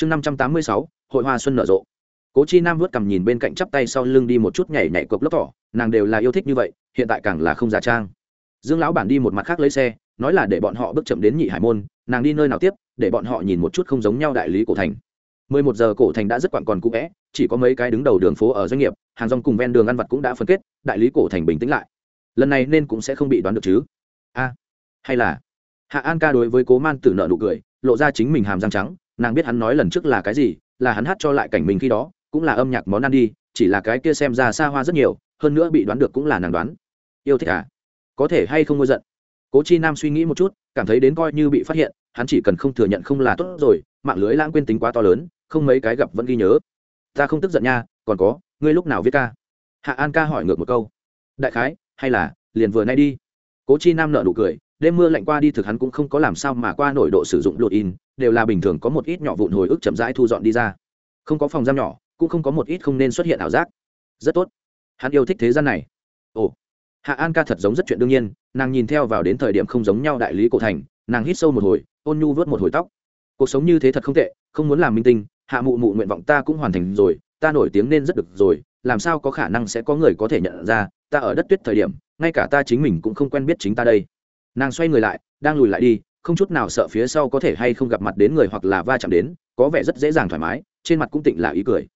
chương năm trăm tám mươi sáu, hội hoa xuân nở rộ. Cố chi nam vớt cằm nhìn bên cạnh chắp tay sau lưng đi một chút nhảy nhảy cộc lốc thỏ, nàng đều là yêu thích như vậy, hiện tại càng là không giả trang. Dương lão bản đi một mặt khác lấy xe, nói là để bọn họ bước chậm đến nhị hải môn, nàng đi nơi nào tiếp, để bọn họ nhìn một chút không giống nhau đại lý cổ thành. Mười một giờ cổ thành đã rất quặn còn cũ vẽ, chỉ có mấy cái đứng đầu đường phố ở doanh nghiệp, hàng rong cùng ven đường ăn vặt cũng đã phân kết, đại lý cổ thành bình tĩnh lại. Lần này nên cũng sẽ không bị đoán được chứ? A, hay là? Hạ an ca đối với cố man tử nợ nụ cười, lộ ra chính mình hàm răng trắng nàng biết hắn nói lần trước là cái gì, là hắn hát cho lại cảnh mình khi đó, cũng là âm nhạc món ăn đi, chỉ là cái kia xem ra xa hoa rất nhiều, hơn nữa bị đoán được cũng là nàng đoán. Yêu thích à? Có thể hay không ngôi giận? Cố chi nam suy nghĩ một chút, cảm thấy đến coi như bị phát hiện, hắn chỉ cần không thừa nhận không là tốt rồi, mạng lưới lãng quên tính quá to lớn, không mấy cái gặp vẫn ghi nhớ. Ta không tức giận nha, còn có, ngươi lúc nào viết ca? Hạ an ca hỏi ngược một câu. Đại khái, hay là, liền vừa nay đi. Cố chi nam nợ nụ cười, đêm mưa lạnh qua đi thực hắn cũng không có làm sao mà qua nổi độ sử dụng lột in đều là bình thường có một ít nhỏ vụn hồi ức chậm rãi thu dọn đi ra. Không có phòng giam nhỏ, cũng không có một ít không nên xuất hiện ảo giác. Rất tốt. Hắn yêu thích thế gian này. Ồ. Hạ an ca thật giống rất chuyện đương nhiên, nàng nhìn theo vào đến thời điểm không giống nhau đại lý cổ thành, nàng hít sâu một hồi, ôn nhu vớt một hồi tóc. Cuộc sống như thế thật không tệ, không muốn làm minh tinh, hạ mụ mụ nguyện vọng ta cũng hoàn thành rồi, ta nổi tiếng nên rất được rồi, làm sao có khả năng sẽ có người có thể nhận ra, ta ở đất tuyết thời điểm, ngay cả ta chính mình cũng không quen biết chính ta đây. Nàng xoay người lại, đang lùi lại đi không chút nào sợ phía sau có thể hay không gặp mặt đến người hoặc là va chạm đến, có vẻ rất dễ dàng thoải mái, trên mặt cũng tịnh là ý cười.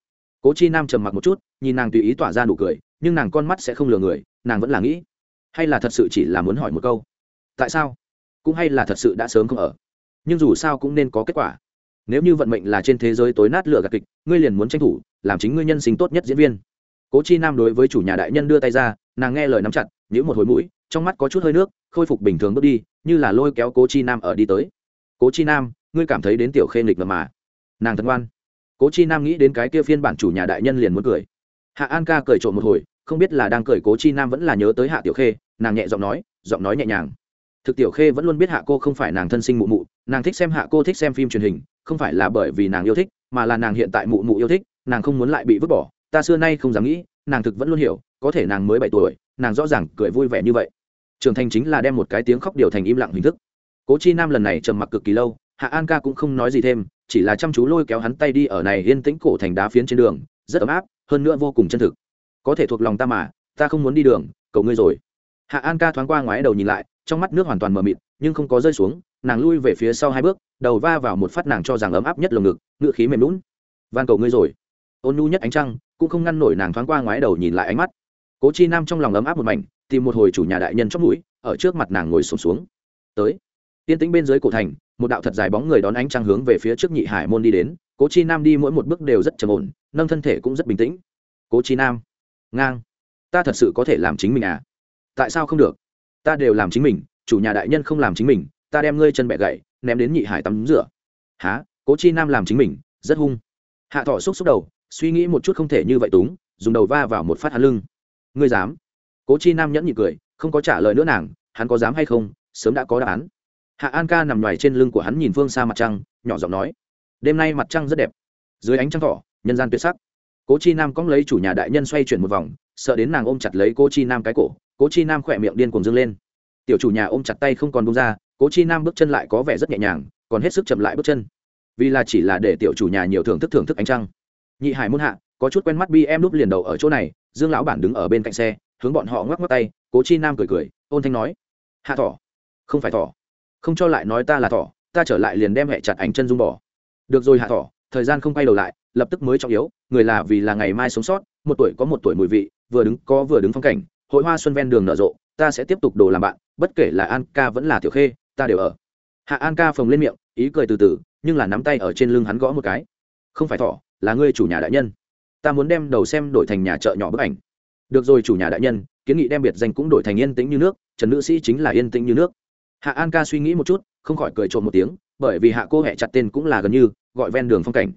Cố chi nam trầm mặc một chút, nhìn nàng tùy ý tỏa ra nụ cười, nhưng nàng con mắt sẽ không lừa người, nàng vẫn là nghĩ, hay là thật sự chỉ là muốn hỏi một câu? Tại sao? Cũng hay là thật sự đã sớm không ở? Nhưng dù sao cũng nên có kết quả. Nếu như vận mệnh là trên thế giới tối nát lửa gạt kịch, ngươi liền muốn tranh thủ, làm chính ngươi nhân sinh tốt nhất diễn viên cố chi nam đối với chủ nhà đại nhân đưa tay ra, nàng nghe lời nắm chặt nhữ một hồi mũi, trong mắt có chút hơi nước, khôi phục bình thường bước đi, như là lôi kéo cố chi nam ở đi tới. Cố chi nam, ngươi cảm thấy đến tiểu khê nghịch mà? Nàng thân ngoan. Cố chi nam nghĩ đến cái kia phiên bản chủ nhà đại nhân liền muốn cười. Hạ an ca cười trộm một hồi, không biết là đang cười cố chi nam vẫn là nhớ tới hạ tiểu khê, nàng nhẹ giọng nói giọng nói nhẹ nhàng. Thực tiểu khê vẫn luôn biết hạ cô không phải nàng thân sinh mụ mụ, nàng thích xem hạ cô thích xem phim truyền hình, không phải là bởi vì nàng yêu thích, mà là nàng hiện tại mụ mụ yêu thích, nàng không muốn lại bị vứt bỏ, ta xưa nay không dám nghĩ nàng thực vẫn luôn hiểu, có thể nàng mới bảy tuổi, nàng rõ ràng cười vui vẻ như vậy. Trưởng thành chính là đem một cái tiếng khóc điều thành im lặng hình thức. Cố chi nam lần này trầm mặc cực kỳ lâu, hạ an ca cũng không nói gì thêm, chỉ là chăm chú lôi kéo hắn tay đi ở này yên tĩnh cổ thành đá phiến trên đường, rất ấm áp, hơn nữa vô cùng chân thực. Có thể thuộc lòng ta mà, ta không muốn đi đường, cầu ngươi rồi. Hạ an ca thoáng qua ngoái đầu nhìn lại, trong mắt nước hoàn toàn mờ mịt, nhưng không có rơi xuống, nàng lui về phía sau hai bước, đầu va vào một phát nàng cho rằng ấm áp nhất lồng ngực ngự khí mềm lún van cầu ngươi rồi. Ôn nhu nhất ánh trăng cũng không ngăn nổi nàng thoáng qua ngoái đầu nhìn lại ánh mắt. Cố chi nam trong lòng ấm áp một mảnh tìm một hồi chủ nhà đại nhân trong mũi ở trước mặt nàng ngồi sụp xuống, xuống tới. Tiên tĩnh bên dưới cổ thành một đạo thật dài bóng người đón ánh trăng hướng về phía trước nhị hải môn đi đến. Cố chi nam đi mỗi một bước đều rất trầm ổn nâng thân thể cũng rất bình tĩnh. Cố chi nam. Ngang. Ta thật sự có thể làm chính mình à? Tại sao không được? Ta đều làm chính mình chủ nhà đại nhân không làm chính mình ta đem ngươi chân bẹ gậy ném đến nhị hải tắm rửa. Há cố chi nam làm chính mình rất hung. Hạ thọ xúc xúc đầu suy nghĩ một chút không thể như vậy túng, dùng đầu va vào một phát hắn lưng. Ngươi dám? Cố chi nam nhẫn nhị cười, không có trả lời nữa nàng, hắn có dám hay không? Sớm đã có đáp án. Hạ an ca nằm ngoài trên lưng của hắn nhìn phương xa mặt trăng, nhỏ giọng nói, đêm nay mặt trăng rất đẹp. Dưới ánh trăng thỏ nhân gian tuyệt sắc. Cố chi nam cóng lấy chủ nhà đại nhân xoay chuyển một vòng, sợ đến nàng ôm chặt lấy cố chi nam cái cổ, cố chi nam khỏe miệng điên cuồng dâng lên. Tiểu chủ nhà ôm chặt tay không còn bông ra, cố chi nam bước chân lại có vẻ rất nhẹ nhàng, còn hết sức chậm lại bước chân. Vì là chỉ là để tiểu chủ nhà nhiều thưởng thức thưởng thức ánh trăng nhị hải môn hạ, có chút quen mắt bi em núp liền đầu ở chỗ này, dương lão bản đứng ở bên cạnh xe, hướng bọn họ ngoắc ngoắc tay, cố chi nam cười cười, ôn thanh nói, hạ thỏ, không phải thỏ, không cho lại nói ta là thỏ, ta trở lại liền đem hẹ chặt ảnh chân dung bỏ. Được rồi hạ thỏ, thời gian không quay đầu lại, lập tức mới trọng yếu, người là vì là ngày mai sống sót, một tuổi có một tuổi mùi vị, vừa đứng có vừa đứng phong cảnh, hội hoa xuân ven đường nở rộ, ta sẽ tiếp tục đồ làm bạn, bất kể là an ca vẫn là tiểu khê, ta đều ở. Hạ an ca phồng lên miệng, ý cười từ từ, nhưng là nắm tay ở trên lưng hắn gõ một cái. Không phải thỏ là ngươi chủ nhà đại nhân. Ta muốn đem đầu xem đổi thành nhà chợ nhỏ bức ảnh. Được rồi, chủ nhà đại nhân, kiến nghị đem biệt danh cũng đổi thành yên tĩnh như nước, trần nữ sĩ chính là yên tĩnh như nước. Hạ an ca suy nghĩ một chút, không khỏi cười trộm một tiếng, bởi vì hạ cô hẹ chặt tên cũng là gần như, gọi ven đường phong cảnh.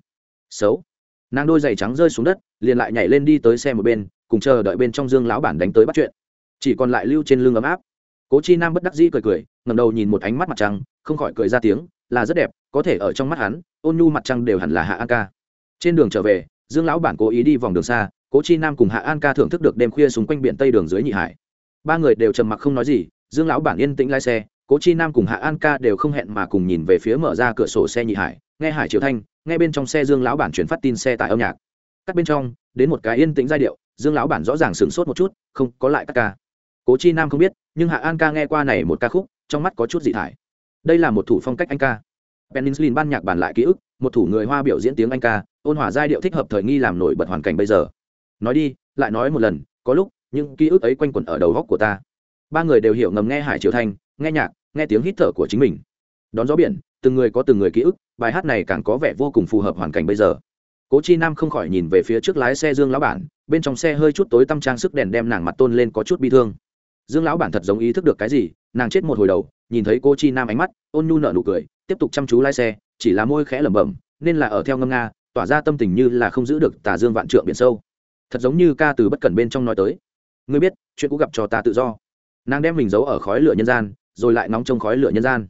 Xấu. Nàng đôi giày trắng rơi xuống đất, liền lại nhảy lên đi tới xe một bên, cùng chờ đợi bên trong dương lão bản đánh tới bắt chuyện. Chỉ còn lại lưu trên lưng ấm áp. Cố chi nam bất đắc dĩ cười cười ngầm đầu nhìn một ánh mắt mặt trăng, không khỏi cười ra tiếng, là rất đẹp, có thể ở trong mắt hắn, ôn nhu mặt trăng đều hẳn là hạ an ca trên đường trở về, dương lão bản cố ý đi vòng đường xa, cố chi nam cùng hạ an ca thưởng thức được đêm khuya xung quanh biển tây đường dưới nhị hải. Ba người đều trầm mặc không nói gì, dương lão bản yên tĩnh lái xe, cố chi nam cùng hạ an ca đều không hẹn mà cùng nhìn về phía mở ra cửa sổ xe nhị hải, nghe hải triều thanh, nghe bên trong xe dương lão bản chuyển phát tin xe tải âm nhạc. Cắt bên trong, đến một cái yên tĩnh giai điệu, dương lão bản rõ ràng sửng sốt một chút, không, có lại các ca. Cố chi nam không biết, nhưng hạ an ca nghe qua này một ca khúc, trong mắt có chút dị thải. Đây là một thủ phong cách anh ca. Peninsulin ban nhạc bản lại ký ức một thủ người hoa biểu diễn tiếng anh ca, ôn hòa giai điệu thích hợp thời nghi làm nổi bật hoàn cảnh bây giờ. Nói đi, lại nói một lần, có lúc, những ký ức ấy quanh quẩn ở đầu góc của ta. Ba người đều hiểu ngầm nghe hải triều thanh, nghe nhạc, nghe tiếng hít thở của chính mình. Đón gió biển, từng người có từng người ký ức, bài hát này càng có vẻ vô cùng phù hợp hoàn cảnh bây giờ. Cố chi nam không khỏi nhìn về phía trước lái xe dương lão bản, bên trong xe hơi chút tối tăm trang sức đèn đem nàng mặt tôn lên có chút bi thương. Dương lão bản thật giống ý thức được cái gì, nàng chết một hồi đầu, nhìn thấy cô chi nam ánh mắt, ôn nhu nợ nụ cười, tiếp tục chăm chú lái xe chỉ là môi khẽ lẩm bẩm, nên là ở theo ngâm nga, tỏa ra tâm tình như là không giữ được tà dương vạn trượng biển sâu. Thật giống như ca từ bất cẩn bên trong nói tới. Ngươi biết, chuyện cũ gặp cho ta tự do. Nàng đem mình giấu ở khói lửa nhân gian, rồi lại nóng trong khói lửa nhân gian.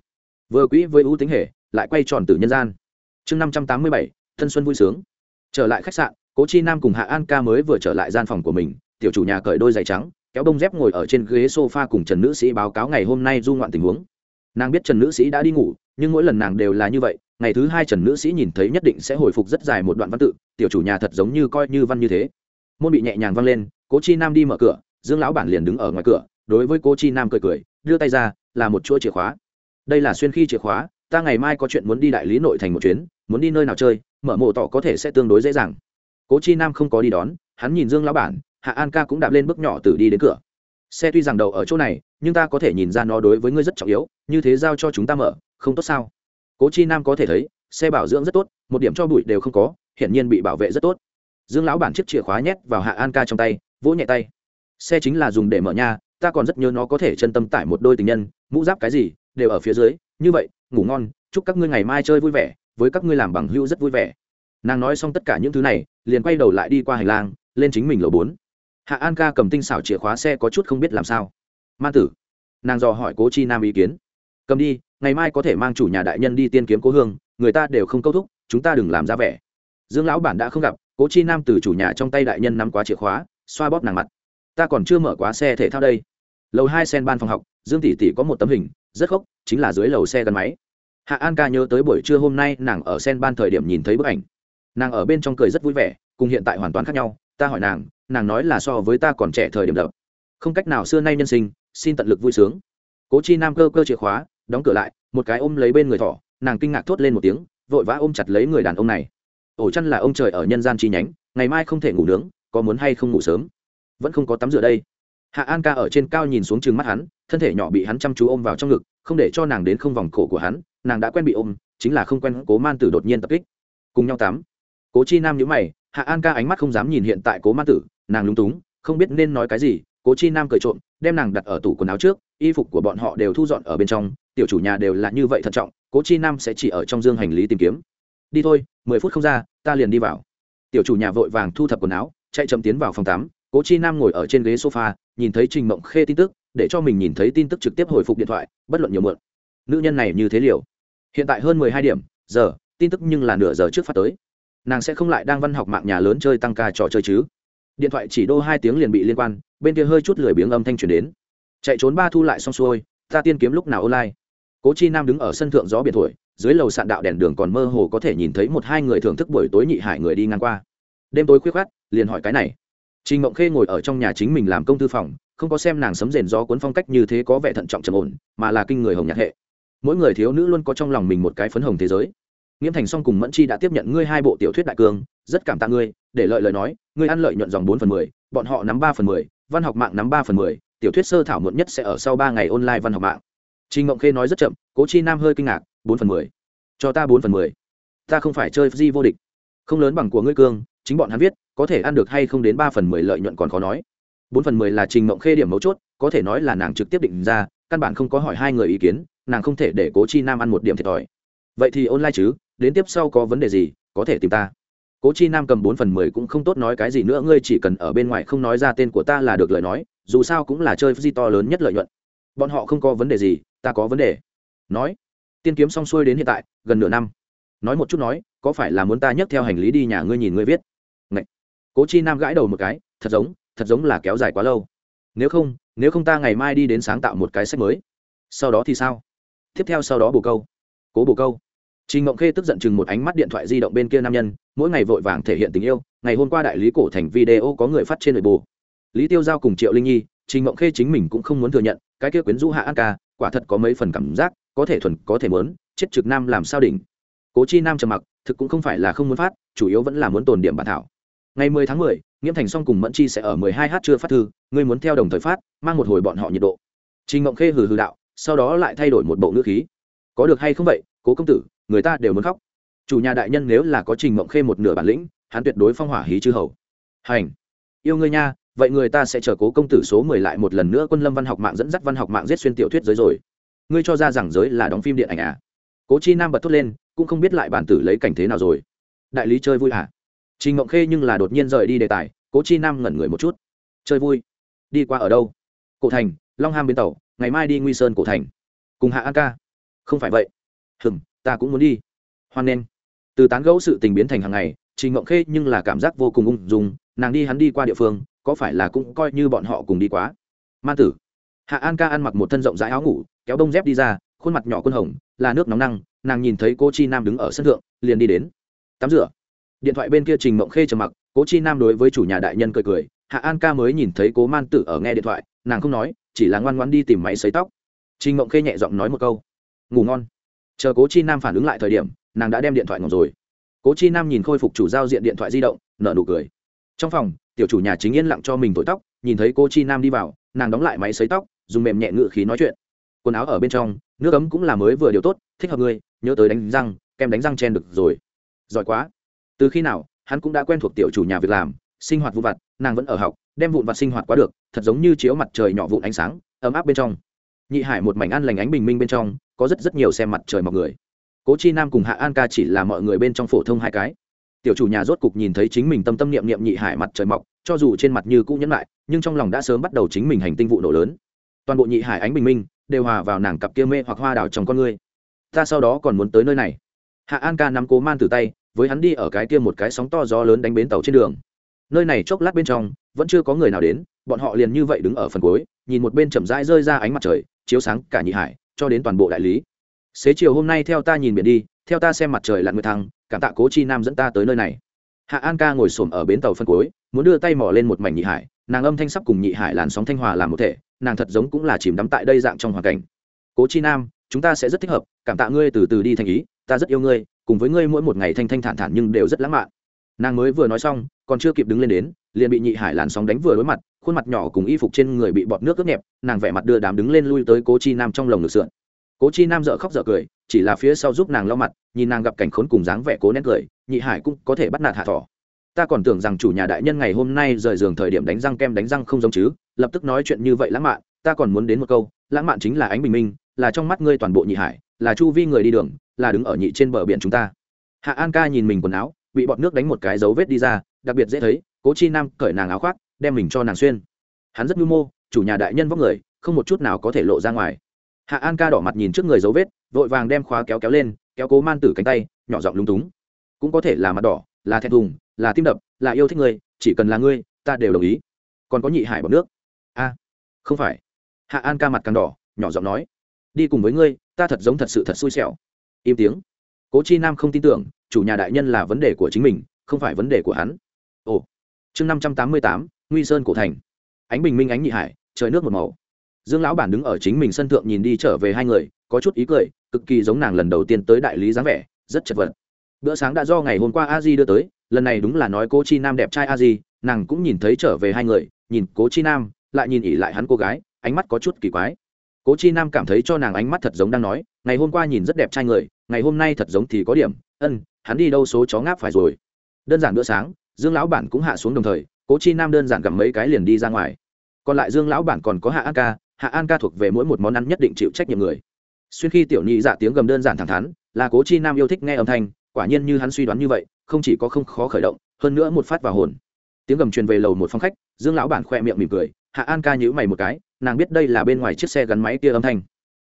Vừa quỹ với ưu tính hệ lại quay tròn từ nhân gian. Chương năm trăm tám mươi bảy, thân xuân vui sướng. Trở lại khách sạn, cố chi nam cùng hạ an ca mới vừa trở lại gian phòng của mình, tiểu chủ nhà cởi đôi giày trắng, kéo bông dép ngồi ở trên ghế sofa cùng trần nữ sĩ báo cáo ngày hôm nay du ngoạn tình huống. Nàng biết trần nữ sĩ đã đi ngủ nhưng mỗi lần nàng đều là như vậy, ngày thứ hai trần nữ sĩ nhìn thấy nhất định sẽ hồi phục rất dài một đoạn văn tự, tiểu chủ nhà thật giống như coi như văn như thế. Môn bị nhẹ nhàng văng lên, cố chi nam đi mở cửa, dương lão bản liền đứng ở ngoài cửa, đối với cố chi nam cười cười, đưa tay ra, là một chuỗi chìa khóa. Đây là xuyên khi chìa khóa, ta ngày mai có chuyện muốn đi đại lý nội thành một chuyến, muốn đi nơi nào chơi, mở mộ tỏ có thể sẽ tương đối dễ dàng. Cố chi nam không có đi đón, hắn nhìn dương lão bản, hạ an ca cũng đạp lên bước nhỏ từ đi đến cửa. Xe tuy rằng đầu ở chỗ này, nhưng ta có thể nhìn ra nó đối với ngươi rất trọng yếu, như thế giao cho chúng ta mở không tốt sao? Cố chi nam có thể thấy xe bảo dưỡng rất tốt một điểm cho bụi đều không có hiển nhiên bị bảo vệ rất tốt. Dương lão bản chiếc chìa khóa nhét vào hạ an ca trong tay vỗ nhẹ tay. Xe chính là dùng để mở nhà, ta còn rất nhớ nó có thể chân tâm tải một đôi tình nhân mũ giáp cái gì đều ở phía dưới. Như vậy ngủ ngon chúc các ngươi ngày mai chơi vui vẻ với các ngươi làm bằng hữu rất vui vẻ. Nàng nói xong tất cả những thứ này liền quay đầu lại đi qua hành lang lên chính mình lầu bốn. Hạ an ca cầm tinh xảo chìa khóa xe có chút không biết làm sao. Man tử. Nàng dò hỏi cố chi nam ý kiến. Cầm đi ngày mai có thể mang chủ nhà đại nhân đi tiên kiếm cố hương, người ta đều không câu thúc, chúng ta đừng làm ra vẻ. Dương lão bản đã không gặp, cố chi nam từ chủ nhà trong tay đại nhân nắm quá chìa khóa, xoa bóp nàng mặt. Ta còn chưa mở quá xe thể thao đây. Lầu hai sen ban phòng học, dương tỷ tỷ có một tấm hình, rất khóc chính là dưới lầu xe gắn máy. Hạ an ca nhớ tới buổi trưa hôm nay nàng ở sen ban thời điểm nhìn thấy bức ảnh. Nàng ở bên trong cười rất vui vẻ, cùng hiện tại hoàn toàn khác nhau. Ta hỏi nàng nàng nói là so với ta còn trẻ thời điểm đập. Không cách nào xưa nay nhân sinh, xin tận lực vui sướng. Cố chi nam cơ cơ chìa khóa đóng cửa lại, một cái ôm lấy bên người thỏ, nàng kinh ngạc thốt lên một tiếng, vội vã ôm chặt lấy người đàn ông này. Ổ chăn là ông trời ở nhân gian chi nhánh, ngày mai không thể ngủ nướng, có muốn hay không ngủ sớm? Vẫn không có tắm rửa đây. Hạ an ca ở trên cao nhìn xuống chừng mắt hắn, thân thể nhỏ bị hắn chăm chú ôm vào trong ngực, không để cho nàng đến không vòng cổ của hắn, nàng đã quen bị ôm, chính là không quen, cố man tử đột nhiên tập kích. Cùng nhau tắm. Cố chi nam nhữ mày, hạ an ca ánh mắt không dám nhìn hiện tại cố man tử, nàng lúng túng, không biết nên nói cái gì, cố chi nam cười trộm, đem nàng đặt ở tủ quần áo trước y phục của bọn họ đều thu dọn ở bên trong, tiểu chủ nhà đều là như vậy thận trọng, cố chi nam sẽ chỉ ở trong dương hành lý tìm kiếm. Đi thôi, mười phút không ra, ta liền đi vào. Tiểu chủ nhà vội vàng thu thập quần áo, chạy chậm tiến vào phòng tắm, cố chi nam ngồi ở trên ghế sofa, nhìn thấy trình mộng khê tin tức, để cho mình nhìn thấy tin tức trực tiếp hồi phục điện thoại, bất luận nhiều mượn nữ nhân này như thế liều. Hiện tại hơn mười hai điểm, giờ, tin tức nhưng là nửa giờ trước phát tới. Nàng sẽ không lại đang văn học mạng nhà lớn chơi tăng ca trò chơi chứ. Điện thoại chỉ đô hai tiếng liền bị liên quan, bên kia hơi chút lười biếng âm thanh truyền đến chạy trốn ba thu lại xong xuôi ta tiên kiếm lúc nào online cố chi nam đứng ở sân thượng gió biển thổi dưới lầu sạn đạo đèn đường còn mơ hồ có thể nhìn thấy một hai người thưởng thức buổi tối nhị hải người đi ngang qua đêm tối khuyết khát liền hỏi cái này Trình Mộng Khê ngồi ở trong nhà chính mình làm công tư phòng, không có xem nàng sấm rền gió cuốn phong cách như thế có vẻ thận trọng trầm ổn, mà là kinh người hồng nhạt hệ. Mỗi người thiếu nữ luôn có trong lòng mình một cái phấn hồng thế giới. Nghiễm Thành Song cùng Mẫn Chi đã tiếp nhận ngươi hai bộ tiểu thuyết đại cương, rất cảm tạ ngươi, để lợi lời nói, ngươi ăn lợi nhuận dòng bốn phần mười, bọn họ nắm ba phần mười, văn học mạng nắm ba phần mười, tiểu thuyết sơ thảo muộn nhất sẽ ở sau ba ngày online văn học mạng. Trình Mộng Khê nói rất chậm, Cố Chi Nam hơi kinh ngạc, bốn phần mười, Cho ta bốn phần mười, Ta không phải chơi di vô địch, không lớn bằng của ngươi cương, chính bọn hắn viết, có thể ăn được hay không đến ba phần mười lợi nhuận còn khó nói. Bốn phần mười là trình mộng khê điểm mấu chốt có thể nói là nàng trực tiếp định ra căn bản không có hỏi hai người ý kiến nàng không thể để cố chi nam ăn một điểm thiệt thòi. Vậy thì online chứ đến tiếp sau có vấn đề gì có thể tìm ta. Cố chi nam cầm bốn phần mười cũng không tốt nói cái gì nữa ngươi chỉ cần ở bên ngoài không nói ra tên của ta là được lời nói dù sao cũng là chơi di to lớn nhất lợi nhuận. Bọn họ không có vấn đề gì ta có vấn đề. Nói tiên kiếm xong xuôi đến hiện tại gần nửa năm. Nói một chút nói có phải là muốn ta nhấc theo hành lý đi nhà ngươi nhìn ngươi viết? Ngậy. Cố chi nam gãi đầu một cái thật giống thật giống là kéo dài quá lâu. Nếu không nếu không ta ngày mai đi đến sáng tạo một cái sách mới. Sau đó thì sao? Tiếp theo sau đó bồ câu. Cố bồ câu. Trình Ngộng Khê tức giận chừng một ánh mắt điện thoại di động bên kia nam nhân, mỗi ngày vội vàng thể hiện tình yêu, ngày hôm qua đại lý cổ thành video có người phát trên nội bộ. Lý Tiêu Giao cùng Triệu Linh Nhi, Trình Mộng Khê chính mình cũng không muốn thừa nhận, cái kia quyến rũ Hạ An ca, quả thật có mấy phần cảm giác, có thể thuần, có thể muốn, chết trực nam làm sao đỉnh. Cố Chi Nam trầm mặc, thực cũng không phải là không muốn phát, chủ yếu vẫn là muốn tồn điểm bản thảo. Ngày 10 tháng 10, Nghiễm Thành Song cùng Mẫn Chi sẽ ở 12h chưa phát thư, ngươi muốn theo đồng thời phát, mang một hồi bọn họ nhiệt độ. Trình Mộng Khê hừ hừ đạo, sau đó lại thay đổi một bộ ngữ khí. Có được hay không vậy, Cố công tử, người ta đều muốn khóc chủ nhà đại nhân nếu là có trình mộng khê một nửa bản lĩnh hắn tuyệt đối phong hỏa hí chư hầu hành yêu ngươi nha vậy người ta sẽ chờ cố công tử số mười lại một lần nữa quân lâm văn học mạng dẫn dắt văn học mạng giết xuyên tiểu thuyết giới rồi. Ngươi cho ra rằng giới là đóng phim điện ảnh à? Cố chi nam bật thốt lên, cũng không biết lại bản tử lấy cảnh thế nào rồi. Đại lý chơi vui à? Trình ngộng khê nhưng là đột nhiên rời đi đề tài, cố chi nam ngẩn người một chút. Chơi vui? Đi qua ở đâu? Cổ thành, long ham bến tàu, ngày mai đi nguy sơn cổ thành. Cùng hạ an ca. Không phải vậy. Hừng ta cũng muốn đi. Hoan nên từ tán gẫu sự tình biến thành hàng ngày, trình ngộng khê nhưng là cảm giác vô cùng ung dung, nàng đi hắn đi qua địa phương có phải là cũng coi như bọn họ cùng đi quá? Man tử. Hạ an ca ăn mặc một thân rộng rãi áo ngủ, kéo bông dép đi ra, khuôn mặt nhỏ quân hồng, là nước nóng năng, nàng nhìn thấy cô chi nam đứng ở sân thượng, liền đi đến. Tắm rửa. Điện thoại bên kia trình mộng khê trầm mặc, cố chi nam đối với chủ nhà đại nhân cười cười, hạ an ca mới nhìn thấy cố man tử ở nghe điện thoại, nàng không nói, chỉ là ngoan ngoan đi tìm máy xấy tóc. Trình mộng khê nhẹ giọng nói một câu. Ngủ ngon. Chờ cố chi nam phản ứng lại thời điểm, nàng đã đem điện thoại ngọc rồi. Cố chi nam nhìn khôi phục chủ giao diện điện thoại di động nợ nụ cười trong phòng, tiểu chủ nhà chính yên lặng cho mình thổi tóc, nhìn thấy cô chi nam đi vào, nàng đóng lại máy xấy tóc, dùng mềm nhẹ ngự khí nói chuyện. Quần áo ở bên trong, nước ấm cũng là mới vừa điều tốt, thích hợp ngươi nhớ tới đánh răng, kem đánh răng chen được rồi. Giỏi quá. Từ khi nào, hắn cũng đã quen thuộc tiểu chủ nhà việc làm, sinh hoạt vụ vặt, nàng vẫn ở học, đem vụn vặt sinh hoạt quá được, thật giống như chiếu mặt trời nhỏ vụn ánh sáng, ấm áp bên trong. Nhị hải một mảnh ăn lành ánh bình minh bên trong, có rất rất nhiều xem mặt trời mọc người. Cố chi nam cùng hạ an ca chỉ là mọi người bên trong phổ thông hai cái tiểu chủ nhà rốt cục nhìn thấy chính mình tâm tâm niệm niệm nhị hải mặt trời mọc, cho dù trên mặt như cũ nhẫn lại, nhưng trong lòng đã sớm bắt đầu chính mình hành tinh vụ nổ lớn. Toàn bộ nhị hải ánh bình minh, đều hòa vào nàng cặp kia mê hoặc hoa đào trong con ngươi. Ta sau đó còn muốn tới nơi này. Hạ an ca nắm cố man từ tay, với hắn đi ở cái kia một cái sóng to gió lớn đánh bến tàu trên đường. Nơi này chốc lát bên trong, vẫn chưa có người nào đến, bọn họ liền như vậy đứng ở phần cuối, nhìn một bên chậm rãi rơi ra ánh mặt trời, chiếu sáng cả nhị hải, cho đến toàn bộ đại lý. Xế chiều hôm nay theo ta nhìn biển đi, theo ta xem mặt trời lặn nguyệt thăng cảm tạ cố chi nam dẫn ta tới nơi này. Hạ an ca ngồi xổm ở bến tàu phân cuối, muốn đưa tay mỏ lên một mảnh nhị hải, nàng âm thanh sắp cùng nhị hải làn sóng thanh hòa làm một thể, nàng thật giống cũng là chìm đắm tại đây dạng trong hoàn cảnh. Cố chi nam, chúng ta sẽ rất thích hợp, cảm tạ ngươi từ từ đi thành ý, ta rất yêu ngươi, cùng với ngươi mỗi một ngày thanh thanh thản thản nhưng đều rất lãng mạn. Nàng mới vừa nói xong, còn chưa kịp đứng lên đến, liền bị nhị hải làn sóng đánh vừa đối mặt, khuôn mặt nhỏ cùng y phục trên người bị bọt nước ướt nhẹp, nàng vẻ mặt đưa đám đứng lên lui tới cố chi nam trong lồng ngực sượn cố chi nam dợ khóc dợ cười, chỉ là phía sau giúp nàng lau mặt, nhìn nàng gặp cảnh khốn cùng dáng vẻ cố nét cười, nhị hải cũng có thể bắt nạt hạ thỏ. Ta còn tưởng rằng chủ nhà đại nhân ngày hôm nay rời giường thời điểm đánh răng kem đánh răng không giống chứ, lập tức nói chuyện như vậy lãng mạn, ta còn muốn đến một câu, lãng mạn chính là ánh bình minh, là trong mắt ngươi toàn bộ nhị hải, là chu vi người đi đường, là đứng ở nhị trên bờ biển chúng ta. Hạ an ca nhìn mình quần áo, bị bọt nước đánh một cái dấu vết đi ra, đặc biệt dễ thấy, cố chi nam cởi nàng áo khoác, đem mình cho nàng xuyên. Hắn rất mưu mô, chủ nhà đại nhân vóc người, không một chút nào có thể lộ ra ngoài hạ an ca đỏ mặt nhìn trước người dấu vết, vội vàng đem khóa kéo kéo lên, kéo cố man tử cánh tay, nhỏ giọng lúng túng. Cũng có thể là mặt đỏ, là thẹn thùng, là tim đập, là yêu thích ngươi chỉ cần là ngươi, ta đều đồng ý. Còn có nhị hải bọc nước. A, không phải. Hạ an ca mặt càng đỏ, nhỏ giọng nói. Đi cùng với ngươi, ta thật giống thật sự thật xui xẻo. Im tiếng. Cố chi nam không tin tưởng, chủ nhà đại nhân là vấn đề của chính mình, không phải vấn đề của hắn. Ồ. Chương năm trăm tám mươi tám, nguy sơn cổ thành. Ánh bình minh ánh nhị hải, trời nước một màu dương lão bản đứng ở chính mình sân thượng nhìn đi trở về hai người, có chút ý cười, cực kỳ giống nàng lần đầu tiên tới đại lý dáng vẻ, rất chật vật. Bữa sáng đã do ngày hôm qua a di đưa tới, lần này đúng là nói cố chi nam đẹp trai a di, nàng cũng nhìn thấy trở về hai người, nhìn cố chi nam, lại nhìn ỉ lại hắn cô gái, ánh mắt có chút kỳ quái. Cố chi nam cảm thấy cho nàng ánh mắt thật giống đang nói, ngày hôm qua nhìn rất đẹp trai người, ngày hôm nay thật giống thì có điểm, ân, hắn đi đâu số chó ngáp phải rồi. Đơn giản bữa sáng, dương lão bản cũng hạ xuống đồng thời, cố chi nam đơn giản gặm mấy cái liền đi ra ngoài. Còn lại dương lão bản còn có hạ an ca hạ an ca thuộc về mỗi một món ăn nhất định chịu trách nhiệm người. Xuyên khi tiểu nhị dạ tiếng gầm đơn giản thẳng thắn, là cố chi nam yêu thích nghe âm thanh, quả nhiên như hắn suy đoán như vậy, không chỉ có không khó khởi động, hơn nữa một phát vào hồn. Tiếng gầm truyền về lầu một phòng khách, dương lão bản khoe miệng mỉm cười, hạ an ca nhữ mày một cái, nàng biết đây là bên ngoài chiếc xe gắn máy kia âm thanh.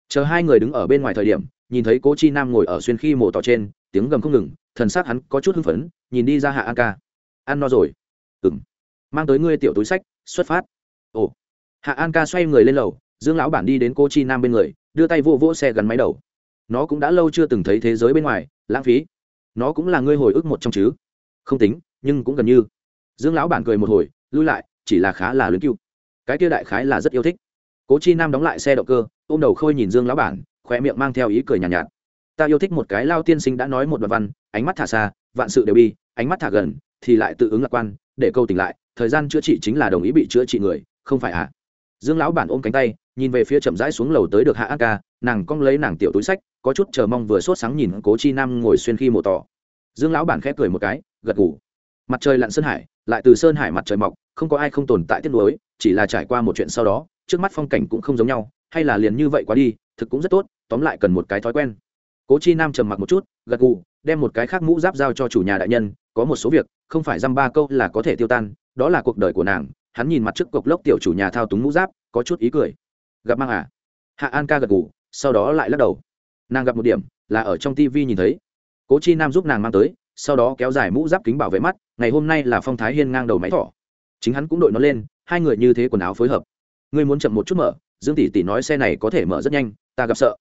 Chờ hai người đứng ở bên ngoài thời điểm, nhìn thấy cố chi nam ngồi ở xuyên khi mổ tỏ trên, tiếng gầm không ngừng, thần xác hắn có chút hưng phấn, nhìn đi ra hạ an ca. Ăn no rồi. Ừng mang tới ngươi tiểu túi sách, xuất phát. Ồ hạ an ca xoay người lên lầu dương lão bản đi đến cô chi nam bên người đưa tay vô vỗ xe gắn máy đầu. Nó cũng đã lâu chưa từng thấy thế giới bên ngoài lãng phí. Nó cũng là ngươi hồi ức một trong chứ. Không tính nhưng cũng gần như. Dương lão bản cười một hồi lui lại chỉ là khá là luyến cưu cái kia đại khái là rất yêu thích. Cố chi nam đóng lại xe động cơ ôm đầu khôi nhìn dương lão bản khoe miệng mang theo ý cười nhàn nhạt, nhạt. Ta yêu thích một cái lao tiên sinh đã nói một đoạn văn ánh mắt thả xa vạn sự đều bi ánh mắt thả gần thì lại tự ứng lạc quan để câu tỉnh lại thời gian chữa trị chính là đồng ý bị chữa trị người không phải ạ à dương lão bản ôm cánh tay, nhìn về phía chậm rãi xuống lầu tới được hạ an ca, nàng cong lấy nàng tiểu túi sách, có chút chờ mong vừa sốt sáng nhìn cố chi nam ngồi xuyên khi mổ tỏ. Dương lão bản khép cười một cái, gật ngủ mặt trời lặn sơn hải, lại từ sơn hải mặt trời mọc, không có ai không tồn tại tiết lối chỉ là trải qua một chuyện sau đó, trước mắt phong cảnh cũng không giống nhau, hay là liền như vậy quá đi, thực cũng rất tốt, tóm lại cần một cái thói quen. Cố chi nam trầm mặc một chút, gật gù, đem một cái khác mũ giáp giao cho chủ nhà đại nhân, có một số việc, không phải dăm ba câu là có thể tiêu tan, đó là cuộc đời của nàng hắn nhìn mặt trước cộc lốc tiểu chủ nhà thao túng mũ giáp, có chút ý cười. Gặp mang à? Hạ an ca gật gù, sau đó lại lắc đầu. Nàng gặp một điểm, là ở trong tv nhìn thấy. Cố chi nam giúp nàng mang tới, sau đó kéo dài mũ giáp kính bảo vệ mắt, ngày hôm nay là phong thái hiên ngang đầu máy thỏ. Chính hắn cũng đội nó lên, hai người như thế quần áo phối hợp. Ngươi muốn chậm một chút mở, dương tỷ tỷ nói xe này có thể mở rất nhanh, ta gặp sợ.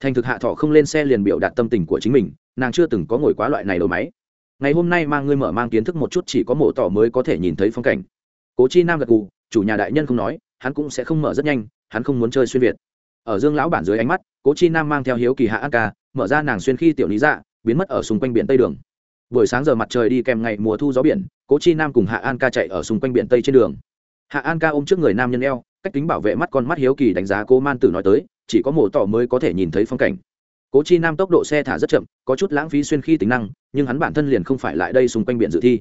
Thành thực hạ thỏ không lên xe liền biểu đạt tâm tình của chính mình, nàng chưa từng có ngồi quá loại này đầu máy. Ngày hôm nay mang ngươi mở mang kiến thức một chút chỉ có mộ tỏ mới có thể nhìn thấy phong cảnh cố chi nam gật gù, chủ nhà đại nhân không nói hắn cũng sẽ không mở rất nhanh hắn không muốn chơi xuyên việt. Ở dương lão bản dưới ánh mắt cố chi nam mang theo hiếu kỳ hạ an ca mở ra nàng xuyên khi tiểu lý dạ biến mất ở xung quanh biển tây đường. Buổi sáng giờ mặt trời đi kèm ngày mùa thu gió biển cố chi nam cùng hạ an ca chạy ở xung quanh biển tây trên đường. Hạ an ca ôm trước người nam nhân eo cách tính bảo vệ mắt con mắt hiếu kỳ đánh giá cố man tử nói tới chỉ có mổ tỏ mới có thể nhìn thấy phong cảnh. Cố chi nam tốc độ xe thả rất chậm có chút lãng phí xuyên khi tính năng nhưng hắn bản thân liền không phải lại đây xung quanh biển dự thi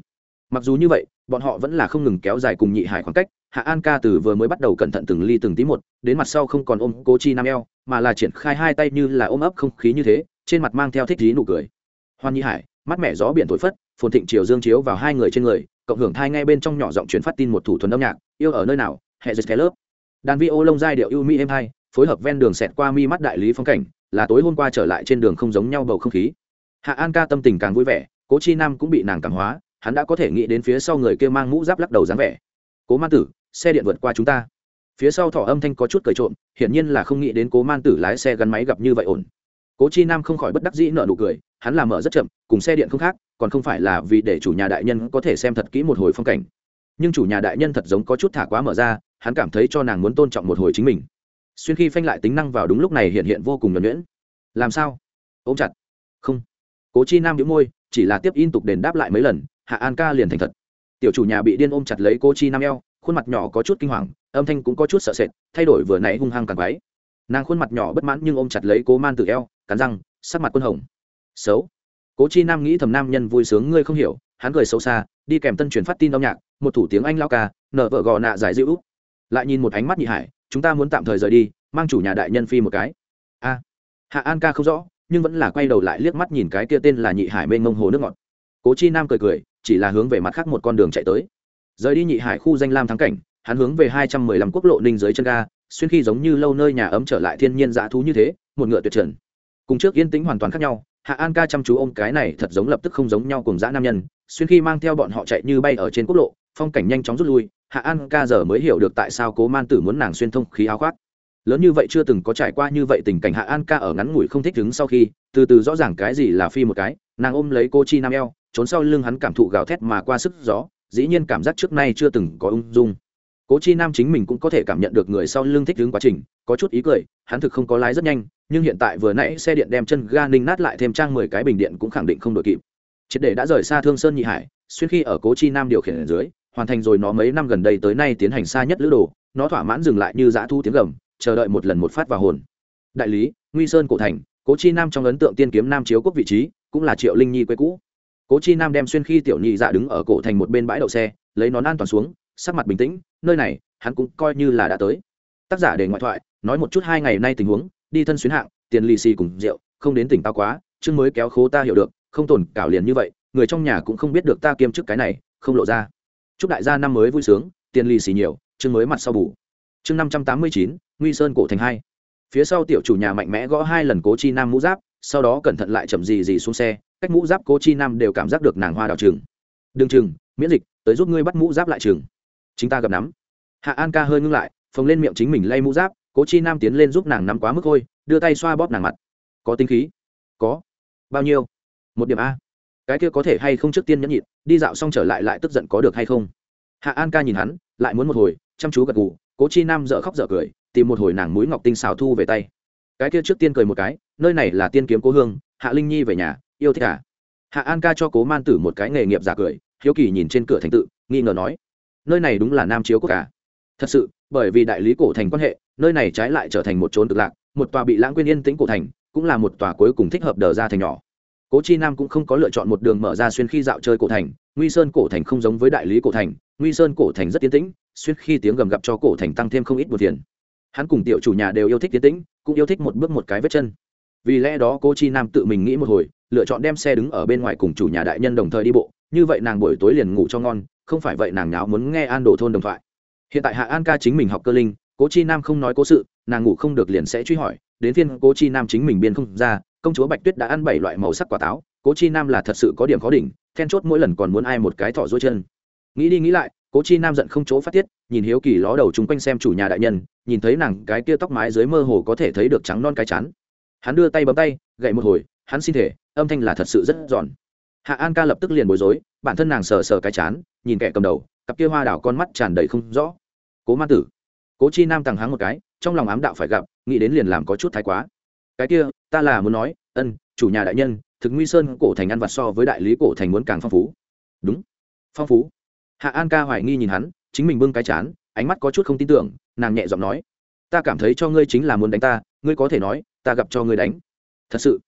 mặc dù như vậy, bọn họ vẫn là không ngừng kéo dài cùng nhị hải khoảng cách, hạ an ca từ vừa mới bắt đầu cẩn thận từng ly từng tí một, đến mặt sau không còn ôm cố chi nam eo, mà là triển khai hai tay như là ôm ấp không khí như thế, trên mặt mang theo thích lý nụ cười. Hoan nhị hải, mắt mẹ gió biển thổi phất, phồn thịnh chiều dương chiếu vào hai người trên người, cộng hưởng thai ngay bên trong nhỏ giọng truyền phát tin một thủ thuần âm nhạc, yêu ở nơi nào? Hệ dịch cái lớp. Đàn vi ô lông giai điệu ưu mỹ êm hai phối hợp ven đường xẹt qua mi mắt đại lý phong cảnh, là tối hôm qua trở lại trên đường không giống nhau bầu không khí. Hạ an ca tâm tình càng vui vẻ, cố chi nam cũng bị nàng cảm hóa hắn đã có thể nghĩ đến phía sau người kia mang mũ giáp lắc đầu dáng vẻ. Cố man tử, xe điện vượt qua chúng ta. Phía sau thỏ âm thanh có chút cởi trộm, hiển nhiên là không nghĩ đến cố man tử lái xe gắn máy gặp như vậy ổn. Cố chi nam không khỏi bất đắc dĩ nợ nụ cười, hắn làm mở rất chậm, cùng xe điện không khác, còn không phải là vì để chủ nhà đại nhân có thể xem thật kỹ một hồi phong cảnh. Nhưng chủ nhà đại nhân thật giống có chút thả quá mở ra, hắn cảm thấy cho nàng muốn tôn trọng một hồi chính mình. Xuyên khi phanh lại tính năng vào đúng lúc này hiện hiện vô cùng nhuẩn nhuyễn. Làm sao? Ôm chặt. Không. Cố chi nam đĩu môi, chỉ là tiếp in tục đền đáp lại mấy lần hạ an ca liền thành thật. Tiểu chủ nhà bị điên ôm chặt lấy cô chi nam eo, khuôn mặt nhỏ có chút kinh hoàng, âm thanh cũng có chút sợ sệt, thay đổi vừa nãy hung hăng càng quái. Nàng khuôn mặt nhỏ bất mãn nhưng ôm chặt lấy cố man tự eo, cắn răng, sắc mặt quân hồng. Xấu. Cố chi nam nghĩ thầm nam nhân vui sướng ngươi không hiểu, hắn cười xấu xa, đi kèm tân truyền phát tin âm nhạc, một thủ tiếng anh lao ca, nở vợ gò nạ giải dữ lại nhìn một ánh mắt nhị hải, chúng ta muốn tạm thời rời đi, mang chủ nhà đại nhân phi một cái. A. Hạ an ca không rõ, nhưng vẫn là quay đầu lại liếc mắt nhìn cái kia tên là nhị hải mênh mông hồ nước ngọt. Cố chi nam cười cười chỉ là hướng về mặt khác một con đường chạy tới. Rời đi nhị hải khu danh lam thắng cảnh, hắn hướng về hai trăm mười lăm quốc lộ ninh dưới chân ga, xuyên khi giống như lâu nơi nhà ấm trở lại thiên nhiên dã thú như thế, một ngựa tuyệt trần. Cùng trước yên tĩnh hoàn toàn khác nhau, hạ an ca chăm chú ôm cái này thật giống lập tức không giống nhau cùng dã nam nhân, xuyên khi mang theo bọn họ chạy như bay ở trên quốc lộ, phong cảnh nhanh chóng rút lui, hạ an ca giờ mới hiểu được tại sao cố man tử muốn nàng xuyên thông khí áo khoác. Lớn như vậy chưa từng có trải qua như vậy tình cảnh, hạ an ca ở ngắn ngủi không thích đứng sau khi, từ từ rõ ràng cái gì là phi một cái, nàng ôm lấy cô chi nam eo trốn sau lưng hắn cảm thụ gào thét mà qua sức gió, dĩ nhiên cảm giác trước nay chưa từng có ung dung. Cố chi nam chính mình cũng có thể cảm nhận được người sau lưng thích đứng quá trình, có chút ý cười, hắn thực không có lái rất nhanh, nhưng hiện tại vừa nãy xe điện đem chân ga ninh nát lại thêm trang mười cái bình điện cũng khẳng định không đội kịp. Triệt để đã rời xa thương sơn nhị hải, xuyên khi ở cố chi nam điều khiển ở dưới, hoàn thành rồi nó mấy năm gần đây tới nay tiến hành xa nhất lữ đồ, nó thỏa mãn dừng lại như dã thu tiếng gầm, chờ đợi một lần một phát vào hồn. Đại lý, nguy sơn cổ thành, cố chi nam trong ấn tượng tiên kiếm nam chiếu quốc vị trí, cũng là triệu linh nhi quê cũ cố chi nam đem xuyên khi tiểu nhị dạ đứng ở cổ thành một bên bãi đậu xe, lấy nón an toàn xuống, sắc mặt bình tĩnh, nơi này, hắn cũng coi như là đã tới. Tác giả để ngoại thoại, nói một chút hai ngày nay tình huống, đi thân xuyến hạng, tiền lì xì cùng rượu, không đến tỉnh tao quá, chương mới kéo khố ta hiểu được, không tồn cảo liền như vậy, người trong nhà cũng không biết được ta kiêm chức cái này, không lộ ra. Chúc đại gia năm mới vui sướng, tiền lì xì nhiều, chương mới mặt sau bù. Chương năm trăm tám mươi chín, nguy sơn cổ thành hai. Phía sau tiểu chủ nhà mạnh mẽ gõ hai lần cố chi nam mũ giáp sau đó cẩn thận lại chậm gì gì xuống xe, cách mũ giáp cố chi nam đều cảm giác được nàng hoa đào trừng. Đừng chừng miễn dịch, tới giúp ngươi bắt mũ giáp lại chừng chính ta gặp nắm. Hạ an ca hơi ngưng lại, phồng lên miệng chính mình lay mũ giáp, cố chi nam tiến lên giúp nàng nắm quá mức thôi đưa tay xoa bóp nàng mặt. Có tính khí? Có. Bao nhiêu? Một điểm a. Cái kia có thể hay không trước tiên nhẫn nhịn, đi dạo xong trở lại lại tức giận có được hay không? Hạ an ca nhìn hắn, lại muốn một hồi, chăm chú gật gù, cố chi nam dợ khóc dợ cười, tìm một hồi nàng mũi ngọc tinh xào thu về tay cái kia trước tiên cười một cái, nơi này là tiên kiếm cố hương, hạ linh nhi về nhà, yêu thích à? Hạ an ca cho cố man tử một cái nghề nghiệp giả cười, hiếu kỳ nhìn trên cửa thành tự, nghi ngờ nói, nơi này đúng là nam chiếu quốc cả thật sự, bởi vì đại lý cổ thành quan hệ, nơi này trái lại trở thành một trốn cực lạc, một tòa bị lãng quên yên tĩnh cổ thành, cũng là một tòa cuối cùng thích hợp đờ ra thành nhỏ. Cố chi nam cũng không có lựa chọn một đường mở ra xuyên khi dạo chơi cổ thành, nguy sơn cổ thành không giống với đại lý cổ thành, nguy sơn cổ thành rất tiến tĩnh, xuyên khi tiếng gầm gặp cho cổ thành tăng thêm không ít một tiền hắn cùng tiểu chủ nhà đều yêu thích tiến tĩnh, cũng yêu thích một bước một cái vết chân. Vì lẽ đó cô chi nam tự mình nghĩ một hồi, lựa chọn đem xe đứng ở bên ngoài cùng chủ nhà đại nhân đồng thời đi bộ, như vậy nàng buổi tối liền ngủ cho ngon, không phải vậy nàng nháo muốn nghe an đổ thôn đồng thoại. Hiện tại hạ an ca chính mình học cơ linh cố chi nam không nói cố sự, nàng ngủ không được liền sẽ truy hỏi, đến phiên cố chi nam chính mình biên không ra, công chúa bạch tuyết đã ăn bảy loại màu sắc quả táo cố chi nam là thật sự có điểm khó đỉnh, then chốt mỗi lần còn muốn ai một cái thỏ dối chân. Nghĩ đi nghĩ lại cố chi nam giận không chỗ phát tiết, nhìn hiếu kỳ ló đầu chung quanh xem chủ nhà đại nhân nhìn thấy nàng cái kia tóc mái dưới mơ hồ có thể thấy được trắng non cái chán. Hắn đưa tay bấm tay, gậy một hồi, hắn xin thể, âm thanh là thật sự rất giòn. Hạ an ca lập tức liền bối rối, bản thân nàng sờ sờ cái chán, nhìn kẻ cầm đầu, cặp kia hoa đảo con mắt tràn đầy không rõ. Cố ma tử. Cố chi nam tàng háng một cái, trong lòng ám đạo phải gặp, nghĩ đến liền làm có chút thái quá. Cái kia, ta là muốn nói, ân, chủ nhà đại nhân, thực nguy sơn cổ thành ăn vặt so với đại lý cổ thành muốn càng phong phú. Đúng. Phong phú. Hạ an ca hoài nghi nhìn hắn, chính mình bưng cái chán, ánh mắt có chút không tin tưởng nàng nhẹ giọng nói ta cảm thấy cho ngươi chính là muốn đánh ta ngươi có thể nói ta gặp cho ngươi đánh. Thật sự?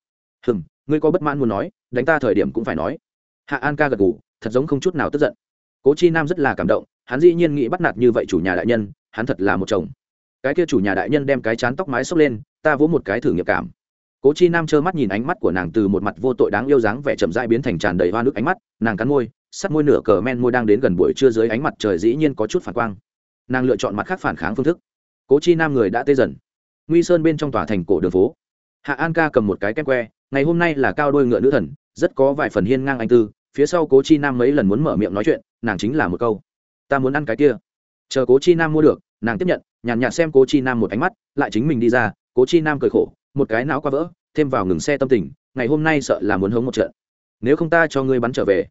Hừm ngươi có bất mãn muốn nói đánh ta thời điểm cũng phải nói. Hạ an ca gật gù, thật giống không chút nào tức giận. Cố chi nam rất là cảm động hắn dĩ nhiên nghĩ bắt nạt như vậy chủ nhà đại nhân hắn thật là một chồng. Cái kia chủ nhà đại nhân đem cái chán tóc mái xốc lên ta vỗ một cái thử nghiệp cảm. Cố chi nam trơ mắt nhìn ánh mắt của nàng từ một mặt vô tội đáng yêu dáng vẻ chậm rãi biến thành tràn đầy hoa nước ánh mắt nàng cắn môi sắt môi nửa cờ men môi đang đến gần buổi trưa dưới ánh mặt trời dĩ nhiên có chút phản quang nàng lựa chọn mặt khác phản kháng phương thức. Cố chi nam người đã tê dần. Nguy sơn bên trong tòa thành cổ đường phố. Hạ an ca cầm một cái kem que, ngày hôm nay là cao đôi ngựa nữ thần, rất có vài phần hiên ngang anh tư, phía sau cố chi nam mấy lần muốn mở miệng nói chuyện, nàng chính là một câu. Ta muốn ăn cái kia. Chờ cố chi nam mua được, nàng tiếp nhận, nhàn nhạt xem cố chi nam một ánh mắt, lại chính mình đi ra, cố chi nam cười khổ, một cái não qua vỡ, thêm vào ngừng xe tâm tình, ngày hôm nay sợ là muốn hống một trận. Nếu không ta cho ngươi bắn trở về.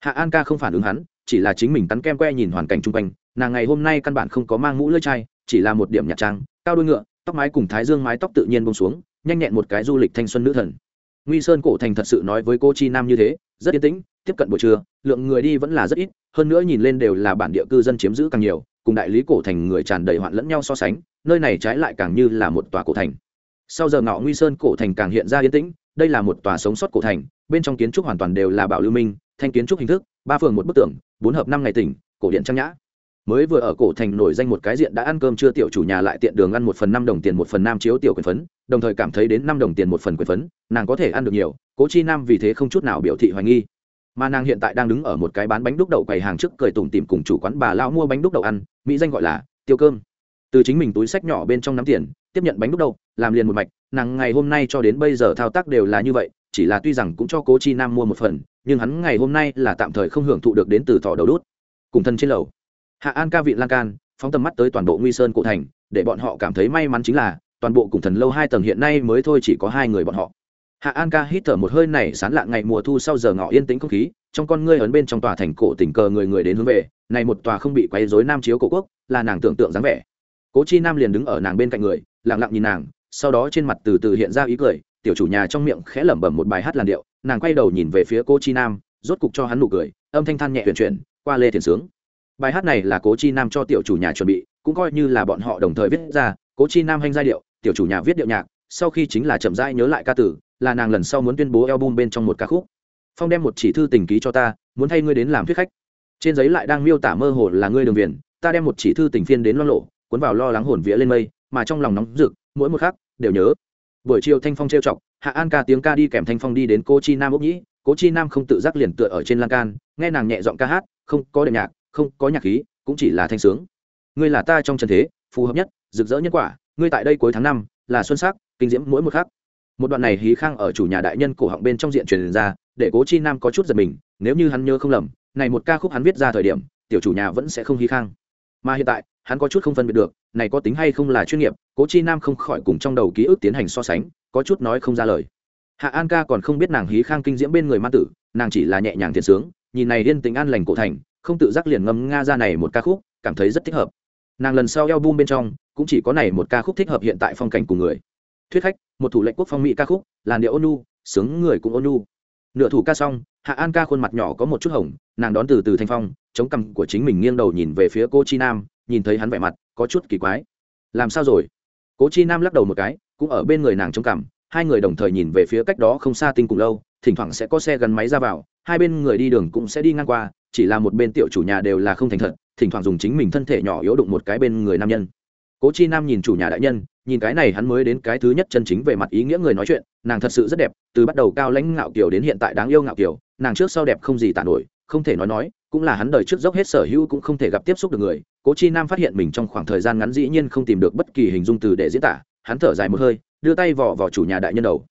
Hạ an ca không phản ứng hắn, chỉ là chính mình tắn kem que nhìn hoàn cảnh chung quanh nàng ngày hôm nay căn bản không có mang mũ lưỡi chai, chỉ là một điểm nhạt trang, cao đôi ngựa, tóc mái cùng thái dương mái tóc tự nhiên bông xuống, nhanh nhẹn một cái du lịch thanh xuân nữ thần. Nguy sơn cổ thành thật sự nói với cô chi nam như thế, rất yên tĩnh, tiếp cận buổi trưa, lượng người đi vẫn là rất ít, hơn nữa nhìn lên đều là bản địa cư dân chiếm giữ càng nhiều, cùng đại lý cổ thành người tràn đầy hoạn lẫn nhau so sánh, nơi này trái lại càng như là một tòa cổ thành. Sau giờ ngọ nguy sơn cổ thành càng hiện ra yên tĩnh, đây là một tòa sống sót cổ thành, bên trong kiến trúc hoàn toàn đều là bảo lưu minh, thanh kiến trúc hình thức, ba phường một bức tượng bốn hợp năm ngày tỉnh, cổ điện trang nhã mới vừa ở cổ thành nổi danh một cái diện đã ăn cơm chưa tiểu chủ nhà lại tiện đường ăn một phần năm đồng tiền một phần nam chiếu tiểu quyền phấn, đồng thời cảm thấy đến năm đồng tiền một phần quyền phấn, nàng có thể ăn được nhiều, cố chi nam vì thế không chút nào biểu thị hoài nghi. Mà nàng hiện tại đang đứng ở một cái bán bánh đúc đậu quầy hàng trước cười tủm tìm cùng chủ quán bà lão mua bánh đúc đậu ăn, mỹ danh gọi là tiêu cơm. Từ chính mình túi sách nhỏ bên trong nắm tiền, tiếp nhận bánh đúc đậu, làm liền một mạch, nàng ngày hôm nay cho đến bây giờ thao tác đều là như vậy, chỉ là tuy rằng cũng cho cố chi nam mua một phần, nhưng hắn ngày hôm nay là tạm thời không hưởng thụ được đến từ thỏ đầu đút. Cùng thân trên lầu hạ an ca vị lan can, phóng tầm mắt tới toàn bộ nguy sơn cổ thành, để bọn họ cảm thấy may mắn chính là, toàn bộ cùng thần lâu hai tầng hiện nay mới thôi chỉ có hai người bọn họ. Hạ an ca hít thở một hơi này sán lạ ngày mùa thu sau giờ ngọ yên tĩnh không khí, trong con ngươi ấn bên trong tòa thành cổ tình cờ người người đến hướng về, này một tòa không bị quấy rối nam chiếu cổ quốc, là nàng tưởng tượng dáng vẻ. Cố chi nam liền đứng ở nàng bên cạnh người, lặng lặng nhìn nàng, sau đó trên mặt từ từ hiện ra ý cười, tiểu chủ nhà trong miệng khẽ lẩm bẩm một bài hát làn điệu, nàng quay đầu nhìn về phía cô chi nam, rốt cục cho hắn nụ cười, âm thanh than nhẹ huyền chuyển, qua lê thiền sướng bài hát này là cố chi nam cho tiểu chủ nhà chuẩn bị, cũng coi như là bọn họ đồng thời viết ra, cố chi nam hành giai điệu, tiểu chủ nhà viết điệu nhạc, sau khi chính là chậm rãi nhớ lại ca tử, là nàng lần sau muốn tuyên bố album bên trong một ca khúc. Phong đem một chỉ thư tình ký cho ta, muốn thay ngươi đến làm thuyết khách. Trên giấy lại đang miêu tả mơ hồ là ngươi đường viền, ta đem một chỉ thư tình phiên đến lo lộ cuốn vào lo lắng hồn vía lên mây, mà trong lòng nóng rực, mỗi một khắc, đều nhớ. Buổi chiều thanh phong trêu chọc, hạ an ca tiếng ca đi kèm thanh phong đi đến cô chi nam ốc nhĩ, cố chi nam không tự giác liền tựa ở trên lan can, nghe nàng nhẹ giọng ca hát, không có đệm nhạc không có nhạc khí, cũng chỉ là thanh sướng. Ngươi là ta trong trần thế, phù hợp nhất, rực rỡ nhân quả, ngươi tại đây cuối tháng năm, là xuân sắc, kinh diễm mỗi một khác. một đoạn này hí khang ở chủ nhà đại nhân cổ họng bên trong diện truyền ra, để cố chi nam có chút giật mình, nếu như hắn nhớ không lầm, này một ca khúc hắn viết ra thời điểm, tiểu chủ nhà vẫn sẽ không hí khang. Mà hiện tại, hắn có chút không phân biệt được, này có tính hay không là chuyên nghiệp, cố chi nam không khỏi cùng trong đầu ký ức tiến hành so sánh, có chút nói không ra lời. Hạ an ca còn không biết nàng hí khang kinh diễm bên người ma tử, nàng chỉ là nhẹ nhàng thiện sướng, nhìn này yên tình an lành cổ thành không tự giác liền ngâm nga ra này một ca khúc, cảm thấy rất thích hợp. Nàng lần sau eo bum bên trong, cũng chỉ có này một ca khúc thích hợp hiện tại phong cảnh của người. Thuyết khách, một thủ lệnh quốc phong mỹ ca khúc, làn điệu ônu, sướng người cũng ônu. Nửa thủ ca xong, hạ an ca khuôn mặt nhỏ có một chút hồng, nàng đón từ từ thanh phong, chống cằm của chính mình nghiêng đầu nhìn về phía cô chi nam, nhìn thấy hắn vẻ mặt, có chút kỳ quái. Làm sao rồi? Cố chi nam lắc đầu một cái, cũng ở bên người nàng chống cằm, hai người đồng thời nhìn về phía cách đó không xa tinh cùng lâu, thỉnh thoảng sẽ có xe gắn máy ra vào, hai bên người đi đường cũng sẽ đi ngang qua chỉ là một bên tiểu chủ nhà đều là không thành thật, thỉnh thoảng dùng chính mình thân thể nhỏ yếu đụng một cái bên người nam nhân. Cố chi nam nhìn chủ nhà đại nhân, nhìn cái này hắn mới đến cái thứ nhất chân chính về mặt ý nghĩa người nói chuyện, nàng thật sự rất đẹp, từ bắt đầu cao lãnh ngạo kiều đến hiện tại đáng yêu ngạo kiều, nàng trước sau đẹp không gì tàn nổi, không thể nói nói, cũng là hắn đời trước dốc hết sở hữu cũng không thể gặp tiếp xúc được người. Cố chi nam phát hiện mình trong khoảng thời gian ngắn dĩ nhiên không tìm được bất kỳ hình dung từ để diễn tả, hắn thở dài một hơi, đưa tay vò vào chủ nhà đại nhân đầu.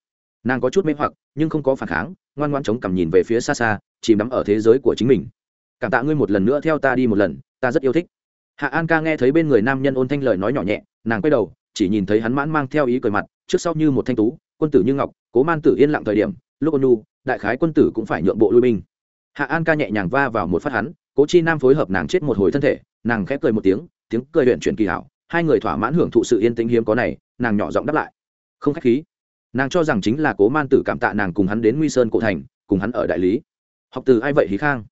Nàng có chút mê hoặc, nhưng không có phản kháng, ngoan ngoan chống cằm nhìn về phía xa xa, chìm đắm ở thế giới của chính mình cảm tạ ngươi một lần nữa theo ta đi một lần, ta rất yêu thích. Hạ an ca nghe thấy bên người nam nhân ôn thanh lời nói nhỏ nhẹ, nàng quay đầu, chỉ nhìn thấy hắn mãn mang theo ý cười mặt, trước sau như một thanh tú, quân tử như ngọc, cố man tử yên lặng thời điểm, lúc ôn nu đại khái quân tử cũng phải nhượng bộ lui binh. Hạ an ca nhẹ nhàng va vào một phát hắn, cố chi nam phối hợp nàng chết một hồi thân thể, nàng khép cười một tiếng tiếng cười huyện chuyển kỳ hảo, hai người thỏa mãn hưởng thụ sự yên tĩnh hiếm có này, nàng nhỏ giọng đáp lại. Không khách khí. Nàng cho rằng chính là cố man tử cảm tạ nàng cùng hắn đến nguy sơn cổ thành, cùng hắn ở đại lý. Học từ ai vậy hí khang?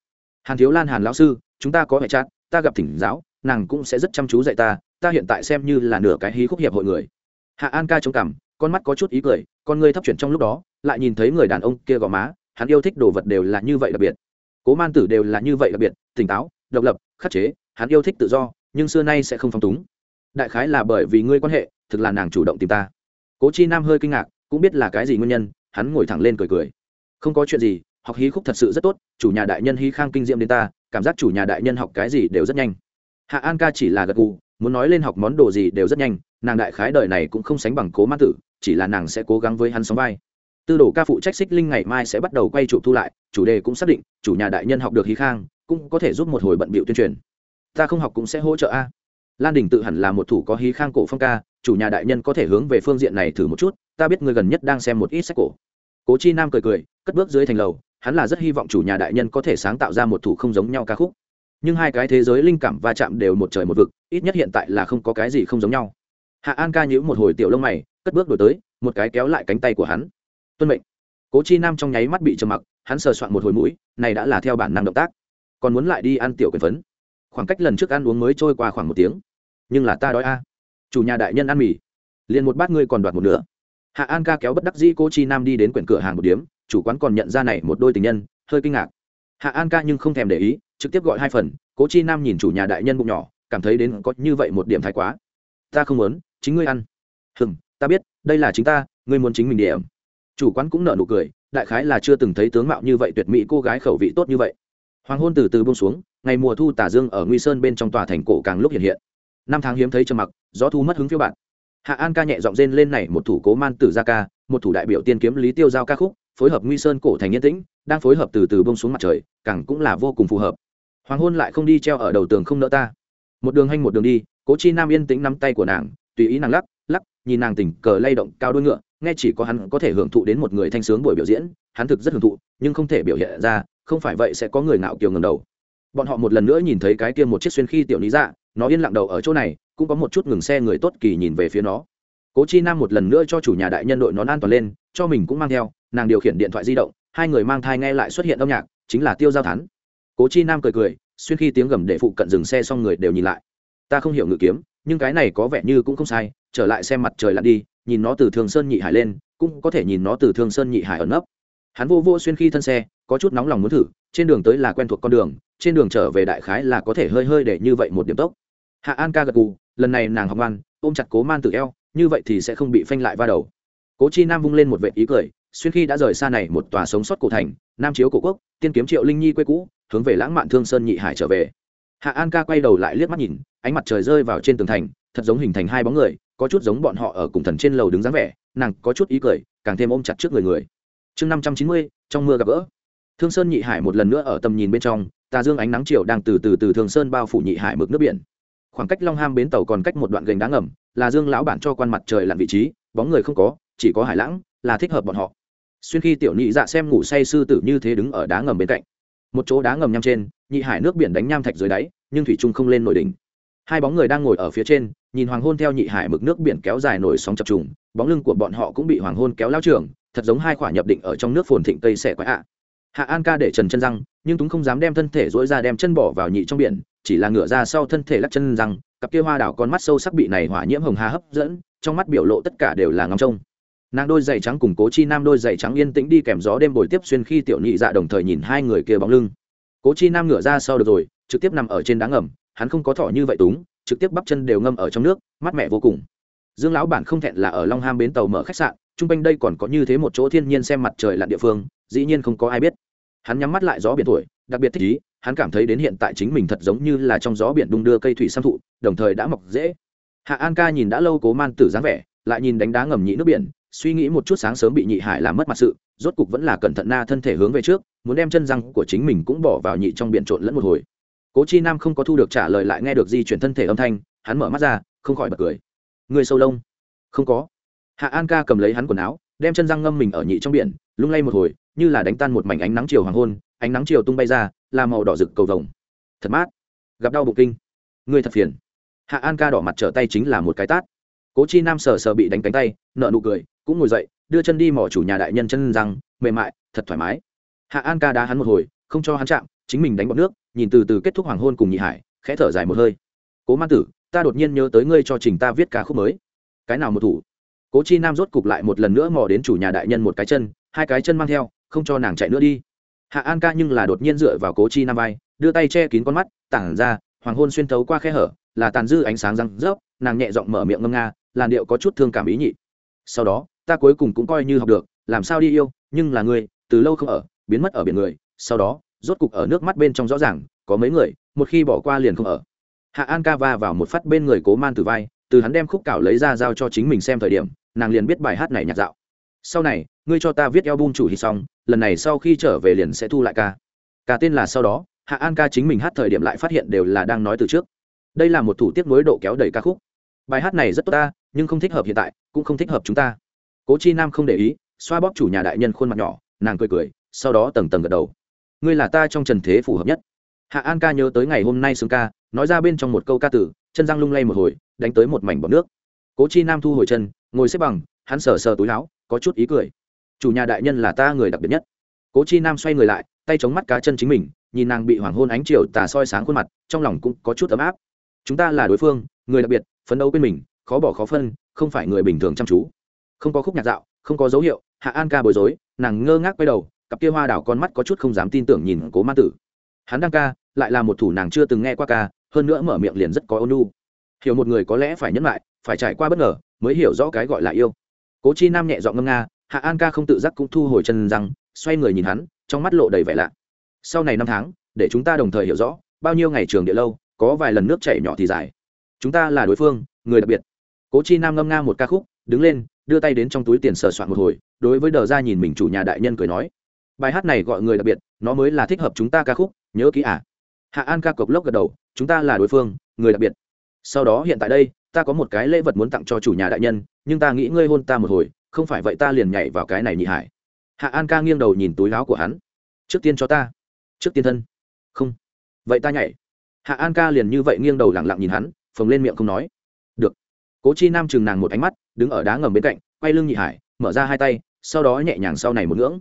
Hàn thiếu lan hàn lão sư, chúng ta có hệ chát ta gặp thỉnh giáo, nàng cũng sẽ rất chăm chú dạy ta ta hiện tại xem như là nửa cái hí khúc hiệp hội người. Hạ an ca trông cảm con mắt có chút ý cười, con ngươi thấp chuyển trong lúc đó, lại nhìn thấy người đàn ông kia gò má, hắn yêu thích đồ vật đều là như vậy đặc biệt. Cố man tử đều là như vậy đặc biệt, tỉnh táo, độc lập, khắc chế, hắn yêu thích tự do, nhưng xưa nay sẽ không phong túng. Đại khái là bởi vì ngươi quan hệ, thực là nàng chủ động tìm ta. Cố chi nam hơi kinh ngạc, cũng biết là cái gì nguyên nhân, hắn ngồi thẳng lên cười cười. Không có chuyện gì học hí khúc thật sự rất tốt, chủ nhà đại nhân hí khang kinh diệm đến ta, cảm giác chủ nhà đại nhân học cái gì đều rất nhanh. Hạ an ca chỉ là gật gù, muốn nói lên học món đồ gì đều rất nhanh, nàng đại khái đời này cũng không sánh bằng cố mã tử, chỉ là nàng sẽ cố gắng với hắn sóng vai. Tư đồ ca phụ trách xích linh ngày mai sẽ bắt đầu quay trụ thu lại, chủ đề cũng xác định, chủ nhà đại nhân học được hí khang, cũng có thể giúp một hồi bận bịu tuyên truyền. Ta không học cũng sẽ hỗ trợ a. Lan đình tự hẳn là một thủ có hí khang cổ phong ca, chủ nhà đại nhân có thể hướng về phương diện này thử một chút, ta biết người gần nhất đang xem một ít sách cổ. Cố chi nam cười cười, cất bước dưới thành lầu hắn là rất hy vọng chủ nhà đại nhân có thể sáng tạo ra một thủ không giống nhau ca khúc. Nhưng hai cái thế giới linh cảm va chạm đều một trời một vực, ít nhất hiện tại là không có cái gì không giống nhau. Hạ an ca nhữ một hồi tiểu lông mày, cất bước đổi tới, một cái kéo lại cánh tay của hắn. Tuân mệnh. Cố chi nam trong nháy mắt bị trầm mặc, hắn sờ soạn một hồi mũi, này đã là theo bản năng động tác. Còn muốn lại đi ăn tiểu quyền phấn. Khoảng cách lần trước ăn uống mới trôi qua khoảng một tiếng. Nhưng là ta đói a. Chủ nhà đại nhân ăn mì. Liền một bát ngươi còn đoạt một nửa. Hạ an ca kéo bất đắc dĩ cố chi nam đi đến quyển cửa hàng một điếm chủ quán còn nhận ra này một đôi tình nhân, hơi kinh ngạc. Hạ an ca nhưng không thèm để ý, trực tiếp gọi hai phần, cố chi nam nhìn chủ nhà đại nhân bụng nhỏ, cảm thấy đến có như vậy một điểm thái quá. Ta không muốn, chính ngươi ăn. Hừm, ta biết, đây là chính ta, ngươi muốn chính mình điểm. Chủ quán cũng nợ nụ cười, đại khái là chưa từng thấy tướng mạo như vậy tuyệt mỹ cô gái khẩu vị tốt như vậy. Hoàng hôn từ từ bông xuống, ngày mùa thu tả dương ở nguy sơn bên trong tòa thành cổ càng lúc hiện hiện. Năm tháng hiếm thấy trầm mặc, gió thu mất hứng phiêu bạn hạ an ca nhẹ giọng rên lên này, một thủ cố man tử gia ca, một thủ đại biểu tiên kiếm lý tiêu giao ca khúc phối hợp nguy sơn cổ thành yên tĩnh, đang phối hợp từ từ bông xuống mặt trời, càng cũng là vô cùng phù hợp. Hoàng hôn lại không đi treo ở đầu tường không nỡ ta. Một đường hanh một đường đi, cố chi nam yên tĩnh nắm tay của nàng, tùy ý nàng lắc lắc, nhìn nàng tỉnh cờ lay động cao đôi ngựa, nghe chỉ có hắn có thể hưởng thụ đến một người thanh sướng buổi biểu diễn, hắn thực rất hưởng thụ, nhưng không thể biểu hiện ra, không phải vậy sẽ có người ngạo kiều ngầm đầu. Bọn họ một lần nữa nhìn thấy cái kia một chiếc xuyên khi tiểu lý dạ nó yên lặng đầu ở chỗ này, cũng có một chút ngừng xe người tốt kỳ nhìn về phía nó. Cố chi nam một lần nữa cho chủ nhà đại nhân đội nón an toàn lên, cho mình cũng mang theo nàng điều khiển điện thoại di động, hai người mang thai nghe lại xuất hiện âm nhạc, chính là tiêu giao thắn cố chi nam cười cười, xuyên khi tiếng gầm để phụ cận dừng xe xong người đều nhìn lại. Ta không hiểu ngự kiếm, nhưng cái này có vẻ như cũng không sai, trở lại xem mặt trời lặn đi, nhìn nó từ thường sơn nhị hải lên, cũng có thể nhìn nó từ thương sơn nhị hải ẩn nấp. Hắn vô vô xuyên khi thân xe, có chút nóng lòng muốn thử, trên đường tới là quen thuộc con đường, trên đường trở về đại khái là có thể hơi hơi để như vậy một điểm tốc. Hạ an ca gật gù, lần này nàng học ngoan, ôm chặt cố man tự eo, như vậy thì sẽ không bị phanh lại va đầu. Cố chi nam vung lên một vệ ý cười xuyên khi đã rời xa này một tòa sống sót cổ thành, nam chiếu cổ quốc, tiên kiếm triệu linh nhi quê cũ, hướng về lãng mạn thương sơn nhị hải trở về. Hạ an ca quay đầu lại liếc mắt nhìn, ánh mặt trời rơi vào trên tường thành, thật giống hình thành hai bóng người, có chút giống bọn họ ở cùng thần trên lầu đứng dáng vẻ, nàng có chút ý cười, càng thêm ôm chặt trước người người. Chương năm trăm chín mươi, trong mưa gặp gỡ. Thương sơn nhị hải một lần nữa ở tầm nhìn bên trong, tà dương ánh nắng chiều đang từ từ từ thường sơn bao phủ nhị hải mực nước biển. Khoảng cách long ham bến tàu còn cách một đoạn gành đá ngầm, là dương lão bản cho quan mặt trời lặn vị trí, bóng người không có, chỉ có hải lãng, là thích hợp bọn họ xuyên khi tiểu nhị dạ xem ngủ say sư tử như thế đứng ở đá ngầm bên cạnh. Một chỗ đá ngầm nham trên, nhị hải nước biển đánh nham thạch dưới đáy, nhưng thủy trung không lên nổi đỉnh. Hai bóng người đang ngồi ở phía trên, nhìn hoàng hôn theo nhị hải mực nước biển kéo dài nổi sóng chập trùng, bóng lưng của bọn họ cũng bị hoàng hôn kéo lao trường, thật giống hai khỏa nhập định ở trong nước phồn thịnh cây xẻ quái ạ. Hạ an ca để trần chân răng, nhưng túng không dám đem thân thể dỗi ra đem chân bỏ vào nhị trong biển, chỉ là ngửa ra sau thân thể lắc chân răng, cặp kia hoa đảo con mắt sâu sắc bị này hỏa nhiễm hồng hà hấp dẫn, trong mắt biểu lộ tất cả đều là ngóng trông nàng đôi giày trắng cùng cố chi nam đôi giày trắng yên tĩnh đi kèm gió đêm bồi tiếp xuyên khi tiểu nhị dạ đồng thời nhìn hai người kia bóng lưng. Cố chi nam ngửa ra sau được rồi, trực tiếp nằm ở trên đá ngầm, hắn không có thỏ như vậy túng, trực tiếp bắp chân đều ngâm ở trong nước mắt mẹ vô cùng. Dương lão bản không thẹn là ở long ham bến tàu mở khách sạn chung quanh đây còn có như thế một chỗ thiên nhiên xem mặt trời lặn địa phương, dĩ nhiên không có ai biết. Hắn nhắm mắt lại gió biển tuổi đặc biệt thích ý, hắn cảm thấy đến hiện tại chính mình thật giống như là trong gió biển đung đưa cây thủy sam thụ, đồng thời đã mọc dễ. Hạ an ca nhìn đã lâu cố man tử dáng vẻ, lại nhìn đánh đá ngầm nhị nước biển suy nghĩ một chút sáng sớm bị nhị hải làm mất mặt sự, rốt cục vẫn là cẩn thận na thân thể hướng về trước, muốn đem chân răng của chính mình cũng bỏ vào nhị trong biển trộn lẫn một hồi. Cố chi nam không có thu được trả lời lại nghe được di chuyển thân thể âm thanh, hắn mở mắt ra, không khỏi bật cười. Người sâu lông? Không có. Hạ an ca cầm lấy hắn quần áo, đem chân răng ngâm mình ở nhị trong biển, lung lay một hồi, như là đánh tan một mảnh ánh nắng chiều hoàng hôn, ánh nắng chiều tung bay ra, là màu đỏ rực cầu vồng. Thật mát. Gặp đau bụng kinh. Người thật phiền. Hạ an ca đỏ mặt trở tay chính là một cái tát. Cố chi nam sờ sờ bị đánh cánh tay nợ nụ cười cũng ngồi dậy, đưa chân đi mỏ chủ nhà đại nhân chân răng, mềm mại, thật thoải mái. Hạ an ca đá hắn một hồi, không cho hắn chạm, chính mình đánh bọt nước, nhìn từ từ kết thúc hoàng hôn cùng nhị hải, khẽ thở dài một hơi. Cố man tử, ta đột nhiên nhớ tới ngươi cho trình ta viết ca khúc mới. Cái nào một thủ? Cố chi nam rốt cục lại một lần nữa mò đến chủ nhà đại nhân một cái chân, hai cái chân mang theo, không cho nàng chạy nữa đi. Hạ an ca nhưng là đột nhiên dựa vào cố chi nam vai, đưa tay che kín con mắt tảng ra, hoàng hôn xuyên thấu qua khe hở, là tàn dư ánh sáng răng rớp, nàng nhẹ giọng mở miệng ngâm nga, làn điệu có chút thương cảm ý nhị. Sau đó ta cuối cùng cũng coi như học được, làm sao đi yêu, nhưng là người từ lâu không ở, biến mất ở biển người, sau đó, rốt cục ở nước mắt bên trong rõ ràng, có mấy người, một khi bỏ qua liền không ở. Hạ an ca va vào một phát bên người cố man từ vai, từ hắn đem khúc cảo lấy ra giao cho chính mình xem thời điểm, nàng liền biết bài hát này nhạc dạo. Sau này, ngươi cho ta viết eo bum chủ hì xong, lần này sau khi trở về liền sẽ thu lại ca. Ca tên là sau đó, hạ an ca chính mình hát thời điểm lại phát hiện đều là đang nói từ trước. Đây là một thủ tiết mối độ kéo đầy ca khúc. Bài hát này rất tốt ta, nhưng không thích hợp hiện tại, cũng không thích hợp chúng ta cố chi nam không để ý, xoa bóp chủ nhà đại nhân khuôn mặt nhỏ, nàng cười cười, sau đó tầng tầng gật đầu. Ngươi là ta trong trần thế phù hợp nhất. Hạ an ca nhớ tới ngày hôm nay sướng ca, nói ra bên trong một câu ca tử, chân răng lung lay một hồi, đánh tới một mảnh bọc nước. Cố chi nam thu hồi chân, ngồi xếp bằng, hắn sờ sờ túi áo, có chút ý cười. Chủ nhà đại nhân là ta người đặc biệt nhất. Cố chi nam xoay người lại, tay chống mắt cá chân chính mình, nhìn nàng bị hoàng hôn ánh chiều tà soi sáng khuôn mặt, trong lòng cũng có chút ấm áp. Chúng ta là đối phương, người đặc biệt, phấn đấu bên mình, khó bỏ khó phân, không phải người bình thường chăm chú không có khúc nhạc dạo, không có dấu hiệu, hạ an ca bối rối, nàng ngơ ngác quay đầu, cặp kia hoa đảo con mắt có chút không dám tin tưởng nhìn cố ma tử. Hắn đang ca, lại là một thủ nàng chưa từng nghe qua ca, hơn nữa mở miệng liền rất có ôn lu hiểu một người có lẽ phải nhẫn lại, phải trải qua bất ngờ, mới hiểu rõ cái gọi là yêu. Cố chi nam nhẹ dọn ngâm nga, hạ an ca không tự giác cũng thu hồi chân rằng xoay người nhìn hắn, trong mắt lộ đầy vẻ lạ. Sau này năm tháng, để chúng ta đồng thời hiểu rõ, bao nhiêu ngày trường địa lâu, có vài lần nước chảy nhỏ thì dài. Chúng ta là đối phương, người đặc biệt. Cố chi nam ngâm nga một ca khúc, đứng lên đưa tay đến trong túi tiền sờ soạn một hồi, đối với đờ ra nhìn mình chủ nhà đại nhân cười nói, bài hát này gọi người đặc biệt, nó mới là thích hợp chúng ta ca khúc, nhớ kỹ à. Hạ an ca cộc lốc gật đầu, chúng ta là đối phương, người đặc biệt. Sau đó hiện tại đây, ta có một cái lễ vật muốn tặng cho chủ nhà đại nhân, nhưng ta nghĩ ngươi hôn ta một hồi, không phải vậy ta liền nhảy vào cái này nhị hải. Hạ an ca nghiêng đầu nhìn túi láo của hắn. Trước tiên cho ta. Trước tiên thân. Không. Vậy ta nhảy. Hạ an ca liền như vậy nghiêng đầu lẳng lặng nhìn hắn, phồng lên miệng không nói cố chi nam chừng nàng một ánh mắt, đứng ở đá ngầm bên cạnh, quay lưng nhị hải, mở ra hai tay, sau đó nhẹ nhàng sau này một ngưỡng.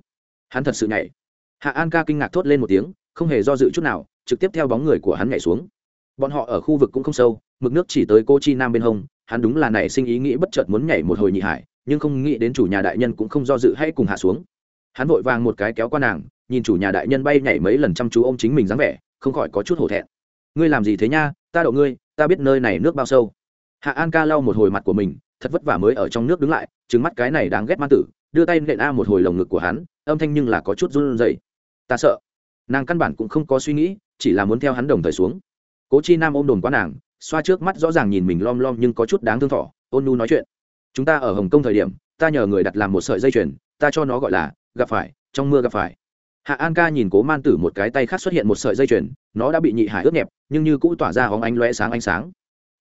Hắn thật sự nhảy. Hạ an ca kinh ngạc thốt lên một tiếng, không hề do dự chút nào, trực tiếp theo bóng người của hắn nhảy xuống. Bọn họ ở khu vực cũng không sâu, mực nước chỉ tới cô chi nam bên hông, hắn đúng là nảy sinh ý nghĩ bất chợt muốn nhảy một hồi nhị hải, nhưng không nghĩ đến chủ nhà đại nhân cũng không do dự hay cùng hạ xuống. Hắn vội vàng một cái kéo qua nàng, nhìn chủ nhà đại nhân bay nhảy mấy lần chăm chú ô m chính mình dáng vẻ, không khỏi có chút hổ thẹn. Ngươi làm gì thế nha? Ta đậu ngươi, ta biết nơi này nước bao sâu hạ an ca lau một hồi mặt của mình, thật vất vả mới ở trong nước đứng lại trứng mắt cái này đáng ghét man tử, đưa tay nện a một hồi lồng ngực của hắn, âm thanh nhưng là có chút run rẩy. Ta sợ. Nàng căn bản cũng không có suy nghĩ, chỉ là muốn theo hắn đồng thời xuống. Cố chi nam ôm đồn quá nàng, xoa trước mắt rõ ràng nhìn mình lom lom nhưng có chút đáng thương thỏ ôn nu nói chuyện. Chúng ta ở hồng kông thời điểm, ta nhờ người đặt làm một sợi dây chuyền, ta cho nó gọi là, gặp phải, trong mưa gặp phải. Hạ an ca nhìn cố man tử một cái tay khác xuất hiện một sợi dây chuyền, nó đã bị nhị hải ướt nhẹp, nhưng như cũ tỏa ra hóng ánh lóe sáng ánh sáng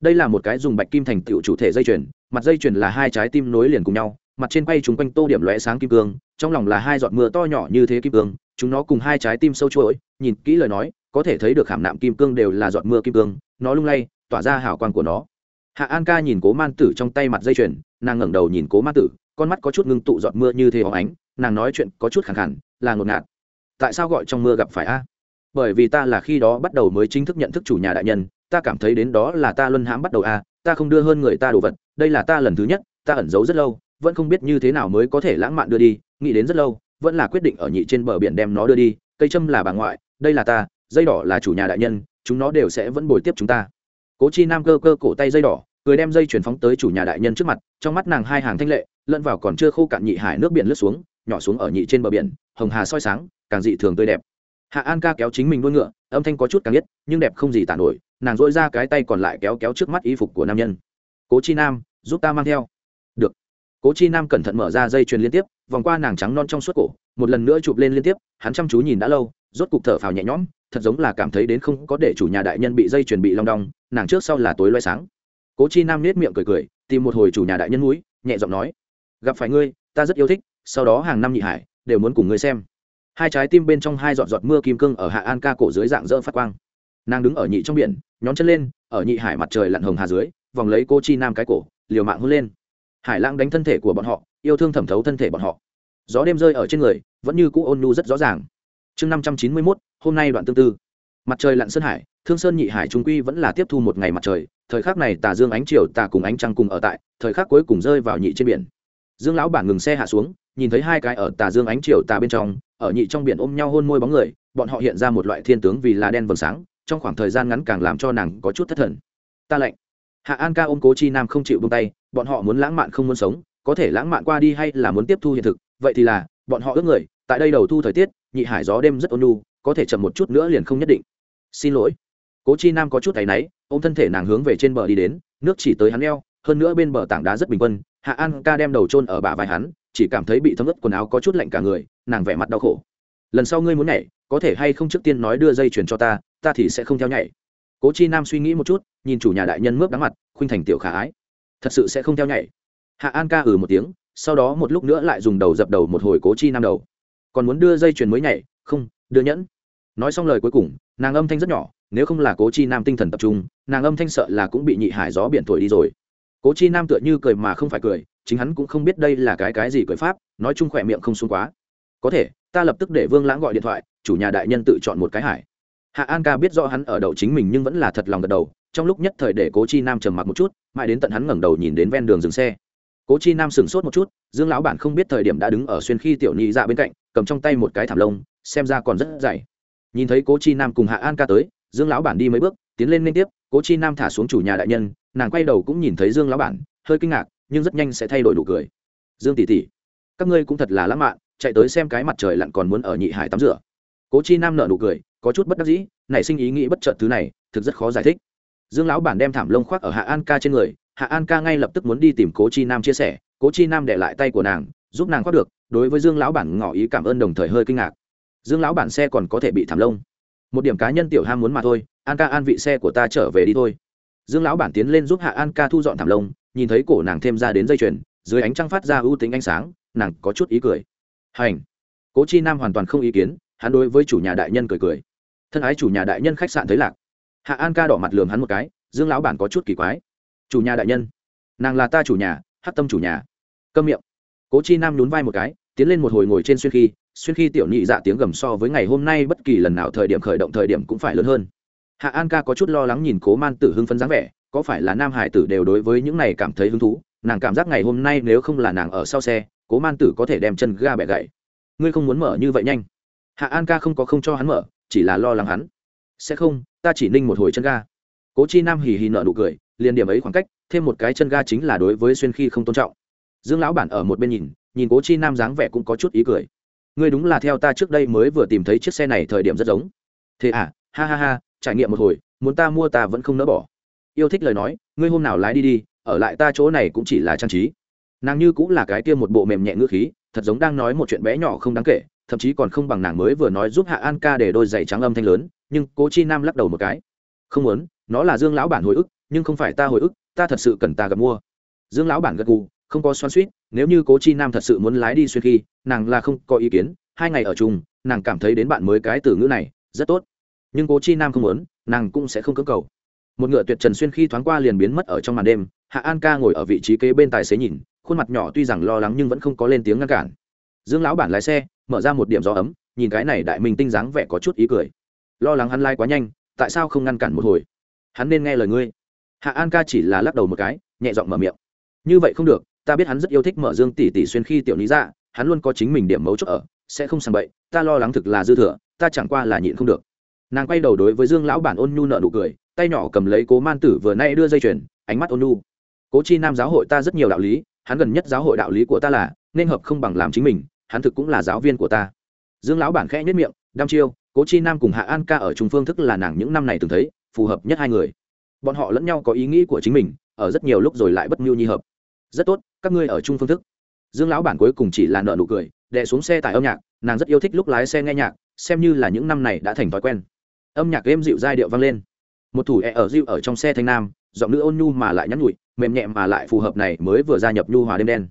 đây là một cái dùng bạch kim thành tựu chủ thể dây chuyền, mặt dây chuyền là hai trái tim nối liền cùng nhau, mặt trên quay chúng quanh tô điểm lóe sáng kim cương, trong lòng là hai giọt mưa to nhỏ như thế kim cương, chúng nó cùng hai trái tim sâu chuỗi, nhìn kỹ lời nói, có thể thấy được khảm nạm kim cương đều là giọt mưa kim cương, nó lung lay, tỏa ra hào quang của nó. Hạ an ca nhìn cố man tử trong tay mặt dây chuyền, nàng ngẩng đầu nhìn cố man tử, con mắt có chút ngưng tụ giọt mưa như thế hóng ánh, nàng nói chuyện có chút khẳng khẳng, là ngột ngạt. Tại sao gọi trong mưa gặp phải a? Bởi vì ta là khi đó bắt đầu mới chính thức nhận thức chủ nhà đại nhân ta cảm thấy đến đó là ta luân hãm bắt đầu a ta không đưa hơn người ta đồ vật, đây là ta lần thứ nhất, ta ẩn giấu rất lâu, vẫn không biết như thế nào mới có thể lãng mạn đưa đi, nghĩ đến rất lâu, vẫn là quyết định ở nhị trên bờ biển đem nó đưa đi, cây châm là bà ngoại, đây là ta, dây đỏ là chủ nhà đại nhân, chúng nó đều sẽ vẫn bồi tiếp chúng ta. Cố chi nam cơ cơ cổ tay dây đỏ, cười đem dây chuyển phóng tới chủ nhà đại nhân trước mặt, trong mắt nàng hai hàng thanh lệ, lẫn vào còn chưa khô cạn nhị hải nước biển lướt xuống, nhỏ xuống ở nhị trên bờ biển, hồng hà soi sáng, càng dị thường tươi đẹp. Hạ an ca kéo chính mình đuôi ngựa, âm thanh có chút càng nhất nhưng đẹp không gì tả nổi nàng dỗi ra cái tay còn lại kéo kéo trước mắt y phục của nam nhân. Cố chi nam, giúp ta mang theo. Được. Cố chi nam cẩn thận mở ra dây chuyền liên tiếp, vòng qua nàng trắng non trong suốt cổ, một lần nữa chụp lên liên tiếp, hắn chăm chú nhìn đã lâu, rốt cục thở phào nhẹ nhõm, thật giống là cảm thấy đến không có để chủ nhà đại nhân bị dây chuyền bị long đong, nàng trước sau là tối loay sáng. Cố chi nam nết miệng cười cười, tìm một hồi chủ nhà đại nhân núi nhẹ giọng nói, gặp phải ngươi, ta rất yêu thích, sau đó hàng năm nhị hải, đều muốn cùng ngươi xem. Hai trái tim bên trong hai giọt giọt mưa kim cương ở hạ an ca cổ dưới dạng dỡ phát quang nàng đứng ở nhị trong biển, nhón chân lên, ở nhị hải mặt trời lặn hồng hà dưới, vòng lấy cô chi nam cái cổ, liều mạng hôn lên. Hải lãng đánh thân thể của bọn họ, yêu thương thẩm thấu thân thể bọn họ. Gió đêm rơi ở trên người, vẫn như cũ ôn nhu rất rõ ràng. Chương năm trăm chín mươi mốt, hôm nay đoạn tương tư. Mặt trời lặn sơn hải, thương sơn nhị hải trung quy vẫn là tiếp thu một ngày mặt trời, thời khắc này tà dương ánh chiều, tà cùng ánh trăng cùng ở tại, thời khắc cuối cùng rơi vào nhị trên biển. Dương lão bản ngừng xe hạ xuống, nhìn thấy hai cái ở tà dương ánh chiều, tà bên trong, ở nhị trong biển ôm nhau hôn môi bóng người, bọn họ hiện ra một loại thiên tướng vì là đen vầng sáng trong khoảng thời gian ngắn càng làm cho nàng có chút thất thần. Ta lạnh. Hạ an ca ôm cố chi nam không chịu buông tay, bọn họ muốn lãng mạn không muốn sống, có thể lãng mạn qua đi hay là muốn tiếp thu hiện thực, vậy thì là, bọn họ ước người, tại đây đầu thu thời tiết, nhị hải gió đêm rất ôn nhu, có thể chậm một chút nữa liền không nhất định. Xin lỗi. Cố chi nam có chút tay náy, ôm thân thể nàng hướng về trên bờ đi đến, nước chỉ tới hắn eo, hơn nữa bên bờ tảng đá rất bình quân, hạ an ca đem đầu trôn ở bả vai hắn, chỉ cảm thấy bị thấm ướt quần áo có chút lạnh cả người, nàng vẻ mặt đau khổ. Lần sau ngươi muốn nhảy, có thể hay không trước tiên nói đưa dây chuyền cho ta ta thì sẽ không theo nhảy. Cố chi nam suy nghĩ một chút, nhìn chủ nhà đại nhân mướp đắng mặt, khuynh thành tiểu khả ái. Thật sự sẽ không theo nhảy. Hạ an ca ừ một tiếng, sau đó một lúc nữa lại dùng đầu dập đầu một hồi cố chi nam đầu. Còn muốn đưa dây chuyền mới nhảy? Không, đưa nhẫn. Nói xong lời cuối cùng, nàng âm thanh rất nhỏ, nếu không là cố chi nam tinh thần tập trung, nàng âm thanh sợ là cũng bị nhị hải gió biển thổi đi rồi. Cố chi nam tựa như cười mà không phải cười, chính hắn cũng không biết đây là cái cái gì cười pháp, nói chung khỏe miệng không xuống quá. Có thể, ta lập tức để vương lãng gọi điện thoại, chủ nhà đại nhân tự chọn một cái hải hạ an ca biết rõ hắn ở đậu chính mình nhưng vẫn là thật lòng gật đầu, trong lúc nhất thời để cố chi nam trầm mặc một chút, mãi đến tận hắn ngẩng đầu nhìn đến ven đường dừng xe. Cố chi nam sửng sốt một chút, dương lão bản không biết thời điểm đã đứng ở xuyên khi tiểu nhị dạ bên cạnh, cầm trong tay một cái thảm lông, xem ra còn rất dày. Nhìn thấy cố chi nam cùng hạ an ca tới, dương lão bản đi mấy bước, tiến lên liên tiếp, cố chi nam thả xuống chủ nhà đại nhân, nàng quay đầu cũng nhìn thấy dương lão bản, hơi kinh ngạc, nhưng rất nhanh sẽ thay đổi đủ cười. Dương tỷ tỷ, các ngươi cũng thật là lãng mạn, chạy tới xem cái mặt trời lặn còn muốn ở nhị hải tắm rửa cố chi nam nợ nụ cười, có chút bất đắc dĩ, nảy sinh ý nghĩ bất chợt thứ này, thực rất khó giải thích. Dương lão bản đem thảm lông khoác ở hạ an ca trên người, hạ an ca ngay lập tức muốn đi tìm cố chi nam chia sẻ. Cố chi nam để lại tay của nàng, giúp nàng khoác được, đối với dương lão bản ngỏ ý cảm ơn đồng thời hơi kinh ngạc. Dương lão bản xe còn có thể bị thảm lông. Một điểm cá nhân tiểu ham muốn mà thôi, an ca an vị xe của ta trở về đi thôi. Dương lão bản tiến lên giúp hạ an ca thu dọn thảm lông, nhìn thấy cổ nàng thêm ra đến dây chuyền, dưới ánh trăng phát ra ưu tính ánh sáng, nàng có chút ý cười. Hành. Cố chi nam hoàn toàn không ý kiến hắn đối với chủ nhà đại nhân cười cười. Thân ái chủ nhà đại nhân khách sạn thấy lạc. Hạ an ca đỏ mặt lườm hắn một cái, dương lão bản có chút kỳ quái. Chủ nhà đại nhân. Nàng là ta chủ nhà hát tâm chủ nhà. Câm miệng. Cố chi nam nhún vai một cái, tiến lên một hồi ngồi trên xuyên khi xuyên khi tiểu nhị dạ tiếng gầm so với ngày hôm nay bất kỳ lần nào thời điểm khởi động thời điểm cũng phải lớn hơn. Hạ an ca có chút lo lắng nhìn cố man tử hưng phấn dáng vẻ, có phải là nam hải tử đều đối với những này cảm thấy hứng thú? Nàng cảm giác ngày hôm nay nếu không là nàng ở sau xe, cố man tử có thể đem chân ga bẻ gãy. Ngươi không muốn mở như vậy nhanh hạ an ca không có không cho hắn mở, chỉ là lo lắng hắn. Sẽ không, ta chỉ ninh một hồi chân ga. Cố chi nam hì hì nợ nụ cười, liền điểm ấy khoảng cách, thêm một cái chân ga chính là đối với xuyên khi không tôn trọng. Dương lão bản ở một bên nhìn nhìn cố chi nam dáng vẻ cũng có chút ý cười. Ngươi đúng là theo ta trước đây mới vừa tìm thấy chiếc xe này thời điểm rất giống. Thế à ha ha ha, trải nghiệm một hồi, muốn ta mua ta vẫn không nỡ bỏ. Yêu thích lời nói, ngươi hôm nào lái đi đi, ở lại ta chỗ này cũng chỉ là trang trí. Nàng như cũng là cái tiêm một bộ mềm nhẹ ngữ khí, thật giống đang nói một chuyện bé nhỏ không đáng kể thậm chí còn không bằng nàng mới vừa nói giúp hạ an ca để đôi giày trắng âm thanh lớn, nhưng cố chi nam lắc đầu một cái. Không muốn, nó là dương lão bản hồi ức, nhưng không phải ta hồi ức, ta thật sự cần ta gặp mua. Dương lão bản gật gù, không có xoan suýt nếu như cố chi nam thật sự muốn lái đi xuyên khi, nàng là không có ý kiến, hai ngày ở chung, nàng cảm thấy đến bạn mới cái từ ngữ này, rất tốt. Nhưng cố chi nam không muốn, nàng cũng sẽ không cưỡng cầu. Một ngựa tuyệt trần xuyên khi thoáng qua liền biến mất ở trong màn đêm, hạ an ca ngồi ở vị trí kế bên tài xế nhìn, khuôn mặt nhỏ tuy rằng lo lắng nhưng vẫn không có lên tiếng ngăn cản. Dương lão bản lái xe mở ra một điểm gió ấm, nhìn cái này đại minh tinh dáng vẻ có chút ý cười. Lo lắng hắn lai quá nhanh, tại sao không ngăn cản một hồi? Hắn nên nghe lời ngươi. Hạ an ca chỉ là lắc đầu một cái, nhẹ giọng mở miệng. Như vậy không được, ta biết hắn rất yêu thích mở dương tỷ tỷ xuyên khi tiểu lý ra, hắn luôn có chính mình điểm mấu chốt ở, sẽ không sàng bậy, ta lo lắng thực là dư thừa, ta chẳng qua là nhịn không được. Nàng quay đầu đối với dương lão bản ôn nhu nợ nụ cười, tay nhỏ cầm lấy cố man tử vừa nay đưa dây chuyền, ánh mắt ôn nhu. Cố chi nam giáo hội ta rất nhiều đạo lý, hắn gần nhất giáo hội đạo lý của ta là, nên hợp không bằng làm chính mình hắn thực cũng là giáo viên của ta. Dương lão bản khẽ nhất miệng, đăm chiêu, cố chi nam cùng hạ an ca ở trung phương thức là nàng những năm này từng thấy, phù hợp nhất hai người. Bọn họ lẫn nhau có ý nghĩ của chính mình, ở rất nhiều lúc rồi lại bất mưu nhi hợp. Rất tốt, các ngươi ở chung phương thức. Dương lão bản cuối cùng chỉ là nợ nụ cười, đè xuống xe tải âm nhạc, nàng rất yêu thích lúc lái xe nghe nhạc, xem như là những năm này đã thành thói quen. Âm nhạc êm dịu giai điệu vang lên. Một thủ e ở dịu ở trong xe thanh nam, giọng nữ ôn nhu mà lại nhắn nhụi, mềm nhẹ mà lại phù hợp này mới vừa gia nhập nhu hòa đêm đen.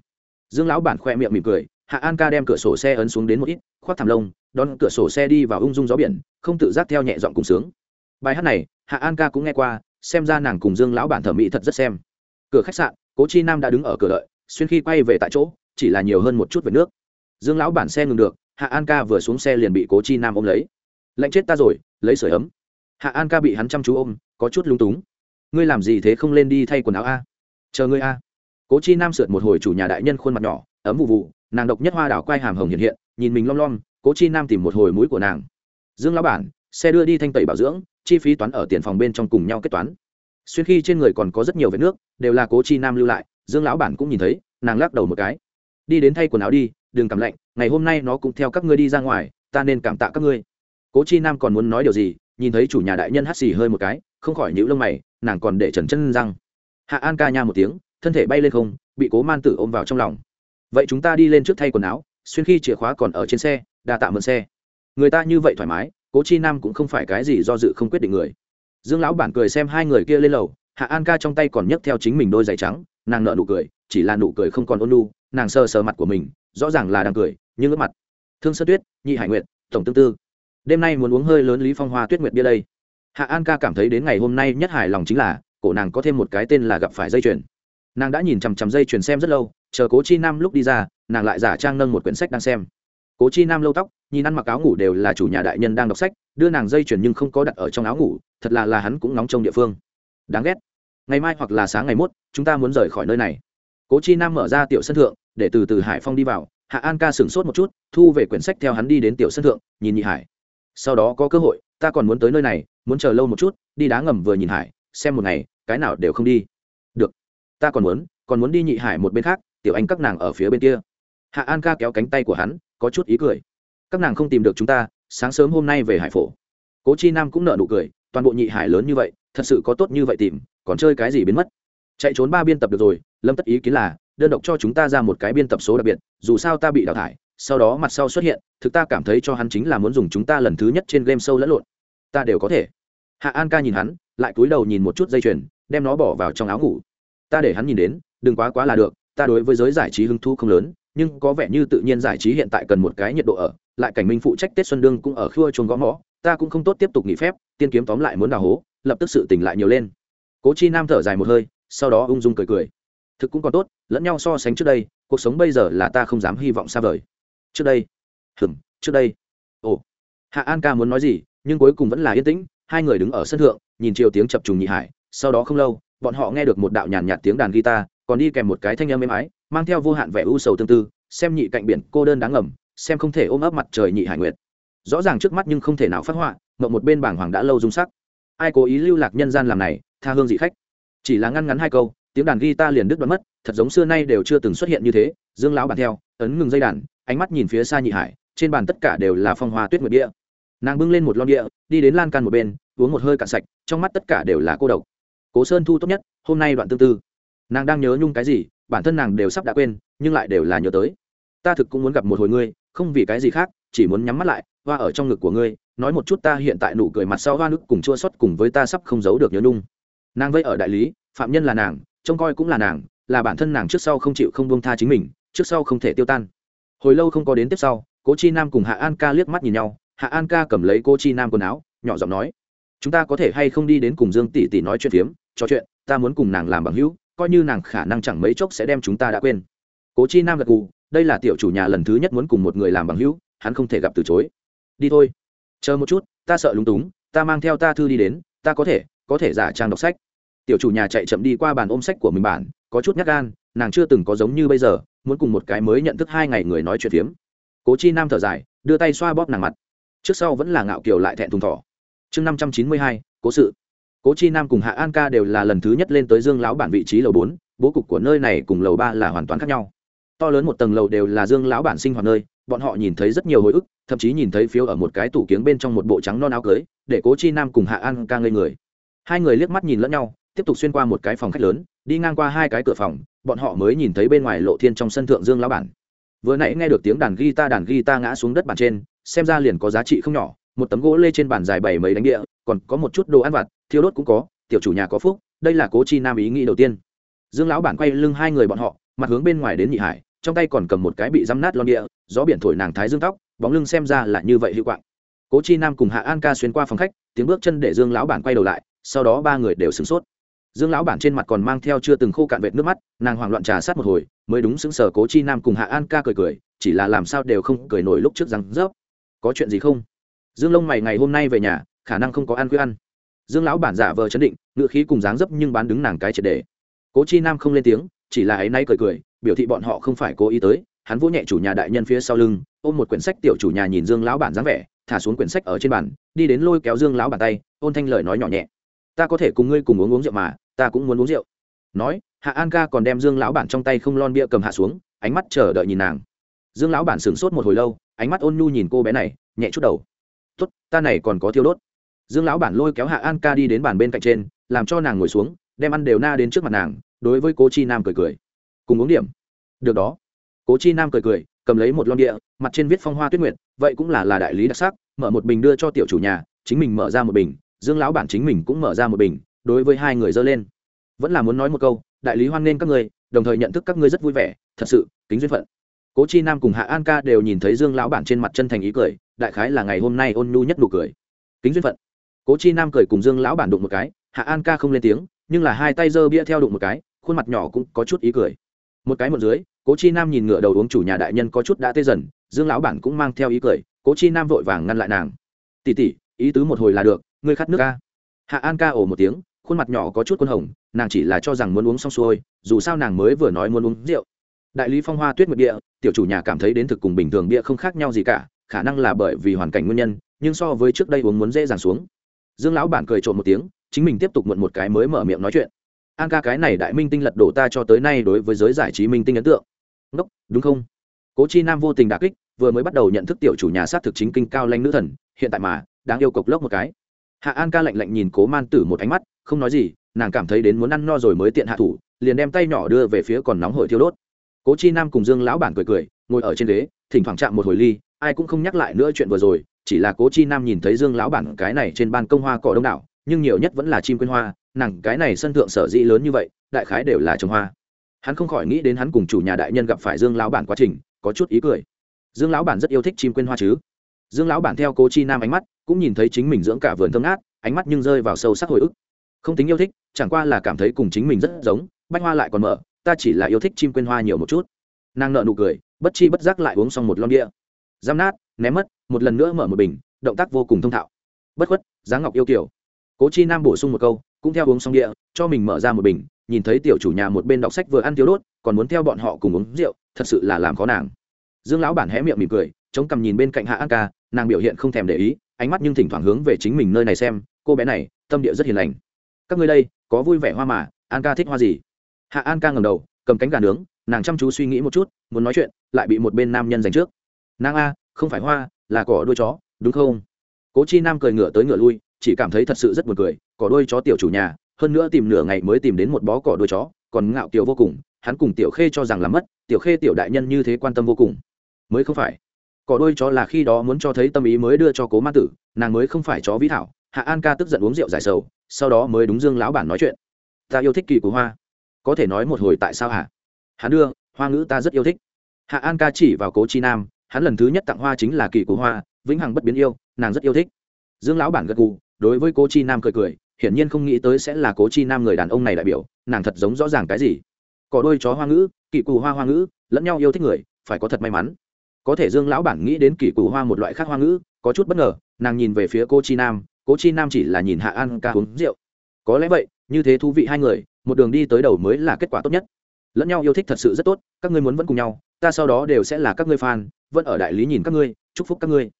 Dương lão bản khoe miệng mỉm cười hạ an ca đem cửa sổ xe ấn xuống đến một ít, khoác thảm lông, đón cửa sổ xe đi vào ung dung gió biển, không tự giác theo nhẹ dọn cùng sướng. Bài hát này, hạ an ca cũng nghe qua, xem ra nàng cùng dương lão bản thẩm mỹ thật rất xem. Cửa khách sạn, cố chi nam đã đứng ở cửa đợi, xuyên khi quay về tại chỗ, chỉ là nhiều hơn một chút về nước. Dương lão bản xe ngừng được, hạ an ca vừa xuống xe liền bị cố chi nam ôm lấy. Lạnh chết ta rồi, lấy sửa ấm. Hạ an ca bị hắn chăm chú ôm, có chút lung túng. Ngươi làm gì thế không lên đi thay quần áo a? Chờ ngươi a. Cố chi nam sượt một hồi chủ nhà đại nhân khuôn mặt nhỏ, ấm vụ vụ nàng độc nhất hoa đảo quay hàm hồng hiện hiện, nhìn mình lom lom, cố chi nam tìm một hồi mũi của nàng. Dương lão bản, xe đưa đi thanh tẩy bảo dưỡng, chi phí toán ở tiền phòng bên trong cùng nhau kết toán. Xuyên khi trên người còn có rất nhiều vết nước, đều là cố chi nam lưu lại, dương lão bản cũng nhìn thấy, nàng lắc đầu một cái. Đi đến thay quần áo đi, đừng cảm lạnh, ngày hôm nay nó cũng theo các ngươi đi ra ngoài, ta nên cảm tạ các ngươi. Cố chi nam còn muốn nói điều gì, nhìn thấy chủ nhà đại nhân hắt xì hơi một cái, không khỏi nhíu lông mày, nàng còn để trần chân răng. Hạ an ca nha một tiếng, thân thể bay lên không, bị cố man tử ôm vào trong lòng vậy chúng ta đi lên trước thay quần áo, xuyên khi chìa khóa còn ở trên xe, đa tạ mượn xe. Người ta như vậy thoải mái, cố chi nam cũng không phải cái gì do dự không quyết định người. Dương lão bản cười xem hai người kia lên lầu, hạ an ca trong tay còn nhấc theo chính mình đôi giày trắng, nàng nợ nụ cười, chỉ là nụ cười không còn ôn lu nàng sờ sờ mặt của mình, rõ ràng là đang cười, nhưng ướp mặt. Thương sơ tuyết, nhị hải nguyện tổng tương tư. Đêm nay muốn uống hơi lớn lý phong hoa tuyết nguyệt bia đây. Hạ an ca cảm thấy đến ngày hôm nay nhất hài lòng chính là, cổ nàng có thêm một cái tên là gặp phải dây chuyền. Nàng đã nhìn chằm chằm dây chuyền xem rất lâu chờ cố chi nam lúc đi ra, nàng lại giả trang nâng một quyển sách đang xem. Cố chi nam lâu tóc, nhìn ăn mặc áo ngủ đều là chủ nhà đại nhân đang đọc sách, đưa nàng dây chuyển nhưng không có đặt ở trong áo ngủ, thật là là hắn cũng nóng trong địa phương. Đáng ghét. Ngày mai hoặc là sáng ngày mốt, chúng ta muốn rời khỏi nơi này. Cố chi nam mở ra tiểu sân thượng, để từ từ hải phong đi vào, hạ an ca sửng sốt một chút, thu về quyển sách theo hắn đi đến tiểu sân thượng, nhìn nhị hải. Sau đó có cơ hội, ta còn muốn tới nơi này, muốn chờ lâu một chút, đi đá ngầm vừa nhìn hải, xem một ngày, cái nào đều không đi. Được. Ta còn muốn còn muốn đi nhị hải một bên khác tiểu anh các nàng ở phía bên kia. Hạ an ca kéo cánh tay của hắn, có chút ý cười. Các nàng không tìm được chúng ta, sáng sớm hôm nay về hải phổ. Cố chi nam cũng nợ nụ cười, toàn bộ nhị hải lớn như vậy, thật sự có tốt như vậy tìm, còn chơi cái gì biến mất? Chạy trốn ba biên tập được rồi, lâm tất ý kiến là, đơn độc cho chúng ta ra một cái biên tập số đặc biệt, dù sao ta bị đào thải, sau đó mặt sau xuất hiện, thực ta cảm thấy cho hắn chính là muốn dùng chúng ta lần thứ nhất trên game sâu lẫn lộn. Ta đều có thể. Hạ an ca nhìn hắn, lại cúi đầu nhìn một chút dây chuyền, đem nó bỏ vào trong áo ngủ. Ta để hắn nhìn đến, đừng quá quá là được ta đối với giới giải trí hứng thú không lớn, nhưng có vẻ như tự nhiên giải trí hiện tại cần một cái nhiệt độ ở, lại cảnh minh phụ trách tết xuân đương cũng ở khua chuồng gõ mõ, ta cũng không tốt tiếp tục nghỉ phép, tiên kiếm tóm lại muốn đào hố, lập tức sự tỉnh lại nhiều lên. Cố chi nam thở dài một hơi, sau đó ung dung cười cười. Thực cũng còn tốt, lẫn nhau so sánh trước đây, cuộc sống bây giờ là ta không dám hy vọng xa vời. Trước đây. Hừm trước đây. Ồ. Hạ an ca muốn nói gì, nhưng cuối cùng vẫn là yên tĩnh, hai người đứng ở sân thượng, nhìn chiều tiếng chập trùng nhị hải, sau đó không lâu, bọn họ nghe được một đạo nhàn nhạt tiếng đàn guitar còn đi kèm một cái thanh âm êm ái, mang theo vô hạn vẻ u sầu tương tư, xem nhị cạnh biển cô đơn đáng ngầm, xem không thể ôm ấp mặt trời nhị hải nguyệt. Rõ ràng trước mắt nhưng không thể nào phát họa, mộng một bên bảng hoàng đã lâu dung sắc. Ai cố ý lưu lạc nhân gian làm này, tha hương dị khách. Chỉ là ngăn ngắn hai câu, tiếng đàn guitar liền đứt đoạn mất, thật giống xưa nay đều chưa từng xuất hiện như thế, dương lão bàn theo, ấn ngừng dây đàn, ánh mắt nhìn phía xa nhị hải, trên bàn tất cả đều là phong hoa tuyết nguyệt địa nàng bưng lên một lon địa đi đến lan can một bên, uống một hơi cạn sạch, trong mắt tất cả đều là cô độc. Cố sơn thu tốt nhất, hôm nay đoạn tương tư nàng đang nhớ nhung cái gì, bản thân nàng đều sắp đã quên, nhưng lại đều là nhớ tới. Ta thực cũng muốn gặp một hồi ngươi, không vì cái gì khác, chỉ muốn nhắm mắt lại, hoa ở trong ngực của ngươi, nói một chút ta hiện tại nụ cười mặt sau hoa nước cùng chua xót cùng với ta sắp không giấu được nhớ nhung. Nàng vây ở đại lý, phạm nhân là nàng, trông coi cũng là nàng, là bản thân nàng trước sau không chịu không buông tha chính mình, trước sau không thể tiêu tan. Hồi lâu không có đến tiếp sau, cố chi nam cùng hạ an ca liếc mắt nhìn nhau, hạ an ca cầm lấy cô chi nam quần áo, nhỏ giọng nói, chúng ta có thể hay không đi đến cùng dương tỷ tỷ nói chuyện phiếm, trò chuyện, ta muốn cùng nàng làm bằng hữu coi như nàng khả năng chẳng mấy chốc sẽ đem chúng ta đã quên. Cố chi nam gật gù, đây là tiểu chủ nhà lần thứ nhất muốn cùng một người làm bằng hữu, hắn không thể gặp từ chối. Đi thôi. Chờ một chút, ta sợ lúng túng, ta mang theo ta thư đi đến, ta có thể có thể giả trang đọc sách. Tiểu chủ nhà chạy chậm đi qua bàn ôm sách của mình bản, có chút nhát gan, nàng chưa từng có giống như bây giờ, muốn cùng một cái mới nhận thức hai ngày người nói chuyện phiếm. Cố chi nam thở dài, đưa tay xoa bóp nàng mặt. Trước sau vẫn là ngạo kiều lại thẹn thùng thỏ. Chương năm trăm chín mươi hai, cố sự cố chi nam cùng hạ an ca đều là lần thứ nhất lên tới dương lão bản vị trí lầu bốn, bố cục của nơi này cùng lầu ba là hoàn toàn khác nhau. To lớn một tầng lầu đều là dương lão bản sinh hoạt nơi, bọn họ nhìn thấy rất nhiều hồi ức, thậm chí nhìn thấy phiếu ở một cái tủ kiếng bên trong một bộ trắng non áo cưới, để cố chi nam cùng hạ an ca ngây người. Hai người liếc mắt nhìn lẫn nhau, tiếp tục xuyên qua một cái phòng khách lớn, đi ngang qua hai cái cửa phòng, bọn họ mới nhìn thấy bên ngoài lộ thiên trong sân thượng dương lão bản. Vừa nãy nghe được tiếng đàn guitar đàn guitar ngã xuống đất bàn trên, xem ra liền có giá trị không nhỏ, một tấm gỗ lê trên bàn dài bảy mấy đánh địa còn có một chút đồ ăn vặt thiếu đốt cũng có, tiểu chủ nhà có phúc, đây là cố chi nam ý nghĩ đầu tiên. Dương lão bản quay lưng hai người bọn họ, mặt hướng bên ngoài đến nhị hải, trong tay còn cầm một cái bị răm nát lon địa, gió biển thổi nàng thái dương tóc, bóng lưng xem ra là như vậy hữu quạng. Cố chi nam cùng hạ an ca xuyên qua phòng khách, tiếng bước chân để dương lão bản quay đầu lại, sau đó ba người đều sửng sốt. Dương lão bản trên mặt còn mang theo chưa từng khô cạn vệt nước mắt, nàng hoảng loạn trà sát một hồi, mới đúng xứng sở cố chi nam cùng hạ an ca cười cười, chỉ là làm sao đều không cười nổi lúc trước rằng, rớp, có chuyện gì không? Dương lông mày ngày hôm nay về nhà khả năng không có ăn khuya ăn. Dương lão bản giả vờ chấn định ngựa khí cùng dáng dấp nhưng bán đứng nàng cái triệt đề cố chi nam không lên tiếng, chỉ là ấy nay cười cười, biểu thị bọn họ không phải cố ý tới, hắn vỗ nhẹ chủ nhà đại nhân phía sau lưng, ôm một quyển sách tiểu chủ nhà nhìn dương lão bản dáng vẻ, thả xuống quyển sách ở trên bàn, đi đến lôi kéo dương lão bàn tay, ôn thanh lời nói nhỏ nhẹ. Ta có thể cùng ngươi cùng uống uống rượu mà, ta cũng muốn uống rượu. Nói, hạ an ca còn đem dương lão bản trong tay không lon bia cầm hạ xuống, ánh mắt chờ đợi nhìn nàng. Dương lão bản sửng sốt một hồi lâu, ánh mắt ôn nhu nhìn cô bé này, nhẹ chút đầu. Tuất ta này còn có thiêu đốt dương lão bản lôi kéo hạ an ca đi đến bàn bên cạnh trên làm cho nàng ngồi xuống đem ăn đều na đến trước mặt nàng đối với cố chi nam cười cười. Cùng uống điểm. Được đó. Cố chi nam cười cười cầm lấy một lon địa mặt trên viết phong hoa tuyết nguyện, vậy cũng là là đại lý đặc sắc mở một bình đưa cho tiểu chủ nhà chính mình mở ra một bình dương lão bản chính mình cũng mở ra một bình đối với hai người dơ lên. Vẫn là muốn nói một câu đại lý hoan nghênh các ngươi đồng thời nhận thức các ngươi rất vui vẻ thật sự kính duyên phận. Cố chi nam cùng hạ an ca đều nhìn thấy dương lão bản trên mặt chân thành ý cười đại khái là ngày hôm nay ôn nhu nhất nụ cười. Kính duyên phận cố chi nam cười cùng dương lão bản đụng một cái, hạ an ca không lên tiếng, nhưng là hai tay giơ bia theo đụng một cái, khuôn mặt nhỏ cũng có chút ý cười. Một cái một dưới, cố chi nam nhìn ngựa đầu uống chủ nhà đại nhân có chút đã tê dần, dương lão bản cũng mang theo ý cười, cố chi nam vội vàng ngăn lại nàng. Tỉ tỉ ý tứ một hồi là được, ngươi khát nước ca hạ an ca ồ một tiếng, khuôn mặt nhỏ có chút quân hồng, nàng chỉ là cho rằng muốn uống xong xuôi, dù sao nàng mới vừa nói muốn uống rượu. Đại lý phong hoa tuyết nguyệt địa, tiểu chủ nhà cảm thấy đến thực cùng bình thường bia không khác nhau gì cả, khả năng là bởi vì hoàn cảnh nguyên nhân, nhưng so với trước đây uống muốn dễ dàng xuống dương lão bản cười trộm một tiếng, chính mình tiếp tục muộn một cái mới mở miệng nói chuyện. An ca cái này đại minh tinh lật đổ ta cho tới nay đối với giới giải trí minh tinh ấn tượng. Ngốc, đúng không? Cố chi nam vô tình đà kích, vừa mới bắt đầu nhận thức tiểu chủ nhà sát thực chính kinh cao lanh nữ thần, hiện tại mà đang yêu cộc lốc một cái. Hạ an ca lạnh lạnh nhìn cố man tử một ánh mắt, không nói gì, nàng cảm thấy đến muốn ăn no rồi mới tiện hạ thủ, liền đem tay nhỏ đưa về phía còn nóng hổi thiêu đốt. Cố chi nam cùng dương lão bản cười cười, ngồi ở trên ghế, thỉnh thoảng chạm một hồi ly, ai cũng không nhắc lại nữa chuyện vừa rồi chỉ là cố chi nam nhìn thấy dương lão bản cái này trên ban công hoa cỏ đông đảo, nhưng nhiều nhất vẫn là chim quyên hoa, nàng cái này sân thượng sở dĩ lớn như vậy, đại khái đều là trồng hoa. Hắn không khỏi nghĩ đến hắn cùng chủ nhà đại nhân gặp phải dương lão bản quá trình, có chút ý cười. Dương lão bản rất yêu thích chim quyên hoa chứ? Dương lão bản theo cố chi nam ánh mắt, cũng nhìn thấy chính mình dưỡng cả vườn thơm ngát, ánh mắt nhưng rơi vào sâu sắc hồi ức. Không tính yêu thích, chẳng qua là cảm thấy cùng chính mình rất giống, bách hoa lại còn mở, ta chỉ là yêu thích chim quyên hoa nhiều một chút. Nàng nợ nụ cười, bất chi bất giác lại uống xong một lon đĩa giam nát ném mất, một lần nữa mở một bình, động tác vô cùng thông thạo. Bất khuất, giá ngọc yêu kiểu cố chi nam bổ sung một câu, cũng theo uống xong địa, cho mình mở ra một bình, nhìn thấy tiểu chủ nhà một bên đọc sách vừa ăn thiếu đốt, còn muốn theo bọn họ cùng uống rượu, thật sự là làm khó nàng. Dương lão bản hé miệng mỉm cười, chống cằm nhìn bên cạnh hạ an ca, nàng biểu hiện không thèm để ý, ánh mắt nhưng thỉnh thoảng hướng về chính mình nơi này xem, cô bé này, tâm địa rất hiền lành. Các ngươi đây, có vui vẻ hoa mà, an ca thích hoa gì? Hạ an ca ngầm đầu, cầm cánh gà nướng, nàng chăm chú suy nghĩ một chút, muốn nói chuyện, lại bị một bên nam nhân giành trước. Nàng a không phải hoa, là cỏ đuôi chó, đúng không? Cố chi nam cười ngựa tới ngựa lui, chỉ cảm thấy thật sự rất buồn cười, cỏ đuôi chó tiểu chủ nhà, hơn nữa tìm nửa ngày mới tìm đến một bó cỏ đuôi chó, còn ngạo kiều vô cùng, hắn cùng tiểu khê cho rằng là mất, tiểu khê tiểu đại nhân như thế quan tâm vô cùng. Mới không phải. Cỏ đuôi chó là khi đó muốn cho thấy tâm ý mới đưa cho cố ma tử, nàng mới không phải chó vĩ thảo, hạ an ca tức giận uống rượu giải sầu, sau đó mới đúng dương lão bản nói chuyện. Ta yêu thích kỳ của hoa. Có thể nói một hồi tại sao hả? Hắn đưa, hoa ngữ ta rất yêu thích. Hạ an ca chỉ vào cố chi nam hắn lần thứ nhất tặng hoa chính là kỳ cụ hoa, vĩnh hằng bất biến yêu, nàng rất yêu thích. Dương lão bản gật gù, đối với cố chi nam cười cười, hiển nhiên không nghĩ tới sẽ là cố chi nam người đàn ông này đại biểu, nàng thật giống rõ ràng cái gì. Có đôi chó hoa ngữ, kỳ cù hoa hoa ngữ, lẫn nhau yêu thích người, phải có thật may mắn. Có thể dương lão bản nghĩ đến kỳ cù hoa một loại khác hoa ngữ, có chút bất ngờ, nàng nhìn về phía cô chi nam, cố chi nam chỉ là nhìn hạ an ca uống rượu. Có lẽ vậy, như thế thú vị hai người, một đường đi tới đầu mới là kết quả tốt nhất. Lẫn nhau yêu thích thật sự rất tốt, các ngươi muốn vẫn cùng nhau, ta sau đó đều sẽ là các ngươi fan vẫn ở đại lý nhìn các ngươi, chúc phúc các ngươi.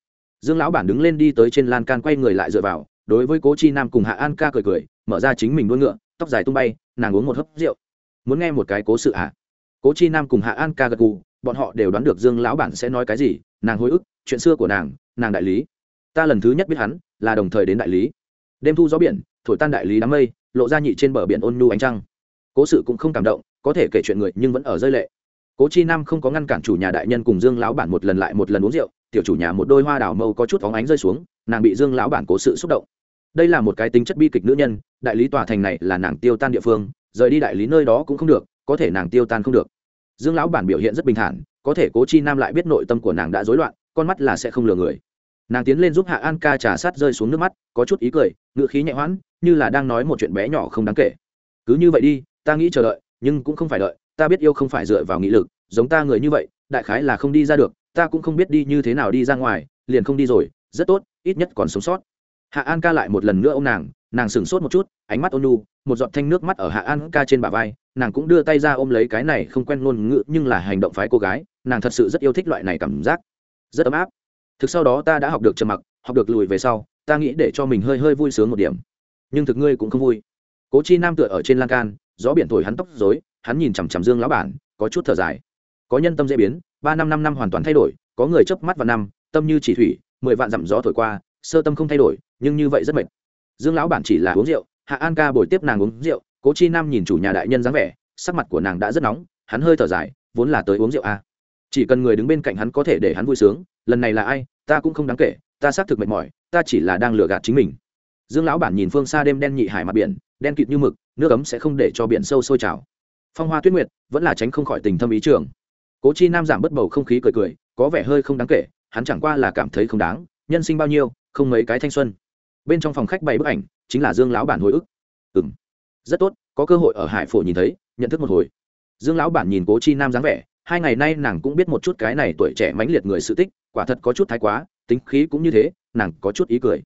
Dương lão bản đứng lên đi tới trên lan can quay người lại dựa vào, đối với cố chi nam cùng hạ an ca cười cười, mở ra chính mình đuôi ngựa, tóc dài tung bay, nàng uống một hớp rượu. Muốn nghe một cái cố sự ạ à? cố chi nam cùng hạ an ca gật gù, bọn họ đều đoán được dương lão bản sẽ nói cái gì, nàng hồi ức, chuyện xưa của nàng nàng đại lý. Ta lần thứ nhất biết hắn, là đồng thời đến đại lý. Đêm thu gió biển, thổi tan đại lý đám mây, lộ ra nhị trên bờ biển ôn nhu ánh trăng. Cố sự cũng không cảm động, có thể kể chuyện người nhưng vẫn ở rơi lệ cố chi nam không có ngăn cản chủ nhà đại nhân cùng dương lão bản một lần lại một lần uống rượu, tiểu chủ nhà một đôi hoa đào mâu có chút phóng ánh rơi xuống, nàng bị dương lão bản cố sự xúc động. Đây là một cái tính chất bi kịch nữ nhân, đại lý tòa thành này là nàng tiêu tan địa phương, rời đi đại lý nơi đó cũng không được, có thể nàng tiêu tan không được. Dương lão bản biểu hiện rất bình thản, có thể cố chi nam lại biết nội tâm của nàng đã rối loạn, con mắt là sẽ không lừa người. Nàng tiến lên giúp hạ an ca trà sát rơi xuống nước mắt, có chút ý cười ngựa khí nhẹ hoãn, như là đang nói một chuyện bé nhỏ không đáng kể. Cứ như vậy đi, ta nghĩ chờ đợi, nhưng cũng không phải đợi ta biết yêu không phải dựa vào nghị lực, giống ta người như vậy, đại khái là không đi ra được, ta cũng không biết đi như thế nào đi ra ngoài, liền không đi rồi, rất tốt, ít nhất còn sống sót. Hạ an ca lại một lần nữa ô m nàng nàng sửng sốt một chút, ánh mắt ôn nu một giọt thanh nước mắt ở hạ an ca trên bả vai, nàng cũng đưa tay ra ôm lấy cái này không quen ngôn ngữ, nhưng là hành động phái cô gái, nàng thật sự rất yêu thích loại này cảm giác. Rất ấm áp. Thực sau đó ta đã học được trầm mặc, học được lùi về sau, ta nghĩ để cho mình hơi hơi vui sướng một điểm. Nhưng thực ngươi cũng không vui. Cố chi nam tựa ở trên lan can, gió biển thổi hắn tóc dối hắn nhìn chằm chằm dương lão bản, có chút thở dài. Có nhân tâm dễ biến, ba năm năm năm hoàn toàn thay đổi, có người chớp mắt vào năm, tâm như chỉ thủy, mười vạn dặm gió thổi qua, sơ tâm không thay đổi, nhưng như vậy rất mệt. Dương lão bản chỉ là uống rượu, hạ an ca bồi tiếp nàng uống rượu, cố chi nam nhìn chủ nhà đại nhân dáng vẻ, sắc mặt của nàng đã rất nóng, hắn hơi thở dài, vốn là tới uống rượu à. chỉ cần người đứng bên cạnh hắn có thể để hắn vui sướng, lần này là ai, ta cũng không đáng kể, ta xác thực mệt mỏi, ta chỉ là đang lừa gạt chính mình. Dương lão bản nhìn phương xa đêm đen nhị hải mặt biển, đen kịt như mực, nước ấm sẽ không để cho biển sâu sôi trào phong hoa tuyết nguyệt vẫn là tránh không khỏi tình thâm ý trường. Cố chi nam giảm bớt bầu không khí cười cười, có vẻ hơi không đáng kể, hắn chẳng qua là cảm thấy không đáng, nhân sinh bao nhiêu, không mấy cái thanh xuân. Bên trong phòng khách bày bức ảnh, chính là dương lão bản hồi ức. Ừ m rất tốt, có cơ hội ở hải phổ nhìn thấy, nhận thức một hồi. Dương lão bản nhìn cố chi nam dáng vẻ, hai ngày nay nàng cũng biết một chút cái này tuổi trẻ mãnh liệt người sự tích, quả thật có chút thái quá, tính khí cũng như thế, nàng có chút ý cười.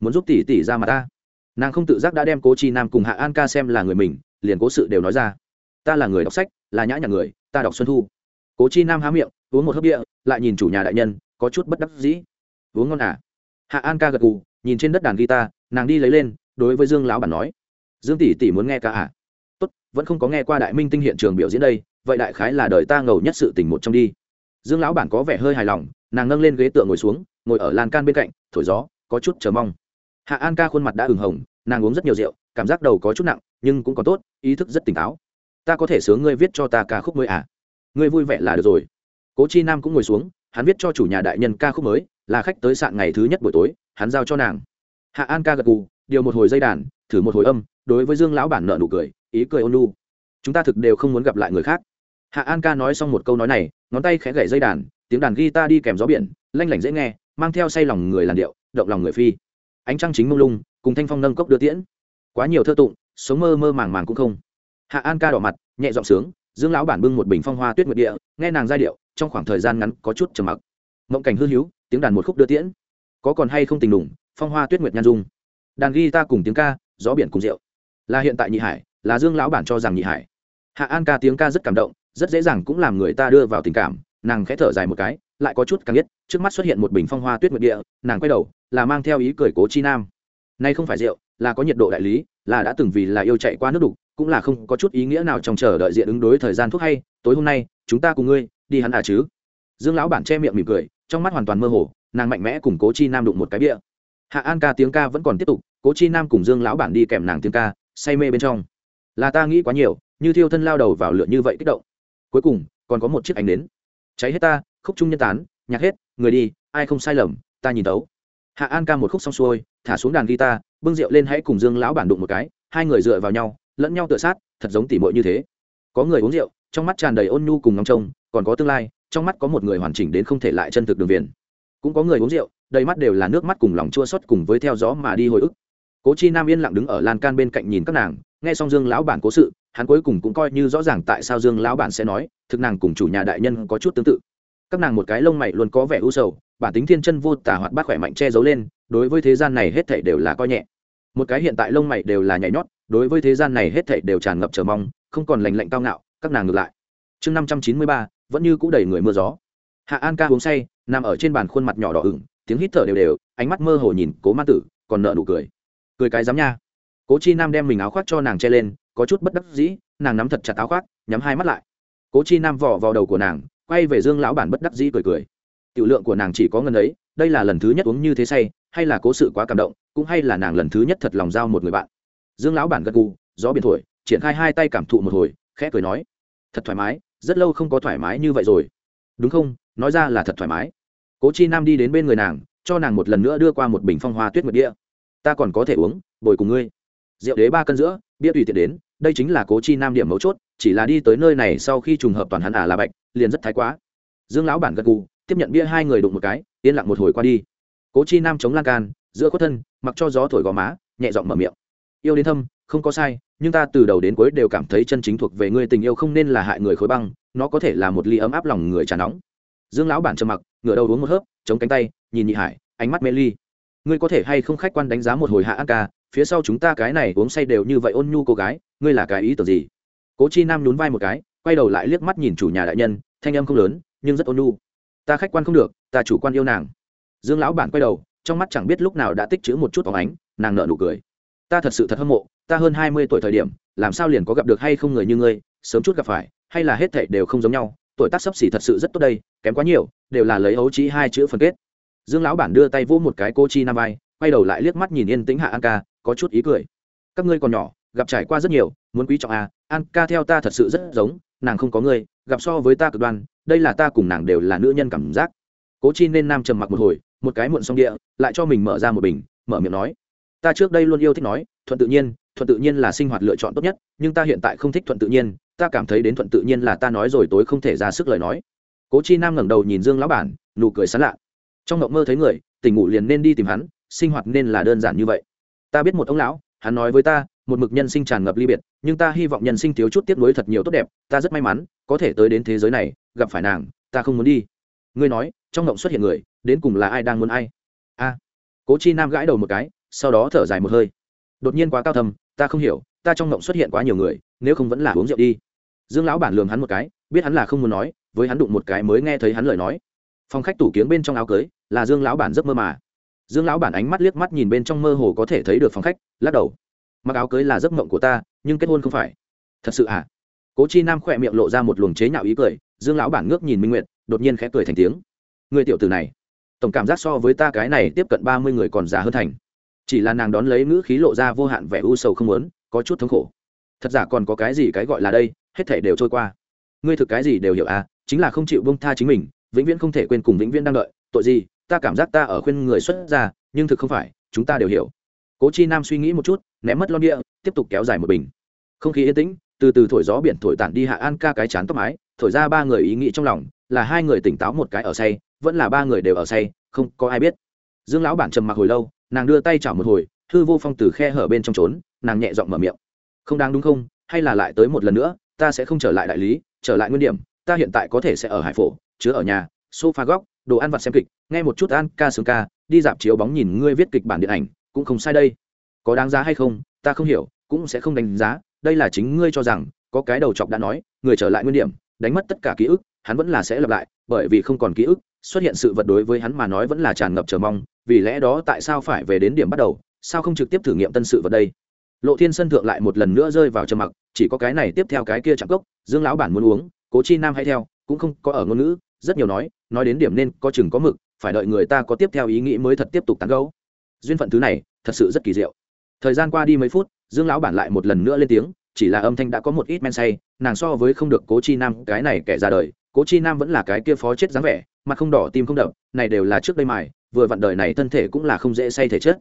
Muốn giúp tỷ tỷ ra mà ta. Nàng không tự giác đã đem cố chi nam cùng hạ an ca xem là người mình, liền cố sự đều nói ra ta là người đọc sách, là nhã nhặn người, ta đọc xuân thu. Cố chi nam há miệng, uống một hớp địa lại nhìn chủ nhà đại nhân, có chút bất đắc dĩ. Uống ngon à? Hạ an ca gật gù, nhìn trên đất đàn guitar, nàng đi lấy lên, đối với dương lão bản nói. Dương tỷ tỷ muốn nghe ca à? Tốt, vẫn không có nghe qua đại minh tinh hiện trường biểu diễn đây, vậy đại khái là đời ta ngầu nhất sự tình một trong đi. Dương lão bản có vẻ hơi hài lòng, nàng nâng lên ghế tựa ngồi xuống, ngồi ở lan can bên cạnh, thổi gió, có chút chờ mong. Hạ an ca khuôn mặt đã ửng hồng, nàng uống rất nhiều rượu, cảm giác đầu có chút nặng, nhưng cũng có tốt, ý thức rất tỉnh táo ta có thể sướng ngươi viết cho ta ca khúc mới à? Ngươi vui vẻ là được rồi. Cố chi nam cũng ngồi xuống, hắn viết cho chủ nhà đại nhân ca khúc mới, là khách tới sạn ngày thứ nhất buổi tối, hắn giao cho nàng. Hạ an ca gật gù, điều một hồi dây đàn, thử một hồi âm, đối với dương lão bản nợ nụ cười, ý cười ôn lu chúng ta thực đều không muốn gặp lại người khác. Hạ an ca nói xong một câu nói này, ngón tay khẽ gậy dây đàn, tiếng đàn guitar đi kèm gió biển, lanh lảnh dễ nghe, mang theo say lòng người làn điệu, động lòng người phi. Ánh trăng chính mông lung, cùng thanh phong nâng cốc đưa tiễn. Quá nhiều thơ tụng, sống mơ mơ màng màng cũng không hạ an ca đỏ mặt, nhẹ giọng sướng, dương lão bản bưng một bình phong hoa tuyết nguyệt địa, nghe nàng giai điệu, trong khoảng thời gian ngắn có chút trầm mặc. Mộng cảnh hư hữu, tiếng đàn một khúc đưa tiễn. Có còn hay không tình đủng phong hoa tuyết nguyệt nhan dung? Đàn ghi ta cùng tiếng ca, gió biển cùng rượu. Là hiện tại nhị hải, là dương lão bản cho rằng nhị hải. Hạ an ca tiếng ca rất cảm động, rất dễ dàng cũng làm người ta đưa vào tình cảm, nàng khẽ thở dài một cái, lại có chút càng nhất trước mắt xuất hiện một bình phong hoa tuyết nguyệt địa, nàng quay đầu, là mang theo ý cười cố chi nam. Nay không phải rượu, là có nhiệt độ đại lý, là đã từng vì là yêu chạy qua nước đục cũng là không có chút ý nghĩa nào trong chờ đợi diện ứng đối thời gian thuốc hay, tối hôm nay, chúng ta cùng ngươi, đi hắn à chứ? Dương lão bản che miệng mỉm cười, trong mắt hoàn toàn mơ hồ, nàng mạnh mẽ cùng cố chi nam đụng một cái bia. Hạ an ca tiếng ca vẫn còn tiếp tục, cố chi nam cùng dương lão bản đi kèm nàng tiếng ca, say mê bên trong. Là ta nghĩ quá nhiều, như thiêu thân lao đầu vào lửa như vậy kích động. Cuối cùng, còn có một chiếc ánh đến cháy hết ta, khúc trung nhân tán, nhạc hết, người đi, ai không sai lầm, ta nhìn tấu. Hạ an ca một khúc xong xuôi, thả xuống đàn guitar, bưng rượu lên hãy cùng dương lão bản đụng một cái, hai người dựa vào nhau lẫn nhau tựa sát, thật giống tỉ mội như thế. Có người uống rượu, trong mắt tràn đầy ôn nhu cùng ngóng trông, còn có tương lai, trong mắt có một người hoàn chỉnh đến không thể lại chân thực đường viền. Cũng có người uống rượu, đầy mắt đều là nước mắt cùng lòng chua xót cùng với theo gió mà đi hồi ức. Cố chi nam yên lặng đứng ở lan can bên cạnh nhìn các nàng, nghe xong dương lão bản cố sự, hắn cuối cùng cũng coi như rõ ràng tại sao dương lão bản sẽ nói, thực nàng cùng chủ nhà đại nhân có chút tương tự. Các nàng một cái lông mày luôn có vẻ u sầu, bản tính thiên chân vô tả hoạt bát khỏe mạnh che giấu lên, đối với thế gian này hết thảy đều là coi nhẹ. Một cái hiện tại lông mày đều là nhảy nhót đối với thế gian này hết thảy đều tràn ngập chờ mong, không còn lành lạnh cao ngạo, các nàng ngược lại. Chương năm trăm chín mươi ba, vẫn như cũ đầy người mưa gió. Hạ an ca uống say, nằm ở trên bàn khuôn mặt nhỏ đỏ ửng, tiếng hít thở đều đều, ánh mắt mơ hồ nhìn cố ma tử, còn nợ nụ cười. Cười cái dám nha. Cố chi nam đem mình áo khoác cho nàng che lên, có chút bất đắc dĩ, nàng nắm thật chặt áo khoác, nhắm hai mắt lại. Cố chi nam vò vào đầu của nàng, quay về dương lão bản bất đắc dĩ cười cười. Tiểu lượng của nàng chỉ có ngân ấy, đây là lần thứ nhất uống như thế say, hay là cố sự quá cảm động, cũng hay là nàng lần thứ nhất thật lòng giao một người bạn dương lão bản gật gù, gió biển thổi, triển khai hai tay cảm thụ một hồi, khẽ cười nói, thật thoải mái, rất lâu không có thoải mái như vậy rồi. Đúng không? Nói ra là thật thoải mái. Cố chi nam đi đến bên người nàng, cho nàng một lần nữa đưa qua một bình phong hoa tuyết mật đĩa ta còn có thể uống, bồi cùng ngươi. Rượu đế ba cân giữa, bia tùy tiện đến, đây chính là cố chi nam điểm mấu chốt, chỉ là đi tới nơi này sau khi trùng hợp toàn hắn ả là bạch, liền rất thái quá. Dương lão bản gật gù, tiếp nhận bia hai người đụng một cái, yên lặng một hồi qua đi. Cố chi nam chống lan can, giữa khuất thân, mặc cho gió thổi gò má, nhẹ giọng mở miệng yêu đến thâm, không có sai, nhưng ta từ đầu đến cuối đều cảm thấy chân chính thuộc về ngươi tình yêu không nên là hại người khối băng, nó có thể là một ly ấm áp lòng người trà nóng. Dương lão bản trầm mặc, ngửa đầu uống một hớp, chống cánh tay, nhìn nhị hải, ánh mắt mê ly. Ngươi có thể hay không khách quan đánh giá một hồi hạ an ca, phía sau chúng ta cái này uống say đều như vậy ôn nhu cô gái, ngươi là cái ý tưởng gì? Cố chi nam nhún vai một cái, quay đầu lại liếc mắt nhìn chủ nhà đại nhân, thanh âm không lớn, nhưng rất ôn nhu. Ta khách quan không được, ta chủ quan yêu nàng. Dương lão bản quay đầu, trong mắt chẳng biết lúc nào đã tích chữ một chút phóng ánh, nàng nợ nụ cười ta thật sự thật hâm mộ, ta hơn hai mươi tuổi thời điểm, làm sao liền có gặp được hay không người như ngươi, sớm chút gặp phải, hay là hết thảy đều không giống nhau, tuổi tác sắp xỉ thật sự rất tốt đây, kém quá nhiều, đều là lấy ấu trí hai chữ phân kết. Dương lão bản đưa tay vỗ một cái cô chi nam vai, quay đầu lại liếc mắt nhìn yên tĩnh hạ an ca, có chút ý cười. Các ngươi còn nhỏ, gặp trải qua rất nhiều, muốn quý trọng à an ca theo ta thật sự rất giống, nàng không có ngươi, gặp so với ta cực đoan, đây là ta cùng nàng đều là nữ nhân cảm giác. Cố chi nên nam trầm mặc một hồi, một cái muộn xong địa, lại cho mình mở ra một bình, mở miệng nói ta trước đây luôn yêu thích nói, thuận tự nhiên, thuận tự nhiên là sinh hoạt lựa chọn tốt nhất, nhưng ta hiện tại không thích thuận tự nhiên, ta cảm thấy đến thuận tự nhiên là ta nói rồi tối không thể ra sức lời nói. Cố chi nam ngẩng đầu nhìn dương lão bản, nụ cười sán lạ. Trong ngộng mơ thấy người, tỉnh ngủ liền nên đi tìm hắn, sinh hoạt nên là đơn giản như vậy. Ta biết một ông lão, hắn nói với ta, một mực nhân sinh tràn ngập ly biệt, nhưng ta hy vọng nhân sinh thiếu chút tiếp nối thật nhiều tốt đẹp, ta rất may mắn, có thể tới đến thế giới này, gặp phải nàng, ta không muốn đi. Ngươi nói, trong ngộng xuất hiện người, đến cùng là ai đang muốn ai? A. Cố chi nam gãi đầu một cái sau đó thở dài một hơi. Đột nhiên quá cao thầm ta không hiểu, ta trong ngộng xuất hiện quá nhiều người, nếu không vẫn là uống rượu đi. Dương lão bản lường hắn một cái, biết hắn là không muốn nói, với hắn đụng một cái mới nghe thấy hắn lời nói. Phòng khách tủ kiếng bên trong áo cưới, là dương lão bản giấc mơ mà. Dương lão bản ánh mắt liếc mắt nhìn bên trong mơ hồ có thể thấy được phòng khách, lắc đầu. Mặc áo cưới là giấc mộng của ta, nhưng kết hôn không phải. Thật sự à? Cố chi nam khỏe miệng lộ ra một luồng chế nhạo ý cười, dương lão bản ngước nhìn minh nguyệt, đột nhiên khẽ cười thành tiếng. Người tiểu tử này, tổng cảm giác so với ta cái này tiếp cận ba mươi người còn già hơn thành chỉ là nàng đón lấy ngữ khí lộ ra vô hạn vẻ u sầu không muốn, có chút thống khổ. Thật giả còn có cái gì cái gọi là đây, hết thể đều trôi qua. Ngươi thực cái gì đều hiểu à chính là không chịu bông tha chính mình, vĩnh viễn không thể quên cùng vĩnh viễn đang đợi, tội gì, ta cảm giác ta ở khuyên người xuất ra nhưng thực không phải, chúng ta đều hiểu. Cố chi nam suy nghĩ một chút, ném mất lon địa tiếp tục kéo dài một bình. Không khí yên tĩnh, từ từ thổi gió biển thổi tản đi hạ an ca cái chán tóc mái, thổi ra ba người ý nghĩ trong lòng, là hai người tỉnh táo một cái ở say, vẫn là ba người đều ở say, không có ai biết. Dương lão bản trầm mặc hồi lâu nàng đưa tay chảo một hồi thư vô phong từ khe hở bên trong trốn, nàng nhẹ giọng mở miệng. Không đáng đúng không? Hay là lại tới một lần nữa, ta sẽ không trở lại đại lý, trở lại nguyên điểm, ta hiện tại có thể sẽ ở hải phổ, chứa ở nhà, sofa góc, đồ ăn vặt xem kịch, nghe một chút ăn ca sướng ca, đi dạp chiếu bóng nhìn ngươi viết kịch bản điện ảnh, cũng không sai đây. Có đáng giá hay không? Ta không hiểu, cũng sẽ không đánh giá, đây là chính ngươi cho rằng, có cái đầu chọc đã nói, người trở lại nguyên điểm, đánh mất tất cả ký ức, hắn vẫn là sẽ lặp lại, bởi vì không còn ký ức, xuất hiện sự vật đối với hắn mà nói vẫn là tràn ngập chờ mong vì lẽ đó tại sao phải về đến điểm bắt đầu, sao không trực tiếp thử nghiệm tân sự vật đây? Lộ thiên sân thượng lại một lần nữa rơi vào trầm mặc, chỉ có cái này tiếp theo cái kia chạm cốc dương lão bản muốn uống, cố chi nam hay theo, cũng không có ở ngôn ngữ, rất nhiều nói nói đến điểm nên có chừng có mực, phải đợi người ta có tiếp theo ý nghĩ mới thật tiếp tục tán gấu duyên phận thứ này, thật sự rất kỳ diệu. Thời gian qua đi mấy phút, dương lão bản lại một lần nữa lên tiếng, chỉ là âm thanh đã có một ít men say, nàng so với không được cố chi nam, cái này kẻ ra đời, cố chi nam vẫn là cái kia phó chết dáng vẻ, mặt không đỏ, tim không đậm, này đều là trước đây mài vừa vặn đời này thân thể cũng là không dễ say thể chất.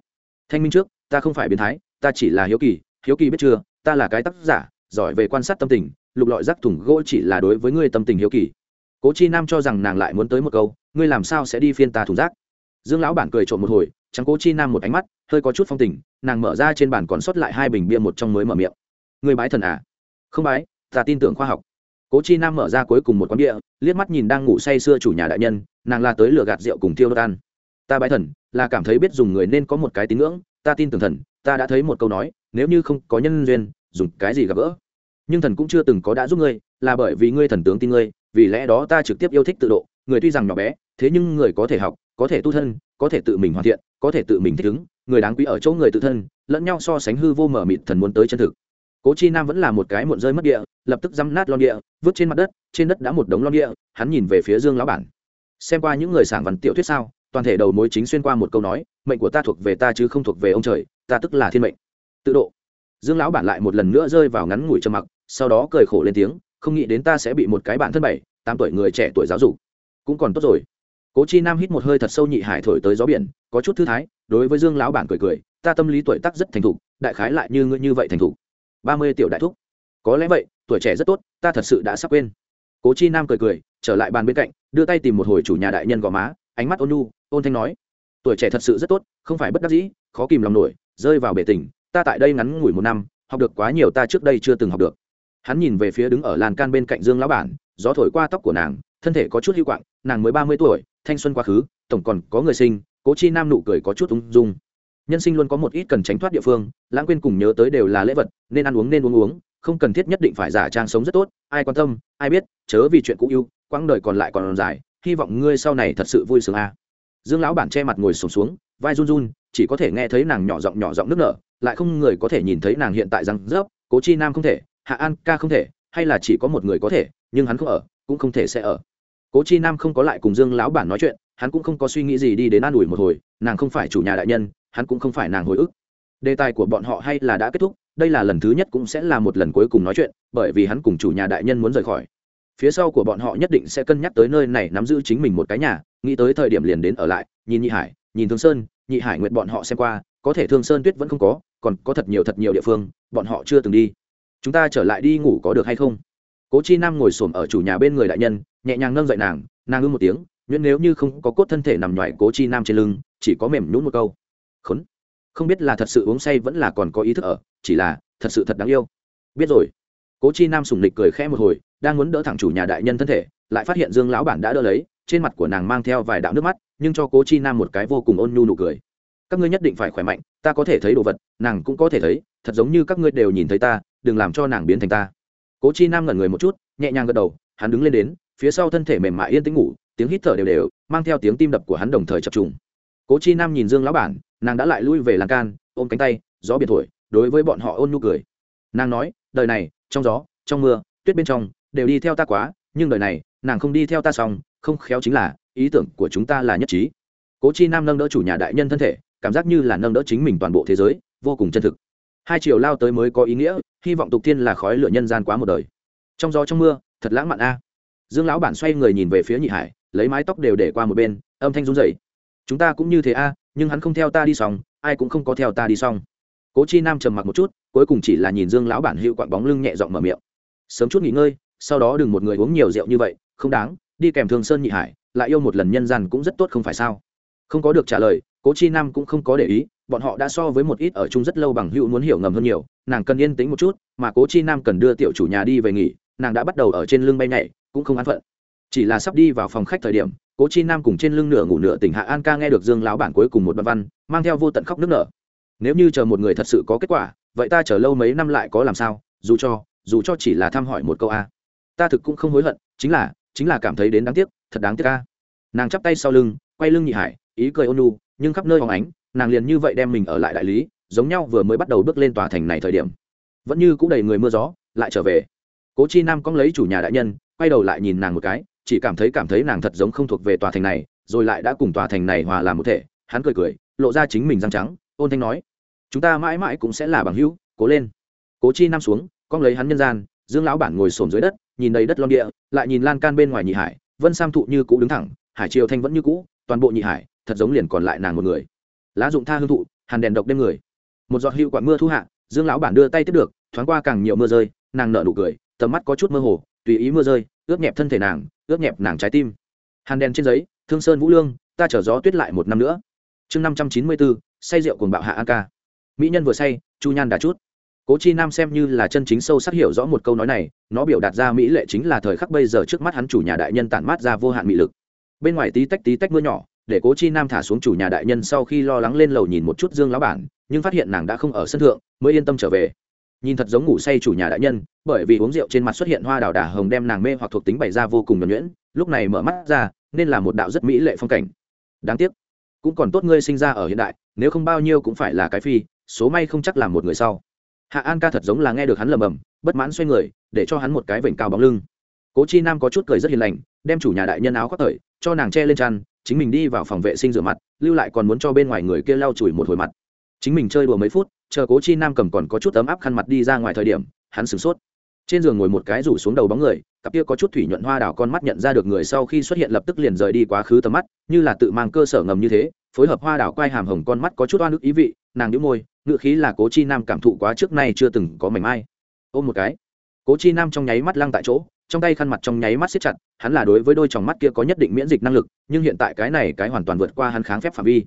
Thanh minh trước, ta không phải biến thái, ta chỉ là hiếu kỳ hiếu kỳ biết chưa, ta là cái tác giả, giỏi về quan sát tâm tình, lục lọi rác thùng gỗ chỉ là đối với ngươi tâm tình hiếu kỳ. Cố chi nam cho rằng nàng lại muốn tới một câu, ngươi làm sao sẽ đi phiên ta thùng rác? Dương lão bản cười trộm một hồi chẳng cố chi nam một ánh mắt, hơi có chút phong tình, nàng mở ra trên bàn còn sót lại hai bình bia một trong mới mở miệng. Ngươi bái thần à? Không bái, ta tin tưởng khoa học. Cố chi nam mở ra cuối cùng một quán bia, liếc mắt nhìn đang ngủ say sưa chủ nhà đại nhân, nàng la tới lửa gạt rượu cùng tiêu đốt ăn ta bái thần, là cảm thấy biết dùng người nên có một cái tín ngưỡng, ta tin tưởng thần, ta đã thấy một câu nói, nếu như không có nhân duyên, dùng cái gì gặp gỡ. Nhưng thần cũng chưa từng có đã giúp ngươi, là bởi vì ngươi thần tướng tin ngươi, vì lẽ đó ta trực tiếp yêu thích tự độ, người tuy rằng nhỏ bé, thế nhưng người có thể học, có thể tu thân, có thể tự mình hoàn thiện, có thể tự mình thích ứng, người đáng quý ở chỗ người tự thân, lẫn nhau so sánh hư vô mở mịt thần muốn tới chân thực. Cố chi nam vẫn là một cái muộn rơi mất địa, lập tức dăm nát lon địa, vứt trên mặt đất, trên đất đã một đống lon địa, hắn nhìn về phía dương lão bản. Xem qua những người sảng văn tiểu thuyết sao toàn thể đầu mối chính xuyên qua một câu nói, mệnh của ta thuộc về ta chứ không thuộc về ông trời, ta tức là thiên mệnh. Tự độ. Dương lão bản lại một lần nữa rơi vào ngắn ngủi trầm mặc, sau đó cười khổ lên tiếng, không nghĩ đến ta sẽ bị một cái bạn thân bảy, tám tuổi người trẻ tuổi giáo dục. Cũng còn tốt rồi. Cố chi nam hít một hơi thật sâu nhị hải thổi tới gió biển, có chút thư thái, đối với dương lão bản cười cười, ta tâm lý tuổi tác rất thành thục, đại khái lại như ngươi như vậy thành thục. Ba mươi tiểu đại thúc. Có lẽ vậy, tuổi trẻ rất tốt, ta thật sự đã sắp quên. Cố chi nam cười cười, trở lại bàn bên cạnh, đưa tay tìm một hồi chủ nhà đại nhân gò má, ánh mắt ôn nhu ôn thanh nói, tuổi trẻ thật sự rất tốt, không phải bất đắc dĩ, khó kìm lòng nổi, rơi vào bể tình, ta tại đây ngắn ngủi một năm, học được quá nhiều ta trước đây chưa từng học được hắn nhìn về phía đứng ở làn can bên cạnh dương lão bản, gió thổi qua tóc của nàng, thân thể có chút hữu quạng, nàng mới ba mươi tuổi, thanh xuân quá khứ, tổng còn có người sinh, cố chi nam nụ cười có chút ung dung nhân sinh luôn có một ít cần tránh thoát địa phương, lãng quên cùng nhớ tới đều là lễ vật, nên ăn uống nên uống uống, không cần thiết nhất định phải giả trang sống rất tốt, ai quan tâm, ai biết, chớ vì chuyện cũ yêu, quãng đời còn lại còn dài, hy vọng ngươi sau này thật sự vui sướng a à dương lão bản che mặt ngồi sổm xuống, xuống vai run run chỉ có thể nghe thấy nàng nhỏ giọng nhỏ giọng nước nở lại không người có thể nhìn thấy nàng hiện tại răng rớp cố chi nam không thể hạ an ca không thể hay là chỉ có một người có thể nhưng hắn không ở cũng không thể sẽ ở. Cố chi nam không có lại cùng dương lão bản nói chuyện hắn cũng không có suy nghĩ gì đi đến an ủi một hồi nàng không phải chủ nhà đại nhân hắn cũng không phải nàng hồi ức. Đề tài của bọn họ hay là đã kết thúc đây là lần thứ nhất cũng sẽ là một lần cuối cùng nói chuyện bởi vì hắn cùng chủ nhà đại nhân muốn rời khỏi phía sau của bọn họ nhất định sẽ cân nhắc tới nơi này nắm giữ chính mình một cái nhà. Nghĩ tới thời điểm liền đến ở lại, nhìn nhị hải, nhìn thương sơn, nhị hải nguyện bọn họ xem qua, có thể thương sơn tuyết vẫn không có, còn có thật nhiều thật nhiều địa phương, bọn họ chưa từng đi. Chúng ta trở lại đi ngủ có được hay không? Cố chi nam ngồi s ổ m ở chủ nhà bên người đại nhân, nhẹ nhàng nâng dậy nàng nàng ư một tiếng, nhuyễn nếu như không có cốt thân thể nằm nhoài cố chi nam trên lưng, chỉ có mềm nhún một câu. Khốn, không biết là thật sự uống say vẫn là còn có ý thức ở, chỉ là thật sự thật đáng yêu. Biết rồi cố chi nam sùng lịch cười khẽ một hồi, đang muốn đỡ thẳng chủ nhà đại nhân thân thể, lại phát hiện dương lão bản đã đỡ lấy, trên mặt của nàng mang theo vài đạo nước mắt, nhưng cho cố chi nam một cái vô cùng ôn nhu nụ cười. Các ngươi nhất định phải khỏe mạnh, ta có thể thấy đồ vật, nàng cũng có thể thấy, thật giống như các ngươi đều nhìn thấy ta, đừng làm cho nàng biến thành ta. Cố chi nam ngẩn người một chút, nhẹ nhàng gật đầu, hắn đứng lên đến, phía sau thân thể mềm mại yên tĩnh ngủ, tiếng hít thở đều đều, mang theo tiếng tim đập của hắn đồng thời chập trùng. Cố chi nam nhìn dương lão bản, nàng đã lại lui về lan can, ôm cánh tay, gió biệt thổi, đối với bọn họ ôn nhu cười. Nàng nói, đời này trong gió, trong mưa, tuyết bên trong, đều đi theo ta quá, nhưng đời này, nàng không đi theo ta xong, không khéo chính là, ý tưởng của chúng ta là nhất trí. Cố chi nam nâng đỡ chủ nhà đại nhân thân thể, cảm giác như là nâng đỡ chính mình toàn bộ thế giới, vô cùng chân thực. Hai chiều lao tới mới có ý nghĩa, hy vọng tục tiên là khói lửa nhân gian quá một đời. Trong gió trong mưa, thật lãng mạn a. Dương lão bản xoay người nhìn về phía nhị hải, lấy mái tóc đều để qua một bên, âm thanh run rẩy. Chúng ta cũng như thế a, nhưng hắn không theo ta đi xong, ai cũng không có theo ta đi xong cố chi nam trầm mặc một chút, cuối cùng chỉ là nhìn dương lão bản hữu quặn bóng lưng nhẹ giọng mở miệng. Sớm chút nghỉ ngơi, sau đó đừng một người uống nhiều rượu như vậy, không đáng, đi kèm Thương sơn nhị hải, lại yêu một lần nhân gian cũng rất tốt không phải sao? Không có được trả lời, cố chi nam cũng không có để ý, bọn họ đã so với một ít ở chung rất lâu bằng hữu muốn hiểu ngầm hơn nhiều, nàng cần yên tĩnh một chút, mà cố chi nam cần đưa tiểu chủ nhà đi về nghỉ, nàng đã bắt đầu ở trên lưng bay nhảy, cũng không an phận. Chỉ là sắp đi vào phòng khách thời điểm, cố chi nam cùng trên lưng nửa ngủ nửa tỉnh hạ an ca nghe được dương lão bản cuối cùng một đoạn văn, mang theo vô tận khóc nước nở nếu như chờ một người thật sự có kết quả, vậy ta chờ lâu mấy năm lại có làm sao? Dù cho dù cho chỉ là thăm hỏi một câu a. Ta thực cũng không hối hận, chính là chính là cảm thấy đến đáng tiếc, thật đáng tiếc a. Nàng chắp tay sau lưng, quay lưng nhị hải, ý cười ôn nu nhưng khắp nơi hóng ánh, nàng liền như vậy đem mình ở lại đại lý, giống nhau vừa mới bắt đầu bước lên tòa thành này thời điểm. Vẫn như cũng đầy người mưa gió, lại trở về. Cố chi nam cóng lấy chủ nhà đại nhân, quay đầu lại nhìn nàng một cái, chỉ cảm thấy cảm thấy nàng thật giống không thuộc về tòa thành này, rồi lại đã cùng tòa thành này hòa làm một thể. Hắn cười cười, lộ ra chính mình răng trắng ôn thanh nói, chúng ta mãi mãi cũng sẽ là bằng hữu, cố lên. Cố chi nam xuống, Con lấy hắn nhân gian, dương lão bản ngồi xổm dưới đất, nhìn đầy đất lon địa, lại nhìn lan can bên ngoài nhị hải, vân sam thụ như cũ đứng thẳng, hải triều thanh vẫn như cũ, toàn bộ nhị hải, thật giống liền còn lại nàng một người. Lá dụng tha hương thụ, hàn đèn độc đêm người. Một giọt hữu quả mưa thu hạ, dương lão bản đưa tay tiếp được, thoáng qua càng nhiều mưa rơi, nàng nở nụ cười, tầm mắt có chút mơ hồ, tùy ý mưa rơi, ướt nhẹp thân thể nàng, ướt nhẹp nàng trái tim. Hàn đèn trên giấy, thương sơn vũ lương, ta chở gió tuyết lại một năm nữa. Chương năm trăm chín mươi bốn say rượu cùng bạo hạ an ca mỹ nhân vừa say, chu nhan đã chút. Cố chi nam xem như là chân chính sâu sắc hiểu rõ một câu nói này, nó biểu đạt ra mỹ lệ chính là thời khắc bây giờ trước mắt hắn chủ nhà đại nhân tản mát ra vô hạn mỹ lực. Bên ngoài tí tách tí tách mưa nhỏ, để cố chi nam thả xuống chủ nhà đại nhân sau khi lo lắng lên lầu nhìn một chút dương lão bản, nhưng phát hiện nàng đã không ở sân thượng, mới yên tâm trở về. Nhìn thật giống ngủ say chủ nhà đại nhân, bởi vì uống rượu trên mặt xuất hiện hoa đào đà hồng đem nàng mê hoặc thuộc tính bày ra vô cùng nhuẩn nhuyễn, lúc này mở mắt ra, nên là một đạo rất mỹ lệ phong cảnh. Đáng tiếc cũng còn tốt ngươi sinh ra ở hiện đại, nếu không bao nhiêu cũng phải là cái phi, số may không chắc là một người sau. Hạ an ca thật giống là nghe được hắn lầm bầm bất mãn xoay người, để cho hắn một cái vểnh cao bóng lưng. Cố chi nam có chút cười rất hiền lành, đem chủ nhà đại nhân áo khoác thời cho nàng che lên chăn, chính mình đi vào phòng vệ sinh rửa mặt, lưu lại còn muốn cho bên ngoài người kia lau chùi một hồi mặt. Chính mình chơi đùa mấy phút, chờ cố chi nam cầm còn có chút ấm áp khăn mặt đi ra ngoài thời điểm, hắn sửng sốt. Trên giường ngồi một cái rủ xuống đầu bóng người cặp kia có chút thủy nhuận hoa đào con mắt nhận ra được người sau khi xuất hiện lập tức liền rời đi quá khứ tầm mắt, như là tự mang cơ sở ngầm như thế, phối hợp hoa đào quai hàm hồng con mắt có chút oan ức ý vị, nàng nhíu môi ngự khí là cố chi nam cảm thụ quá trước nay chưa từng có mảnh mai. Ôm một cái. Cố chi nam trong nháy mắt lăng tại chỗ, trong tay khăn mặt trong nháy mắt siết chặt, hắn là đối với đôi tròng mắt kia có nhất định miễn dịch năng lực, nhưng hiện tại cái này cái hoàn toàn vượt qua hắn kháng phép phạm vi.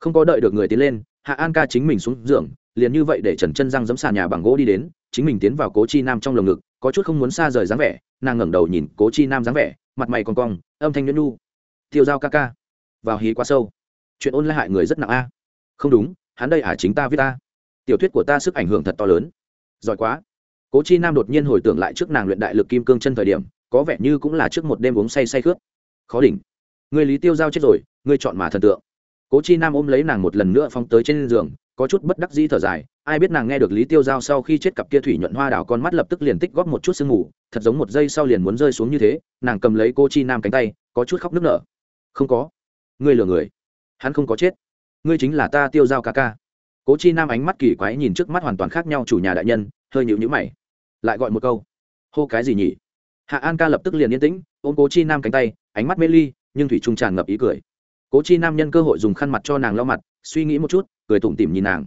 Không có đợi được người tiến lên hạ an ca chính mình xuống giường, liền như vậy để trần chân răng giấm sàn nhà bằng gỗ đi đến, chính mình tiến vào cố chi nam trong lồng ngực, có chút không muốn xa rời dáng vẻ, nàng ngẩng đầu nhìn cố chi nam dáng vẻ, mặt mày còn cong, âm thanh nhẫn nhu tiêu dao ca ca, vào hí quá sâu. Chuyện ôn lại hại người rất nặng a. Không đúng, hắn đây à chính ta viết ta. Tiểu thuyết của ta sức ảnh hưởng thật to lớn. Giỏi quá. Cố chi nam đột nhiên hồi tưởng lại trước nàng luyện đại lực kim cương chân thời điểm, có vẻ như cũng là trước một đêm uống say say khướt. Khó đỉnh. Người lý tiêu giao chết rồi ngươi chọn mà thần tượng cố chi nam ôm lấy nàng một lần nữa phóng tới trên giường, có chút bất đắc dĩ thở dài, ai biết nàng nghe được lý tiêu giao sau khi chết cặp kia thủy nhuận hoa đảo con mắt lập tức liền tích góp một chút sương mù, thật giống một giây sau liền muốn rơi xuống như thế, nàng cầm lấy cô chi nam cánh tay, có chút khóc nức nở. Không có. Ngươi lừa người. Hắn không có chết. Ngươi chính là ta tiêu giao ca ca. Cố chi nam ánh mắt kỳ quái nhìn trước mắt hoàn toàn khác nhau chủ nhà đại nhân, hơi nhịu nhữ mày. Lại gọi một câu. Hô, cái gì nhỉ? Hạ an ca lập tức liền yên tĩnh, ôm cố chi nam cánh tay, ánh mắt mê ly, nhưng thủy trung tràn ngập ý cười cố chi nam nhân cơ hội dùng khăn mặt cho nàng lau mặt, suy nghĩ một chút, cười tủm tỉm nhìn nàng.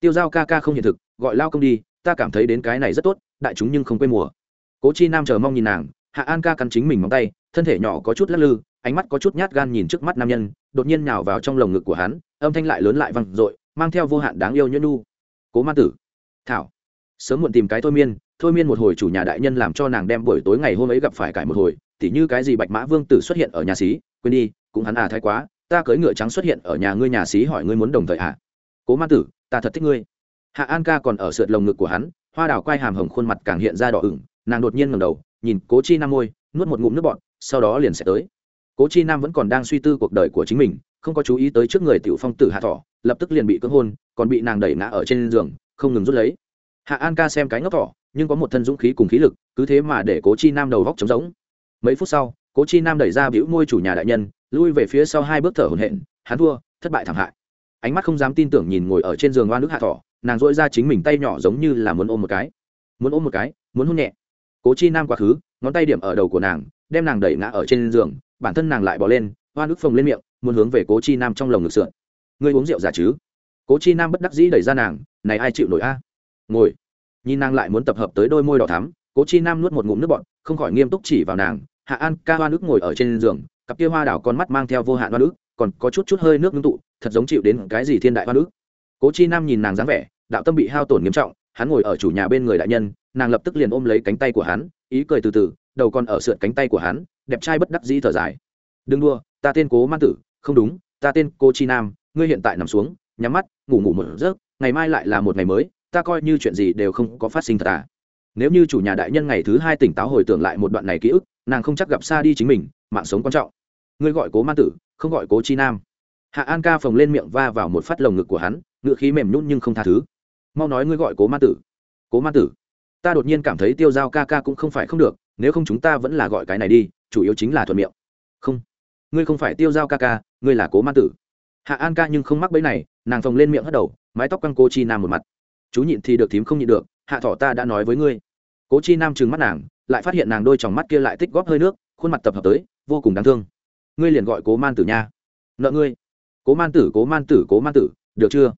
Tiêu giao ca ca không hiện thực, gọi lao công đi, ta cảm thấy đến cái này rất tốt, đại chúng nhưng không quê mùa. Cố chi nam chờ mong nhìn nàng, hạ an ca cắn chính mình móng tay, thân thể nhỏ có chút lắc lư, ánh mắt có chút nhát gan nhìn trước mắt nam nhân, đột nhiên nhào vào trong lồng ngực của hắn, âm thanh lại lớn lại văng r ộ i mang theo vô hạn đáng yêu nhuyễn nu. Cố ma tử. Thảo. Sớm muộn tìm cái thôi miên thôi miên một hồi chủ nhà đại nhân làm cho nàng đem buổi tối ngày hôm ấy gặp phải cải một hồi, tỉ như cái gì bạch mã vương tử xuất hiện ở nhà xí, quên đi, cũng hắn à thái quá ta cưỡi ngựa trắng xuất hiện ở nhà ngươi, nhà xí hỏi ngươi muốn đồng thời ạ à? cố ma tử, ta thật thích ngươi. Hạ an ca còn ở sượt lồng ngực của hắn, hoa đào quai hàm hồng khuôn mặt càng hiện ra đỏ ửng, nàng đột nhiên ngầm đầu, nhìn cố chi nam môi, nuốt một ngụm nước bọt, sau đó liền sẽ tới. Cố chi nam vẫn còn đang suy tư cuộc đời của chính mình, không có chú ý tới trước người tiểu phong tử hạ thỏ lập tức liền bị cưỡng hôn, còn bị nàng đẩy ngã ở trên giường, không ngừng rút lấy. Hạ an ca xem cái ngốc thỏ nhưng có một thân dũng khí cùng khí lực, cứ thế mà để cố chi nam đầu vóc trống rỗng. Mấy phút sau, cố chi nam đẩy ra bĩu môi chủ nhà đại nhân lui về phía sau hai bước thở hổn hển, hắn thua, thất bại thảm hại. Ánh mắt không dám tin tưởng nhìn ngồi ở trên giường oan nước hạ thỏ, nàng dội ra chính mình tay nhỏ giống như là muốn ôm một cái. Muốn ôm một cái, muốn hôn nhẹ. Cố chi nam quá khứ, ngón tay điểm ở đầu của nàng, đem nàng đẩy ngã ở trên giường, bản thân nàng lại bỏ lên, oan nước phồng lên miệng, muốn hướng về cố chi nam trong lồng ngực sượn. Ngươi uống rượu giả chứ? Cố chi nam bất đắc dĩ đẩy ra nàng, này ai chịu nổi a? Ngồi. Nhìn nàng lại muốn tập hợp tới đôi môi đỏ thắm, cố chi nam nuốt một ngụm nước bọt, không khỏi nghiêm túc chỉ vào nàng, hạ an, ca hoa nước ngồi ở trên giường cặp kia hoa đảo con mắt mang theo vô hạn hoa nữ, còn có chút chút hơi nước ngưng tụ thật giống chịu đến cái gì thiên đại hoa nữ. cố chi nam nhìn nàng dáng vẻ đạo tâm bị hao tổn nghiêm trọng hắn ngồi ở chủ nhà bên người đại nhân nàng lập tức liền ôm lấy cánh tay của hắn ý cười từ từ đầu còn ở sượt cánh tay của hắn đẹp trai bất đắc dĩ thở dài. Đừng đua ta tên cố man tử không đúng ta tên cô chi nam ngươi hiện tại nằm xuống nhắm mắt ngủ ngủ một giấc ngày mai lại là một ngày mới ta coi như chuyện gì đều không có phát sinh thật à. Nếu như chủ nhà đại nhân ngày thứ hai tỉnh táo hồi tưởng lại một đoạn này ký ức nàng không chắc gặp xa đi chính mình mạng sống quan trọng ngươi gọi cố man tử, không gọi cố chi nam. Hạ an ca phồng lên miệng va vào một phát lồng ngực của hắn ngựa khí mềm nhún nhưng không tha thứ. Mau nói ngươi gọi cố man tử. Cố man tử, ta đột nhiên cảm thấy tiêu dao ca ca cũng không phải không được, nếu không chúng ta vẫn là gọi cái này đi, chủ yếu chính là thuận miệng. Không, ngươi không phải tiêu dao ca ca, ngươi là cố man tử. Hạ an ca nhưng không mắc bẫy này, nàng phồng lên miệng hất đầu, mái tóc căng cô chi nam một mặt. Chú nhịn thì được, thím không nhịn được, hạ thỏ ta đã nói với ngươi. Cố chi nam trừng mắt nàng, lại phát hiện nàng đôi t mắt kia lại tích góp hơi nước, khuôn mặt tập hợp tới, vô cùng đáng thương ngươi liền gọi cố man tử nha. Nợ ngươi. Cố man tử, cố man tử, cố man tử, được chưa?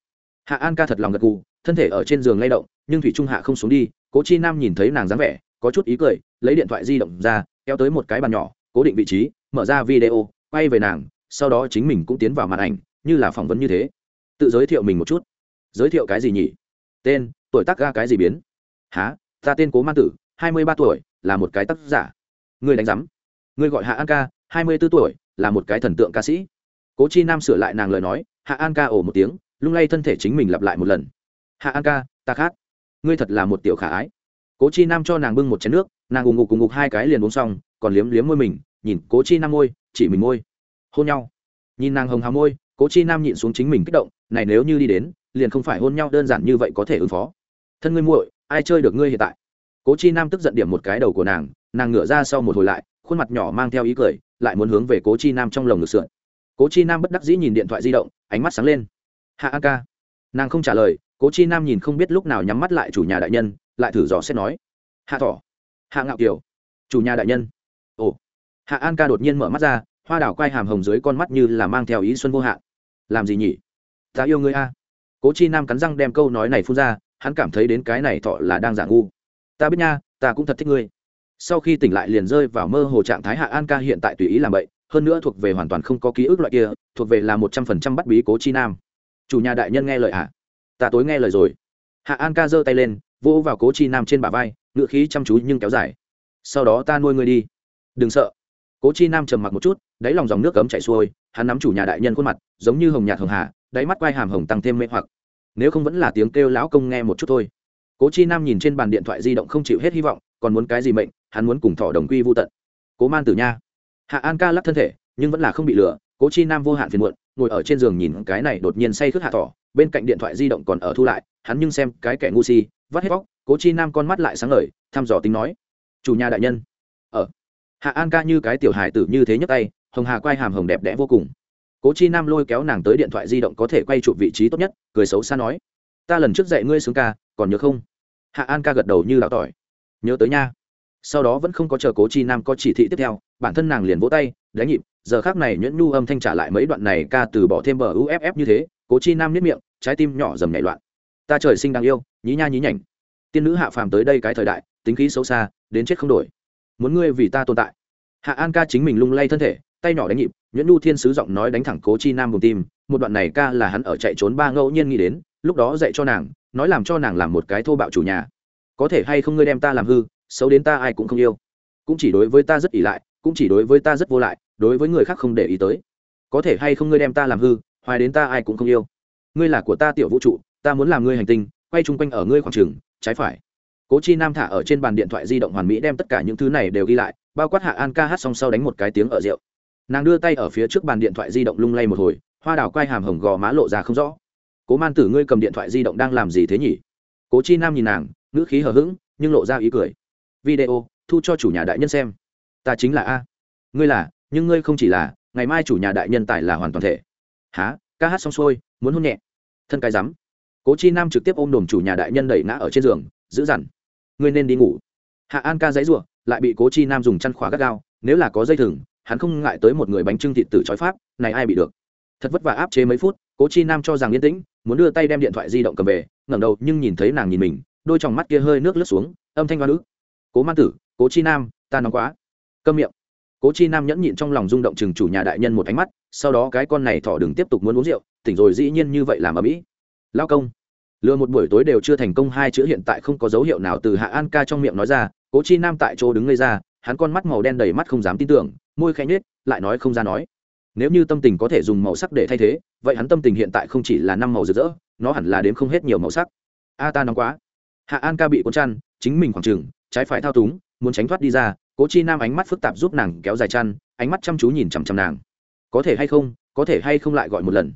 Hạ an ca thật lòng gật gù, thân thể ở trên giường lay động, nhưng thủy trung hạ không xuống đi, cố chi nam nhìn thấy nàng dáng vẻ, có chút ý cười, lấy điện thoại di động ra, kéo tới một cái bàn nhỏ, cố định vị trí, mở ra video, quay về nàng, sau đó chính mình cũng tiến vào màn ảnh, như là phỏng vấn như thế. Tự giới thiệu mình một chút. Giới thiệu cái gì nhỉ? Tên, tuổi tác ga cái gì biến? Há ta tên cố man tử, hai mươi ba tuổi, là một cái tác giả. Người đánh giám. Người gọi hạ an ca, hai mươi b ố tuổi là một cái thần tượng ca sĩ. Cố chi nam sửa lại nàng lời nói, hạ an ca ồ một tiếng, lung lay thân thể chính mình lặp lại một lần. Hạ an ca, ta khát ngươi thật là một tiểu khả ái. Cố chi nam cho nàng bưng một chén nước, nàng ùng ngục cùng ngục hai cái liền uống xong, còn liếm liếm môi mình, nhìn cố chi nam môi, chỉ mình môi. Hôn nhau. Nhìn nàng hồng hào môi, cố chi nam nhịn xuống chính mình kích động, này nếu như đi đến, liền không phải hôn nhau đơn giản như vậy có thể ứng phó. Thân ngươi muội, ai chơi được ngươi hiện tại? Cố chi nam tức giận điểm một cái đầu của nàng nàng ngửa ra sau một hồi lại, khuôn mặt nhỏ mang theo ý cười lại muốn hướng về cố chi nam trong lồng ngực sượn. Cố chi nam bất đắc dĩ nhìn điện thoại di động, ánh mắt sáng lên. Hạ an ca. Nàng không trả lời, cố chi nam nhìn không biết lúc nào nhắm mắt lại chủ nhà đại nhân, lại thử dò xét nói. Hạ thỏ, hạ ngạo kiều, chủ nhà đại nhân. Ồ. Hạ an ca đột nhiên mở mắt ra, hoa đảo quai hàm hồng dưới con mắt như là mang theo ý xuân vô hạn. Làm gì nhỉ? Ta yêu ngươi a. Cố chi nam cắn răng đem câu nói này phun ra, hắn cảm thấy đến cái này thọ là đang giả ngu. Ta biết nha, ta cũng thật thích ngươi sau khi tỉnh lại liền rơi vào mơ hồ trạng thái hạ an ca hiện tại tùy ý làm vậy hơn nữa thuộc về hoàn toàn không có ký ức loại kia, thuộc về là một trăm phần trăm bắt bí cố chi nam. Chủ nhà đại nhân nghe lời ạ? À? ta tối nghe lời rồi. Hạ an ca giơ tay lên, vỗ vào cố chi nam trên bả vai ngựa khí chăm chú nhưng kéo dài. Sau đó ta nuôi ngươi đi. Đừng sợ. Cố chi nam trầm mặc một chút, đáy lòng dòng nước cấm chảy xuôi, hắn nắm chủ nhà đại nhân khuôn mặt, giống như hồng nhạt hồng hà, đáy mắt quai hàm hồng tăng thêm mê hoặc. Nếu không vẫn là tiếng kêu lão công nghe một chút thôi. Cố chi nam nhìn trên bàn điện thoại di động không chịu hết hy vọng, còn muốn cái gì mệnh hắn muốn cùng thọ đồng quy vô tận. Cố man tử nha. Hạ an ca lắc thân thể, nhưng vẫn là không bị lừa, cố chi nam vô hạn phiền muộn, ngồi ở trên giường nhìn cái này đột nhiên say khướt hạ thỏ, bên cạnh điện thoại di động còn ở thu lại, hắn nhưng xem cái kẻ ngu si, vắt hết vóc cố chi nam con mắt lại sáng lời thăm dò tính nói, chủ nhà đại nhân. Ở hạ an ca như cái tiểu hài tử như thế nhấc tay, hồng hà quai hàm hồng đẹp đẽ vô cùng. Cố chi nam lôi kéo nàng tới điện thoại di động có thể quay chụp vị trí tốt nhất, cười xấu xa nói, ta lần trước dạy ngươi xuống ca, còn nhớ không? Hạ an ca gật đầu như lão tỏi, nhớ tới nha sau đó vẫn không có chờ cố chi nam có chỉ thị tiếp theo, bản thân nàng liền vỗ tay, đánh nhịp, giờ khác này nhuyễn nhu âm thanh trả lại mấy đoạn này ca từ bỏ thêm bờ uff như thế, cố chi nam nếp miệng, trái tim nhỏ dầm nhảy loạn. Ta trời sinh đáng yêu, nhí nha nhí nhảnh. Tiên nữ hạ phàm tới đây cái thời đại, tính khí xấu xa, đến chết không đổi. Muốn ngươi vì ta tồn tại. Hạ an ca chính mình lung lay thân thể, tay nhỏ đánh nhịp, nhuyễn nhu thiên sứ giọng nói đánh thẳng cố chi nam vùng tim, một đoạn này ca là hắn ở chạy trốn ba ngẫu nhiên nghĩ đến, lúc đó dạy cho nàng, nói làm cho nàng làm một cái thô bạo chủ nhà. Có thể hay không ngươi đem ta làm hư xấu đến ta ai cũng không yêu. Cũng chỉ đối với ta rất ỷ lại, cũng chỉ đối với ta rất vô lại, đối với người khác không để ý tới. Có thể hay không ngươi đem ta làm hư, hoài đến ta ai cũng không yêu. Ngươi là của ta tiểu vũ trụ, ta muốn làm ngươi hành tinh, quay chung quanh ở ngươi khoảng trường, trái phải. Cố chi nam thả ở trên bàn điện thoại di động hoàn mỹ đem tất cả những thứ này đều ghi lại, bao quát hạ an ca hát xong sau đánh một cái tiếng ở rượu. Nàng đưa tay ở phía trước bàn điện thoại di động lung lay một hồi, hoa đào quay hàm hồng gò má lộ ra không rõ. Cố man tử, ngươi cầm điện thoại di động đang làm gì thế nhỉ? Cố chi nam nhìn nàng, ngữ khí hờ hững, nhưng lộ ra ý cười video, thu cho chủ nhà đại nhân xem. Ta chính là a. Ngươi là, nhưng ngươi không chỉ là, ngày mai chủ nhà đại nhân tài là hoàn toàn thể. Há ca hát xong xuôi, muốn hôn nhẹ. Thân cái rắm. Cố chi nam trực tiếp ôm đồm chủ nhà đại nhân đẩy ngã ở trên giường, giữ dằn. Ngươi nên đi ngủ. Hạ an ca giấy r lại bị cố chi nam dùng chăn khóa gắt gao, nếu là có dây thừng, hắn không ngại tới một người bánh trưng thịt tử trói pháp, này ai bị được? Thật vất vả áp chế mấy phút, cố chi nam cho rằng yên tĩnh, muốn đưa tay đem điện thoại di động cầm về, ngẩng đầu nhưng nhìn thấy nàng nhìn mình, đôi t mắt kia hơi nước lướt xuống, âm thanh hoa nữ cố man tử, cố chi nam, ta nóng quá. Câm miệng. Cố chi nam nhẫn nhịn trong lòng rung động chừng chủ nhà đại nhân một ánh mắt, sau đó cái con này thỏ đừng tiếp tục muốn uống rượu, tỉnh rồi dĩ nhiên như vậy làm ở mỹ. Lao công. Lừa một buổi tối đều chưa thành công, hai chữ hiện tại không có dấu hiệu nào từ hạ an ca trong miệng nói ra, cố chi nam tại chỗ đứng ngây ra, hắn con mắt màu đen đầy mắt không dám tin tưởng, môi khẽ nhết lại nói không ra nói. Nếu như tâm tình có thể dùng màu sắc để thay thế, vậy hắn tâm tình hiện tại không chỉ là năm màu rực rỡ, nó hẳn là đến không hết nhiều màu sắc. A, ta nóng quá. Hạ an ca bị cuốn chăn chính mình khoảng trừng trái phải thao túng, muốn tránh thoát đi ra, cố chi nam ánh mắt phức tạp giúp nàng kéo dài chăn, ánh mắt chăm chú nhìn chằm chằm nàng. Có thể hay không, có thể hay không lại gọi một lần.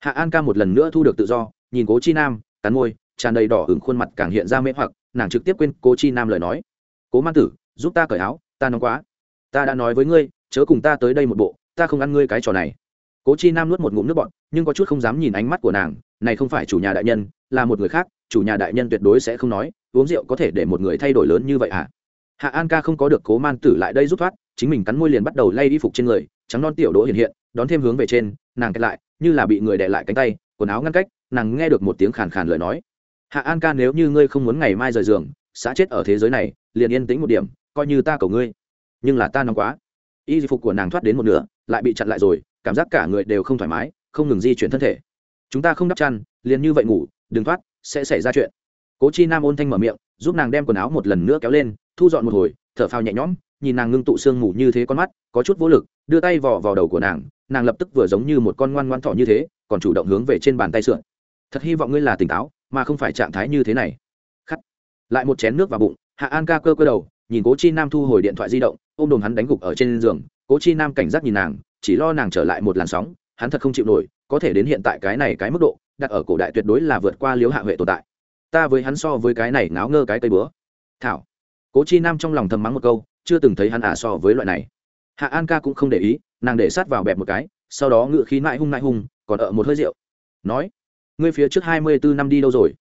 Hạ an ca một lần nữa thu được tự do, nhìn cố chi nam, cắn môi, tràn đầy đỏ hửng khuôn mặt càng hiện ra mê hoặc, nàng trực tiếp quên cố chi nam lời nói. Cố man tử, giúp ta cởi áo, ta nóng quá. Ta đã nói với ngươi, chớ cùng ta tới đây một bộ, ta không ăn ngươi cái trò này. Cố chi nam nuốt một ngụm nước bọn nhưng có chút không dám nhìn ánh mắt của nàng này không phải chủ nhà đại nhân, là một người khác, chủ nhà đại nhân tuyệt đối sẽ không nói, uống rượu có thể để một người thay đổi lớn như vậy hả hạ an ca không có được cố man tử lại đây rút thoát, chính mình cắn môi liền bắt đầu lay y phục trên người, trắng non tiểu đỗ hiện hiện, đón thêm hướng về trên, nàng kẹt lại, như là bị người đè lại cánh tay, quần áo ngăn cách, nàng nghe được một tiếng khàn khàn lời nói. Hạ an ca nếu như ngươi không muốn ngày mai rời giường xã chết ở thế giới này, liền yên tĩnh một điểm, coi như ta cầu ngươi. Nhưng là ta nóng quá. Y phục của nàng thoát đến một nửa, lại bị chặn lại rồi, cảm giác cả người đều không thoải mái, không ngừng di chuyển thân thể chúng ta không đắp chăn, liền như vậy ngủ, đừng thoát, sẽ xảy ra chuyện. Cố chi nam ôn thanh mở miệng, giúp nàng đem quần áo một lần nữa kéo lên, thu dọn một hồi, thở phào nhẹ nhõm, nhìn nàng ngưng tụ sương ngủ như thế con mắt, có chút vô lực, đưa tay vò vào đầu của nàng nàng lập tức vừa giống như một con ngoan ngoan thỏ như thế, còn chủ động hướng về trên bàn tay sượn. Thật hy vọng ngươi là tỉnh táo, mà không phải trạng thái như thế này. Khắt lại một chén nước vào bụng, hạ an ca cơ cơ đầu, nhìn cố chi nam thu hồi điện thoại di động, ôm đồm hắn đánh gục ở trên giường. Cố chi nam cảnh giác nhìn nàng, chỉ lo nàng trở lại một làn sóng, hắn thật không chịu nổi có thể đến hiện tại cái này cái mức độ, đặt ở cổ đại tuyệt đối là vượt qua liếu hạ huệ tồn tại. Ta với hắn so với cái này náo ngơ cái cây bữa thảo. Cố chi nam trong lòng thầm mắng một câu, chưa từng thấy hắn ả à so với loại này. Hạ an ca cũng không để ý, nàng để sát vào bẹp một cái, sau đó ngự khí mãi hung mãi hung, còn ở một hơi rượu. Nói, ngươi phía trước hai mươi bốn năm đi đâu rồi?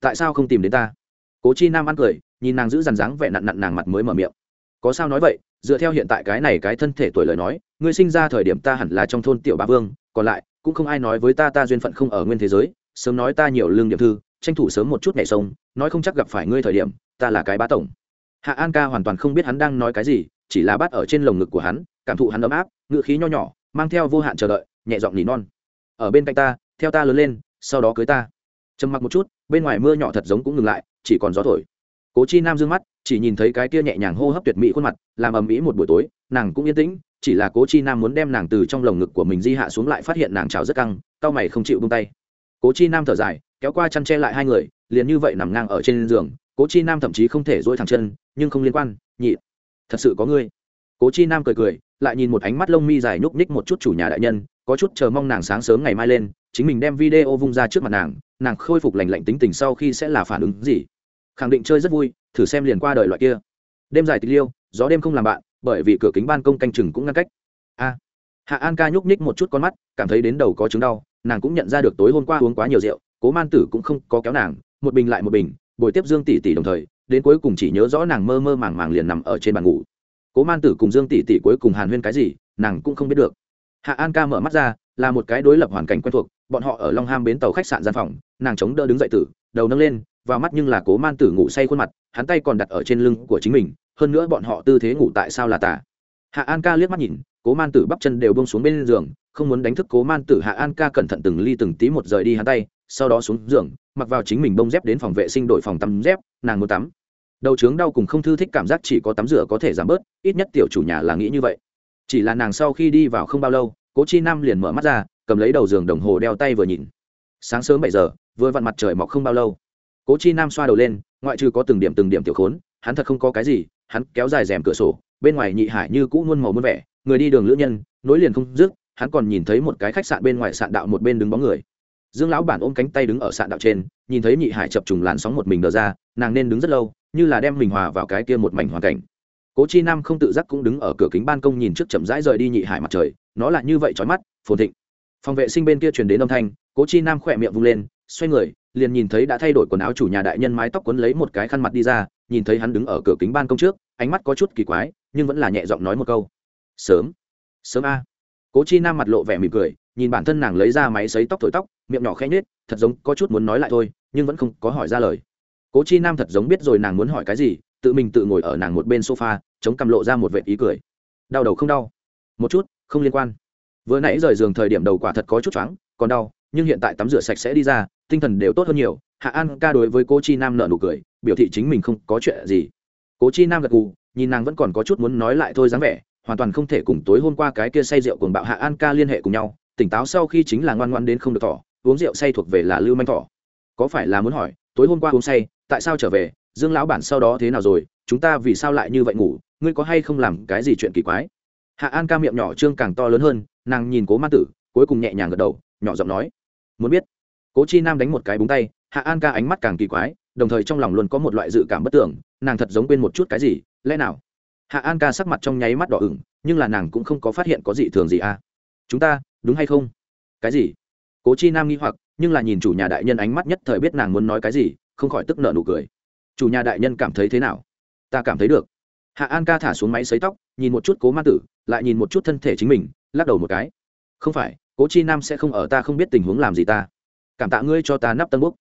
Tại sao không tìm đến ta? Cố chi nam ăn cười, nhìn nàng giữ dằn dáng vẻ nặn nặn nàng mặt mới mở miệng. Có sao nói vậy, dựa theo hiện tại cái này cái thân thể tuổi lời nói, ngươi sinh ra thời điểm ta hẳn là trong thôn tiểu ba vương, còn lại cũng không ai nói với ta ta duyên phận không ở nguyên thế giới, sớm nói ta nhiều lương điểm thư, tranh thủ sớm một chút nhảy sông nói không chắc gặp phải ngươi thời điểm, ta là cái bá tổng. Hạ an ca hoàn toàn không biết hắn đang nói cái gì, chỉ là bắt ở trên lồng ngực của hắn, cảm thụ hắn ấm áp ngự khí nho nhỏ, mang theo vô hạn chờ đợi, nhẹ giọng nỉ non. Ở bên cạnh ta, theo ta lớn lên, sau đó cưới ta. Trầm mặc một chút, bên ngoài mưa nhỏ thật giống cũng ngừng lại, chỉ còn gió thổi. Cố chi nam d ư ơ n g mắt, chỉ nhìn thấy cái kia nhẹ nhàng hô hấp tuyệt mỹ khuôn mặt, làm ầm ĩ một buổi tối, nàng cũng yên tĩnh chỉ là cố chi nam muốn đem nàng từ trong lồng ngực của mình di hạ xuống lại phát hiện nàng trào rất căng c mày không chịu bung tay. Cố chi nam thở dài, kéo qua chăn che lại hai người, liền như vậy nằm ngang ở trên giường, cố chi nam thậm chí không thể dỗi thẳng chân, nhưng không liên quan, nhị. Thật sự có ngươi. Cố chi nam cười cười, lại nhìn một ánh mắt lông mi dài nhúc nhích một chút chủ nhà đại nhân, có chút chờ mong nàng sáng sớm ngày mai lên, chính mình đem video vung ra trước mặt nàng nàng khôi phục lành lạnh tính tình sau khi sẽ là phản ứng gì? Khẳng định chơi rất vui, thử xem liền qua đời loại kia. Đêm dài tình liêu, gió đêm không làm bạn bởi vì cửa kính ban công canh chừng cũng ngăn cách. A, hạ an ca nhúc nhích một chút con mắt, cảm thấy đến đầu có chứng đau, nàng cũng nhận ra được tối hôm qua uống quá nhiều rượu, cố man tử cũng không có kéo nàng, một bình lại một bình, bồi tiếp dương tỷ tỷ đồng thời, đến cuối cùng chỉ nhớ rõ nàng mơ mơ màng màng liền nằm ở trên bàn ngủ. Cố man tử cùng dương tỷ tỷ cuối cùng hàn huyên cái gì, nàng cũng không biết được. Hạ an ca mở mắt ra, là một cái đối lập hoàn cảnh quen thuộc, bọn họ ở long ham bến tàu khách sạn gian phòng, nàng chống đỡ đứng dậy tử, đầu nâng lên, vào mắt nhưng là cố man tử ngủ say khuôn mặt, hắn tay còn đặt ở trên lưng của chính mình hơn nữa bọn họ tư thế ngủ tại sao là tà? Hạ an ca liếc mắt nhìn, cố man tử bắp chân đều bông xuống bên giường, không muốn đánh thức cố man tử. Hạ an ca cẩn thận từng ly từng tí một rời đi hắn tay, sau đó xuống giường, mặc vào chính mình bông dép đến phòng vệ sinh đổi phòng tắm dép, nàng muốn tắm. Đầu trướng đau cùng không thư thích cảm giác chỉ có tắm rửa có thể giảm bớt, ít nhất tiểu chủ nhà là nghĩ như vậy. Chỉ là nàng sau khi đi vào không bao lâu, cố chi nam liền mở mắt ra, cầm lấy đầu giường đồng hồ đeo tay vừa nhìn. Sáng sớm bảy giờ, vừa vặn mặt trời mọc không bao lâu. Cố chi nam xoa đầu lên, ngoại trừ có từng điểm từng điểm tiểu khốn, hắn thật không có cái gì hắn kéo dài rèm cửa sổ, bên ngoài nhị hải như cũ muôn màu muôn vẻ, người đi đường lữ nhân, nối liền không dứt, hắn còn nhìn thấy một cái khách sạn bên ngoài sạn đạo một bên đứng bóng người. Dương lão bản ôm cánh tay đứng ở sạn đạo trên, nhìn thấy nhị hải chập trùng làn sóng một mình đờ ra, nàng nên đứng rất lâu, như là đem mình hòa vào cái kia một mảnh hoàn cảnh. Cố chi nam không tự giác cũng đứng ở cửa kính ban công nhìn trước chậm rãi rời đi nhị hải mặt trời, nó là như vậy trói mắt, phồn thịnh. Phòng vệ sinh bên kia truyền đến âm thanh, cố chi nam khỏe miệng vung lên xoay người, liền nhìn thấy đã thay đổi quần áo chủ nhà đại nhân mái tóc quấn lấy một cái khăn mặt đi ra, nhìn thấy hắn đứng ở cửa kính ban công trước, ánh mắt có chút kỳ quái, nhưng vẫn là nhẹ giọng nói một câu. Sớm sớm a. Cố chi nam mặt lộ vẻ mỉm cười, nhìn bản thân nàng lấy ra máy xấy tóc thổi tóc, miệng nhỏ khẽ nhết thật giống có chút muốn nói lại thôi, nhưng vẫn không có hỏi ra lời. Cố chi nam thật giống biết rồi nàng muốn hỏi cái gì, tự mình tự ngồi ở nàng một bên sofa, chống cầm lộ ra một vệ ý cười. Đau đầu không đau? Một chút, không liên quan. Vừa nãy rời giường thời điểm đầu quả thật có chút choáng, còn đau, nhưng hiện tại tắm rửa sạch sẽ đi ra tinh thần đều tốt hơn nhiều. Hạ an ca đối với cô chi nam nợ nụ cười, biểu thị chính mình không có chuyện gì. Cố chi nam gật gù, nhìn nàng vẫn còn có chút muốn nói lại thôi dáng vẻ, hoàn toàn không thể cùng tối hôm qua cái kia say rượu cùng bạo hạ an ca liên hệ cùng nhau, tỉnh táo sau khi chính là ngoan ngoan đến không được thỏ uống rượu say thuộc về là lưu manh thỏ có phải là muốn hỏi, tối hôm qua uống say, tại sao trở về, dương lão bản sau đó thế nào rồi, chúng ta vì sao lại như vậy ngủ, ngươi có hay không làm cái gì chuyện kỳ quái? Hạ an ca miệng nhỏ trương càng to lớn hơn, nàng nhìn cố ma tử, cuối cùng nhẹ nhàng gật đầu, nhỏ giọng nói, muốn biết cố chi nam đánh một cái búng tay, hạ an ca ánh mắt càng kỳ quái, đồng thời trong lòng luôn có một loại dự cảm bất tưởng, nàng thật giống quên một chút cái gì, lẽ nào? Hạ an ca sắc mặt trong nháy mắt đỏ ửng, nhưng là nàng cũng không có phát hiện có gì thường gì à? Chúng ta, đúng hay không? Cái gì? Cố chi nam nghi hoặc, nhưng là nhìn chủ nhà đại nhân ánh mắt nhất thời biết nàng muốn nói cái gì, không khỏi tức nợ nụ cười. Chủ nhà đại nhân cảm thấy thế nào? Ta cảm thấy được. Hạ an ca thả xuống máy xấy tóc, nhìn một chút cố ma tử, lại nhìn một chút thân thể chính mình, lắc đầu một cái. Không phải, cố chi nam sẽ không ở ta không biết tình huống làm gì ta cảm tạ ngươi cho ta nắp tân búc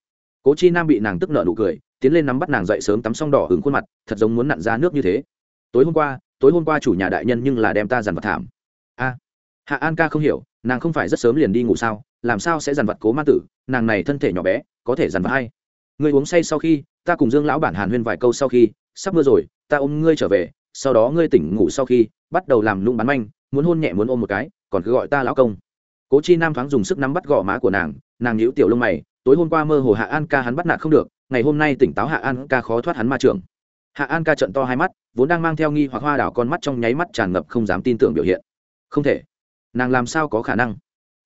cố chi nam bị nàng tức nợ nụ cười, tiến lên nắm bắt nàng dậy sớm tắm xong đỏ hứng khuôn mặt, thật giống muốn nặn ra nước như thế. Tối hôm qua, tối hôm qua chủ nhà đại nhân nhưng là đem ta dằn vặt thảm. A, hạ an ca không hiểu, nàng không phải rất sớm liền đi ngủ sao, làm sao sẽ dằn vặt cố ma tử, nàng này thân thể nhỏ bé, có thể dằn vặt hay ngươi uống say sau khi, ta cùng dương lão bản hàn huyên vài câu sau khi, sắp mưa rồi, ta ôm ngươi trở về, sau đó ngươi tỉnh ngủ sau khi, bắt đầu làm lung bắn manh, muốn hôn nhẹ muốn ôm một cái, còn cứ gọi ta lão công. Cố chi nam thoáng dùng sức nắm bắt gò má của nàng nàng nhíu tiểu lông mày, tối hôm qua mơ hồ hạ an ca hắn bắt nạt không được, ngày hôm nay tỉnh táo hạ an ca khó thoát hắn ma trường hạ an ca trận to hai mắt, vốn đang mang theo nghi hoặc hoa đảo con mắt trong nháy mắt tràn ngập không dám tin tưởng biểu hiện. Không thể. Nàng làm sao có khả năng?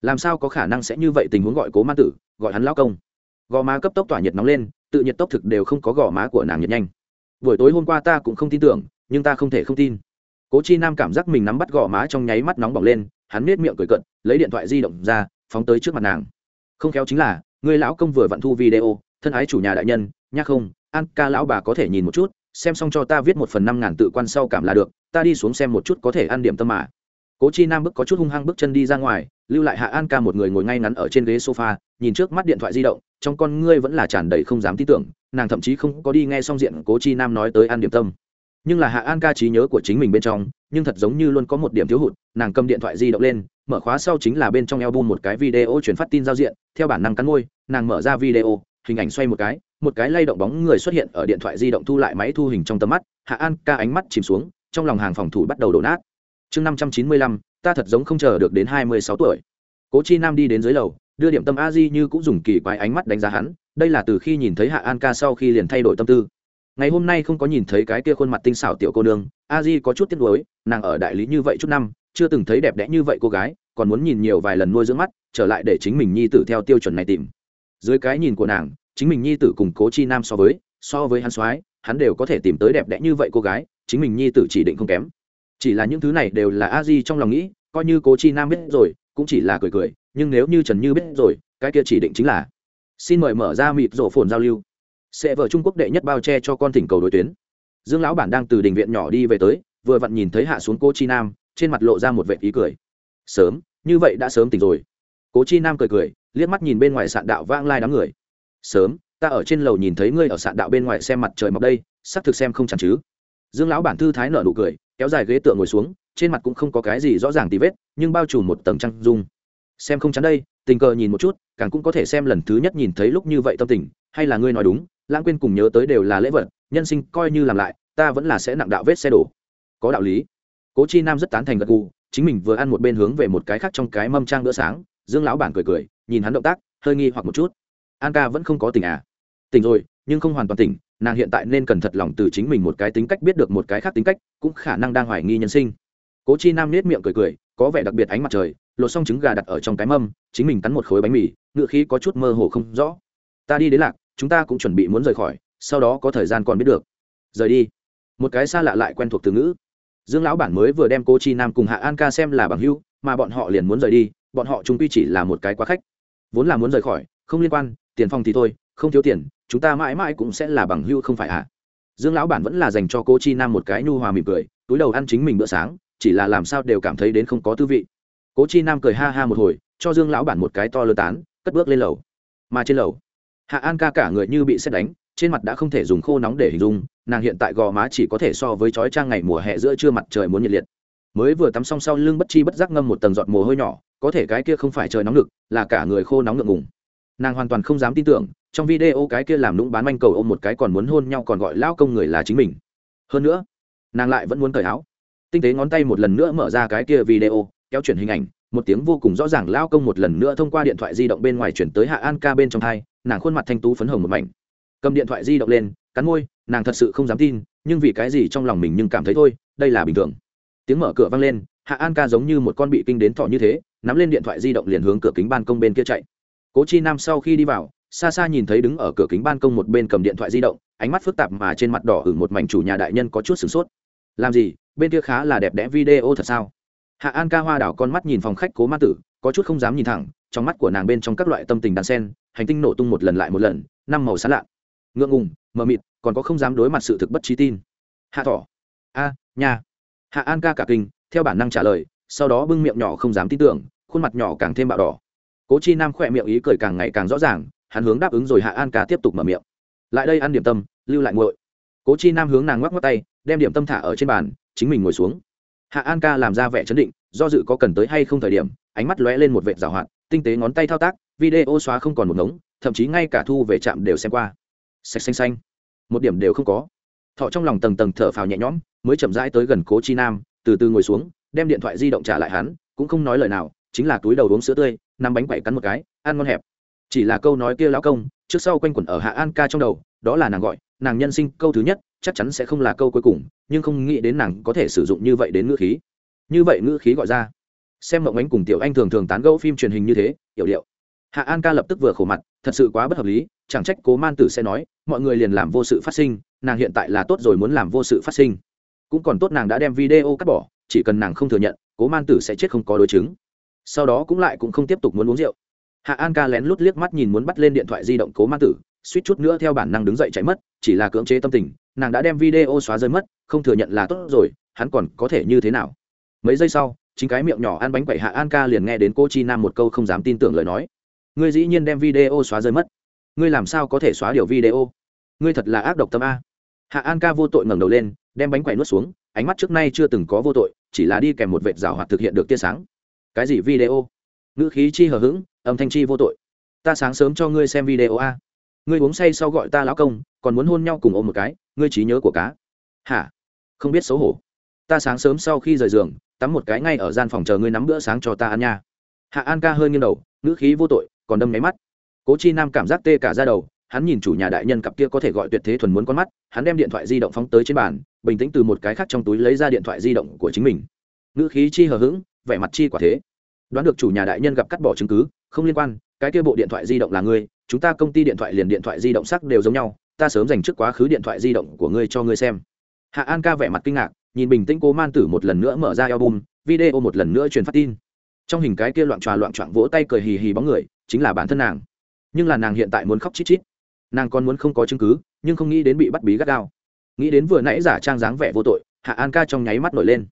Làm sao có khả năng sẽ như vậy tình huống gọi cố ma tử, gọi hắn lão công? Gò má cấp tốc tỏa nhiệt nóng lên, tự nhiệt tốc thực đều không có gò má của nàng nhiệt nhanh. Buổi tối hôm qua ta cũng không tin tưởng, nhưng ta không thể không tin. Cố chi nam cảm giác mình nắm bắt gò má trong nháy mắt nóng bỏng lên, hắn nết miệng cười cận lấy điện thoại di động ra, phóng tới trước mặt nàng không khéo chính là người lão công vừa vặn thu video, thân ái chủ nhà đại nhân, nhắc không, an ca lão bà có thể nhìn một chút, xem xong cho ta viết một phần năm ngàn tự quan sau cảm là được, ta đi xuống xem một chút có thể ăn điểm tâm mà. Cố chi nam bước có chút hung hăng bước chân đi ra ngoài, lưu lại hạ an ca một người ngồi ngay ngắn ở trên ghế sofa, nhìn trước mắt điện thoại di động, trong con ngươi vẫn là tràn đầy không dám tin tưởng, nàng thậm chí không có đi nghe xong diện cố chi nam nói tới ăn điểm tâm. Nhưng là hạ an ca trí nhớ của chính mình bên trong, nhưng thật giống như luôn có một điểm thiếu hụt, nàng cầm điện thoại di động lên mở khóa sau chính là bên trong eo một cái video chuyển phát tin giao diện, theo bản năng cắn môi, nàng mở ra video, hình ảnh xoay một cái một cái lay động bóng người xuất hiện ở điện thoại di động thu lại máy thu hình trong tầm mắt, hạ an ca ánh mắt chìm xuống, trong lòng hàng phòng thủ bắt đầu đổ nát. Chương năm trăm chín mươi lăm, ta thật giống không chờ được đến hai mươi sáu tuổi. Cố chi nam đi đến dưới lầu, đưa điểm tâm a di như cũng dùng kỳ quái ánh mắt đánh giá hắn, đây là từ khi nhìn thấy hạ an ca sau khi liền thay đổi tâm tư. Ngày hôm nay không có nhìn thấy cái kia khuôn mặt tinh xảo tiểu cô nương, a di có chút tiếc nuối, nàng ở đại lý như vậy chút năm chưa từng thấy đẹp đẽ như vậy cô gái, còn muốn nhìn nhiều vài lần nuôi dưỡng mắt, trở lại để chính mình nhi tử theo tiêu chuẩn này tìm. Dưới cái nhìn của nàng, chính mình nhi tử cùng cố chi nam so với so với hắn soái, hắn đều có thể tìm tới đẹp đẽ như vậy cô gái, chính mình nhi tử chỉ định không kém. Chỉ là những thứ này đều là a di trong lòng nghĩ, coi như cố chi nam biết rồi, cũng chỉ là cười cười, nhưng nếu như trần như biết rồi, cái kia chỉ định chính là, xin mời mở ra mịp rổ phồn giao lưu. Sẽ vợ trung quốc đệ nhất bao che cho con thỉnh cầu đối tuyến. Dương lão bản đang từ đình viện nhỏ đi về tới, vừa vặn nhìn thấy hạ xuống cô chi nam trên mặt lộ ra một vệ ý cười. Sớm, như vậy đã sớm tỉnh rồi. Cố chi nam cười cười, liếc mắt nhìn bên ngoài sạn đạo vang lai đám người. Sớm, ta ở trên lầu nhìn thấy ngươi ở sạn đạo bên ngoài xem mặt trời mọc đây, sắp thực xem không chẳng chứ. Dương lão bản thư thái nở nụ cười, kéo dài ghế tựa ngồi xuống, trên mặt cũng không có cái gì rõ ràng tí vết, nhưng bao trùm một tầng trăng dung. Xem không chắn đây, tình cờ nhìn một chút, càng cũng có thể xem lần thứ nhất nhìn thấy lúc như vậy tâm tình, hay là ngươi nói đúng, lãng quên cùng nhớ tới đều là lễ vật, nhân sinh coi như làm lại, ta vẫn là sẽ nặng đạo vết xe đổ. Có đạo lý cố chi nam rất tán thành gật gù, chính mình vừa ăn một bên hướng về một cái khác trong cái mâm trang bữa sáng, dương lão bản cười cười, nhìn hắn động tác, hơi nghi hoặc một chút. An ca vẫn không có tỉnh à? Tỉnh rồi, nhưng không hoàn toàn tỉnh, nàng hiện tại nên cần thật lòng từ chính mình một cái tính cách biết được một cái khác tính cách, cũng khả năng đang hoài nghi nhân sinh. Cố chi nam nết miệng cười cười, có vẻ đặc biệt ánh mặt trời, lột xong trứng gà đặt ở trong cái mâm, chính mình cắn một khối bánh mì, ngựa khí có chút mơ hồ không rõ. Ta đi đến lạc, chúng ta cũng chuẩn bị muốn rời khỏi, sau đó có thời gian còn biết được. Rời đi. Một cái xa lạ lại quen thuộc từ ngữ dương lão bản mới vừa đem cô chi nam cùng hạ an ca xem là bằng hưu mà bọn họ liền muốn rời đi, bọn họ chúng quy chỉ là một cái quá khách. Vốn là muốn rời khỏi, không liên quan, tiền phòng thì thôi, không thiếu tiền, chúng ta mãi mãi cũng sẽ là bằng hưu không phải ạ dương lão bản vẫn là dành cho cô chi nam một cái nhu hòa mỉm cười, túi đầu ăn chính mình bữa sáng, chỉ là làm sao đều cảm thấy đến không có tư vị. Cố chi nam cười ha ha một hồi, cho dương lão bản một cái to lơ tán, cất bước lên lầu. Mà trên lầu, hạ an ca cả người như bị xét đánh trên mặt đã không thể dùng khô nóng để hình dung, nàng hiện tại gò má chỉ có thể so với chói trang ngày mùa hè giữa trưa mặt trời muốn nhiệt liệt. Mới vừa tắm xong sau lưng bất chi bất giác ngâm một tầng giọt mồ hôi nhỏ, có thể cái kia không phải trời nóng lực, là cả người khô nóng ngượng ngùng. Nàng hoàn toàn không dám tin tưởng, trong video cái kia làm lũng bán manh cầu ôm một cái còn muốn hôn nhau còn gọi lao công người là chính mình. Hơn nữa, nàng lại vẫn muốn cởi áo. Tinh tế ngón tay một lần nữa mở ra cái kia video, kéo chuyển hình ảnh, một tiếng vô cùng rõ ràng lao công một lần nữa thông qua điện thoại di động bên ngoài chuyển tới hạ an ca bên trong thai nàng khuôn mặt thanh tú phấn hồng một mảnh cầm điện thoại di động lên, cắn môi, nàng thật sự không dám tin, nhưng vì cái gì trong lòng mình nhưng cảm thấy thôi, đây là bình thường. Tiếng mở cửa vang lên, hạ an ca giống như một con bị kinh đến thọ như thế, nắm lên điện thoại di động liền hướng cửa kính ban công bên kia chạy. Cố chi nam sau khi đi vào, xa xa nhìn thấy đứng ở cửa kính ban công một bên cầm điện thoại di động, ánh mắt phức tạp mà trên mặt đỏ hửng một mảnh chủ nhà đại nhân có chút sửng sốt. Làm gì? Bên kia khá là đẹp đẽ video thật sao? Hạ an ca hoa đảo con mắt nhìn phòng khách cố ma tử, có chút không dám nhìn thẳng, trong mắt của nàng bên trong các loại tâm tình đàn sen, hành tinh nổ tung một lần lại một lần, năm màu sán lạ ngượng ngùng, mờ mịt, còn có không dám đối mặt sự thực bất trí tin. Hạ thỏ. A nhà hạ an ca cả kinh, theo bản năng trả lời, sau đó bưng miệng nhỏ không dám tin tưởng, khuôn mặt nhỏ càng thêm bạo đỏ. Cố chi nam khỏe miệng ý cười càng ngày càng rõ ràng, hắn hướng đáp ứng rồi hạ an ca tiếp tục mở miệng. Lại đây ăn điểm tâm, lưu lại nguội. Cố chi nam hướng nàng ngoắc ngoắc tay, đem điểm tâm thả ở trên bàn, chính mình ngồi xuống. Hạ an ca làm ra vẻ chấn định, do dự có cần tới hay không thời điểm, ánh mắt lóe lên một vệt rào hoạt, tinh tế ngón tay thao tác, video xóa không còn một ngống, thậm chí ngay cả thu về trạm đều xem qua sạch xanh xanh. Một điểm đều không có. Thọ trong lòng tầng tầng thở phào nhẹ nhõm, mới chậm rãi tới gần cố chi nam, từ từ ngồi xuống, đem điện thoại di động trả lại hắn, cũng không nói lời nào, chính là túi đầu uống sữa tươi nằm bánh quậy cắn một cái, ăn ngon hẹp. Chỉ là câu nói kia lão công, trước sau quanh quẩn ở hạ an ca trong đầu, đó là nàng gọi, nàng nhân sinh câu thứ nhất, chắc chắn sẽ không là câu cuối cùng, nhưng không nghĩ đến nàng có thể sử dụng như vậy đến ngữ khí. Như vậy ngữ khí gọi ra. Xem mộng ánh cùng tiểu anh thường thường tán gẫu phim truyền hình như thế, hiểu điệu. Hạ an ca lập tức vừa khổ mặt, thật sự quá bất hợp lý chẳng trách cố man tử sẽ nói, mọi người liền làm vô sự phát sinh, nàng hiện tại là tốt rồi muốn làm vô sự phát sinh. Cũng còn tốt nàng đã đem video cắt bỏ, chỉ cần nàng không thừa nhận, cố man tử sẽ chết không có đối chứng. Sau đó cũng lại cũng không tiếp tục muốn uống rượu. Hạ an ca lén lút liếc mắt nhìn muốn bắt lên điện thoại di động cố man tử, suýt chút nữa theo bản năng đứng dậy chạy mất, chỉ là cưỡng chế tâm tình, nàng đã đem video xóa rơi mất, không thừa nhận là tốt rồi, hắn còn có thể như thế nào? Mấy giây sau, chính cái miệng nhỏ ăn bánh quậy hạ an ca liền nghe đến cô chi nam một câu không dám tin tưởng lời nói. Ngươi dĩ nhiên đem video xóa rơi mất ngươi làm sao có thể xóa điều video? Ngươi thật là ác độc tâm a. Hạ an ca vô tội ngẩng đầu lên, đem bánh quậy nuốt xuống, ánh mắt trước nay chưa từng có vô tội, chỉ là đi kèm một vệt rào hoạt thực hiện được tia sáng. Cái gì video? Ngữ khí chi hờ hững, âm thanh chi vô tội. Ta sáng sớm cho ngươi xem video a. Ngươi uống say sau gọi ta lão công, còn muốn hôn nhau cùng ôm một cái, ngươi trí nhớ của cá. Hả? Không biết xấu hổ. Ta sáng sớm sau khi rời giường, tắm một cái ngay ở gian phòng chờ ngươi nắm bữa sáng cho ta ăn nha. Hạ an ca hơi nghiêng đầu, ngữ khí vô tội, còn đâm máy mắt cố chi nam cảm giác tê cả ra đầu, hắn nhìn chủ nhà đại nhân cặp kia có thể gọi tuyệt thế thuần muốn con mắt, hắn đem điện thoại di động phóng tới trên bàn, bình tĩnh từ một cái khác trong túi lấy ra điện thoại di động của chính mình. Ngữ khí chi hờ hững, vẻ mặt chi quả thế. Đoán được chủ nhà đại nhân gặp cắt bỏ chứng cứ, không liên quan, cái kia bộ điện thoại di động là ngươi, chúng ta công ty điện thoại liền điện thoại di động sắc đều giống nhau, ta sớm dành trước quá khứ điện thoại di động của ngươi cho ngươi xem. Hạ an ca vẻ mặt kinh ngạc, nhìn bình tĩnh cố man tử một lần nữa mở ra album, video một lần nữa truyền phát tin. Trong hình cái kia loạn tròa loạn trọn vỗ tay cười hì hì bóng người, chính là bản thân nàng nhưng là nàng hiện tại muốn khóc chít chít. Nàng còn muốn không có chứng cứ, nhưng không nghĩ đến bị bắt bí gắt gao. Nghĩ đến vừa nãy giả trang dáng vẻ vô tội, hạ an ca trong nháy mắt nổi lên.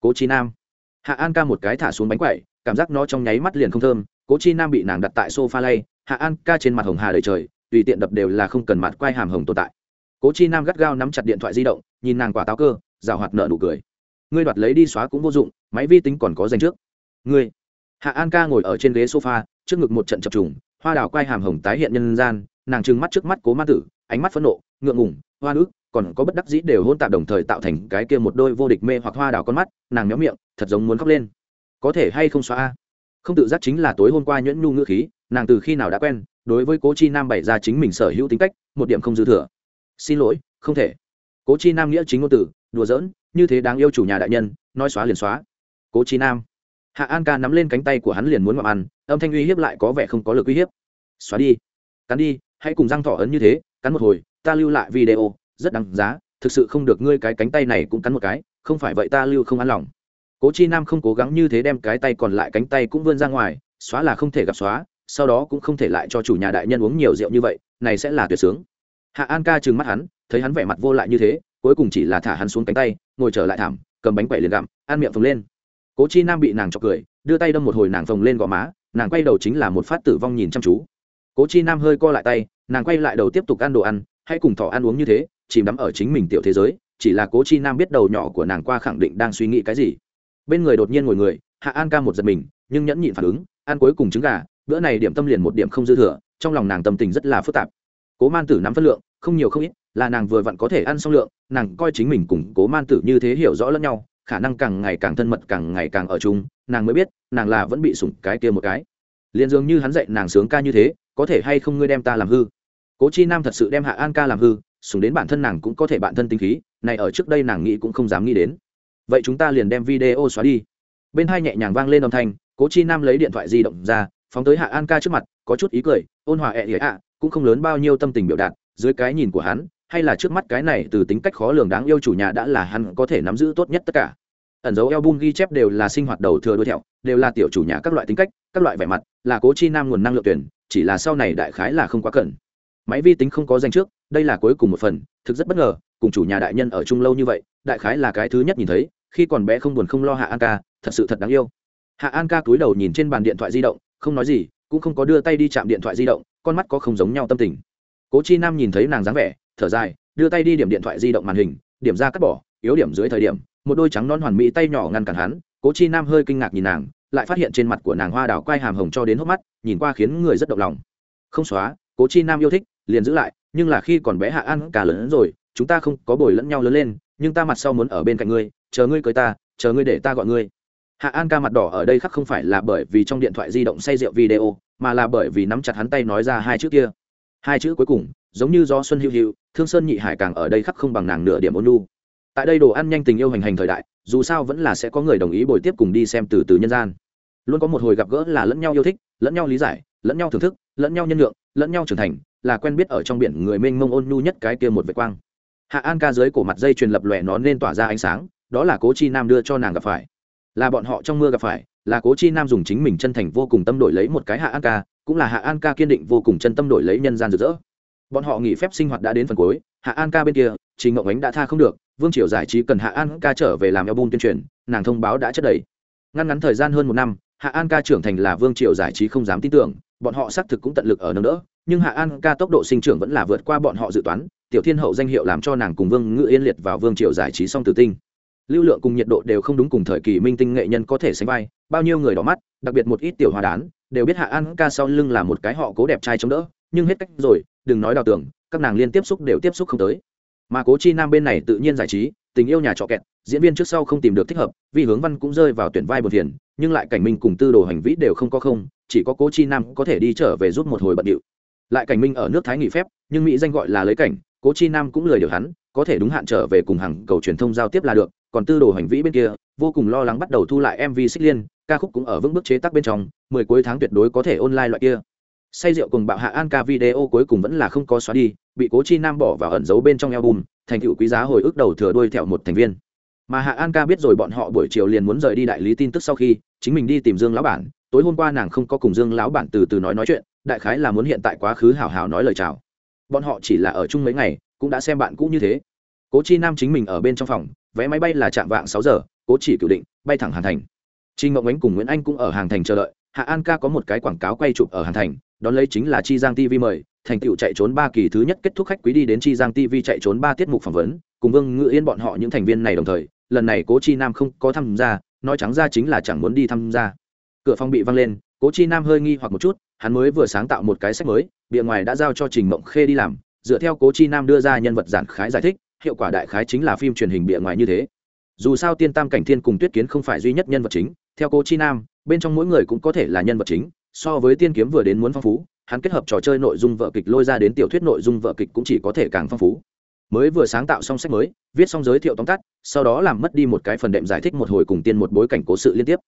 Cố chi nam. Hạ an ca một cái thả xuống bánh quậy cảm giác nó trong nháy mắt liền không thơm. Cố chi nam bị nàng đặt tại sofa lay, hạ an ca trên mặt hồng hà đời trời, tùy tiện đập đều là không cần mặt quay hàm hồng tồn tại. Cố chi nam gắt gao nắm chặt điện thoại di động, nhìn nàng quả táo cơ rào hoạt nợ nụ cười. Ngươi đoạt lấy đi xóa cũng vô dụng, máy vi tính còn có dành trước. Ngươi. Hạ an ca ngồi ở trên ghế sofa, trước ngực một trận chập trùng hoa đào quay hàm hồng tái hiện nhân gian nàng trừng mắt trước mắt cố ma tử ánh mắt phẫn nộ ngượng ngùng hoa nước còn có bất đắc dĩ đều hôn tạp đồng thời tạo thành cái kia một đôi vô địch mê hoặc hoa đào con mắt nàng méo miệng thật giống muốn khóc lên. Có thể hay không xóa a? Không tự giác chính là tối hôm qua nhuyễn nhu ngữ khí nàng từ khi nào đã quen đối với cố chi nam bày ra chính mình sở hữu tính cách một điểm không dư thừa. Xin lỗi không thể. Cố chi nam nghĩa chính ngôn tử, đùa giỡn như thế đáng yêu chủ nhà đại nhân nói xóa liền xóa. Cố chi nam. Hạ an ca nắm lên cánh tay của hắn liền muốn ngậm ăn âm thanh uy hiếp lại có vẻ không có lực uy hiếp. Xóa đi. Cắn đi, hãy cùng răng thỏ ấn như thế, cắn một hồi, ta lưu lại video, rất đáng giá, thực sự không được ngươi cái cánh tay này cũng cắn một cái, không phải vậy ta lưu không ăn lòng. Cố chi nam không cố gắng như thế đem cái tay còn lại cánh tay cũng vươn ra ngoài, xóa là không thể gặp xóa, sau đó cũng không thể lại cho chủ nhà đại nhân uống nhiều rượu như vậy, này sẽ là tuyệt sướng. Hạ an ca trừng mắt hắn, thấy hắn vẻ mặt vô lại như thế, cuối cùng chỉ là thả hắn xuống cánh tay, ngồi trở lại thảm, cầm bánh quẩy liền gặm, ăn miệng phồng lên. Cố chi nam bị nàng chọc cười, đưa tay đâm một hồi nàng phồng lên gò má nàng quay đầu chính là một phát tử vong nhìn chăm chú. Cố chi nam hơi co lại tay, nàng quay lại đầu tiếp tục ăn đồ ăn, hãy cùng thỏ ăn uống như thế, chìm đắm ở chính mình tiểu thế giới, chỉ là cố chi nam biết đầu nhỏ của nàng qua khẳng định đang suy nghĩ cái gì. Bên người đột nhiên ngồi người, hạ an ca một giật mình, nhưng nhẫn nhịn phản ứng, ăn cuối cùng trứng gà, bữa này điểm tâm liền một điểm không dư thừa, trong lòng nàng tâm tình rất là phức tạp. Cố man tử nắm phân lượng, không nhiều không ít, là nàng vừa vặn có thể ăn xong lượng, nàng coi chính mình cùng cố man tử như thế hiểu rõ lẫn nhau, khả năng càng ngày càng thân mật càng ngày càng ở chung nàng mới biết, nàng là vẫn bị sủng cái kia một cái. Liền dường như hắn dạy nàng sướng ca như thế, có thể hay không ngươi đem ta làm hư? Cố chi nam thật sự đem hạ an ca làm hư, sủng đến bản thân nàng cũng có thể bản thân tinh khí, này ở trước đây nàng nghĩ cũng không dám nghĩ đến. Vậy chúng ta liền đem video xóa đi. Bên hai nhẹ nhàng vang lên âm thanh, cố chi nam lấy điện thoại di động ra, phóng tới hạ an ca trước mặt, có chút ý cười, ôn hòa ẹ、e、ỉa ạ, cũng không lớn bao nhiêu tâm tình biểu đạt, dưới cái nhìn của hắn, hay là trước mắt cái này từ tính cách khó lường đáng yêu chủ nhà đã là hắn có thể nắm giữ tốt nhất tất cả ẩn dấu album ghi chép đều là sinh hoạt đầu thừa đuôi thẹo, đều là tiểu chủ nhà các loại tính cách, các loại vẻ mặt, là cố chi nam nguồn năng lượng tuyển, chỉ là sau này đại khái là không quá cần máy vi tính không có danh trước, đây là cuối cùng một phần, thực rất bất ngờ, cùng chủ nhà đại nhân ở chung lâu như vậy, đại khái là cái thứ nhất nhìn thấy, khi còn bé không buồn không lo hạ an ca, thật sự thật đáng yêu. Hạ an ca cúi đầu nhìn trên bàn điện thoại di động, không nói gì, cũng không có đưa tay đi chạm điện thoại di động, con mắt có không giống nhau tâm tình. Cố chi nam nhìn thấy nàng dáng vẻ, thở dài, đưa tay đi điểm điện thoại di động màn hình, điểm ra cắt bỏ, yếu điểm dưới thời điểm một đôi trắng non hoàn mỹ tay nhỏ ngăn cản hắn, cố chi nam hơi kinh ngạc nhìn nàng, lại phát hiện trên mặt của nàng hoa đào quai hàm hồng cho đến hốc mắt, nhìn qua khiến người rất động lòng. Không xóa, cố chi nam yêu thích, liền giữ lại, nhưng là khi còn bé hạ ăn cả lớn rồi, chúng ta không có bồi lẫn nhau lớn lên, nhưng ta mặt sau muốn ở bên cạnh ngươi, chờ ngươi cưới ta, chờ ngươi để ta gọi ngươi. Hạ an ca mặt đỏ ở đây khắc không phải là bởi vì trong điện thoại di động say rượu video, mà là bởi vì nắm chặt hắn tay nói ra hai chữ kia. Hai chữ cuối cùng, giống như do xuân hữu hữu thương sơn nhị hải càng ở đây khắc không bằng nàng nửa điểm ôn lu tại đây đồ ăn nhanh tình yêu hành hành thời đại, dù sao vẫn là sẽ có người đồng ý bồi tiếp cùng đi xem từ từ nhân gian. Luôn có một hồi gặp gỡ là lẫn nhau yêu thích, lẫn nhau lý giải, lẫn nhau thưởng thức, lẫn nhau nhân lượng lẫn nhau trưởng thành, là quen biết ở trong biển người mênh mông ôn nhu nhất cái kia một vệt quang. Hạ an ca dưới cổ mặt dây truyền lập lòe nó nên tỏa ra ánh sáng, đó là cố chi nam đưa cho nàng gặp phải. Là bọn họ trong mưa gặp phải, là cố chi nam dùng chính mình chân thành vô cùng tâm đổi lấy một cái hạ an ca, cũng là hạ an ca kiên định vô cùng chân tâm đổi lấy nhân gian rực rỡ. Bọn họ nghỉ phép sinh hoạt đã đến phần cuối, hạ an ca bên kia, trình ngọc ánh đã tha không được vương triều giải trí cần hạ an ca trở về làm album tuyên truyền, nàng thông báo đã chất đầy. Ngăn ngắn thời gian hơn một năm, hạ an ca trưởng thành là vương triều giải trí không dám tin tưởng, bọn họ xác thực cũng tận lực ở nâng đỡ, nhưng hạ an ca tốc độ sinh trưởng vẫn là vượt qua bọn họ dự toán, tiểu thiên hậu danh hiệu làm cho nàng cùng vương ngự yên liệt vào vương triều giải trí song tử tinh. Lưu lượng cùng nhiệt độ đều không đúng cùng thời kỳ minh tinh nghệ nhân có thể sánh vai, bao nhiêu người đỏ mắt, đặc biệt một ít tiểu hòa đán, đều biết hạ an ca sau lưng là một cái họ cố đẹp trai chống đỡ, nhưng hết cách rồi, đừng nói đào tưởng, các nàng liên tiếp xúc đều tiếp xúc không tới mà cố chi nam bên này tự nhiên giải trí, tình yêu nhà trọ kẹt, diễn viên trước sau không tìm được thích hợp, vì hướng văn cũng rơi vào tuyển vai buồn phiền, nhưng lại cảnh minh cùng tư đồ hành vĩ đều không có không, chỉ có cố chi nam có thể đi trở về rút một hồi bận điệu. Lại cảnh minh ở nước thái nghỉ phép, nhưng mỹ danh gọi là lấy cảnh, cố chi nam cũng lười điều hắn, có thể đúng hạn trở về cùng hàng cầu truyền thông giao tiếp là được, còn tư đồ hành vĩ bên kia, vô cùng lo lắng bắt đầu thu lại mv xích liên, ca khúc cũng ở vững bước chế tác bên trong, mười cuối tháng tuyệt đối có thể online loại kia. Say rượu cùng bạo hạ an ca video cuối cùng vẫn là không có xóa đi bị cố chi nam bỏ vào ẩn giấu bên trong album, thành tựu quý giá hồi ức đầu thừa đuôi theo một thành viên. Mà hạ an ca biết rồi bọn họ buổi chiều liền muốn rời đi đại lý tin tức sau khi, chính mình đi tìm dương lão bản, tối hôm qua nàng không có cùng dương lão bản từ từ nói nói chuyện, đại khái là muốn hiện tại quá khứ hào hào nói lời chào. Bọn họ chỉ là ở chung mấy ngày, cũng đã xem bạn cũ như thế. Cố chi nam chính mình ở bên trong phòng, vé máy bay là chạm vạng sáu giờ, cố chỉ cựu định, bay thẳng hàn thành. Trinh ngọc ánh cùng nguyễn anh cũng ở hàng thành chờ đợi, hạ an ca có một cái quảng cáo quay chụp ở hàn thành, đón lấy chính là chi giang tv mời thành tựu chạy trốn ba kỳ thứ nhất kết thúc khách quý đi đến chi giang tv chạy trốn ba tiết mục phỏng vấn, cùng vương ngự yên bọn họ những thành viên này đồng thời, lần này cố chi nam không có tham gia, nói trắng ra chính là chẳng muốn đi tham gia. Cửa phòng bị văng lên, cố chi nam hơi nghi hoặc một chút, hắn mới vừa sáng tạo một cái sách mới, bìa ngoài đã giao cho trình mộng khê đi làm, dựa theo cố chi nam đưa ra nhân vật giản khái giải thích, hiệu quả đại khái chính là phim truyền hình bìa ngoài như thế. Dù sao tiên tam cảnh thiên cùng tuyết kiến không phải duy nhất nhân vật chính, theo cố chi nam, bên trong mỗi người cũng có thể là nhân vật chính, so với tiên kiếm vừa đến muốn phong phú hắn kết hợp trò chơi nội dung vợ kịch lôi ra đến tiểu thuyết nội dung vợ kịch cũng chỉ có thể càng phong phú. Mới vừa sáng tạo xong sách mới, viết xong giới thiệu tóm tắt, sau đó làm mất đi một cái phần đệm giải thích một hồi cùng tiên một bối cảnh cố sự liên tiếp.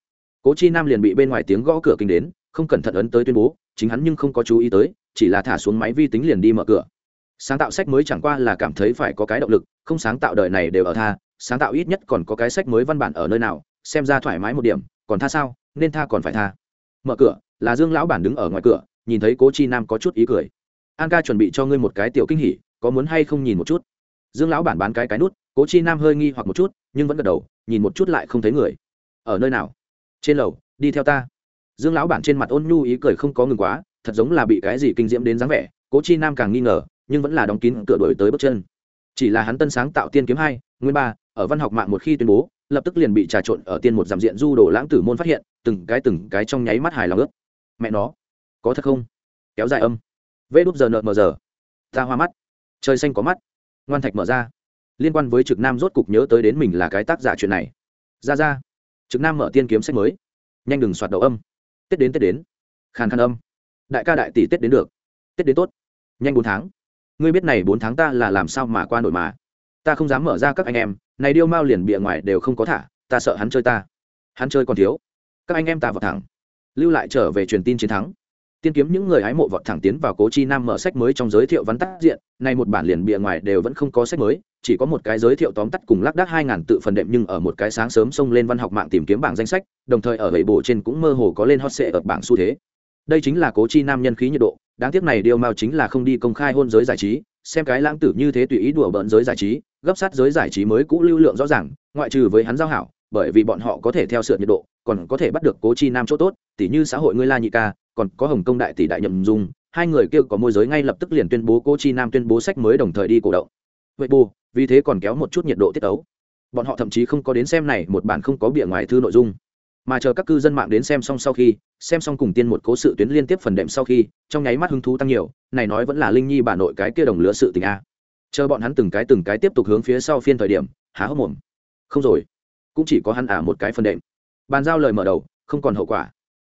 Cố chi nam liền bị bên ngoài tiếng gõ cửa kinh đến, không cẩn thận ấn tới tuyên bố, chính hắn nhưng không có chú ý tới, chỉ là thả xuống máy vi tính liền đi mở cửa. Sáng tạo sách mới chẳng qua là cảm thấy phải có cái động lực, không sáng tạo đời này đều ở tha, sáng tạo ít nhất còn có cái sách mới văn bản ở nơi nào, xem ra thoải mái một điểm, còn tha sao, nên tha còn phải tha. Mở cửa, là dương lão bản đứng ở ngoài cửa nhìn thấy cố chi nam có chút ý cười. An ca chuẩn bị cho ngươi một cái tiểu kinh hỉ, có muốn hay không nhìn một chút? Dương lão bản bán cái cái nút, cố chi nam hơi nghi hoặc một chút, nhưng vẫn gật đầu, nhìn một chút lại không thấy người. Ở nơi nào? Trên lầu, đi theo ta. Dương lão bản trên mặt ôn nhu ý cười không có ngừng quá, thật giống là bị cái gì kinh diễm đến dáng vẻ, cố chi nam càng nghi ngờ, nhưng vẫn là đóng kín cửa đổi tới bước chân. Chỉ là hắn tân sáng tạo tiên kiếm hai, nguyên ba, ở văn học mạng một khi tuyên bố, lập tức liền bị trà trộn ở tiên một giảm diện du đồ lãng tử môn phát hiện, từng cái từng cái trong nháy mắt hài lòng ướt mẹ nó có thật không? Kéo dài âm. Vê đúp giờ nợ mờ giờ. Ta hoa mắt. Trời xanh có mắt. Ngoan thạch mở ra. Liên quan với trực nam rốt cục nhớ tới đến mình là cái tác giả chuyện này. Ra ra. Trực nam mở tiên kiếm sách mới. Nhanh đừng soạt đầu âm. Tết đến tết đến. Khàn khàn âm. Đại ca đại tỷ tết đến được. Tết đến tốt. Nhanh bốn tháng. Ngươi biết này bốn tháng ta là làm sao mà qua nổi mà. Ta không dám mở ra các anh em. Này điêu mao liền bịa ngoài đều không có thả. Ta sợ hắn chơi ta. Hắn chơi còn thiếu. Các anh em ta vào thẳng. Lưu lại trở về truyền tin chiến thắng tiên kiếm những người hái mộ vọt thẳng tiến vào cố chi nam mở sách mới trong giới thiệu văn tắt diện, nay một bản liền bìa ngoài đều vẫn không có sách mới, chỉ có một cái giới thiệu tóm tắt cùng lác đác hai ngàn tự phần đệm nhưng ở một cái sáng sớm xông lên văn học mạng tìm kiếm bảng danh sách, đồng thời ở bảy bộ trên cũng mơ hồ có lên hot sệ ở bảng xu thế. Đây chính là cố chi nam nhân khí nhiệt độ, đáng tiếc này điều mao chính là không đi công khai hôn giới giải trí, xem cái lãng tử như thế tùy ý đùa bỡn giới giải trí, gấp sát giới giải trí mới cũ lưu lượng rõ ràng, ngoại trừ với hắn giao hảo bởi vì bọn họ có thể theo sượt nhiệt độ, còn có thể bắt được cố chi nam chỗ tốt, tỉ như xã hội ngươi la nhị ca, còn có hồng công đại tỷ đại nhậm dung, hai người kêu có môi giới ngay lập tức liền tuyên bố cố chi nam tuyên bố sách mới đồng thời đi cổ động. Vậy bù, vì thế còn kéo một chút nhiệt độ tiết ấu bọn họ thậm chí không có đến xem này, một bản không có bìa ngoài thư nội dung. Mà chờ các cư dân mạng đến xem xong sau khi, xem xong cùng tiên một cố sự tuyến liên tiếp phần đệm sau khi, trong nháy mắt hứng thú tăng nhiều, này nói vẫn là linh nhi bà nội cái kia đồng lứa sự tình a. Chờ bọn hắn từng cái từng cái tiếp tục hướng phía sau phiên thời điểm, há hốc mồm. Không rồi cũng chỉ có hắn ả một cái phần đệm. Bàn giao lời mở đầu, không còn hậu quả.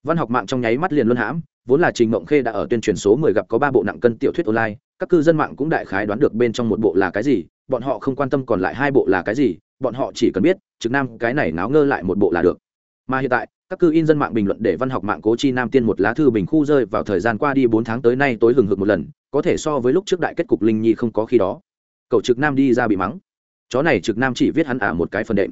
Văn học mạng trong nháy mắt liền luân hãm, vốn là trình mộng khê đã ở tuyên truyền số mười gặp có ba bộ nặng cân tiểu thuyết online, các cư dân mạng cũng đại khái đoán được bên trong một bộ là cái gì, bọn họ không quan tâm còn lại hai bộ là cái gì, bọn họ chỉ cần biết, trực nam cái này náo ngơ lại một bộ là được. Mà hiện tại, các cư in dân mạng bình luận để văn học mạng cố chi nam tiên một lá thư bình khu rơi vào thời gian qua đi bốn tháng tới nay tối hừng hực một lần, có thể so với lúc trước đại kết cục linh nhi không có khi đó. Cậu trực nam đi ra bị mắng. Chó này trực nam chỉ viết hắn ả một cái phần đệm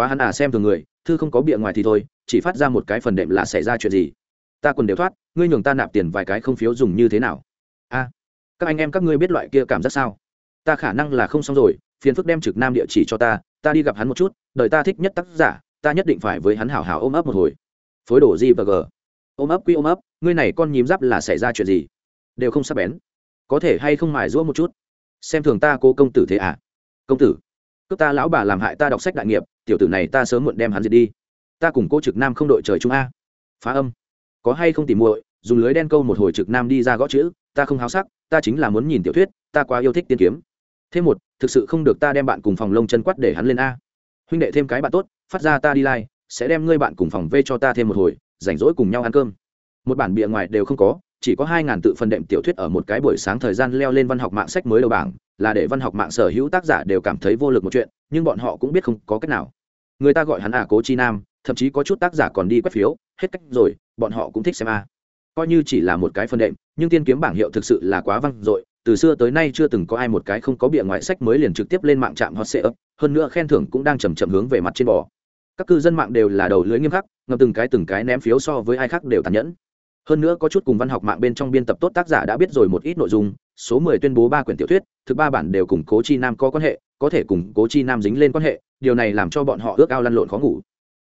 quá hắn à xem thường người, thư không có bịa ngoài thì thôi, chỉ phát ra một cái phần đệm là xảy ra chuyện gì. Ta còn đều thoát, ngươi nhường ta nạp tiền vài cái không phiếu dùng như thế nào? A, các anh em các ngươi biết loại kia cảm giác sao? Ta khả năng là không xong rồi, phiền phức đem trực nam địa chỉ cho ta ta đi gặp hắn một chút đời ta thích nhất tác giả, ta nhất định phải với hắn hảo hảo ôm ấp một hồi. Phối đổ gì và g. Ôm ấp quy ôm ấp, ngươi này con nhím giáp là xảy ra chuyện gì? Đều không sắp bén. Có thể hay không mài rũa một chút? Xem thường ta cô công tử thế à? Công tử, cướp ta lão bà làm hại ta đọc sách đại nghiệp tiểu tử này ta sớm muộn đem hắn diệt đi. Ta cùng cô trực nam không đội trời chung a. Phá âm. Có hay không tìm muội, dùng lưới đen câu một hồi trực nam đi ra gõ chữ, ta không háo sắc, ta chính là muốn nhìn tiểu thuyết, ta quá yêu thích tiên kiếm. Thêm một, thực sự không được ta đem bạn cùng phòng lông chân quắt để hắn lên a. Huynh đệ thêm cái bạn tốt, phát ra ta đi like, sẽ đem ngươi bạn cùng phòng v cho ta thêm một hồi, rảnh rỗi cùng nhau ăn cơm. Một bản bìa ngoài đều không có, chỉ có hai ngàn tự phân đệm tiểu thuyết ở một cái buổi sáng thời gian leo lên văn học mạng sách mới đầu bảng là để văn học mạng sở hữu tác giả đều cảm thấy vô lực một chuyện, nhưng bọn họ cũng biết không có cách nào. Người ta gọi hắn à cố chi nam, thậm chí có chút tác giả còn đi quét phiếu, hết cách rồi, bọn họ cũng thích xem a. Coi như chỉ là một cái phân đệm, nhưng tiên kiếm bảng hiệu thực sự là quá văng dội, từ xưa tới nay chưa từng có ai một cái không có bìa ngoại sách mới liền trực tiếp lên mạng trạm hot ấp. hơn nữa khen thưởng cũng đang chầm chậm hướng về mặt trên bò. Các cư dân mạng đều là đầu lưới nghiêm khắc ngập từng cái từng cái ném phiếu so với ai khác đều tàn nhẫn. Hơn nữa có chút cùng văn học mạng bên trong biên tập tốt tác giả đã biết rồi một ít nội dung số mười tuyên bố ba quyển tiểu thuyết, thực ba bản đều cùng cố chi nam có quan hệ, có thể cùng cố chi nam dính lên quan hệ, điều này làm cho bọn họ ước ao lăn lộn khó ngủ.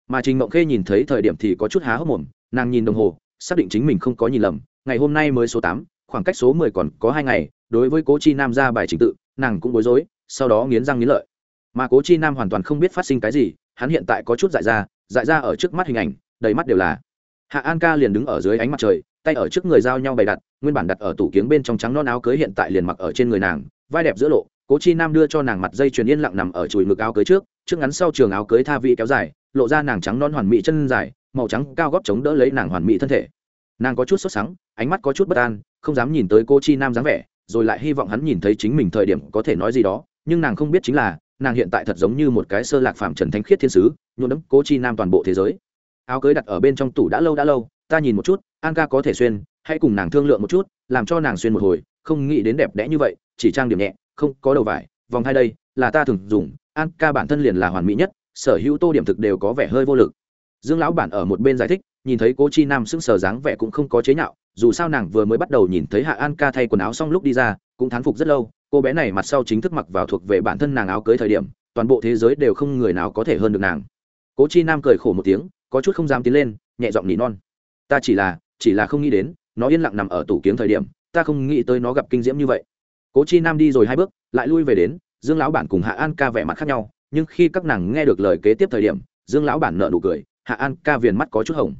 Mà trình mộng khê nhìn thấy thời điểm thì có chút há hốc mồm, nàng nhìn đồng hồ, xác định chính mình không có nhìn lầm, ngày hôm nay mới số tám, khoảng cách số mười còn có hai ngày, đối với cố chi nam ra bài trình tự, nàng cũng bối rối, sau đó nghiến răng nghiến lợi. Mà cố chi nam hoàn toàn không biết phát sinh cái gì, hắn hiện tại có chút dại ra dại ra ở trước mắt hình ảnh, đầy mắt đều là. Hạ an ca liền đứng ở dưới ánh mặt trời tay ở trước người giao nhau bày đặt, nguyên bản đặt ở tủ kiếng bên trong trắng non áo cưới hiện tại liền mặc ở trên người nàng, vai đẹp giữa lộ, cố chi nam đưa cho nàng mặt dây chuyền yên lặng nằm ở chùi ngực áo cưới trước trước ngắn sau trường áo cưới tha vị kéo dài, lộ ra nàng trắng non hoàn mỹ chân dài, màu trắng cao góp chống đỡ lấy nàng hoàn mỹ thân thể. Nàng có chút sốt sắng, ánh mắt có chút bất an, không dám nhìn tới cô chi nam dáng vẻ, rồi lại hy vọng hắn nhìn thấy chính mình thời điểm có thể nói gì đó, nhưng nàng không biết chính là, nàng hiện tại thật giống như một cái sơ lạc phạm trần thánh khiết thiên sứ, nhuộm đẫm cô chi nam toàn bộ thế giới. Áo cưới đặt ở bên trong tủ đã lâu đã lâu ta nhìn một chút, an ca có thể xuyên, hãy cùng nàng thương lượng một chút, làm cho nàng xuyên một hồi, không nghĩ đến đẹp đẽ như vậy, chỉ trang điểm nhẹ, không có đầu vải, vòng hai đây, là ta thường dùng, an ca bản thân liền là hoàn mỹ nhất, sở hữu tô điểm thực đều có vẻ hơi vô lực. Dương lão bản ở một bên giải thích, nhìn thấy Cố chi nam sững sờ dáng vẻ cũng không có chế nhạo, dù sao nàng vừa mới bắt đầu nhìn thấy hạ an ca thay quần áo xong lúc đi ra, cũng thán phục rất lâu, cô bé này mặt sau chính thức mặc vào thuộc về bản thân nàng áo cưới thời điểm, toàn bộ thế giới đều không người nào có thể hơn được nàng. Cố chi nam cười khổ một tiếng, có chút không dám tiến lên, nhẹ giọng nỉ non ta chỉ là chỉ là không nghĩ đến, nó yên lặng nằm ở tủ kiếng thời điểm, ta không nghĩ tới nó gặp kinh diễm như vậy. Cố chi nam đi rồi hai bước, lại lui về đến, dương lão bản cùng hạ an ca vẻ mặt khác nhau, nhưng khi các nàng nghe được lời kế tiếp thời điểm, dương lão bản nợ nụ cười, hạ an ca viền mắt có chút hồng.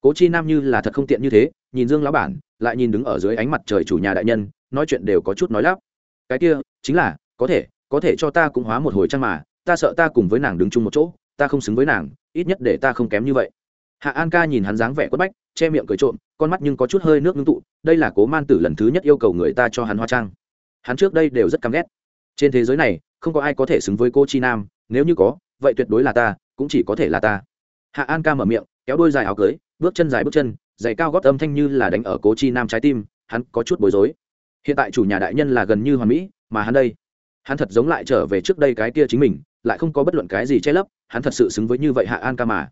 Cố chi nam như là thật không tiện như thế, nhìn dương lão bản, lại nhìn đứng ở dưới ánh mặt trời chủ nhà đại nhân, nói chuyện đều có chút nói lắp. Cái kia, chính là, có thể có thể cho ta cũng hóa một hồi trang mà, ta sợ ta cùng với nàng đứng chung một chỗ, ta không xứng với nàng, ít nhất để ta không kém như vậy hạ an ca nhìn hắn dáng vẻ quất bách, che miệng cười trộm, con mắt nhưng có chút hơi nước ngưng tụ, đây là cố man tử lần thứ nhất yêu cầu người ta cho hắn hóa trang. Hắn trước đây đều rất căm ghét. Trên thế giới này, không có ai có thể xứng với cô chi nam, nếu như có, vậy tuyệt đối là ta, cũng chỉ có thể là ta. Hạ an ca mở miệng, kéo đôi dài áo cưới, bước chân dài bước chân, giày cao gót âm thanh như là đánh ở cố chi nam trái tim, hắn có chút bối rối. Hiện tại chủ nhà đại nhân là gần như hoàn mỹ, mà hắn đây, hắn thật giống lại trở về trước đây cái kia chính mình, lại không có bất luận cái gì che lấp, hắn thật sự xứng với như vậy hạ an ca mà.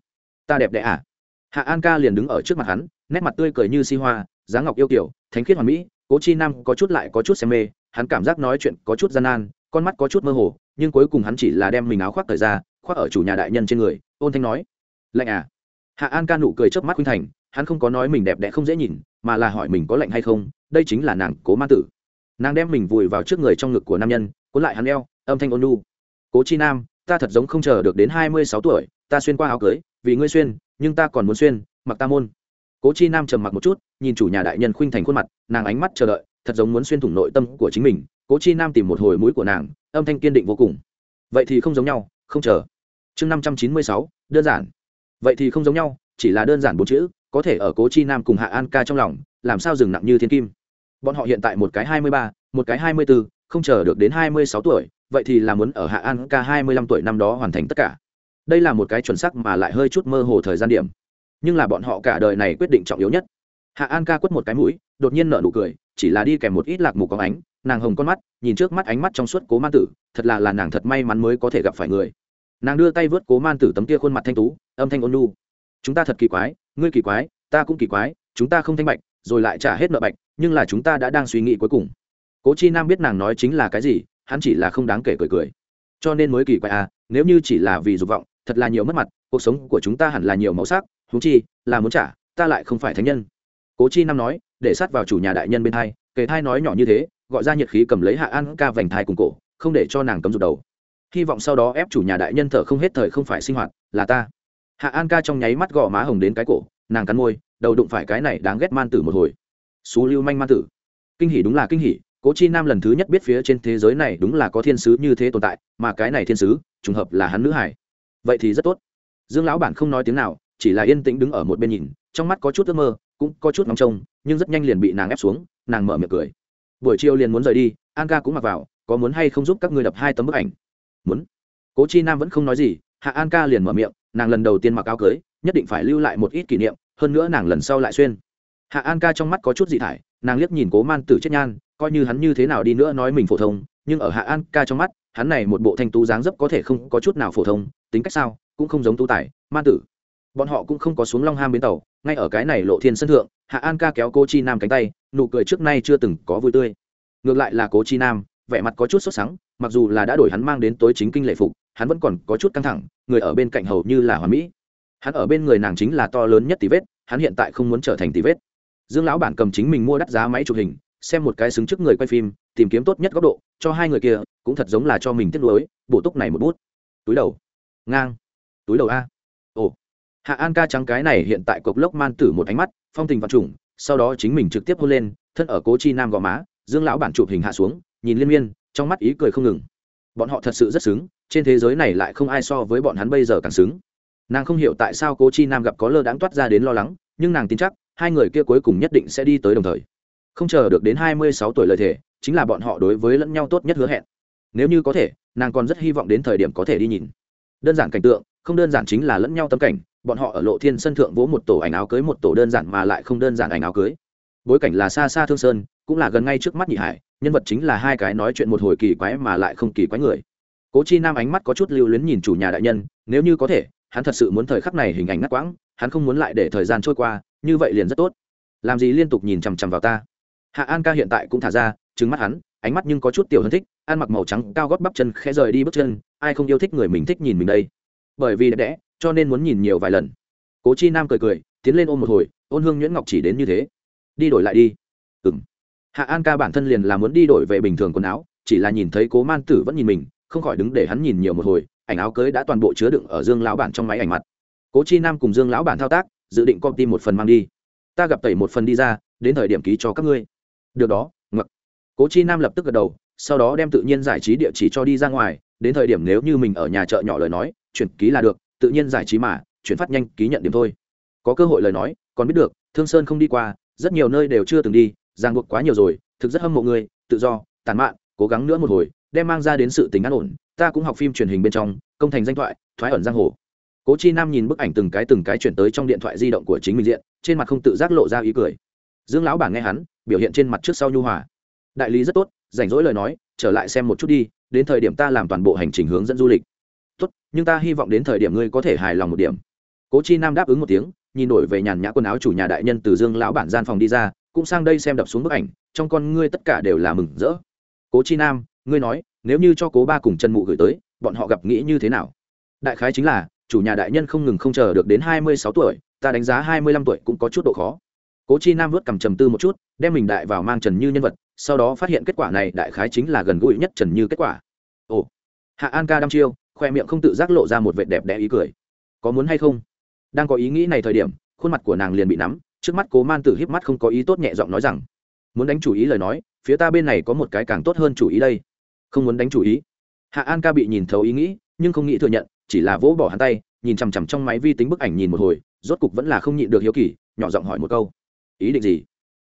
Ta đẹp đẽ à? Hạ an ca liền đứng ở trước mặt hắn, nét mặt tươi cười như si hoa, dáng ngọc yêu kiểu, thánh khiết hoàn mỹ, cố chi nam có chút lại có chút xem mê, hắn cảm giác nói chuyện có chút gian nan, con mắt có chút mơ hồ, nhưng cuối cùng hắn chỉ là đem mình áo khoác thời ra, khoác ở chủ nhà đại nhân trên người, ôn thanh nói, lạnh à? Hạ an ca nụ cười chớp mắt khuynh thành, hắn không có nói mình đẹp đẽ không dễ nhìn, mà là hỏi mình có lạnh hay không, đây chính là nàng cố ma tử. Nàng đem mình vùi vào trước người trong ngực của nam nhân, cuốn lại hắn eo, âm thanh ôn lu cố chi nam, ta thật giống không chờ được đến hai mươi sáu tuổi, ta xuyên qua áo cưới, vì ngươi xuyên nhưng ta còn muốn xuyên, mặc ta môn. Cố chi nam trầm mặc một chút, nhìn chủ nhà đại nhân khuynh thành khuôn mặt, nàng ánh mắt chờ đợi, thật giống muốn xuyên thủng nội tâm của chính mình. Cố chi nam tìm một hồi mũi của nàng, âm thanh kiên định vô cùng. Vậy thì không giống nhau, không chờ. Chương năm trăm chín mươi sáu, đơn giản. Vậy thì không giống nhau, chỉ là đơn giản bốn chữ, có thể ở cố chi nam cùng hạ an ca trong lòng, làm sao dừng nặng như thiên kim. Bọn họ hiện tại một cái hai mươi ba, một cái hai mươi bốn không chờ được đến hai mươi sáu tuổi, vậy thì là muốn ở hạ an ca hai mươi lăm tuổi năm đó hoàn thành tất cả đây là một cái chuẩn sắc mà lại hơi chút mơ hồ thời gian điểm. Nhưng là bọn họ cả đời này quyết định trọng yếu nhất. Hạ an ca quất một cái mũi, đột nhiên nở nụ cười, chỉ là đi kèm một ít lạc mù có ánh, nàng hồng con mắt, nhìn trước mắt ánh mắt trong suốt cố man tử, thật là là nàng thật may mắn mới có thể gặp phải người. Nàng đưa tay vớt cố man tử tấm kia khuôn mặt thanh tú, âm thanh ôn lu chúng ta thật kỳ quái, ngươi kỳ quái, ta cũng kỳ quái, chúng ta không thanh bạch, rồi lại trả hết nợ bạch, nhưng là chúng ta đã đang suy nghĩ cuối cùng. Cố chi nam biết nàng nói chính là cái gì, hắn chỉ là không đáng kể cười cười. Cho nên mới kỳ quái à nếu như chỉ là vì dục vọng thật là nhiều mất mặt, cuộc sống của chúng ta hẳn là nhiều màu sắc húng chi, là muốn trả, ta lại không phải thánh nhân. Cố chi nam nói, để sát vào chủ nhà đại nhân bên thai kề thai nói nhỏ như thế, gọi ra nhiệt khí cầm lấy hạ an ca vành thai cùng cổ, không để cho nàng cấm rụt đầu. Hy vọng sau đó ép chủ nhà đại nhân thở không hết thời không phải sinh hoạt, là ta. Hạ an ca trong nháy mắt gõ má hồng đến cái cổ, nàng cắn môi, đầu đụng phải cái này đáng ghét man tử một hồi. Xú lưu manh man tử. Kinh hỉ đúng là kinh hỉ, cố chi nam lần thứ nhất biết phía trên thế giới này đúng là có thiên sứ như thế tồn tại, mà cái này thiên sứ, trùng hợp là hắn nữ hải vậy thì rất tốt. Dương lão bản không nói tiếng nào, chỉ là yên tĩnh đứng ở một bên nhìn, trong mắt có chút ước mơ, cũng có chút ngóng trông, nhưng rất nhanh liền bị nàng ép xuống, nàng mở miệng cười. Buổi chiều liền muốn rời đi, an ca cũng mặc vào, có muốn hay không giúp các ngươi đập hai tấm bức ảnh? Muốn. Cố chi nam vẫn không nói gì, hạ an ca liền mở miệng, nàng lần đầu tiên mặc áo cưới, nhất định phải lưu lại một ít kỷ niệm, hơn nữa nàng lần sau lại xuyên. Hạ an ca trong mắt có chút dị thải, nàng liếc nhìn cố man tử chết nhan, coi như hắn như thế nào đi nữa nói mình phổ thông nhưng ở hạ an ca trong mắt, hắn này một bộ thanh tú dáng dấp có thể không có chút nào phổ thông, tính cách sao, cũng không giống tú tài man tử. Bọn họ cũng không có xuống long ham bến tàu, ngay ở cái này lộ thiên sân thượng, hạ an ca kéo cô chi nam cánh tay, nụ cười trước nay chưa từng có vui tươi. Ngược lại là cố chi nam, vẻ mặt có chút sốt sắng, mặc dù là đã đổi hắn mang đến tối chính kinh lệ phục, hắn vẫn còn có chút căng thẳng, người ở bên cạnh hầu như là hoàn mỹ. Hắn ở bên người nàng chính là to lớn nhất tỷ vết, hắn hiện tại không muốn trở thành tỷ vết. Dương lão bản cầm chính mình mua đắt giá máy chụp hình xem một cái xứng trước người quay phim, tìm kiếm tốt nhất góc độ, cho hai người kia, cũng thật giống là cho mình tiết lối bổ túc này một bút. Túi đầu. Ngang. Túi đầu a. Ồ. Hạ an ca trắng cái này hiện tại cộc lốc man tử một ánh mắt, phong tình vật trùng, sau đó chính mình trực tiếp hôn lên, thân ở cố chi nam gò má, dương lão bản chụp hình hạ xuống, nhìn liên miên, trong mắt ý cười không ngừng. Bọn họ thật sự rất xứng, trên thế giới này lại không ai so với bọn hắn bây giờ càng xứng. Nàng không hiểu tại sao cố chi nam gặp có lơ đãng toát ra đến lo lắng, nhưng nàng tin chắc, hai người kia cuối cùng nhất định sẽ đi tới đồng thời không chờ được đến hai mươi sáu tuổi lời thề, chính là bọn họ đối với lẫn nhau tốt nhất hứa hẹn. Nếu như có thể, nàng còn rất hy vọng đến thời điểm có thể đi nhìn. Đơn giản cảnh tượng, không đơn giản chính là lẫn nhau tâm cảnh, bọn họ ở lộ thiên sân thượng vỗ một tổ ảnh áo cưới một tổ đơn giản mà lại không đơn giản ảnh áo cưới. Bối cảnh là xa xa thương sơn, cũng là gần ngay trước mắt nhị hải, nhân vật chính là hai cái nói chuyện một hồi kỳ quái mà lại không kỳ quái người. Cố chi nam ánh mắt có chút lưu luyến nhìn chủ nhà đại nhân, nếu như có thể, hắn thật sự muốn thời khắc này hình ảnh ngắt quãng, hắn không muốn lại để thời gian trôi qua, như vậy liền rất tốt. Làm gì liên tục nhìn chằm chằm vào ta? Hạ an ca hiện tại cũng thả ra trứng mắt hắn, ánh mắt nhưng có chút tiểu hơn thích, ăn mặc màu trắng, cao gót bắp chân khẽ rời đi bước chân, ai không yêu thích người mình thích nhìn mình đây? Bởi vì đẹp đẽ, cho nên muốn nhìn nhiều vài lần. Cố chi nam cười cười, tiến lên ôm một hồi, ôn hương nhuyễn ngọc chỉ đến như thế. Đi đổi lại đi. Ừ m hạ an ca bản thân liền là muốn đi đổi về bình thường quần áo, chỉ là nhìn thấy cố man tử vẫn nhìn mình, không khỏi đứng để hắn nhìn nhiều một hồi, ảnh áo cưới đã toàn bộ chứa đựng ở dương lão bản trong máy ảnh mặt. Cố chi nam cùng dương lão bản thao tác, dự định công ty một phần mang đi. Ta gặp tẩy một phần đi ra, đến thời điểm ký cho các ngươi được đó ngặc cố chi nam lập tức gật đầu, sau đó đem tự nhiên giải trí địa chỉ cho đi ra ngoài, đến thời điểm nếu như mình ở nhà chợ nhỏ lời nói, chuyển ký là được, tự nhiên giải trí mà, chuyển phát nhanh, ký nhận điểm thôi. Có cơ hội lời nói, còn biết được, thương sơn không đi qua, rất nhiều nơi đều chưa từng đi, ràng buộc quá nhiều rồi, thực rất hâm mộ người, tự do, tàn mạn, cố gắng nữa một hồi, đem mang ra đến sự tình an ổn, ta cũng học phim truyền hình bên trong, công thành danh thoại, thoái ẩn giang hồ. Cố chi nam nhìn bức ảnh từng cái từng cái chuyển tới trong điện thoại di động của chính mình diện, trên mặt không tự giác lộ ra ý cười. Dương lão bảng nghe hắn biểu hiện trên mặt trước sau nhu hòa. Đại lý rất tốt, rảnh rỗi lời nói, trở lại xem một chút đi, đến thời điểm ta làm toàn bộ hành trình hướng dẫn du lịch. Tốt, nhưng ta hy vọng đến thời điểm ngươi có thể hài lòng một điểm. Cố chi nam đáp ứng một tiếng, nhìn đổi về nhàn nhã quần áo chủ nhà đại nhân từ dương lão bản gian phòng đi ra, cũng sang đây xem đập xuống bức ảnh, trong con ngươi tất cả đều là mừng rỡ. Cố chi nam, ngươi nói, nếu như cho cố ba cùng chân mụ gửi tới, bọn họ gặp nghĩ như thế nào? Đại khái chính là, chủ nhà đại nhân không ngừng không chờ được đến hai mươi sáu tuổi, ta đánh giá hai mươi lăm tuổi cũng có chút độ khó cố chi nam vớt cầm trầm tư một chút, đem mình đại vào mang trần như nhân vật, sau đó phát hiện kết quả này đại khái chính là gần gũi nhất trần như kết quả. Ồ, hạ an ca đăm chiêu, khoe miệng không tự giác lộ ra một vẻ đẹp đẽ ý cười. Có muốn hay không? Đang có ý nghĩ này thời điểm, khuôn mặt của nàng liền bị nắm, trước mắt cố man tử híp mắt không có ý tốt nhẹ giọng nói rằng, muốn đánh chủ ý lời nói, phía ta bên này có một cái càng tốt hơn chủ ý đây. Không muốn đánh chủ ý? Hạ an ca bị nhìn thấu ý nghĩ, nhưng không nghĩ thừa nhận, chỉ là vỗ bỏ hắn tay, nhìn chằm chằm trong máy vi tính bức ảnh nhìn một hồi, rốt cục vẫn là không nhịn được hiếu kỳ, nhỏ giọng hỏi một câu ý định gì?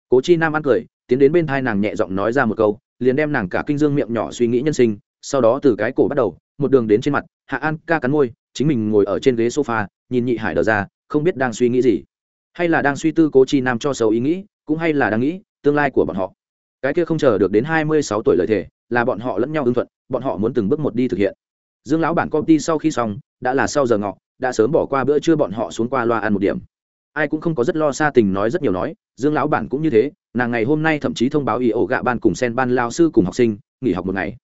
Cố chi nam ăn cười, tiến đến bên thai nàng nhẹ giọng nói ra một câu, liền đem nàng cả kinh dương miệng nhỏ suy nghĩ nhân sinh, sau đó từ cái cổ bắt đầu, một đường đến trên mặt, hạ an, ca cắn môi, chính mình ngồi ở trên ghế sofa, nhìn nhị hải đờ ra, không biết đang suy nghĩ gì. Hay là đang suy tư cố chi nam cho xấu ý nghĩ, cũng hay là đang nghĩ tương lai của bọn họ. Cái kia không chờ được đến hai mươi sáu tuổi lợi thể là bọn họ lẫn nhau ưng thuận, bọn họ muốn từng bước một đi thực hiện. Dương lão bản công ty sau khi xong, đã là sau giờ ngọ, đã sớm bỏ qua bữa trưa bọn họ xuống qua loa ăn một điểm ai cũng không có rất lo xa tình nói rất nhiều nói, dương lão bản cũng như thế, nàng ngày hôm nay thậm chí thông báo ý ổ gạ ban cùng sen ban lao sư cùng học sinh, nghỉ học một ngày.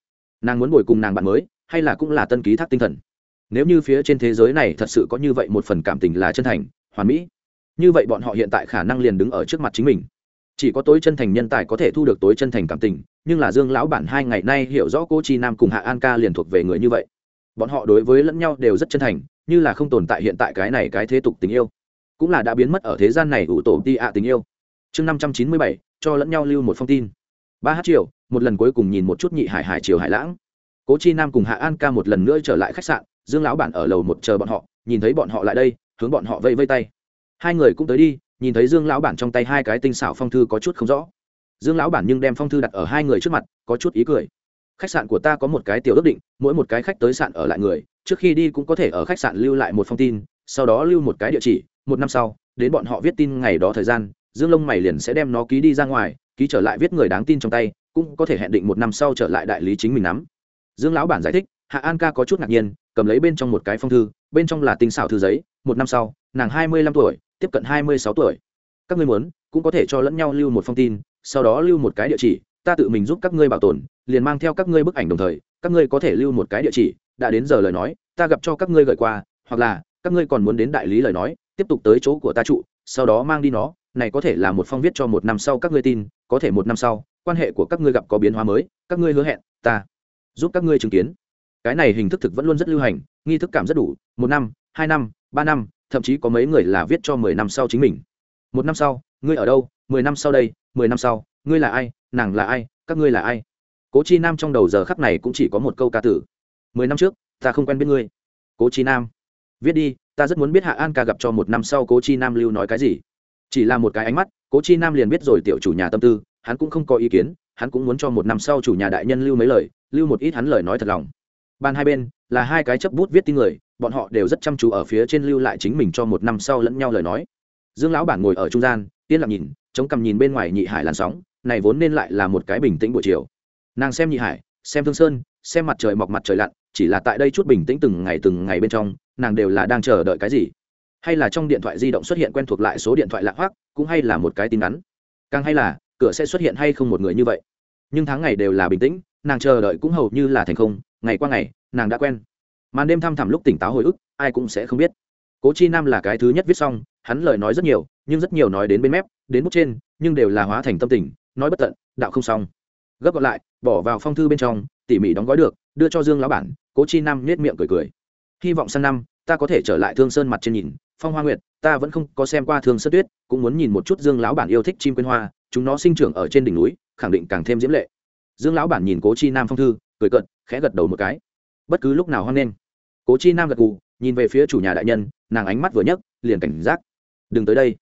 Nàng muốn ngồi cùng nàng bạn mới, hay là cũng là tân ký thác tinh thần? Nếu như phía trên thế giới này thật sự có như vậy một phần cảm tình là chân thành, hoàn mỹ, như vậy bọn họ hiện tại khả năng liền đứng ở trước mặt chính mình. Chỉ có tối chân thành nhân tài có thể thu được tối chân thành cảm tình, nhưng là dương lão bản hai ngày nay hiểu rõ cô chi nam cùng hạ an ca liền thuộc về người như vậy. Bọn họ đối với lẫn nhau đều rất chân thành, như là không tồn tại hiện tại cái này cái thế tục tình yêu cũng là đã biến mất ở thế gian này ủ tổ ti ạ tình yêu. Chương năm trăm chín mươi bảy, cho lẫn nhau lưu một phong tin. Ba h triệu một lần cuối cùng nhìn một chút nhị hải hải triều hải lãng. Cố chi nam cùng hạ an ca một lần nữa trở lại khách sạn, dương lão bản ở lầu một chờ bọn họ, nhìn thấy bọn họ lại đây, hướng bọn họ vây vây tay. Hai người cũng tới đi, nhìn thấy dương lão bản trong tay hai cái tinh xảo phong thư có chút không rõ. Dương lão bản nhưng đem phong thư đặt ở hai người trước mặt, có chút ý cười. Khách sạn của ta có một cái tiểu ước định, mỗi một cái khách tới sạn ở lại người, trước khi đi cũng có thể ở khách sạn lưu lại một phong tin sau đó lưu một cái địa chỉ, một năm sau, đến bọn họ viết tin ngày đó thời gian, dương lông mày liền sẽ đem nó ký đi ra ngoài, ký trở lại viết người đáng tin trong tay, cũng có thể hẹn định một năm sau trở lại đại lý chính mình nắm. Dương lão bản giải thích, hạ an ca có chút ngạc nhiên, cầm lấy bên trong một cái phong thư, bên trong là tinh xảo thư giấy, một năm sau, nàng hai mươi lăm tuổi, tiếp cận hai mươi sáu tuổi. Các ngươi muốn, cũng có thể cho lẫn nhau lưu một phong tin, sau đó lưu một cái địa chỉ, ta tự mình giúp các ngươi bảo tồn, liền mang theo các ngươi bức ảnh đồng thời, các ngươi có thể lưu một cái địa chỉ, đã đến giờ lời nói, ta gặp cho các ngươi gửi qua hoặc là các ngươi còn muốn đến đại lý lời nói, tiếp tục tới chỗ của ta trụ, sau đó mang đi nó, này có thể là một phong viết cho một năm sau các ngươi tin, có thể một năm sau, quan hệ của các ngươi gặp có biến hóa mới, các ngươi hứa hẹn, ta giúp các ngươi chứng kiến. Cái này hình thức thực vẫn luôn rất lưu hành, nghi thức cảm rất đủ, một năm, hai năm, ba năm, thậm chí có mấy người là viết cho mười năm sau chính mình. Một năm sau, ngươi ở đâu? Mười năm sau đây, mười năm sau, ngươi là ai? Nàng là ai? Các ngươi là ai? Cố chi nam trong đầu giờ khắc này cũng chỉ có một câu ca tử. Mười năm trước, ta không quen biết ngươi. Cố chi nam viết đi, ta rất muốn biết hạ an ca gặp cho một năm sau cố chi nam lưu nói cái gì. Chỉ là một cái ánh mắt, cố chi nam liền biết rồi tiểu chủ nhà tâm tư, hắn cũng không có ý kiến, hắn cũng muốn cho một năm sau chủ nhà đại nhân lưu mấy lời, lưu một ít hắn lời nói thật lòng. Ban hai bên, là hai cái chấp bút viết tin người, bọn họ đều rất chăm chú ở phía trên lưu lại chính mình cho một năm sau lẫn nhau lời nói. Dương lão bản ngồi ở trung gian, yên lặng nhìn, chống cằm nhìn bên ngoài nhị hải làn sóng, này vốn nên lại là một cái bình tĩnh buổi chiều. Nàng xem nhị hải, xem thương sơn, xem mặt trời mọc mặt trời lặn, chỉ là tại đây chút bình tĩnh từng ngày từng ngày bên trong nàng đều là đang chờ đợi cái gì? Hay là trong điện thoại di động xuất hiện quen thuộc lại số điện thoại lạc hoác cũng hay là một cái tin ngắn càng hay là, cửa sẽ xuất hiện hay không một người như vậy? Nhưng tháng ngày đều là bình tĩnh, nàng chờ đợi cũng hầu như là thành không, ngày qua ngày, nàng đã quen. Màn đêm thăm thẳm lúc tỉnh táo hồi ức, ai cũng sẽ không biết. Cố chi nam là cái thứ nhất viết xong, hắn lời nói rất nhiều, nhưng rất nhiều nói đến bên mép, đến bút trên, nhưng đều là hóa thành tâm tình, nói bất tận, đạo không xong. Gấp gọn lại, bỏ vào phong thư bên trong, tỉ mỉ đóng gói được, đưa cho dương lão bản, cố chi nam nhét miệng cười cười hy vọng sang năm, ta có thể trở lại thương sơn mặt trên nhìn. Phong hoa nguyệt, ta vẫn không có xem qua thương sơn tuyết, cũng muốn nhìn một chút dương lão bản yêu thích chim quyên hoa, chúng nó sinh trưởng ở trên đỉnh núi, khẳng định càng thêm diễm lệ. Dương lão bản nhìn cố chi nam phong thư, cười cận khẽ gật đầu một cái. Bất cứ lúc nào hoan nghênh. Cố chi nam gật gù, nhìn về phía chủ nhà đại nhân, nàng ánh mắt vừa nhấc, liền cảnh giác. Đừng tới đây.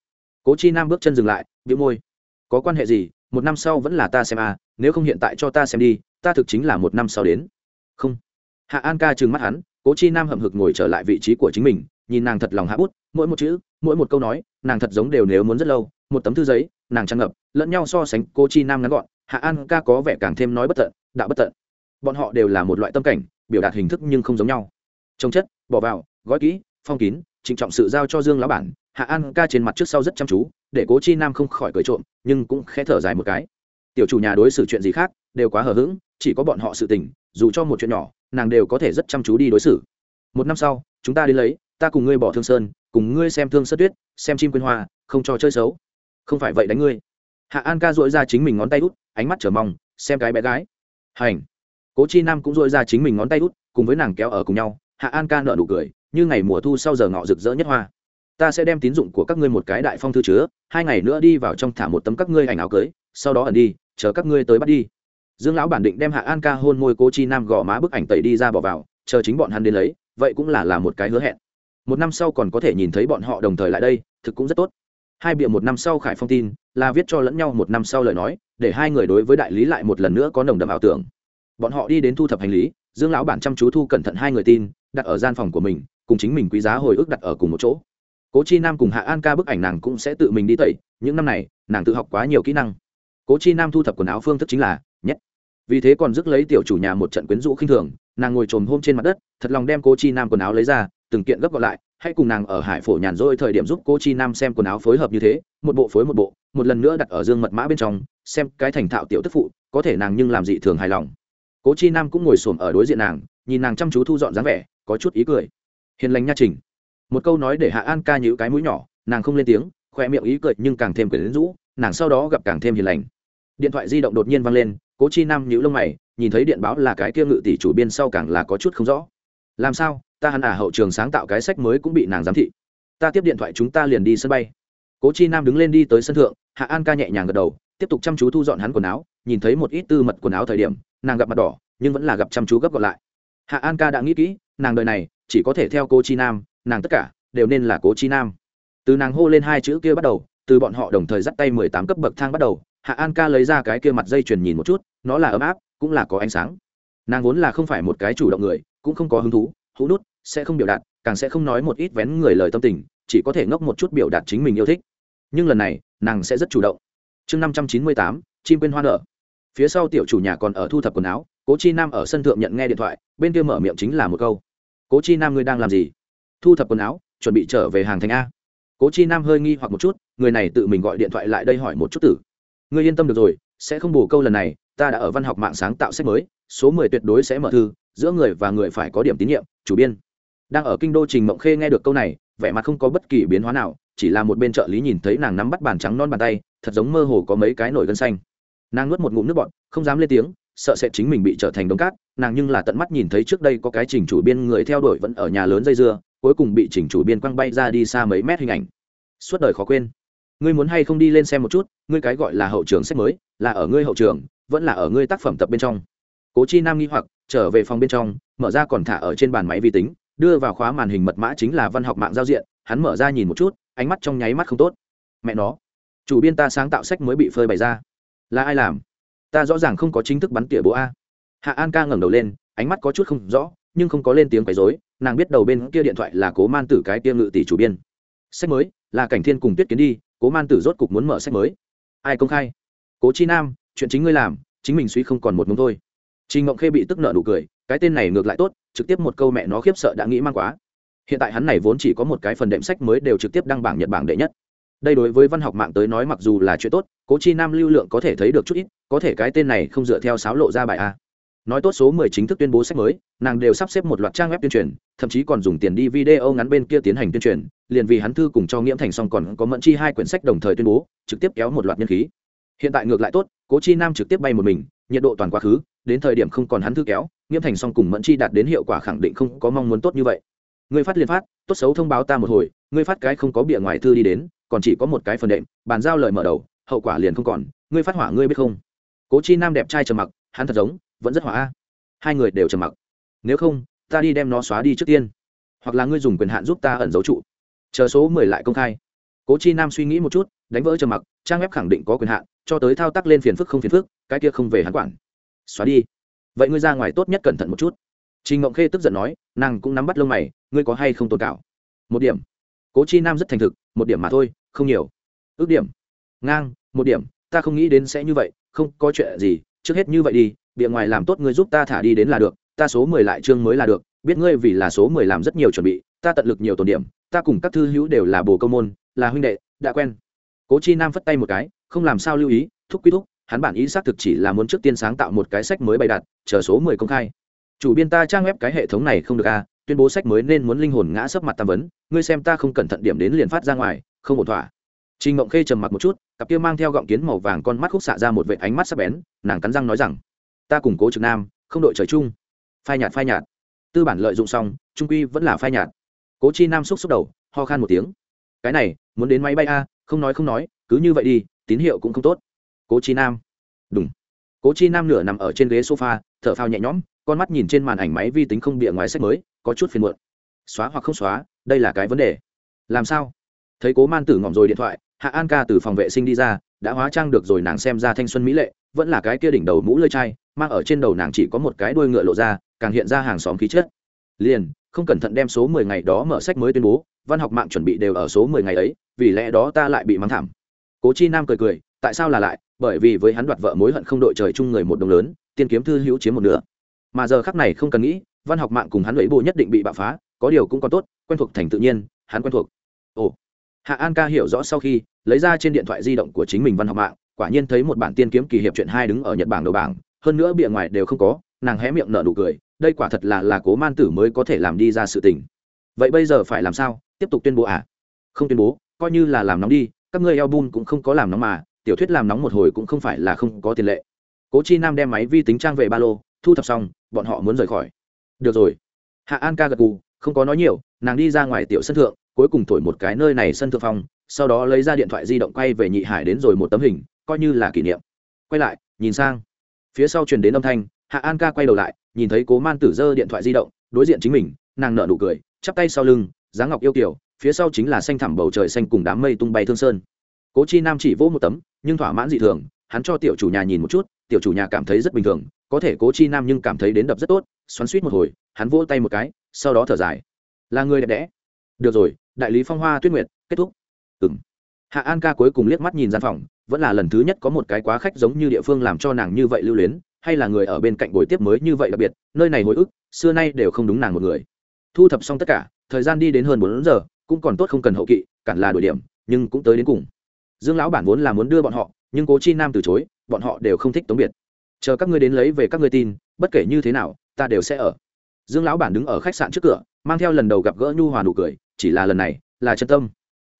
Cố chi nam bước chân dừng lại, bĩu môi. Có quan hệ gì? Một năm sau vẫn là ta xem à nếu không hiện tại cho ta xem đi, ta thực chính là một năm sau đến. Không. Hạ an ca trừng mắt hắn cố chi nam hậm hực ngồi trở lại vị trí của chính mình, nhìn nàng thật lòng hạ bút, mỗi một chữ, mỗi một câu nói, nàng thật giống đều nếu muốn rất lâu, một tấm thư giấy, nàng tràn ngập, lẫn nhau so sánh cô chi nam ngắn gọn, hạ an ca có vẻ càng thêm nói bất tận, đạo bất tận. Bọn họ đều là một loại tâm cảnh, biểu đạt hình thức nhưng không giống nhau. Trông chất, bỏ vào, gói kỹ, phong kín, trịnh trọng sự giao cho dương lão bản, hạ an ca trên mặt trước sau rất chăm chú, để cố chi nam không khỏi cười trộm, nhưng cũng khẽ thở dài một cái. Tiểu chủ nhà đối xử chuyện gì khác, đều quá hờ hững, chỉ có bọn họ sự tình dù cho một chuyện nhỏ, nàng đều có thể rất chăm chú đi đối xử. Một năm sau, chúng ta đi lấy, ta cùng ngươi bỏ thương sơn, cùng ngươi xem thương Sơ tuyết, xem chim quyên hoa, không cho chơi xấu. Không phải vậy đánh ngươi. Hạ an ca dội ra chính mình ngón tay út, ánh mắt chờ mong, xem cái bé gái. Hành. Cố chi nam cũng dội ra chính mình ngón tay út, cùng với nàng kéo ở cùng nhau, hạ an ca nợ nụ cười, như ngày mùa thu sau giờ ngọ rực rỡ nhất hoa. Ta sẽ đem tín dụng của các ngươi một cái đại phong thư chứa, hai ngày nữa đi vào trong thả một tấm các ngươi ảnh áo cưới, sau đó ẩn đi, chờ các ngươi tới bắt đi dương lão bản định đem hạ an ca hôn môi cố chi nam gõ má bức ảnh tẩy đi ra bỏ vào, chờ chính bọn hắn đến lấy, vậy cũng là là một cái hứa hẹn. Một năm sau còn có thể nhìn thấy bọn họ đồng thời lại đây, thực cũng rất tốt. Hai bịa một năm sau khải phong tin, là viết cho lẫn nhau một năm sau lời nói, để hai người đối với đại lý lại một lần nữa có nồng đậm ảo tưởng. Bọn họ đi đến thu thập hành lý, dương lão bản chăm chú thu cẩn thận hai người tin, đặt ở gian phòng của mình, cùng chính mình quý giá hồi ức đặt ở cùng một chỗ. Cố chi nam cùng hạ an ca bức ảnh nàng cũng sẽ tự mình đi tẩy, những năm này, nàng tự học quá nhiều kỹ năng. Cố chi nam thu thập quần áo phương thức chính là vì thế còn rước lấy tiểu chủ nhà một trận quyến rũ khinh thường, nàng ngồi trồm hôm trên mặt đất, thật lòng đem cô chi nam quần áo lấy ra, từng kiện gấp gọn lại hay cùng nàng ở hải phổ nhàn rỗi thời điểm giúp cô chi nam xem quần áo phối hợp như thế, một bộ phối một bộ, một lần nữa đặt ở dương mật mã bên trong, xem cái thành thạo tiểu tức phụ, có thể nàng nhưng làm dị thường hài lòng. Cố chi nam cũng ngồi xổm ở đối diện nàng, nhìn nàng chăm chú thu dọn dáng vẻ, có chút ý cười. Hiền lành nha trình. Một câu nói để hạ an ca nhữ cái mũi nhỏ, nàng không lên tiếng khoe miệng ý cười nhưng càng thêm quyển rũ, nàng sau đó gặp càng thêm hiền lành. Điện thoại di động đột nhiên vang lên cố chi nam nhữ lông mày, nhìn thấy điện báo là cái kia ngự tỷ chủ biên sau càng là có chút không rõ. Làm sao, ta hẳn à hậu trường sáng tạo cái sách mới cũng bị nàng giám thị. Ta tiếp điện thoại chúng ta liền đi sân bay. Cố chi nam đứng lên đi tới sân thượng, hạ an ca nhẹ nhàng gật đầu, tiếp tục chăm chú thu dọn hắn quần áo, nhìn thấy một ít tư mật quần áo thời điểm, nàng gặp mặt đỏ, nhưng vẫn là gặp chăm chú gấp gọn lại. Hạ an ca đã nghĩ kỹ, nàng đời này, chỉ có thể theo cô chi nam, nàng tất cả, đều nên là cố chi nam. Từ nàng hô lên hai chữ kia bắt đầu, từ bọn họ đồng thời dắt tay mười tám cấp bậc thang bắt đầu hạ an ca lấy ra cái kia mặt dây chuyền nhìn một chút, nó là ấm áp, cũng là có ánh sáng. Nàng vốn là không phải một cái chủ động người, cũng không có hứng thú hũ nút, sẽ không biểu đạt, càng sẽ không nói một ít vén người lời tâm tình, chỉ có thể ngốc một chút biểu đạt chính mình yêu thích. Nhưng lần này, nàng sẽ rất chủ động. Chương năm trăm chín mươi tám, chim quên hoa nở. Phía sau tiểu chủ nhà còn ở thu thập quần áo, cố chi nam ở sân thượng nhận nghe điện thoại, bên kia mở miệng chính là một câu. Cố chi nam, ngươi đang làm gì? Thu thập quần áo, chuẩn bị trở về hàng thành a. Cố chi nam hơi nghi hoặc một chút, người này tự mình gọi điện thoại lại đây hỏi một chút tử ngươi yên tâm được rồi, sẽ không bù câu lần này, ta đã ở văn học mạng sáng tạo sách mới, số mười tuyệt đối sẽ mở thư, giữa người và người phải có điểm tín nhiệm, chủ biên. Đang ở kinh đô trình mộng khê nghe được câu này, vẻ mặt không có bất kỳ biến hóa nào, chỉ là một bên trợ lý nhìn thấy nàng nắm bắt bàn trắng non bàn tay, thật giống mơ hồ có mấy cái nổi gân xanh. Nàng nuốt một ngụm nước bọt, không dám lên tiếng, sợ sẽ chính mình bị trở thành đống cát, nàng nhưng là tận mắt nhìn thấy trước đây có cái trình chủ biên người theo đuổi vẫn ở nhà lớn dây dưa, cuối cùng bị chỉnh chủ biên quăng bay ra đi xa mấy mét hình ảnh. Suốt đời khó quên ngươi muốn hay không đi lên xem một chút, ngươi cái gọi là hậu trường sách mới, là ở ngươi hậu trường, vẫn là ở ngươi tác phẩm tập bên trong. Cố chi nam nghi hoặc, trở về phòng bên trong, mở ra còn thả ở trên bàn máy vi tính, đưa vào khóa màn hình mật mã chính là văn học mạng giao diện, hắn mở ra nhìn một chút, ánh mắt trong nháy mắt không tốt. Mẹ nó, chủ biên ta sáng tạo sách mới bị phơi bày ra. Là ai làm? Ta rõ ràng không có chính thức bắn tỉa bố a. Hạ an ca ngẩng đầu lên, ánh mắt có chút không rõ, nhưng không có lên tiếng quấy dối nàng biết đầu bên kia điện thoại là cố man tử cái tiêm ngự tỷ chủ biên. Sách mới, là cảnh thiên cùng tuyết kiến đi cố man tử rốt cục muốn mở sách mới. Ai công khai? Cố chi nam, chuyện chính ngươi làm, chính mình suy không còn một mống thôi. Trình ngộng khê bị tức nợ nụ cười, cái tên này ngược lại tốt, trực tiếp một câu mẹ nó khiếp sợ đã nghĩ mang quá. Hiện tại hắn này vốn chỉ có một cái phần đệm sách mới đều trực tiếp đăng bảng nhật bảng đệ nhất. Đây đối với văn học mạng tới nói mặc dù là chuyện tốt, cố chi nam lưu lượng có thể thấy được chút ít, có thể cái tên này không dựa theo sáo lộ ra bài a nói tốt số mười chính thức tuyên bố sách mới, nàng đều sắp xếp một loạt trang web tuyên truyền, thậm chí còn dùng tiền đi video ngắn bên kia tiến hành tuyên truyền, liền vì hắn thư cùng cho nghiễm thành xong còn có mẫn chi hai quyển sách đồng thời tuyên bố, trực tiếp kéo một loạt nhân khí. Hiện tại ngược lại tốt, cố chi nam trực tiếp bay một mình, nhiệt độ toàn quá khứ, đến thời điểm không còn hắn thư kéo, nghiễm thành xong cùng mẫn chi đạt đến hiệu quả khẳng định không có mong muốn tốt như vậy. Người phát liền phát, tốt xấu thông báo ta một hồi ngươi phát cái không có bịa ngoài thư đi đến, còn chỉ có một cái phần đệm, bàn giao lời mở đầu, hậu quả liền không còn ngươi phát hỏa ngươi biết không? Cố chi nam đẹp trai trầm mặc, hắn thật giống vẫn rất hỏa hai người đều trầm mặc. Nếu không, ta đi đem nó xóa đi trước tiên. Hoặc là ngươi dùng quyền hạn giúp ta ẩn dấu trụ. Chờ số mười lại công khai. Cố chi nam suy nghĩ một chút, đánh vỡ trầm mặc, trang web khẳng định có quyền hạn, cho tới thao tác lên phiền phức không phiền phức, cái kia không về hắn quản. Xóa đi. Vậy ngươi ra ngoài tốt nhất cẩn thận một chút. Trình ngộng khê tức giận nói, nàng cũng nắm bắt lông mày, ngươi có hay không tồn cảo? Một điểm. Cố chi nam rất thành thực, một điểm mà thôi, không nhiều. Ước điểm. Ngang, một điểm, ta không nghĩ đến sẽ như vậy, không có chuyện gì, trước hết như vậy đi bìa ngoài làm tốt ngươi giúp ta thả đi đến là được ta số mười lại chương mới là được biết ngươi vì là số mười làm rất nhiều chuẩn bị ta tận lực nhiều tổn điểm ta cùng các thư hữu đều là bồ câu môn là huynh đệ đã quen. Cố chi nam phất tay một cái không làm sao lưu ý thúc quy thúc hắn bản ý xác thực chỉ là muốn trước tiên sáng tạo một cái sách mới bày đặt chờ số mười công khai. Chủ biên ta trang web cái hệ thống này không được à tuyên bố sách mới nên muốn linh hồn ngã sấp mặt tam vấn ngươi xem ta không cẩn thận điểm đến liền phát ra ngoài không ổn thỏa. Trình Ngộng Khê trầm mặc một chút, cặp kia mang theo gọng kiến màu vàng con mắt khúc xạ ra một vệt ánh mắt sắc bén, nàng cắn răng nói rằng: "Ta củng Cố Trực Nam, không đội trời chung." Phai nhạt phai nhạt. Tư bản lợi dụng xong, trung quy vẫn là phai nhạt. Cố Chi Nam xúc xúc đầu, ho khan một tiếng. "Cái này, muốn đến máy bay a, không nói không nói, cứ như vậy đi, tín hiệu cũng không tốt." Cố Chi Nam. Đúng. Cố Chi Nam nửa nằm ở trên ghế sofa, thở phào nhẹ nhõm, con mắt nhìn trên màn ảnh máy vi tính không bịa ngoài sách mới, có chút phiền muộn. Xóa hoặc không xóa, đây là cái vấn đề. Làm sao? Thấy Cố Man Tử ngỏm rồi điện thoại, hạ an ca từ phòng vệ sinh đi ra đã hóa trang được rồi nàng xem ra thanh xuân mỹ lệ vẫn là cái kia đỉnh đầu mũ lơi chai, mang ở trên đầu nàng chỉ có một cái đuôi ngựa lộ ra, càng hiện ra hàng xóm khí chất. Liền, không cẩn thận đem số mười ngày đó mở sách mới tuyên bố, văn học mạng chuẩn bị đều ở số mười ngày ấy, vì lẽ đó ta lại bị mắng thảm. Cố chi nam cười cười, tại sao là lại? Bởi vì với hắn đoạt vợ mối hận không đội trời chung người một đồng lớn, tiên kiếm thư hữu chiếm một nửa. Mà giờ khắc này không cần nghĩ, văn học mạng cùng hắn lấy bộ nhất định bị bạo phá, có điều cũng còn tốt, quen thuộc thành tự nhiên, hắn quen thuộc. Ồ. Hạ an ca hiểu rõ sau khi, lấy ra trên điện thoại di động của chính mình văn học mạng quả nhiên thấy một bản tiên kiếm kỳ hiệp chuyện hai đứng ở nhật bản đầu bảng, hơn nữa bìa ngoài đều không có, nàng hé miệng nở nụ cười, đây quả thật là là cố man tử mới có thể làm đi ra sự tình. Vậy bây giờ phải làm sao? Tiếp tục tuyên bố à? Không tuyên bố, coi như là làm nóng đi, các ngươi album cũng không có làm nóng mà, tiểu thuyết làm nóng một hồi cũng không phải là không có tiền lệ. Cố chi nam đem máy vi tính trang về ba lô, thu thập xong, bọn họ muốn rời khỏi. Được rồi. Hạ an ca gật gù, không có nói nhiều, nàng đi ra ngoài tiểu sân thượng, cuối cùng thổi một cái nơi này sân thượng phong sau đó lấy ra điện thoại di động quay về nhị hải đến rồi một tấm hình coi như là kỷ niệm. Quay lại, nhìn sang. Phía sau truyền đến âm thanh, hạ an ca quay đầu lại, nhìn thấy cố man tử dơ điện thoại di động, đối diện chính mình, nàng nở nụ cười, chắp tay sau lưng dáng ngọc yêu kiểu phía sau chính là xanh thẳm bầu trời xanh cùng đám mây tung bay thương sơn. Cố chi nam chỉ vỗ một tấm, nhưng thỏa mãn dị thường, hắn cho tiểu chủ nhà nhìn một chút, tiểu chủ nhà cảm thấy rất bình thường, có thể cố chi nam nhưng cảm thấy đến đập rất tốt, xoắn suýt một hồi, hắn vỗ tay một cái, sau đó thở dài. Là người đẹp đẽ. Được rồi, đại lý phong hoa tuyết nguyệt, kết thúc. Ừng hạ an ca cuối cùng liếc mắt nhìn gian phòng vẫn là lần thứ nhất có một cái quá khách giống như địa phương làm cho nàng như vậy lưu luyến, hay là người ở bên cạnh buổi tiếp mới như vậy đặc biệt, nơi này hồi ức, xưa nay đều không đúng nàng một người. Thu thập xong tất cả, thời gian đi đến hơn bốn giờ, cũng còn tốt không cần hậu kỵ, cản là đổi điểm, nhưng cũng tới đến cùng. Dương lão bản vốn là muốn đưa bọn họ, nhưng cố chi nam từ chối, bọn họ đều không thích tống biệt. Chờ các ngươi đến lấy về các ngươi tin, bất kể như thế nào, ta đều sẽ ở. Dương lão bản đứng ở khách sạn trước cửa, mang theo lần đầu gặp gỡ nhu hòa nụ cười, chỉ là lần này, là chân tâm.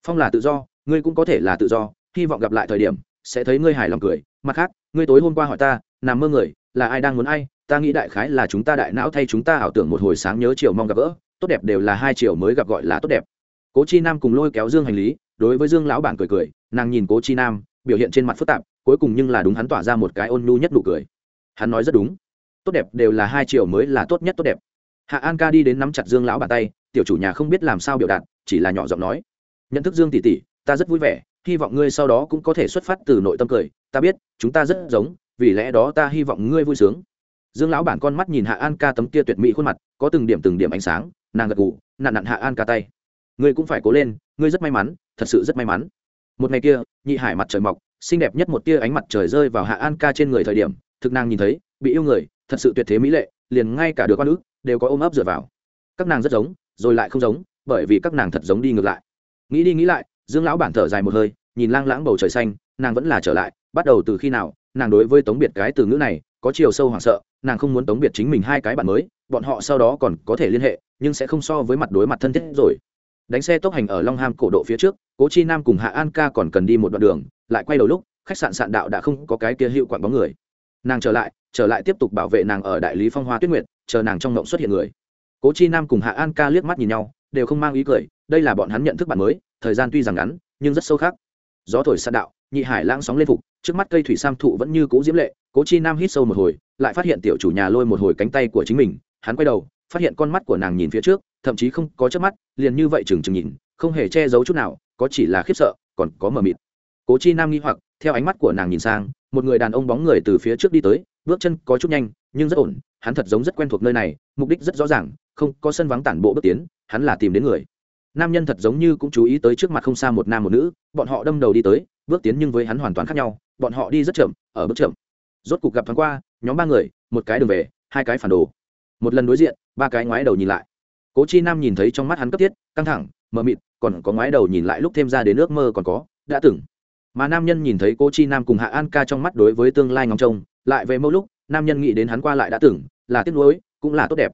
Phong là tự do, ngươi cũng có thể là tự do hy vọng gặp lại thời điểm, sẽ thấy ngươi hài lòng cười. Mặt khác, ngươi tối hôm qua hỏi ta, nằm mơ người, là ai đang muốn ai? Ta nghĩ đại khái là chúng ta đại não thay chúng ta ảo tưởng một hồi sáng nhớ chiều mong gặp gỡ. Tốt đẹp đều là hai chiều mới gặp gọi là tốt đẹp. Cố chi nam cùng lôi kéo dương hành lý, đối với dương lão bản cười cười. Nàng nhìn cố chi nam, biểu hiện trên mặt phức tạp, cuối cùng nhưng là đúng hắn tỏa ra một cái ôn nhu nhất nụ cười. Hắn nói rất đúng. Tốt đẹp đều là hai chiều mới là tốt nhất tốt đẹp. Hạ an ca đi đến nắm chặt dương lão bàn tay, tiểu chủ nhà không biết làm sao biểu đạt, chỉ là nhỏ giọng nói. Nhận thức dương tỷ tỷ ta rất vui vẻ, hy vọng ngươi sau đó cũng có thể xuất phát từ nội tâm cười. Ta biết, chúng ta rất giống, vì lẽ đó ta hy vọng ngươi vui sướng. Dương lão bản con mắt nhìn hạ an ca tấm kia tuyệt mỹ khuôn mặt, có từng điểm từng điểm ánh sáng, nàng gật gù nạn nặn hạ an ca tay. Ngươi cũng phải cố lên, ngươi rất may mắn, thật sự rất may mắn. Một ngày kia, nhị hải mặt trời mọc, xinh đẹp nhất một tia ánh mặt trời rơi vào hạ an ca trên người thời điểm, thực nàng nhìn thấy, bị yêu người, thật sự tuyệt thế mỹ lệ, liền ngay cả được con ước đều có ôm ấp dựa vào. Các nàng rất giống, rồi lại không giống, bởi vì các nàng thật giống đi ngược lại. Nghĩ đi nghĩ lại dương lão bản thở dài một hơi, nhìn lang lãng bầu trời xanh, nàng vẫn là trở lại, bắt đầu từ khi nào, nàng đối với tống biệt cái từ ngữ này, có chiều sâu hoảng sợ, nàng không muốn tống biệt chính mình hai cái bạn mới, bọn họ sau đó còn có thể liên hệ, nhưng sẽ không so với mặt đối mặt thân thiết rồi. Đánh xe tốc hành ở long ham cổ độ phía trước, cố chi nam cùng hạ an ca còn cần đi một đoạn đường, lại quay đầu lúc, khách sạn sạn đạo đã không có cái kia hiệu quản bóng người. Nàng trở lại trở lại tiếp tục bảo vệ nàng ở đại lý phong hoa tuyết nguyệt, chờ nàng trong ngộng xuất hiện người. Cố chi nam cùng hạ an ca liếc mắt nhìn nhau, đều không mang ý cười, đây là bọn hắn nhận thức bạn mới thời gian tuy rằng ngắn, nhưng rất sâu khác gió thổi sạt đạo, nhị hải lãng sóng lên phục, trước mắt cây thủy sam thụ vẫn như cũ diễm lệ, cố chi nam hít sâu một hồi, lại phát hiện tiểu chủ nhà lôi một hồi cánh tay của chính mình, hắn quay đầu, phát hiện con mắt của nàng nhìn phía trước, thậm chí không có chớp mắt, liền như vậy trừng trừng nhìn, không hề che giấu chút nào, có chỉ là khiếp sợ, còn có mờ mịt. Cố chi nam nghi hoặc, theo ánh mắt của nàng nhìn sang, một người đàn ông bóng người từ phía trước đi tới, bước chân có chút nhanh, nhưng rất ổn, hắn thật giống rất quen thuộc nơi này, mục đích rất rõ ràng, không có sân vắng tản bộ bước tiến, hắn là tìm đến người nam nhân thật giống như cũng chú ý tới trước mặt không xa một nam một nữ, bọn họ đâm đầu đi tới, bước tiến nhưng với hắn hoàn toàn khác nhau, bọn họ đi rất chậm, ở bước chậm. Rốt cục gặp thoáng qua, nhóm ba người, một cái đường về, hai cái phản đồ. Một lần đối diện, ba cái ngoái đầu nhìn lại. Cố chi nam nhìn thấy trong mắt hắn cấp thiết, căng thẳng, mờ mịt, còn có ngoái đầu nhìn lại lúc thêm ra đến ước mơ còn có, đã từng. Mà nam nhân nhìn thấy cố chi nam cùng hạ an ca trong mắt đối với tương lai ngóng trông, lại về mâu lúc, nam nhân nghĩ đến hắn qua lại đã từng, là tiếc nuối, cũng là tốt đẹp.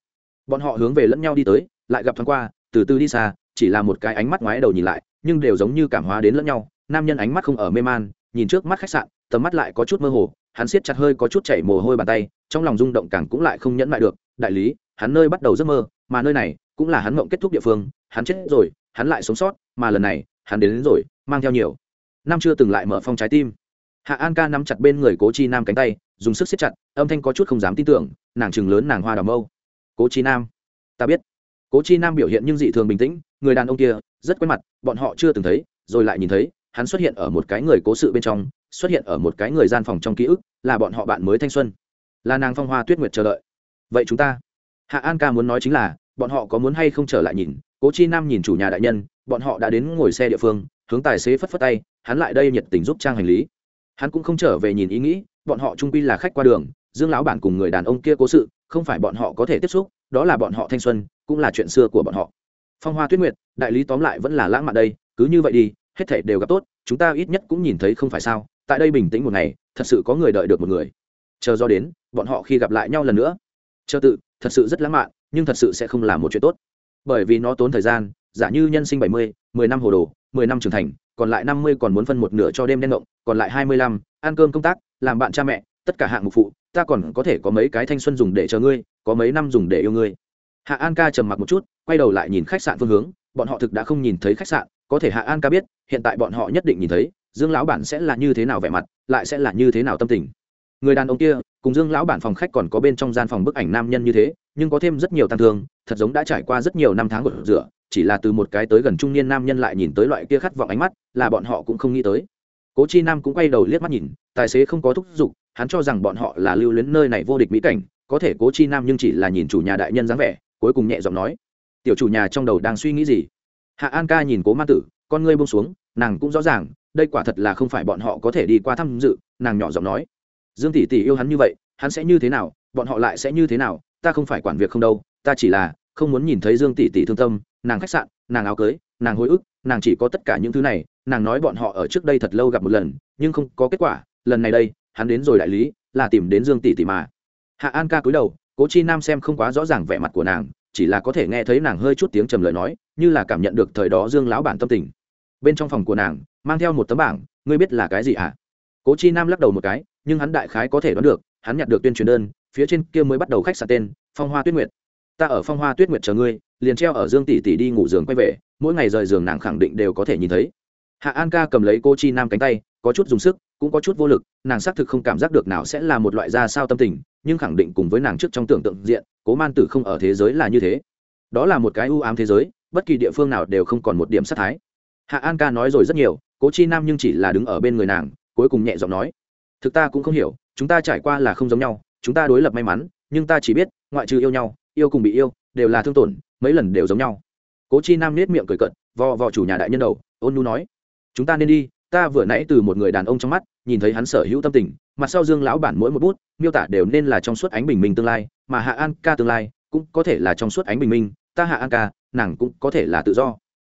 Bọn họ hướng về lẫn nhau đi tới, lại gặp thoáng qua, từ từ đi xa chỉ là một cái ánh mắt ngoái đầu nhìn lại nhưng đều giống như cảm hóa đến lẫn nhau. Nam nhân ánh mắt không ở mê man nhìn trước mắt khách sạn tầm mắt lại có chút mơ hồ hắn siết chặt hơi có chút chảy mồ hôi bàn tay trong lòng rung động càng cũng lại không nhẫn lại được. Đại lý hắn nơi bắt đầu giấc mơ mà nơi này cũng là hắn mộng kết thúc địa phương hắn chết rồi hắn lại sống sót mà lần này hắn đến, đến rồi mang theo nhiều. Nam chưa từng lại mở phong trái tim. Hạ an ca nắm chặt bên người cố chi nam cánh tay dùng sức siết chặt âm thanh có chút không dám tin tưởng nàng chừng lớn nàng hoa đào mâu. Cố chi nam ta biết. Cố chi nam biểu hiện nhưng dị thường bình tĩnh người đàn ông kia rất quen mặt, bọn họ chưa từng thấy, rồi lại nhìn thấy, hắn xuất hiện ở một cái người cố sự bên trong, xuất hiện ở một cái người gian phòng trong ký ức, là bọn họ bạn mới thanh xuân. Là nàng phong hoa tuyết nguyệt chờ đợi. Vậy chúng ta, hạ an ca muốn nói chính là, bọn họ có muốn hay không trở lại nhìn, cố chi nam nhìn chủ nhà đại nhân, bọn họ đã đến ngồi xe địa phương, hướng tài xế phất phất tay, hắn lại đây nhiệt tình giúp trang hành lý. Hắn cũng không trở về nhìn ý nghĩ, bọn họ trung quy là khách qua đường, dương lão bản cùng người đàn ông kia cố sự, không phải bọn họ có thể tiếp xúc, đó là bọn họ thanh xuân, cũng là chuyện xưa của bọn họ phong hoa tuyết nguyệt, đại lý tóm lại vẫn là lãng mạn đây, cứ như vậy đi, hết thể đều gặp tốt, chúng ta ít nhất cũng nhìn thấy không phải sao, tại đây bình tĩnh một ngày, thật sự có người đợi được một người. Chờ do đến, bọn họ khi gặp lại nhau lần nữa. Chờ tự, thật sự rất lãng mạn, nhưng thật sự sẽ không là một chuyện tốt. Bởi vì nó tốn thời gian, giả như nhân sinh bảy mươi, mười năm hồ đồ, mười năm trưởng thành, còn lại năm mươi còn muốn phân một nửa cho đêm đen động, còn lại hai mươi lăm, ăn cơm công tác, làm bạn cha mẹ, tất cả hạng mục phụ, ta còn có thể có mấy cái thanh xuân dùng để chờ ngươi, có mấy năm dùng để yêu ngươi hạ an ca trầm mặc một chút, quay đầu lại nhìn khách sạn phương hướng, bọn họ thực đã không nhìn thấy khách sạn, có thể hạ an ca biết, hiện tại bọn họ nhất định nhìn thấy, dương lão bản sẽ là như thế nào vẻ mặt, lại sẽ là như thế nào tâm tình. Người đàn ông kia, cùng dương lão bản phòng khách còn có bên trong gian phòng bức ảnh nam nhân như thế, nhưng có thêm rất nhiều tăng thương, thật giống đã trải qua rất nhiều năm tháng gột rửa, chỉ là từ một cái tới gần trung niên nam nhân lại nhìn tới loại kia khát vọng ánh mắt, là bọn họ cũng không nghĩ tới. Cố chi nam cũng quay đầu liếc mắt nhìn, tài xế không có thúc giục, hắn cho rằng bọn họ là lưu luyến nơi này vô địch mỹ cảnh, có thể cố chi nam nhưng chỉ là nhìn chủ nhà đại nhân dáng vẻ cuối cùng nhẹ giọng nói, tiểu chủ nhà trong đầu đang suy nghĩ gì? Hạ an ca nhìn cố ma tử, con ngươi bông xuống, nàng cũng rõ ràng, đây quả thật là không phải bọn họ có thể đi qua tham dự, nàng nhỏ giọng nói, dương tỷ tỷ yêu hắn như vậy, hắn sẽ như thế nào, bọn họ lại sẽ như thế nào, ta không phải quản việc không đâu, ta chỉ là không muốn nhìn thấy dương tỷ tỷ thương tâm, nàng khách sạn, nàng áo cưới, nàng hối ức, nàng chỉ có tất cả những thứ này, nàng nói bọn họ ở trước đây thật lâu gặp một lần, nhưng không có kết quả, lần này đây, hắn đến rồi đại lý, là tìm đến dương tỷ tỷ mà. Hạ an ca cúi đầu cố chi nam xem không quá rõ ràng vẻ mặt của nàng, chỉ là có thể nghe thấy nàng hơi chút tiếng trầm lời nói, như là cảm nhận được thời đó dương lão bản tâm tình. Bên trong phòng của nàng, mang theo một tấm bảng, ngươi biết là cái gì ạ à? cố chi nam lắc đầu một cái, nhưng hắn đại khái có thể đoán được, hắn nhặt được tuyên truyền đơn, phía trên kia mới bắt đầu khách sạn tên, phong hoa tuyết nguyệt. Ta ở phong hoa tuyết nguyệt chờ ngươi, liền treo ở dương tỷ tỷ đi ngủ giường quay về, mỗi ngày rời giường nàng khẳng định đều có thể nhìn thấy. Hạ an ca cầm lấy cô chi nam cánh tay, có chút dùng sức, cũng có chút vô lực, nàng xác thực không cảm giác được nào sẽ là một loại ra sao tâm tình nhưng khẳng định cùng với nàng trước trong tưởng tượng diện, cố man tử không ở thế giới là như thế. Đó là một cái ưu ám thế giới, bất kỳ địa phương nào đều không còn một điểm sát thái. Hạ an ca nói rồi rất nhiều, cố chi nam nhưng chỉ là đứng ở bên người nàng, cuối cùng nhẹ giọng nói, thực ta cũng không hiểu, chúng ta trải qua là không giống nhau, chúng ta đối lập may mắn, nhưng ta chỉ biết, ngoại trừ yêu nhau, yêu cùng bị yêu, đều là thương tổn, mấy lần đều giống nhau. Cố chi nam nết miệng cười cận vò vò chủ nhà đại nhân đầu, ôn nu nói, chúng ta nên đi, ta vừa nãy từ một người đàn ông trong mắt, nhìn thấy hắn sở hữu tâm tình mặt sau dương lão bản mỗi một bút, miêu tả đều nên là trong suốt ánh bình minh tương lai, mà hạ an ca tương lai cũng có thể là trong suốt ánh bình minh, ta hạ an ca, nàng cũng có thể là tự do.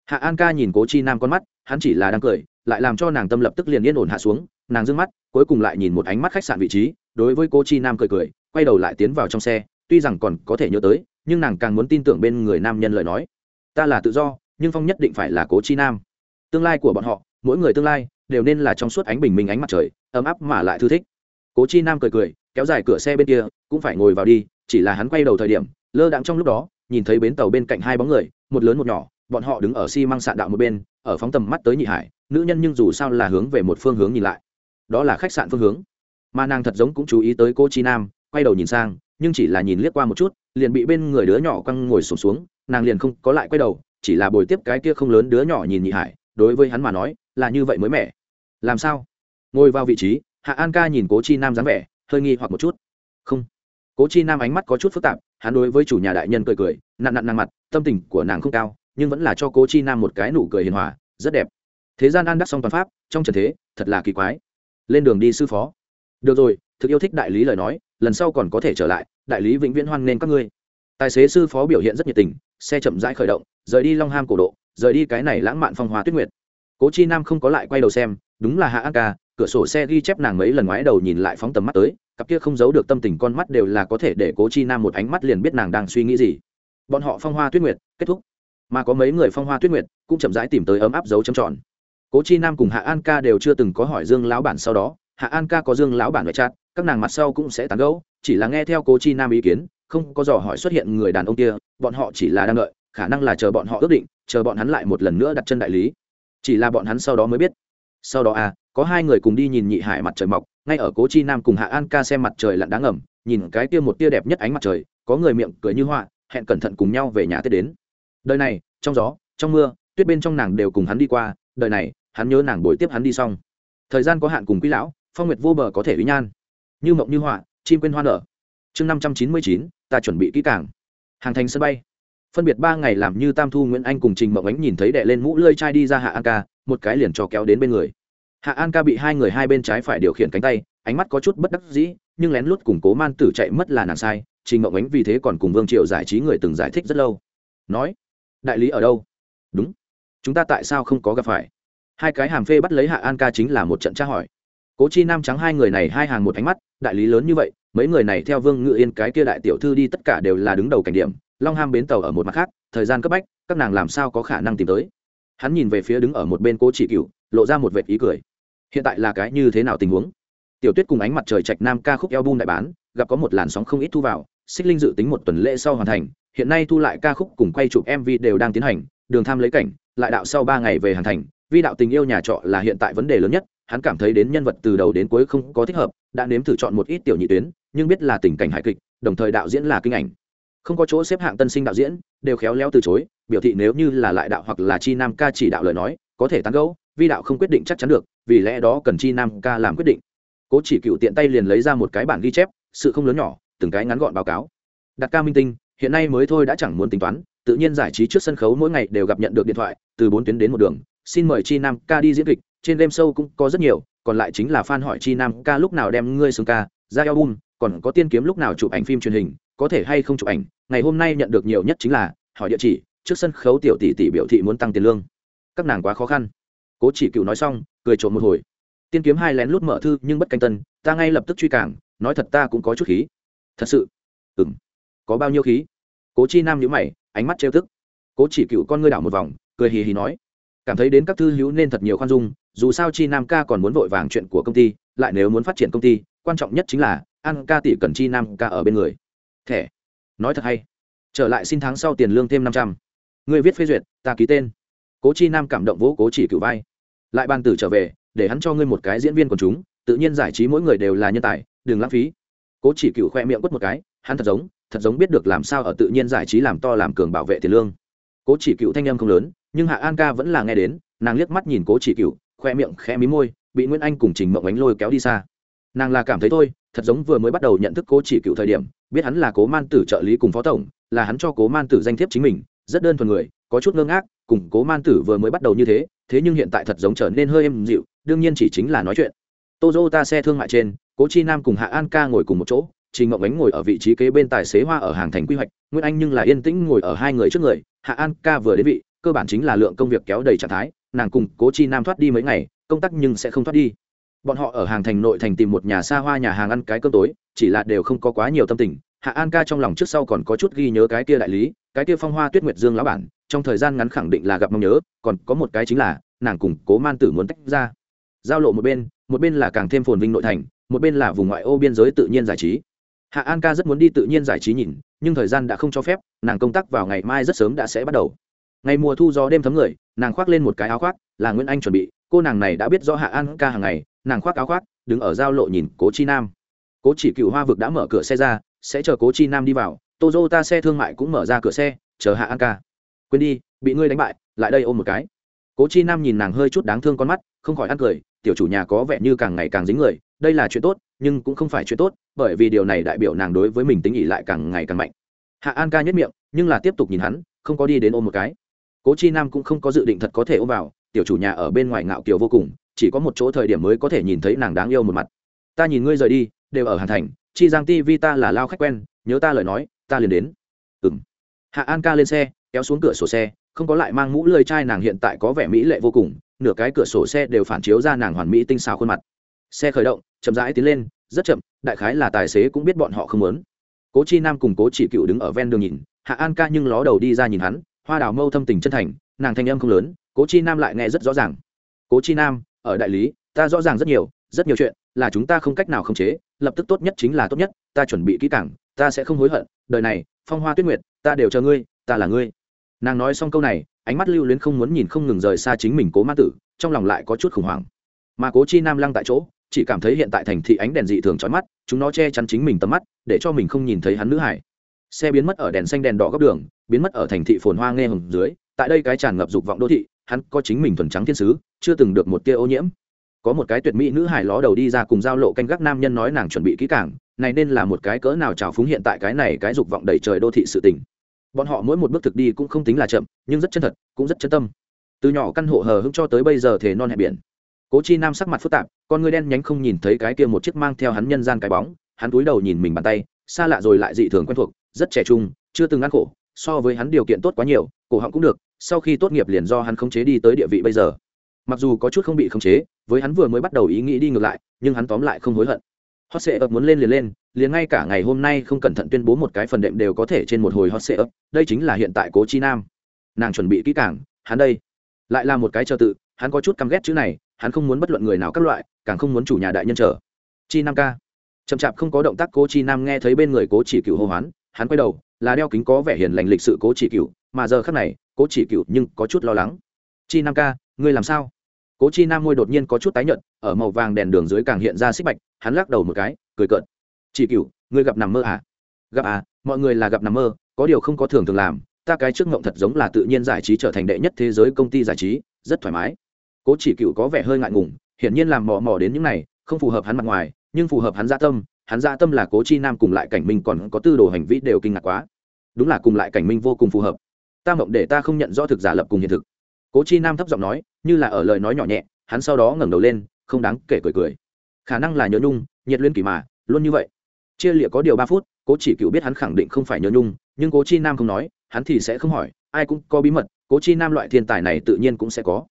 Hạ an ca nhìn cố chi nam con mắt, hắn chỉ là đang cười, lại làm cho nàng tâm lập tức liền yên ổn hạ xuống, nàng d mắt, cuối cùng lại nhìn một ánh mắt khách sạn vị trí, đối với cô chi nam cười cười, quay đầu lại tiến vào trong xe, tuy rằng còn có thể nhớ tới, nhưng nàng càng muốn tin tưởng bên người nam nhân lời nói. Ta là tự do, nhưng phong nhất định phải là cố chi nam. Tương lai của bọn họ, mỗi người tương lai, đều nên là trong suốt ánh bình minh ánh mặt trời ấm áp mà lại thư thích. Cố chi nam cười cười kéo dài cửa xe bên kia cũng phải ngồi vào đi chỉ là hắn quay đầu thời điểm lơ đãng trong lúc đó nhìn thấy bến tàu bên cạnh hai bóng người một lớn một nhỏ bọn họ đứng ở xi măng sạn đạo một bên ở phóng tầm mắt tới nhị hải nữ nhân nhưng dù sao là hướng về một phương hướng nhìn lại. Đó là khách sạn phương hướng. Mà nàng thật giống cũng chú ý tới cô chi nam quay đầu nhìn sang nhưng chỉ là nhìn liếc qua một chút liền bị bên người đứa nhỏ quăng ngồi sụp xuống, xuống nàng liền không có lại quay đầu chỉ là bồi tiếp cái kia không lớn đứa nhỏ nhìn nhị hải đối với hắn mà nói là như vậy mới mẻ. Làm sao? Ngồi vào vị trí, hạ an ca nhìn cố chi nam dáng vẻ, hơi nghi hoặc một chút. Không. Cố chi nam ánh mắt có chút phức tạp, hắn đối với chủ nhà đại nhân cười cười, nặn nặn nặng mặt, tâm tình của nàng không cao, nhưng vẫn là cho cố chi nam một cái nụ cười hiền hòa, rất đẹp. Thế gian an đắc song toàn pháp, trong trần thế, thật là kỳ quái. Lên đường đi sư phó. Được rồi, thực yêu thích đại lý lời nói, lần sau còn có thể trở lại, đại lý vĩnh viễn hoan nghênh các ngươi. Tài xế sư phó biểu hiện rất nhiệt tình, xe chậm rãi khởi động, rời đi long ham cổ độ, rời đi cái này lãng mạn phong hóa tuyết nguyệt. Cố chi nam không có lại quay đầu xem, đúng là hạ an ca cửa sổ xe ghi chép nàng mấy lần ngoái đầu nhìn lại phóng tầm mắt tới, cặp kia không giấu được tâm tình con mắt đều là có thể để cố chi nam một ánh mắt liền biết nàng đang suy nghĩ gì. Bọn họ phong hoa tuyết nguyệt, kết thúc. Mà có mấy người phong hoa tuyết nguyệt, cũng chậm rãi tìm tới ấm áp dấu châm tròn. Cố chi nam cùng hạ an ca đều chưa từng có hỏi dương lão bản sau đó, hạ an ca có dương lão bản ngoại chặt các nàng mặt sau cũng sẽ tán gẫu, chỉ là nghe theo cố chi nam ý kiến, không có dò hỏi xuất hiện người đàn ông kia, bọn họ chỉ là đang đợi, khả năng là chờ bọn họ ước định, chờ bọn hắn lại một lần nữa đặt chân đại lý. Chỉ là bọn hắn sau đó mới biết. Sau đó à có hai người cùng đi nhìn nhị hải mặt trời mọc, ngay ở cố chi nam cùng hạ an ca xem mặt trời lặn đáng ngầm, nhìn cái tia một tia đẹp nhất ánh mặt trời, có người miệng cười như họa hẹn cẩn thận cùng nhau về nhà tết đến. Đời này, trong gió, trong mưa, tuyết bên trong nàng đều cùng hắn đi qua, đời này, hắn nhớ nàng bồi tiếp hắn đi xong. Thời gian có hạn cùng quý lão, phong nguyệt vô bờ có thể ý nhan. Như mộng như họa, chim quên hoa nở. Chương năm trăm chín mươi chín, ta chuẩn bị kỹ càng. Hàng thành sân bay. Phân biệt ba ngày làm như tam thu, nguyễn anh cùng trình mộng ánh nhìn thấy đệ lên mũ lơi chai đi ra hạ an ca, một cái liền cho kéo đến bên người hạ an ca bị hai người hai bên trái phải điều khiển cánh tay, ánh mắt có chút bất đắc dĩ, nhưng lén lút củng cố man tử chạy mất là nàng sai, trình ngộng ánh vì thế còn cùng vương triệu giải trí người từng giải thích rất lâu. Nói, đại lý ở đâu? Đúng, chúng ta tại sao không có gặp phải? Hai cái hàm phê bắt lấy hạ an ca chính là một trận tra hỏi. Cố chi nam trắng hai người này hai hàng một ánh mắt, đại lý lớn như vậy, mấy người này theo vương ngự yên cái kia đại tiểu thư đi tất cả đều là đứng đầu cảnh điểm, long ham bến tàu ở một mặt khác, thời gian cấp bách, các nàng làm sao có khả năng tìm tới? Hắn nhìn về phía đứng ở một bên cố chỉ cựu lộ ra một vệt ý cười hiện tại là cái như thế nào tình huống? Tiểu tuyết cùng ánh mặt trời trạch nam ca khúc eo bum đại bán, gặp có một làn sóng không ít thu vào, xích linh dự tính một tuần lễ sau hoàn thành, hiện nay thu lại ca khúc cùng quay chụp mv đều đang tiến hành, đường tham lấy cảnh, lại đạo sau ba ngày về hoàn thành, vi đạo tình yêu nhà trọ là hiện tại vấn đề lớn nhất, hắn cảm thấy đến nhân vật từ đầu đến cuối không có thích hợp, đã nếm thử chọn một ít tiểu nhị tuyến, nhưng biết là tình cảnh hài kịch, đồng thời đạo diễn là kinh ảnh. Không có chỗ xếp hạng tân sinh đạo diễn, đều khéo léo từ chối, biểu thị nếu như là lại đạo hoặc là chi nam ca chỉ đạo lời nói, có thể tán gẫu vi đạo không quyết định chắc chắn được, vì lẽ đó cần chi nam ca làm quyết định. Cố chỉ cựu tiện tay liền lấy ra một cái bản ghi chép, sự không lớn nhỏ, từng cái ngắn gọn báo cáo. Đặt ca minh tinh, hiện nay mới thôi đã chẳng muốn tính toán, tự nhiên giải trí trước sân khấu mỗi ngày đều gặp nhận được điện thoại, từ bốn tuyến đến một đường, xin mời chi nam ca đi diễn kịch, trên game show cũng có rất nhiều, còn lại chính là fan hỏi chi nam ca lúc nào đem ngươi xương ca, ra album, còn có tiên kiếm lúc nào chụp ảnh phim truyền hình, có thể hay không chụp ảnh, ngày hôm nay nhận được nhiều nhất chính là, hỏi địa chỉ, trước sân khấu tiểu tỷ tỷ biểu thị muốn tăng tiền lương. Các nàng quá khó khăn cố chỉ cựu nói xong, cười trộm một hồi. Tiên kiếm hai lén lút mở thư, nhưng bất canh tân, ta ngay lập tức truy cảng, nói thật ta cũng có chút khí. Thật sự? Ừng có bao nhiêu khí? Cố chi nam nhữ mày, ánh mắt trêu tức. Cố chỉ cựu con ngươi đảo một vòng, cười hì hì nói, cảm thấy đến các thư hữu nên thật nhiều khoan dung, dù sao chi nam ca còn muốn vội vàng chuyện của công ty, lại nếu muốn phát triển công ty, quan trọng nhất chính là, an ca tỷ cần chi nam ca ở bên người. Thẻ. Nói thật hay. Trở lại xin tháng sau tiền lương thêm năm trăm. Người viết phê duyệt, ta ký tên cố chi nam cảm động vỗ cố chỉ cựu vai. Lại ban tử trở về, để hắn cho ngươi một cái diễn viên của chúng, tự nhiên giải trí mỗi người đều là nhân tài, đừng lãng phí. Cố chỉ cựu khoe miệng quất một cái, hắn thật giống thật giống biết được làm sao ở tự nhiên giải trí làm to làm cường bảo vệ tiền lương. Cố chỉ cựu thanh em không lớn, nhưng hạ an ca vẫn là nghe đến, nàng liếc mắt nhìn cố chỉ cựu khoe miệng khẽ mí môi, bị nguyễn anh cùng trình mộng ánh lôi kéo đi xa. Nàng là cảm thấy thôi, thật giống vừa mới bắt đầu nhận thức cố chỉ cựu thời điểm, biết hắn là cố man tử trợ lý cùng phó tổng, là hắn cho cố man tử danh thiếp chính mình rất đơn thuần người, có chút ngơ ngác, cùng cố man tử vừa mới bắt đầu như thế thế nhưng hiện tại thật giống trở nên hơi êm dịu, đương nhiên chỉ chính là nói chuyện. Toyota xe thương mại trên, cố chi nam cùng hạ an ca ngồi cùng một chỗ, trình ngọc ánh ngồi ở vị trí kế bên tài xế hoa ở hàng thành quy hoạch, nguyễn anh nhưng là yên tĩnh ngồi ở hai người trước người, hạ an ca vừa đến vị, cơ bản chính là lượng công việc kéo đầy trạng thái, nàng cùng cố chi nam thoát đi mấy ngày, công tác nhưng sẽ không thoát đi. Bọn họ ở hàng thành nội thành tìm một nhà xa hoa nhà hàng ăn cái cơm tối, chỉ là đều không có quá nhiều tâm tình, hạ an ca trong lòng trước sau còn có chút ghi nhớ cái kia đại lý cái kia phong hoa tuyết nguyệt dương lão bản, trong thời gian ngắn khẳng định là gặp mong nhớ, còn có một cái chính là, nàng cùng cố man tử muốn tách ra. Giao lộ một bên một bên là càng thêm phồn vinh nội thành, một bên là vùng ngoại ô biên giới tự nhiên giải trí. Hạ an ca rất muốn đi tự nhiên giải trí nhìn, nhưng thời gian đã không cho phép, nàng công tác vào ngày mai rất sớm đã sẽ bắt đầu. Ngày mùa thu gió đêm thấm người, nàng khoác lên một cái áo khoác, là nguyễn anh chuẩn bị, cô nàng này đã biết rõ hạ an ca hàng ngày, nàng khoác áo khoác, đứng ở giao lộ nhìn cố chi nam. Cố chỉ cựu hoa vực đã mở cửa xe ra, sẽ chờ cố chi nam đi vào Toyota xe thương mại cũng mở ra cửa xe, chờ hạ an ca quên đi, bị ngươi đánh bại, lại đây ôm một cái. Cố chi nam nhìn nàng hơi chút đáng thương con mắt, không khỏi ăn cười, tiểu chủ nhà có vẻ như càng ngày càng dính người, đây là chuyện tốt, nhưng cũng không phải chuyện tốt, bởi vì điều này đại biểu nàng đối với mình tính ý lại càng ngày càng mạnh. Hạ an ca nhất miệng, nhưng là tiếp tục nhìn hắn, không có đi đến ôm một cái. Cố chi nam cũng không có dự định thật có thể ôm vào, tiểu chủ nhà ở bên ngoài ngạo kiều vô cùng, chỉ có một chỗ thời điểm mới có thể nhìn thấy nàng đáng yêu một mặt. Ta nhìn ngươi rời đi, đều ở hàn thành, chi giang ti vi ta là lao khách quen, nhớ ta lời nói ta liền đến. Ừng hạ an ca lên xe, kéo xuống cửa sổ xe, không có lại mang mũ lơi chai nàng hiện tại có vẻ mỹ lệ vô cùng, nửa cái cửa sổ xe đều phản chiếu ra nàng hoàn mỹ tinh xào khuôn mặt. Xe khởi động, chậm rãi tiến lên, rất chậm, đại khái là tài xế cũng biết bọn họ không muốn. Cố chi nam cùng cố chỉ cựu đứng ở ven đường nhìn, hạ an ca nhưng ló đầu đi ra nhìn hắn, hoa đào mâu thâm tình chân thành, nàng thanh âm không lớn, cố chi nam lại nghe rất rõ ràng. Cố chi nam, ở đại lý, ta rõ ràng rất nhiều rất nhiều chuyện, là chúng ta không cách nào khống chế, lập tức tốt nhất chính là tốt nhất, ta chuẩn bị kỹ càng ta sẽ không hối hận, đời này, phong hoa tuyết nguyệt, ta đều chờ ngươi, ta là ngươi. Nàng nói xong câu này, ánh mắt lưu luyến không muốn nhìn không ngừng rời xa chính mình cố ma tử, trong lòng lại có chút khủng hoảng. Mà cố chi nam lăng tại chỗ, chỉ cảm thấy hiện tại thành thị ánh đèn dị thường trói mắt, chúng nó che chắn chính mình tầm mắt, để cho mình không nhìn thấy hắn nữ hải. Xe biến mất ở đèn xanh đèn đỏ góc đường, biến mất ở thành thị phồn hoa nghe hồng dưới, tại đây cái tràn ngập dục vọng đô thị, hắn có chính mình thuần trắng thiên sứ, chưa từng được một tia ô nhiễm. Có một cái tuyệt mỹ nữ hải ló đầu đi ra cùng giao lộ canh gác nam nhân nói nàng chuẩn bị kỹ càng này nên là một cái cỡ nào trào phúng hiện tại cái này cái dục vọng đầy trời đô thị sự tình. Bọn họ mỗi một bước thực đi cũng không tính là chậm, nhưng rất chân thật, cũng rất chân tâm. Từ nhỏ căn hộ hờ hững cho tới bây giờ thể non hẹp biển. Cố chi nam sắc mặt phức tạp, con người đen nhánh không nhìn thấy cái kia một chiếc mang theo hắn nhân gian cái bóng, hắn cúi đầu nhìn mình bàn tay, xa lạ rồi lại dị thường quen thuộc, rất trẻ trung, chưa từng ăn khổ, so với hắn điều kiện tốt quá nhiều, cổ họng cũng được, sau khi tốt nghiệp liền do hắn khống chế đi tới địa vị bây giờ. Mặc dù có chút không bị khống chế, với hắn vừa mới bắt đầu ý nghĩ đi ngược lại, nhưng hắn tóm lại không hối hận hot sệ ập muốn lên liền lên, liền ngay cả ngày hôm nay không cẩn thận tuyên bố một cái phần đệm đều có thể trên một hồi hot sệ ập đây chính là hiện tại cố chi nam. Nàng chuẩn bị kỹ càng, hắn đây. Lại là một cái chờ tự, hắn có chút căm ghét chữ này, hắn không muốn bất luận người nào các loại, càng không muốn chủ nhà đại nhân chờ. Chi nam ca. Chậm chạp không có động tác cố chi nam nghe thấy bên người cố chỉ cựu hô hoán, hắn quay đầu, là đeo kính có vẻ hiền lành lịch sự cố chỉ cựu mà giờ khác này, cố chỉ cựu nhưng có chút lo lắng. Chi nam ca, ngươi làm sao? Cố chi nam môi đột nhiên có chút tái nhợt, ở màu vàng đèn đường dưới càng hiện ra xích bạch hắn lắc đầu một cái, cười cợt. Chỉ cựu ngươi gặp nằm mơ à? Gặp à mọi người là gặp nằm mơ, có điều không có thường thường làm. Ta cái trước ngộng thật giống là tự nhiên giải trí trở thành đệ nhất thế giới công ty giải trí, rất thoải mái. Cố chỉ cựu có vẻ hơi ngại ngùng, hiển nhiên làm mò mò đến những này, không phù hợp hắn mặt ngoài, nhưng phù hợp hắn gia tâm. Hắn gia tâm là cố chi nam cùng lại cảnh minh còn có tư đồ hành vi đều kinh ngạc quá. Đúng là cùng lại cảnh minh vô cùng phù hợp. Ta mộng để ta không nhận rõ thực giả lập cùng hiện thực. Cố chi nam thấp giọng nói, như là ở lời nói nhỏ nhẹ, hắn sau đó ngẩng đầu lên, không đáng kể cười cười khả năng là nhớ nhung, nhiệt luyến kỳ mà, luôn như vậy. Chia lịa có điều ba phút, cố chỉ cựu biết hắn khẳng định không phải nhớ nhung, nhưng cố chi nam không nói, hắn thì sẽ không hỏi, ai cũng có bí mật, cố chi nam loại thiên tài này tự nhiên cũng sẽ có.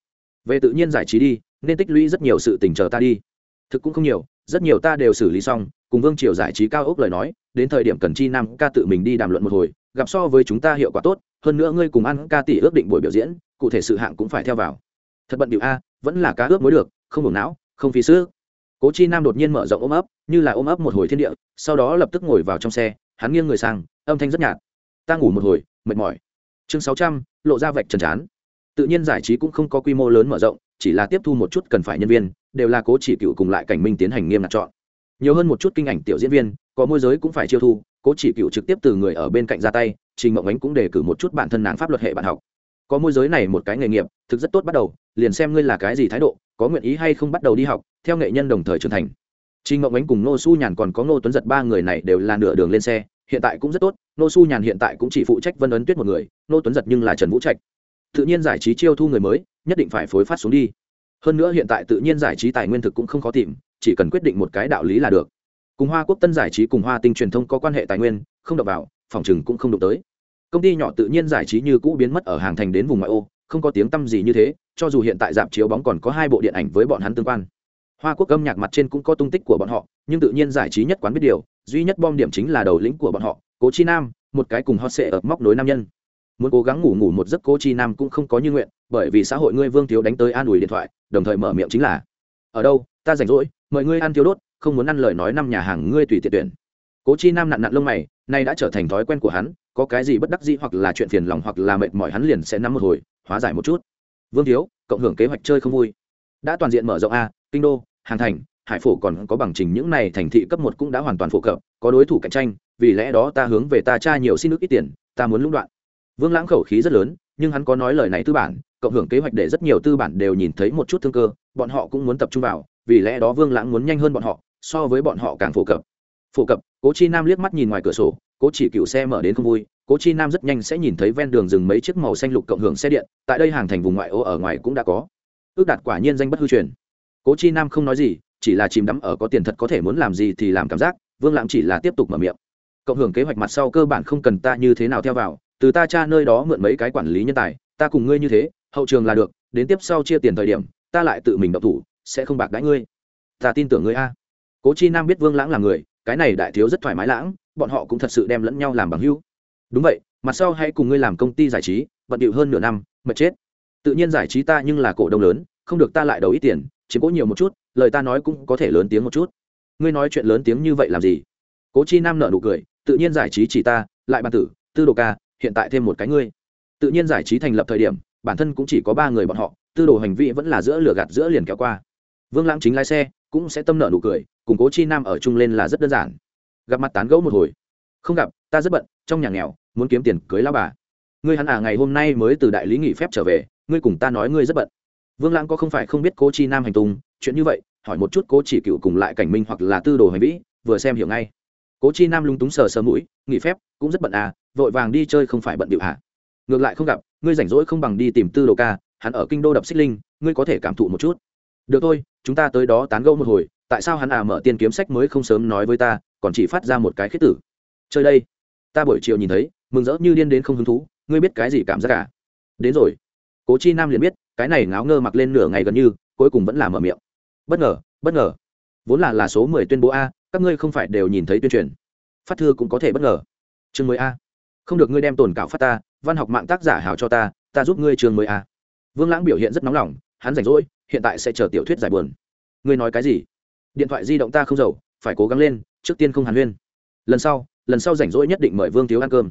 Về tự nhiên giải trí đi, nên tích lũy rất nhiều sự tình chờ ta đi. Thực cũng không nhiều, rất nhiều ta đều xử lý xong, cùng vương triều giải trí cao ốc lời nói, đến thời điểm cần chi nam ca tự mình đi đàm luận một hồi, gặp so với chúng ta hiệu quả tốt, hơn nữa ngươi cùng ăn ca tỷ ước định buổi biểu diễn, cụ thể sự hạng cũng phải theo vào. Thật bận điệu a, vẫn là cá ước mới được, không đủ não, không phí sức cố chi nam đột nhiên mở rộng ôm ấp, như là ôm ấp một hồi thiên địa, sau đó lập tức ngồi vào trong xe, hắn nghiêng người sang, âm thanh rất nhạt. Ta ngủ một hồi, mệt mỏi. Chương sáu trăm, lộ ra vạch trần chán. Tự nhiên giải trí cũng không có quy mô lớn mở rộng, chỉ là tiếp thu một chút cần phải nhân viên, đều là cố chỉ cựu cùng lại cảnh minh tiến hành nghiêm ngặt chọn. Nhiều hơn một chút kinh ảnh tiểu diễn viên, có môi giới cũng phải chiêu thu, cố chỉ cựu trực tiếp từ người ở bên cạnh ra tay, trình mộng ánh cũng đề cử một chút bản thân nàng pháp luật hệ bạn học. Có môi giới này một cái nghề nghiệp, thực rất tốt bắt đầu, liền xem ngươi là cái gì thái độ có nguyện ý hay không bắt đầu đi học, theo nghệ nhân đồng thời trưởng thành. Trình mộng ánh cùng nô su nhàn còn có nô tuấn giật ba người này đều là nửa đường lên xe, hiện tại cũng rất tốt nô su nhàn hiện tại cũng chỉ phụ trách vân ấn tuyết một người nô tuấn giật nhưng là trần vũ trạch. Tự nhiên giải trí chiêu thu người mới, nhất định phải phối phát xuống đi. Hơn nữa hiện tại tự nhiên giải trí tài nguyên thực cũng không khó tìm, chỉ cần quyết định một cái đạo lý là được. Cùng hoa quốc tân giải trí cùng hoa tinh truyền thông có quan hệ tài nguyên, không đập vào, phòng chừng cũng không đụng tới. Công ty nhỏ tự nhiên giải trí như cũ biến mất ở hàng thành đến vùng ngoại ô không có tiếng tăm gì như thế, cho dù hiện tại dạp chiếu bóng còn có hai bộ điện ảnh với bọn hắn tương quan. Hoa quốc âm nhạc mặt trên cũng có tung tích của bọn họ, nhưng tự nhiên giải trí nhất quán biết điều, duy nhất bom điểm chính là đầu lĩnh của bọn họ, cố chi nam, một cái cùng hot sệ ở móc nối nam nhân. Muốn cố gắng ngủ ngủ một giấc cố chi nam cũng không có như nguyện, bởi vì xã hội ngươi vương thiếu đánh tới an ủi điện thoại, đồng thời mở miệng chính là, ở đâu, ta rảnh rỗi, mời ngươi ăn thiếu đốt, không muốn ăn lời nói năm nhà hàng ngươi tùy tiện tuyển. Cố chi nam nặn nặn lông mày, nay đã trở thành thói quen của hắn, có cái gì bất đắc dĩ hoặc là chuyện phiền lòng hoặc là mệt mỏi hắn liền sẽ nắm một hồi hóa giải một chút. Vương thiếu, cộng hưởng kế hoạch chơi không vui. Đã toàn diện mở rộng a, kinh đô, hàng thành, hải phổ còn có bằng trình những này thành thị cấp một cũng đã hoàn toàn phổ cập, có đối thủ cạnh tranh, vì lẽ đó ta hướng về ta tra nhiều xin nước ít tiền, ta muốn lũng đoạn. Vương lãng khẩu khí rất lớn, nhưng hắn có nói lời này tư bản, cộng hưởng kế hoạch để rất nhiều tư bản đều nhìn thấy một chút thương cơ, bọn họ cũng muốn tập trung vào, vì lẽ đó vương lãng muốn nhanh hơn bọn họ, so với bọn họ càng phổ cập. Phổ cập, cố chi nam liếc mắt nhìn ngoài cửa sổ, cố chỉ cựu xe mở đến không vui cố chi nam rất nhanh sẽ nhìn thấy ven đường dừng mấy chiếc màu xanh lục cộng hưởng xe điện, tại đây hàng thành vùng ngoại ô ở ngoài cũng đã có. Ước đạt quả nhiên danh bất hư truyền. Cố chi nam không nói gì, chỉ là chìm đắm ở có tiền thật có thể muốn làm gì thì làm cảm giác, vương lãng chỉ là tiếp tục mở miệng. Cộng hưởng kế hoạch mặt sau cơ bản không cần ta như thế nào theo vào, từ ta cha nơi đó mượn mấy cái quản lý nhân tài, ta cùng ngươi như thế, hậu trường là được, đến tiếp sau chia tiền thời điểm, ta lại tự mình động thủ, sẽ không bạc đãi ngươi. Ta tin tưởng ngươi a. Cố chi nam biết vương lãng là người, cái này đại thiếu rất thoải mái lãng, bọn họ cũng thật sự đem lẫn nhau làm bằng hữu đúng vậy, mặt sau hãy cùng ngươi làm công ty giải trí, bận điệu hơn nửa năm, mệt chết. Tự nhiên giải trí ta nhưng là cổ đông lớn, không được ta lại đầu ít tiền, chiếm cố nhiều một chút, lời ta nói cũng có thể lớn tiếng một chút. Ngươi nói chuyện lớn tiếng như vậy làm gì? Cố chi nam nợ nụ cười, tự nhiên giải trí chỉ ta, lại bàn tử, tư đồ ca, hiện tại thêm một cái ngươi. Tự nhiên giải trí thành lập thời điểm, bản thân cũng chỉ có ba người bọn họ, tư đồ hành vi vẫn là giữa lửa gạt giữa liền kéo qua. Vương lãng chính lái xe, cũng sẽ tâm nợ nụ cười, cùng cố chi nam ở chung lên là rất đơn giản. Gặp mặt tán gẫu một hồi. Không gặp, ta rất bận, trong nhà nghèo muốn kiếm tiền cưới lao bà. Ngươi hắn à ngày hôm nay mới từ đại lý nghỉ phép trở về, ngươi cùng ta nói ngươi rất bận. Vương lãng có không phải không biết cố chi nam hành tung, chuyện như vậy, hỏi một chút cố chỉ cựu cùng lại cảnh minh hoặc là tư đồ hành vĩ, vừa xem hiểu ngay. Cố chi nam lúng túng sờ sờ mũi, nghỉ phép, cũng rất bận à vội vàng đi chơi không phải bận điệu hả? Ngược lại không gặp, ngươi rảnh rỗi không bằng đi tìm tư đồ ca, hắn ở kinh đô đập xích linh, ngươi có thể cảm thụ một chút. Được thôi, chúng ta tới đó tán gẫu một hồi, tại sao hắn à mở tiên kiếm sách mới không sớm nói với ta, còn chỉ phát ra một cái khế tử. Chơi đây. Ta buổi chiều nhìn thấy mừng rỡ như điên đến không hứng thú, ngươi biết cái gì cảm giác cả đến rồi. Cố chi nam liền biết, cái này ngáo ngơ mặc lên nửa ngày gần như, cuối cùng vẫn là mở miệng. Bất ngờ bất ngờ. Vốn là là số mười tuyên bố a, các ngươi không phải đều nhìn thấy tuyên truyền. Phát thư cũng có thể bất ngờ. Chương mười a. Không được ngươi đem tồn cảo phát ta, văn học mạng tác giả hào cho ta ta giúp ngươi chương mười a. Vương lãng biểu hiện rất nóng lòng, hắn rảnh rỗi, hiện tại sẽ chờ tiểu thuyết giải buồn. Ngươi nói cái gì? Điện thoại di động ta không giàu phải cố gắng lên, trước tiên không hàn huyên. Lần sau lần sau rảnh rỗi nhất định mời vương thiếu ăn cơm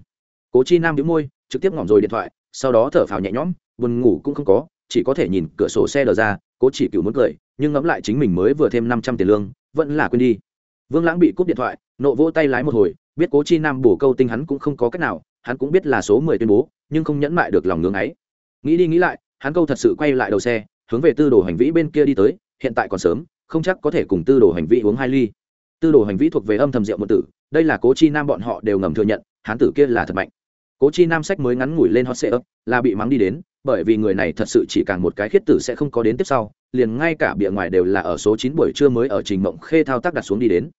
cố chi nam đĩu môi, trực tiếp ngỏm rồi điện thoại, sau đó thở phào nhẹ nhõm, buồn ngủ cũng không có, chỉ có thể nhìn cửa sổ xe đờ ra, cố chỉ cựu muốn cười, nhưng ngẫm lại chính mình mới vừa thêm năm trăm tiền lương, vẫn là quên đi. Vương lãng bị cúp điện thoại, nộ vỗ tay lái một hồi, biết cố chi nam bổ câu tinh hắn cũng không có cách nào, hắn cũng biết là số mười tuyên bố, nhưng không nhẫn mại được lòng ngưng ấy. Nghĩ đi nghĩ lại, hắn câu thật sự quay lại đầu xe, hướng về tư đồ hành vĩ bên kia đi tới, hiện tại còn sớm, không chắc có thể cùng tư đồ hành vĩ uống hai ly. Tư đồ hành vĩ thuộc về âm thầm rượu một tử, đây là cố chi nam bọn họ đều ngầm thừa nhận, hán tử kia là thật mạnh cố chi nam sách mới ngắn ngủi lên hot sale là bị mắng đi đến, bởi vì người này thật sự chỉ càng một cái khiết tử sẽ không có đến tiếp sau, liền ngay cả bìa ngoài đều là ở số chín buổi trưa mới ở trình mộng khê thao tác đặt xuống đi đến.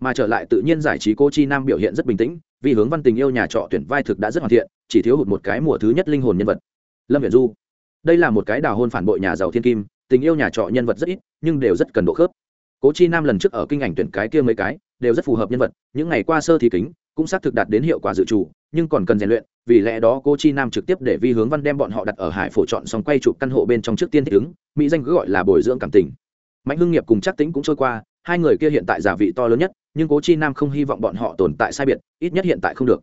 Mà trở lại tự nhiên giải trí cô chi nam biểu hiện rất bình tĩnh, vì hướng văn tình yêu nhà trọ tuyển vai thực đã rất hoàn thiện, chỉ thiếu hụt một cái mùa thứ nhất linh hồn nhân vật. Lâm viện du. Đây là một cái đào hôn phản bội nhà giàu thiên kim, tình yêu nhà trọ nhân vật rất ít, nhưng đều rất cần độ khớp. Cố chi nam lần trước ở kinh ảnh tuyển cái kia mấy cái, đều rất phù hợp nhân vật, những ngày qua sơ thì kính, cũng xác thực đạt đến hiệu quả dự trù nhưng còn cần rèn luyện, vì lẽ đó cô chi nam trực tiếp để vi hướng văn đem bọn họ đặt ở hải phổ chọn xong quay chụp căn hộ bên trong trước tiên thích ứng, mỹ danh cứ gọi là bồi dưỡng cảm tình. Mạnh hưng nghiệp cùng chắc tính cũng trôi qua, hai người kia hiện tại giả vị to lớn nhất, nhưng cố chi nam không hy vọng bọn họ tồn tại sai biệt, ít nhất hiện tại không được.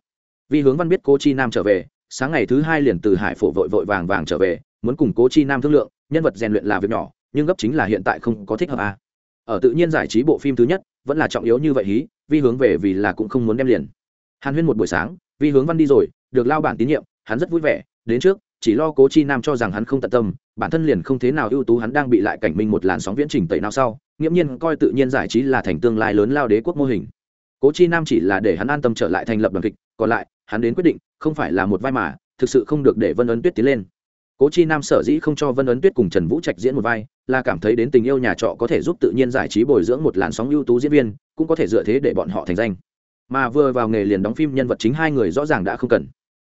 Vì hướng văn biết cố chi nam trở về, sáng ngày thứ hai liền từ hải phổ vội vội vàng vàng trở về, muốn cùng cố chi nam thương lượng, nhân vật rèn luyện là việc nhỏ, nhưng gấp chính là hiện tại không có thích hợp à. ở tự nhiên giải trí bộ phim thứ nhất, vẫn là trọng yếu như vậy hí, vi hướng về vì là cũng không muốn đem liền. Hàn huyên một buổi sáng vì hướng văn đi rồi, được lao bản tín nhiệm, hắn rất vui vẻ. Đến trước, chỉ lo cố chi nam cho rằng hắn không tận tâm, bản thân liền không thế nào ưu tú, hắn đang bị lại cảnh minh một làn sóng viễn trình tẩy nào sau, nghiễm nhiên coi tự nhiên giải trí là thành tương lai lớn lao đế quốc mô hình. Cố chi nam chỉ là để hắn an tâm trở lại thành lập đoàn kịch, còn lại, hắn đến quyết định, không phải là một vai mà, thực sự không được để vân ấn tuyết tiến lên. Cố chi nam sở dĩ không cho vân ấn tuyết cùng trần vũ trạch diễn một vai, là cảm thấy đến tình yêu nhà trọ có thể giúp tự nhiên giải trí bồi dưỡng một làn sóng ưu tú diễn viên, cũng có thể dựa thế để bọn họ thành danh mà vừa vào nghề liền đóng phim nhân vật chính hai người rõ ràng đã không cần.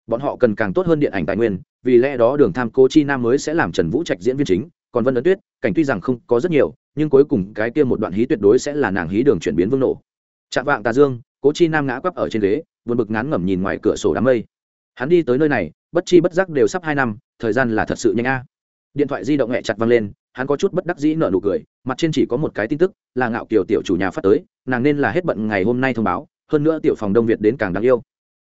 Bọn họ cần càng tốt hơn điện ảnh tài nguyên, vì lẽ đó đường tham cố chi nam mới sẽ làm trần vũ trạch diễn viên chính, còn vân ấn tuyết, cảnh tuy rằng không có rất nhiều, nhưng cuối cùng cái kia một đoạn hí tuyệt đối sẽ là nàng hí đường chuyển biến vương nổ. Chạm vạng tà dương, cố chi nam ngã quắp ở trên ghế vượt bực ngán ngẩm nhìn ngoài cửa sổ đám mây. Hắn đi tới nơi này, bất chi bất giác đều sắp hai năm, thời gian là thật sự nhanh a. Điện thoại di động hẹ chặt văng lên, hắn có chút bất đắc dĩ nở nụ cười, mặt trên chỉ có một cái tin tức, là ngạo kiều tiểu chủ nhà phát tới, nàng nên là hết bận ngày hôm nay thông báo hơn nữa tiểu phòng đông việt đến càng đáng yêu.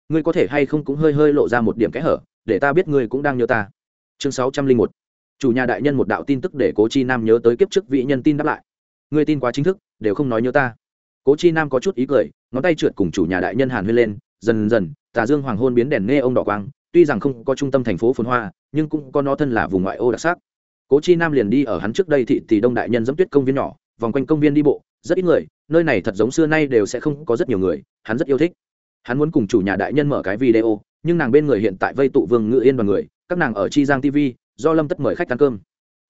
Ngươi có thể hay không cũng hơi hơi lộ ra một điểm kẽ hở, để ta biết ngươi cũng đang nhớ ta. Chương sáu trăm linh một. Chủ nhà đại nhân một đạo tin tức để cố chi nam nhớ tới kiếp trước vị nhân tin đáp lại. Ngươi tin quá chính thức, đều không nói nhớ ta. Cố chi nam có chút ý cười, ngón tay trượt cùng chủ nhà đại nhân hàn huyên lên, dần dần, tà dương hoàng hôn biến đèn nghe ông đỏ quang, tuy rằng không có trung tâm thành phố phồn hoa, nhưng cũng có nó thân là vùng ngoại ô đặc sắc. Cố chi nam liền đi ở hắn trước đây thị tỷ đông đại nhân dẫm tuyết công viên nhỏ, vòng quanh công viên đi bộ rất ít người, nơi này thật giống xưa nay đều sẽ không có rất nhiều người, hắn rất yêu thích. Hắn muốn cùng chủ nhà đại nhân mở cái video, nhưng nàng bên người hiện tại vây tụ vương ngự yên và người, các nàng ở chi giang tv do lâm tất mời khách ăn cơm.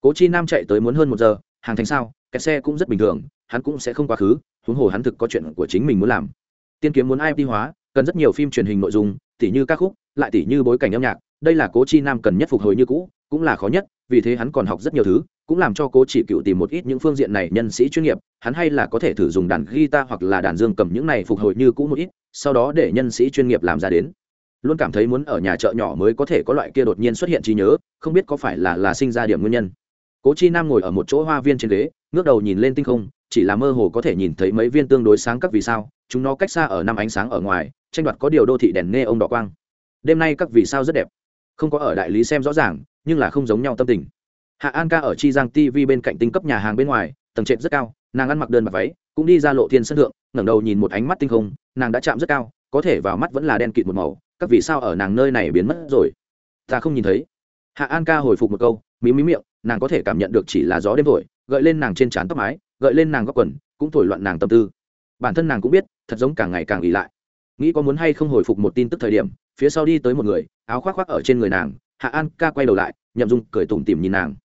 Cố chi nam chạy tới muốn hơn một giờ, hàng thành sao, kẹt xe cũng rất bình thường, hắn cũng sẽ không quá khứ, huống hồ hắn thực có chuyện của chính mình muốn làm. Tiên kiếm muốn ip hóa, cần rất nhiều phim truyền hình nội dung, tỉ như ca khúc, lại tỉ như bối cảnh âm nhạc, đây là cố chi nam cần nhất phục hồi như cũ, cũng là khó nhất vì thế hắn còn học rất nhiều thứ, cũng làm cho cố chỉ cựu tìm một ít những phương diện này nhân sĩ chuyên nghiệp, hắn hay là có thể thử dùng đàn guitar hoặc là đàn dương cầm những này phục hồi như cũ một ít, sau đó để nhân sĩ chuyên nghiệp làm ra đến. Luôn cảm thấy muốn ở nhà chợ nhỏ mới có thể có loại kia đột nhiên xuất hiện trí nhớ, không biết có phải là là sinh ra điểm nguyên nhân. Cố chi nam ngồi ở một chỗ hoa viên trên ghế, ngước đầu nhìn lên tinh không, chỉ là mơ hồ có thể nhìn thấy mấy viên tương đối sáng các vì sao, chúng nó cách xa ở năm ánh sáng ở ngoài, tranh đoạt có điều đô thị đèn nghe ông đỏ quang. Đêm nay các vì sao rất đẹp. Không có ở đại lý xem rõ ràng nhưng là không giống nhau tâm tình. Hạ an ca ở chi giang tv bên cạnh tinh cấp nhà hàng bên ngoài, tầng trệt rất cao, nàng ăn mặc đơn mặc váy, cũng đi ra lộ thiên sân thượng, ngẩng đầu nhìn một ánh mắt tinh không, nàng đã chạm rất cao, có thể vào mắt vẫn là đen kịt một màu, các vì sao ở nàng nơi này biến mất rồi? Ta không nhìn thấy. Hạ an ca hồi phục một câu, mí mí miệng, nàng có thể cảm nhận được chỉ là gió đêm thổi, gợi lên nàng trên trán tóc mái, gợi lên nàng góc quần, cũng thổi loạn nàng tâm tư. Bản thân nàng cũng biết, thật giống càng ngày càng ỉ lại. Nghĩ có muốn hay không hồi phục một tin tức thời điểm, phía sau đi tới một người, áo khoác khoác ở trên người nàng hạ an ca quay đầu lại, nhậm dung cười tủm tỉm nhìn nàng.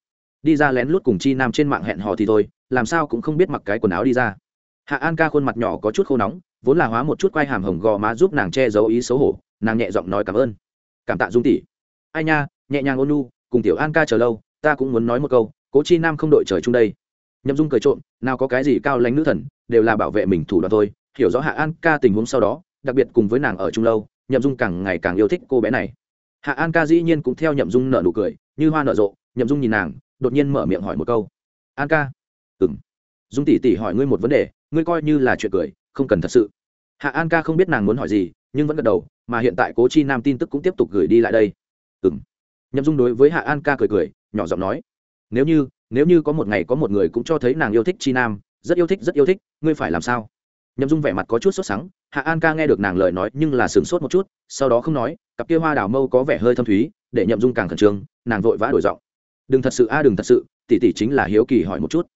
Đi ra lén lút cùng chi nam trên mạng hẹn hò thì thôi, làm sao cũng không biết mặc cái quần áo đi ra. Hạ an ca khuôn mặt nhỏ có chút khô nóng, vốn là hóa một chút quai hàm hồng gò má giúp nàng che giấu ý xấu hổ, nàng nhẹ giọng nói cảm ơn. Cảm tạ dung tỷ. Ai nha, nhẹ nhàng ôn nu cùng tiểu an ca chờ lâu, ta cũng muốn nói một câu, cố chi nam không đội trời chung đây. Nhậm dung cười trộm, nào có cái gì cao lãnh nữ thần, đều là bảo vệ mình thủ đoạn thôi, hiểu rõ hạ an ca tình huống sau đó, đặc biệt cùng với nàng ở chung lâu, nhậm dung càng ngày càng yêu thích cô bé này hạ an ca dĩ nhiên cũng theo nhậm dung nở nụ cười, như hoa nở rộ, nhậm dung nhìn nàng, đột nhiên mở miệng hỏi một câu. An ca? Ừng dung tỷ tỷ hỏi ngươi một vấn đề, ngươi coi như là chuyện cười, không cần thật sự. Hạ an ca không biết nàng muốn hỏi gì, nhưng vẫn gật đầu, mà hiện tại cố chi nam tin tức cũng tiếp tục gửi đi lại đây. Ừng nhậm dung đối với hạ an ca cười cười, nhỏ giọng nói. Nếu như nếu như có một ngày có một người cũng cho thấy nàng yêu thích chi nam, rất yêu thích, rất yêu thích, ngươi phải làm sao? Nhậm dung vẻ mặt có chút sốt sắng hạ an ca nghe được nàng lời nói nhưng là sửng sốt một chút, sau đó không nói, cặp kia hoa đào mâu có vẻ hơi thâm thúy, để nhậm dung càng khẩn trương, nàng vội vã đổi giọng. Đừng thật sự a, đừng thật sự, tỷ tỷ chính là hiếu kỳ hỏi một chút.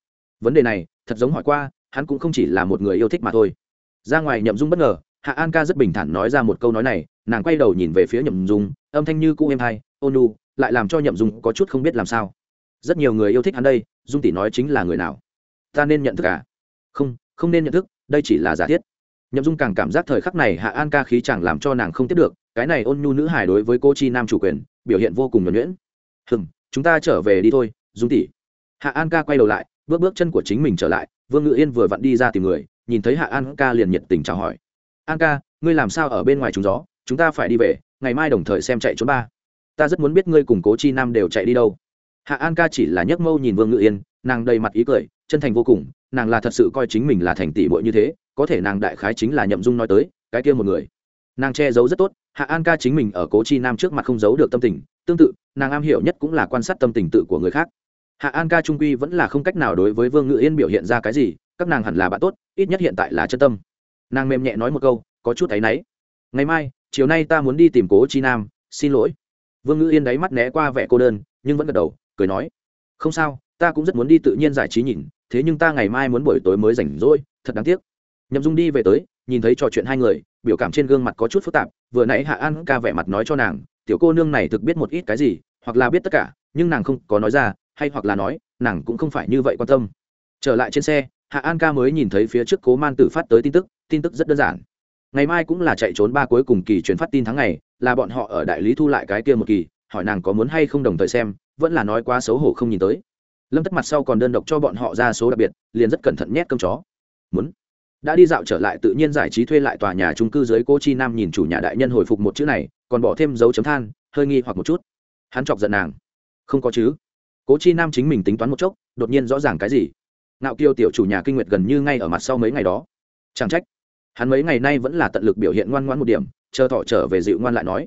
Vấn đề này, thật giống hỏi qua, hắn cũng không chỉ là một người yêu thích mà thôi. Ra ngoài nhậm dung bất ngờ, hạ an ca rất bình thản nói ra một câu nói này, nàng quay đầu nhìn về phía nhậm dung, âm thanh như cũ êm hai ônu lại làm cho nhậm dung có chút không biết làm sao. Rất nhiều người yêu thích hắn đây, dung tỷ nói chính là người nào? Ta nên nhận thức à? Không không nên nhận thức, đây chỉ là giả thiết nhậm dung càng cảm giác thời khắc này hạ an ca khí chẳng làm cho nàng không tiếp được, cái này ôn nhu nữ hài đối với cô chi nam chủ quyền, biểu hiện vô cùng nhuẩn nhuyễn. Hừm, chúng ta trở về đi thôi, dung tỷ. Hạ an ca quay đầu lại, bước bước chân của chính mình trở lại, vương ngự yên vừa vặn đi ra tìm người, nhìn thấy hạ an ca liền nhiệt tình chào hỏi. An ca, ngươi làm sao ở bên ngoài trúng gió? Chúng ta phải đi về, ngày mai đồng thời xem chạy trốn ba. Ta rất muốn biết ngươi cùng cố chi nam đều chạy đi đâu hạ an ca chỉ là nhấc mâu nhìn vương ngự yên, nàng đầy mặt ý cười, chân thành vô cùng, nàng là thật sự coi chính mình là thành tỷ bội như thế, có thể nàng đại khái chính là nhậm dung nói tới, cái kia một người. Nàng che giấu rất tốt, hạ an ca chính mình ở cố chi nam trước mặt không giấu được tâm tình, tương tự, nàng am hiểu nhất cũng là quan sát tâm tình tự của người khác. Hạ an ca trung quy vẫn là không cách nào đối với vương ngự yên biểu hiện ra cái gì, các nàng hẳn là bạn tốt, ít nhất hiện tại là chân tâm. Nàng mềm nhẹ nói một câu, có chút thấy náy. Ngày mai, chiều nay ta muốn đi tìm cố chi nam, xin lỗi. Vương ngự yên đáy mắt né qua vẻ cô đơn, nhưng vẫn gật đầu cười nói, không sao, ta cũng rất muốn đi tự nhiên giải trí nhìn, thế nhưng ta ngày mai muốn buổi tối mới rảnh rỗi, thật đáng tiếc. Nhậm dung đi về tới, nhìn thấy trò chuyện hai người, biểu cảm trên gương mặt có chút phức tạp, vừa nãy hạ an ca vẻ mặt nói cho nàng, tiểu cô nương này thực biết một ít cái gì, hoặc là biết tất cả, nhưng nàng không có nói ra, hay hoặc là nói, nàng cũng không phải như vậy quan tâm. Trở lại trên xe, hạ an ca mới nhìn thấy phía trước cố man tử phát tới tin tức tin tức rất đơn giản. Ngày mai cũng là chạy trốn ba cuối cùng kỳ chuyển phát tin tháng này là bọn họ ở đại lý thu lại cái kia một kỳ, hỏi nàng có muốn hay không đồng thời xem vẫn là nói quá xấu hổ không nhìn tới. Lâm tất mặt sau còn đơn độc cho bọn họ ra số đặc biệt, liền rất cẩn thận nhét cơm chó. Muốn. Đã đi dạo trở lại tự nhiên giải trí thuê lại tòa nhà trung cư dưới cô chi nam nhìn chủ nhà đại nhân hồi phục một chữ này, còn bỏ thêm dấu chấm than, hơi nghi hoặc một chút. Hắn chọc giận nàng. Không có chứ. Cố chi nam chính mình tính toán một chốc, đột nhiên rõ ràng cái gì? Ngạo kiêu tiểu chủ nhà kinh nguyệt gần như ngay ở mặt sau mấy ngày đó. Chẳng trách. Hắn mấy ngày nay vẫn là tận lực biểu hiện ngoan ngoãn một điểm, chờ thọ trở về dịu ngoan lại nói.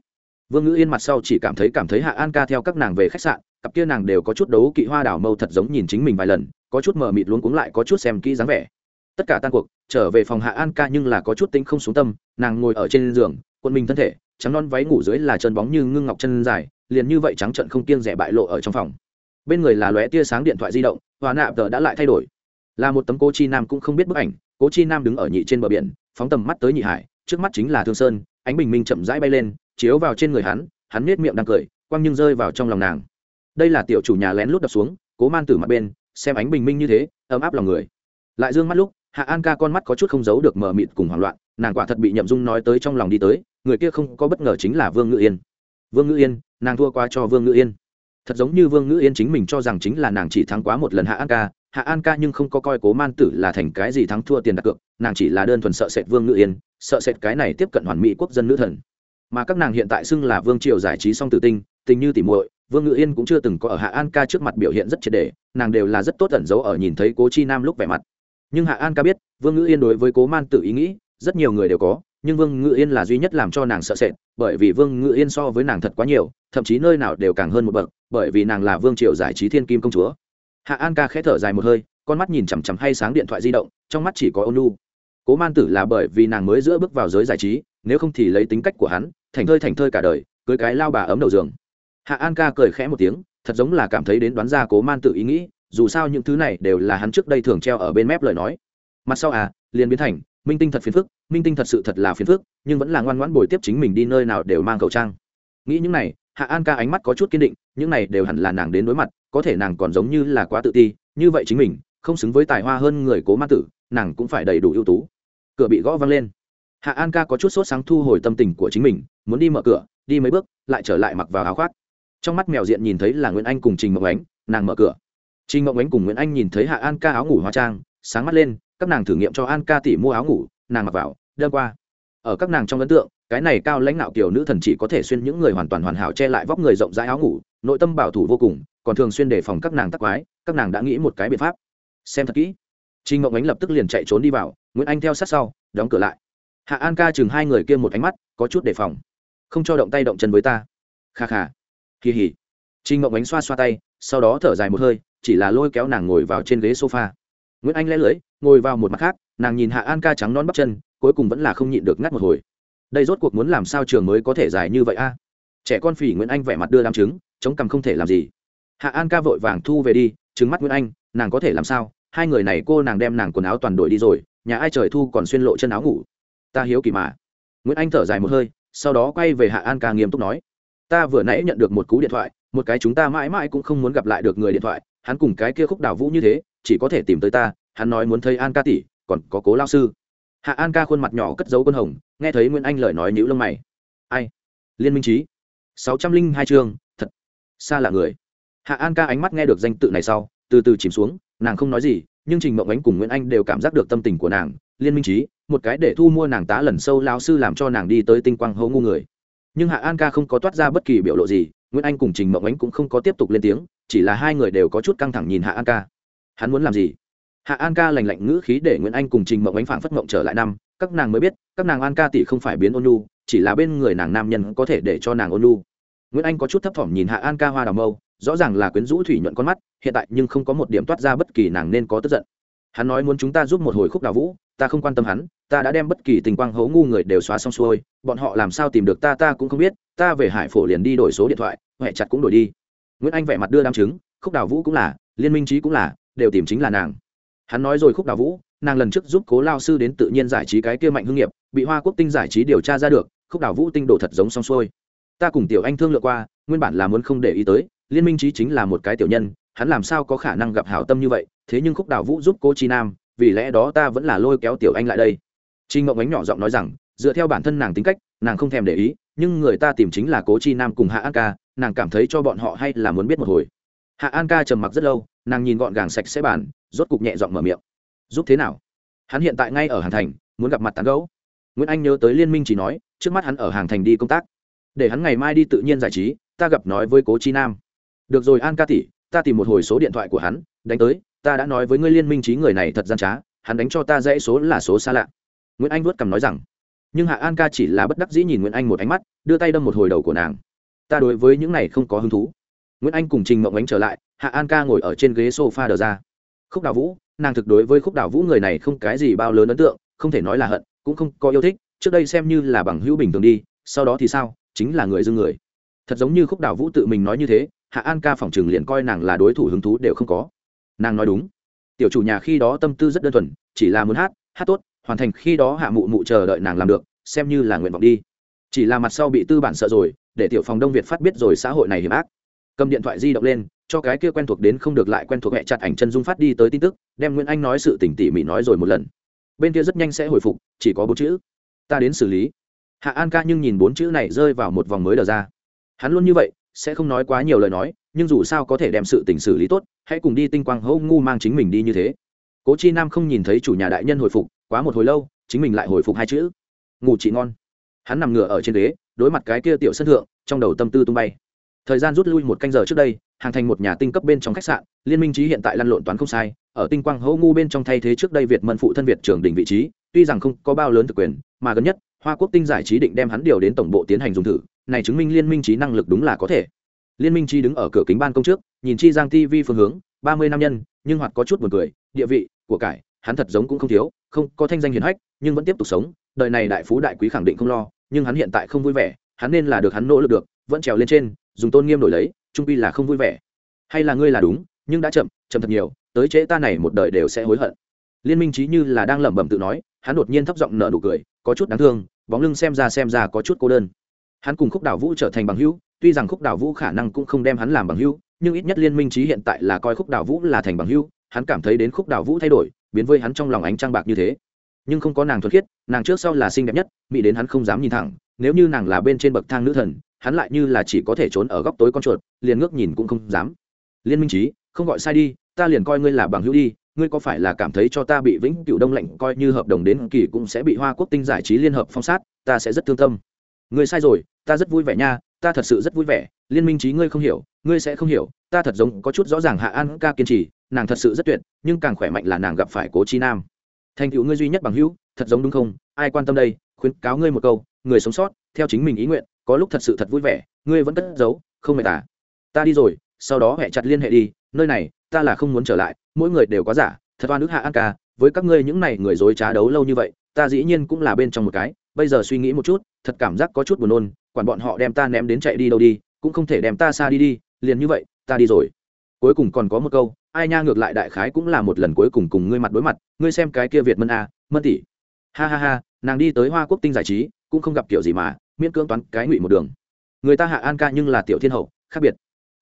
Vương ngữ yên mặt sau chỉ cảm thấy cảm thấy hạ an ca theo các nàng về khách sạn cặp kia nàng đều có chút đấu kỵ hoa đảo mâu thật giống nhìn chính mình vài lần, có chút mờ mịt luống cuống lại có chút xem kỹ dáng vẻ. Tất cả tan cuộc, trở về phòng hạ an ca nhưng là có chút tính không xuống tâm, nàng ngồi ở trên giường quân mình thân thể, trắng non váy ngủ dưới là chân bóng như ngưng ngọc chân dài, liền như vậy trắng trận không kiêng rẻ bại lộ ở trong phòng. Bên người là lóe tia sáng điện thoại di động hòa nạ tờ đã lại thay đổi. Là một tấm cô chi nam cũng không biết bức ảnh cô chi nam đứng ở nhị trên bờ biển, phóng tầm mắt tới nhị hải, trước mắt chính là thương sơn, ánh bình minh chậm rãi bay lên, chiếu vào trên người hắn hắn nết miệng đang cười quăng nhưng rơi vào trong lòng nàng đây là tiểu chủ nhà lén lút đập xuống, cố man tử mặt bên, xem ánh bình minh như thế, ấm áp lòng người. Lại dương mắt lúc, hạ an ca con mắt có chút không giấu được mờ mịt cùng hoảng loạn, nàng quả thật bị nhậm dung nói tới trong lòng đi tới, người kia không có bất ngờ chính là vương ngự yên. Vương ngự yên, nàng thua qua cho vương ngự yên. Thật giống như vương ngự yên chính mình cho rằng chính là nàng chỉ thắng quá một lần hạ an ca, hạ an ca nhưng không có coi cố man tử là thành cái gì thắng thua tiền đặt cược, nàng chỉ là đơn thuần sợ sệt vương ngự yên, sợ sệt cái này tiếp cận hoàn mỹ quốc dân nữ thần. Mà các nàng hiện tại xưng là vương triều giải trí song tử tinh, tình như tỉ muội vương ngự yên cũng chưa từng có ở hạ an ca trước mặt biểu hiện rất triệt đề, nàng đều là rất tốt ẩn giấu ở nhìn thấy cố chi nam lúc vẻ mặt. Nhưng hạ an ca biết, vương ngự yên đối với cố man Tử ý nghĩ, rất nhiều người đều có, nhưng vương ngự yên là duy nhất làm cho nàng sợ sệt, bởi vì vương ngự yên so với nàng thật quá nhiều, thậm chí nơi nào đều càng hơn một bậc, bởi vì nàng là vương triều giải trí thiên kim công chúa. Hạ an ca khẽ thở dài một hơi, con mắt nhìn chằm chằm hay sáng điện thoại di động, trong mắt chỉ có ônu cố man tử là bởi vì nàng mới giữa bước vào giới giải trí, nếu không thì lấy tính cách của hắn, thành thơi thành thơi cả đời, cưới cái lao bà ấm đầu giường hạ an ca cười khẽ một tiếng, thật giống là cảm thấy đến đoán ra cố man tự ý nghĩ, dù sao những thứ này đều là hắn trước đây thường treo ở bên mép lời nói. Mặt sau à liền biến thành, minh tinh thật phiền phức, minh tinh thật sự thật là phiền phức, nhưng vẫn là ngoan ngoãn bồi tiếp chính mình đi nơi nào đều mang khẩu trang. Nghĩ những này, hạ an ca ánh mắt có chút kiên định, những này đều hẳn là nàng đến đối mặt, có thể nàng còn giống như là quá tự ti, như vậy chính mình, không xứng với tài hoa hơn người cố man tử, nàng cũng phải đầy đủ ưu tú. Cửa bị gõ văng lên. Hạ an ca có chút sốt sáng thu hồi tâm tình của chính mình, muốn đi mở cửa, đi mấy bước, lại trở lại mặc vào áo khoác trong mắt mèo diện nhìn thấy là nguyễn anh cùng trình mộng ánh nàng mở cửa trình mộng ánh cùng nguyễn anh nhìn thấy hạ an ca áo ngủ hóa trang sáng mắt lên các nàng thử nghiệm cho an ca tỉ mua áo ngủ nàng mặc vào đơn qua ở các nàng trong ấn tượng cái này cao lãnh đạo kiểu nữ thần chỉ có thể xuyên những người hoàn toàn hoàn hảo che lại vóc người rộng rãi áo ngủ nội tâm bảo thủ vô cùng còn thường xuyên đề phòng các nàng tắc quái các nàng đã nghĩ một cái biện pháp xem thật kỹ Trình ngọc Ánh lập tức liền chạy trốn đi vào, Nguyễn Anh theo sát sau, đóng cửa lại. Hạ An ca chừng hai người kia một ánh mắt, có chút đề phòng. Không cho động tay động chân với ta. Kha kha. Kỳ hỉ. Trình Ngộng Ánh xoa xoa tay, sau đó thở dài một hơi, chỉ là lôi kéo nàng ngồi vào trên ghế sofa. Nguyễn Anh lẽ lưỡi, ngồi vào một mặt khác, nàng nhìn Hạ An ca trắng non bắp chân, cuối cùng vẫn là không nhịn được ngắt một hồi. Đây rốt cuộc muốn làm sao trường mới có thể dài như vậy a? Trẻ con phỉ Nguyễn Anh vẻ mặt đưa đám trứng, chống cằm không thể làm gì. Hạ An ca vội vàng thu về đi, trứng mắt Nguyễn Anh, nàng có thể làm sao? hai người này cô nàng đem nàng quần áo toàn đổi đi rồi nhà ai trời thu còn xuyên lộ chân áo ngủ ta hiếu kỳ mà nguyễn anh thở dài một hơi sau đó quay về hạ an ca nghiêm túc nói ta vừa nãy nhận được một cú điện thoại, một cái chúng ta mãi mãi cũng không muốn gặp lại được người điện thoại, hắn cùng cái kia khúc đào vũ như thế, chỉ có thể tìm tới ta, hắn nói muốn thấy an ca tỷ, còn có cố lao sư. Hạ an ca khuôn mặt nhỏ cất dấu quân hồng, nghe thấy nguyễn anh lời nói nhữ lông mày. Ai? Liên minh trí. sáu trăm linh hai chương, thật xa lạ người. Hạ an ca ánh mắt nghe được danh tự này sau, từ từ chìm xuống, nàng không nói gì, nhưng trình mộng ánh cùng nguyễn anh đều cảm giác được tâm tình của nàng. Liên minh trí, một cái để thu mua nàng tá lần sâu lao sư làm cho nàng đi tới tinh quang hấu ngu người nhưng hạ an ca không có toát ra bất kỳ biểu lộ gì, nguyễn anh cùng trình mộng ánh cũng không có tiếp tục lên tiếng, chỉ là hai người đều có chút căng thẳng nhìn hạ an ca. Hắn muốn làm gì? Hạ an ca lành lạnh ngữ khí để nguyễn anh cùng trình mộng ánh phảng phất mộng trở lại năm, các nàng mới biết, các nàng an ca tỷ không phải biến ôn lu chỉ là bên người nàng nam nhân có thể để cho nàng ôn lu nguyễn anh có chút thấp thỏm nhìn hạ an ca hoa đào mâu, rõ ràng là quyến rũ thủy nhuận con mắt, hiện tại nhưng không có một điểm toát ra bất kỳ nàng nên có tức giận hắn nói muốn chúng ta giúp một hồi khúc đào vũ, ta không quan tâm hắn, ta đã đem bất kỳ tình quang hấu ngu người đều xóa xong xuôi, bọn họ làm sao tìm được ta ta cũng không biết, ta về hải phổ liền đi đổi số điện thoại huệ chặt cũng đổi đi. Nguyễn anh vẻ mặt đưa đ chứng khúc đào vũ cũng là, liên minh trí cũng là, đều tìm chính là nàng. Hắn nói rồi khúc đào vũ, nàng lần trước giúp cố lao sư đến tự nhiên giải trí cái kia mạnh hương nghiệp, bị hoa quốc tinh giải trí điều tra ra được, khúc đào vũ tinh đồ thật giống xong xuôi. Ta cùng tiểu anh thương lượng qua, nguyên bản là muốn không để ý tới, liên minh trí chính là một cái tiểu nhân, hắn làm sao có khả năng gặp hảo tâm như vậy thế nhưng khúc đào vũ giúp cô chi nam, vì lẽ đó ta vẫn là lôi kéo tiểu anh lại đây. Trinh ngộng ánh nhỏ giọng nói rằng, dựa theo bản thân nàng tính cách, nàng không thèm để ý, nhưng người ta tìm chính là cố chi nam cùng hạ an ca, nàng cảm thấy cho bọn họ hay là muốn biết một hồi. Hạ an ca trầm mặc rất lâu, nàng nhìn gọn gàng sạch sẽ bàn, rốt cục nhẹ giọng mở miệng. Giúp thế nào? Hắn hiện tại ngay ở hàng thành, muốn gặp mặt tán gấu nguyễn anh nhớ tới liên minh chỉ nói, trước mắt hắn ở hàng thành đi công tác. Để hắn ngày mai đi tự nhiên giải trí, ta gặp nói với cố chi nam. Được rồi an ca tỷ, ta tìm một hồi số điện thoại của hắn, đánh tới ta đã nói với ngươi liên minh trí người này thật gian trá, hắn đánh cho ta dãy số là số xa lạ. Nguyễn anh vớt cằm nói rằng, nhưng hạ an ca chỉ là bất đắc dĩ nhìn nguyễn anh một ánh mắt, đưa tay đâm một hồi đầu của nàng. Ta đối với những này không có hứng thú. Nguyễn anh cùng trình mộng ánh trở lại, hạ an ca ngồi ở trên ghế s o f a đờ ra. Khúc đào vũ, nàng thực đối với khúc đào vũ người này không cái gì bao lớn ấn tượng, không thể nói là hận, cũng không có yêu thích, trước đây xem như là bằng hữu bình thường đi, sau đó thì sao, chính là người dưng người. Thật giống như khúc đào vũ tự mình nói như thế, hạ an ca phỏng chừng liền coi nàng là đối thủ hứng thú đều không có nàng nói đúng. Tiểu chủ nhà khi đó tâm tư rất đơn thuần, chỉ là muốn hát hát tốt, hoàn thành khi đó hạ mụ mụ chờ đợi nàng làm được, xem như là nguyện vọng đi. Chỉ là mặt sau bị tư bản sợ rồi, để tiểu phòng đông việt phát biết rồi xã hội này hiểm ác. Cầm điện thoại di động lên, cho cái kia quen thuộc đến không được lại quen thuộc mẹ chặt ảnh chân dung phát đi tới tin tức, đem nguyễn anh nói sự tỉnh tỉ mỉ nói rồi một lần. Bên kia rất nhanh sẽ hồi phục, chỉ có bốn chữ. Ta đến xử lý. Hạ an ca nhưng nhìn bốn chữ này rơi vào một vòng mới đờ ra. Hắn luôn như vậy sẽ không nói quá nhiều lời nói, nhưng dù sao có thể đem sự tình xử lý tốt, hãy cùng đi tinh quang hô ngu mang chính mình đi như thế. Cố chi nam không nhìn thấy chủ nhà đại nhân hồi phục, quá một hồi lâu, chính mình lại hồi phục hai chữ. Ngủ chị ngon. Hắn nằm ngửa ở trên ghế, đối mặt cái kia tiểu sân thượng, trong đầu tâm tư tung bay. Thời gian rút lui một canh giờ trước đây, hàng thành một nhà tinh cấp bên trong khách sạn, liên minh trí hiện tại lăn lộn toán không sai, ở tinh quang hô ngu bên trong thay thế trước đây việt mân phụ thân việt trưởng đỉnh vị trí, tuy rằng không có bao lớn thực quyền, mà gần nhất hoa quốc tinh giải trí định đem hắn điều đến tổng bộ tiến hành dùng thử, này chứng minh liên minh trí năng lực đúng là có thể. Liên minh trí đứng ở cửa kính ban công trước, nhìn chi giang tv phương hướng, ba mươi năm nhân, nhưng hoặc có chút buồn cười, địa vị, của cải, hắn thật giống cũng không thiếu, không, có thanh danh hiền hách, nhưng vẫn tiếp tục sống, đời này đại phú đại quý khẳng định không lo, nhưng hắn hiện tại không vui vẻ, hắn nên là được hắn nỗ lực được, vẫn trèo lên trên, dùng tôn nghiêm đổi lấy, trung pi là không vui vẻ. Hay là ngươi là đúng, nhưng đã chậm chậm thật nhiều, tới trễ ta này một đời đều sẽ hối hận. Liên minh trí như là đang lẩm bẩm tự nói, hắn đột nhiên thấp giọng nở nụ cười có chút đáng thương, bóng lưng xem ra xem ra có chút cô đơn. Hắn cùng khúc đảo vũ trở thành bằng hữu, tuy rằng khúc đảo vũ khả năng cũng không đem hắn làm bằng hữu, nhưng ít nhất liên minh trí hiện tại là coi khúc đảo vũ là thành bằng hữu, hắn cảm thấy đến khúc đảo vũ thay đổi, biến với hắn trong lòng ánh trăng bạc như thế. Nhưng không có nàng thuần khiết, nàng trước sau là xinh đẹp nhất, mỹ đến hắn không dám nhìn thẳng, nếu như nàng là bên trên bậc thang nữ thần, hắn lại như là chỉ có thể trốn ở góc tối con chuột, liền ngước nhìn cũng không dám. Liên minh trí không gọi sai đi, ta liền coi ngươi là bằng hữu đi ngươi có phải là cảm thấy cho ta bị vĩnh cựu đông lạnh coi như hợp đồng đến kỳ cũng sẽ bị hoa quốc tinh giải trí liên hợp phong sát, ta sẽ rất thương tâm. Ngươi sai rồi, ta rất vui vẻ nha, ta thật sự rất vui vẻ, liên minh trí ngươi không hiểu, ngươi sẽ không hiểu, ta thật giống có chút rõ ràng hạ an ca kiên trì, nàng thật sự rất tuyệt, nhưng càng khỏe mạnh là nàng gặp phải cố chi nam. Thành tựu ngươi duy nhất bằng hữu, thật giống đúng không? Ai quan tâm đây? Khuyến cáo ngươi một câu, người sống sót, theo chính mình ý nguyện, có lúc thật sự thật vui vẻ, ngươi vẫn cất giấu, không mệt à? Ta đi rồi, sau đó hẹ chặt liên hệ đi, nơi này ta là không muốn trở lại, mỗi người đều có giả, thật oan ức hạ an ca, với các ngươi những này người dối trá đấu lâu như vậy, ta dĩ nhiên cũng là bên trong một cái, bây giờ suy nghĩ một chút, thật cảm giác có chút buồn nôn, quản bọn họ đem ta ném đến chạy đi đâu đi, cũng không thể đem ta xa đi đi, liền như vậy, ta đi rồi. Cuối cùng còn có một câu, ai nha ngược lại đại khái cũng là một lần cuối cùng cùng ngươi mặt đối mặt, ngươi xem cái kia việt mân a, mân tỷ. Ha ha ha, nàng đi tới hoa quốc tinh giải trí, cũng không gặp kiểu gì mà, miễn cưỡng toán cái ngụy một đường. Người ta hạ an ca nhưng là tiểu thiên hậu, khác biệt.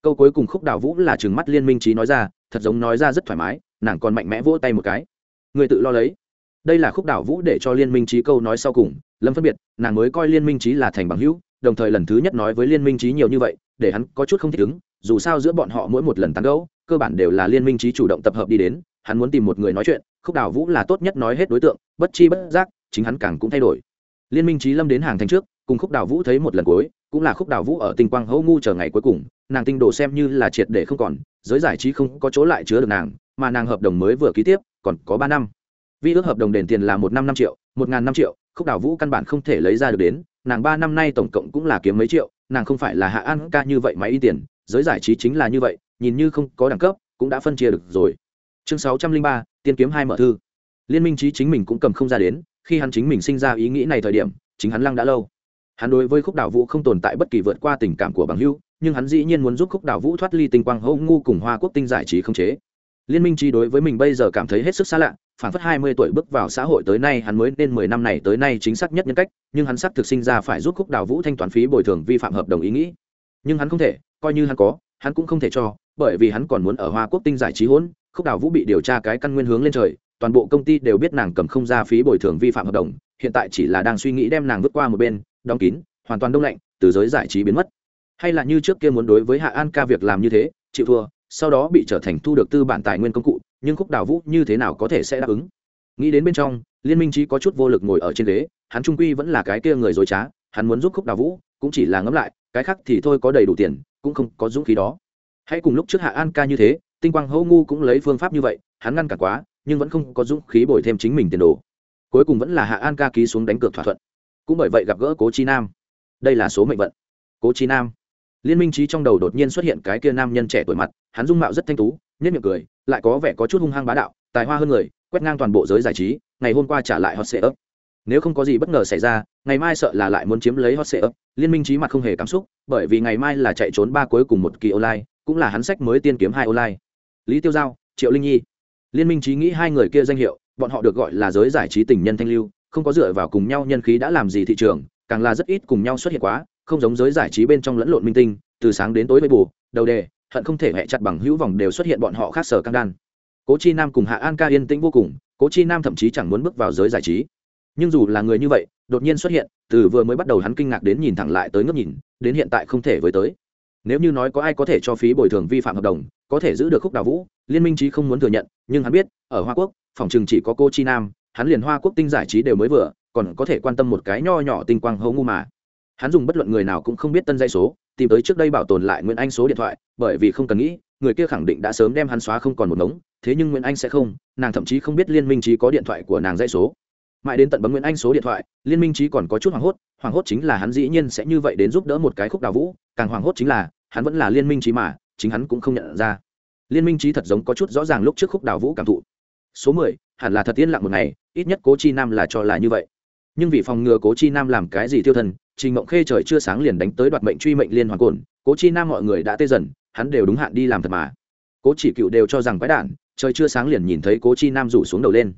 Câu cuối cùng khúc đào vũ là chừng mắt liên minh trí nói ra thật giống nói ra rất thoải mái, nàng còn mạnh mẽ vỗ tay một cái. Người tự lo lấy. Đây là khúc đảo vũ để cho liên minh trí câu nói sau cùng, lâm phân biệt, nàng mới coi liên minh trí là thành bằng hữu, đồng thời lần thứ nhất nói với liên minh trí nhiều như vậy, để hắn có chút không thích ứng, dù sao giữa bọn họ mỗi một lần tán gẫu, cơ bản đều là liên minh trí chủ động tập hợp đi đến, hắn muốn tìm một người nói chuyện, khúc đảo vũ là tốt nhất nói hết đối tượng, bất chi bất giác, chính hắn càng cũng thay đổi. Liên minh trí lâm đến hàng thành trước, cùng khúc đảo vũ thấy một lần cuối cũng là khúc đào vũ ở tinh quang hấu ngu chờ ngày cuối cùng, nàng tinh đồ xem như là triệt để không còn, giới giải trí không có chỗ lại chứa được nàng, mà nàng hợp đồng mới vừa ký tiếp, còn có ba năm. Vi ước hợp đồng đền tiền là một năm năm triệu, một ngàn năm triệu, khúc đào vũ căn bản không thể lấy ra được đến, nàng ba năm nay tổng cộng cũng là kiếm mấy triệu, nàng không phải là hạ an ca như vậy máy y tiền, giới giải trí chính là như vậy, nhìn như không có đẳng cấp, cũng đã phân chia được rồi. Chương sáu trăm linh ba, tiên kiếm hai mở thư. Liên minh trí chính mình cũng cầm không ra đến, khi hắn chính mình sinh ra ý nghĩ này thời điểm, chính hắn lăng đã lâu hắn đối với khúc đảo vũ không tồn tại bất kỳ vượt qua tình cảm của bằng hữu, nhưng hắn dĩ nhiên muốn giúp khúc đảo vũ thoát ly tinh quang hô ngu cùng hoa quốc tinh giải trí không chế. Liên minh trí đối với mình bây giờ cảm thấy hết sức xa lạ, phản phất hai mươi tuổi bước vào xã hội tới nay hắn mới nên mười năm này tới nay chính xác nhất nhân cách, nhưng hắn xác thực sinh ra phải giúp khúc đào vũ thanh toán phí bồi thường vi phạm hợp đồng ý nghĩ. Nhưng hắn không thể, coi như hắn có, hắn cũng không thể cho, bởi vì hắn còn muốn ở hoa quốc tinh giải trí hỗn, khúc đào vũ bị điều tra cái căn nguyên hướng lên trời, toàn bộ công ty đều biết nàng cầm không ra phí bồi thường vi phạm hợp đồng, hiện tại chỉ là đang suy nghĩ đem nàng vứt qua một bên đóng kín, hoàn toàn đông lạnh, từ giới giải trí biến mất. Hay là như trước kia muốn đối với hạ an ca việc làm như thế, chịu thua, sau đó bị trở thành thu được tư bản tài nguyên công cụ, nhưng khúc đào vũ như thế nào có thể sẽ đáp ứng? Nghĩ đến bên trong, liên minh trí có chút vô lực ngồi ở trên ghế, hắn trung quy vẫn là cái kia người dối trá, hắn muốn giúp khúc đào vũ, cũng chỉ là ngẫm lại, cái khác thì thôi có đầy đủ tiền, cũng không có dũng khí đó. Hãy cùng lúc trước hạ an ca như thế, tinh quang hâu ngu cũng lấy phương pháp như vậy, hắn ngăn cản quá, nhưng vẫn không có dũng khí bồi thêm chính mình tiền đồ. Cuối cùng vẫn là hạ an ca ký xuống đánh cược thỏa thuận cũng bởi vậy gặp gỡ cố chi nam. Đây là số mệnh vận. Cố chi nam. Liên minh trí trong đầu đột nhiên xuất hiện cái kia nam nhân trẻ tuổi mặt, hắn dung mạo rất thanh tú nhất miệng cười, lại có vẻ có chút hung hăng bá đạo, tài hoa hơn người, quét ngang toàn bộ giới giải trí, ngày hôm qua trả lại hot sệ ấp nếu không có gì bất ngờ xảy ra, ngày mai sợ là lại muốn chiếm lấy hot sệ ấp liên minh trí mặt không hề cảm xúc, bởi vì ngày mai là chạy trốn ba cuối cùng một kỳ online, cũng là hắn sách mới tiên kiếm hai online. Lý tiêu giao, triệu linh nhi. Liên minh trí nghĩ hai người kia danh hiệu, bọn họ được gọi là giới giải trí tình nhân thanh lưu không có dựa vào cùng nhau nhân khí đã làm gì thị trường, càng là rất ít cùng nhau xuất hiện quá, không giống giới giải trí bên trong lẫn lộn minh tinh, từ sáng đến tối với bù, đầu đề, hận không thể hẹ chặt bằng hữu vòng đều xuất hiện bọn họ khác sở căng đan. Cố chi nam cùng hạ an ca yên tĩnh vô cùng, cố chi nam thậm chí chẳng muốn bước vào giới giải trí. Nhưng dù là người như vậy, đột nhiên xuất hiện, từ vừa mới bắt đầu hắn kinh ngạc đến nhìn thẳng lại tới ngước nhìn, đến hiện tại không thể với tới. Nếu như nói có ai có thể cho phí bồi thường vi phạm hợp đồng, có thể giữ được khúc đào vũ, liên minh trí không muốn thừa nhận, nhưng hắn biết, ở hoa quốc, phòng chừng chỉ có cô chi nam hắn liền hoa quốc tinh giải trí đều mới vừa, còn có thể quan tâm một cái nho nhỏ tinh quang hấu ngu mà. Hắn dùng bất luận người nào cũng không biết tân dây số, tìm tới trước đây bảo tồn lại nguyễn anh số điện thoại, bởi vì không cần nghĩ, người kia khẳng định đã sớm đem hắn xóa không còn một ngống, thế nhưng nguyễn anh sẽ không, nàng thậm chí không biết liên minh trí có điện thoại của nàng dây số. Mãi đến tận bấm nguyễn anh số điện thoại, liên minh trí còn có chút hoảng hốt hoảng hốt chính là hắn dĩ nhiên sẽ như vậy đến giúp đỡ một cái khúc đào vũ, càng hoảng hốt chính là, hắn vẫn là liên minh trí mà, chính hắn cũng không nhận ra. Liên minh trí thật giống có chút rõ ràng lúc trước khúc đào vũ cảm thụ. Số mười, hẳn là thật yên lặng một ngày ít nhất cố chi nam là cho là như vậy. Nhưng vì phòng ngừa cố chi nam làm cái gì tiêu thân trình mộng khê trời chưa sáng liền đánh tới đoạt mệnh truy mệnh liên hoàn cồn cố chi nam mọi người đã tê dần, hắn đều đúng hạn đi làm thật mà. Cố chỉ cựu đều cho rằng quái đản, trời chưa sáng liền nhìn thấy cố chi nam rủ xuống đầu lên.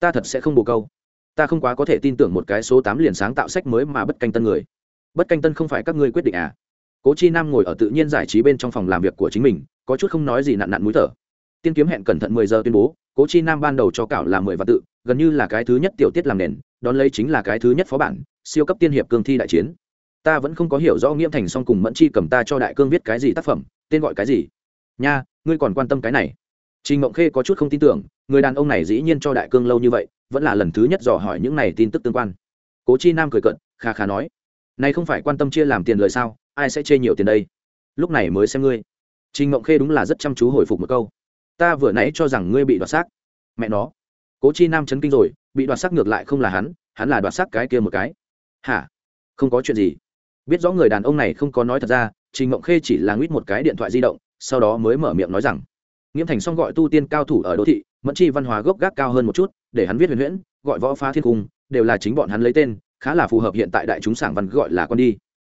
Ta thật sẽ không bồ câu. Ta không quá có thể tin tưởng một cái số tám liền sáng tạo sách mới mà bất canh tân người. Bất canh tân không phải các ngươi quyết định à? Cố chi nam ngồi ở tự nhiên giải trí bên trong phòng làm việc của chính mình, có chút không nói gì nặn nặn mũi thở. Tiên kiếm hẹn cẩn thận mười giờ tuyên bố, cố chi nam ban đầu cho cảo là mười vạn tự gần như là cái thứ nhất tiểu tiết làm nền, đón lấy chính là cái thứ nhất phó bản, siêu cấp tiên hiệp cương thi đại chiến. Ta vẫn không có hiểu rõ nghiễm thành song cùng mẫn chi cầm ta cho đại cương viết cái gì tác phẩm, tên gọi cái gì. Nha, ngươi còn quan tâm cái này. Trình mộng khê có chút không tin tưởng, người đàn ông này dĩ nhiên cho đại cương lâu như vậy, vẫn là lần thứ nhất dò hỏi những này tin tức tương quan. Cố chi nam cười cận kha kha nói, này không phải quan tâm chia làm tiền lời sao, ai sẽ chê nhiều tiền đây? Lúc này mới xem ngươi. Trình mộng khê đúng là rất chăm chú hồi phục một câu, ta vừa nãy cho rằng ngươi bị đoạt xác. Mẹ nó cố chi nam chấn kinh rồi, bị đoạt sắc ngược lại không là hắn hắn là đoạt sắc cái kia một cái. Hả? Không có chuyện gì. Biết rõ người đàn ông này không có nói thật ra, trình mộng khê chỉ là nguyết một cái điện thoại di động, sau đó mới mở miệng nói rằng nghiễm thành xong gọi tu tiên cao thủ ở đô thị, mẫn chi văn hóa gốc gác cao hơn một chút, để hắn viết huyền huyễn, gọi võ phá thiên cung, đều là chính bọn hắn lấy tên, khá là phù hợp hiện tại đại chúng sảng văn gọi là con đi.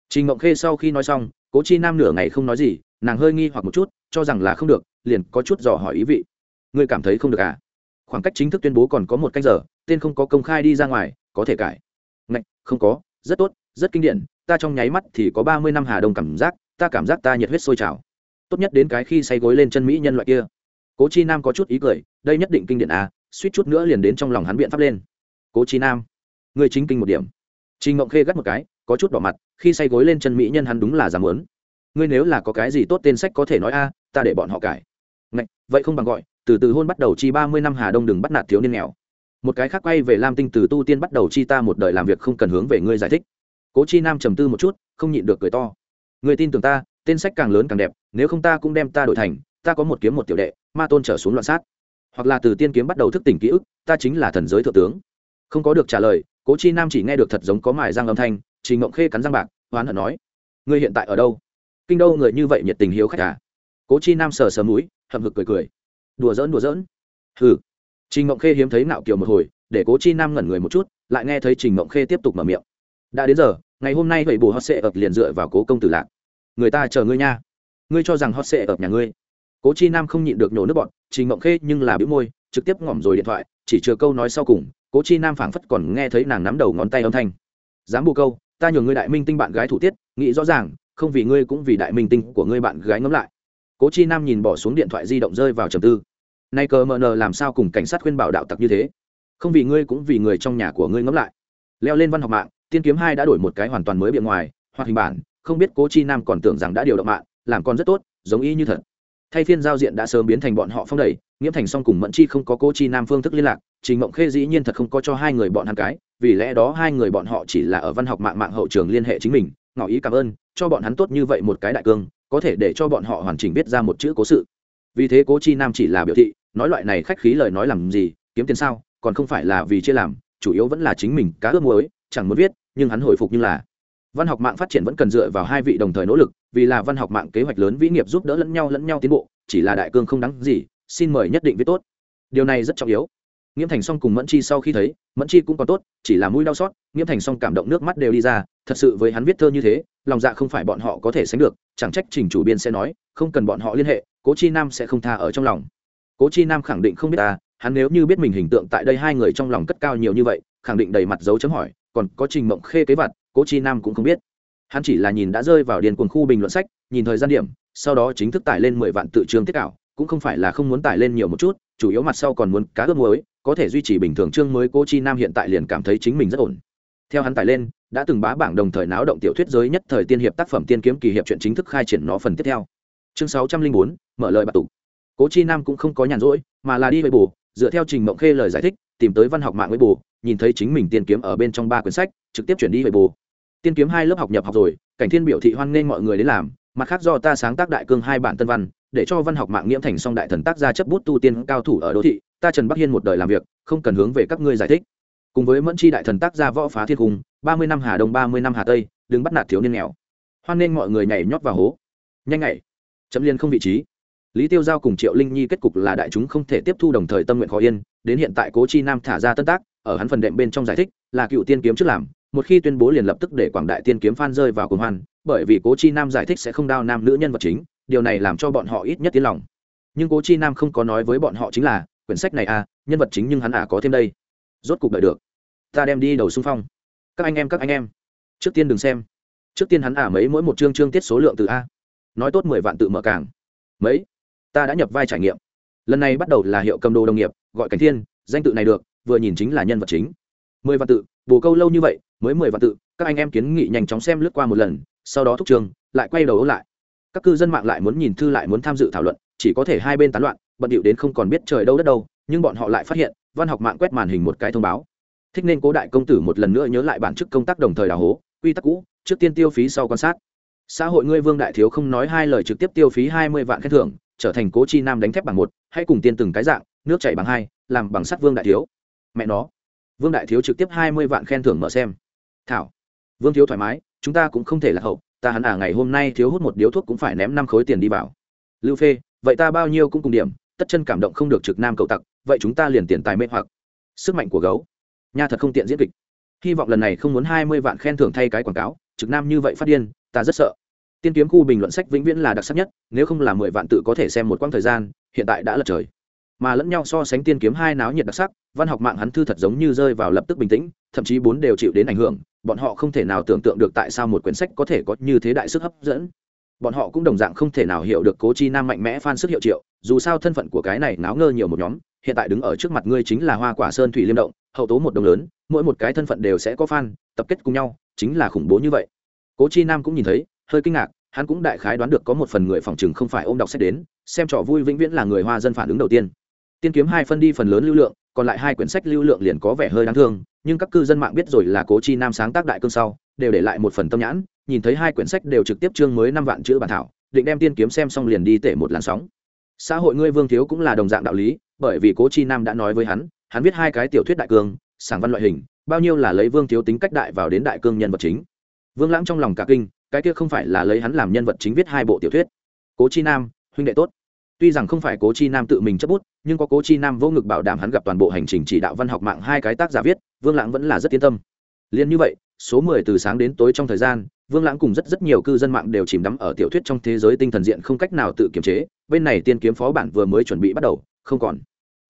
Trình mộng khê sau khi nói xong, cố chi nam nửa ngày không nói gì, nàng hơi nghi hoặc một chút, cho rằng là không được, liền có chút dò hỏi ý vị. Ngươi cảm thấy không được à? Khoảng cách chính thức tuyên bố còn có một canh giờ tên không có công khai đi ra ngoài có thể cải. Ngạch không có rất tốt rất kinh điển ta trong nháy mắt thì có ba mươi năm hà đông cảm giác ta cảm giác ta nhiệt huyết sôi trào. Tốt nhất đến cái khi say gối lên chân mỹ nhân loại kia. Cố chi nam có chút ý cười đây nhất định kinh điển à suýt chút nữa liền đến trong lòng hắn biện pháp lên. Cố chi nam người chính kinh một điểm. Trình ngộng khê gắt một cái có chút đỏ mặt khi say gối lên chân mỹ nhân hắn đúng là dám muốn. Ngươi nếu là có cái gì tốt tên sách có thể nói a ta để bọn họ cải. Ngạch, vậy không bằng gọi từ từ hôn bắt đầu chi ba mươi năm hà đông đừng bắt nạt thiếu niên nghèo. Một cái khác quay về lam tinh từ tu tiên bắt đầu chi ta một đời làm việc không cần hướng về ngươi giải thích. Cố chi nam trầm tư một chút, không nhịn được cười to. Người tin tưởng ta, tên sách càng lớn càng đẹp, nếu không ta cũng đem ta đổi thành, ta có một kiếm một tiểu đệ, ma tôn trở xuống loạn sát. Hoặc là từ tiên kiếm bắt đầu thức tỉnh ký ức, ta chính là thần giới thượng tướng. Không có được trả lời, cố chi nam chỉ nghe được thật giống có mài răng âm thanh, chỉ ngộng khê cắn răng bạc hoán hận nói, ngươi hiện tại ở đâu? Kinh đâu người như vậy nhiệt tình hiếu khách à? Cố chi nam sờ sờ mũi, hậm hực cười cười đùa giỡn đùa giỡn. Hừ. Trình Mộng khê hiếm thấy nạo kiều một hồi, để cố chi nam ngẩn người một chút, lại nghe thấy trình Mộng khê tiếp tục mở miệng. Đã đến giờ, ngày hôm nay vậy bù hot sệ ập liền dựa vào cố công tử lạc. Người ta chờ ngươi nha. Ngươi cho rằng hot sệ ập nhà ngươi. Cố chi nam không nhịn được nhổ nước bọn trình Mộng khê nhưng là bĩu môi, trực tiếp ngỏm rồi điện thoại, chỉ chờ câu nói sau cùng, cố chi nam phảng phất còn nghe thấy nàng nắm đầu ngón tay âm thanh. Dám bù câu, ta nhường ngươi đại minh tinh bạn gái thủ tiết, nghĩ rõ ràng, không vì ngươi cũng vì đại minh tinh của ngươi bạn gái ngẫm lại cố chi nam nhìn bỏ xuống điện thoại di động rơi vào trầm tư. Nay cờ mờ nờ làm sao cùng cảnh sát khuyên bảo đạo tặc như thế? Không vì ngươi cũng vì người trong nhà của ngươi ngẫm lại. Leo lên văn học mạng, tiên kiếm hai đã đổi một cái hoàn toàn mới bề ngoài, hoặc hình bản, không biết cố chi nam còn tưởng rằng đã điều động mạng, làm con rất tốt, giống y như thật. Thay phiên giao diện đã sớm biến thành bọn họ phong đẩy, nghiễm thành song cùng mẫn chi không có cố chi nam phương thức liên lạc, trình mộng khê dĩ nhiên thật không có cho hai người bọn hắn cái, vì lẽ đó hai người bọn họ chỉ là ở văn học mạng mạng hậu trường liên hệ chính mình, ngỏ ý cảm ơn cho bọn hắn tốt như vậy một cái đại cương, có thể để cho bọn họ hoàn chỉnh viết ra một chữ cố sự. Vì thế cố chi nam chỉ là biểu thị, nói loại này khách khí lời nói làm gì, kiếm tiền sao, còn không phải là vì chia làm, chủ yếu vẫn là chính mình cá ước muối, chẳng muốn viết, nhưng hắn hồi phục như là. Văn học mạng phát triển vẫn cần dựa vào hai vị đồng thời nỗ lực, vì là văn học mạng kế hoạch lớn vĩ nghiệp giúp đỡ lẫn nhau lẫn nhau tiến bộ, chỉ là đại cương không đáng gì, xin mời nhất định viết tốt. Điều này rất trọng yếu. Nghiễm thành song cùng mẫn chi sau khi thấy, mẫn chi cũng còn tốt, chỉ là mũi đau xót nghiễm thành song cảm động nước mắt đều đi ra thật sự với hắn viết thơ như thế, lòng dạ không phải bọn họ có thể sánh được, chẳng trách trình chủ biên sẽ nói, không cần bọn họ liên hệ, cố chi nam sẽ không tha ở trong lòng. Cố chi nam khẳng định không biết ta hắn nếu như biết mình hình tượng tại đây hai người trong lòng cất cao nhiều như vậy, khẳng định đầy mặt dấu chấm hỏi, còn có trình mộng khê kế vặt, cố chi nam cũng không biết. Hắn chỉ là nhìn đã rơi vào điền cuồng khu bình luận sách, nhìn thời gian điểm, sau đó chính thức tải lên mười vạn tự trường tiết ảo, cũng không phải là không muốn tải lên nhiều một chút, chủ yếu mặt sau còn muốn cá ướp muối, có thể duy trì bình thường chương mới Cố chi nam hiện tại liền cảm thấy chính mình rất ổn. Theo hắn tải lên đã từng bá bảng đồng thời náo động tiểu thuyết giới nhất thời tiên hiệp tác phẩm tiên kiếm kỳ hiệp chuyện chính thức khai triển nó phần tiếp theo. Chương sáu trăm linh bốn, mở lời bạc tục cố chi nam cũng không có nhàn rỗi, mà là đi với bù dựa theo trình mộng khê lời giải thích, tìm tới văn học mạng với bù nhìn thấy chính mình tiên kiếm ở bên trong ba quyển sách, trực tiếp chuyển đi với bù tiên kiếm hai lớp học nhập học rồi, cảnh thiên biểu thị hoan nghênh mọi người đến làm, mặt khác do ta sáng tác đại cương hai bản tân văn, để cho văn học mạng nghiễm thành song đại thần tác gia chấp bút tu tiên cao thủ ở đô thị, ta trần bắc hiên một đời làm việc, không cần hướng về các ngươi giải thích cùng với mẫn chi đại thần tác gia võ phá thiên cung, ba mươi năm hà đông, ba mươi năm hà tây, đừng bắt nạt thiếu niên nghèo. Hoan nghênh mọi người nhảy nhót vào hố. Nhanh nhảy. Chấm liên không vị trí. Lý tiêu giao cùng triệu linh nhi kết cục là đại chúng không thể tiếp thu đồng thời tâm nguyện khó yên, đến hiện tại cố chi nam thả ra tân tác, ở hắn phần đệm bên trong giải thích, là cựu tiên kiếm trước làm, một khi tuyên bố liền lập tức để quảng đại tiên kiếm phan rơi vào cuồng hoan, bởi vì cố chi nam giải thích sẽ không đao nam nữ nhân vật chính, điều này làm cho bọn họ ít nhất tiếng lòng. Nhưng cố chi nam không có nói với bọn họ chính là, quyển sách này à nhân vật chính nhưng hắn à có thêm đây rốt cục đợi được. Ta đem đi đầu xung phong. Các anh em, các anh em. Trước tiên đừng xem. Trước tiên hắn à mấy mỗi một chương chương tiết số lượng từ a. Nói tốt mười vạn tự mở càng. Mấy? Ta đã nhập vai trải nghiệm. Lần này bắt đầu là hiệu cầm đồ đồng nghiệp, gọi cảnh thiên, danh tự này được, vừa nhìn chính là nhân vật chính. Mười vạn tự bồ câu lâu như vậy, mới mười vạn tự, các anh em kiến nghị nhanh chóng xem lướt qua một lần, sau đó thúc trường, lại quay đầu lại. Các cư dân mạng lại muốn nhìn thư lại muốn tham dự thảo luận, chỉ có thể hai bên tán loạn, bận điệu đến không còn biết trời đâu đất đâu, nhưng bọn họ lại phát hiện văn học mạng quét màn hình một cái thông báo. Thích nên cố đại công tử một lần nữa nhớ lại bản chức công tác đồng thời đào hố, quy tắc cũ, trước tiên tiêu phí sau quan sát. Xã hội ngươi vương đại thiếu không nói hai lời trực tiếp tiêu phí hai mươi vạn khen thưởng, trở thành cố chi nam đánh thép bằng một, hãy cùng tiên từng cái dạng, nước chảy bằng hai, làm bằng sắt vương đại thiếu. Mẹ nó. Vương đại thiếu trực tiếp hai mươi vạn khen thưởng mở xem. Thảo. Vương thiếu thoải mái, chúng ta cũng không thể là hậu, ta hắn à ngày hôm nay thiếu hút một điếu thuốc cũng phải ném năm khối tiền đi vào. Lưu phê, vậy ta bao nhiêu cũng cùng điểm, tất chân cảm động không được trực nam cầu tặc vậy chúng ta liền tiền tài mê hoặc. Sức mạnh của gấu. Nha thật không tiện diễn kịch. Hy vọng lần này không muốn hai mươi vạn khen thưởng thay cái quảng cáo, trực nam như vậy phát điên, ta rất sợ. Tiên kiếm khu bình luận sách vĩnh viễn là đặc sắc nhất, nếu không là mười vạn tự có thể xem một quãng thời gian, hiện tại đã lật trời. Mà lẫn nhau so sánh tiên kiếm hai náo nhiệt đặc sắc, văn học mạng hắn thư thật giống như rơi vào lập tức bình tĩnh, thậm chí bốn đều chịu đến ảnh hưởng, bọn họ không thể nào tưởng tượng được tại sao một quyển sách có thể có như thế đại sức hấp dẫn. Bọn họ cũng đồng dạng không thể nào hiểu được cố chi nam mạnh mẽ phan sức hiệu triệu, dù sao thân phận của cái này náo ngơ nhiều một nhóm hiện tại đứng ở trước mặt ngươi chính là hoa quả sơn thủy liêm động, hậu tố một đồng lớn, mỗi một cái thân phận đều sẽ có fan, tập kết cùng nhau, chính là khủng bố như vậy. Cố chi nam cũng nhìn thấy, hơi kinh ngạc, hắn cũng đại khái đoán được có một phần người phòng chừng không phải ôm đọc sách đến, xem trò vui vĩnh viễn là người hoa dân phản ứng đầu tiên. Tiên kiếm hai phân đi phần lớn lưu lượng, còn lại hai quyển sách lưu lượng liền có vẻ hơi đáng thương, nhưng các cư dân mạng biết rồi là cố chi nam sáng tác đại cương sau, đều để lại một phần tâm nhãn, nhìn thấy hai quyển sách đều trực tiếp chương mới năm vạn chữ bản thảo, định đem tiên kiếm xem xong liền đi tể một làn sóng xã hội ngươi vương thiếu cũng là đồng dạng đạo lý, bởi vì cố chi nam đã nói với hắn hắn viết hai cái tiểu thuyết đại cương, sảng văn loại hình, bao nhiêu là lấy vương thiếu tính cách đại vào đến đại cương nhân vật chính. Vương lãng trong lòng cả kinh, cái kia không phải là lấy hắn làm nhân vật chính viết hai bộ tiểu thuyết. Cố chi nam, huynh đệ tốt. Tuy rằng không phải cố chi nam tự mình chấp bút, nhưng có cố chi nam vô ngực bảo đảm hắn gặp toàn bộ hành trình chỉ đạo văn học mạng hai cái tác giả viết, vương lãng vẫn là rất yên tâm. Liền như vậy, số mười từ sáng đến tối trong thời gian vương lãng cùng rất rất nhiều cư dân mạng đều chìm đắm ở tiểu thuyết trong thế giới tinh thần diện không cách nào tự kiềm chế, bên này tiên kiếm phó bản vừa mới chuẩn bị bắt đầu, không còn.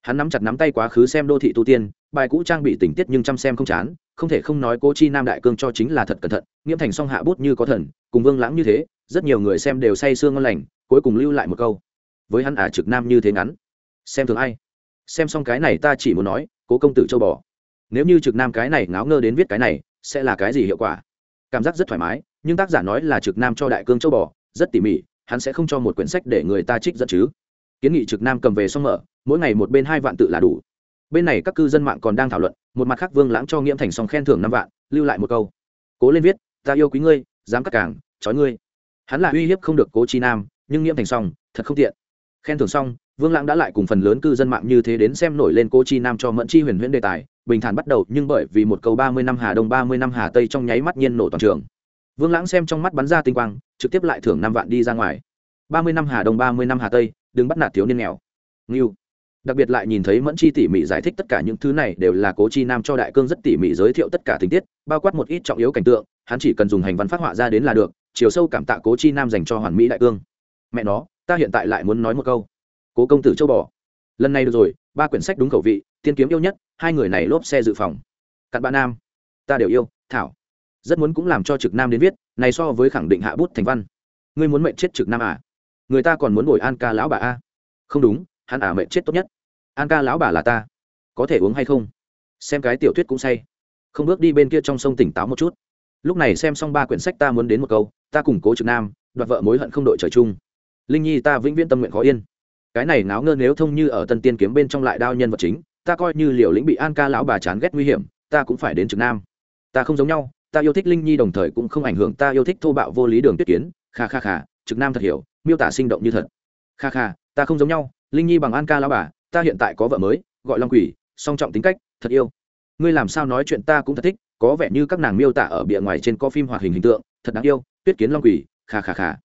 Hắn nắm chặt nắm tay quá khứ xem đô thị tu tiên, bài cũ trang bị tình tiết nhưng chăm xem không chán, không thể không nói cố chi nam đại cương cho chính là thật cẩn thận, nghiễm thành song hạ bút như có thần, cùng vương lãng như thế, rất nhiều người xem đều say sương ngon lành, cuối cùng lưu lại một câu. Với hắn ả trực nam như thế ngắn. Xem thường ai? Xem xong cái này ta chỉ muốn nói, cố công tử châu bò. Nếu như trực nam cái này ngáo ngơ đến viết cái này, sẽ là cái gì hiệu quả? Cảm giác rất thoải mái nhưng tác giả nói là trực nam cho đại cương châu bò, rất tỉ mỉ, hắn sẽ không cho một quyển sách để người ta trích dẫn chứ. Kiến nghị trực nam cầm về xong mở, mỗi ngày một bên hai vạn tự là đủ. Bên này các cư dân mạng còn đang thảo luận, một mặt khác vương lãng cho nghiễm thành xong khen thưởng năm vạn, lưu lại một câu. Cố lên viết, ta yêu quý ngươi, dám cắt cảng, trói ngươi. Hắn là uy hiếp không được cố chi nam, nhưng nghiễm thành xong thật không tiện. Khen thưởng xong, vương lãng đã lại cùng phần lớn cư dân mạng như thế đến xem nổi lên cố chi nam cho mẫn chi huyền huyễn đề tài, bình thản bắt đầu, nhưng bởi vì một câu ba mươi năm hà đông, ba mươi năm hà tây trong nháy mắt nhiên nổ toàn trường vương lãng xem trong mắt bắn ra tinh quang, trực tiếp lại thưởng năm vạn đi ra ngoài. Ba mươi năm hà đông, ba mươi năm hà tây, đừng bắt nạt thiếu niên nghèo. Nghiêu đặc biệt lại nhìn thấy mẫn chi tỉ mỉ giải thích tất cả những thứ này đều là cố chi nam cho đại cương rất tỉ mỉ giới thiệu tất cả tình tiết, bao quát một ít trọng yếu cảnh tượng, hắn chỉ cần dùng hành văn phát họa ra đến là được, chiều sâu cảm tạ cố chi nam dành cho hoàn mỹ đại cương. Mẹ nó, ta hiện tại lại muốn nói một câu. Cố công tử châu bò. Lần này được rồi, ba quyển sách đúng khẩu vị, tiên kiếm yêu nhất, hai người này lốp xe dự phòng. Cặn bạn nam. Ta đều yêu, thảo rất muốn cũng làm cho trực nam đến viết, này so với khẳng định hạ bút thành văn. Ngươi muốn mệnh chết trực nam à? Người ta còn muốn bồi an ca lão bà a không đúng, hắn à mệnh chết tốt nhất. An ca lão bà là ta. Có thể uống hay không? Xem cái tiểu thuyết cũng say. Không bước đi bên kia trong sông tỉnh táo một chút. Lúc này xem xong ba quyển sách ta muốn đến một câu, ta củng cố trực nam, đoạt vợ mối hận không đội trời chung. Linh nhi ta vĩnh viễn tâm nguyện khó yên. Cái này náo ngơ nếu thông như ở tân tiên kiếm bên trong lại đao nhân vật chính, ta coi như liều lĩnh bị an ca lão bà chán ghét nguy hiểm, ta cũng phải đến trực nam. Ta không giống nhau ta yêu thích linh nhi đồng thời cũng không ảnh hưởng ta yêu thích thô bạo vô lý đường tuyết kiến. Kha kha kha, trực nam thật hiểu, miêu tả sinh động như thật. Kha kha, ta không giống nhau, linh nhi bằng an ca lao bà, ta hiện tại có vợ mới, gọi long quỷ, song trọng tính cách, thật yêu. Ngươi làm sao nói chuyện ta cũng thật thích, có vẻ như các nàng miêu tả ở bìa ngoài trên có phim hoạt hình hình tượng, thật đáng yêu, tuyết kiến long quỷ, kha kha kha.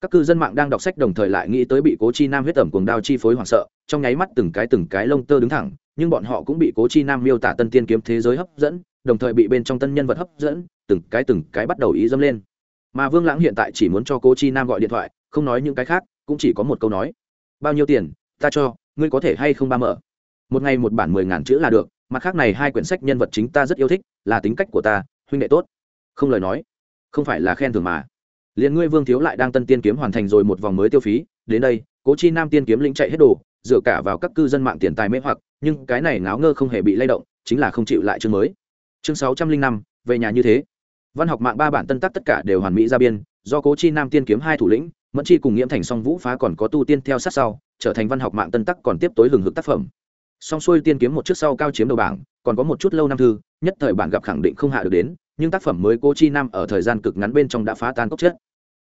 Các cư dân mạng đang đọc sách đồng thời lại nghĩ tới bị cố chi nam huyết tẩm cuồng đao chi phối hoảng sợ, trong nháy mắt từng cái từng cái lông tơ đứng thẳng, nhưng bọn họ cũng bị cố chi nam miêu tả tân tiên kiếm thế giới hấp dẫn đồng thời bị bên trong tân nhân vật hấp dẫn, từng cái từng cái bắt đầu ý dâm lên. Mà vương lãng hiện tại chỉ muốn cho cố chi nam gọi điện thoại, không nói những cái khác, cũng chỉ có một câu nói. Bao nhiêu tiền, ta cho, ngươi có thể hay không ba mở? Một ngày một bản mười ngàn chữ là được, mặt khác này hai quyển sách nhân vật chính ta rất yêu thích, là tính cách của ta, huynh đệ tốt. Không lời nói, không phải là khen thường mà. Liền ngươi vương thiếu lại đang tân tiên kiếm hoàn thành rồi một vòng mới tiêu phí, đến đây, cố chi nam tiên kiếm lĩnh chạy hết đồ, dựa cả vào các cư dân mạng tiền tài mê hoặc, nhưng cái này ngáo ngơ không hề bị lay động, chính là không chịu lại chương mới chương sáu trăm linh năm, về nhà như thế. Văn học mạng ba bản tân tác tất cả đều hoàn mỹ ra biên, do cố chi nam tiên kiếm hai thủ lĩnh, mẫn chi cùng nghiễm thành song vũ phá còn có tu tiên theo sát sau, trở thành văn học mạng tân tắc còn tiếp tối hừng hực tác phẩm. Song xuôi tiên kiếm một trước sau cao chiếm đầu bảng, còn có một chút lâu năm thư, nhất thời bản gặp khẳng định không hạ được đến, nhưng tác phẩm mới cố chi nam ở thời gian cực ngắn bên trong đã phá tan cốc chất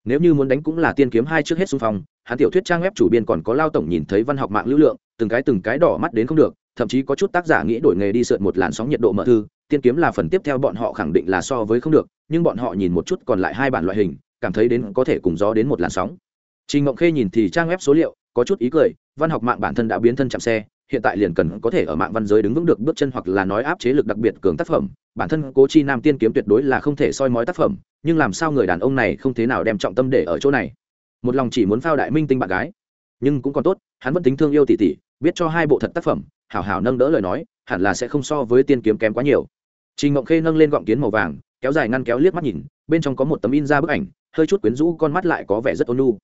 nếu như muốn đánh cũng là tiên kiếm hai trước hết xung phong, hắn tiểu thuyết trang web chủ biên còn có lao tổng nhìn thấy văn học mạng lưu lượng, từng cái từng cái đỏ mắt đến không được, thậm chí có chút tác giả nghĩ đổi nghề đi sượt một làn sóng nhiệt độ mở thư tiên kiếm là phần tiếp theo bọn họ khẳng định là so với không được, nhưng bọn họ nhìn một chút còn lại hai bản loại hình, cảm thấy đến có thể cùng gió đến một làn sóng. Trình ngộng khê nhìn thì trang web số liệu, có chút ý cười, văn học mạng bản thân đã biến thân chạm xe, hiện tại liền cần có thể ở mạng văn giới đứng vững được bước chân hoặc là nói áp chế lực đặc biệt cường tác phẩm. Bản thân cố chi nam tiên kiếm tuyệt đối là không thể soi mói tác phẩm, nhưng làm sao người đàn ông này không thế nào đem trọng tâm để ở chỗ này? Một lòng chỉ muốn phao đại minh tinh bạn gái. Nhưng cũng còn tốt, hắn vẫn tính thương yêu tỷ tỷ, biết cho hai bộ thật tác phẩm, hảo hảo nâng đỡ lời nói, hẳn là sẽ không so với tiên kiếm kém quá nhiều trình ngộng khê nâng lên gọng kiến màu vàng, kéo dài ngăn kéo liếc mắt nhìn, bên trong có một tấm in ra bức ảnh, hơi chút quyến rũ, con mắt lại có vẻ rất ôn nhu.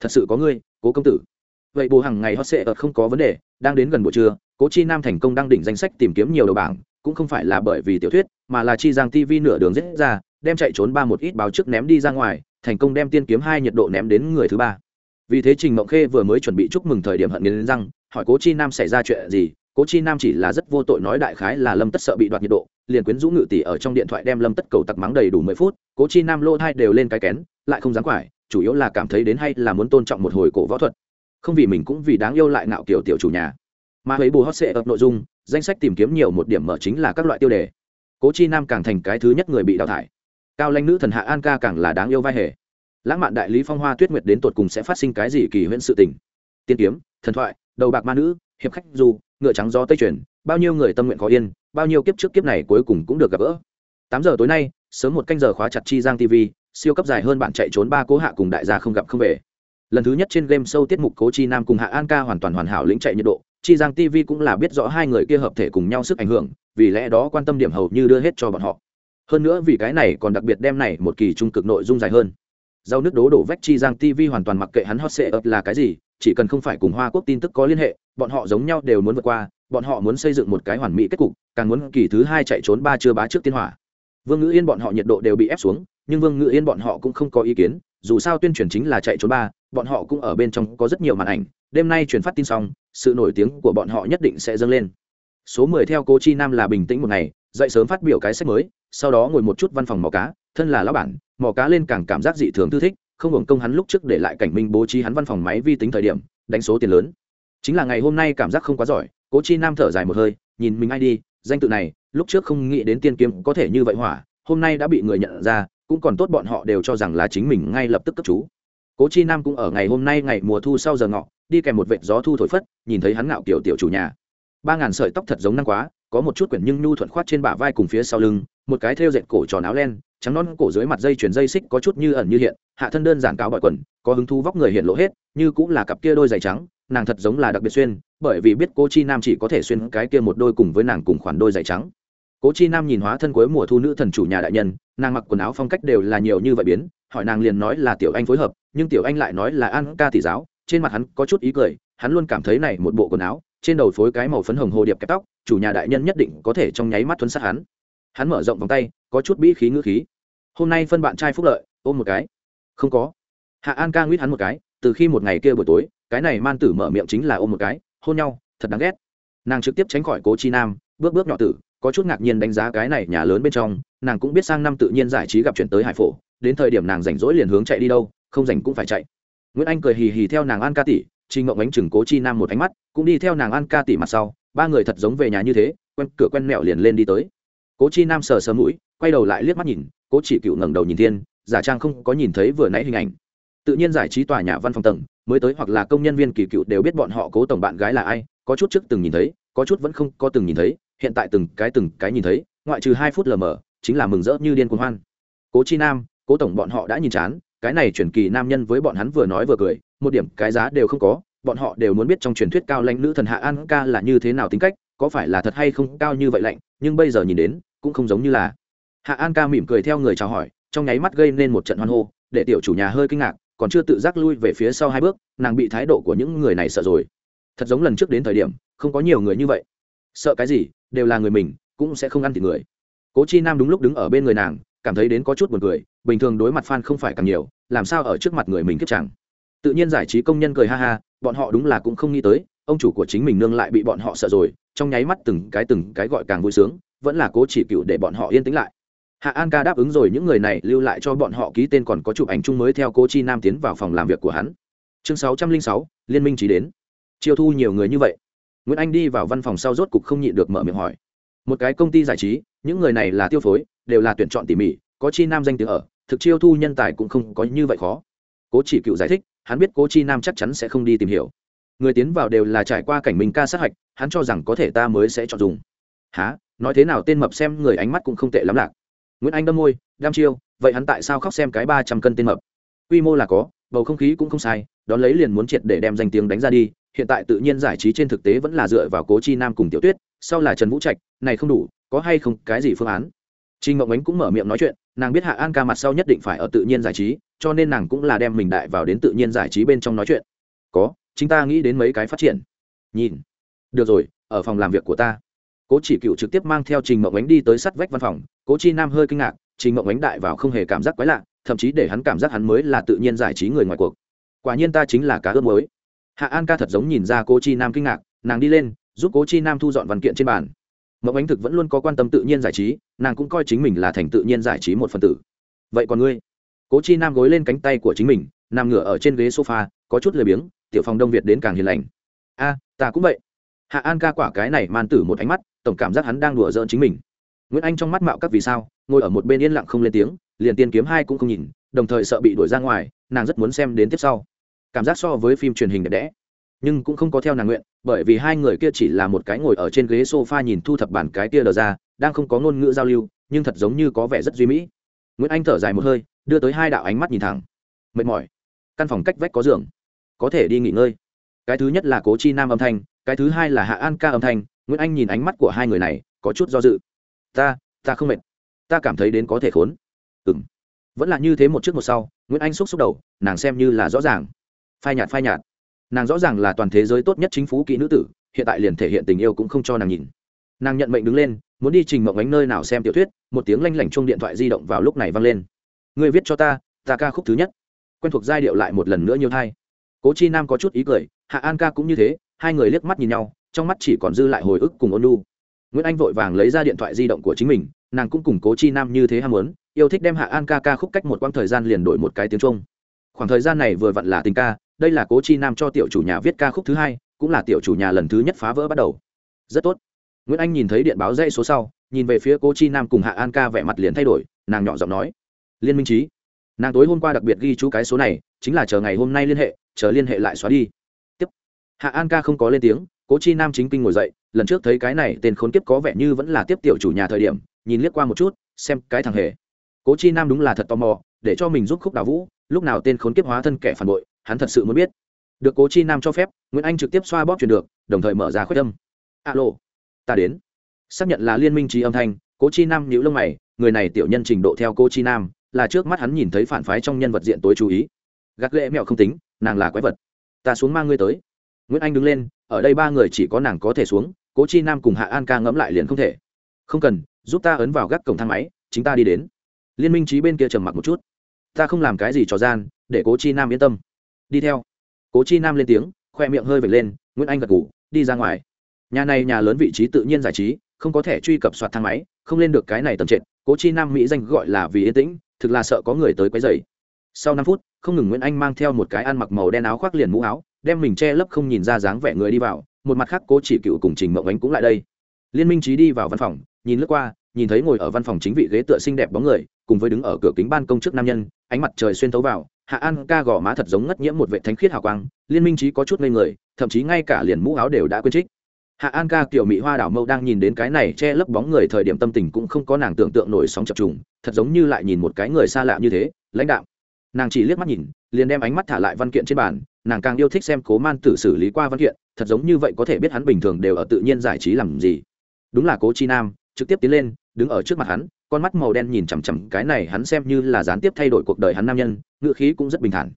Thật sự có ngươi, cố công tử. Vậy bù hàng ngày hot sệ ợt không có vấn đề, đang đến gần buổi trưa, cố chi nam thành công đăng đỉnh danh sách tìm kiếm nhiều đầu bảng, cũng không phải là bởi vì tiểu thuyết, mà là chi giang tv nửa đường rết ra, đem chạy trốn ba một ít báo trước ném đi ra ngoài, thành công đem tiên kiếm hai nhiệt độ ném đến người thứ ba. Vì thế trình mộng khê vừa mới chuẩn bị chúc mừng thời điểm hận nghiến răng, hỏi cố chi nam xảy ra chuyện gì, cố chi nam chỉ là rất vô tội nói đại khái là lâm tất sợ bị đoạt nhiệt độ liền quyến rũ ngự tỷ ở trong điện thoại đem lâm tất cầu tặc mắng đầy đủ mười phút, cố chi nam lô thai đều lên cái kén, lại không dám quải, chủ yếu là cảm thấy đến hay là muốn tôn trọng một hồi cổ võ thuật. Không vì mình cũng vì đáng yêu lại ngạo kiểu tiểu chủ nhà. Mà ấy bù hot sệ ập nội dung, danh sách tìm kiếm nhiều một điểm mở chính là các loại tiêu đề. Cố chi nam càng thành cái thứ nhất người bị đào thải. Cao lanh nữ thần hạ an ca càng là đáng yêu vai hề. Lãng mạn đại lý phong hoa tuyết nguyệt đến tột cùng sẽ phát sinh cái gì kỳ huyễn sự tình? Tiên kiếm, thần thoại, đầu bạc ma nữ, hiệp khách du, ngựa trắng gió tây chuyển bao nhiêu người tâm nguyện khó yên bao nhiêu kiếp trước kiếp này cuối cùng cũng được gặp gỡ. Tám giờ tối nay, sớm một canh giờ khóa chặt chi giang tv siêu cấp dài hơn bạn chạy trốn ba cố hạ cùng đại gia không gặp không về. Lần thứ nhất trên game show tiết mục cố chi nam cùng hạ an ca hoàn toàn hoàn hảo lĩnh chạy nhiệt độ, chi giang tv cũng là biết rõ hai người kia hợp thể cùng nhau sức ảnh hưởng, vì lẽ đó quan tâm điểm hầu như đưa hết cho bọn họ. Hơn nữa vì cái này còn đặc biệt đem này một kỳ trung cực nội dung dài hơn. Rau nước đố đổ vách chi giang tv hoàn toàn mặc kệ hắn hot sệ ập là cái gì, chỉ cần không phải cùng hoa quốc tin tức có liên hệ, bọn họ giống nhau đều muốn vượt qua bọn họ muốn xây dựng một cái hoàn mỹ kết cục, càng muốn kỳ thứ hai chạy trốn ba chưa bá trước tiên hỏa. Vương ngữ yên bọn họ nhiệt độ đều bị ép xuống, nhưng vương ngữ yên bọn họ cũng không có ý kiến, dù sao tuyên truyền chính là chạy trốn ba, bọn họ cũng ở bên trong có rất nhiều màn ảnh. Đêm nay truyền phát tin xong, sự nổi tiếng của bọn họ nhất định sẽ dâng lên. Số mười theo cô chi nam là bình tĩnh một ngày, dậy sớm phát biểu cái sách mới, sau đó ngồi một chút văn phòng mò cá, thân là lão bản, mò cá lên càng cảm giác dị thường thư thích, không hưởng công hắn lúc trước để lại cảnh minh bố trí hắn văn phòng máy vi tính thời điểm, đánh số tiền lớn. Chính là ngày hôm nay cảm giác không quá giỏi cố chi nam thở dài một hơi, nhìn mình ai đi, danh tự này, lúc trước không nghĩ đến tiên kiếm có thể như vậy hỏa, hôm nay đã bị người nhận ra, cũng còn tốt bọn họ đều cho rằng là chính mình ngay lập tức cấp chú. Cố chi nam cũng ở ngày hôm nay ngày mùa thu sau giờ ngọ, đi kèm một vệt gió thu thổi phất, nhìn thấy hắn ngạo kiểu tiểu chủ nhà. Ba ngàn sợi tóc thật giống năng quá, có một chút quyển nhưng nhu thuận khoát trên bả vai cùng phía sau lưng, một cái thêu dệt cổ tròn áo len, trắng non cổ dưới mặt dây chuyền dây xích có chút như ẩn như hiện, hạ thân đơn giản cáo bọi quần, có hứng thú vóc người hiện lộ hết, như cũng là cặp kia đôi giày trắng nàng thật giống là đặc biệt xuyên, bởi vì biết cô chi nam chỉ có thể xuyên cái kia một đôi cùng với nàng cùng khoản đôi giày trắng. Cố chi nam nhìn hóa thân cuối mùa thu nữ thần chủ nhà đại nhân, nàng mặc quần áo phong cách đều là nhiều như vậy biến, hỏi nàng liền nói là tiểu anh phối hợp, nhưng tiểu anh lại nói là an ca tỷ giáo, trên mặt hắn có chút ý cười, hắn luôn cảm thấy này một bộ quần áo, trên đầu phối cái màu phấn hồng hồ điệp kẹp tóc, chủ nhà đại nhân nhất định có thể trong nháy mắt thuấn sát hắn. Hắn mở rộng vòng tay, có chút bĩ khí ngữ khí. Hôm nay phân bạn trai phúc lợi, ôm một cái. Không có. Hạ an ca nguyết hắn một cái, từ khi một ngày kia buổi tối cái này man tử mở miệng chính là ôm một cái, hôn nhau, thật đáng ghét. Nàng trực tiếp tránh khỏi cố chi nam, bước bước nhỏ tử, có chút ngạc nhiên đánh giá cái này nhà lớn bên trong, nàng cũng biết sang năm tự nhiên giải trí gặp chuyển tới hải phổ, đến thời điểm nàng rảnh rỗi liền hướng chạy đi đâu, không rảnh cũng phải chạy. Nguyễn anh cười hì hì theo nàng an ca tỷ, trình ngộng ánh chừng cố chi nam một ánh mắt, cũng đi theo nàng an ca tỷ mặt sau, ba người thật giống về nhà như thế, quen, cửa quen mẹo liền lên đi tới. Cố chi nam sờ sờ mũi, quay đầu lại liếc mắt nhìn, cố chỉ cựu ngẩng đầu nhìn thiên, giả trang không có nhìn thấy vừa nãy hình ảnh. Tự nhiên giải trí tòa nhà văn phòng tầng mới tới hoặc là công nhân viên kỳ cựu đều biết bọn họ cố tổng bạn gái là ai, có chút trước từng nhìn thấy, có chút vẫn không có từng nhìn thấy, hiện tại từng cái từng cái nhìn thấy, ngoại trừ hai phút lờ mờ, chính là mừng rỡ như điên cuồng hoan. Cố chi nam, cố tổng bọn họ đã nhìn chán, cái này chuyển kỳ nam nhân với bọn hắn vừa nói vừa cười, một điểm cái giá đều không có, bọn họ đều muốn biết trong truyền thuyết cao lãnh nữ thần hạ an ca là như thế nào tính cách, có phải là thật hay không cao như vậy lạnh, nhưng bây giờ nhìn đến, cũng không giống như là. Hạ an ca mỉm cười theo người chào hỏi, trong nháy mắt gây nên một trận hoan hô, để tiểu chủ nhà hơi kinh ngạc còn chưa tự giác lui về phía sau hai bước, nàng bị thái độ của những người này sợ rồi. Thật giống lần trước đến thời điểm, không có nhiều người như vậy. Sợ cái gì, đều là người mình, cũng sẽ không ăn thịt người. Cố chi nam đúng lúc đứng ở bên người nàng, cảm thấy đến có chút buồn cười, bình thường đối mặt f a n không phải càng nhiều, làm sao ở trước mặt người mình kiếp chẳng. Tự nhiên giải trí công nhân cười ha ha, bọn họ đúng là cũng không nghĩ tới, ông chủ của chính mình nương lại bị bọn họ sợ rồi, trong nháy mắt từng cái từng cái gọi càng vui sướng, vẫn là cố chỉ cựu để bọn họ yên tĩnh lại hạ an ca đáp ứng rồi, những người này lưu lại cho bọn họ ký tên còn có chụp ảnh chung mới theo cô chi nam tiến vào phòng làm việc của hắn. Chương sáu trăm linh sáu, liên minh chỉ đến. Chiêu thu nhiều người như vậy. Nguyễn anh đi vào văn phòng sau rốt cục không nhịn được mở miệng hỏi. Một cái công ty giải trí, những người này là tiêu phối, đều là tuyển chọn tỉ mỉ, có chi nam danh tiếng ở, thực chiêu thu nhân tài cũng không có như vậy khó. Cố chỉ cựu giải thích, hắn biết cố chi nam chắc chắn sẽ không đi tìm hiểu. Người tiến vào đều là trải qua cảnh mình ca sát hạch, hắn cho rằng có thể ta mới sẽ chọn dùng. Há nói thế nào tên mập xem người ánh mắt cũng không tệ lắm lạc nguyễn anh đâm môi đam chiêu vậy hắn tại sao khóc xem cái ba trăm cân tên mập quy mô là có bầu không khí cũng không sai đón lấy liền muốn triệt để đem danh tiếng đánh ra đi hiện tại tự nhiên giải trí trên thực tế vẫn là dựa vào cố chi nam cùng tiểu tuyết sau là trần vũ trạch này không đủ có hay không cái gì phương án Trình Ngọc Ánh cũng mở miệng nói chuyện, nàng biết Hạ An ca mặt sau nhất định phải ở tự nhiên giải trí, cho nên nàng cũng là đem mình đại vào đến tự nhiên giải trí bên trong nói chuyện. Có, chúng ta nghĩ đến mấy cái phát triển. Nhìn. Được rồi, ở phòng làm việc của ta. Cố Chỉ Cựu trực tiếp mang theo Trình Ngọc Ánh đi tới sắt vách văn phòng, Cố Chi Nam hơi kinh ngạc, Trình Mộng Ánh đại vào không hề cảm giác quái lạ, thậm chí để hắn cảm giác hắn mới là tự nhiên giải trí người ngoài cuộc. Quả nhiên ta chính là cá ướp mới. Hạ An ca thật giống nhìn ra Cố Chi Nam kinh ngạc, nàng đi lên, giúp Cố Chi Nam thu dọn văn kiện trên bàn. Mộng ánh thực vẫn luôn có quan tâm tự nhiên giải trí nàng cũng coi chính mình là thành tự nhiên giải trí một phần tử. Vậy còn ngươi? Cố chi nam gối lên cánh tay của chính mình nằm ngửa ở trên ghế sofa có chút lười biếng tiểu phòng đông việt đến càng hiền lành. A ta cũng vậy. Hạ an ca quả cái này man tử một ánh mắt tổng cảm giác hắn đang đùa giỡn chính mình nguyễn anh trong mắt mạo các vì sao, ngồi ở một bên yên lặng không lên tiếng, liền tiên kiếm hai cũng không nhìn, đồng thời sợ bị đuổi ra ngoài, nàng rất muốn xem đến tiếp sau. Cảm giác so với phim truyền hình đẹp đẽ. Nhưng cũng không có theo nàng nguyện, bởi vì hai người kia chỉ là một cái ngồi ở trên ghế sofa nhìn thu thập bản cái kia đờ ra, đang không có ngôn ngữ giao lưu, nhưng thật giống như có vẻ rất duy mỹ. Nguyễn anh thở dài một hơi, đưa tới hai đạo ánh mắt nhìn thẳng. Mệt mỏi. Căn phòng cách vách có giường. Có thể đi nghỉ ngơi. Cái thứ nhất là cố chi nam âm thanh, cái thứ hai là hạ an ca âm thanh. Nguyễn anh nhìn ánh mắt của hai người này, có chút do dự ta ta không mệt. Ta cảm thấy đến có thể khốn. Ừng vẫn là như thế một trước một sau, nguyễn anh xúc xúc đầu, nàng xem như là rõ ràng. Phai nhạt phai nhạt. Nàng rõ ràng là toàn thế giới tốt nhất chính phủ kỹ nữ tử, hiện tại liền thể hiện tình yêu cũng không cho nàng nhìn. Nàng nhận mệnh đứng lên, muốn đi trình mộng ánh nơi nào xem tiểu thuyết, một tiếng lanh lảnh chung điện thoại di động vào lúc này vang lên. Người viết cho ta ta ca khúc thứ nhất. Quen thuộc giai điệu lại một lần nữa nhiều thai. Cố chi nam có chút ý cười, hạ an ca cũng như thế, hai người liếc mắt nhìn nhau, trong mắt chỉ còn dư lại hồi ức cùng ôn nu nguyễn anh vội vàng lấy ra điện thoại di động của chính mình, nàng cũng cùng cố chi nam như thế ham muốn, yêu thích đem hạ an ca ca khúc cách một quãng thời gian liền đổi một cái tiếng trung. Khoảng thời gian này vừa vặn là tình ca, đây là cố chi nam cho tiểu chủ nhà viết ca khúc thứ hai, cũng là tiểu chủ nhà lần thứ nhất phá vỡ bắt đầu. Rất tốt. Nguyễn anh nhìn thấy điện báo dây số sau, nhìn về phía cố chi nam cùng hạ an ca vẻ mặt liền thay đổi, nàng nhỏ giọng nói, liên minh trí nàng tối hôm qua đặc biệt ghi chú cái số này, chính là chờ ngày hôm nay liên hệ, chờ liên hệ lại xóa đi. Tiếp. Hạ an ca không có lên tiếng cố chi nam chính kinh ngồi dậy, lần trước thấy cái này tên khốn kiếp có vẻ như vẫn là tiếp tiểu chủ nhà thời điểm, nhìn liếc qua một chút, xem cái thằng hề. Cố chi nam đúng là thật tò mò, để cho mình giúp khúc đào vũ, lúc nào tên khốn kiếp hóa thân kẻ phản bội, hắn thật sự muốn biết. Được cố chi nam cho phép, nguyễn anh trực tiếp xoa bóp chuyển được, đồng thời mở ra khuyết âm. Alo, ta đến. Xác nhận là liên minh trí âm thanh, cố chi nam nhíu lông mày, người này tiểu nhân trình độ theo cô chi nam, là trước mắt hắn nhìn thấy phản phái trong nhân vật diện tối chú ý. Gạt ghệ mẹo không tính, nàng là quái vật. Ta xuống mang ngươi tới nguyễn anh đứng lên, ở đây ba người chỉ có nàng có thể xuống, cố chi nam cùng hạ an ca ngẫm lại liền không thể. Không cần, giúp ta ấn vào gác cổng thang máy, chính ta đi đến. Liên minh trí bên kia trầm mặc một chút. Ta không làm cái gì trò gian, để cố chi nam yên tâm. Đi theo. Cố chi nam lên tiếng, khoe miệng hơi vệt lên, nguyễn anh gật ngủ đi ra ngoài. Nhà này nhà lớn vị trí tự nhiên giải trí, không có thể truy cập soạt thang máy, không lên được cái này tầm trệt. Cố chi nam mỹ danh gọi là vì yên tĩnh, thực là sợ có người tới quấy dày sau năm phút, không ngừng nguyễn anh mang theo một cái ăn mặc màu đen áo khoác liền mũ áo đem mình che lấp không nhìn ra dáng vẻ người đi vào, một mặt khác cố chỉ cựu cùng trình mộng ánh cũng lại đây. Liên minh trí đi vào văn phòng, nhìn lướt qua, nhìn thấy ngồi ở văn phòng chính vị ghế tựa xinh đẹp bóng người, cùng với đứng ở cửa kính ban công trước nam nhân, ánh mặt trời xuyên thấu vào, hạ an ca gò má thật giống ngất nhiễm một vệ thánh khiết hào quang, liên minh trí có chút ngây người, thậm chí ngay cả liền mũ áo đều đã quên trích. Hạ an ca kiểu mỹ hoa đảo mâu đang nhìn đến cái này che lấp bóng người thời điểm tâm tình cũng không có nàng tưởng tượng nổi sóng chập trùng, thật giống như lại nhìn một cái người xa lạ như thế, lãnh đạo nàng chỉ liếc mắt nhìn, liền đem ánh mắt thả lại văn kiện trên bàn nàng càng yêu thích xem cố man tử xử lý qua văn kiện, thật giống như vậy có thể biết hắn bình thường đều ở tự nhiên giải trí làm gì. Đúng là cố chi nam, trực tiếp tiến lên, đứng ở trước mặt hắn, con mắt màu đen nhìn chằm chằm cái này hắn xem như là gián tiếp thay đổi cuộc đời hắn nam nhân ngựa khí cũng rất bình thản.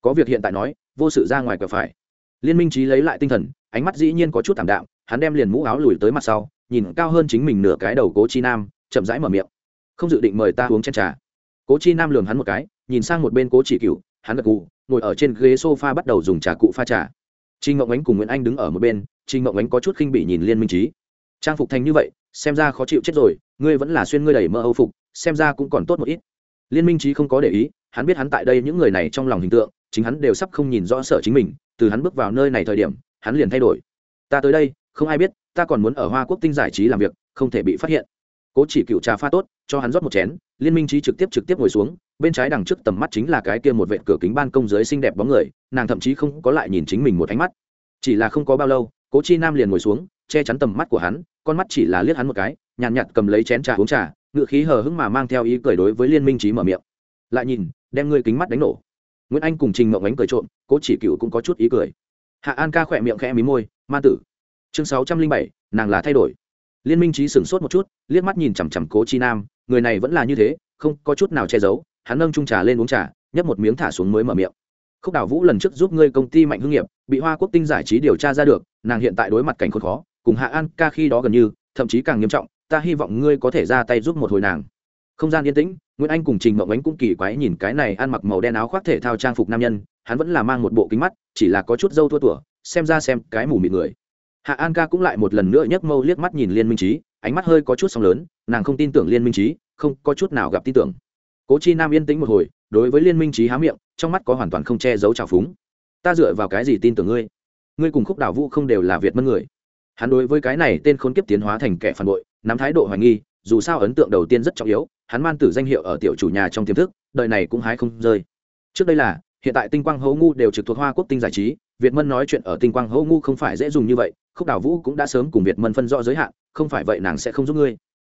Có việc hiện tại nói, vô sự ra ngoài cửa phải. Liên minh trí lấy lại tinh thần, ánh mắt dĩ nhiên có chút thảm đạm, hắn đem liền mũ áo lùi tới mặt sau, nhìn cao hơn chính mình nửa cái đầu cố chi nam, chậm rãi mở miệng. Không dự định mời ta uống chén trà. Cố chi nam lường hắn một cái, nhìn sang một bên cố chỉ cựu hắn gật gù, ngồi ở trên ghế sofa bắt đầu dùng trà cụ pha trà. Trinh ngộng ánh cùng nguyễn anh đứng ở một bên trinh ngộng ánh có chút khinh bị nhìn liên minh trí. Trang phục thành như vậy, xem ra khó chịu chết rồi, ngươi vẫn là xuyên ngươi đẩy mơ âu phục, xem ra cũng còn tốt một ít. Liên minh trí không có để ý, hắn biết hắn tại đây những người này trong lòng hình tượng, chính hắn đều sắp không nhìn rõ sợ chính mình, từ hắn bước vào nơi này thời điểm, hắn liền thay đổi. Ta tới đây, không ai biết, ta còn muốn ở hoa quốc tinh giải trí làm việc, không thể bị phát hiện cố chỉ cựu trà pha tốt cho hắn rót một chén liên minh trí trực tiếp trực tiếp ngồi xuống bên trái đằng trước tầm mắt chính là cái kia một vệ cửa kính ban công dưới xinh đẹp bóng người nàng thậm chí không có lại nhìn chính mình một ánh mắt. Chỉ là không có bao lâu cố chi nam liền ngồi xuống che chắn tầm mắt của hắn con mắt chỉ là liếc hắn một cái nhàn nhạt, nhạt cầm lấy chén trà uống trà ngựa khí hờ hững mà mang theo ý cười đối với liên minh trí mở miệng. Lại nhìn đem ngươi kính mắt đánh nổ. Nguyễn anh cùng trình mộng ánh cười trộm cố chỉ cựu cũng có chút ý cười. Hạ an ca khỏe miệng khẽ mí môi ma tử. Chương sáu trăm linh bảy nàng là thay đổi liên minh trí sửng sốt một chút, liếc mắt nhìn chằm chằm cố chi nam, người này vẫn là như thế, không có chút nào che giấu, hắn nâng trung trà lên uống trà, nhấp một miếng thả xuống mới mở miệng. Khúc đào vũ lần trước giúp ngươi công ty mạnh hương nghiệp, bị hoa quốc tinh giải trí điều tra ra được, nàng hiện tại đối mặt cảnh khốn khó, cùng hạ an ca khi đó gần như, thậm chí càng nghiêm trọng, ta hy vọng ngươi có thể ra tay giúp một hồi nàng. Không gian yên tĩnh, nguyễn anh cùng trình mộng ánh cũng kỳ quái nhìn cái này ăn mặc màu đen áo khoác thể thao trang phục nam nhân, hắn vẫn là mang một bộ kính mắt, chỉ là có chút dâu tua tủa, xem ra xem cái mù mịt người hạ an ca cũng lại một lần nữa nhấc mâu liếc mắt nhìn liên minh trí ánh mắt hơi có chút sóng lớn, nàng không tin tưởng liên minh trí không có chút nào gặp tin tưởng. Cố chi nam yên tĩnh một hồi, đối với liên minh trí há miệng, trong mắt có hoàn toàn không che giấu trào phúng. Ta dựa vào cái gì tin tưởng ngươi? Ngươi cùng khúc đảo vũ không đều là việt mân người? Hắn đối với cái này tên khốn kiếp tiến hóa thành kẻ phản bội, nắm thái độ hoài nghi, dù sao ấn tượng đầu tiên rất trọng yếu, hắn man tử danh hiệu ở tiểu chủ nhà trong tiềm thức, đời này cũng hái không rơi. Trước đây là, hiện tại tinh quang hấu ngu đều trực thuộc hoa quốc tinh giải trí việt mân nói chuyện ở tinh quang Hỗ ngu không phải dễ dùng như vậy, khúc đào vũ cũng đã sớm cùng việt mân phân rõ giới hạn, không phải vậy nàng sẽ không giúp ngươi.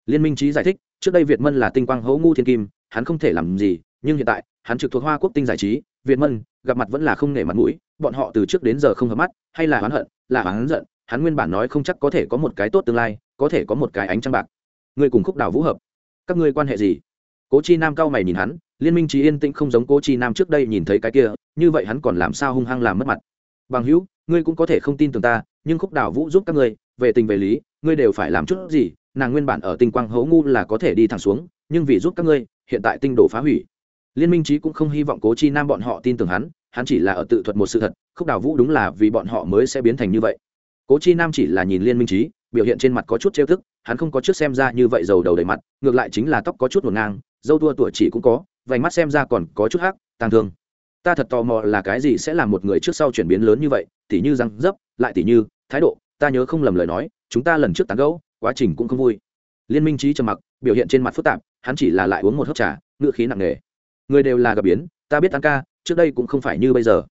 Liên minh trí giải thích, trước đây việt mân là tinh quang Hỗ ngu thiên kim, hắn không thể làm gì, nhưng hiện tại, hắn trực thuộc hoa quốc tinh giải trí, việt mân gặp mặt vẫn là không nể mặt mũi, bọn họ từ trước đến giờ không hợp mắt, hay là oán hận, là oán giận, hắn nguyên bản nói không chắc có thể có một cái tốt tương lai, có thể có một cái ánh trăng bạc. Ngươi cùng khúc đào vũ hợp, các ngươi quan hệ gì? Cố chi nam cao mày nhìn hắn, liên minh trí yên tĩnh không giống cố chi nam trước đây nhìn thấy cái kia, như vậy hắn còn làm sao hung hăng làm mất mặt? Bằng hữu, ngươi cũng có thể không tin tưởng ta, nhưng khúc đào vũ giúp các ngươi, về tình về lý, ngươi đều phải làm chút gì, nàng nguyên bản ở tinh quang hấu ngu là có thể đi thẳng xuống, nhưng vì giúp các ngươi, hiện tại tinh đổ phá hủy. Liên minh trí cũng không hy vọng cố chi nam bọn họ tin tưởng hắn hắn chỉ là ở tự thuật một sự thật, khúc đào vũ đúng là vì bọn họ mới sẽ biến thành như vậy. Cố chi nam chỉ là nhìn liên minh trí, biểu hiện trên mặt có chút trêu thức hắn không có trước xem ra như vậy dầu đầu đầy mặt, ngược lại chính là tóc có chút ngổn ngang, dâu tua tuổi chỉ cũng có, vành mắt xem ra còn có chút hắc tàng thương ta thật tò mò là cái gì sẽ làm một người trước sau chuyển biến lớn như vậy, tỉ như răng dấp, lại tỉ như thái độ, ta nhớ không lầm lời nói, chúng ta lần trước tán gẫu, quá trình cũng không vui. Liên minh trí trầm mặc, biểu hiện trên mặt phức tạp, hắn chỉ là lại uống một hớp trà ngựa khí nặng nề. Người đều là gặp biến, ta biết an ca, trước đây cũng không phải như bây giờ.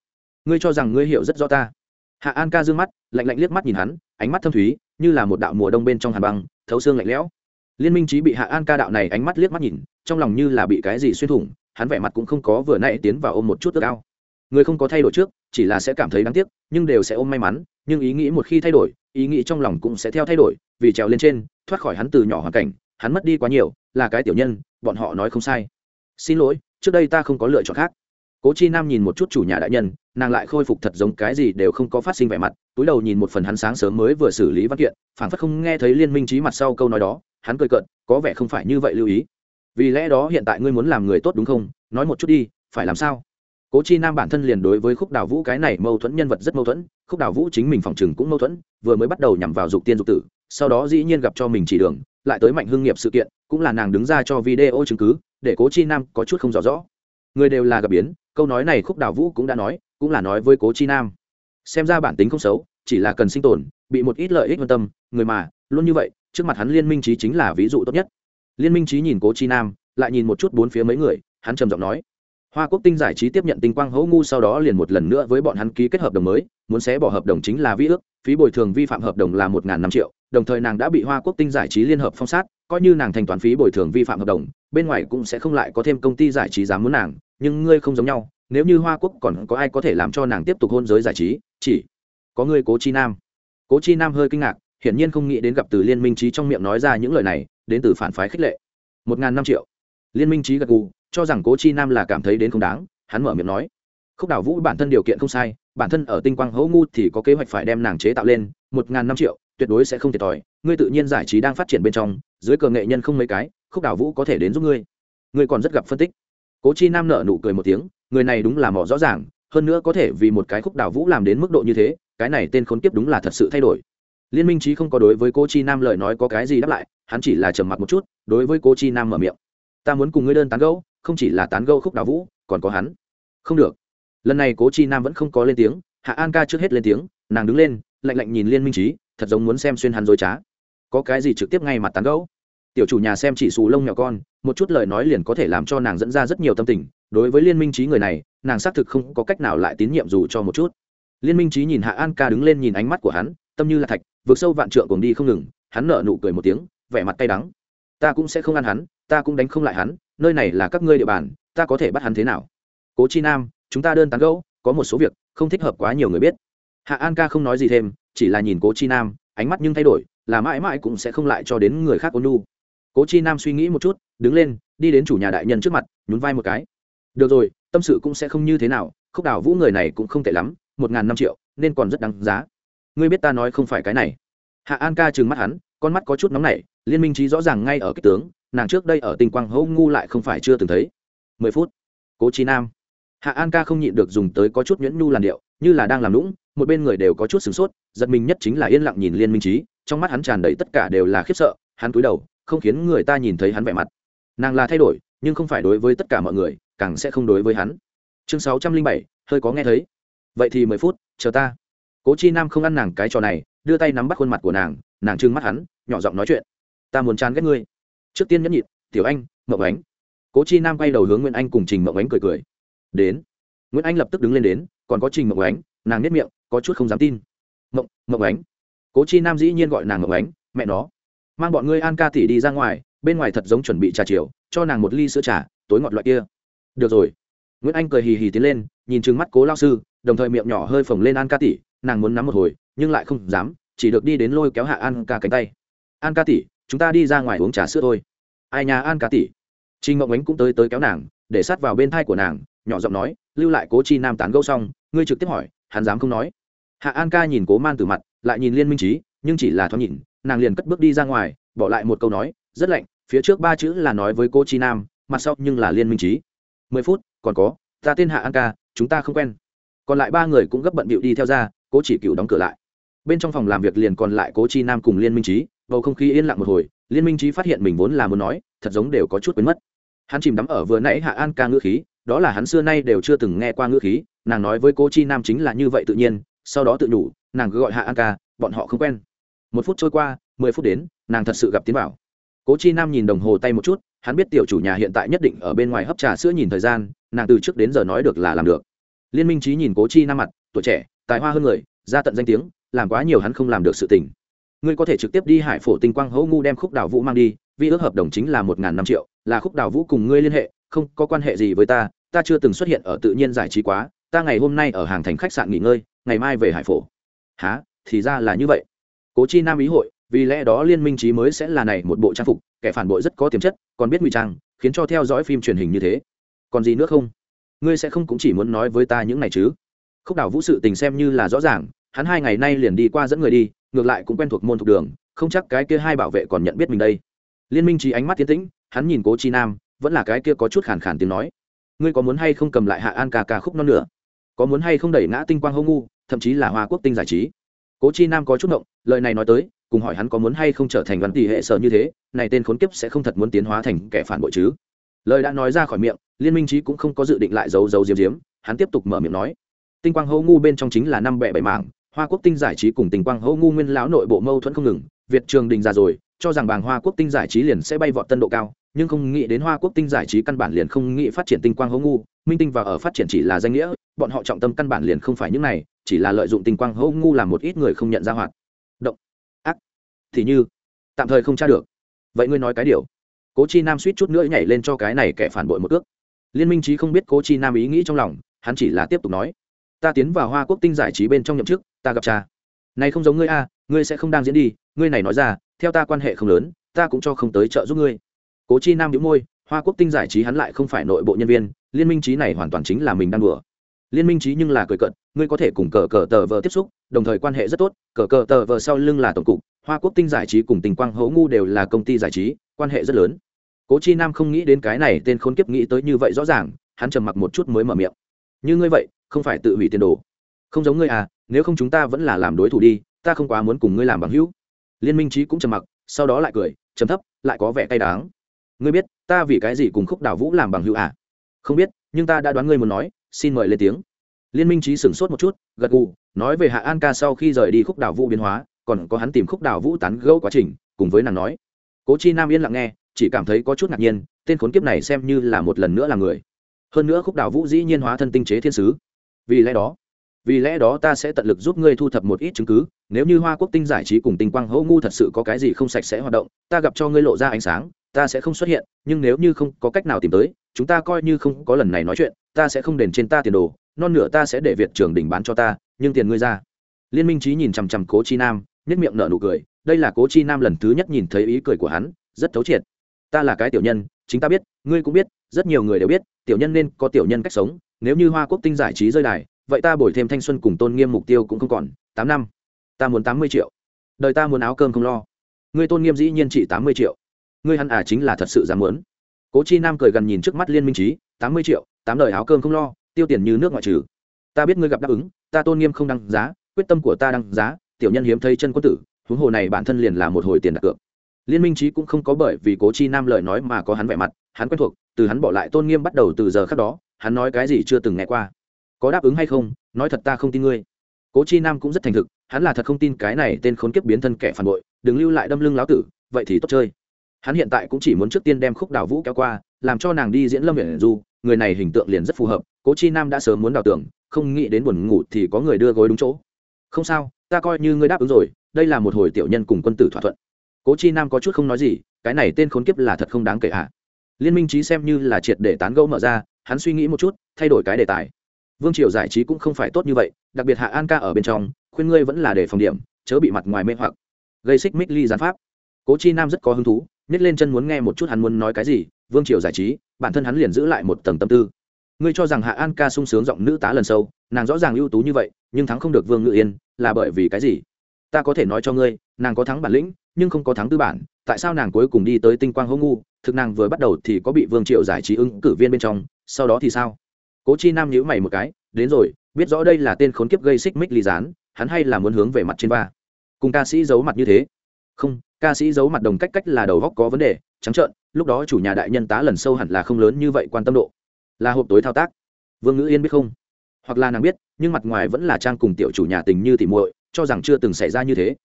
Ngươi cho rằng ngươi hiểu rất rõ ta. Hạ an ca d ư ơ n g mắt, lạnh lạnh liếc mắt nhìn hắn, ánh mắt thâm thúy, như là một đạo mùa đông bên trong hàn băng, thấu xương lạnh lẽo. Liên minh trí bị hạ an ca đạo này ánh mắt liếc mắt nhìn, trong lòng như là bị cái gì xuyên thủng hắn vẻ mặt cũng không có vừa nãy tiến vào ôm một chút ước ao. Người không có thay đổi trước, chỉ là sẽ cảm thấy đáng tiếc, nhưng đều sẽ ôm may mắn, nhưng ý nghĩ một khi thay đổi, ý nghĩ trong lòng cũng sẽ theo thay đổi, vì trèo lên trên, thoát khỏi hắn từ nhỏ hoàn cảnh, hắn mất đi quá nhiều, là cái tiểu nhân, bọn họ nói không sai. Xin lỗi, trước đây ta không có lựa chọn khác. Cố chi nam nhìn một chút chủ nhà đại nhân, nàng lại khôi phục thật giống cái gì đều không có phát sinh vẻ mặt, túi đầu nhìn một phần hắn sáng sớm mới vừa xử lý văn kiện phản phất không nghe thấy liên minh trí mặt sau câu nói đó, hắn cười cợt, có vẻ không phải như vậy lưu ý vì lẽ đó hiện tại ngươi muốn làm người tốt đúng không? Nói một chút đi, phải làm sao? Cố chi nam bản thân liền đối với khúc đào vũ cái này mâu thuẫn nhân vật rất mâu thuẫn, khúc đào vũ chính mình phòng chừng cũng mâu thuẫn, vừa mới bắt đầu nhằm vào dục tiên dục tử, sau đó dĩ nhiên gặp cho mình chỉ đường, lại tới mạnh hưng nghiệp sự kiện, cũng là nàng đứng ra cho video chứng cứ, để cố chi nam có chút không rõ rõ. Người đều là gặp biến, câu nói này khúc đào vũ cũng đã nói, cũng là nói với cố chi nam. Xem ra bản tính không xấu, chỉ là cần sinh tồn, bị một ít lợi ích quan tâm, người mà, luôn như vậy, trước mặt hắn liên minh trí chính là ví dụ tốt nhất liên minh trí nhìn cố chi nam, lại nhìn một chút bốn phía mấy người, hắn trầm giọng nói. Hoa quốc tinh giải trí tiếp nhận tinh quang hấu ngu sau đó liền một lần nữa với bọn hắn ký kết hợp đồng mới, muốn xé bỏ hợp đồng chính là vi ước, phí bồi thường vi phạm hợp đồng là một năm triệu, đồng thời nàng đã bị hoa quốc tinh giải trí liên hợp phong sát, coi như nàng thanh toán phí bồi thường vi phạm hợp đồng, bên ngoài cũng sẽ không lại có thêm công ty giải trí dám muốn nàng, nhưng ngươi không giống nhau, nếu như hoa quốc còn có ai có thể làm cho nàng tiếp tục hôn giới giải trí, chỉ có ngươi cố chi nam. Cố chi nam hơi kinh ngạc, hiển nhiên không nghĩ đến gặp từ liên minh trí trong miệng nói ra những lời này đến từ phản phái khích lệ. Một n g h n năm triệu. Liên minh trí gật gù, cho rằng cố chi nam là cảm thấy đến không đáng, hắn mở miệng nói. Khúc đảo vũ bản thân điều kiện không sai, bản thân ở tinh quang hấu ngu thì có kế hoạch phải đem nàng chế tạo lên, một n g h n năm triệu, tuyệt đối sẽ không thiệt thòi, ngươi tự nhiên giải trí đang phát triển bên trong, dưới cờ nghệ nhân không mấy cái, khúc đảo vũ có thể đến giúp ngươi. Ngươi còn rất gặp phân tích. Cố chi nam nợ nụ cười một tiếng, người này đúng là mỏ rõ ràng, hơn nữa có thể vì một cái khúc đảo vũ làm đến mức độ như thế, cái này tên khốn kiếp đúng là thật sự thay đổi. Liên minh trí không có đối với cô chi nam lời nói có cái gì đáp lại hắn chỉ là trầm mặc một chút, đối với cô chi nam mở miệng. Ta muốn cùng ngươi đơn tán gẫu, không chỉ là tán gẫu khúc đào vũ, còn có hắn. Không được. Lần này cố chi nam vẫn không có lên tiếng, hạ an ca trước hết lên tiếng, nàng đứng lên, lạnh lạnh nhìn liên minh trí, thật giống muốn xem xuyên hắn dối trá. Có cái gì trực tiếp ngay mặt tán gẫu? Tiểu chủ nhà xem chỉ xù lông nhỏ con, một chút lời nói liền có thể làm cho nàng dẫn ra rất nhiều tâm tình, đối với liên minh trí người này, nàng xác thực không có cách nào lại tín nhiệm dù cho một chút. Liên minh trí nhìn hạ an ca đứng lên nhìn ánh mắt của hắn, tâm như là thạch vượt sâu vạn trượng cùng đi không ngừng, hắn nở nụ cười một tiếng vẻ mặt cay đắng. Ta cũng sẽ không ăn hắn, ta cũng đánh không lại hắn, nơi này là các ngươi địa bàn, ta có thể bắt hắn thế nào? Cố chi nam, chúng ta đơn tán gẫu, có một số việc không thích hợp quá nhiều người biết. Hạ an ca không nói gì thêm, chỉ là nhìn cố chi nam, ánh mắt nhưng thay đổi, là mãi mãi cũng sẽ không lại cho đến người khác ôn nu cố chi nam suy nghĩ một chút, đứng lên, đi đến chủ nhà đại nhân trước mặt, nhún vai một cái. Được rồi, tâm sự cũng sẽ không như thế nào, khúc đảo vũ người này cũng không tệ lắm, một n g h n năm triệu, nên còn rất đáng giá. Ngươi biết ta nói không phải cái này. Hạ an ca trừng mắt hắn, con mắt có chút nóng nảy liên minh trí rõ ràng ngay ở kích tướng, nàng trước đây ở Tinh quang hậu ngu lại không phải chưa từng thấy. Mười phút, cố trí nam. Hạ an ca không nhịn được dùng tới có chút nhuyễn nhu làn điệu, như là đang làm lũng một bên người đều có chút sửng sốt, giật mình nhất chính là yên lặng nhìn liên minh trí, trong mắt hắn tràn đầy tất cả đều là khiếp sợ, hắn cúi đầu, không khiến người ta nhìn thấy hắn vẻ mặt. Nàng là thay đổi, nhưng không phải đối với tất cả mọi người, càng sẽ không đối với hắn. Chương sáu trăm linh bảy, hơi có nghe thấy. Vậy thì mười phút, chờ ta. Cố chi nam không ăn nàng cái trò này, đưa tay nắm bắt khuôn mặt của nàng nàng trưng mắt hắn, nhỏ giọng nói chuyện ta muốn chán ghét ngươi. Trước tiên nhẫn nhịn, tiểu anh mậu ánh. Cố chi nam quay đầu hướng nguyễn anh cùng trình mậu ánh cười cười. Đến. Nguyễn anh lập tức đứng lên đến, còn có trình mậu ánh, nàng nếp miệng, có chút không dám tin. Mậu mậu ánh. Cố chi nam dĩ nhiên gọi nàng mậu ánh, mẹ nó. Mang bọn ngươi an ca tỷ đi ra ngoài, bên ngoài thật giống chuẩn bị trà chiều, cho nàng một ly sữa trà, tối ngọt loại kia. Được rồi. Nguyễn anh cười hì hì tiến lên, nhìn chừng mắt cố lao sư, đồng thời miệng nhỏ hơi phồng lên an ca tỷ, nàng muốn nắm một hồi, nhưng lại không dám, chỉ được đi đến lôi kéo hạ an ca cánh tay. An ca tỷ chúng ta đi ra ngoài uống trà sữa thôi. Ai nhà an ca tỷ? Trinh ngọc ánh cũng tới tới kéo nàng, để sát vào bên thai của nàng, nhỏ giọng nói, lưu lại cố chi nam tán gẫu xong, ngươi trực tiếp hỏi, hắn dám không nói? Hạ an ca nhìn cố man từ mặt, lại nhìn liên minh trí nhưng chỉ là thoáng nhìn, nàng liền cất bước đi ra ngoài, bỏ lại một câu nói, rất lạnh, phía trước ba chữ là nói với cô chi nam, mặt sau nhưng là liên minh trí mười phút, còn có, ta tên hạ an ca, chúng ta không quen. Còn lại ba người cũng gấp bận bịu đi theo ra, cố chỉ cựu đóng cửa lại. Bên trong phòng làm việc liền còn lại cố chi nam cùng liên minh trí bầu không khí yên lặng một hồi, liên minh trí phát hiện mình vốn là muốn nói, thật giống đều có chút quên mất. Hắn chìm đắm ở vừa nãy hạ an ca ngữ khí, đó là hắn xưa nay đều chưa từng nghe qua ngữ khí, nàng nói với cố chi nam chính là như vậy tự nhiên, sau đó tự nhủ, nàng cứ gọi hạ an ca, bọn họ không quen. Một phút trôi qua, mười phút đến, nàng thật sự gặp tiến bảo. Cố chi nam nhìn đồng hồ tay một chút, hắn biết tiểu chủ nhà hiện tại nhất định ở bên ngoài hấp trà sữa nhìn thời gian, nàng từ trước đến giờ nói được là làm được. Liên minh trí nhìn cố chi nam mặt, tuổi trẻ, tài hoa hơn người, ra tận danh tiếng, làm quá nhiều hắn không làm được sự tình ngươi có thể trực tiếp đi hải phổ tinh quang hấu ngu đem khúc đào vũ mang đi, vì ước hợp đồng chính là một n g h n năm triệu, là khúc đào vũ cùng ngươi liên hệ, không có quan hệ gì với ta ta chưa từng xuất hiện ở tự nhiên giải trí quá, ta ngày hôm nay ở hàng thành khách sạn nghỉ ngơi, ngày mai về hải phổ. Há thì ra là như vậy. Cố chi nam ý hội, vì lẽ đó liên minh trí mới sẽ là này một bộ trang phục, kẻ phản bội rất có tiềm chất, còn biết ngụy trang, khiến cho theo dõi phim truyền hình như thế. Còn gì nữa không? Ngươi sẽ không cũng chỉ muốn nói với ta những này chứ? Khúc đảo vũ sự tình xem như là rõ ràng hắn hai ngày nay liền đi qua dẫn người đi, ngược lại cũng quen thuộc môn thuộc đường, không chắc cái kia hai bảo vệ còn nhận biết mình đây. Liên minh trí ánh mắt tiến tĩnh, hắn nhìn cố chi nam, vẫn là cái kia có chút khàn khàn tiếng nói. Ngươi có muốn hay không cầm lại hạ an ca ca khúc non nữa có muốn hay không đẩy ngã tinh quang hô ngu, thậm chí là hoa quốc tinh giải trí? Cố chi nam có chút động, lời này nói tới, cùng hỏi hắn có muốn hay không trở thành văn tỷ hệ sở như thế, này tên khốn kiếp sẽ không thật muốn tiến hóa thành kẻ phản bội chứ? Lời đã nói ra khỏi miệng, liên minh trí cũng không có dự định lại giấu giấu diếm diếm hắn tiếp tục mở miệng nói. Tinh quang hô ngu bên trong chính là năm bệ bảy mảng hoa quốc tinh giải trí cùng tình quang hậu ngu nguyên lão nội bộ mâu thuẫn không ngừng, việt trường đình ra rồi, cho rằng bàng hoa quốc tinh giải trí liền sẽ bay vọt tân độ cao, nhưng không nghĩ đến hoa quốc tinh giải trí căn bản liền không nghĩ phát triển tinh quang hậu ngu, minh tinh và ở phát triển chỉ là danh nghĩa, bọn họ trọng tâm căn bản liền không phải những này, chỉ là lợi dụng tinh quang hậu ngu làm một ít người không nhận ra hoạt động. Ác. Thì như, tạm thời không tra được. Vậy ngươi nói cái điều. Cố chi nam suýt chút nữa nhảy lên cho cái này kẻ phản bội một ước liên minh trí không biết cố chi nam ý nghĩ trong lòng, hắn chỉ là tiếp tục nói ta tiến vào hoa quốc tinh giải trí bên trong nhậm chức, ta gặp cha. Này không giống ngươi a, ngươi sẽ không đang diễn đi, ngươi này nói ra, theo ta quan hệ không lớn, ta cũng cho không tới trợ giúp ngươi. Cố chi nam đĩu môi, hoa quốc tinh giải trí hắn lại không phải nội bộ nhân viên, liên minh trí này hoàn toàn chính là mình đang đùa. Liên minh trí nhưng là cười cận ngươi có thể cùng cờ cờ tờ vờ tiếp xúc, đồng thời quan hệ rất tốt, cờ cờ tờ vờ sau lưng là tổng cục, hoa quốc tinh giải trí cùng tình quang hấu ngu đều là công ty giải trí, quan hệ rất lớn. Cố chi nam không nghĩ đến cái này, tên khốn kiếp nghĩ tới như vậy rõ ràng, hắn trầm mặc một chút mới mở miệng. Như ngươi vậy không phải tự hủy tiền đồ. Không giống ngươi à nếu không chúng ta vẫn là làm đối thủ đi, ta không quá muốn cùng ngươi làm bằng hữu. Liên minh trí cũng trầm mặc, sau đó lại cười, trầm thấp, lại có vẻ cay đáng ngươi biết, ta vì cái gì cùng khúc đào vũ làm bằng hữu à? Không biết, nhưng ta đã đoán ngươi muốn nói, xin mời lên tiếng. Liên minh trí sửng sốt một chút, gật gù, nói về hạ an ca sau khi rời đi khúc đào vũ biến hóa, còn có hắn tìm khúc đào vũ tán gẫu quá trình, cùng với nàng nói. Cố chi nam yên lặng nghe, chỉ cảm thấy có chút ngạc nhiên, tên khốn kiếp này xem như là một lần nữa là người. Hơn nữa khúc đào vũ dĩ nhiên hóa thân tinh chế thiên sứ vì lẽ đó, vì lẽ đó ta sẽ tận lực giúp ngươi thu thập một ít chứng cứ, nếu như hoa quốc tinh giải trí cùng tinh quang hỗ ngu thật sự có cái gì không sạch sẽ hoạt động, ta gặp cho ngươi lộ ra ánh sáng, ta sẽ không xuất hiện, nhưng nếu như không có cách nào tìm tới, chúng ta coi như không có lần này nói chuyện, ta sẽ không đền trên ta tiền đồ, non nửa ta sẽ để việt trường đỉnh bán cho ta, nhưng tiền ngươi ra. Liên minh trí nhìn chằm chằm cố chi nam nhất miệng nở nụ cười, đây là cố chi nam lần thứ nhất nhìn thấy ý cười của hắn, rất thấu triệt. Ta là cái tiểu nhân, chính ta biết, ngươi cũng biết, rất nhiều người đều biết, tiểu nhân nên có tiểu nhân cách sống nếu như hoa quốc tinh giải trí rơi đài, vậy ta bồi thêm thanh xuân cùng tôn nghiêm mục tiêu cũng không còn, tám năm. Ta muốn tám mươi triệu. Đời ta muốn áo cơm không lo. Ngươi tôn nghiêm dĩ nhiên trị tám mươi triệu. Ngươi hắn à chính là thật sự dám muốn. Cố chi nam cười gần nhìn trước mắt liên minh trí tám mươi triệu, tám đời áo cơm không lo, tiêu tiền như nước ngoại trừ. Ta biết ngươi gặp đáp ứng, ta tôn nghiêm không đăng giá, quyết tâm của ta đăng giá, tiểu nhân hiếm thấy chân quân tử, huống hồ này bản thân liền là một hồi tiền đặt cược. Liên minh trí cũng không có bởi vì cố chi nam lời nói mà có hắn vẻ mặt, hắn quen thuộc, từ hắn bỏ lại tôn nghiêm bắt đầu từ giờ khác đó hắn nói cái gì chưa từng nghe qua. Có đáp ứng hay không, nói thật ta không tin ngươi. Cố chi nam cũng rất thành thực, hắn là thật không tin cái này tên khốn kiếp biến thân kẻ phản bội, đừng lưu lại đâm lưng láo tử, vậy thì tốt chơi. Hắn hiện tại cũng chỉ muốn trước tiên đem khúc đào vũ kéo qua, làm cho nàng đi diễn lâm huyện du, người này hình tượng liền rất phù hợp, cố chi nam đã sớm muốn đào tưởng không nghĩ đến buồn ngủ thì có người đưa gối đúng chỗ. Không sao, ta coi như ngươi đáp ứng rồi, đây là một hồi tiểu nhân cùng quân tử thỏa thuận. Cố chi nam có chút không nói gì, cái này tên khốn kiếp là thật không đáng kể à? liên minh trí xem như là triệt để tán gẫu mở ra hắn suy nghĩ một chút, thay đổi cái đề tài. Vương triều giải trí cũng không phải tốt như vậy, đặc biệt hạ an ca ở bên trong, khuyên ngươi vẫn là để phòng điểm, chớ bị mặt ngoài mê hoặc. Gây xích mích ly gián pháp. Cố chi nam rất có hứng thú nhét lên chân muốn nghe một chút hắn muốn nói cái gì, vương triều giải trí, bản thân hắn liền giữ lại một tầng tâm tư. Ngươi cho rằng hạ an ca sung sướng giọng nữ tá lần sâu, nàng rõ ràng ưu tú như vậy, nhưng thắng không được vương ngự yên, là bởi vì cái gì? Ta có thể nói cho ngươi, nàng có thắng bản lĩnh, nhưng không có thắng tư bản, tại sao nàng cuối cùng đi tới tinh quang hô ngu? Thực nàng vừa bắt đầu thì có bị vương triệu giải trí ứng cử viên bên trong sau đó thì sao? Cố chi nam nhữ mày một cái, đến rồi, biết rõ đây là tên khốn kiếp gây xích mích ly gián, hắn hay là muốn hướng về mặt trên ba cùng ca sĩ giấu mặt như thế. Không, ca sĩ giấu mặt đồng cách cách là đầu góc có vấn đề, trắng trợn, lúc đó chủ nhà đại nhân tá lần sâu hẳn là không lớn như vậy quan tâm độ. Là hộp tối thao tác. Vương ngữ yên biết không? Hoặc là nàng biết, nhưng mặt ngoài vẫn là trang cùng tiểu chủ nhà tình như tỉ muội, cho rằng chưa từng xảy ra như thế.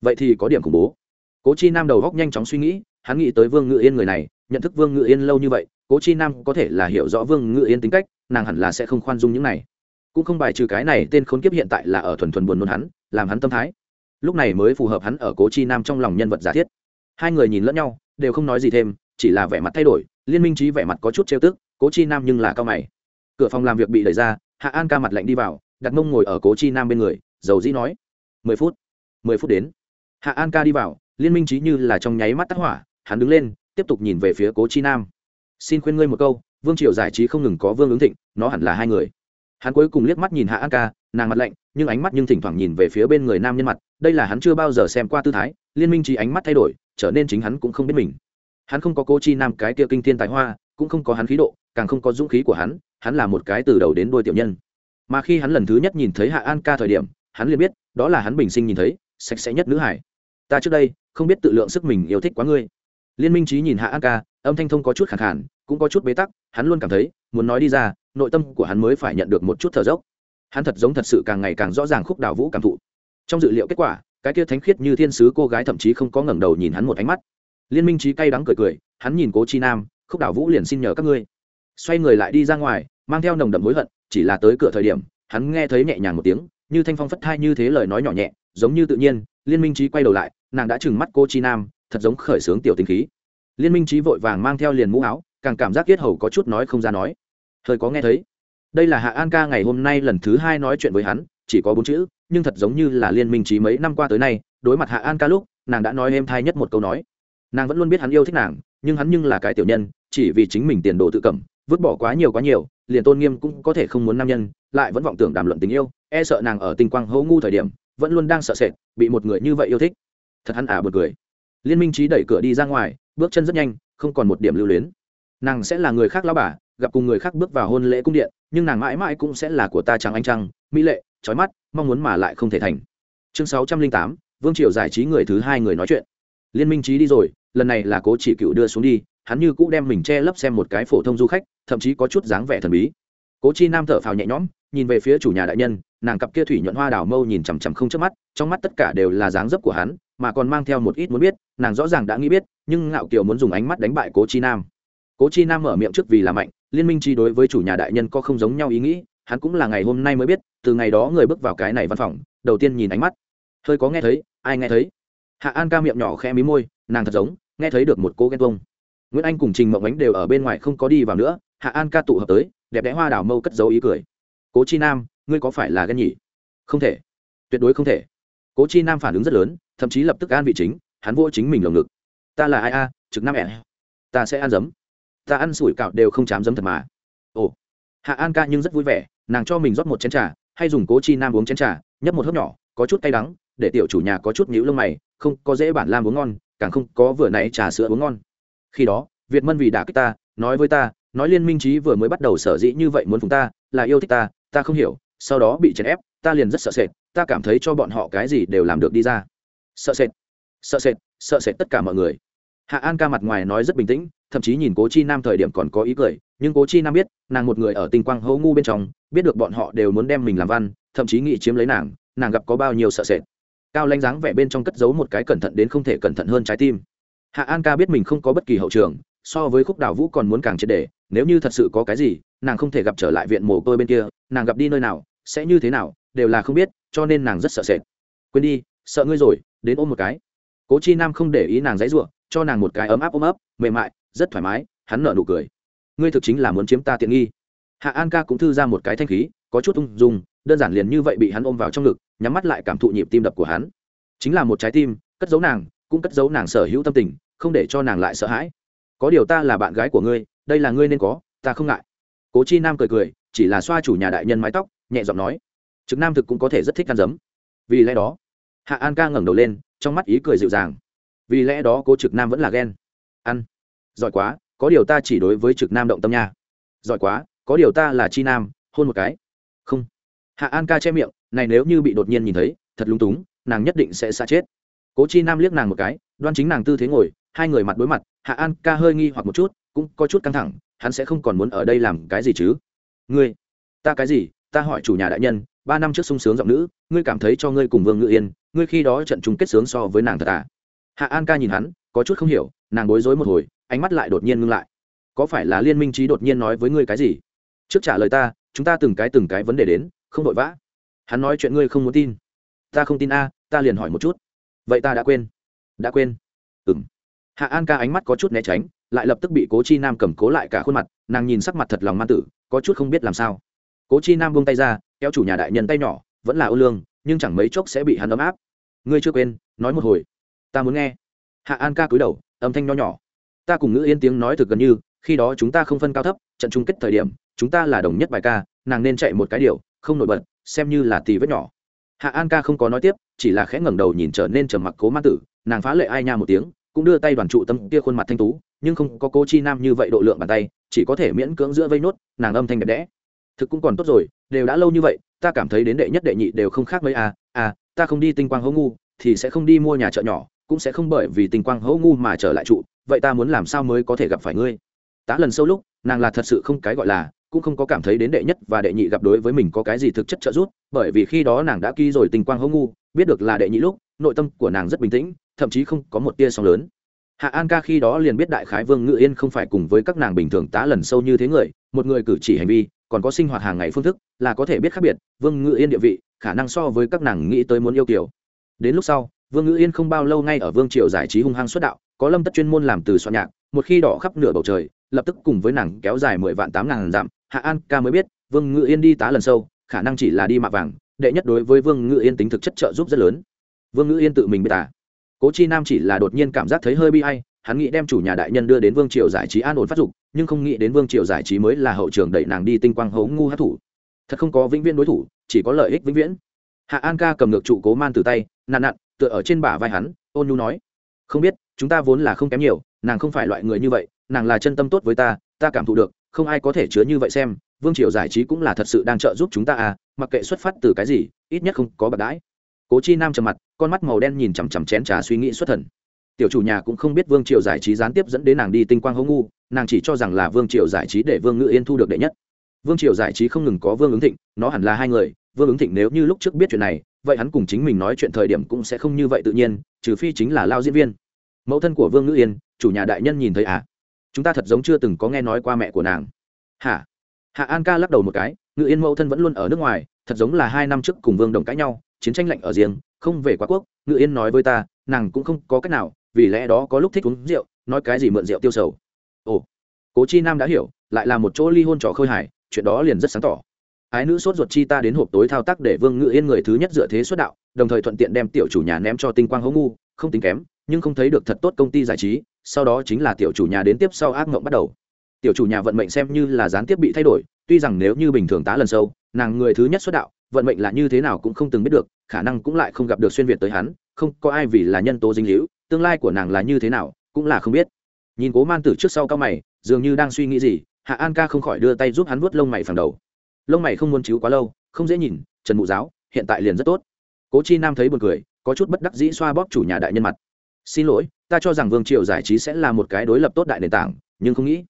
Vậy thì có điểm khủng bố. Cố chi nam đầu góc nhanh chóng suy nghĩ, hắn nghĩ tới vương ngự yên người này, nhận thức vương ngự yên lâu như vậy cố chi nam có thể là hiểu rõ vương ngự yên tính cách, nàng hẳn là sẽ không khoan dung những này. Cũng không bài trừ cái này tên khốn kiếp hiện tại là ở thuần thuần buồn nôn hắn, làm hắn tâm thái. Lúc này mới phù hợp hắn ở cố chi nam trong lòng nhân vật giả thiết. Hai người nhìn lẫn nhau, đều không nói gì thêm, chỉ là vẻ mặt thay đổi, liên minh trí vẻ mặt có chút trêu tức, cố chi nam nhưng là cao mày. Cửa phòng làm việc bị đẩy ra, hạ an ca mặt lạnh đi vào, đặt mông ngồi ở cố chi nam bên người, dầu dĩ nói, mười phút mười phút đến. Hạ an ca đi vào, liên minh trí như là trong nháy mắt tắc hỏa, hắn đứng lên, tiếp tục nhìn về phía cố chi nam xin khuyên ngươi một câu, vương triều giải trí không ngừng có vương ứng thịnh, nó hẳn là hai người. Hắn cuối cùng liếc mắt nhìn hạ an ca, nàng mặt lạnh, nhưng ánh mắt nhưng thỉnh thoảng nhìn về phía bên người nam nhân mặt, đây là hắn chưa bao giờ xem qua tư thái, liên minh trí ánh mắt thay đổi, trở nên chính hắn cũng không biết mình. Hắn không có cô chi nam cái kia kinh thiên tài hoa, cũng không có hắn khí độ, càng không có dũng khí của hắn hắn là một cái từ đầu đến đôi tiểu nhân. Mà khi hắn lần thứ nhất nhìn thấy hạ an ca thời điểm, hắn liền biết, đó là hắn bình sinh nhìn thấy, sạch sẽ nhất nữ hải. Ta trước đây, không biết tự lượng sức mình yêu thích quá ngươi. Liên minh trí nhìn hạ an ca âm thanh thông có chút khẳng khản cũng có chút bế tắc, hắn luôn cảm thấy, muốn nói đi ra, nội tâm của hắn mới phải nhận được một chút thở dốc. Hắn thật giống thật sự càng ngày càng rõ ràng khúc đào vũ cảm thụ. Trong dự liệu kết quả, cái kia thánh khiết như thiên sứ cô gái thậm chí không có ngẩng đầu nhìn hắn một ánh mắt. Liên minh trí cay đắng cười cười, hắn nhìn cố chi nam, khúc đào vũ liền xin nhờ các ngươi. Xoay người lại đi ra ngoài, mang theo nồng đậm hối hận, chỉ là tới cửa thời điểm, hắn nghe thấy nhẹ nhàng một tiếng, như thanh phong phất thai như thế lời nói nhỏ nhẹ, giống như tự nhiên, liên minh trí quay đầu lại, nàng đã trừng mắt cô chi nam, thật giống khởi sướng tiểu tinh khí liên minh trí vội vàng mang theo liền mũ áo, càng cảm giác yết hầu có chút nói không ra nói. Hơi có nghe thấy. Đây là hạ an ca ngày hôm nay lần thứ hai nói chuyện với hắn, chỉ có bốn chữ, nhưng thật giống như là liên minh trí mấy năm qua tới nay, đối mặt hạ an ca lúc, nàng đã nói em thai nhất một câu nói. Nàng vẫn luôn biết hắn yêu thích nàng, nhưng hắn nhưng là cái tiểu nhân, chỉ vì chính mình tiền đồ tự cẩm vứt bỏ quá nhiều quá nhiều, liền tôn nghiêm cũng có thể không muốn nam nhân, lại vẫn vọng tưởng đàm luận tình yêu e sợ nàng ở tình quang hấu ngu thời điểm, vẫn luôn đang sợ sệt, bị một người như vậy yêu thích. Thật hắn ả à bật cười. Liên minh trí đẩy cửa đi ra ngoài bước chân rất nhanh, không còn một điểm lưu luyến. Nàng sẽ là người khác lao bà, gặp cùng người khác bước vào hôn lễ cung điện, nhưng nàng mãi mãi cũng sẽ là của ta trắng anh trăng, mỹ lệ trói mắt, mong muốn mà lại không thể thành. Chương sáu trăm linh tám, vương triều giải trí người thứ hai người nói chuyện. Liên minh trí đi rồi, lần này là cố chỉ cựu đưa xuống đi, hắn như cũ đem mình che lấp xem một cái phổ thông du khách, thậm chí có chút dáng vẻ thần bí. Cố chi nam thở phào nhẹ nhõm, nhìn về phía chủ nhà đại nhân, nàng cặp kia thủy nhuận hoa đào mâu nhìn chằm chằm không chớp mắt, trong mắt tất cả đều là dáng dấp của hắn, mà còn mang theo một ít muốn biết, nàng rõ ràng đã nghĩ biết nhưng ngạo kiều muốn dùng ánh mắt đánh bại cố chi nam. Cố chi nam mở miệng trước vì là mạnh, liên minh chi đối với chủ nhà đại nhân có không giống nhau ý nghĩ, hắn cũng là ngày hôm nay mới biết, từ ngày đó người bước vào cái này văn phòng, đầu tiên nhìn ánh mắt. Hơi có nghe thấy, ai nghe thấy? Hạ an ca miệng nhỏ khẽ mí môi, nàng thật giống, nghe thấy được một cô ghen tuông. nguyễn anh cùng trình mộng ánh đều ở bên ngoài không có đi vào nữa, hạ an ca tụ hợp tới, đẹp đẽ hoa đào mâu cất dấu ý cười. Cố chi nam, ngươi có phải là ghen nhỉ? Không thể. Tuyệt đối không thể. Cố chi nam phản ứng rất lớn, thậm chí lập tức an vị chính, hắn vô chính mình lồng ngực ta là ai a, trực nam ẻ ta sẽ ăn giấm. Ta ăn sủi cạo đều không chám giấm thật mà. Ồ. Hạ an ca nhưng rất vui vẻ, nàng cho mình rót một chén trà, hay dùng cố chi nam uống chén trà, nhấp một hớp nhỏ, có chút cay đắng, để tiểu chủ nhà có chút nhíu lông mày, không có dễ bản lam uống ngon, càng không có vừa nãy trà sữa uống ngon. Khi đó, việt mân vì đả kích ta, nói với ta, nói liên minh trí vừa mới bắt đầu sở dĩ như vậy muốn phùng ta, là yêu thích ta ta không hiểu, sau đó bị chèn ép, ta liền rất sợ sệt, ta cảm thấy cho bọn họ cái gì đều làm được đi ra. Sợ sệt. Sợ sệt sợ sệt tất cả mọi người hạ an ca mặt ngoài nói rất bình tĩnh, thậm chí nhìn cố chi nam thời điểm còn có ý cười, nhưng cố chi nam biết, nàng một người ở tinh quang hấu ngu bên trong, biết được bọn họ đều muốn đem mình làm văn, thậm chí nghĩ chiếm lấy nàng nàng gặp có bao nhiêu sợ sệt. Cao lanh dáng vẻ bên trong cất giấu một cái cẩn thận đến không thể cẩn thận hơn trái tim. Hạ an ca biết mình không có bất kỳ hậu trường, so với khúc đào vũ còn muốn càng triệt đề nếu như thật sự có cái gì, nàng không thể gặp trở lại viện mồ côi bên kia, nàng gặp đi nơi nào, sẽ như thế nào, đều là không biết, cho nên nàng rất sợ sệt. Quên đi, sợ ngươi rồi, đến ôm một cái. Cố chi nam không để ý nàng dãy ruộng cho nàng một cái ấm áp ôm ấp, mềm mại, rất thoải mái, hắn nở nụ cười. Ngươi thực chính là muốn chiếm ta tiện nghi. Hạ an ca cũng thư ra một cái thanh khí, có chút ung dung, đơn giản liền như vậy bị hắn ôm vào trong ngực, nhắm mắt lại cảm thụ nhịp tim đập của hắn. Chính là một trái tim, cất giấu nàng, cũng cất giấu nàng sở hữu tâm tình, không để cho nàng lại sợ hãi. Có điều ta là bạn gái của ngươi, đây là ngươi nên có, ta không ngại. Cố chi nam cười cười, chỉ là xoa chủ nhà đại nhân mái tóc, nhẹ giọng nói. Trực nam thực cũng có thể rất thích ăn giấm. Vì lẽ đó, hạ an ca ngẩng đầu lên, trong mắt ý cười dịu dàng vì lẽ đó cố trực nam vẫn là ghen. Ăn. Giỏi quá, có điều ta chỉ đối với trực nam động tâm nha. Giỏi quá, có điều ta là chi nam, hôn một cái. Không. Hạ an ca che miệng, này nếu như bị đột nhiên nhìn thấy, thật lung túng, nàng nhất định sẽ xa chết. Cố chi nam liếc nàng một cái, đoan chính nàng tư thế ngồi, hai người mặt đối mặt, hạ an ca hơi nghi hoặc một chút, cũng có chút căng thẳng, hắn sẽ không còn muốn ở đây làm cái gì chứ? Ngươi, ta cái gì? Ta hỏi chủ nhà đại nhân, ba năm trước sung sướng giọng nữ, ngươi cảm thấy cho ngươi cùng vương ngự yên, ngươi khi đó trận chung kết sướng so với nàng thật à? Hạ an ca nhìn hắn, có chút không hiểu, nàng bối rối một hồi, ánh mắt lại đột nhiên ngưng lại. Có phải là liên minh trí đột nhiên nói với ngươi cái gì? Trước trả lời ta, chúng ta từng cái từng cái vấn đề đến, không vội vã. Hắn nói chuyện ngươi không muốn tin. Ta không tin a, ta liền hỏi một chút. Vậy ta đã quên. Đã quên. Ừ m hạ an ca ánh mắt có chút né tránh, lại lập tức bị cố chi nam cầm cố lại cả khuôn mặt, nàng nhìn sắc mặt thật lòng man tử, có chút không biết làm sao. Cố chi nam buông tay ra, kéo chủ nhà đại nhân tay nhỏ, vẫn là ô lương, nhưng chẳng mấy chốc sẽ bị hắn ấm áp. Ngươi chưa quên, nói một hồi ta muốn nghe. Hạ an ca cúi đầu, âm thanh nho nhỏ. Ta cùng ngữ yên tiếng nói thực gần như, khi đó chúng ta không phân cao thấp, trận chung kết thời điểm, chúng ta là đồng nhất bài ca, nàng nên chạy một cái điều, không nổi bật, xem như là tì vết nhỏ. Hạ an ca không có nói tiếp, chỉ là khẽ ngẩng đầu nhìn trở nên trầm mặc cố man tử, nàng phá lệ ai nha một tiếng, cũng đưa tay đoàn trụ tâm kia khuôn mặt thanh tú, nhưng không có cô chi nam như vậy độ lượng bàn tay, chỉ có thể miễn cưỡng giữa vây nốt, nàng âm thanh đẹp đẽ. Thực cũng còn tốt rồi, đều đã lâu như vậy, ta cảm thấy đến đệ nhất đệ nhị đều không khác mấy à à ta không đi tinh quang hố ngu, thì sẽ không đi mua nhà chợ nhỏ cũng sẽ không bởi vì tình quang hỗ ngu mà trở lại trụ, vậy ta muốn làm sao mới có thể gặp phải ngươi? Tá lần sâu lúc, nàng là thật sự không cái gọi là, cũng không có cảm thấy đến đệ nhất và đệ nhị gặp đối với mình có cái gì thực chất trợ giúp, bởi vì khi đó nàng đã ký rồi tình quang hỗ ngu, biết được là đệ nhị lúc, nội tâm của nàng rất bình tĩnh, thậm chí không có một tia sóng lớn. Hạ an ca khi đó liền biết đại khái vương ngự yên không phải cùng với các nàng bình thường tá lần sâu như thế người, một người cử chỉ hành vi, còn có sinh hoạt hàng ngày phương thức, là có thể biết khác biệt, vương ngự yên địa vị, khả năng so với các nàng nghĩ tới muốn yêu kiểu đến lúc sau vương Ngữ yên không bao lâu ngay ở vương triều giải trí hung hăng xuất đạo có lâm tất chuyên môn làm từ soạn nhạc một khi đỏ khắp nửa bầu trời lập tức cùng với nàng kéo dài mười vạn tám ngàn dặm hạ an ca mới biết vương Ngữ yên đi tá lần sâu khả năng chỉ là đi mạ vàng đệ nhất đối với vương Ngữ yên tính thực chất trợ giúp rất lớn. Vương Ngữ yên tự mình biết tả, cố chi nam chỉ là đột nhiên cảm giác thấy hơi bi hay hắn nghĩ đem chủ nhà đại nhân đưa đến vương triều giải trí an ổn phát dục nhưng không nghĩ đến vương triều giải trí mới là hậu trường đẩy nàng đi tinh quang hấu ngu hát thủ. Thật không có vĩnh viễn đối thủ chỉ có lợi ích vĩnh viễn. Hạ an ca cầm ngược trụ cố man từ tay nạn nặn tựa ở trên bả vai hắn, ôn nhu nói, không biết, chúng ta vốn là không kém nhiều, nàng không phải loại người như vậy, nàng là chân tâm tốt với ta ta cảm thụ được, không ai có thể chứa như vậy xem, vương triều giải trí cũng là thật sự đang trợ giúp chúng ta à mặc kệ xuất phát từ cái gì, ít nhất không có bạc đãi. Cố chi nam trầm mặt, con mắt màu đen nhìn chằm chằm chén trà suy nghĩ xuất thần. Tiểu chủ nhà cũng không biết vương triều giải trí gián tiếp dẫn đến nàng đi tinh quang hố ngu, nàng chỉ cho rằng là vương triều giải trí để vương ngự yên thu được đệ nhất. Vương triều giải trí không ngừng có vương ứng thịnh, nó hẳn là hai người, vương ứng thịnh nếu như lúc trước biết chuyện này vậy hắn cùng chính mình nói chuyện thời điểm cũng sẽ không như vậy tự nhiên, trừ phi chính là lao diễn viên. Mẫu thân của vương ngự yên, chủ nhà đại nhân nhìn thấy à? Chúng ta thật giống chưa từng có nghe nói qua mẹ của nàng. Hả? Hạ an ca lắc đầu một cái ngự yên mẫu thân vẫn luôn ở nước ngoài, thật giống là hai năm trước cùng vương đồng cãi nhau, chiến tranh lạnh ở riêng, không về quá quốc. Ngự yên nói với ta, nàng cũng không có cách nào, vì lẽ đó có lúc thích uống rượu, nói cái gì mượn rượu tiêu sầu. Ồ, cố chi nam đã hiểu, lại là một chỗ ly hôn trò khơi hải chuyện đó liền rất sáng tỏ ái nữ sốt ruột chi ta đến hộp tối thao tác để vương ngự yên người thứ nhất dựa thế xuất đạo, đồng thời thuận tiện đem tiểu chủ nhà ném cho tinh quang hố ngu, không tính kém, nhưng không thấy được thật tốt công ty giải trí, sau đó chính là tiểu chủ nhà đến tiếp sau ác mộng bắt đầu. Tiểu chủ nhà vận mệnh xem như là gián tiếp bị thay đổi, tuy rằng nếu như bình thường tá lần sâu, nàng người thứ nhất xuất đạo, vận mệnh là như thế nào cũng không từng biết được, khả năng cũng lại không gặp được xuyên việt tới hắn, không có ai vì là nhân tố dính hữu tương lai của nàng là như thế nào, cũng là không biết. Nhìn cố man tử trước sau cao mày, dường như đang suy nghĩ gì, hạ an ca không khỏi đưa tay giúp hắn vuốt lông mày phẳng đầu lông mày không muốn chiếu quá lâu, không dễ nhìn, trần mụ giáo, hiện tại liền rất tốt. Cố chi nam thấy buồn cười, có chút bất đắc dĩ xoa bóp chủ nhà đại nhân mặt. Xin lỗi, ta cho rằng vương triều giải trí sẽ là một cái đối lập tốt đại nền tảng, nhưng không nghĩ,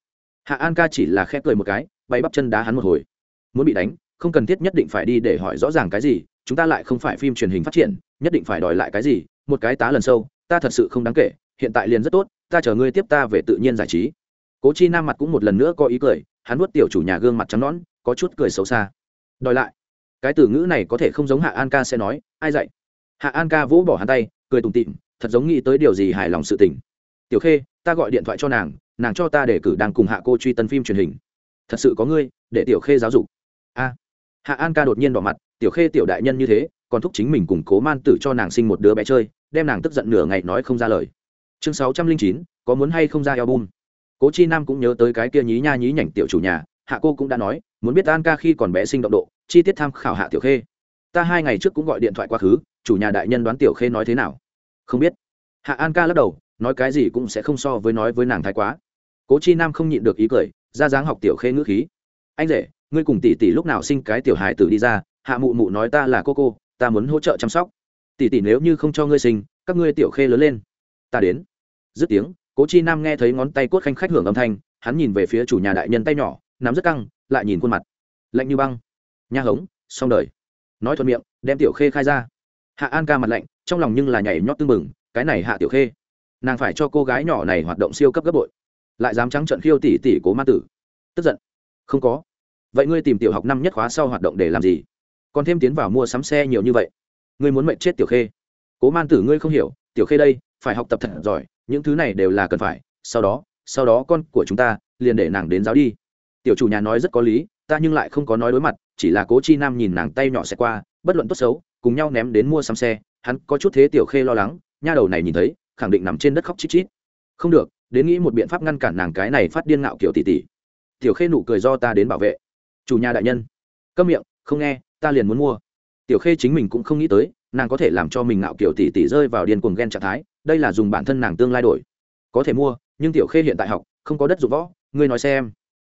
hạ an ca chỉ là khẽ cười một cái, bay bắp chân đá hắn một hồi. Muốn bị đánh, không cần thiết nhất định phải đi để hỏi rõ ràng cái gì, chúng ta lại không phải phim truyền hình phát triển, nhất định phải đòi lại cái gì, một cái tá lần sâu, ta thật sự không đáng kể, hiện tại liền rất tốt, ta chờ ngươi tiếp ta về tự nhiên giải trí. Cố chi nam mặt cũng một lần nữa có ý cười hắn nuốt tiểu chủ nhà gương mặt trắng nõn, có chút cười xấu xa. Đòi lại. Cái từ ngữ này có thể không giống hạ an ca sẽ nói, ai dạy? Hạ an ca vỗ bỏ hắn tay, cười tủm tịm thật giống nghĩ tới điều gì hài lòng sự tình. Tiểu khê, ta gọi điện thoại cho nàng nàng cho ta để cử đang cùng hạ cô truy tân phim truyền hình. Thật sự có ngươi, để tiểu khê giáo dục. A. Hạ an ca đột nhiên đỏ mặt, tiểu khê tiểu đại nhân như thế, còn thúc chính mình cùng cố man tử cho nàng sinh một đứa bé chơi, đem nàng tức giận nửa ngày nói không ra lời. Chương sáu trăm linh chín, có muốn hay không ra album? Cố chi nam cũng nhớ tới cái kia nhí nha nhí nhảnh tiểu chủ nhà, hạ cô cũng đã nói, muốn biết an ca khi còn bé sinh động độ, chi tiết tham khảo hạ tiểu khê. Ta hai ngày trước cũng gọi điện thoại quá khứ, chủ nhà đại nhân đoán tiểu khê nói thế nào? Không biết. Hạ an ca lắc đầu, nói cái gì cũng sẽ không so với nói với nàng thái quá. Cố chi nam không nhịn được ý cười, ra dáng học tiểu khê ngữ khí. Anh rể, ngươi cùng tỷ tỷ lúc nào sinh cái tiểu hài tử đi ra, hạ mụ mụ nói ta là cô cô, ta muốn hỗ trợ chăm sóc. Tỷ tỷ nếu như không cho ngươi sinh, các ngươi tiểu khê lớn lên. Ta đến. Dứt tiếng cố chi nam nghe thấy ngón tay cốt khanh khách hưởng âm thanh, hắn nhìn về phía chủ nhà đại nhân tay nhỏ, nắm rất căng, lại nhìn khuôn mặt. Lạnh như băng. Nha hống, xong đời. Nói thuận miệng, đem tiểu khê khai ra. Hạ an ca mặt lạnh, trong lòng nhưng là nhảy nhót tưng bừng, cái này hạ tiểu khê. Nàng phải cho cô gái nhỏ này hoạt động siêu cấp gấp bội. Lại dám trắng trận khiêu tỷ tỷ cố ma tử. Tức giận. Không có. Vậy ngươi tìm tiểu học năm nhất khóa sau hoạt động để làm gì? Còn thêm tiến vào mua sắm xe nhiều như vậy. Ngươi muốn mệnh chết tiểu khê. Cố man tử ngươi không hiểu, tiểu khê đây, phải học tập thật giỏi những thứ này đều là cần phải, sau đó sau đó con của chúng ta liền để nàng đến giáo đi. Tiểu chủ nhà nói rất có lý, ta nhưng lại không có nói đối mặt, chỉ là cố chi nam nhìn nàng tay nhỏ sẽ qua, bất luận tốt xấu, cùng nhau ném đến mua xăm xe, hắn có chút thế tiểu khê lo lắng, nha đầu này nhìn thấy, khẳng định nằm trên đất khóc chít chít. Không được, đến nghĩ một biện pháp ngăn cản nàng cái này phát điên ngạo kiểu tỷ tỷ. Tiểu khê nụ cười do ta đến bảo vệ. Chủ nhà đại nhân, câm miệng, không nghe, ta liền muốn mua. Tiểu khê chính mình cũng không nghĩ tới, nàng có thể làm cho mình ngạo kiểu tỷ tỷ rơi vào điên cuồng ghen trạng thái đây là dùng bản thân nàng tương lai đổi. Có thể mua, nhưng tiểu khê hiện tại học, không có đất dụng võ, ngươi nói xem.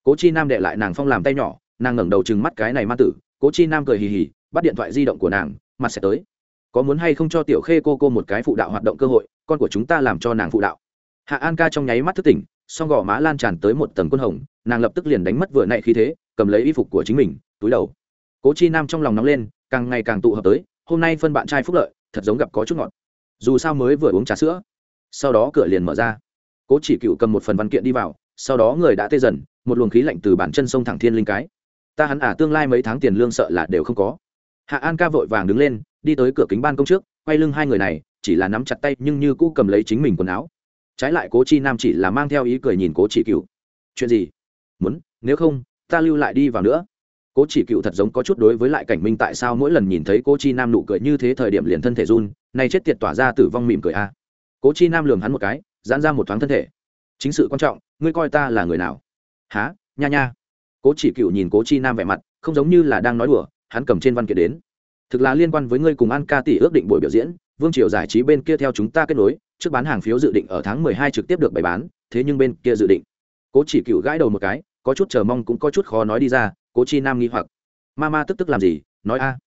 Cố chi nam đệ lại nàng phong làm tay nhỏ, nàng ngẩng đầu chừng mắt cái này ma tử, cố chi nam cười hì hì, bắt điện thoại di động của nàng, mặt sẽ tới. Có muốn hay không cho tiểu khê cô cô một cái phụ đạo hoạt động cơ hội, con của chúng ta làm cho nàng phụ đạo. Hạ an ca trong nháy mắt thức tỉnh, song gò má lan tràn tới một tầng quân hồng, nàng lập tức liền đánh mất vừa nãy khí thế, cầm lấy y phục của chính mình, túi đầu. Cố chi nam trong lòng nóng lên, càng ngày càng tụ hợp tới, hôm nay phân bạn trai phúc lợi, thật giống gặp có chút ngọt dù sao mới vừa uống trà sữa. Sau đó cửa liền mở ra. Cố chỉ cựu cầm một phần văn kiện đi vào sau đó người đã tê dần một luồng khí lạnh từ bản chân sông thẳng thiên linh cái. Ta hắn ả à, tương lai mấy tháng tiền lương sợ là đều không có. Hạ an ca vội vàng đứng lên đi tới cửa kính ban công trước quay lưng hai người này chỉ là nắm chặt tay nhưng như cũ cầm lấy chính mình quần áo. Trái lại cố chi nam chỉ là mang theo ý cười nhìn cố chỉ cựu. Chuyện gì? Muốn nếu không ta lưu lại đi vào nữa. Cố chỉ cựu thật giống có chút đối với lại cảnh minh tại sao mỗi lần nhìn thấy cố chi nam nụ cười như thế thời điểm liền thân thể run nay chết tiệt tỏa ra tử vong mỉm cười a. Cố chi nam lường hắn một cái, giãn ra một thoáng thân thể. Chính sự quan trọng, ngươi coi ta là người nào? Há nha nha. Cố chỉ cựu nhìn cố chi nam vẻ mặt, không giống như là đang nói đùa, hắn cầm trên văn kiện đến. Thực là liên quan với ngươi cùng an ca tỷ ước định buổi biểu diễn, vương triều giải trí bên kia theo chúng ta kết nối, trước bán hàng phiếu dự định ở tháng mười hai trực tiếp được bày bán, thế nhưng bên kia dự định. Cố chỉ cựu gãi đầu một cái, có chút chờ mong cũng có chút khó nói đi ra, cố chi nam nghi hoặc. Ma ma tức tức làm gì? Nói a.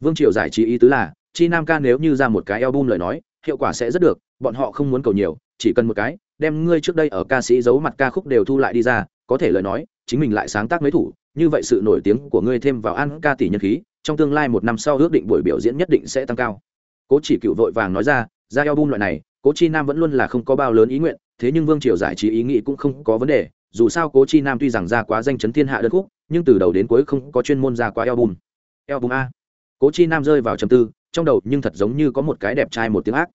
Vương triều giải trí ý tứ là chi nam ca nếu như ra một cái album lời nói, hiệu quả sẽ rất được, bọn họ không muốn cầu nhiều, chỉ cần một cái, đem ngươi trước đây ở ca sĩ giấu mặt ca khúc đều thu lại đi ra, có thể lời nói, chính mình lại sáng tác mấy thủ, như vậy sự nổi tiếng của ngươi thêm vào ăn ca tỷ nhân khí, trong tương lai một năm sau ước định buổi biểu diễn nhất định sẽ tăng cao. Cố chỉ cựu vội vàng nói ra ra album loại này, cố chi nam vẫn luôn là không có bao lớn ý nguyện, thế nhưng vương triều giải trí ý nghĩ cũng không có vấn đề, dù sao cố chi nam tuy rằng ra quá danh chấn thiên hạ đơn khúc, nhưng từ đầu đến cuối không có chuyên môn ra quá album. Album a. Cố chi nam rơi vào trầm tư trong đầu nhưng thật giống như có một cái đẹp trai một tiếng ác.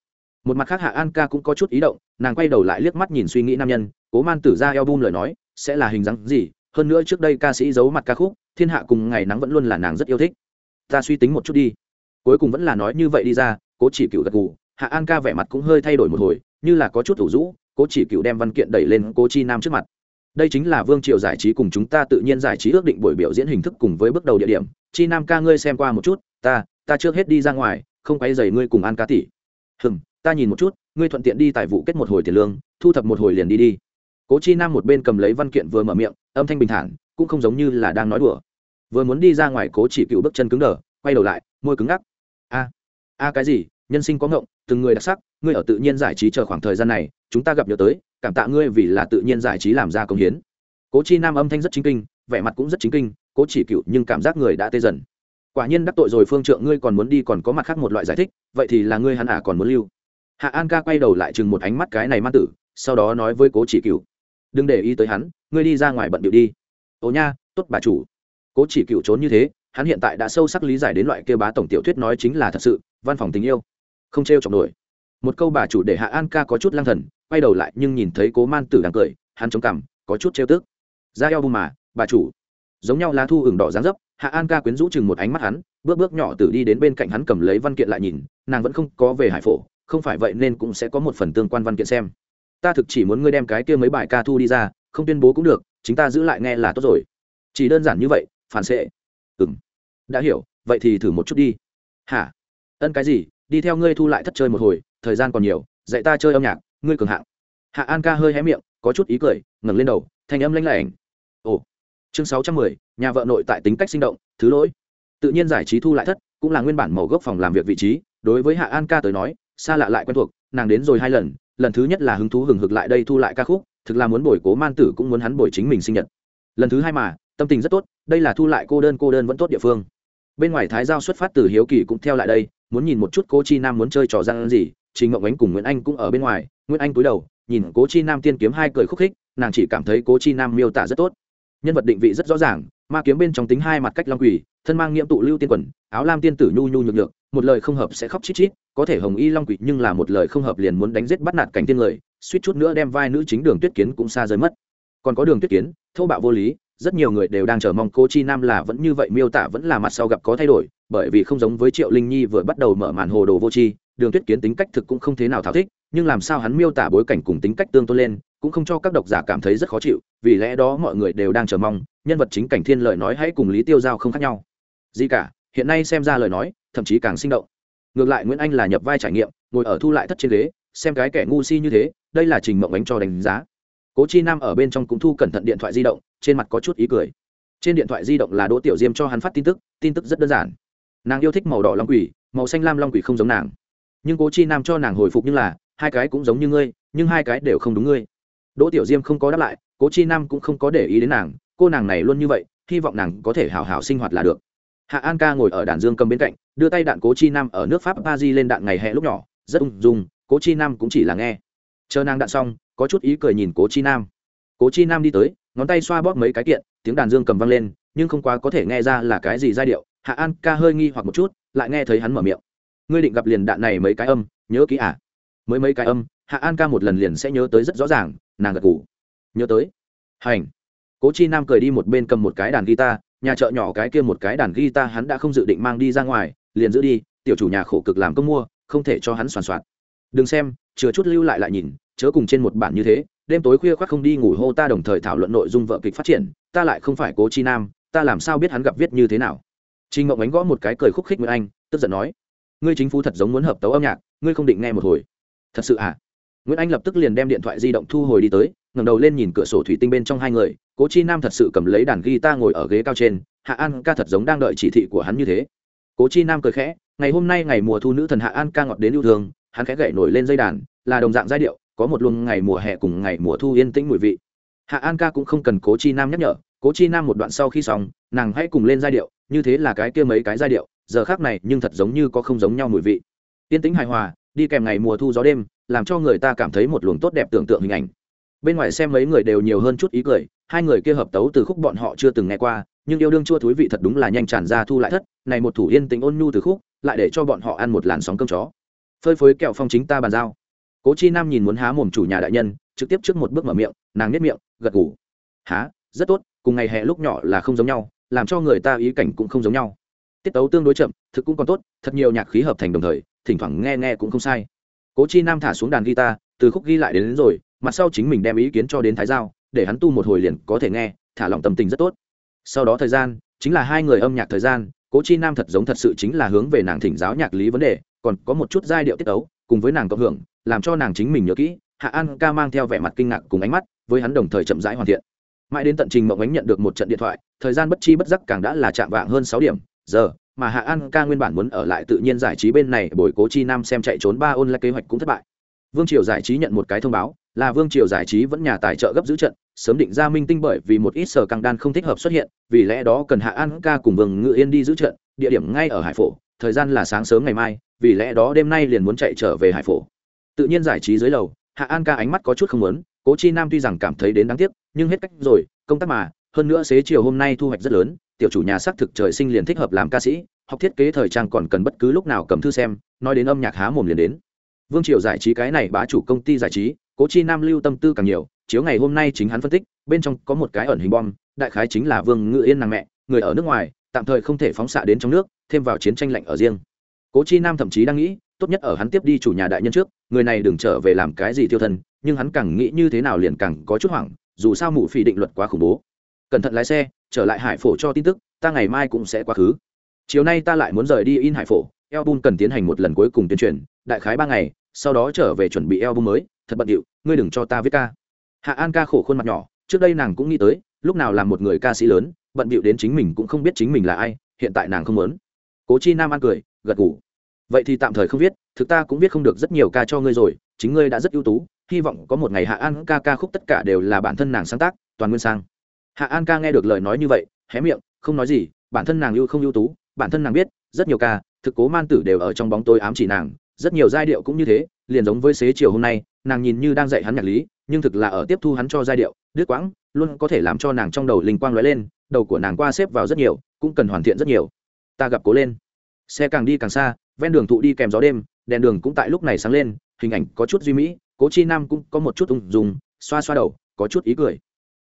Một mặt khác hạ an ca cũng có chút ý động, nàng quay đầu lại liếc mắt nhìn suy nghĩ nam nhân, cố man tử ra album lời nói, sẽ là hình dáng gì? Hơn nữa trước đây ca sĩ giấu mặt ca khúc, thiên hạ cùng ngày nắng vẫn luôn là nàng rất yêu thích. Ta suy tính một chút đi. Cuối cùng vẫn là nói như vậy đi ra, cố chỉ cựu gật gù. Hạ an ca vẻ mặt cũng hơi thay đổi một hồi, như là có chút thủ rũ, cố chỉ cựu đem văn kiện đẩy lên cố chi nam trước mặt. Đây chính là vương triều giải trí cùng chúng ta tự nhiên giải trí ước định buổi biểu diễn hình thức cùng với bước đầu địa điểm. Chi nam ca ngươi xem qua một chút, ta ta trước hết đi ra ngoài, không quay dày ngươi cùng an cá tỷ hừng ta nhìn một chút, ngươi thuận tiện đi tài vụ kết một hồi tiền lương, thu thập một hồi liền đi đi. Cố chi nam một bên cầm lấy văn kiện vừa mở miệng, âm thanh bình thản, cũng không giống như là đang nói đùa. Vừa muốn đi ra ngoài, cố chỉ cựu bước chân cứng đờ, quay đầu lại, môi cứng ngắc. A a cái gì? Nhân sinh có ngộng, từng người đặc sắc, ngươi ở tự nhiên giải trí chờ khoảng thời gian này, chúng ta gặp nhớ tới, cảm tạ ngươi vì là tự nhiên giải trí làm ra công hiến. Cố chi nam âm thanh rất chính kinh, vẻ mặt cũng rất chính kinh, cố chỉ cựu nhưng cảm giác người đã tê dần quả nhiên đắc tội rồi phương trượng, ngươi còn muốn đi còn có mặt khác một loại giải thích, vậy thì là ngươi hắn à còn muốn lưu. Hạ an ca quay đầu lại chừng một ánh mắt cái này man tử, sau đó nói với cố chỉ cựu, đừng để ý tới hắn, ngươi đi ra ngoài bận điệu đi. Ồ nha, tốt bà chủ. Cố chỉ cựu trốn như thế, hắn hiện tại đã sâu sắc lý giải đến loại kêu bá tổng tiểu thuyết nói chính là thật sự, văn phòng tình yêu, không t r e o chọc nổi. Một câu bà chủ để hạ an ca có chút lang thần, quay đầu lại nhưng nhìn thấy cố man tử đang cười, hắn chống cằm, có chút trêu tức. Ra eo bù mà, bà chủ. Giống nhau lá thu hừng đỏ dáng dấp hạ an ca quyến rũ chừng một ánh mắt hắn, bước bước nhỏ tử đi đến bên cạnh hắn cầm lấy văn kiện lại nhìn, nàng vẫn không có về hải phổ, không phải vậy nên cũng sẽ có một phần tương quan văn kiện xem. Ta thực chỉ muốn ngươi đem cái kia mấy bài ca thu đi ra, không tuyên bố cũng được, chính ta giữ lại nghe là tốt rồi. Chỉ đơn giản như vậy, phản xệ. Ừ m đã hiểu, vậy thì thử một chút đi. Hả? Ân cái gì? Đi theo ngươi thu lại thất chơi một hồi, thời gian còn nhiều, dạy ta chơi âm nhạc, ngươi cường hạng. Hạ an ca hơi hé miệng, có chút ý cười, ngẩng lên đầu, thanh âm lanh lảnh. Ồ chương sáu trăm mười, nhà vợ nội tại tính cách sinh động, thứ lỗi. Tự nhiên giải trí thu lại thất, cũng là nguyên bản màu gốc phòng làm việc vị trí, đối với hạ an ca tới nói, xa lạ lại quen thuộc, nàng đến rồi hai lần lần thứ nhất là hứng thú hừng hực lại đây thu lại ca khúc, thực là muốn bồi cố man tử cũng muốn hắn bồi chính mình sinh nhật. Lần thứ hai mà, tâm tình rất tốt, đây là thu lại cô đơn cô đơn vẫn tốt địa phương. Bên ngoài thái giao xuất phát từ hiếu kỳ cũng theo lại đây, muốn nhìn một chút cô chi nam muốn chơi trò gian gì, trình ngộng ánh cùng nguyễn anh cũng ở bên ngoài, nguyễn anh cúi đầu, nhìn cố chi nam tiên kiếm hai cười khúc khích, nàng chỉ cảm thấy cố chi nam miêu tả rất tốt nhân vật định vị rất rõ ràng, ma kiếm bên trong tính hai mặt cách long quỷ thân mang nghiễm tụ lưu tiên quần, áo lam tiên tử nhu nhu nhược nhược, một lời không hợp sẽ khóc chít chít, có thể hồng y long quỷ nhưng là một lời không hợp liền muốn đánh giết bắt nạt cảnh tiên người, suýt chút nữa đem vai nữ chính đường tuyết kiến cũng xa rời mất. Còn có đường tuyết kiến, thô bạo vô lý rất nhiều người đều đang chờ mong cô chi nam là vẫn như vậy miêu tả vẫn là mặt sau gặp có thay đổi, bởi vì không giống với triệu linh nhi vừa bắt đầu mở màn hồ đồ vô chi đường tuyết kiến tính cách thực cũng không thế nào thảo thích, nhưng làm sao hắn miêu tả bối cảnh cùng tính cách tương tôn lên, cũng không cho các độc giả cảm thấy rất khó chịu, vì lẽ đó mọi người đều đang chờ mong, nhân vật chính cảnh thiên lời nói hãy cùng lý tiêu giao không khác nhau. Gì cả, hiện nay xem ra lời nói, thậm chí càng sinh động. Ngược lại nguyễn anh là nhập vai trải nghiệm, ngồi ở thu lại thất trên ghế, xem cái kẻ ngu si như thế, đây là trình mộng ánh cho đánh giá cố chi nam ở bên trong cũng thu cẩn thận điện thoại di động, trên mặt có chút ý cười. Trên điện thoại di động là đỗ tiểu diêm cho hắn phát tin tức tin tức rất đơn giản. Nàng yêu thích màu đỏ long quỷ, màu xanh lam long quỷ không giống nàng. Nhưng cố chi nam cho nàng hồi phục như là, hai cái cũng giống như ngươi, nhưng hai cái đều không đúng ngươi. Đỗ tiểu diêm không có đáp lại, cố chi nam cũng không có để ý đến nàng, cô nàng này luôn như vậy, hy vọng nàng có thể hào hào sinh hoạt là được. Hạ an ca ngồi ở đàn dương cầm bên cạnh, đưa tay đạn cố chi nam ở nước pháp ba di lên đạn ngày hè lúc nhỏ, rất ung dung, cố chi nam cũng chỉ là nghe. Chờ nàng đạn xong có chút ý cười nhìn cố chi nam. Cố chi nam đi tới, ngón tay xoa bóp mấy cái kiện, tiếng đàn dương cầm vang lên, nhưng không quá có thể nghe ra là cái gì giai điệu. Hạ an ca hơi nghi hoặc một chút, lại nghe thấy hắn mở miệng. Ngươi định gặp liền đạn này mấy cái âm, nhớ kỹ à? Mới mấy cái âm, hạ an ca một lần liền sẽ nhớ tới rất rõ ràng, nàng gật ngủ nhớ tới. Hành. Cố chi nam cười đi một bên cầm một cái đàn guitar, nhà chợ nhỏ cái kia một cái đàn guitar hắn đã không dự định mang đi ra ngoài, liền giữ đi, tiểu chủ nhà khổ cực làm công mua, không thể cho hắn soàn soạt đừng xem, chừa chút lưu lại lại nhìn chớ cùng trên một bản như thế đêm tối khuya khoác không đi ngủ hô ta đồng thời thảo luận nội dung vợ kịch phát triển ta lại không phải cố chi nam ta làm sao biết hắn gặp viết như thế nào Trình Mộng ánh gõ một cái cười khúc khích với anh, tức giận nói: "Ngươi chính phủ thật giống muốn hợp tấu âm nhạc, ngươi không định nghe một hồi." "Thật sự à?" Nguyễn Anh lập tức liền đem điện thoại di động thu hồi đi tới, ngẩng đầu lên nhìn cửa sổ thủy tinh bên trong hai người, Cố Chi Nam thật sự cầm lấy đàn guitar ngồi ở ghế cao trên, Hạ An ca thật giống đang đợi chỉ thị của hắn như thế. Cố Chi Nam cười khẽ, ngày hôm nay ngày mùa thu nữ thần Hạ An ca ngọt đến yêu thương, hắn khẽ gậy nổi lên dây đàn, là đồng dạng giai điệu, có một luồng ngày mùa hè cùng ngày mùa thu yên tĩnh mùi vị. Hạ An ca cũng không cần Cố Chi Nam nhắc nhở, Cố Chi Nam một đoạn sau khi xong, nàng hãy cùng lên giai điệu, như thế là cái kia mấy cái giai điệu giờ khác này nhưng thật giống như có không giống nhau mùi vị. Tiên tĩnh hài hòa đi kèm ngày mùa thu gió đêm làm cho người ta cảm thấy một luồng tốt đẹp tưởng tượng hình ảnh. Bên ngoài xem mấy người đều nhiều hơn chút ý cười hai người kia hợp tấu từ khúc bọn họ chưa từng nghe qua nhưng yêu đương chua thúi vị thật đúng là nhanh tràn ra thu lại thất này một thủ yên tĩnh ôn nhu từ khúc lại để cho bọn họ ăn một làn sóng cơm chó. Phơi phới kẹo phong chính ta bàn giao cố chi nam nhìn muốn há mồm chủ nhà đại nhân trực tiếp trước một bước mở miệng nàng nhếch miệng gật gù. Há rất tốt cùng ngày hè lúc nhỏ là không giống nhau làm cho người ta ý cảnh cũng không giống nhau. Tiết tấu tương đối chậm thực cũng còn tốt thật nhiều nhạc khí hợp thành đồng thời thỉnh thoảng nghe nghe cũng không sai. Cố chi nam thả xuống đàn guitar từ khúc ghi lại đến, đến rồi mặt sau chính mình đem ý kiến cho đến thái giao để hắn tu một hồi liền có thể nghe thả lỏng tâm tình rất tốt. Sau đó thời gian chính là hai người âm nhạc thời gian cố chi nam thật giống thật sự chính là hướng về nàng thỉnh giáo nhạc lý vấn đề còn có một chút giai điệu tiết tấu cùng với nàng cộng hưởng làm cho nàng chính mình nhớ kỹ, hạ an ca mang theo vẻ mặt kinh ngạc cùng ánh mắt, với hắn đồng thời chậm rãi hoàn thiện. Mãi đến tận trình mộng ánh nhận được một trận điện thoại, thời gian bất chi bất giác càng đã là chạm vạng hơn sáu điểm, giờ, mà hạ an ca nguyên bản muốn ở lại tự nhiên giải trí bên này, bồi cố chi nam xem chạy trốn ba ôn là kế hoạch cũng thất bại. Vương triều giải trí nhận một cái thông báo, là vương triều giải trí vẫn nhà tài trợ gấp giữ trận, sớm định ra minh tinh bởi vì một ít sở căng đan không thích hợp xuất hiện, vì lẽ đó cần hạ an ca cùng vương ngự yên đi giữ trận, địa điểm ngay ở hải phổ, thời gian là sáng sớm ngày mai, vì lẽ đó đêm nay liền muốn chạy trở về hải phổ tự nhiên giải trí dưới lầu, hạ an ca ánh mắt có chút không muốn, cố chi nam tuy rằng cảm thấy đến đáng tiếc, nhưng hết cách rồi, công tác mà, hơn nữa xế chiều hôm nay thu hoạch rất lớn, tiểu chủ nhà xác thực trời sinh liền thích hợp làm ca sĩ, học thiết kế thời trang còn cần bất cứ lúc nào cầm thư xem, nói đến âm nhạc há mồm liền đến. Vương triều giải trí cái này bá chủ công ty giải trí, cố chi nam lưu tâm tư càng nhiều, chiếu ngày hôm nay chính hắn phân tích, bên trong có một cái ẩn hình bom, đại khái chính là vương ngự yên nàng mẹ, người ở nước ngoài, tạm thời không thể phóng xạ đến trong nước, thêm vào chiến tranh lạnh ở riêng. Cố chi nam thậm chí đang nghĩ tốt nhất ở hắn tiếp đi chủ nhà đại nhân trước, người này đừng trở về làm cái gì tiêu thân, nhưng hắn càng nghĩ như thế nào liền càng có chút hoảng, dù sao mụ phi định luật quá khủng bố. Cẩn thận lái xe, trở lại hải phổ cho tin tức, ta ngày mai cũng sẽ quá khứ. Chiều nay ta lại muốn rời đi in hải phổ, album cần tiến hành một lần cuối cùng tuyên truyền, đại khái ba ngày, sau đó trở về chuẩn bị album mới, thật bận điệu, ngươi đừng cho ta viết ca. Hạ an ca khổ khuôn mặt nhỏ, trước đây nàng cũng nghĩ tới, lúc nào làm một người ca sĩ lớn, bận bịu đến chính mình cũng không biết chính mình là ai, hiện tại nàng không muốn. Cố chi nam ăn cười, gật ngủ vậy thì tạm thời không viết, thực ta cũng viết không được rất nhiều ca cho ngươi rồi, chính ngươi đã rất ưu tú, hy vọng có một ngày hạ an ca ca khúc tất cả đều là bản thân nàng sáng tác, toàn nguyên sang. Hạ an ca nghe được lời nói như vậy, hé miệng, không nói gì, bản thân nàng ưu không ưu tú, bản thân nàng biết, rất nhiều ca, thực cố man tử đều ở trong bóng tôi ám chỉ nàng, rất nhiều giai điệu cũng như thế, liền giống với xế chiều hôm nay, nàng nhìn như đang dạy hắn nhạc lý, nhưng thực là ở tiếp thu hắn cho giai điệu, đứt quãng, luôn có thể làm cho nàng trong đầu linh quang lóe lên, đầu của nàng qua xếp vào rất nhiều, cũng cần hoàn thiện rất nhiều. Ta gặp cố lên. Xe càng đi càng xa ven đường thụ đi kèm gió đêm, đèn đường cũng tại lúc này sáng lên, hình ảnh có chút duy mỹ, cố chi nam cũng có một chút ung dùng xoa xoa đầu, có chút ý cười.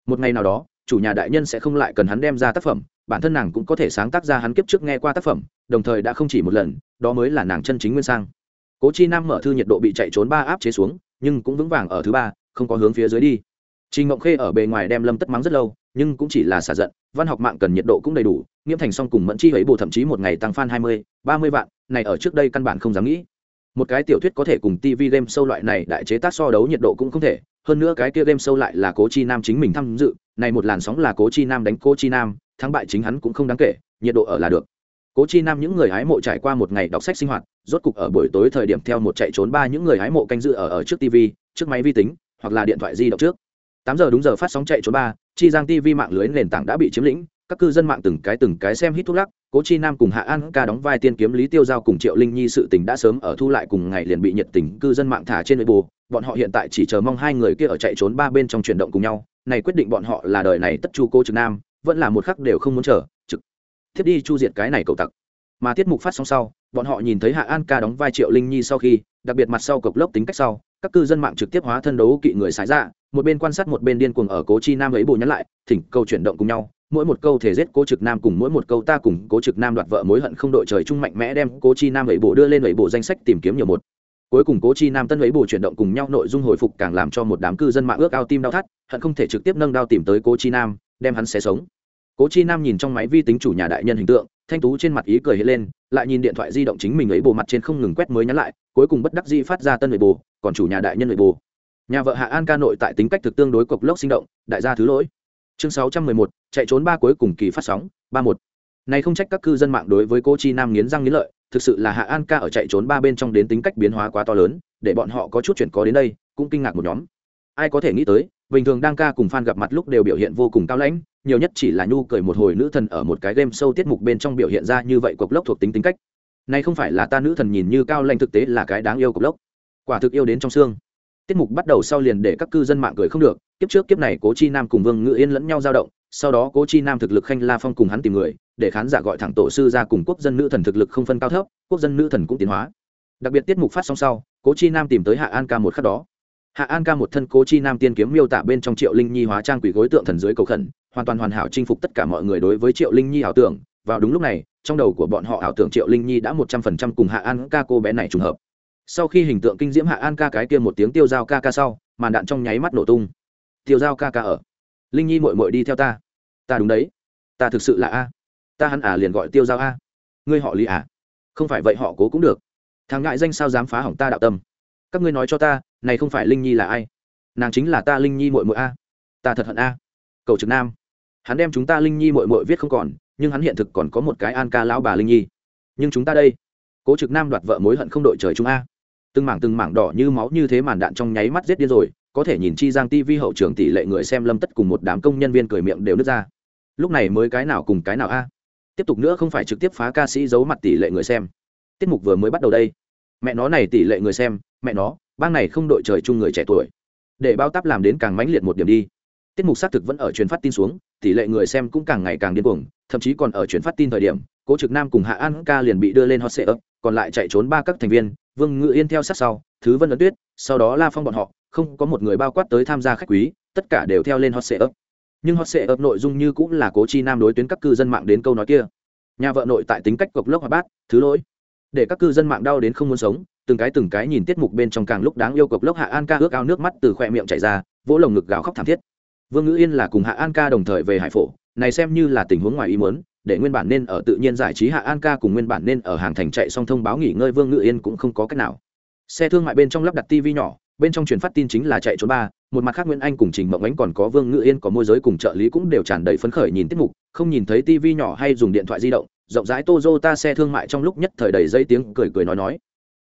Một ngày nào đó, chủ nhà đại nhân sẽ không lại cần hắn đem ra tác phẩm, bản thân nàng cũng có thể sáng tác ra hắn kiếp trước nghe qua tác phẩm, đồng thời đã không chỉ một lần, đó mới là nàng chân chính nguyên sang. Cố chi nam mở thư nhiệt độ bị chạy trốn ba áp chế xuống, nhưng cũng vững vàng ở thứ ba, không có hướng phía dưới đi trình ngộng khê ở bề ngoài đem lâm tất mắng rất lâu, nhưng cũng chỉ là xả giận, văn học mạng cần nhiệt độ cũng đầy đủ, Nghiễm thành song cùng mẫn chi ấy bù thậm chí một ngày tăng fan hai mươi, ba mươi vạn, này ở trước đây căn bản không dám nghĩ. Một cái tiểu thuyết có thể cùng tv game sâu loại này đại chế tác so đấu nhiệt độ cũng không thể, hơn nữa cái kia game sâu lại là cố chi nam chính mình tham dự, này một làn sóng là cố chi nam đánh cố chi nam, thắng bại chính hắn cũng không đáng kể, nhiệt độ ở là được. Cố chi nam những người hái mộ trải qua một ngày đọc sách sinh hoạt, rốt cục ở buổi tối thời điểm theo một chạy trốn ba những người hái mộ canh dự ở ở trước tv trước máy vi tính, hoặc là điện thoại di động trước tám giờ đúng giờ phát sóng chạy trốn ba, chi giang tv mạng lưới nền tảng đã bị chiếm lĩnh, các cư dân mạng từng cái từng cái xem hít thuốc lắc, cố chi nam cùng hạ an ca đóng vai tiên kiếm lý tiêu giao cùng triệu linh nhi sự tình đã sớm ở thu lại cùng ngày liền bị nhiệt tình cư dân mạng thả trên nội bù bọn họ hiện tại chỉ chờ mong hai người kia ở chạy trốn ba bên trong chuyển động cùng nhau, này quyết định bọn họ là đời này tất chu cô trực nam, vẫn là một khắc đều không muốn chờ, trực thiết đi chu diệt cái này cầu tặc. Mà tiết mục phát sóng sau, bọn họ nhìn thấy hạ an ca đóng vai triệu linh nhi sau khi đặc biệt mặt sau cộc lốc tính cách sau, các cư dân mạng trực tiếp hóa thân đấu kỵ người sái ra dạ, một bên quan sát một bên điên cuồng ở cố chi nam ấy bù nhắn lại, thỉnh câu chuyển động cùng nhau, mỗi một câu thể giết cố trực nam cùng mỗi một câu ta cùng cố trực nam đoạt vợ mối hận không đội trời chung mạnh mẽ đem cố chi nam ấy bù đưa lên ấy bộ danh sách tìm kiếm nhiều một. Cuối cùng cố chi nam tân ấy bù chuyển động cùng nhau nội dung hồi phục càng làm cho một đám cư dân mạng ước ao tim đau thắt, hận không thể trực tiếp nâng đao tìm tới cố chi nam, đem hắn xé sống. Cố chi nam nhìn trong máy vi tính chủ nhà đại nhân hình tượng thanh tú trên mặt ý cười hiện lên, lại nhìn điện thoại di động chính mình ấy bồ mặt trên không ngừng quét mới nhắn lại, cuối cùng bất đắc dĩ phát ra tân nội bồ, còn chủ nhà đại nhân nội bồ. Nhà vợ hạ an ca nội tại tính cách thực tương đối cộc lốc sinh động, đại gia thứ lỗi. Chương sáu trăm mười một, chạy trốn ba cuối cùng kỳ phát sóng, ba một. Này không trách các cư dân mạng đối với cô chi nam nghiến răng nghiến lợi, thực sự là hạ an ca ở chạy trốn ba bên trong đến tính cách biến hóa quá to lớn, để bọn họ có chút chuyện có đến đây, cũng kinh ngạc một nhóm ai có thể nghĩ tới, bình thường đang ca cùng fan gặp mặt lúc đều biểu hiện vô cùng cao lãnh, nhiều nhất chỉ là nhu cười một hồi nữ thần ở một cái game sâu tiết mục bên trong biểu hiện ra như vậy cộc lốc thuộc tính tính cách. Này không phải là ta nữ thần nhìn như cao lãnh thực tế là cái đáng yêu cộc lốc. Quả thực yêu đến trong xương. Tiết mục bắt đầu sau liền để các cư dân mạng cười không được, kiếp trước kiếp này cố chi nam cùng vương ngự yên lẫn nhau dao động, sau đó cố chi nam thực lực khanh la phong cùng hắn tìm người, để khán giả gọi thẳng tổ sư ra cùng quốc dân nữ thần thực lực không phân cao thấp, quốc dân nữ thần cũng tiến hóa. Đặc biệt tiết mục phát xong sau, cố chi nam tìm tới hạ an ca một khắc đó hạ an ca một thân cố chi nam tiên kiếm miêu tả bên trong triệu linh nhi hóa trang quỷ gối tượng thần dưới cầu khẩn, hoàn toàn hoàn hảo chinh phục tất cả mọi người đối với triệu linh nhi ảo tưởng. Vào đúng lúc này, trong đầu của bọn họ ảo tưởng triệu linh nhi đã một trăm phần trăm cùng hạ an ca cô bé này trùng hợp. Sau khi hình tượng kinh diễm hạ an ca cái kia một tiếng tiêu dao ca ca sau, màn đạn trong nháy mắt nổ tung. Tiêu dao ca ca ở. Linh nhi mội mội đi theo ta. Ta đúng đấy. Ta thực sự là a. Ta hắn à liền gọi tiêu dao a. Ngươi họ lý à? Không phải vậy họ cố cũng được. Thằng ngại danh sao dám phá hỏng ta đạo tâm? Các ngươi nói cho ta này không phải linh nhi là ai? Nàng chính là ta linh nhi mội mội a. Ta thật hận a. Cầu trực nam. Hắn đem chúng ta linh nhi mội mội viết không còn, nhưng hắn hiện thực còn có một cái an ca lão bà linh nhi. Nhưng chúng ta đây, cố trực nam đoạt vợ mối hận không đội trời chúng a. Từng mảng từng mảng đỏ như máu như thế màn đạn trong nháy mắt giết điên rồi, có thể nhìn chi giang tv hậu trường tỷ lệ người xem lâm tất cùng một đám công nhân viên cười miệng đều nứt ra. Lúc này mới cái nào cùng cái nào a. Tiếp tục nữa không phải trực tiếp phá ca sĩ giấu mặt tỷ lệ người xem. Tiết mục vừa mới bắt đầu đây. Mẹ nó này tỷ lệ người xem, mẹ nó bang này không đội trời chung người trẻ tuổi. Để bao tắp làm đến càng mãnh liệt một điểm đi. Tiết mục xác thực vẫn ở truyền phát tin xuống, tỷ lệ người xem cũng càng ngày càng điên cuồng, thậm chí còn ở truyền phát tin thời điểm, cố trực nam cùng hạ an ca liền bị đưa lên hot sệ ấp còn lại chạy trốn ba các thành viên, vương ngự yên theo sát sau, thứ vân ấn tuyết, sau đó la phong bọn họ, không có một người bao quát tới tham gia khách quý, tất cả đều theo lên hot sệ ấp nhưng hot sệ ấp nội dung như cũng là cố chi nam đối tuyến các cư dân mạng đến câu nói kia. Nhà vợ nội tại tính cách cộc lốc hoạt bát, thứ lỗi. Để các cư dân mạng đau đến không muốn sống từng cái từng cái nhìn tiết mục bên trong càng lúc đáng yêu cộc lốc hạ an ca ước ao nước mắt từ khoe miệng chảy ra, vỗ lồng ngực gào khóc thảm thiết. Vương ngữ yên là cùng hạ an ca đồng thời về hải phổ, này xem như là tình huống ngoài ý muốn, để nguyên bản nên ở tự nhiên giải trí hạ an ca cùng nguyên bản nên ở hàng thành chạy xong thông báo nghỉ ngơi vương ngữ yên cũng không có cách nào. Xe thương mại bên trong lắp đặt tv nhỏ, bên trong truyền phát tin chính là chạy trốn ba, một mặt khác nguyễn anh cùng trình mộng ánh còn có vương ngữ yên có môi giới cùng trợ lý cũng đều tràn đầy phấn khởi nhìn tiết mục, không nhìn thấy tv nhỏ hay dùng điện thoại di động, rộng rãi Toyota xe thương mại trong lúc nhất thời đầy dây tiếng cười cười nói nói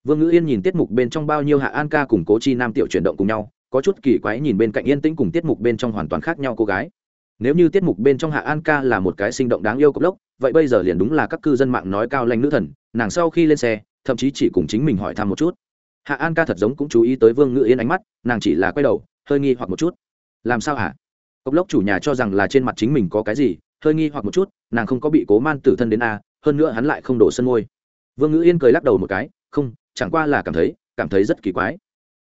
vương Ngữ yên nhìn tiết mục bên trong bao nhiêu hạ an ca cùng cố chi nam tiểu chuyển động cùng nhau, có chút kỳ quái nhìn bên cạnh yên tĩnh cùng tiết mục bên trong hoàn toàn khác nhau cô gái. Nếu như tiết mục bên trong hạ an ca là một cái sinh động đáng yêu cốc lốc, vậy bây giờ liền đúng là các cư dân mạng nói cao lanh nữ thần, nàng sau khi lên xe, thậm chí chỉ cùng chính mình hỏi thăm một chút. Hạ an ca thật giống cũng chú ý tới vương Ngữ yên ánh mắt, nàng chỉ là quay đầu, hơi nghi hoặc một chút. Làm sao hả? Cốc lốc chủ nhà cho rằng là trên mặt chính mình có cái gì, hơi nghi hoặc một chút, nàng không có bị cố man tử thân đến a, hơn nữa hắn lại không đổ sân môi vương Ngữ yên cười lắc đầu một cái, không chẳng qua là cảm thấy cảm thấy rất kỳ quái.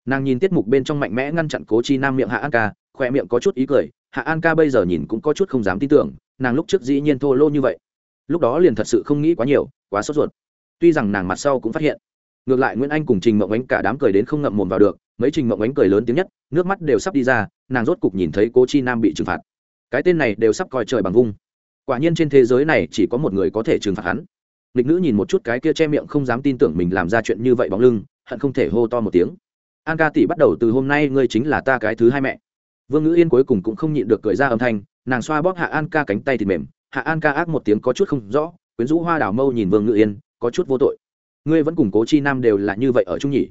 Nàng nhìn tiết mục bên trong mạnh mẽ ngăn chặn cố chi nam miệng hạ an ca khoe miệng có chút ý cười, hạ an ca bây giờ nhìn cũng có chút không dám tin tưởng, nàng lúc trước dĩ nhiên thô lô như vậy. Lúc đó liền thật sự không nghĩ quá nhiều, quá sốt ruột. Tuy rằng nàng mặt sau cũng phát hiện, ngược lại nguyễn anh cùng trình mộng ánh cả đám cười đến không ngậm mồm vào được, mấy trình mộng ánh cười lớn tiếng nhất, nước mắt đều sắp đi ra, nàng rốt cục nhìn thấy cố chi nam bị trừng phạt. Cái tên này đều sắp coi trời bằng vung. Quả nhiên trên thế giới này chỉ có một người có thể trừng phạt hắn nghịch nữ nhìn một chút cái kia che miệng không dám tin tưởng mình làm ra chuyện như vậy bóng lưng, hận không thể hô to một tiếng. An ca tỷ bắt đầu từ hôm nay ngươi chính là ta cái thứ hai mẹ. Vương ngữ yên cuối cùng cũng không nhịn được cười ra âm thanh, nàng xoa bóp hạ an ca cánh tay thì mềm, hạ an ca ác một tiếng có chút không rõ, quyến rũ hoa đào mâu nhìn vương ngữ yên, có chút vô tội. Ngươi vẫn cùng cố chi nam đều là như vậy ở chung nhỉ?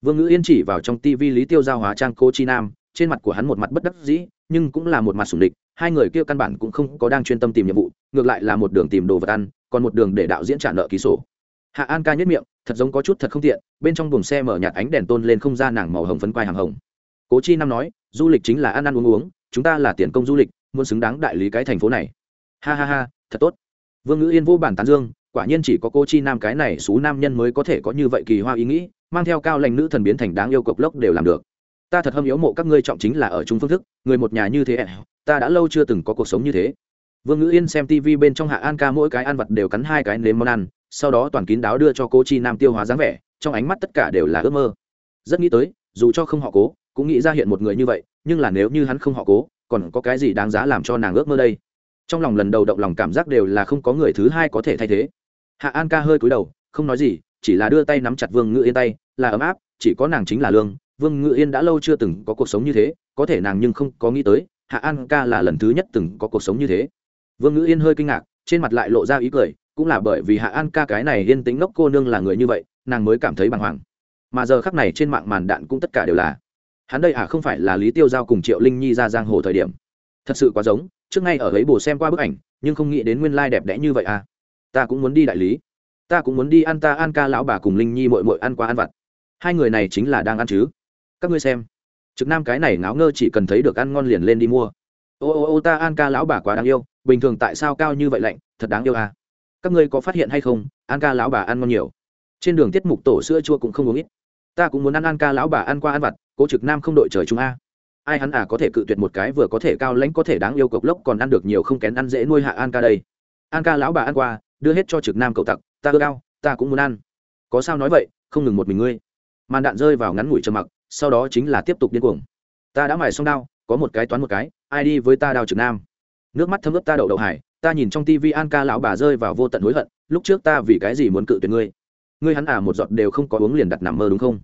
Vương ngữ yên chỉ vào trong tivi lý tiêu giao hóa trang cố chi nam trên mặt của hắn một mặt bất đắc dĩ, nhưng cũng là một mặt sủng địch, hai người kia căn bản cũng không có đang chuyên tâm tìm nhiệm vụ, ngược lại là một đường tìm đồ vật ăn, còn một đường để đạo diễn trả nợ ký sổ. Hạ an ca nhất miệng, thật giống có chút thật không tiện, bên trong buồng xe mở nhạt ánh đèn tôn lên không ra nàng màu hồng phấn quai hàng hồng. Cố chi nam nói, du lịch chính là ăn ăn uống uống, chúng ta là tiền công du lịch, muốn xứng đáng đại lý cái thành phố này. Ha ha ha, thật tốt. Vương ngữ yên vô bản tán dương, quả nhiên chỉ có cô chi nam cái này xú nam nhân mới có thể có như vậy kỳ hoa ý nghĩ, mang theo cao lành nữ thần biến thành đáng yêu cộc lốc đều làm được ta thật hâm yếu mộ các ngươi trọng chính là ở chung phương thức, người một nhà như thế à, ta đã lâu chưa từng có cuộc sống như thế. Vương ngữ yên xem tv bên trong hạ an ca mỗi cái ăn vật đều cắn hai cái nếm món ăn, sau đó toàn kín đáo đưa cho cô chi nam tiêu hóa dáng vẻ, trong ánh mắt tất cả đều là ước mơ. Rất nghĩ tới, dù cho không họ cố, cũng nghĩ ra hiện một người như vậy, nhưng là nếu như hắn không họ cố, còn có cái gì đáng giá làm cho nàng ước mơ đây? Trong lòng lần đầu động lòng cảm giác đều là không có người thứ hai có thể thay thế. Hạ an ca hơi cúi đầu, không nói gì, chỉ là đưa tay nắm chặt vương Ngữ yên tay, là ấm áp, chỉ có nàng chính là lương vương ngự yên đã lâu chưa từng có cuộc sống như thế, có thể nàng nhưng không có nghĩ tới, hạ an ca là lần thứ nhất từng có cuộc sống như thế. Vương ngự yên hơi kinh ngạc, trên mặt lại lộ ra ý cười, cũng là bởi vì hạ an ca cái này yên tính ngốc cô nương là người như vậy, nàng mới cảm thấy bàng hoàng. Mà giờ khắc này trên mạng màn đạn cũng tất cả đều là, hắn đây à không phải là lý tiêu giao cùng triệu linh nhi ra giang hồ thời điểm. Thật sự quá giống, trước ngay ở ấy bồ xem qua bức ảnh, nhưng không nghĩ đến nguyên lai、like、đẹp đẽ như vậy à. Ta cũng muốn đi đại lý. Ta cũng muốn đi ăn ta ăn ca lão bà cùng linh nhi mội mội ăn qua ăn vặt. Hai người này chính là đang ăn chứ các ngươi xem. Trực nam cái này ngáo ngơ chỉ cần thấy được ăn ngon liền lên đi mua. Ô ô ô, ta an ca lão bà quá đáng yêu, bình thường tại sao cao như vậy lạnh, thật đáng yêu à? Các ngươi có phát hiện hay không, an ca lão bà ăn ngon nhiều? Trên đường tiết mục tổ sữa chua cũng không uống ít. Ta cũng muốn ăn an ca lão bà ăn qua ăn vặt, cố trực nam không đội trời chúng a. Ai hắn à có thể cự tuyệt một cái vừa có thể cao lãnh có thể đáng yêu cộc lốc còn ăn được nhiều không kén ăn dễ nuôi hạ an ca đây. An ca lão bà ăn qua, đưa hết cho trực nam cậu tặc, ta ưa cao ta cũng muốn ăn. Có sao nói vậy, không ngừng một mình ngươi. Màn đạn rơi vào ngắn ngủi trầm mặc sau đó chính là tiếp tục điên cuồng. Ta đã mài xong đao, có một cái toán một cái, ai đi với ta đao trực nam? Nước mắt thấm ướt ta đậu đậu hải, ta nhìn trong tivi an ca lão bà rơi vào vô tận hối hận, lúc trước ta vì cái gì muốn cự tuyệt ngươi? Ngươi hắn à một giọt đều không có uống liền đặt nằm mơ đúng không?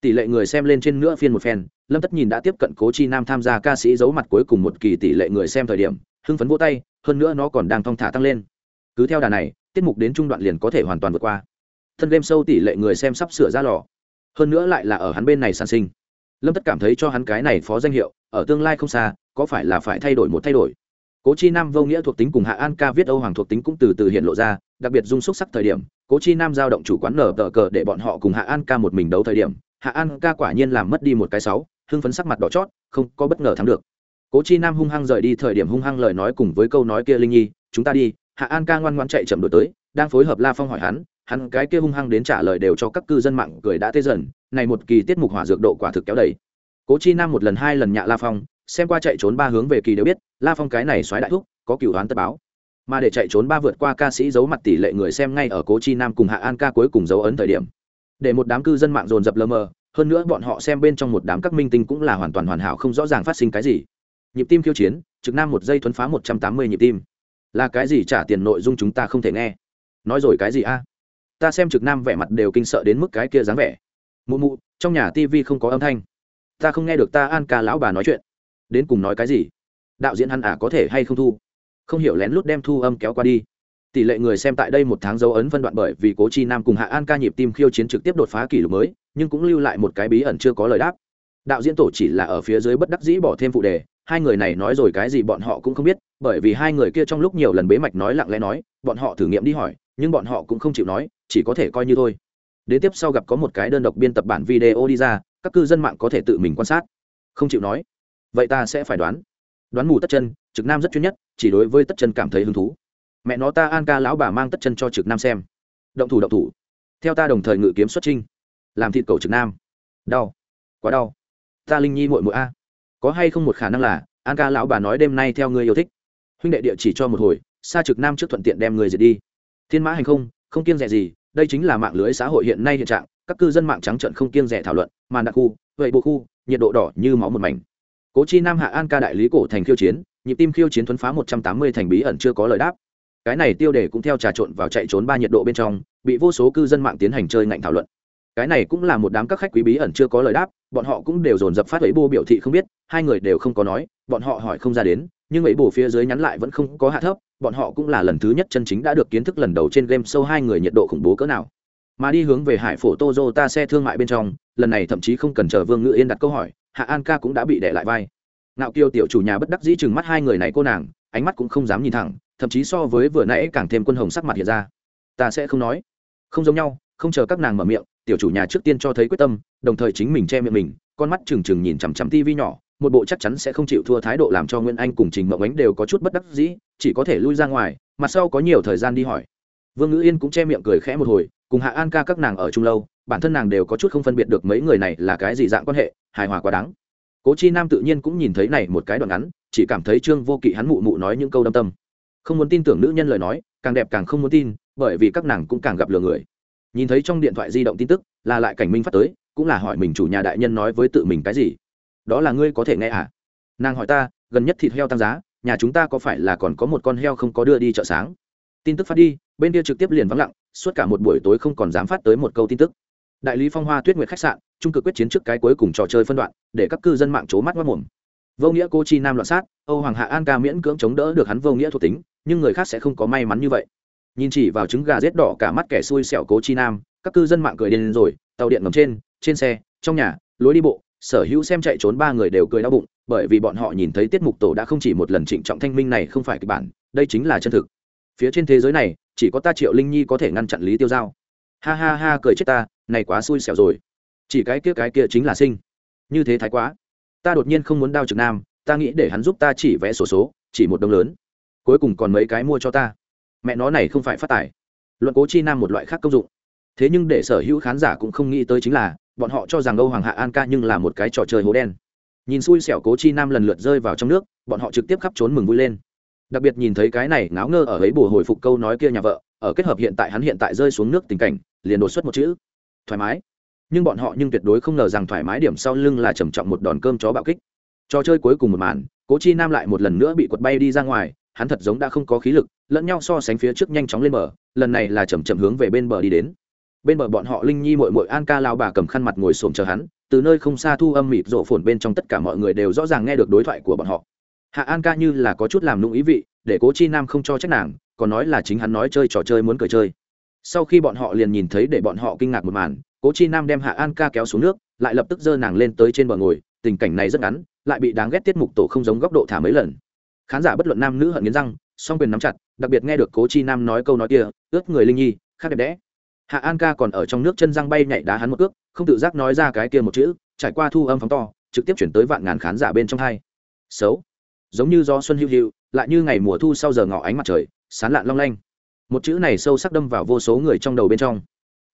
Tỷ lệ người xem lên trên nữa phiên một phen, lâm tất nhìn đã tiếp cận cố chi nam tham gia ca sĩ giấu mặt cuối cùng một kỳ tỷ lệ người xem thời điểm, hưng phấn vỗ tay, hơn nữa nó còn đang thong thả tăng lên. Cứ theo đà này, tiết mục đến trung đoạn liền có thể hoàn toàn vượt qua. Thân game sâu tỷ lệ người xem sắp sửa ra lò hơn nữa lại là ở hắn bên này sản sinh. Lâm tất cảm thấy cho hắn cái này phó danh hiệu, ở tương lai không xa, có phải là phải thay đổi một thay đổi. Cố chi nam, vô nghĩa thuộc tính cùng hạ an ca viết âu hoàng thuộc tính cũng từ từ hiện lộ ra, đặc biệt dung xúc sắc thời điểm, cố chi nam giao động chủ quán nở tờ cờ để bọn họ cùng hạ an ca một mình đấu thời điểm, hạ an ca quả nhiên làm mất đi một cái sáu, hưng phấn sắc mặt đỏ chót, không có bất ngờ thắng được. Cố chi nam hung hăng rời đi thời điểm hung hăng lời nói cùng với câu nói kia linh nhi, chúng ta đi. Hạ an ca ngoan ngoan chạy chậm đổi tới, đang phối hợp la phong hỏi hắn hắn cái kia hung hăng đến trả lời đều cho các cư dân mạng cười đã tê dần, này một kỳ tiết mục hỏa dược độ quả thực kéo đầy. Cố chi nam một lần hai lần nhạ la phong, xem qua chạy trốn ba hướng về kỳ đều biết, la phong cái này xoáy đại thúc, có cựu đoán tất báo. Mà để chạy trốn ba vượt qua ca sĩ giấu mặt tỷ lệ người xem ngay ở cố chi nam cùng hạ an ca cuối cùng dấu ấn thời điểm. Để một đám cư dân mạng dồn dập lơ mờ, hơn nữa bọn họ xem bên trong một đám các minh tinh cũng là hoàn toàn hoàn hảo không rõ ràng phát sinh cái gì. Nhịp tim khiêu chiến, trực nam một giây thuấn phá một trăm tám mươi nhịp tim. Là cái gì trả tiền nội dung chúng ta không thể nghe? Nói rồi cái gì a? Ta xem trực nam vẻ mặt đều kinh sợ đến mức cái kia dáng vẻ. Mụ mụ, trong nhà tv không có âm thanh. Ta không nghe được ta an ca lão bà nói chuyện. Đến cùng nói cái gì? Đạo diễn hắn ả à có thể hay không thu? Không hiểu lén lút đem thu âm kéo qua đi. Tỷ lệ người xem tại đây một tháng dấu ấn phân đoạn bởi vì cố chi nam cùng hạ an ca nhịp tim khiêu chiến trực tiếp đột phá kỷ lục mới, nhưng cũng lưu lại một cái bí ẩn chưa có lời đáp. Đạo diễn tổ chỉ là ở phía dưới bất đắc dĩ bỏ thêm phụ đề, hai người này nói rồi cái gì bọn họ cũng không biết, bởi vì hai người kia trong lúc nhiều lần bế mạch nói lặng lẽ nói, bọn họ thử nghiệm đi hỏi, nhưng bọn họ cũng không chịu nói chỉ có thể coi như thôi. Đến tiếp sau gặp có một cái đơn độc biên tập bản video đi ra, các cư dân mạng có thể tự mình quan sát. Không chịu nói. Vậy ta sẽ phải đoán. Đoán mù tất chân, trực nam rất chuyên nhất, chỉ đối với tất chân cảm thấy hứng thú. Mẹ nó ta an ca lão bà mang tất chân cho trực nam xem. Động thủ động thủ. Theo ta đồng thời ngự kiếm xuất trinh làm thịt cầu trực nam. Đau. Quá đau. Ta linh nhi muội muội a. Có hay không một khả năng là, an ca lão bà nói đêm nay theo người yêu thích. Huynh đệ địa chỉ cho một hồi, xa trực nam trước thuận tiện đem người diệt đi. Thiên mã hành không không kiêng rẻ gì đây chính là mạng lưới xã hội hiện nay hiện trạng, các cư dân mạng trắng trận không kiêng rẻ thảo luận, màn đặc khu, vậy bộ khu, nhiệt độ đỏ như máu một mảnh. Cố chi nam hạ an ca đại lý cổ thành khiêu chiến, nhịp tim khiêu chiến thuấn phá một trăm tám mươi thành bí ẩn chưa có lời đáp. Cái này tiêu đề cũng theo trà trộn vào chạy trốn ba nhiệt độ bên trong, bị vô số cư dân mạng tiến hành chơi ngạnh thảo luận. Cái này cũng là một đám các khách quý bí ẩn chưa có lời đáp, bọn họ cũng đều dồn dập phát ấy bô biểu thị không biết, hai người đều không có nói, bọn họ hỏi không ra đến, nhưng ấy bồ phía dưới nhắn lại vẫn không có hạ thấp bọn họ cũng là lần thứ nhất chân chính đã được kiến thức lần đầu trên game sâu hai người nhiệt độ khủng bố cỡ nào. Mà đi hướng về hải phổ Toyota xe thương mại bên trong, lần này thậm chí không cần chờ vương ngự yên đặt câu hỏi, hạ an ca cũng đã bị đẻ lại vai. Ngạo kiêu tiểu chủ nhà bất đắc dĩ chừng mắt hai người này cô nàng, ánh mắt cũng không dám nhìn thẳng, thậm chí so với vừa nãy càng thêm quân hồng sắc mặt hiện ra. Ta sẽ không nói. Không giống nhau, không chờ các nàng mở miệng, tiểu chủ nhà trước tiên cho thấy quyết tâm, đồng thời chính mình che miệng mình, con mắt trừng trừng nhìn chằm chằm tivi nhỏ, một bộ chắc chắn sẽ không chịu thua thái độ làm cho nguyễn anh cùng trình mộng ánh đều có chút bất đắc dĩ chỉ có thể lui ra ngoài mặt sau có nhiều thời gian đi hỏi. Vương ngữ yên cũng che miệng cười khẽ một hồi, cùng hạ an ca các nàng ở chung lâu, bản thân nàng đều có chút không phân biệt được mấy người này là cái gì dạng quan hệ, hài hòa quá đáng. Cố chi nam tự nhiên cũng nhìn thấy này một cái đoạn ngắn, chỉ cảm thấy trương vô kỵ hắn mụ mụ nói những câu đâm tâm. Không muốn tin tưởng nữ nhân lời nói, càng đẹp càng không muốn tin, bởi vì các nàng cũng càng gặp lừa người. Nhìn thấy trong điện thoại di động tin tức, là lại cảnh minh phát tới, cũng là hỏi mình chủ nhà đại nhân nói với tự mình cái gì. Đó là ngươi có thể nghe à? Nàng hỏi ta, gần nhất thịt heo tăng giá nhà chúng ta có phải là còn có một con heo không có đưa đi chợ sáng? Tin tức phát đi, bên kia trực tiếp liền vắng lặng, suốt cả một buổi tối không còn dám phát tới một câu tin tức. Đại lý phong hoa tuyết nguyệt khách sạn, trung cực quyết chiến trước cái cuối cùng trò chơi phân đoạn, để các cư dân mạng c mắt mất mồm. Vô nghĩa cô chi nam loạn sát, âu hoàng hạ an ca miễn cưỡng chống đỡ được hắn vô nghĩa thuộc tính, nhưng người khác sẽ không có may mắn như vậy. Nhìn chỉ vào trứng gà rết đỏ cả mắt kẻ xui xẻo cố chi nam, các cư dân mạng cười điên rồi, tàu điện ngầm trên trên xe, trong nhà, lối đi bộ, sở hữu xem chạy trốn ba người đều cười đau bụng bởi vì bọn họ nhìn thấy tiết mục tổ đã không chỉ một lần trịnh trọng thanh minh này không phải kịch bản đây chính là chân thực. Phía trên thế giới này chỉ có ta triệu linh nhi có thể ngăn chặn lý tiêu giao. Ha ha ha cười chết ta này quá xui xẻo rồi. Chỉ cái kia cái kia chính là sinh. Như thế thái quá. Ta đột nhiên không muốn đao trực nam ta nghĩ để hắn giúp ta chỉ vẽ sổ số, số chỉ một đồng lớn. Cuối cùng còn mấy cái mua cho ta. Mẹ nó này không phải phát tài. Luận cố chi nam một loại khác công dụng. Thế nhưng để sở hữu khán giả cũng không nghĩ tới chính là bọn họ cho rằng âu hoàng hạ an ca nhưng là một cái trò chơi hố đen nhìn xui xẻo cố chi nam lần lượt rơi vào trong nước, bọn họ trực tiếp khắp trốn mừng vui lên. Đặc biệt nhìn thấy cái này ngáo ngơ ở ấy bù hồi phục câu nói kia nhà vợ, ở kết hợp hiện tại hắn hiện tại rơi xuống nước tình cảnh, liền đột xuất một chữ. Thoải mái. Nhưng bọn họ nhưng tuyệt đối không ngờ rằng thoải mái điểm sau lưng là trầm trọng một đòn cơm chó bạo kích. Trò chơi cuối cùng một màn, cố chi nam lại một lần nữa bị quật bay đi ra ngoài, hắn thật giống đã không có khí lực, lẫn nhau so sánh phía trước nhanh chóng lên bờ, lần này là chầm chậm hướng về bên bờ đi đến. Bên bờ bọn họ linh nhi mội mội an ca lao bà cầm khăn mặt ngồi xổm chờ hắn từ nơi không xa thu âm mịt rộ phồn bên trong tất cả mọi người đều rõ ràng nghe được đối thoại của bọn họ. Hạ an ca như là có chút làm nung ý vị, để cố chi nam không cho trách nàng, còn nói là chính hắn nói chơi trò chơi muốn cười chơi. Sau khi bọn họ liền nhìn thấy để bọn họ kinh ngạc một màn, cố chi nam đem hạ an ca kéo xuống nước, lại lập tức giơ nàng lên tới trên bờ ngồi, tình cảnh này rất ngắn, lại bị đáng ghét tiết mục tổ không giống góc độ thả mấy lần. Khán giả bất luận nam nữ hận nghiến răng, song quyền nắm chặt, đặc biệt nghe được cố chi nam nói câu nói kia ướt người linh nhi, khác đẹp đẽ hạ an ca còn ở trong nước chân răng bay nhảy đá hắn một cước, không tự giác nói ra cái kia một chữ, trải qua thu âm phóng to, trực tiếp chuyển tới vạn ngàn khán giả bên trong hai. Xấu. Giống như do xuân hữu hữu lại như ngày mùa thu sau giờ ngỏ ánh mặt trời, sán lạn long lanh. Một chữ này sâu sắc đâm vào vô số người trong đầu bên trong.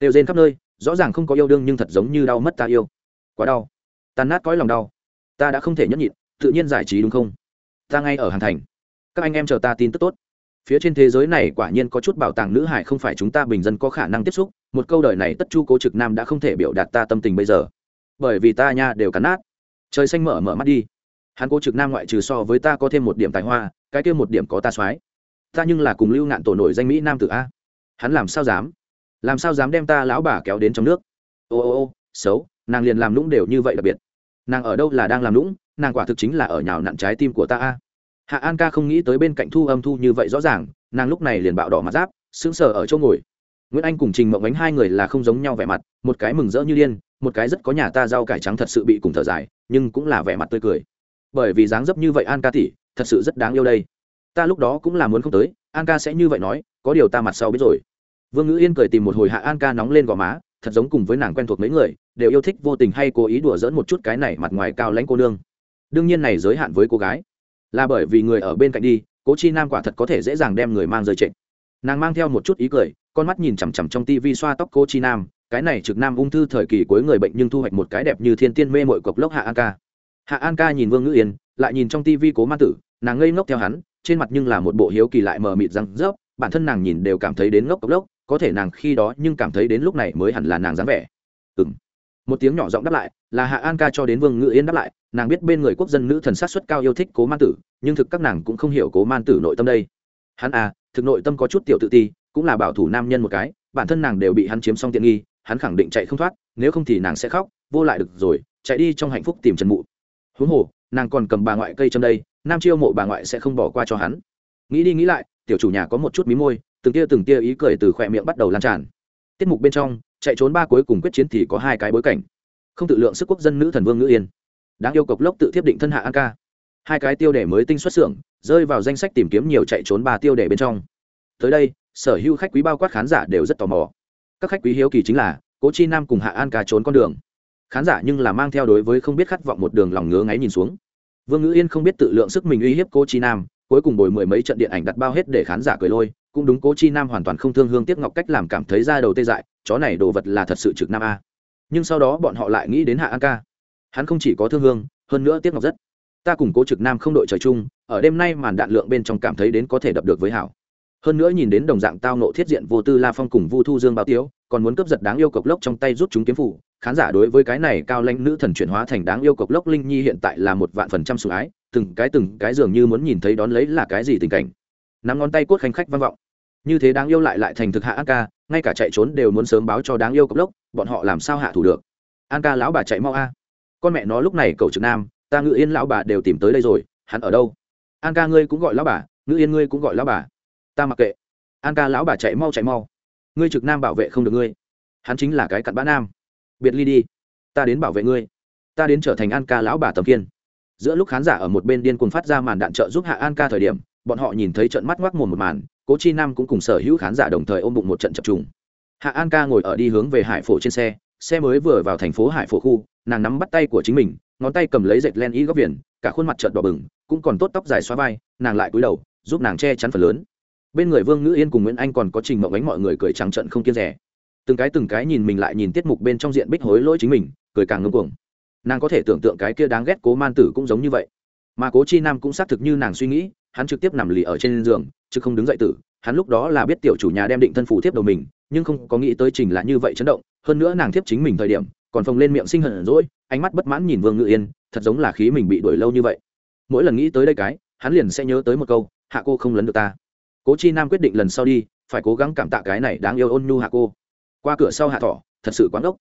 Đều rên khắp nơi, rõ ràng không có yêu đương nhưng thật giống như đau mất ta yêu. Quá đau. Tàn nát cõi lòng đau. Ta đã không thể nhẫn nhịn, tự nhiên giải trí đúng không? Ta ngay ở Hàn thành. Các anh em chờ ta tin tức tốt phía trên thế giới này quả nhiên có chút bảo tàng nữ hải không phải chúng ta bình dân có khả năng tiếp xúc, một câu đời này tất chu cố trực nam đã không thể biểu đạt ta tâm tình bây giờ. Bởi vì ta nha đều cắn nát. Trời xanh mở mở mắt đi. Hắn cố trực nam ngoại trừ so với ta có thêm một điểm tài hoa, cái kia một điểm có ta soái. Ta nhưng là cùng lưu ngạn tổ nổi danh mỹ nam tử a. Hắn làm sao dám? Làm sao dám đem ta lão bà kéo đến trong nước? Ô ô ô, xấu, nàng liền làm lũng đều như vậy đặc biệt. Nàng ở đâu là đang làm lũng nàng quả thực chính là ở nhào nặn trái tim của ta a hạ an ca không nghĩ tới bên cạnh thu âm thu như vậy rõ ràng, nàng lúc này liền bạo đỏ mặt giáp, sững sờ ở chỗ ngồi. Nguyễn anh cùng trình mộng ánh hai người là không giống nhau vẻ mặt, một cái mừng rỡ như điên, một cái rất có nhà ta rau cải trắng thật sự bị cùng thở dài, nhưng cũng là vẻ mặt tươi cười. Bởi vì dáng dấp như vậy an ca tỷ, thật sự rất đáng yêu đây. Ta lúc đó cũng là muốn không tới, an ca sẽ như vậy nói, có điều ta mặt sau biết rồi. Vương ngữ yên cười tìm một hồi hạ an ca nóng lên gò má, thật giống cùng với nàng quen thuộc mấy người, đều yêu thích vô tình hay cố ý đùa dỡn một chút cái này mặt ngoài cao lãnh cô nương. Đương nhiên này giới hạn với cô gái là bởi vì người ở bên cạnh đi, cố chi nam quả thật có thể dễ dàng đem người mang rơi trệ nàng mang theo một chút ý cười, con mắt nhìn chằm chằm trong tivi xoa tóc cô chi nam, cái này trực nam ung thư thời kỳ cuối người bệnh nhưng thu hoạch một cái đẹp như thiên tiên mê mội cộc lốc hạ an ca. Hạ an ca nhìn vương ngữ yên, lại nhìn trong tivi cố ma tử, nàng ngây ngốc theo hắn, trên mặt nhưng là một bộ hiếu kỳ lại mờ mịt răng rớp, bản thân nàng nhìn đều cảm thấy đến ngốc cộc lốc, có thể nàng khi đó nhưng cảm thấy đến lúc này mới hẳn là nàng dáng vẻ. Ừm. một tiếng nhỏ giọng đáp lại, là hạ an ca cho đến vương ngữ yên đáp lại nàng biết bên người quốc dân nữ thần sát xuất cao yêu thích cố man tử, nhưng thực các nàng cũng không hiểu cố man tử nội tâm đây. Hắn à thực nội tâm có chút tiểu tự ti, cũng là bảo thủ nam nhân một cái, bản thân nàng đều bị hắn chiếm xong tiện nghi, hắn khẳng định chạy không thoát, nếu không thì nàng sẽ khóc, vô lại được rồi, chạy đi trong hạnh phúc tìm trần mụ. Huống hồ, nàng còn cầm bà ngoại cây trong đây, nam chiêu mộ bà ngoại sẽ không bỏ qua cho hắn. Nghĩ đi nghĩ lại, tiểu chủ nhà có một chút mí môi, từng tia từng tia ý cười từ khỏe miệng bắt đầu lan tràn. Tiết mục bên trong, chạy trốn ba cuối cùng quyết chiến thì có hai cái bối cảnh. Không tự lượng sức quốc dân nữ thần vương ngữ yên đáng yêu cộc lốc tự thiết định thân hạ an ca hai cái tiêu đề mới tinh xuất xưởng, rơi vào danh sách tìm kiếm nhiều chạy trốn ba tiêu đề bên trong. Tới đây, sở hữu khách quý bao quát khán giả đều rất tò mò. Các khách quý hiếu kỳ chính là, cố chi nam cùng hạ an ca trốn con đường. Khán giả nhưng là mang theo đối với không biết khát vọng một đường lòng ngứa ngáy nhìn xuống. Vương ngữ yên không biết tự lượng sức mình uy hiếp cố chi nam, cuối cùng bồi mười mấy trận điện ảnh đặt bao hết để khán giả cười lôi, cũng đúng cố chi nam hoàn toàn không thương hương tiếc ngọc cách làm cảm thấy ra đầu tê dại, chó này đồ vật là thật sự trực nam a. Nhưng sau đó bọn họ lại nghĩ đến hạ an ca hắn không chỉ có thương hương, hơn nữa tiếc ngọc rất. Ta cùng cố trực nam không đội trời chung, ở đêm nay màn đạn lượng bên trong cảm thấy đến có thể đập được với hảo. Hơn nữa nhìn đến đồng dạng tao nộ thiết diện vô tư la phong cùng vu thu dương báo tiếu, còn muốn cướp giật đáng yêu cộc lốc trong tay rút chúng kiếm phủ, khán giả đối với cái này cao lãnh nữ thần chuyển hóa thành đáng yêu cộc lốc linh nhi hiện tại là một vạn phần trăm sủng ái, từng cái từng cái dường như muốn nhìn thấy đón lấy là cái gì tình cảnh. Nắm ngón tay cốt khanh khách vang vọng. Như thế đáng yêu lại lại thành thực hạ an ca, ngay cả chạy trốn đều muốn sớm báo cho đáng yêu cộc lốc, bọn họ làm sao hạ thủ được? An ca lão bà chạy mau a con mẹ nó lúc này cậu trực nam, ta ngự yên lão bà đều tìm tới đây rồi, hắn ở đâu? An ca ngươi cũng gọi lão bà, ngự yên ngươi cũng gọi lão bà. Ta mặc kệ. An ca lão bà chạy mau chạy mau. Ngươi trực nam bảo vệ không được ngươi. Hắn chính là cái cặn bã nam. Biệt ly đi. Ta đến bảo vệ ngươi. Ta đến trở thành an ca lão bà tầm kiên. Giữa lúc khán giả ở một bên điên cuồng phát ra màn đạn trợ giúp hạ an ca thời điểm, bọn họ nhìn thấy trận mắt ngoác mồm một màn, cố chi nam cũng cùng sở hữu khán giả đồng thời ôm bụng một trận chập trùng. Hạ an ca ngồi ở đi hướng về hải phổ trên xe xe mới vừa vào thành phố hải phổ khu nàng nắm bắt tay của chính mình, ngón tay cầm lấy dệt len y góc viền, cả khuôn mặt trợn đỏ bừng, cũng còn tốt tóc dài xóa vai, nàng lại cúi đầu, giúp nàng che chắn phần lớn. Bên người vương ngữ yên cùng nguyễn anh còn có trình mộng ánh mọi người cười trắng trận không kiên rẻ. Từng cái từng cái nhìn mình lại nhìn tiết mục bên trong diện bích hối lỗi chính mình, cười càng ngưng cuồng. Nàng có thể tưởng tượng cái kia đáng ghét cố man tử cũng giống như vậy. Mà cố chi nam cũng xác thực như nàng suy nghĩ, hắn trực tiếp nằm lì ở trên giường, chứ không đứng dậy tử. Hắn lúc đó là biết tiểu chủ nhà đem định thân phủ tiếp đầu mình, nhưng không có nghĩ tới trình là như vậy chấn động. Hơn nữa nàng tiếp chính mình thời điểm còn phồng lên miệng sinh hận rỗi, ánh mắt bất mãn nhìn vương ngự yên, thật giống là khí mình bị đuổi lâu như vậy. Mỗi lần nghĩ tới đây cái, hắn liền sẽ nhớ tới một câu, hạ cô không lấn được ta. Cố chi nam quyết định lần sau đi, phải cố gắng cảm tạ cái này đáng yêu ôn nhu hạ cô. Qua cửa sau hạ thỏ thật sự quán ốc.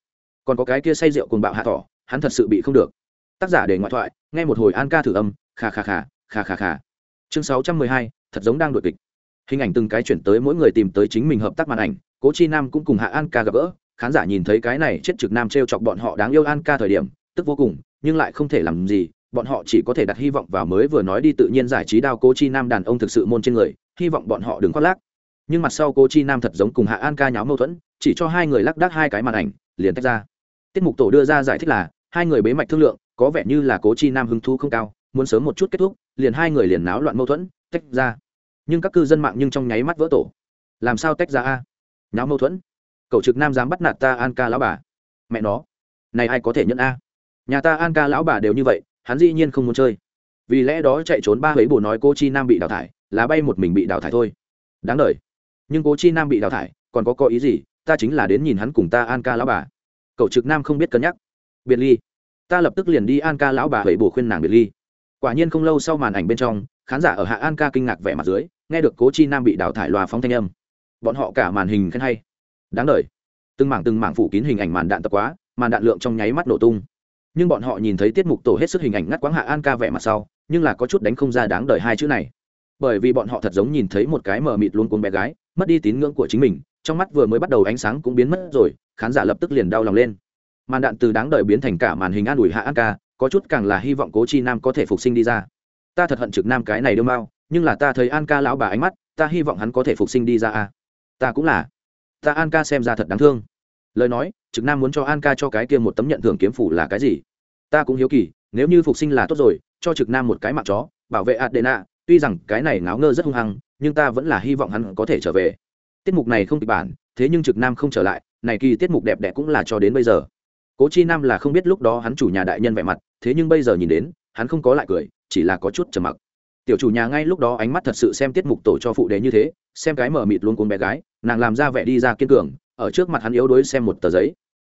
Còn có cái kia say rượu cùng bạo hạ thỏ hắn thật sự bị không được. Tác giả để ngoại thoại, nghe một hồi an ca thử âm khà khà khà khà khà khà chương sáu trăm mười hai, thật giống đang đuổi kịch. Hình ảnh từng cái chuyển tới mỗi người tìm tới chính mình hợp tác màn ảnh, cố chi nam cũng cùng hạ an ca gặp gỡ khán giả nhìn thấy cái này chết trực nam t r e o chọc bọn họ đáng yêu an ca thời điểm, tức vô cùng, nhưng lại không thể làm gì, bọn họ chỉ có thể đặt hy vọng vào mới vừa nói đi tự nhiên giải trí đao cố chi nam đàn ông thực sự môn trên người, hy vọng bọn họ đừng khoác lác. Nhưng mặt sau Cô chi nam thật giống cùng hạ an ca nháo mâu thuẫn, chỉ cho hai người lắc đắc hai cái màn ảnh, liền tách ra. Tiết mục tổ đưa ra giải thích là, hai người bế mạch thương lượng, có vẻ như là cố chi nam hứng thú không cao, muốn sớm một chút kết thúc, liền hai người liền náo loạn mâu thuẫn, tách ra. Nhưng các cư dân mạng nhưng trong nháy mắt vỡ tổ. Làm sao tách ra a? Nháo mâu thuẫn? Cậu trực nam dám bắt nạt ta an ca lão bà? Mẹ nó. Này ai có thể nhận a? Nhà ta an ca lão bà đều như vậy, hắn dĩ nhiên không muốn chơi. Vì lẽ đó chạy trốn ba ấy bồ nói cô chi nam bị đào thải, là bay một mình bị đào thải thôi. Đáng đ nhưng cô chi nam bị đào thải, còn có có ý gì? Ta chính là đến nhìn hắn cùng ta an ca lão bà. Cậu trực nam không biết cân nhắc. Biệt ly. Ta lập tức liền đi an ca lão bà ấy bồ khuyên nàng biệt ly. Quả nhiên không lâu sau màn ảnh bên trong, khán giả ở hạ an ca kinh ngạc vẻ mặt dưới, nghe được cố chi nam bị đào thải loa phóng thanh âm. Bọn họ cả màn hình khen hay đáng đời từng mảng từng mảng phủ kín hình ảnh màn đạn tập quá, màn đạn lượng trong nháy mắt nổ tung. Nhưng bọn họ nhìn thấy tiết mục tổ hết sức hình ảnh ngắt quãng hạ an ca vẻ mặt sau, nhưng là có chút đánh không ra đáng đời hai chữ này. Bởi vì bọn họ thật giống nhìn thấy một cái mờ mịt luôn cuốn bé gái, mất đi tín ngưỡng của chính mình, trong mắt vừa mới bắt đầu ánh sáng cũng biến mất rồi, khán giả lập tức liền đau lòng lên. Màn đạn từ đáng đời biến thành cả màn hình an ủi hạ an ca, có chút càng là hy vọng cố chi nam có thể phục sinh đi ra. Ta thật hận trực nam cái này đương mau nhưng là ta thấy an ca lão bà ánh mắt, ta hy vọng hắn có thể phục sinh đi ra a ta cũng là ta an ca xem ra thật đáng thương. Lời nói, trực nam muốn cho an ca cho cái kia một tấm nhận thưởng kiếm phủ là cái gì? Ta cũng hiếu kỳ, nếu như phục sinh là tốt rồi, cho trực nam một cái mạng chó, bảo vệ adena, tuy rằng cái này ngáo ngơ rất hung hăng, nhưng ta vẫn là hy vọng hắn có thể trở về. Tiết mục này không kịch bản, thế nhưng trực nam không trở lại, này kỳ tiết mục đẹp đẽ cũng là cho đến bây giờ. Cố chi nam là không biết lúc đó hắn chủ nhà đại nhân vẻ mặt, thế nhưng bây giờ nhìn đến, hắn không có lại cười, chỉ là có chút trầm mặc. Tiểu chủ nhà ngay lúc đó ánh mắt thật sự xem tiết mục tổ cho phụ đề như thế, xem cái mở mịt luôn cuốn bé gái nàng làm ra vẻ đi ra kiên cường, ở trước mặt hắn yếu đuối xem một tờ giấy.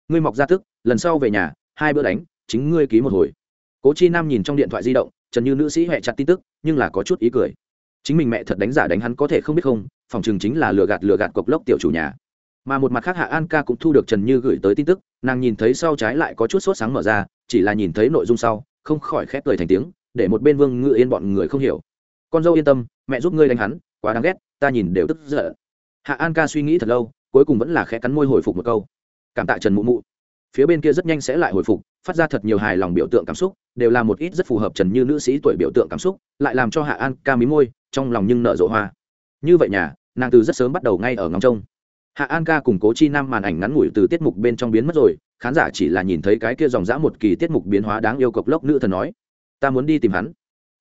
Ngươi mọc ra tức lần sau về nhà, hai bữa đánh, chính ngươi ký một hồi. Cố chi nam nhìn trong điện thoại di động, trần như nữ sĩ hẹ chặt tin tức, nhưng là có chút ý cười. Chính mình mẹ thật đánh giả đánh hắn có thể không biết không, phòng chừng chính là lừa gạt lừa gạt cộc lốc tiểu chủ nhà. Mà một mặt khác hạ an ca cũng thu được trần như gửi tới tin tức, nàng nhìn thấy sau trái lại có chút sốt sáng mở ra, chỉ là nhìn thấy nội dung sau, không khỏi khép cười thành tiếng, để một bên vương ngự yên bọn người không hiểu. Con dâu yên tâm, mẹ giúp ngươi đánh hắn, quá đáng ghét, ta nhìn đều tức giận hạ an ca suy nghĩ thật lâu, cuối cùng vẫn là khẽ cắn môi hồi phục một câu. Cảm tạ trần mụ mụ. Phía bên kia rất nhanh sẽ lại hồi phục, phát ra thật nhiều hài lòng biểu tượng cảm xúc, đều là một ít rất phù hợp trần như nữ sĩ tuổi biểu tượng cảm xúc, lại làm cho hạ an ca mí môi, trong lòng nhưng nở rộ hoa. Như vậy nhà, nàng từ rất sớm bắt đầu ngay ở ngóng trông. Hạ an ca cùng cố chi nam màn ảnh ngắn ngủi từ tiết mục bên trong biến mất rồi, khán giả chỉ là nhìn thấy cái kia dòng dã một kỳ tiết mục biến hóa đáng yêu cộc lốc nữ thần nói, ta muốn đi tìm hắn.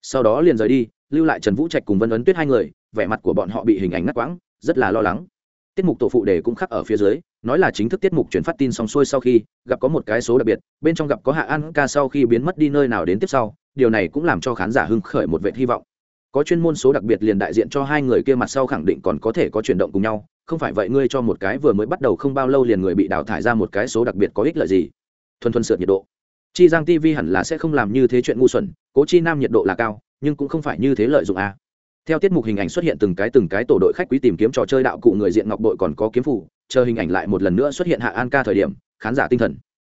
Sau đó liền rời đi, lưu lại trần vũ trạch cùng vân ấn tuyết hai người, vẻ mặt của bọn họ bị hình ảnh ngắt quãng rất là lo lắng. Tiết mục tổ phụ đề cũng khắc ở phía dưới, nói là chính thức tiết mục chuyển phát tin xong xuôi sau khi, gặp có một cái số đặc biệt, bên trong gặp có hạ an ca sau khi biến mất đi nơi nào đến tiếp sau, điều này cũng làm cho khán giả hưng khởi một vệ hy vọng. Có chuyên môn số đặc biệt liền đại diện cho hai người kia mặt sau khẳng định còn có thể có chuyển động cùng nhau, không phải vậy ngươi cho một cái vừa mới bắt đầu không bao lâu liền người bị đào thải ra một cái số đặc biệt có ích lợi gì? Thuần thuần sượt nhiệt độ. Chi giang tv hẳn là sẽ không làm như thế chuyện ngu xuẩn, cố chi nam nhiệt độ là cao, nhưng cũng không phải như thế lợi dụng a theo tiết mục hình ảnh xuất hiện từng cái từng cái tổ đội khách quý tìm kiếm trò chơi đạo cụ người diện ngọc đội còn có kiếm phủ chờ hình ảnh lại một lần nữa xuất hiện hạ an ca thời điểm, khán giả tinh thần.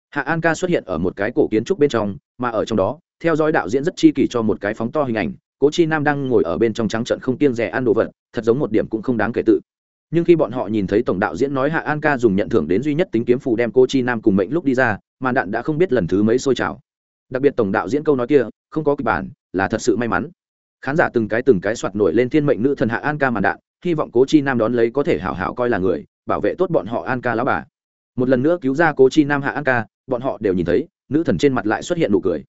Hạ an ca xuất hiện ở một cái cổ kiến trúc bên trong, mà ở trong đó, theo dõi đạo diễn rất chi kỳ cho một cái phóng to hình ảnh, cố chi nam đang ngồi ở bên trong trắng trận không kiêng rẻ ăn đồ vật, thật giống một điểm cũng không đáng kể tự. Nhưng khi bọn họ nhìn thấy tổng đạo diễn nói hạ an ca dùng nhận thưởng đến duy nhất tính kiếm phù đem cô chi nam cùng mệnh lúc đi ra, màn đạn đã không biết lần thứ mấy sôi trào. Đặc biệt tổng đạo diễn câu nói kia, không có kịch bản, là thật sự may mắn khán giả từng cái từng cái soạt nổi lên thiên mệnh nữ thần hạ an ca màn đạn, hy vọng cố chi nam đón lấy có thể hảo hảo coi là người, bảo vệ tốt bọn họ an ca lão bà. Một lần nữa cứu ra cố chi nam hạ an ca, bọn họ đều nhìn thấy, nữ thần trên mặt lại xuất hiện nụ cười.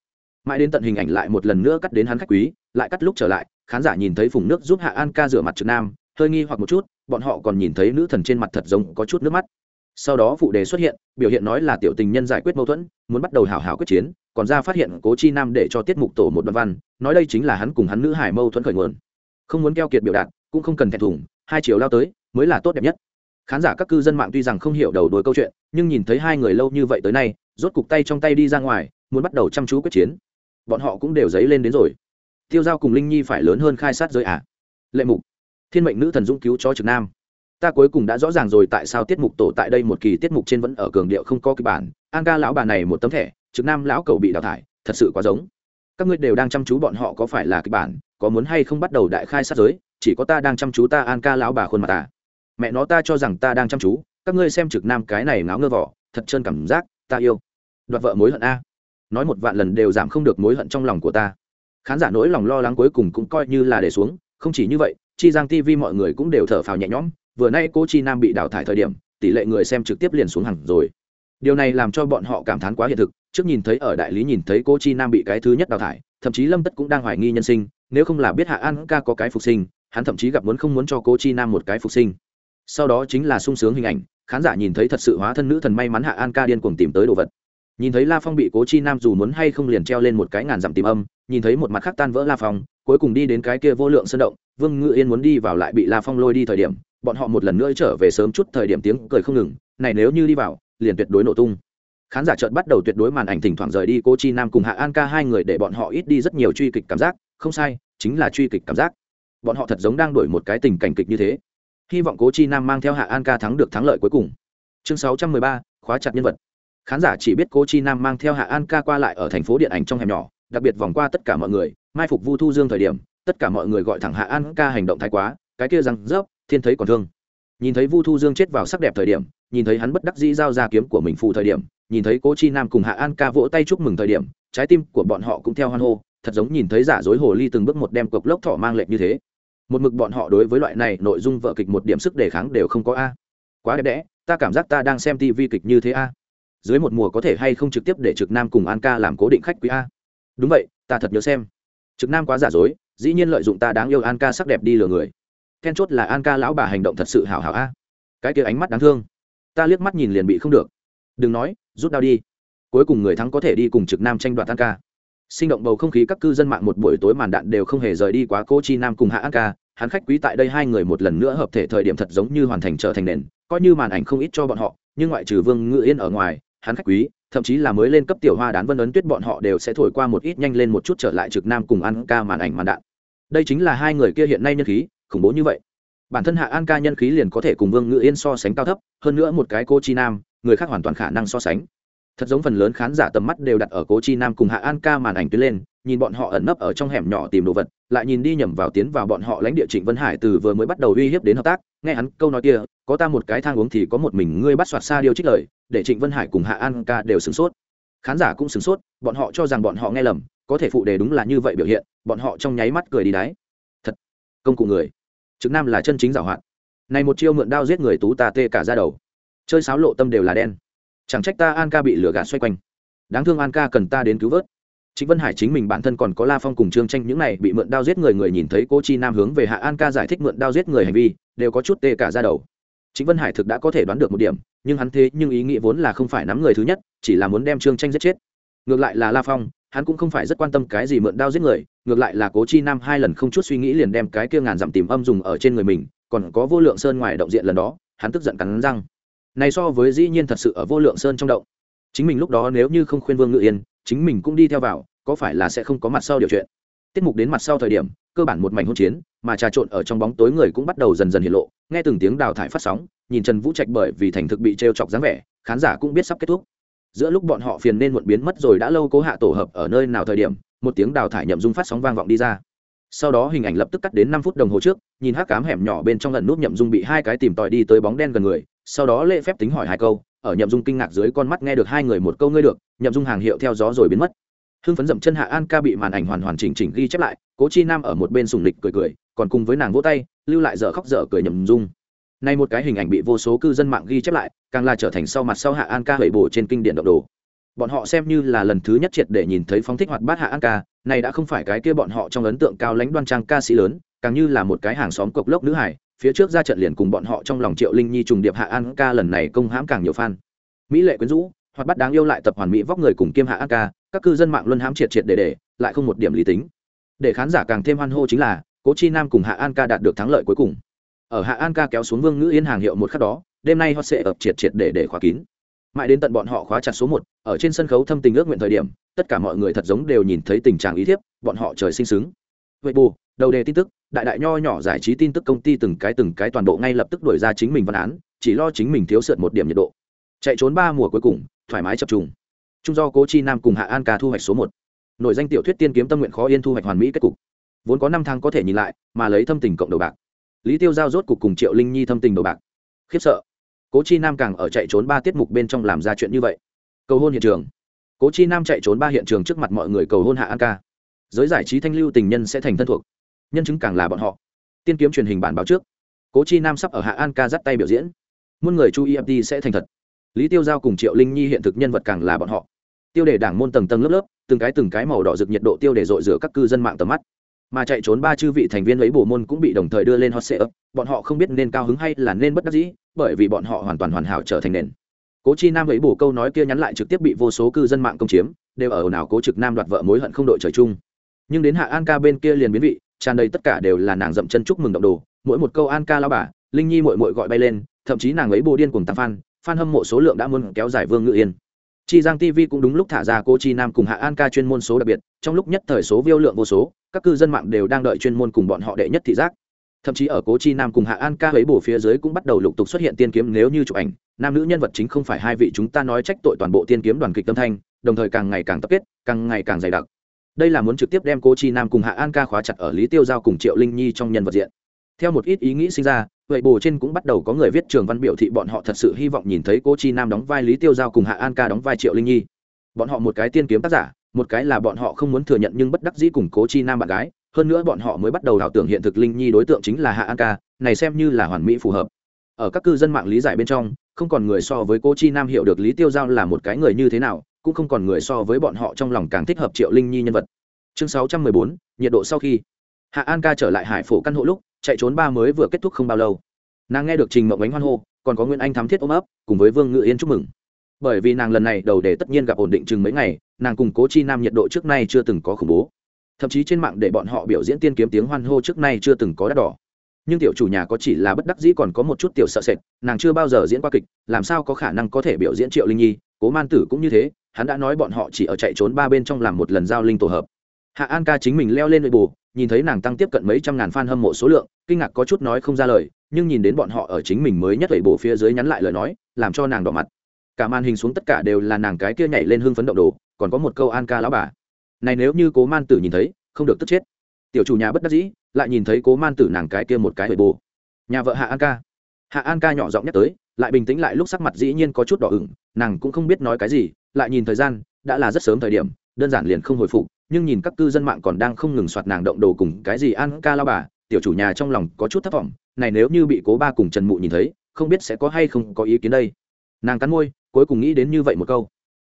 Mãi đến tận hình ảnh lại một lần nữa cắt đến hắn khách quý, lại cắt lúc trở lại, khán giả nhìn thấy phùng nước giúp hạ an ca rửa mặt trực nam, hơi nghi hoặc một chút, bọn họ còn nhìn thấy nữ thần trên mặt thật giống có chút nước mắt. Sau đó phụ đề xuất hiện, biểu hiện nói là tiểu tình nhân giải quyết mâu thuẫn, muốn bắt đầu hào hào quyết chiến còn ra phát hiện cố chi nam để cho tiết mục tổ một đoạn văn, nói đây chính là hắn cùng hắn nữ hải mâu thuẫn khởi nguồn. Không muốn keo kiệt biểu đạt, cũng không cần thẹn thùng, hai chiều lao tới, mới là tốt đẹp nhất. Khán giả các cư dân mạng tuy rằng không hiểu đầu đuôi câu chuyện, nhưng nhìn thấy hai người lâu như vậy tới nay, rốt cục tay trong tay đi ra ngoài, muốn bắt đầu chăm chú quyết chiến. Bọn họ cũng đều dấy lên đến rồi. Tiêu giao cùng linh nhi phải lớn hơn khai sát giới ạ à. lệ mục, thiên mệnh nữ thần dũng cứu cho trực nam. Ta cuối cùng đã rõ ràng rồi tại sao tiết mục tổ tại đây một kỳ tiết mục trên vẫn ở cường điệu không có kịch bản. An ca lão bà này một tấm thẻ trực nam lão cầu bị đào thải, thật sự quá giống. Các ngươi đều đang chăm chú bọn họ có phải là kịch bản, có muốn hay không bắt đầu đại khai sát giới, chỉ có ta đang chăm chú ta an ca lão bà khuôn mặt ta. Mẹ nó ta cho rằng ta đang chăm chú, các ngươi xem trực nam cái này ngáo ngơ vỏ, thật trơn cảm giác, ta yêu. Đoạt vợ mối hận a. Nói một vạn lần đều giảm không được mối hận trong lòng của ta. Khán giả nỗi lòng lo lắng cuối cùng cũng coi như là để xuống, không chỉ như vậy, chi giang tv mọi người cũng đều thở phào nhẹ nhõm, vừa nay cô chi nam bị đào thải thời điểm, tỷ lệ người xem trực tiếp liền xuống hẳn rồi điều này làm cho bọn họ cảm thán quá hiện thực, trước nhìn thấy ở đại lý nhìn thấy cô chi nam bị cái thứ nhất đào thải, thậm chí lâm tất cũng đang hoài nghi nhân sinh, nếu không là biết hạ an ca có cái phục sinh, hắn thậm chí gặp muốn không muốn cho cô chi nam một cái phục sinh. Sau đó chính là sung sướng hình ảnh, khán giả nhìn thấy thật sự hóa thân nữ thần may mắn hạ an ca điên cuồng tìm tới đồ vật. Nhìn thấy la phong bị cố chi nam dù muốn hay không liền treo lên một cái ngàn dặm tìm âm, nhìn thấy một mặt khác tan vỡ la phong, cuối cùng đi đến cái kia vô lượng sơn động, vương ngự yên muốn đi vào lại bị la phong lôi đi thời điểm, bọn họ một lần nữa trở về sớm chút thời điểm tiếng cười không ngừng, này nếu như đi vào liền tuyệt đối nổ tung. Khán giả chợt bắt đầu tuyệt đối màn ảnh thỉnh thoảng rời đi cô chi nam cùng hạ an ca hai người để bọn họ ít đi rất nhiều truy kịch cảm giác. Không sai, chính là truy kịch cảm giác. Bọn họ thật giống đang đổi một cái tình cảnh kịch như thế. Hy vọng cố chi nam mang theo hạ an ca thắng được thắng lợi cuối cùng. Chương sáu trăm mười ba, khóa chặt nhân vật. Khán giả chỉ biết cố chi nam mang theo hạ an ca qua lại ở thành phố điện ảnh trong hẻm nhỏ, đặc biệt vòng qua tất cả mọi người, mai phục vu thu dương thời điểm, tất cả mọi người gọi thẳng hạ an ca hành động thái quá, cái kia răng rớp, thiên thấy còn thương. Nhìn thấy vu thu dương chết vào sắc đẹp thời điểm nhìn thấy hắn bất đắc dĩ giao ra kiếm của mình phù thời điểm, nhìn thấy cố chi nam cùng hạ an ca vỗ tay chúc mừng thời điểm, trái tim của bọn họ cũng theo hoan hô, thật giống nhìn thấy giả dối hồ ly từng bước một đem cộc lốc thỏ mang lệnh như thế. Một mực bọn họ đối với loại này nội dung vợ kịch một điểm sức đề kháng đều không có a. Quá đẹp đẽ, ta cảm giác ta đang xem tv kịch như thế a. Dưới một mùa có thể hay không trực tiếp để trực nam cùng an ca làm cố định khách quý a? Đúng vậy, ta thật nhớ xem. Trực nam quá giả dối, dĩ nhiên lợi dụng ta đáng yêu an ca sắc đẹp đi lừa người. Then chốt là an ca lão bà hành động thật sự hảo hảo a. Cái kia ánh mắt đáng thương ta liếc mắt nhìn liền bị không được. Đừng nói, rút đau đi. Cuối cùng người thắng có thể đi cùng trực nam tranh đoạt tan ca. Sinh động bầu không khí các cư dân mạng một buổi tối màn đạn đều không hề rời đi quá cô chi nam cùng hạ an ca. Hắn khách quý tại đây hai người một lần nữa hợp thể thời điểm thật giống như hoàn thành trở thành nền, coi như màn ảnh không ít cho bọn họ, nhưng ngoại trừ vương ngự yên ở ngoài, hắn khách quý, thậm chí là mới lên cấp tiểu hoa đán vân ấn tuyết bọn họ đều sẽ thổi qua một ít nhanh lên một chút trở lại trực nam cùng an ca màn ảnh màn đạn. Đây chính là hai người kia hiện nay nhân khí, khủng bố như vậy bản thân hạ an ca nhân khí liền có thể cùng vương ngự yên so sánh cao thấp, hơn nữa một cái cô chi nam, người khác hoàn toàn khả năng so sánh. Thật giống phần lớn khán giả tầm mắt đều đặt ở cố chi nam cùng hạ an ca màn ảnh tuyến lên, nhìn bọn họ ẩn nấp ở trong hẻm nhỏ tìm đồ vật, lại nhìn đi nhầm vào tiến vào bọn họ lãnh địa trịnh vân hải từ vừa mới bắt đầu uy hiếp đến hợp tác, nghe hắn câu nói kia, có ta một cái thang uống thì có một mình ngươi bắt soạt xa điều trích lời, để trịnh vân hải cùng hạ an ca đều sửng sốt. Khán giả cũng sửng sốt, bọn họ cho rằng bọn họ nghe lầm, có thể phụ đề đúng là như vậy biểu hiện, bọn họ trong nháy mắt cười đi đáy thật, công cụ người trực nam là chân chính giảo hoạt. Này một chiêu mượn đao giết người tú ta tê cả ra đầu. Chơi sáo lộ tâm đều là đen. Chẳng trách ta an ca bị lửa gạt xoay quanh. Đáng thương an ca cần ta đến cứu vớt. Trịnh Vân Hải chính mình bản thân còn có La Phong cùng Trương Tranh những này bị mượn đao giết người người nhìn thấy Cố Chi Nam hướng về Hạ An Ca giải thích mượn đao giết người hành vi, đều có chút tê cả da đầu. Trịnh Vân Hải thực đã có thể đoán được một điểm, nhưng hắn thế nhưng ý nghĩ vốn là không phải nắm người thứ nhất, chỉ là muốn đem Trương Tranh giết chết. Ngược lại là La Phong, hắn cũng không phải rất quan tâm cái gì mượn đao giết người, ngược lại là Cố Chi Nam hai lần không chút suy nghĩ liền đem cái kia ngàn dặm tìm âm dùng ở trên người mình, còn có vô lượng sơn ngoài động diện lần đó, hắn tức giận cắn răng. Này so với dĩ nhiên thật sự ở vô lượng sơn trong động. Chính mình lúc đó nếu như không khuyên Vương Ngự Yên, chính mình cũng đi theo vào, có phải là sẽ không có mặt sau điều chuyện tiết mục đến mặt sau thời điểm cơ bản một mảnh hỗn chiến mà trà trộn ở trong bóng tối người cũng bắt đầu dần dần hiện lộ nghe từng tiếng đào thải phát sóng nhìn trần vũ trạch bởi vì thành thực bị t chọc dáng vẻ khán giả cũng biết sắp kết thúc giữa lúc bọn họ phiền nên muộn biến mất rồi đã lâu cố hạ tổ hợp ở nơi nào thời điểm, một tiếng đào thải nhậm dung phát sóng vang vọng đi ra. Sau đó hình ảnh lập tức cắt đến năm phút đồng hồ trước, nhìn hắc cám hẻm nhỏ bên trong lần nút nhậm dung bị hai cái tìm tòi đi tới bóng đen gần người, sau đó lễ phép tính hỏi hai câu, ở nhậm dung kinh ngạc dưới con mắt nghe được hai người một câu ngươi được, nhậm dung hàng hiệu theo gió rồi biến mất. Hưng phấn dậm chân hạ an ca bị màn ảnh hoàn hoàn chỉnh chỉnh ghi chép lại, cố chi nam ở một bên sùng lịch cười cười, còn cùng với nàng vỗ tay, lưu lại dở khóc dở cười nhậm dung nay một cái hình ảnh bị vô số cư dân mạng ghi chép lại, càng là trở thành sau mặt sau hạ an ca hủy bổ trên kinh điển động đồ. Bọn họ xem như là lần thứ nhất triệt để nhìn thấy phóng thích hoạt bát hạ an ca, này đã không phải cái kia bọn họ trong ấn tượng cao lãnh đoan trang ca sĩ lớn, càng như là một cái hàng xóm cộc lốc nữ hải phía trước ra trận liền cùng bọn họ trong lòng triệu linh nhi trùng điệp hạ an ca lần này công hãm càng nhiều fan. Mỹ lệ quyến rũ, hoạt bát đáng yêu lại tập hoàn mỹ vóc người cùng kiêm hạ an ca, các cư dân mạng luôn hãm triệt triệt để để, lại không một điểm lý tính. Để khán giả càng thêm hoan hô chính là, cố chi nam cùng hạ an ca đạt được thắng lợi cuối cùng ở hạ an ca kéo xuống vương ngữ yên hàng hiệu một khắc đó, đêm nay họ sẽ ập triệt triệt để để khóa kín. Mãi đến tận bọn họ khóa chặt số một, ở trên sân khấu thâm tình ước nguyện thời điểm, tất cả mọi người thật giống đều nhìn thấy tình trạng ý thiếp, bọn họ trời sinh xứng. Vậy bù, đầu đề tin tức, đại đại nho nhỏ giải trí tin tức công ty từng cái từng cái toàn bộ ngay lập tức đổi ra chính mình văn án, chỉ lo chính mình thiếu sượt một điểm nhiệt độ. Chạy trốn ba mùa cuối cùng, thoải mái chập trùng. Trung do cố chi nam cùng hạ an ca thu hoạch số một. Nội danh tiểu thuyết tiên kiếm tâm nguyện khó yên thu hoạch hoàn mỹ kết cục. Vốn có năm tháng có thể nhìn lại, mà lấy thâm tình cộng đầu bạc lý tiêu giao rốt cục cùng triệu linh nhi thâm tình đầu bạc. Khiếp sợ. Cố chi nam càng ở chạy trốn ba tiết mục bên trong làm ra chuyện như vậy. Cầu hôn hiện trường. Cố chi nam chạy trốn ba hiện trường trước mặt mọi người cầu hôn hạ an ca. Giới giải trí thanh lưu tình nhân sẽ thành thân thuộc. Nhân chứng càng là bọn họ. Tiên kiếm truyền hình bản báo trước. Cố chi nam sắp ở hạ an ca dắt tay biểu diễn. Muôn người chú ý ft sẽ thành thật. Lý tiêu giao cùng triệu linh nhi hiện thực nhân vật càng là bọn họ. Tiêu đề đảng môn tầng tầng lớp lớp, từng cái từng cái màu đỏ rực nhiệt độ tiêu đề dội rửa các cư dân mạng tầm mắt mà chạy trốn ba chư vị thành viên lấy bổ môn cũng bị đồng thời đưa lên hot sệ bọn họ không biết nên cao hứng hay là nên bất đắc dĩ, bởi vì bọn họ hoàn toàn hoàn hảo trở thành nền. Cố chi nam lấy bổ câu nói kia nhắn lại trực tiếp bị vô số cư dân mạng công chiếm, đều ở nào cố trực nam đoạt vợ mối hận không đội trời chung. Nhưng đến hạ an ca bên kia liền biến vị, tràn đầy tất cả đều là nàng dậm chân chúc mừng động đồ. Mỗi một câu an ca lao bà, linh nhi mội mội gọi bay lên, thậm chí nàng ấy bồ điên cùng tăng phan fan hâm mộ số lượng đã muốn kéo dài vương ngự yên chi giang tv cũng đúng lúc thả ra cô chi nam cùng hạ an ca chuyên môn số đặc biệt, trong lúc nhất thời số viêu lượng vô số, các cư dân mạng đều đang đợi chuyên môn cùng bọn họ đệ nhất thị giác. Thậm chí ở cố chi nam cùng hạ an ca ấy bổ phía dưới cũng bắt đầu lục tục xuất hiện tiên kiếm nếu như chụp ảnh. Nam nữ nhân vật chính không phải hai vị chúng ta nói trách tội toàn bộ tiên kiếm đoàn kịch tâm thanh, đồng thời càng ngày càng tập kết, càng ngày càng dày đặc. Đây là muốn trực tiếp đem cố chi nam cùng hạ an ca khóa chặt ở lý tiêu giao cùng triệu linh nhi trong nhân vật diện. Theo một ít ý nghĩ sinh ra vậy bồ trên cũng bắt đầu có người viết trường văn biểu thị bọn họ thật sự hy vọng nhìn thấy cô chi nam đóng vai lý tiêu giao cùng hạ an ca đóng vai triệu linh nhi. Bọn họ một cái tiên kiếm tác giả, một cái là bọn họ không muốn thừa nhận nhưng bất đắc dĩ cùng cố chi nam bạn gái. Hơn nữa bọn họ mới bắt đầu đào tưởng hiện thực linh nhi đối tượng chính là hạ an ca, này xem như là hoàn mỹ phù hợp. Ở các cư dân mạng lý giải bên trong, không còn người so với cô chi nam hiểu được lý tiêu giao là một cái người như thế nào, cũng không còn người so với bọn họ trong lòng càng thích hợp triệu linh nhi nhân vật. Chương sáu trăm mười bốn, nhiệt độ sau khi. Hạ an ca trở lại hải phổ căn hộ lúc chạy trốn ba mới vừa kết thúc không bao lâu. Nàng nghe được trình mộng ánh hoan hô, còn có nguyễn anh thắm thiết ôm ấp, cùng với vương ngự yên chúc mừng. Bởi vì nàng lần này đầu để tất nhiên gặp ổn định chừng mấy ngày, nàng cùng cố chi nam nhiệt độ trước nay chưa từng có khủng bố. Thậm chí trên mạng để bọn họ biểu diễn tiên kiếm tiếng hoan hô trước nay chưa từng có đắt đỏ. Nhưng tiểu chủ nhà có chỉ là bất đắc dĩ còn có một chút tiểu sợ sệt, nàng chưa bao giờ diễn qua kịch, làm sao có khả năng có thể biểu diễn triệu linh nhi, cố man tử cũng như thế, hắn đã nói bọn họ chỉ ở chạy trốn ba bên trong làm một lần giao linh tổ hợp. Hạ an ca chính mình leo lên nội bù nhìn thấy nàng tăng tiếp cận mấy trăm ngàn fan hâm mộ số lượng, kinh ngạc có chút nói không ra lời, nhưng nhìn đến bọn họ ở chính mình mới nhất vậy bổ phía dưới nhắn lại lời nói, làm cho nàng đỏ mặt. Cả màn hình xuống tất cả đều là nàng cái kia nhảy lên hưng phấn động đồ, còn có một câu an ca lão bà. Này nếu như cố man tử nhìn thấy, không được tức chết. Tiểu chủ nhà bất đắc dĩ, lại nhìn thấy cố man tử nàng cái kia một cái bề bộ. nhà vợ hạ an ca. Hạ an ca nhỏ giọng nhắc tới, lại bình tĩnh lại lúc sắc mặt dĩ nhiên có chút đỏ ửng, nàng cũng không biết nói cái gì, lại nhìn thời gian, đã là rất sớm thời điểm, đơn giản liền không hồi phục nhưng nhìn các cư dân mạng còn đang không ngừng soạt nàng động đồ cùng cái gì an ca lao bà, tiểu chủ nhà trong lòng có chút thất vọng. Này nếu như bị cố ba cùng trần mụ nhìn thấy, không biết sẽ có hay không có ý kiến đây. Nàng cắn môi, cuối cùng nghĩ đến như vậy một câu.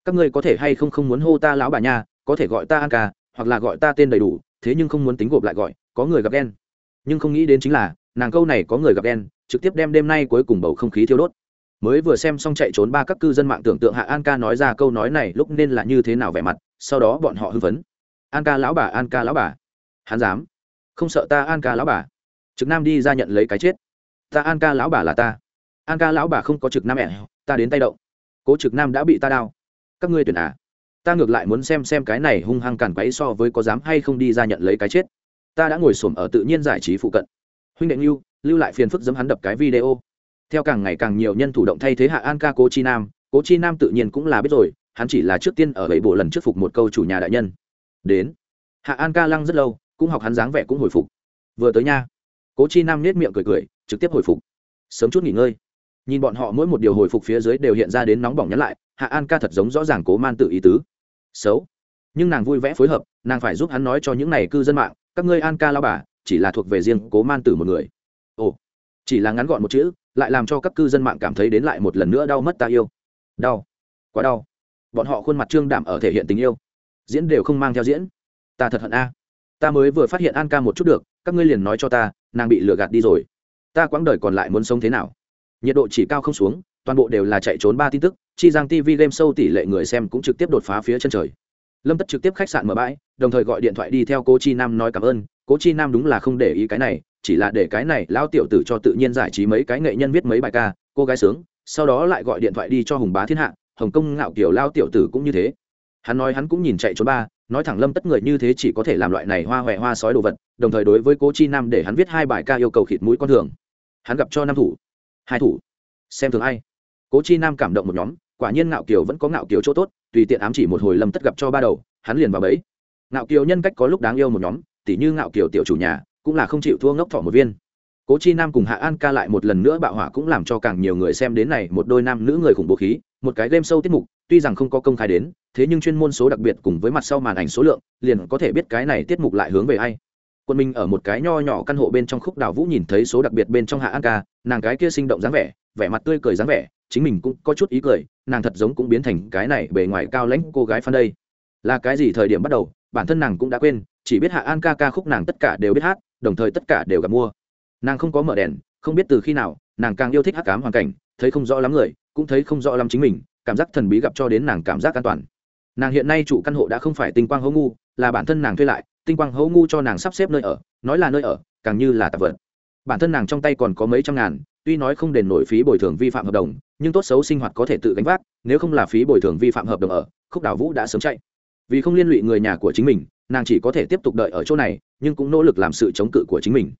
Các ngươi có thể hay không không muốn hô ta lão bà nha, có thể gọi ta an ca, hoặc là gọi ta tên đầy đủ, thế nhưng không muốn tính gộp lại gọi, có người gặp đen nhưng không nghĩ đến chính là, nàng câu này có người gặp đen trực tiếp đem đêm nay cuối cùng bầu không khí thiêu đốt. Mới vừa xem xong chạy trốn ba các cư dân mạng tưởng tượng hạ an ca nói ra câu nói này lúc nên là như thế nào vẻ mặt, sau đó bọn họ hưng phấn an ca lão bà, an ca lão bà. Hắn dám. Không sợ ta, an ca lão bà. Trực nam đi ra nhận lấy cái chết. Ta, an ca lão bà là ta. An ca lão bà không có trực nam ẻ ta đến tay động. Cố trực nam đã bị ta đao các ngươi tuyển à? Ta ngược lại muốn xem xem cái này hung hăng cản quấy so với có dám hay không đi ra nhận lấy cái chết. Ta đã ngồi xổm ở tự nhiên giải trí phụ cận. Huynh đệ lưu lưu lại phiền phức giấm hắn đập cái video. Theo càng ngày càng nhiều nhân thủ động thay thế hạ an ca cố chi nam, cố chi nam tự nhiên cũng là biết rồi, hắn chỉ là trước tiên ở bảy bộ lần trước phục một câu chủ nhà đại nhân đến. Hạ an ca lăng rất lâu, cũng học hắn dáng vẻ cũng hồi phục. Vừa tới nha. Cố chi nam nết miệng cười cười, trực tiếp hồi phục. Sớm chút nghỉ ngơi. Nhìn bọn họ mỗi một điều hồi phục phía dưới đều hiện ra đến nóng bỏng nhắn lại, hạ an ca thật giống rõ ràng cố man tự ý tứ. Xấu. Nhưng nàng vui vẻ phối hợp, nàng phải giúp hắn nói cho những này cư dân mạng, các ngươi an ca lao bà, chỉ là thuộc về riêng cố man tử một người. Ồ. Chỉ là ngắn gọn một chữ, lại làm cho các cư dân mạng cảm thấy đến lại một lần nữa đau mất ta yêu. Đau. Quá đau. Bọn họ khuôn mặt trương đảm ở thể hiện tình yêu diễn đều không mang theo diễn. Ta thật hận a. Ta mới vừa phát hiện an ca một chút được, các ngươi liền nói cho ta, nàng bị lừa gạt đi rồi. Ta quãng đời còn lại muốn sống thế nào? Nhiệt độ chỉ cao không xuống, toàn bộ đều là chạy trốn ba tin tức, chi giang tv game show tỷ lệ người xem cũng trực tiếp đột phá phía chân trời. Lâm tất trực tiếp khách sạn mở bãi, đồng thời gọi điện thoại đi theo cô chi nam nói cảm ơn. Cố chi nam đúng là không để ý cái này, chỉ là để cái này lao tiểu tử cho tự nhiên giải trí mấy cái nghệ nhân viết mấy bài ca, cô gái sướng, sau đó lại gọi điện thoại đi cho hùng bá thiên hạ, hồng kông ngạo kiểu lao tiểu tử cũng như thế hắn nói hắn cũng nhìn chạy trốn ba, nói thẳng lâm tất người như thế chỉ có thể làm loại này hoa huệ hoa sói đồ vật, đồng thời đối với cố chi nam để hắn viết hai bài ca yêu cầu khịt mũi con thường hắn gặp cho năm thủ, hai thủ. Xem thường ai? Cố chi nam cảm động một nhóm, quả nhiên ngạo kiều vẫn có ngạo kiều chỗ tốt, tùy tiện ám chỉ một hồi lâm tất gặp cho ba đầu, hắn liền vào bẫy. Ngạo kiều nhân cách có lúc đáng yêu một nhóm, tỉ như ngạo kiều tiểu chủ nhà, cũng là không chịu thua ngốc thỏ một viên. Cố chi nam cùng hạ an ca lại một lần nữa bạo hỏa cũng làm cho càng nhiều người xem đến này, một đôi nam nữ người khủng bố khí một cái game sâu tiết mục, tuy rằng không có công khai đến, thế nhưng chuyên môn số đặc biệt cùng với mặt sau màn ảnh số lượng, liền có thể biết cái này tiết mục lại hướng về ai. Quân minh ở một cái nho nhỏ căn hộ bên trong khúc đào vũ nhìn thấy số đặc biệt bên trong hạ an ca, nàng cái kia sinh động dáng vẻ vẻ mặt tươi cười dáng vẻ, chính mình cũng có chút ý cười, nàng thật giống cũng biến thành cái này bề ngoài cao lãnh cô gái phan đây. Là cái gì thời điểm bắt đầu, bản thân nàng cũng đã quên, chỉ biết hạ an ca ca khúc nàng tất cả đều biết hát, đồng thời tất cả đều gặp mua. Nàng không có mở đèn, không biết từ khi nào, nàng càng yêu thích hát cám hoàn cảnh thấy không rõ lắm người, cũng thấy không rõ lắm chính mình, cảm giác thần bí gặp cho đến nàng cảm giác an toàn. Nàng hiện nay chủ căn hộ đã không phải tinh quang hấu ngu, là bản thân nàng thuê lại, tinh quang hấu ngu cho nàng sắp xếp nơi ở, nói là nơi ở, càng như là tạp vật. Bản thân nàng trong tay còn có mấy trăm ngàn, tuy nói không đền nổi phí bồi thường vi phạm hợp đồng, nhưng tốt xấu sinh hoạt có thể tự gánh vác, nếu không là phí bồi thường vi phạm hợp đồng ở, khúc đảo vũ đã sớm chạy. Vì không liên lụy người nhà của chính mình, nàng chỉ có thể tiếp tục đợi ở chỗ này, nhưng cũng nỗ lực làm sự chống cự của chính mình.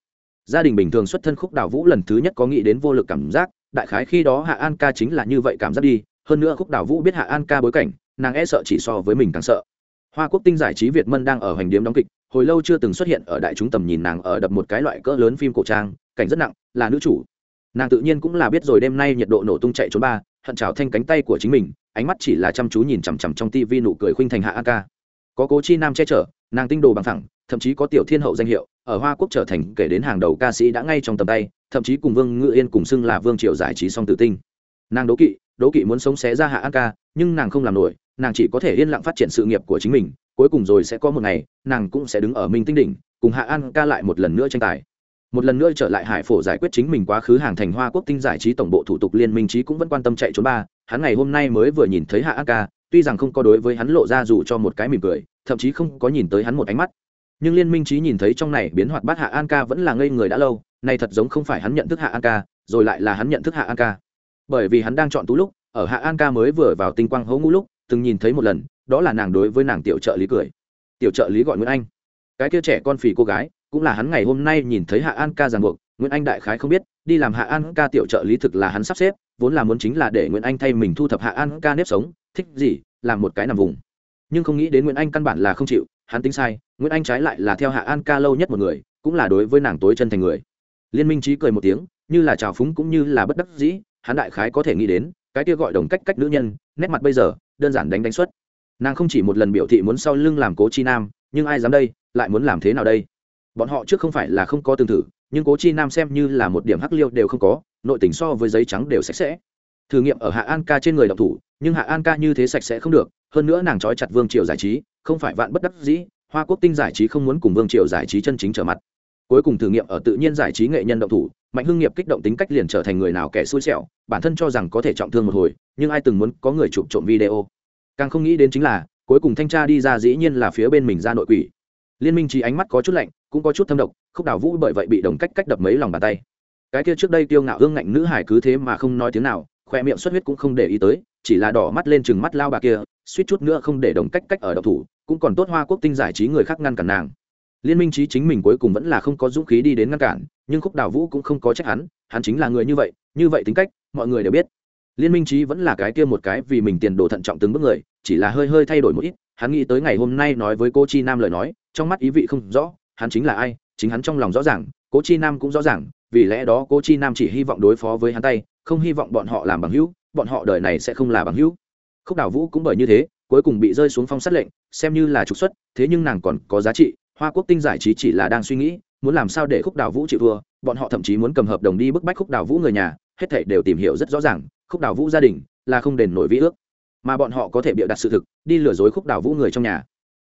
Gia đình bình thường xuất thân khúc đảo vũ lần thứ nhất có nghĩ đến vô lực cảm giác đại khái khi đó hạ an ca chính là như vậy cảm giác đi, hơn nữa khúc đào vũ biết hạ an ca bối cảnh, nàng e sợ chỉ so với mình càng sợ. Hoa quốc tinh giải trí việt mân đang ở hành điếm đóng kịch, hồi lâu chưa từng xuất hiện ở đại chúng tầm nhìn nàng ở đập một cái loại cỡ lớn phim cổ trang, cảnh rất nặng, là nữ chủ. Nàng tự nhiên cũng là biết rồi đêm nay nhiệt độ nổ tung chạy trốn ba, hận trào thanh cánh tay của chính mình, ánh mắt chỉ là chăm chú nhìn chằm chằm trong tivi nụ cười khuynh thành hạ an ca. Có cố chi nam che chở, nàng tinh đồ bằng thẳng thậm chí có tiểu thiên hậu danh hiệu, ở hoa quốc trở thành kể đến hàng đầu ca sĩ đã ngay trong tầm tay, thậm chí cùng vương ngự yên cùng xưng là vương triều giải trí song tử tinh. Nàng đố kỵ đố kỵ muốn sống xé ra hạ an ca, nhưng nàng không làm nổi, nàng chỉ có thể yên lặng phát triển sự nghiệp của chính mình, cuối cùng rồi sẽ có một ngày, nàng cũng sẽ đứng ở minh tinh đỉnh, cùng hạ an ca lại một lần nữa tranh tài. Một lần nữa trở lại hải phổ giải quyết chính mình quá khứ hàng thành hoa quốc tinh giải trí tổng bộ thủ tục liên minh trí cũng vẫn quan tâm chạy trốn ba, hắn ngày hôm nay mới vừa nhìn thấy hạ an ca, tuy rằng không có đối với hắn lộ ra dù cho một cái mỉm cười, thậm chí không có nhìn tới hắn một ánh mắt nhưng liên minh trí nhìn thấy trong này biến hoạt bát hạ an ca vẫn là ngây người đã lâu, nay thật giống không phải hắn nhận thức hạ an ca, rồi lại là hắn nhận thức hạ an ca. Bởi vì hắn đang chọn tú lúc, ở hạ an ca mới vừa vào tinh quang hấu ngũ lúc, từng nhìn thấy một lần, đó là nàng đối với nàng tiểu trợ lý cười. Tiểu trợ lý gọi nguyễn anh. Cái kia trẻ con phì cô gái, cũng là hắn ngày hôm nay nhìn thấy hạ an ca ràng buộc, nguyễn anh đại khái không biết, đi làm hạ an ca tiểu trợ lý thực là hắn sắp xếp, vốn là muốn chính là để nguyễn anh thay mình thu thập hạ an ca nếp sống, thích gì, làm một cái nằm vùng. Nhưng không nghĩ đến nguyễn anh căn bản là không chịu hắn tính sai, nguyễn anh trái lại là theo hạ an ca lâu nhất một người, cũng là đối với nàng tối chân thành người. Liên minh trí cười một tiếng, như là trào phúng cũng như là bất đắc dĩ, hắn đại khái có thể nghĩ đến, cái kia gọi đồng cách cách nữ nhân, nét mặt bây giờ, đơn giản đánh đánh xuất nàng không chỉ một lần biểu thị muốn sau lưng làm cố chi nam, nhưng ai dám đây, lại muốn làm thế nào đây? Bọn họ trước không phải là không có tương thử nhưng cố chi nam xem như là một điểm hắc liêu đều không có, nội tình so với giấy trắng đều sạch sẽ. Thử nghiệm ở hạ an ca trên người đọc thủ, nhưng hạ an ca như thế sạch sẽ không được, hơn nữa nàng trói chặt vương triều giải trí không phải vạn bất đắc dĩ, hoa quốc tinh giải trí không muốn cùng vương triều giải trí chân chính trở mặt. Cuối cùng thử nghiệm ở tự nhiên giải trí nghệ nhân động thủ, mạnh hưng nghiệp kích động tính cách liền trở thành người nào kẻ xui xẻo, bản thân cho rằng có thể trọng thương một hồi, nhưng ai từng muốn có người chụp trộm video. Càng không nghĩ đến chính là, cuối cùng thanh tra đi ra dĩ nhiên là phía bên mình ra nội quỷ. Liên minh trí ánh mắt có chút lạnh, cũng có chút thâm độc, khúc đào vũ bởi vậy bị đồng cách cách đập mấy lòng bàn tay. Cái kia trước đây tiêu ngạo hương ngạnh nữ hải cứ thế mà không nói tiếng nào, khoe miệng xuất huyết cũng không để ý tới, chỉ là đỏ mắt lên chừng mắt lao bà kia, suýt chút nữa không để đồng cách cách ở độc thủ cũng còn tốt hoa quốc tinh giải trí người khác ngăn cản nàng. Liên minh trí chính mình cuối cùng vẫn là không có dũng khí đi đến ngăn cản, nhưng khúc đào vũ cũng không có trách hắn hắn chính là người như vậy như vậy tính cách, mọi người đều biết. Liên minh trí vẫn là cái kia một cái vì mình tiền đồ thận trọng từng bước người, chỉ là hơi hơi thay đổi một ít, hắn nghĩ tới ngày hôm nay nói với cô chi nam lời nói, trong mắt ý vị không rõ, hắn chính là ai, chính hắn trong lòng rõ ràng cô chi nam cũng rõ ràng, vì lẽ đó cô chi nam chỉ hy vọng đối phó với hắn tay, không hy vọng bọn họ làm bằng hữu, bọn họ đời này sẽ không là bằng hữu. Khúc đào vũ cũng bởi như thế cuối cùng bị rơi xuống phong sát lệnh, xem như là trục xuất, thế nhưng nàng còn có giá trị, hoa quốc tinh giải trí chỉ là đang suy nghĩ, muốn làm sao để khúc đào vũ chịu thua, bọn họ thậm chí muốn cầm hợp đồng đi bức bách khúc đào vũ người nhà, hết thảy đều tìm hiểu rất rõ ràng, khúc đào vũ gia đình là không đền nổi vĩ ước, mà bọn họ có thể bịa đặt sự thực, đi lừa dối khúc đào vũ người trong nhà.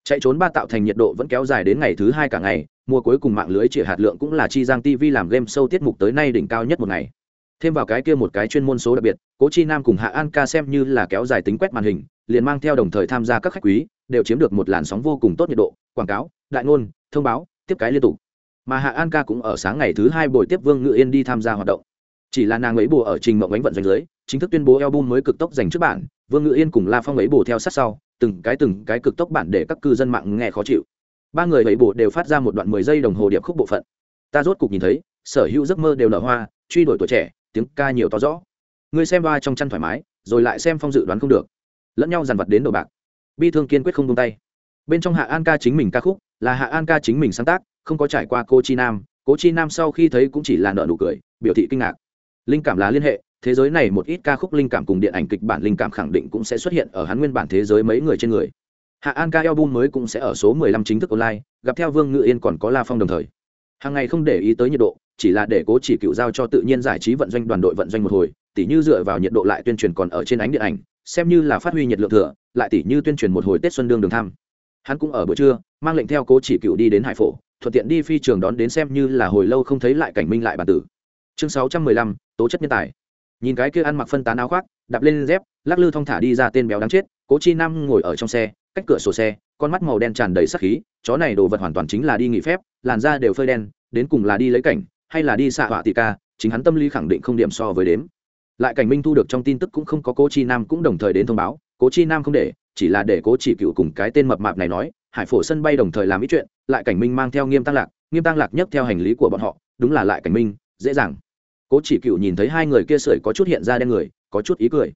Chạy trốn ba tạo thành nhiệt độ vẫn kéo dài đến ngày thứ hai cả ngày, mùa cuối cùng mạng lưới chỉ hạt lượng cũng là chi giang tv làm game sâu tiết mục tới nay đỉnh cao nhất một ngày. Thêm vào cái kia một cái chuyên môn số đặc biệt, cố chi nam cùng hạ an ca xem như là kéo dài tính quét màn hình liền mang theo đồng thời tham gia các khách quý, đều chiếm được một làn sóng vô cùng tốt nhiệt độ, quảng cáo, đại ngôn, thông báo, tiếp cái liên tục. Mà hạ an ca cũng ở sáng ngày thứ hai buổi tiếp vương ngự yên đi tham gia hoạt động. Chỉ là nàng ấy bù ở trình mộng ánh vận doanh giới chính thức tuyên bố album mới cực tốc dành trước bản, vương ngự yên cùng la phong ấy bù theo sát sau, từng cái từng cái cực tốc bản để các cư dân mạng nghe khó chịu. Ba người ấy bù đều phát ra một đoạn mười giây đồng hồ điệp khúc bộ phận. Ta rốt cục nhìn thấy, sở hữu giấc mơ đều nở hoa, truy đuổi tuổi trẻ, tiếng ca nhiều to rõ. Ngươi xem ba trong chăn thoải mái, rồi lại xem phong dự đoán không được lẫn nhau dằn vặt đến đầu bạc. Bi thương kiên quyết không tung tay. Bên trong hạ an ca chính mình ca khúc, là hạ an ca chính mình sáng tác, không có trải qua cô chi nam. Cố chi nam sau khi thấy cũng chỉ là nợ nụ cười, biểu thị kinh ngạc. Linh cảm là liên hệ, thế giới này một ít ca khúc linh cảm cùng điện ảnh kịch bản linh cảm khẳng định cũng sẽ xuất hiện ở hắn nguyên bản thế giới mấy người trên người. Hạ an ca album mới cũng sẽ ở số 15 chính thức online, gặp theo vương ngự yên còn có la phong đồng thời. Hàng ngày không để ý tới nhiệt độ, chỉ là để cố chỉ cựu giao cho tự nhiên giải trí vận doanh đoàn đội vận doanh một hồi, tỉ như dựa vào nhiệt độ lại tuyên truyền còn ở trên ánh điện ảnh xem như là phát huy nhiệt lượng thừa, lại tỉ như tuyên truyền một hồi tết xuân đương đường thăm. Hắn cũng ở bữa trưa, mang lệnh theo cố chỉ cựu đi đến hải phổ, thuận tiện đi phi trường đón đến xem như là hồi lâu không thấy lại cảnh minh lại bản tử. Chương sáu trăm mười lăm, tố chất nhân tài. Nhìn cái kia ăn mặc phân tán áo khoác, đạp lên dép, lắc lư thong thả đi ra tên béo đáng chết, cố chi nam ngồi ở trong xe, cách cửa sổ xe, con mắt màu đen tràn đầy sắc khí, chó này đồ vật hoàn toàn chính là đi nghỉ phép, làn da đều phơi đen, đến cùng là đi lấy cảnh, hay là đi xạ họa tị ca, chính hắn tâm lý khẳng định không điểm so với đếm lại cảnh minh thu được trong tin tức cũng không có cố chi nam cũng đồng thời đến thông báo. Cố chi nam không để, chỉ là để cố chỉ cựu cùng cái tên mập mạp này nói, hải phổ sân bay đồng thời làm ít chuyện. Lại cảnh minh mang theo nghiêm tăng lạc, nghiêm tăng lạc nhất theo hành lý của bọn họ, đúng là lại cảnh minh, dễ dàng. Cố chỉ cựu nhìn thấy hai người kia sưởi có chút hiện ra đen người, có chút ý cười.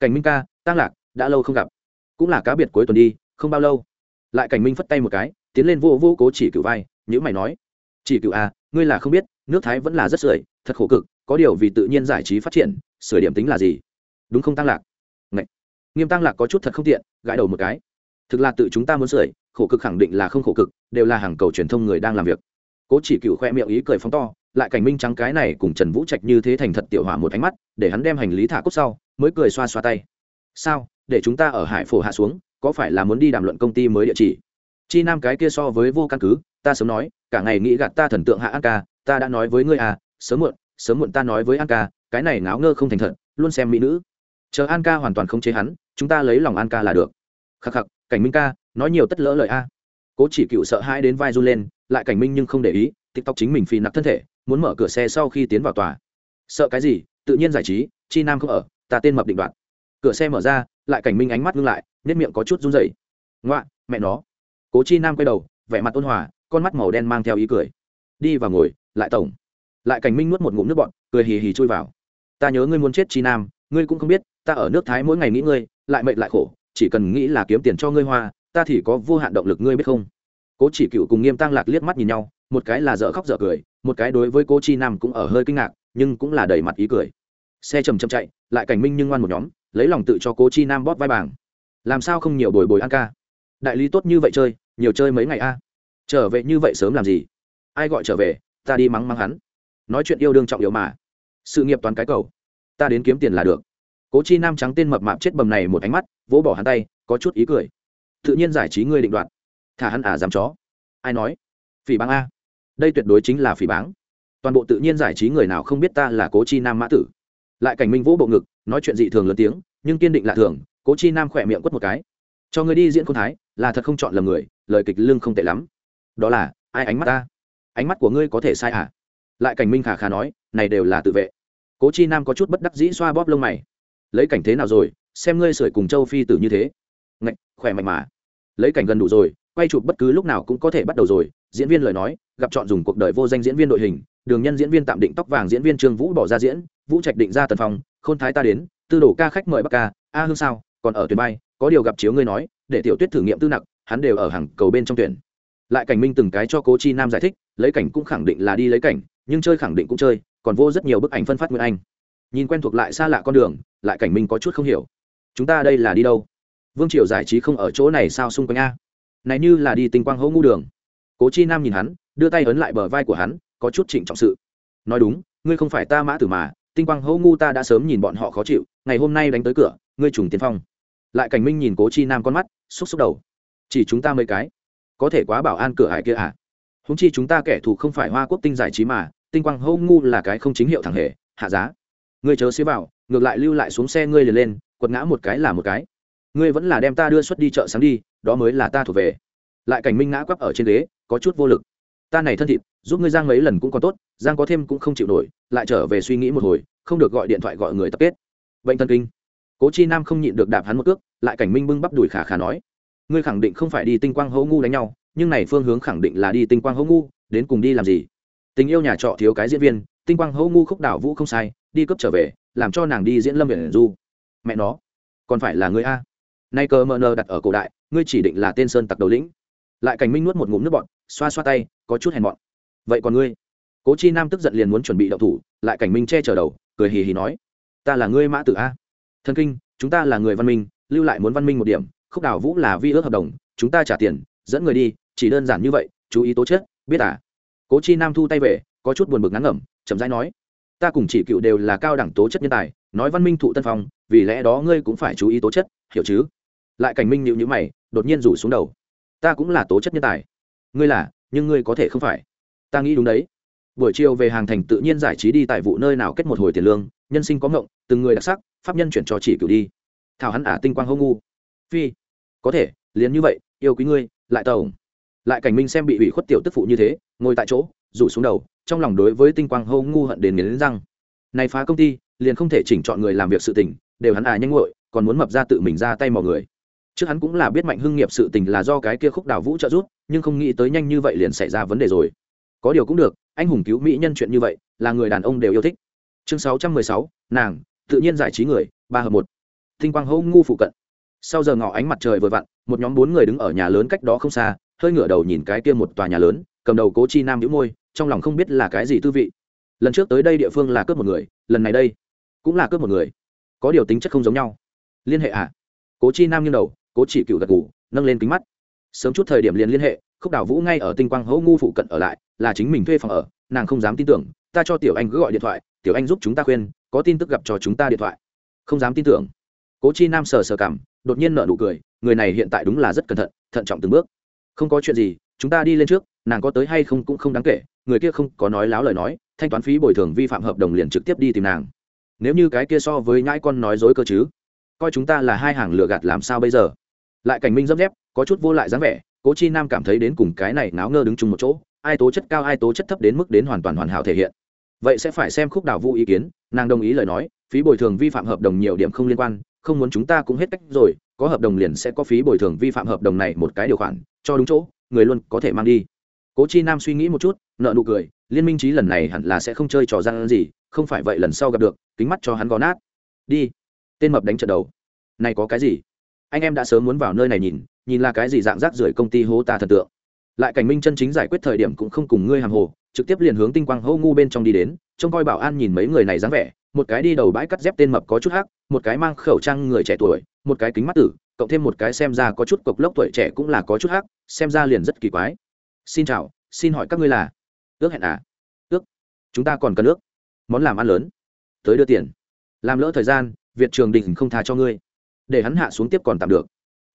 Cảnh minh ca, tăng lạc, đã lâu không gặp. Cũng là cá biệt cuối tuần đi, không bao lâu. Lại cảnh minh phất tay một cái, tiến lên vô vô cố chỉ cựu vai nhữ mày nói, chỉ cựu à ngươi là không biết, nước thái vẫn là rất sưởi, thật khổ cực có điều vì tự nhiên giải trí phát triển, sửa điểm tính là gì? Đúng không tăng lạc? Ngậy. nghiêm tăng lạc có chút thật không tiện, gãi đầu một cái. Thực là tự chúng ta muốn sửa, khổ cực khẳng định là không khổ cực, đều là hàng cầu truyền thông người đang làm việc. Cố chỉ cựu khoe miệng ý cười phóng to, lại cảnh minh trắng cái này cùng trần vũ trạch như thế thành thật tiểu hỏa một ánh mắt, để hắn đem hành lý thả cốt sau, mới cười xoa xoa tay. Sao? Để chúng ta ở hải phổ hạ xuống, có phải là muốn đi đàm luận công ty mới địa chỉ? Chi nam cái kia so với vô căn cứ, ta sớm nói, cả ngày nghĩ gạt ta thần tượng hạ an ca, ta đã nói với ngươi à sớm muộn sớm muộn ta nói với an ca, cái này ngáo ngơ không thành thật, luôn xem mỹ nữ. Chờ an ca hoàn toàn không chế hắn, chúng ta lấy lòng an ca là được. Khắc khắc, cảnh minh ca, nói nhiều tất lỡ lời a. Cố chỉ cựu sợ hãi đến vai run lên, lại cảnh minh nhưng không để ý, tiktok chính mình phi nặc thân thể, muốn mở cửa xe sau khi tiến vào tòa. Sợ cái gì, tự nhiên giải trí, chi nam không ở, ta tên mập định đoạt. Cửa xe mở ra, lại cảnh minh ánh mắt ngưng lại, nếp miệng có chút run rẩy. Ngoạ, mẹ nó. Cố chi nam quay đầu, vẻ mặt ôn hòa, con mắt màu đen mang theo ý cười. Đi vào ngồi, lại tổng lại cảnh minh nuốt một ngụm nước bọn cười hì hì chui vào. Ta nhớ ngươi muốn chết chi nam, ngươi cũng không biết, ta ở nước thái mỗi ngày nghĩ ngươi, lại mệt lại khổ, chỉ cần nghĩ là kiếm tiền cho ngươi hoa, ta thì có vô hạn động lực ngươi biết không? Cố chỉ cựu cùng nghiêm tăng lạc liếc mắt nhìn nhau, một cái là dở khóc dở cười, một cái đối với cô chi nam cũng ở hơi kinh ngạc, nhưng cũng là đầy mặt ý cười. Xe chầm chậm chạy, lại cảnh minh nhưng ngoan một nhóm, lấy lòng tự cho cố chi nam bóp vai bảng. Làm sao không nhiều bồi bồi ăn ca? Đại lý tốt như vậy chơi, nhiều chơi mấy ngày a? Trở về như vậy sớm làm gì? Ai gọi trở về, ta đi mắng mắng hắn nói chuyện yêu đương trọng yếu mà. Sự nghiệp toàn cái cầu. Ta đến kiếm tiền là được. Cố chi nam trắng tên mập mạp chết bầm này một ánh mắt, vỗ bỏ hắn tay, có chút ý cười. Tự nhiên giải trí ngươi định đoạt. Thả hắn à dám chó. Ai nói? Phỉ báng a. Đây tuyệt đối chính là phỉ báng. Toàn bộ tự nhiên giải trí người nào không biết ta là cố chi nam mã tử. Lại cảnh minh vỗ bộ ngực, nói chuyện dị thường lớn tiếng, nhưng kiên định lạ thường, cố chi nam khỏe miệng quất một cái. Cho người đi diễn khôn thái, là thật không chọn lầm người, lời kịch lương không tệ lắm. Đó là, ai ánh mắt ta? Ánh mắt của ngươi có thể sai à? Lại cảnh minh khả khả nói, này đều là tự vệ. Cố chi nam có chút bất đắc dĩ xoa bóp lông mày. Lấy cảnh thế nào rồi? Xem ngươi sưởi cùng châu phi tử như thế. Ngạch, khỏe mạnh mà. Lấy cảnh gần đủ rồi, quay chụp bất cứ lúc nào cũng có thể bắt đầu rồi. Diễn viên lời nói, gặp chọn dùng cuộc đời vô danh diễn viên đội hình, đường nhân diễn viên tạm định tóc vàng diễn viên trương vũ bỏ ra diễn, vũ trạch định ra tần phòng khôn thái ta đến, tư đồ ca khách mời bắc ca, a hương sao, còn ở tuyển bay, có điều gặp chiếu ngươi nói, để tiểu tuyết thử nghiệm tư nặc, hắn đều ở hàng cầu bên trong tuyển. Lại cảnh minh từng cái cho cố chi nam giải thích, lấy cảnh cũng khẳng định là đi lấy cảnh nhưng chơi khẳng định cũng chơi, còn vô rất nhiều bức ảnh phân phát nguyên anh. Nhìn quen thuộc lại xa lạ con đường, lại cảnh minh có chút không hiểu. Chúng ta đây là đi đâu? Vương triều giải trí không ở chỗ này sao xung quanh a? Này như là đi tinh quang hỗ ngu đường. Cố chi nam nhìn hắn, đưa tay ấn lại bờ vai của hắn, có chút trịnh trọng sự. Nói đúng, ngươi không phải ta mã tử mà, tinh quang hỗ ngu ta đã sớm nhìn bọn họ khó chịu, ngày hôm nay đánh tới cửa, ngươi trùng tiên phong. Lại cảnh minh nhìn cố chi nam con mắt xúc xúc đầu. Chỉ chúng ta mấy cái. Có thể quá bảo an cửa hải kia à? Húng chi chúng ta kẻ thù không phải hoa quốc tinh giải trí mà, tinh quang hô ngu là cái không chính hiệu thẳng hề, hạ giá. Ngươi chớ xế vào, ngược lại lưu lại xuống xe ngươi liền lên, quật ngã một cái là một cái. Ngươi vẫn là đem ta đưa xuất đi chợ sáng đi, đó mới là ta thuộc về. Lại cảnh minh ngã quắp ở trên ghế, có chút vô lực. Ta này thân thịt, giúp ngươi giang mấy lần cũng còn tốt, giang có thêm cũng không chịu nổi, lại trở về suy nghĩ một hồi, không được gọi điện thoại gọi người tập kết. Bệnh thần kinh. Cố chi nam không nhịn được đạp hắn một cước, lại cảnh minh bưng bắp đùi khả khả nói. Ngươi khẳng định không phải đi tinh quang hô ngu đánh nhau nhưng này phương hướng khẳng định là đi tinh quang hố ngu, đến cùng đi làm gì? Tình yêu nhà trọ thiếu cái diễn viên, tinh quang hố ngu khúc đảo vũ không sai, đi cấp trở về, làm cho nàng đi diễn lâm viện du. Mẹ nó, còn phải là ngươi a. Nay cờ mờ nờ đặt ở cổ đại, ngươi chỉ định là tên sơn tặc đầu lĩnh. Lại cảnh minh nuốt một ngụm nước bọn xoa xoa tay, có chút hèn bọn vậy còn ngươi? Cố chi nam tức giận liền muốn chuẩn bị đậu thủ, lại cảnh minh che chở đầu, cười hì hì nói, ta là ngươi mã tử a. Thân kinh, chúng ta là người văn minh, lưu lại muốn văn minh một điểm, khúc đào vũ là vi ước hợp đồng, chúng ta trả tiền, dẫn người đi chỉ đơn giản như vậy, chú ý tố chất, biết à? Cố chi nam thu tay về, có chút buồn bực ngắn ngẩm, chậm rãi nói, ta cùng chỉ cựu đều là cao đẳng tố chất nhân tài, nói văn minh thụ tân phong, vì lẽ đó ngươi cũng phải chú ý tố chất, hiểu chứ? Lại cảnh minh nhịu nhữ mày, đột nhiên rủ xuống đầu, ta cũng là tố chất nhân tài. Ngươi là, nhưng ngươi có thể không phải. Ta nghĩ đúng đấy. Buổi chiều về hàng thành tự nhiên giải trí đi tại vụ nơi nào kết một hồi tiền lương, nhân sinh có ngộng, từng người đặc sắc, pháp nhân chuyển cho chỉ cửu đi. Thảo hắn ả tinh quang hô ngu. Phi, có thể, liền như vậy, yêu quý ngươi, lại tàu lại cảnh minh xem bị ủy khuất tiểu tức phụ như thế, ngồi tại chỗ, rủ xuống đầu, trong lòng đối với tinh quang hô ngu hận đến nghiến răng. Này phá công ty, liền không thể chỉnh chọn người làm việc sự tình, đều hắn à nhanh nguội, còn muốn mập ra tự mình ra tay mọi người. Trước hắn cũng là biết mạnh hưng nghiệp sự tình là do cái kia khúc đào vũ trợ giúp, nhưng không nghĩ tới nhanh như vậy liền xảy ra vấn đề rồi. Có điều cũng được, anh hùng cứu mỹ nhân chuyện như vậy, là người đàn ông đều yêu thích. Chương sáu trăm mười sáu, nàng, tự nhiên giải trí người, ba hợp một. Thinh quang hô ngu phụ cận. Sau giờ ngỏ ánh mặt trời vừa vặn, một nhóm bốn người đứng ở nhà lớn cách đó không xa hơi ngửa đầu nhìn cái kia một tòa nhà lớn, cầm đầu cố chi nam nhũ môi, trong lòng không biết là cái gì tư vị. Lần trước tới đây địa phương là cướp một người, lần này đây cũng là cướp một người. Có điều tính chất không giống nhau. Liên hệ à? Cố chi nam nghiêng đầu, cố chỉ cựu gật ngủ nâng lên kính mắt. Sớm chút thời điểm liền liên hệ, khúc đào vũ ngay ở tinh quang hỗ ngu phụ cận ở lại, là chính mình thuê phòng ở, nàng không dám tin tưởng, ta cho tiểu anh cứ gọi điện thoại, tiểu anh giúp chúng ta khuyên, có tin tức gặp cho chúng ta điện thoại. Không dám tin tưởng. Cố chi nam sờ sờ cảm, đột nhiên nở nụ cười, người này hiện tại đúng là rất cẩn thận thận trọng từng bước không có chuyện gì, chúng ta đi lên trước, nàng có tới hay không cũng không đáng kể, người kia không có nói láo lời nói, thanh toán phí bồi thường vi phạm hợp đồng liền trực tiếp đi tìm nàng. Nếu như cái kia so với nhãi con nói dối cơ chứ? Coi chúng ta là hai hàng lừa gạt làm sao bây giờ? Lại cảnh minh dấp dép, có chút vô lại dáng vẻ, cố chi nam cảm thấy đến cùng cái này náo ngơ đứng chung một chỗ, ai tố chất cao ai tố chất thấp đến mức đến hoàn toàn hoàn hảo thể hiện. Vậy sẽ phải xem khúc đào vũ ý kiến, nàng đồng ý lời nói, phí bồi thường vi phạm hợp đồng nhiều điểm không liên quan không muốn chúng ta cũng hết cách rồi, có hợp đồng liền sẽ có phí bồi thường vi phạm hợp đồng này một cái điều khoản, cho đúng chỗ, người luôn có thể mang đi. Cố chi nam suy nghĩ một chút, nợ nụ cười, liên minh trí lần này hẳn là sẽ không chơi trò gian gì, không phải vậy lần sau gặp được, kính mắt cho hắn gó nát. Đi. Tên mập đánh trận đầu. Này có cái gì? Anh em đã sớm muốn vào nơi này nhìn nhìn là cái gì dạng rác rưởi công ty hố ta thần tượng. Lại cảnh minh chân chính giải quyết thời điểm cũng không cùng ngươi hàng hồ, trực tiếp liền hướng tinh quang hô ngu bên trong đi đến, trông coi bảo an nhìn mấy người này dáng vẻ một cái đi đầu bãi cắt dép tên mập có chút hắc, một cái mang khẩu trang người trẻ tuổi, một cái kính mắt tử, cộng thêm một cái xem ra có chút cộc lốc tuổi trẻ cũng là có chút hắc, xem ra liền rất kỳ quái. Xin chào, xin hỏi các ngươi là? Ước hẹn à? Ước. Chúng ta còn cần ước. Món làm ăn lớn. Tới đưa tiền. Làm lỡ thời gian, việt trường đình không tha cho ngươi. Để hắn hạ xuống tiếp còn tạm được.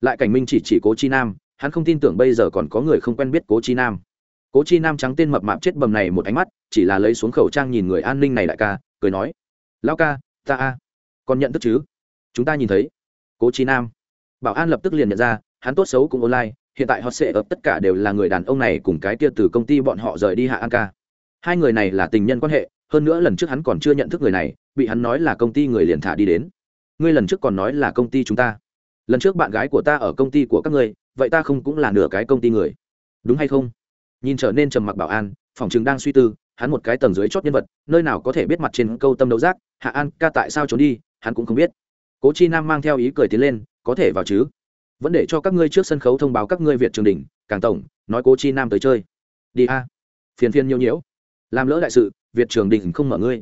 Lại cảnh minh chỉ chỉ cố chi nam, hắn không tin tưởng bây giờ còn có người không quen biết cố chi nam. Cố chi nam trắng tên mập mạp chết bầm này một ánh mắt, chỉ là lấy xuống khẩu trang nhìn người an ninh này đại ca, cười nói lão ca, ta a. Còn nhận thức chứ? Chúng ta nhìn thấy. Cố trí nam. Bảo an lập tức liền nhận ra, hắn tốt xấu cũng online, hiện tại họ sẽ ập tất cả đều là người đàn ông này cùng cái kia từ công ty bọn họ rời đi hạ an ca. Hai người này là tình nhân quan hệ, hơn nữa lần trước hắn còn chưa nhận thức người này, bị hắn nói là công ty người liền thả đi đến. Ngươi lần trước còn nói là công ty chúng ta. Lần trước bạn gái của ta ở công ty của các ngươi, vậy ta không cũng là nửa cái công ty người. Đúng hay không? Nhìn trở nên trầm mặc bảo an, phòng chừng đang suy tư hắn một cái tầng dưới chót nhân vật, nơi nào có thể biết mặt trên câu tâm đấu giác, hạ an, ca tại sao trốn đi? Hắn cũng không biết. Cố chi nam mang theo ý cười tiến lên, có thể vào chứ? Vẫn để cho các ngươi trước sân khấu thông báo các ngươi việt trường đình, càng tổng, nói cố chi nam tới chơi. Đi a. Phiền phiền nhiều nhiễu. Làm lỡ đại sự, việt trường đình không mở ngươi.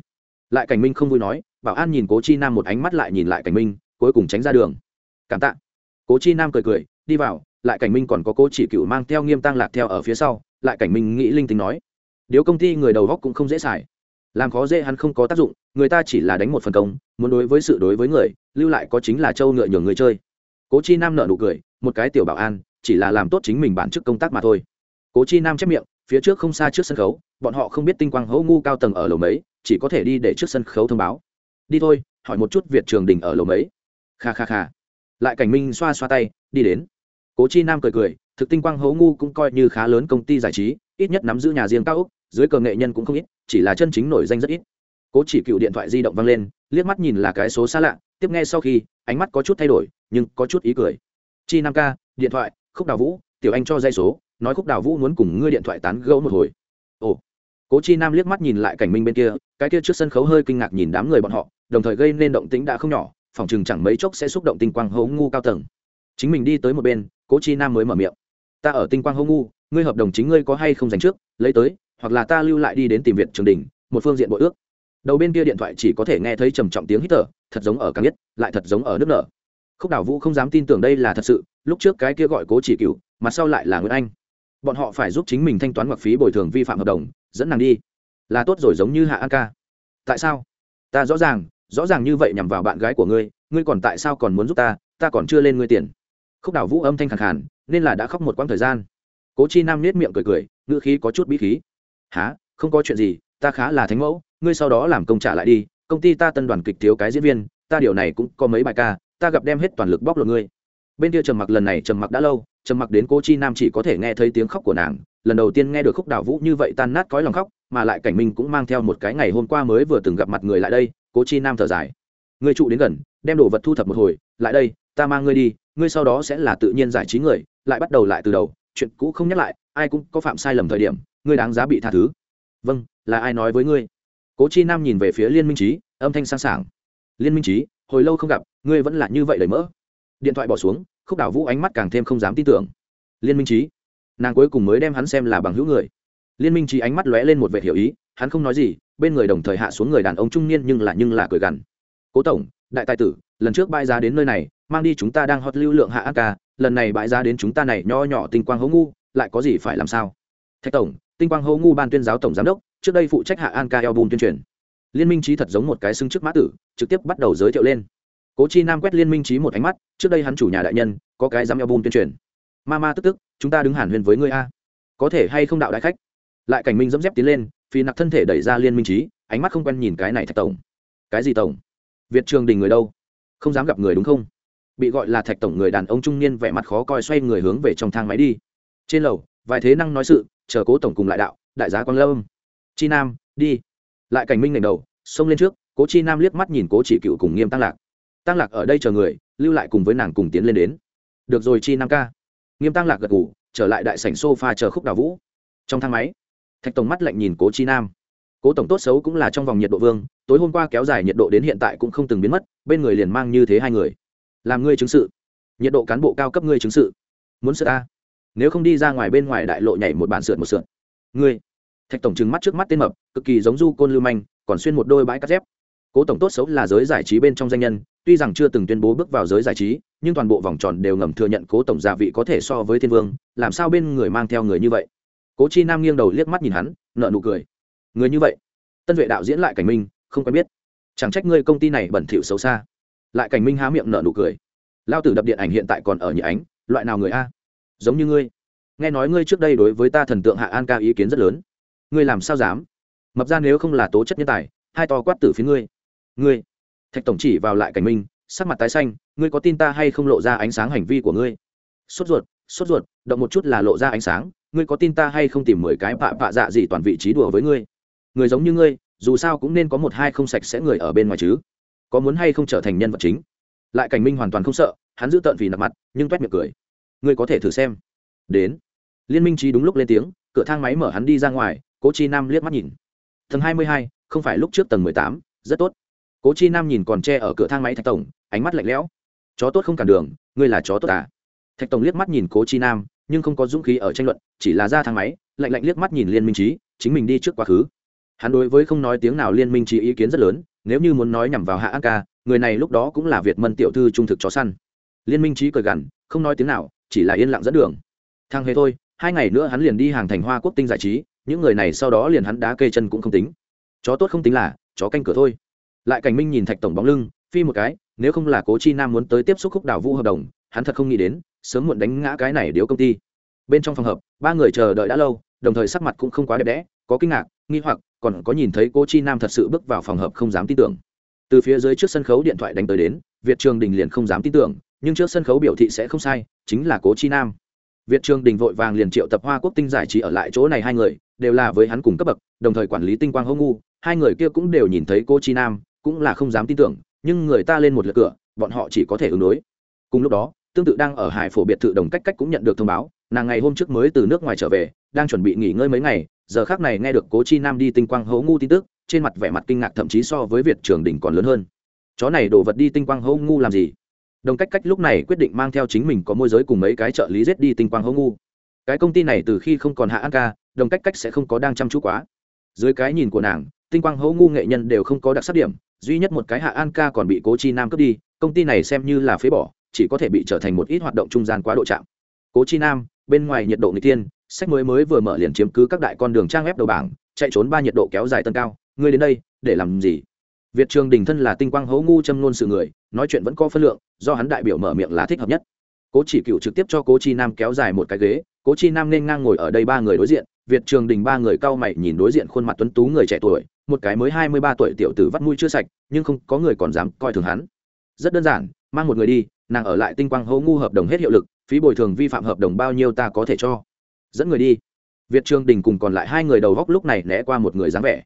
Lại cảnh minh không vui nói, bảo an nhìn cố chi nam một ánh mắt lại nhìn lại cảnh minh, cuối cùng tránh ra đường. Cảm tạ. Cố chi nam cười cười, đi vào. Lại cảnh minh còn có cố chỉ cựu mang theo nghiêm tăng lạc theo ở phía sau, lại cảnh minh nghĩ linh tính nói điếu công ty người đầu góc cũng không dễ xài. Làm khó dễ hắn không có tác dụng, người ta chỉ là đánh một phần công, muốn đối với sự đối với người, lưu lại có chính là trâu ngựa nhường người chơi. Cố chi nam nợ nụ cười, một cái tiểu bảo an, chỉ là làm tốt chính mình bản chức công tác mà thôi. Cố chi nam chép miệng, phía trước không xa trước sân khấu, bọn họ không biết tinh quang hấu ngu cao tầng ở lầu mấy, chỉ có thể đi để trước sân khấu thông báo. Đi thôi, hỏi một chút việt trường đình ở lầu mấy. Kha kha kha. Lại cảnh minh xoa xoa tay, đi đến. Cố chi nam cười cười, thực tinh quang hấu ngu cũng coi như khá lớn công ty giải trí, ít nhất nắm giữ nhà riêng cao úc dưới cờ nghệ nhân cũng không ít, chỉ là chân chính nổi danh rất ít. Cố chỉ cựu điện thoại di động văng lên, liếc mắt nhìn là cái số xa lạ, tiếp nghe sau khi, ánh mắt có chút thay đổi, nhưng có chút ý cười. Chi năm k điện thoại, khúc đào vũ, tiểu anh cho dây số, nói khúc đào vũ muốn cùng ngươi điện thoại tán gẫu một hồi. Ồ. Cố chi nam liếc mắt nhìn lại cảnh minh bên kia, cái kia trước sân khấu hơi kinh ngạc nhìn đám người bọn họ, đồng thời gây nên động tĩnh đã không nhỏ, phòng chừng chẳng mấy chốc sẽ xúc động tinh quang hấu ngu cao tầng. Chính mình đi tới một bên, cố chi nam mới mở miệng. Ta ở tinh quang hấu ngu, ngươi hợp đồng chính ngươi có hay không dành trước, lấy tới hoặc là ta lưu lại đi đến tìm viện trường đình, một phương diện bội ước. Đầu bên kia điện thoại chỉ có thể nghe thấy trầm trọng tiếng hít thở, thật giống ở càng nhất lại thật giống ở nước nở. Khúc đảo vũ không dám tin tưởng đây là thật sự, lúc trước cái kia gọi cố chỉ cựu mặt sau lại là nguyễn anh. Bọn họ phải giúp chính mình thanh toán mặc phí bồi thường vi phạm hợp đồng, dẫn nàng đi. Là tốt rồi giống như hạ an ca. Tại sao? Ta rõ ràng rõ ràng như vậy nhằm vào bạn gái của ngươi ngươi còn tại sao còn muốn giúp ta ta còn chưa lên ngươi tiền. Khúc đảo vũ âm thanh khẳng khàn, nên là đã khóc một quãng thời gian. Cố chi nam nết miệng cười cười, ngữ khí có chút bí khí há không có chuyện gì, ta khá là thánh mẫu, ngươi sau đó làm công trả lại đi, công ty ta tân đoàn kịch thiếu cái diễn viên, ta điều này cũng có mấy bài ca, ta gặp đem hết toàn lực bóc lột ngươi. Bên kia trầm mặc, lần này trầm mặc đã lâu, trầm mặc đến cô chi nam chỉ có thể nghe thấy tiếng khóc của nàng, lần đầu tiên nghe được khúc đào vũ như vậy tan nát cõi lòng khóc, mà lại cảnh minh cũng mang theo một cái ngày hôm qua mới vừa từng gặp mặt người lại đây Cô chi nam thở dài. Người trụ đến gần, đem đồ vật thu thập một hồi, lại đây, ta mang ngươi đi, ngươi sau đó sẽ là tự nhiên giải trí người, lại bắt đầu lại từ đầu, chuyện cũ không nhắc lại, ai cũng có phạm sai lầm thời điểm ngươi đáng giá bị tha thứ. Vâng là ai nói với ngươi? Cố chi nam nhìn về phía liên minh trí âm thanh sang sảng. Liên minh trí hồi lâu không gặp, ngươi vẫn là như vậy lời mỡ. Điện thoại bỏ xuống, khúc đảo vũ ánh mắt càng thêm không dám tin tưởng. Liên minh trí nàng cuối cùng mới đem hắn xem là bằng hữu người. Liên minh trí ánh mắt lóe lên một vệ hiểu ý, hắn không nói gì, bên người đồng thời hạ xuống người đàn ông trung niên nhưng là nhưng là cười gằn. Cố tổng, đại tài tử, lần trước bãi giá đến nơi này, mang đi chúng ta đang hot lưu lượng hạ ác ca lần này bãi giá đến chúng ta này nho nhỏ tinh quang hố ngu, lại có gì phải làm sao? Thạch tổng tinh quang hô ngu ban tuyên giáo tổng giám đốc, trước đây phụ trách hạ an ca album tuyên truyền. Liên minh trí thật giống một cái xưng trước mã tử, trực tiếp bắt đầu giới thiệu lên. Cố chi nam quét liên minh trí một ánh mắt, trước đây hắn chủ nhà đại nhân, có cái dám album tuyên truyền. Ma ma tức tức, chúng ta đứng hàn huyền với ngươi a. Có thể hay không đạo đại khách? Lại cảnh minh dẫm dép tiến lên, phi nặc thân thể đẩy ra liên minh trí, ánh mắt không quen nhìn cái này thạch tổng. Cái gì tổng? Việt trường đình người đâu? Không dám gặp người đúng không? Bị gọi là thạch tổng người đàn ông trung niên vẻ mặt khó coi xoay người hướng về trong thang máy đi. Trên lầu, vài thế năng nói sự chờ cố tổng cùng lại đạo, đại giá quang lâm. Chi nam, đi. Lại cảnh minh ngẩng đầu, xông lên trước, cố chi nam liếc mắt nhìn cố chỉ cựu cùng nghiêm tăng lạc. Tăng lạc ở đây chờ người, lưu lại cùng với nàng cùng tiến lên đến. Được rồi chi nam ca. Nghiêm tăng lạc gật ngủ trở lại đại sảnh sofa chờ khúc đào vũ. Trong thang máy, thạch tổng mắt lạnh nhìn cố chi nam. Cố tổng tốt xấu cũng là trong vòng nhiệt độ vương, tối hôm qua kéo dài nhiệt độ đến hiện tại cũng không từng biến mất, bên người liền mang như thế hai người. Làm ngươi chứng sự. Nhiệt độ cán bộ cao cấp ngươi chứng sự. Muốn sự ta nếu không đi ra ngoài bên ngoài đại lộ nhảy một bản sượt một sượt. Ngươi, thạch tổng trừng mắt trước mắt tên mập, cực kỳ giống du côn lưu manh, còn xuyên một đôi bãi cắt dép. Cố tổng tốt xấu là giới giải trí bên trong danh nhân, tuy rằng chưa từng tuyên bố bước vào giới giải trí, nhưng toàn bộ vòng tròn đều ngầm thừa nhận cố tổng gia vị có thể so với thiên vương, làm sao bên người mang theo người như vậy? Cố chi nam nghiêng đầu liếc mắt nhìn hắn nợ nụ cười. Người như vậy? Tân vệ đạo diễn lại cảnh minh, không quen biết. Chẳng trách ngươi công ty này bẩn thỉu xấu xa. Lại cảnh minh há miệng nợ nụ cười. Lao tử đập điện ảnh hiện tại còn ở nhị ánh, loại nào người a? Giống như ngươi. Nghe nói ngươi trước đây đối với ta thần tượng hạ an ca ý kiến rất lớn. Ngươi làm sao dám? Mập ra nếu không là tố chất nhân tài, hai to quát tử phía ngươi. Ngươi. Thạch tổng chỉ vào lại cảnh minh, sắc mặt tái xanh, ngươi có tin ta hay không lộ ra ánh sáng hành vi của ngươi? Sốt ruột sốt ruột, động một chút là lộ ra ánh sáng, ngươi có tin ta hay không tìm mười cái bạ bạ dạ gì toàn vị trí đùa với ngươi? Người giống như ngươi, dù sao cũng nên có một hai không sạch sẽ người ở bên ngoài chứ. Có muốn hay không trở thành nhân vật chính? Lại cảnh minh hoàn toàn không sợ, hắn giữ tợn vì nạp mặt, nhưng toét miệng cười ngươi có thể thử xem. Đến. Liên minh trí đúng lúc lên tiếng, cửa thang máy mở hắn đi ra ngoài, cố chi nam liếc mắt nhìn. Tầng hai mươi hai, không phải lúc trước tầng mười tám, rất tốt. Cố chi nam nhìn còn tre ở cửa thang máy thạch tổng, ánh mắt lạnh lẽo. Chó tốt không cản đường, ngươi là chó tốt à? Thạch tổng liếc mắt nhìn cố chi nam, nhưng không có dũng khí ở tranh luận, chỉ là ra thang máy, lạnh lạnh liếc mắt nhìn liên minh trí, chính mình đi trước quá khứ. Hắn đối với không nói tiếng nào liên minh trí ý kiến rất lớn, nếu như muốn nói nhằm vào hạ an ca, người này lúc đó cũng là việt mân tiểu thư trung thực chó săn. Liên minh trí cười gằn, không nói tiếng nào chỉ là yên lặng dẫn đường. Thang hề thôi, hai ngày nữa hắn liền đi hàng thành hoa quốc tinh giải trí, những người này sau đó liền hắn đá kê chân cũng không tính. Chó tốt không tính là, chó canh cửa thôi. Lại cảnh minh nhìn thạch tổng bóng lưng, phi một cái, nếu không là cố chi nam muốn tới tiếp xúc khúc đào vũ hợp đồng, hắn thật không nghĩ đến, sớm muộn đánh ngã cái này điếu công ty. Bên trong phòng hợp ba người chờ đợi đã lâu, đồng thời sắc mặt cũng không quá đẹp đẽ, có kinh ngạc, nghi hoặc, còn có nhìn thấy cố chi nam thật sự bước vào phòng hợp không dám tin tưởng. Từ phía dưới trước sân khấu điện thoại đánh tới đến, việt trường đình liền không dám tin tưởng nhưng trước sân khấu biểu thị sẽ không sai, chính là cố chi nam. Việt trường đình vội vàng liền triệu tập hoa quốc tinh giải trí ở lại chỗ này hai người, đều là với hắn cùng cấp bậc, đồng thời quản lý tinh quang hô ngu, hai người kia cũng đều nhìn thấy cô chi nam, cũng là không dám tin tưởng, nhưng người ta lên một lượt cửa, bọn họ chỉ có thể ứng đối. Cùng lúc đó, tương tự đang ở hải phổ biệt thự đồng cách cách cũng nhận được thông báo, nàng ngày hôm trước mới từ nước ngoài trở về, đang chuẩn bị nghỉ ngơi mấy ngày, giờ khác này nghe được cố chi nam đi tinh quang hố ngu tin tức, trên mặt vẻ mặt kinh ngạc thậm chí so với việt trường đình còn lớn hơn. Chó này đổ vật đi tinh quang hố ngu làm gì? Đồng cách cách lúc này quyết định mang theo chính mình có môi giới cùng mấy cái trợ lý giết đi tinh quang hố ngu. Cái công ty này từ khi không còn hạ an ca, đồng cách cách sẽ không có đang chăm chú quá. Dưới cái nhìn của nàng, tinh quang hố ngu nghệ nhân đều không có đặc sắc điểm, duy nhất một cái hạ an ca còn bị cố chi nam cướp đi, công ty này xem như là phế bỏ, chỉ có thể bị trở thành một ít hoạt động trung gian quá độ chạm cố chi nam, bên ngoài nhiệt độ người tiên sách mới mới vừa mở liền chiếm cứ các đại con đường trang web đầu bảng, chạy trốn ba nhiệt độ kéo dài tân cao. Ngươi đến đây, để làm gì? Việt trường đình thân là tinh quang Hấu ngu châm ngôn sự người, nói chuyện vẫn có phân lượng, do hắn đại biểu mở miệng là thích hợp nhất. Cố chỉ cựu trực tiếp cho cố chi nam kéo dài một cái ghế, cố chi nam nên ngang ngồi ở đây ba người đối diện, việt trường đình ba người cao mày nhìn đối diện khuôn mặt tuấn tú người trẻ tuổi, một cái mới hai mươi ba tuổi tiểu tử vắt mũi chưa sạch, nhưng không có người còn dám coi thường hắn. Rất đơn giản, mang một người đi, nàng ở lại tinh quang Hấu ngu hợp đồng hết hiệu lực, phí bồi thường vi phạm hợp đồng bao nhiêu ta có thể cho. Dẫn người đi. Việt trường đình cùng còn lại hai người đầu góc lúc này né qua một người dáng vẻ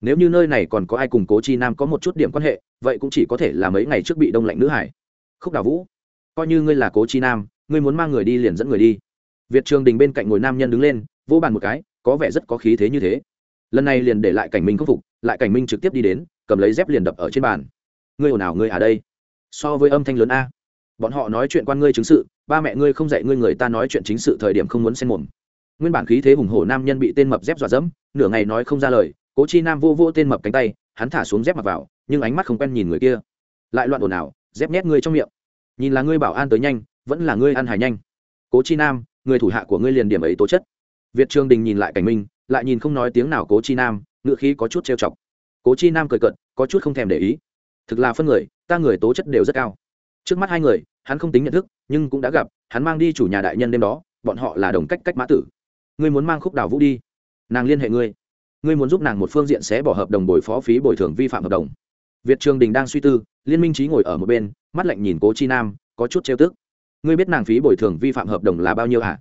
nếu như nơi này còn có ai cùng cố chi nam có một chút điểm quan hệ, vậy cũng chỉ có thể là mấy ngày trước bị đông lạnh nữ hải. Khúc đào vũ, coi như ngươi là cố chi nam, ngươi muốn mang người đi liền dẫn người đi. Việt trường đình bên cạnh ngồi nam nhân đứng lên, vỗ bàn một cái, có vẻ rất có khí thế như thế. Lần này liền để lại cảnh minh khắc phục, lại cảnh minh trực tiếp đi đến, cầm lấy dép liền đập ở trên bàn. Ngươi ồn ào, ngươi à đây? So với âm thanh lớn a. Bọn họ nói chuyện quan ngươi chứng sự, ba mẹ ngươi không dạy ngươi người ta nói chuyện chính sự thời điểm không muốn xen mồm. Nguyên bản khí thế hùng hổ nam nhân bị tên mập dép dọa dẫm, nửa ngày nói không ra lời cố chi nam vô vô tên mập cánh tay, hắn thả xuống dép mặc vào, nhưng ánh mắt không quen nhìn người kia. Lại loạn ồn ào, dép nhét ngươi trong miệng. Nhìn là ngươi bảo an tới nhanh, vẫn là ngươi ăn hài nhanh. Cố chi nam, người thủ hạ của ngươi liền điểm ấy tố chất. Việt trường đình nhìn lại cảnh minh, lại nhìn không nói tiếng nào cố chi nam ngựa khí có chút trêu chọc. Cố chi nam cười cận có chút không thèm để ý. Thực là phân người, ta người tố chất đều rất cao. Trước mắt hai người, hắn không tính nhận thức, nhưng cũng đã gặp, hắn mang đi chủ nhà đại nhân đêm đó, bọn họ là đồng cách cách mã tử. Ngươi muốn mang khúc đào vũ đi, nàng liên hệ ngươi ngươi muốn giúp nàng một phương diện sẽ bỏ hợp đồng bồi phó phí bồi thường vi phạm hợp đồng. Việt trường đình đang suy tư, liên minh trí ngồi ở một bên, mắt lạnh nhìn cố chi nam, có chút trêu tức. Ngươi biết nàng phí bồi thường vi phạm hợp đồng là bao nhiêu hả?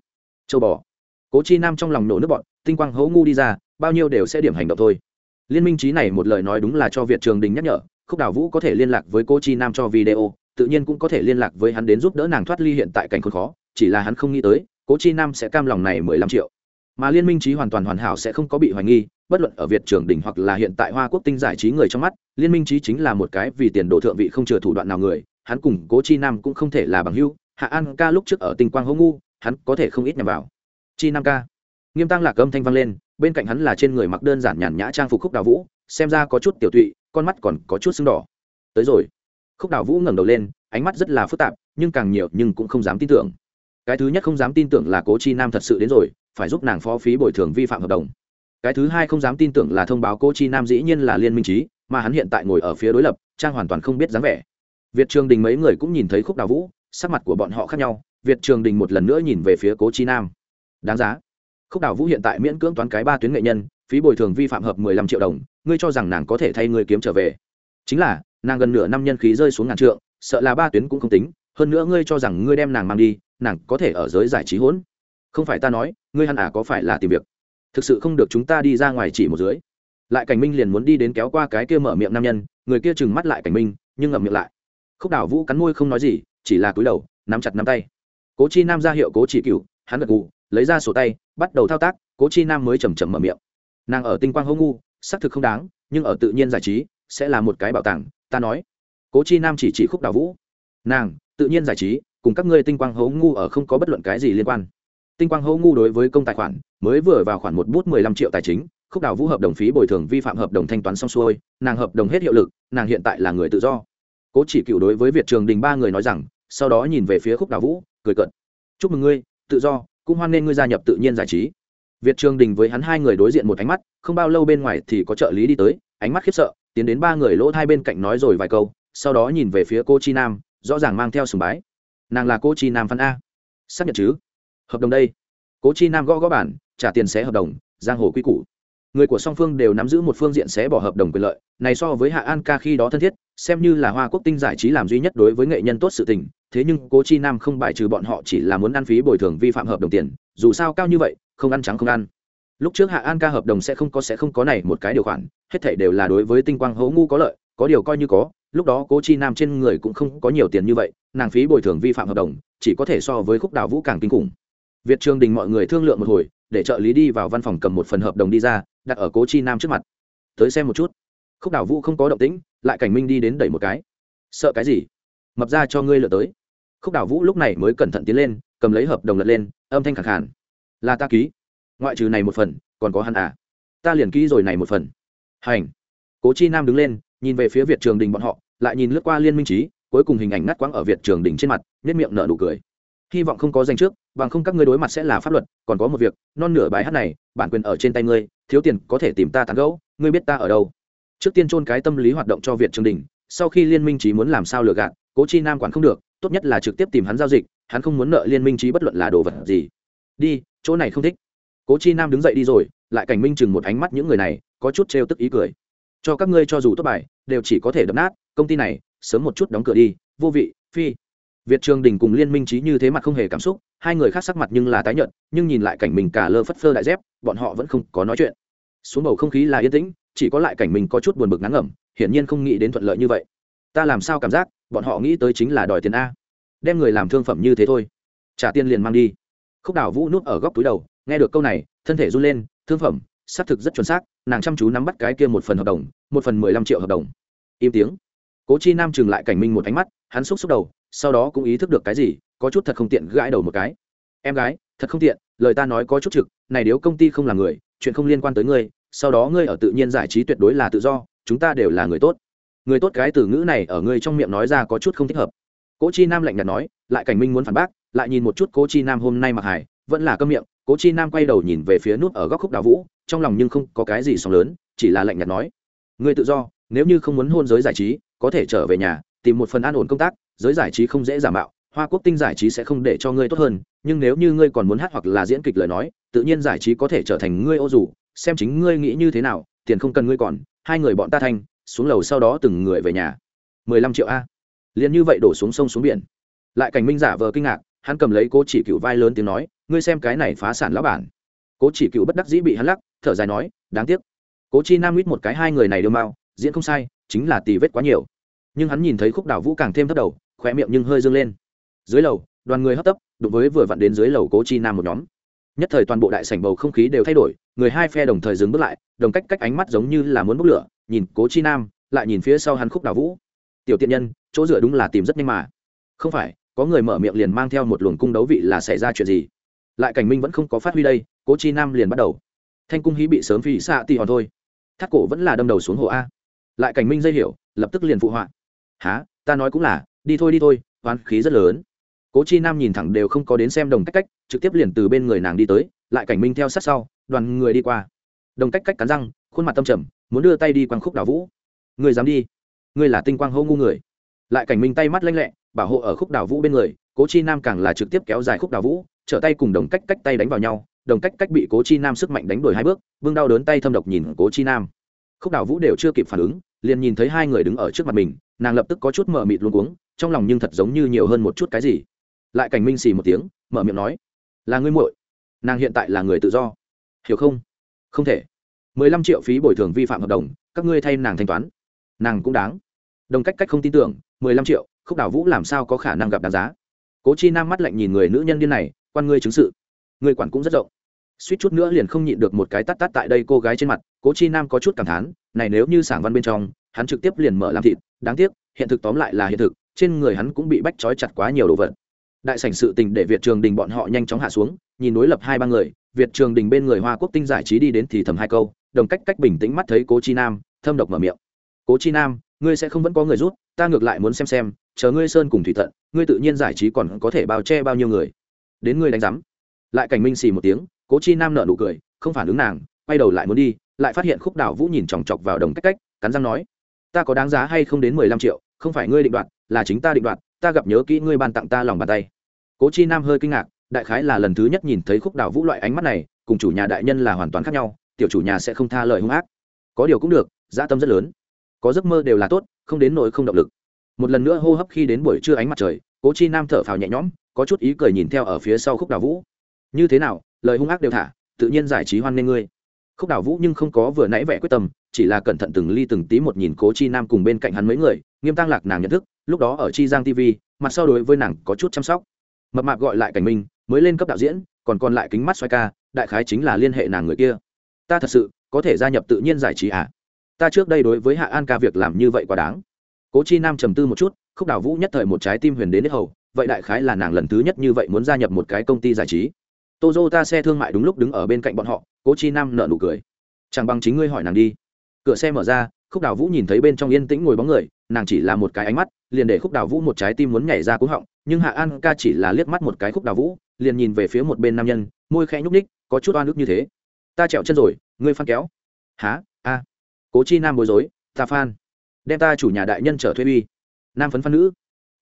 Châu bò. Cố chi nam trong lòng nổ nước bọn tinh quang hấu ngu đi ra, bao nhiêu đều sẽ điểm hành động thôi. Liên minh trí này một lời nói đúng là cho việt trường đình nhắc nhở, khúc đào vũ có thể liên lạc với cố chi nam cho video, tự nhiên cũng có thể liên lạc với hắn đến giúp đỡ nàng thoát ly hiện tại cảnh khốn khó, chỉ là hắn không nghĩ tới, cố chi nam sẽ cam lòng này mười lăm triệu. Mà liên minh trí hoàn toàn hoàn hảo sẽ không có bị hoài nghi bất luận ở việt trường đình hoặc là hiện tại hoa quốc tinh giải trí người trong mắt, liên minh Chí chính là một cái vì tiền đồ thượng vị không chừa thủ đoạn nào người, hắn cùng cố chi nam cũng không thể là bằng hữu, hạ an ca lúc trước ở tinh quang hô ngu, hắn có thể không ít nhằm vào. Chi nam ca. Nghiêm tăng lạc âm thanh vang lên, bên cạnh hắn là trên người mặc đơn giản nhàn nhã trang phục khúc đào vũ, xem ra có chút tiểu tụy, con mắt còn có chút sưng đỏ. Tới rồi. Khúc đào vũ ngẩng đầu lên, ánh mắt rất là phức tạp, nhưng càng nhiều nhưng cũng không dám tin tưởng. Cái thứ nhất không dám tin tưởng là cố chi nam thật sự đến rồi, phải giúp nàng phó phí bồi thường vi phạm hợp đồng cái thứ hai không dám tin tưởng là thông báo cố chi nam dĩ nhiên là liên minh trí, mà hắn hiện tại ngồi ở phía đối lập, trang hoàn toàn không biết dáng vẻ. Việt trường đình mấy người cũng nhìn thấy khúc đào vũ, sắc mặt của bọn họ khác nhau, việt trường đình một lần nữa nhìn về phía cố chi nam. Đáng giá. Khúc đào vũ hiện tại miễn cưỡng toán cái ba tuyến nghệ nhân, phí bồi thường vi phạm hợp mười lăm triệu đồng, ngươi cho rằng nàng có thể thay ngươi kiếm trở về. Chính là, nàng gần nửa năm nhân khí rơi xuống ngàn trượng, sợ là ba tuyến cũng không tính, hơn nữa ngươi cho rằng ngươi đem nàng mang đi, nàng có thể ở giới giải trí hỗn. Không phải ta nói, ngươi hẳn à có phải là tìm việc thực sự không được chúng ta đi ra ngoài chỉ một dưới. Lại cảnh minh liền muốn đi đến kéo qua cái kia mở miệng nam nhân, người kia trừng mắt lại cảnh minh, nhưng ngậm miệng lại. Khúc đảo vũ cắn môi không nói gì, chỉ là cúi đầu, nắm chặt nắm tay. Cố chi nam ra hiệu cố chỉ cựu hắn gật gù, lấy ra sổ tay, bắt đầu thao tác, cố chi nam mới chầm chậm mở miệng. Nàng ở tinh quang hô ngu, xác thực không đáng, nhưng ở tự nhiên giải trí, sẽ là một cái bảo tàng, ta nói. Cố chi nam chỉ chỉ khúc đào vũ. Nàng, tự nhiên giải trí, cùng các ngươi tinh quang hố ngu ở không có bất luận cái gì liên quan tinh quang hô ngu đối với công tài khoản, mới vừa vào khoản một bút mười lăm triệu tài chính, khúc đào vũ hợp đồng phí bồi thường vi phạm hợp đồng thanh toán xong xuôi, nàng hợp đồng hết hiệu lực, nàng hiện tại là người tự do. Cố chỉ cựu đối với việt trường đình ba người nói rằng, sau đó nhìn về phía khúc đào vũ, cười cận chúc mừng ngươi, tự do, cũng hoan nghênh ngươi gia nhập tự nhiên giải trí. Việt trường đình với hắn hai người đối diện một ánh mắt, không bao lâu bên ngoài thì có trợ lý đi tới, ánh mắt khiếp sợ, tiến đến ba người lỗ hai bên cạnh nói rồi vài câu, sau đó nhìn về phía cô chi nam, rõ ràng mang theo sùng bái. Nàng là cô chi nam phân a. Xác nhận chứ hợp đồng đây. Cố chi nam gõ gõ bản, trả tiền xé hợp đồng, giang hồ quy củ. Người của song phương đều nắm giữ một phương diện xé bỏ hợp đồng quyền lợi, này so với hạ an ca khi đó thân thiết, xem như là hoa quốc tinh giải trí làm duy nhất đối với nghệ nhân tốt sự tình, thế nhưng cố chi nam không bài trừ bọn họ chỉ là muốn ăn phí bồi thường vi phạm hợp đồng tiền, dù sao cao như vậy, không ăn trắng không ăn. Lúc trước hạ an ca hợp đồng sẽ không có sẽ không có này một cái điều khoản, hết thảy đều là đối với tinh quang hố ngu có lợi, có điều coi như có, lúc đó cố chi nam trên người cũng không có nhiều tiền như vậy, nàng phí bồi thường vi phạm hợp đồng, chỉ có thể so với khúc đào vũ càng kinh khủng việt trường đình mọi người thương lượng một hồi, để trợ lý đi vào văn phòng cầm một phần hợp đồng đi ra, đặt ở cố chi nam trước mặt. Tới xem một chút. Khúc đào vũ không có động tĩnh, lại cảnh minh đi đến đẩy một cái. Sợ cái gì? Mập ra cho ngươi lựa tới. Khúc đào vũ lúc này mới cẩn thận tiến lên, cầm lấy hợp đồng lật lên, âm thanh khẳng khản là ta ký. Ngoại trừ này một phần, còn có hắn à? Ta liền ký rồi này một phần. Hành. Cố chi nam đứng lên, nhìn về phía việt trường đình bọn họ, lại nhìn lướt qua liên minh trí, cuối cùng hình ảnh ngắt quãng ở việt trường đình trên mặt nhất miệng nở nụ cười hy vọng không có danh trước, bằng không các ngươi đối mặt sẽ là pháp luật, còn có một việc, non nửa bài hát này, bản quyền ở trên tay ngươi, thiếu tiền có thể tìm ta tán gẫu, ngươi biết ta ở đâu. Trước tiên chôn cái tâm lý hoạt động cho việt trường đình, sau khi liên minh trí muốn làm sao lừa gạt, cố chi nam quản không được, tốt nhất là trực tiếp tìm hắn giao dịch, hắn không muốn nợ liên minh trí bất luận là đồ vật gì. Đi, chỗ này không thích. Cố chi nam đứng dậy đi rồi, lại cảnh minh chừng một ánh mắt những người này, có chút trêu tức ý cười. Cho các ngươi cho dù tốt bài, đều chỉ có thể đập nát, công ty này, sớm một chút đóng cửa đi, vô vị, phi việt trường đình cùng liên minh Chí như thế mặt không hề cảm xúc, hai người khác sắc mặt nhưng là tái nhợt, nhưng nhìn lại cảnh mình cả lơ phất phơ đại dép, bọn họ vẫn không có nói chuyện. Xuống bầu không khí là yên tĩnh, chỉ có lại cảnh mình có chút buồn bực ngắn ngẩm, hiển nhiên không nghĩ đến thuận lợi như vậy. Ta làm sao cảm giác, bọn họ nghĩ tới chính là đòi tiền a. Đem người làm thương phẩm như thế thôi. Trả tiền liền mang đi. Khúc đào vũ núp ở góc túi đầu, nghe được câu này, thân thể run lên, thương phẩm, xác thực rất chuẩn xác, nàng chăm chú nắm bắt cái kia một phần hợp đồng, một phần mười lăm triệu hợp đồng. Im tiếng. Cố chi nam trừng lại cảnh minh một ánh mắt, hắn xúc xúc đầu sau đó cũng ý thức được cái gì, có chút thật không tiện gãi đầu một cái. Em gái, thật không tiện, lời ta nói có chút trực, này nếu công ty không là người, chuyện không liên quan tới ngươi, sau đó ngươi ở tự nhiên giải trí tuyệt đối là tự do, chúng ta đều là người tốt. Người tốt cái từ ngữ này ở ngươi trong miệng nói ra có chút không thích hợp. Cố chi nam lạnh nhạt nói, lại cảnh minh muốn phản bác, lại nhìn một chút cố chi nam hôm nay mặc hải vẫn là câm miệng. Cố chi nam quay đầu nhìn về phía nút ở góc khúc đào vũ, trong lòng nhưng không có cái gì sóng lớn, chỉ là lạnh nhạt nói, ngươi tự do, nếu như không muốn hôn giới giải trí, có thể trở về nhà, tìm một phần an ổn công tác giới giải trí không dễ giả mạo, hoa quốc tinh giải trí sẽ không để cho ngươi tốt hơn, nhưng nếu như ngươi còn muốn hát hoặc là diễn kịch lời nói, tự nhiên giải trí có thể trở thành ngươi ô dù xem chính ngươi nghĩ như thế nào, tiền không cần ngươi còn, hai người bọn ta thanh xuống lầu sau đó từng người về nhà. mười lăm triệu a. Liền như vậy đổ xuống sông xuống biển. Lại cảnh minh giả vờ kinh ngạc, hắn cầm lấy cố chỉ cựu vai lớn tiếng nói, ngươi xem cái này phá sản lão bản. Cố chỉ cựu bất đắc dĩ bị hắn lắc, thở dài nói, đáng tiếc. Cố chi nam mít một cái hai người này đưa mau, diễn không sai, chính là tì vết quá nhiều. Nhưng hắn nhìn thấy khúc đảo vũ càng thêm thấp đầu khóe miệng nhưng hơi dương lên. Dưới lầu, đoàn người hấp tấp, đụng với vừa vặn đến dưới lầu cố chi nam một nhóm. Nhất thời toàn bộ đại sảnh bầu không khí đều thay đổi, người hai phe đồng thời dừng bước lại, đồng cách cách ánh mắt giống như là muốn bốc lửa, nhìn cố chi nam, lại nhìn phía sau hắn khúc đảo vũ. Tiểu tiện nhân, chỗ dựa đúng là tìm rất nhanh mà. Không phải, có người mở miệng liền mang theo một luồng cung đấu vị là xảy ra chuyện gì? Lại cảnh minh vẫn không có phát huy đây, cố chi nam liền bắt đầu. Thanh cung hí bị sớm phi xạ tỷ hòn thôi. Thác cổ vẫn là đâm đầu xuống hồ a. Lại cảnh minh dây hiểu, lập tức liền phụ họa. Hả, ta nói cũng là đi thôi đi thôi, oán khí rất lớn. Cố chi nam nhìn thẳng đều không có đến xem đồng cách cách, trực tiếp liền từ bên người nàng đi tới, lại cảnh minh theo sát sau, đoàn người đi qua. Đồng cách cách cắn răng, khuôn mặt tâm trầm, muốn đưa tay đi quăng khúc đào vũ. Người dám đi. Người là tinh quang hô ngu người. Lại cảnh minh tay mắt lanh lẹ, bảo hộ ở khúc đào vũ bên người, cố chi nam càng là trực tiếp kéo dài khúc đào vũ, trở tay cùng đồng cách cách tay đánh vào nhau. Đồng cách cách bị cố chi nam sức mạnh đánh đổi hai bước, vương đau đớn tay thâm độc nhìn cố chi nam. Khúc đào vũ đều chưa kịp phản ứng, liền nhìn thấy hai người đứng ở trước mặt mình, nàng lập tức có chút mờ mịt luôn cuống trong lòng nhưng thật giống như nhiều hơn một chút cái gì. Lại cảnh minh xì một tiếng, mở miệng nói, là ngươi muội, nàng hiện tại là người tự do. Hiểu không? Không thể. Mười lăm triệu phí bồi thường vi phạm hợp đồng, các ngươi thay nàng thanh toán. Nàng cũng đáng. Đồng cách cách không tin tưởng, mười lăm triệu, khúc đào vũ làm sao có khả năng gặp đáng giá? Cố chi nam mắt lạnh nhìn người nữ nhân điên này, quan ngươi chứng sự. Người quản cũng rất rộng. Suýt chút nữa liền không nhịn được một cái tắt tắt tại đây cô gái trên mặt, cố chi nam có chút cảm thán, này nếu như sảng văn bên trong, hắn trực tiếp liền mở làm thịt, đáng tiếc, hiện thực tóm lại là hiện thực trên người hắn cũng bị bách trói chặt quá nhiều đồ vật. Đại sảnh sự tình để việt trường đình bọn họ nhanh chóng hạ xuống, nhìn đối lập hai ba người, việt trường đình bên người hoa quốc tinh giải trí đi đến thì thầm hai câu, đồng cách cách bình tĩnh mắt thấy cố chi nam, thâm độc mở miệng. Cố chi nam, ngươi sẽ không vẫn có người rút, ta ngược lại muốn xem xem, chờ ngươi sơn cùng thủy thận ngươi tự nhiên giải trí còn có thể bao che bao nhiêu người. Đến ngươi đánh giám. Lại cảnh minh xì một tiếng, cố chi nam nợ nụ cười, không phản ứng nàng, quay đầu lại muốn đi, lại phát hiện khúc đảo vũ nhìn chòng chọc vào đồng cách cách, cắn răng nói, ta có đáng giá hay không đến mười lăm triệu, không phải ngươi định đoạt là chính ta định đoạt, ta gặp nhớ kỹ ngươi ban tặng ta lòng bàn tay. Cố chi nam hơi kinh ngạc, đại khái là lần thứ nhất nhìn thấy khúc đảo vũ loại ánh mắt này, cùng chủ nhà đại nhân là hoàn toàn khác nhau, tiểu chủ nhà sẽ không tha lời hung ác. Có điều cũng được, dã tâm rất lớn. Có giấc mơ đều là tốt, không đến nỗi không động lực. Một lần nữa hô hấp khi đến buổi trưa ánh mặt trời, cố chi nam thở phào nhẹ nhõm, có chút ý cười nhìn theo ở phía sau khúc đào vũ. Như thế nào, lời hung ác đều thả, tự nhiên giải trí hoan nghê ngươi. Khúc đào vũ nhưng không có vừa nãy vẻ quyết tâm, chỉ là cẩn thận từng ly từng tí một nhìn cố chi nam cùng bên cạnh hắn mấy người nghiêm tăng lạc nàng nhận thức lúc đó ở chi giang tv mặt sau đối với nàng có chút chăm sóc. Mập mạp gọi lại cảnh minh mới lên cấp đạo diễn còn còn lại kính mắt xoay ca đại khái chính là liên hệ nàng người kia. Ta thật sự có thể gia nhập tự nhiên giải trí à? Ta trước đây đối với hạ an ca việc làm như vậy quá đáng. Cố chi nam trầm tư một chút khúc đào vũ nhất thời một trái tim huyền đến hết hầu vậy đại khái là nàng lần thứ nhất như vậy muốn gia nhập một cái công ty giải trí. Toyota xe thương mại đúng lúc đứng ở bên cạnh bọn họ, Cố Chi Nam nở nụ cười. Chẳng bằng chính ngươi hỏi nàng đi. Cửa xe mở ra, Khúc Đào Vũ nhìn thấy bên trong yên tĩnh ngồi bóng người, nàng chỉ là một cái ánh mắt, liền để Khúc Đào Vũ một trái tim muốn nhảy ra cúng họng, nhưng Hạ An ca chỉ là liếc mắt một cái Khúc Đào Vũ, liền nhìn về phía một bên nam nhân, môi khẽ nhúc nhích, có chút oan ức như thế. Ta trèo chân rồi, ngươi phan kéo. Hả? A. Cố Chi Nam bối rối, ta phan. Đem ta chủ nhà đại nhân trở thuê uy. Nam phấn phan nữ.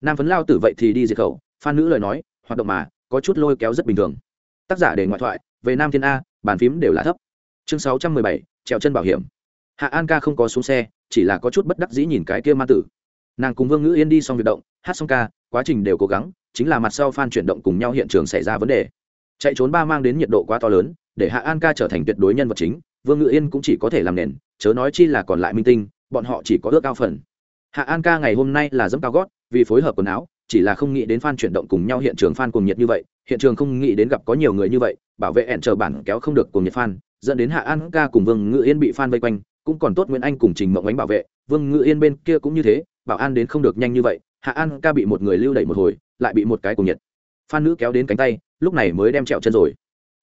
Nam phấn lao tử vậy thì đi diệt khẩu, phan nữ lời nói, hoạt động mà, có chút lôi kéo rất bình thường tác giả để ngoại thoại về nam thiên a bàn phím đều là thấp chương sáu trăm mười bảy trèo chân bảo hiểm hạ an ca không có xuống xe chỉ là có chút bất đắc dĩ nhìn cái kia ma tử. Nàng cùng vương ngữ yên đi xong việc động hát xong ca quá trình đều cố gắng chính là mặt sau fan chuyển động cùng nhau hiện trường xảy ra vấn đề. Chạy trốn ba mang đến nhiệt độ quá to lớn để hạ an ca trở thành tuyệt đối nhân vật chính vương ngữ yên cũng chỉ có thể làm nền chớ nói chi là còn lại minh tinh bọn họ chỉ có ước cao phần. Hạ an ca ngày hôm nay là dẫm cao gót vì phối hợp quần áo chỉ là không nghĩ đến fan chuyển động cùng nhau hiện trường fan cùng nhiệt như vậy, hiện trường không nghĩ đến gặp có nhiều người như vậy, bảo vệ ẻn chờ bản kéo không được cùng nhiệt fan, dẫn đến Hạ An ca cùng Vương ngữ Yên bị fan vây quanh, cũng còn tốt Nguyễn Anh cùng Trình Mộng Ánh bảo vệ, Vương Ngự Yên bên kia cũng như thế, bảo an đến không được nhanh như vậy, Hạ An ca bị một người lưu đẩy một hồi, lại bị một cái cùng nhiệt. phan nữ kéo đến cánh tay, lúc này mới đem trẹo chân rồi.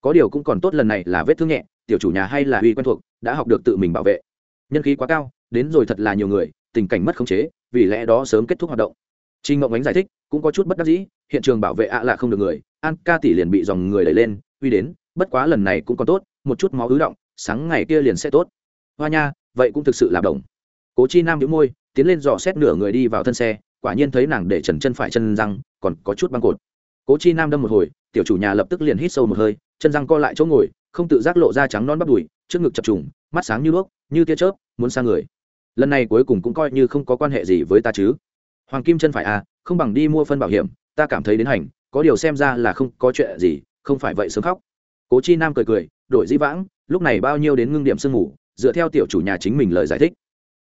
Có điều cũng còn tốt lần này là vết thương nhẹ, tiểu chủ nhà hay là uy quen thuộc, đã học được tự mình bảo vệ. Nhân khí quá cao, đến rồi thật là nhiều người, tình cảnh mất khống chế, vì lẽ đó sớm kết thúc hoạt động. Trình Ngộng Ánh giải thích, cũng có chút bất đắc dĩ, hiện trường bảo vệ ạ là không được người, An ca tỷ liền bị dòng người đẩy lên, uy đến, bất quá lần này cũng còn tốt, một chút máu ứ động, sáng ngày kia liền sẽ tốt. Hoa nha, vậy cũng thực sự là đồng. Cố Chi Nam nhíu môi, tiến lên dò xét nửa người đi vào thân xe, quả nhiên thấy nàng để trần chân phải chân răng, còn có chút băng cột. Cố Chi Nam đâm một hồi, tiểu chủ nhà lập tức liền hít sâu một hơi, chân răng co lại chỗ ngồi, không tự giác lộ ra trắng non bắp đùi, trước ngực chập trùng, mắt sáng như đuốc, như tia chớp, muốn sang người. Lần này cuối cùng cũng coi như không có quan hệ gì với ta chứ hoàng kim chân phải à không bằng đi mua phân bảo hiểm ta cảm thấy đến hành có điều xem ra là không có chuyện gì không phải vậy sớm khóc cố chi nam cười cười đổi dĩ vãng lúc này bao nhiêu đến ngưng điểm sương ngủ dựa theo tiểu chủ nhà chính mình lời giải thích.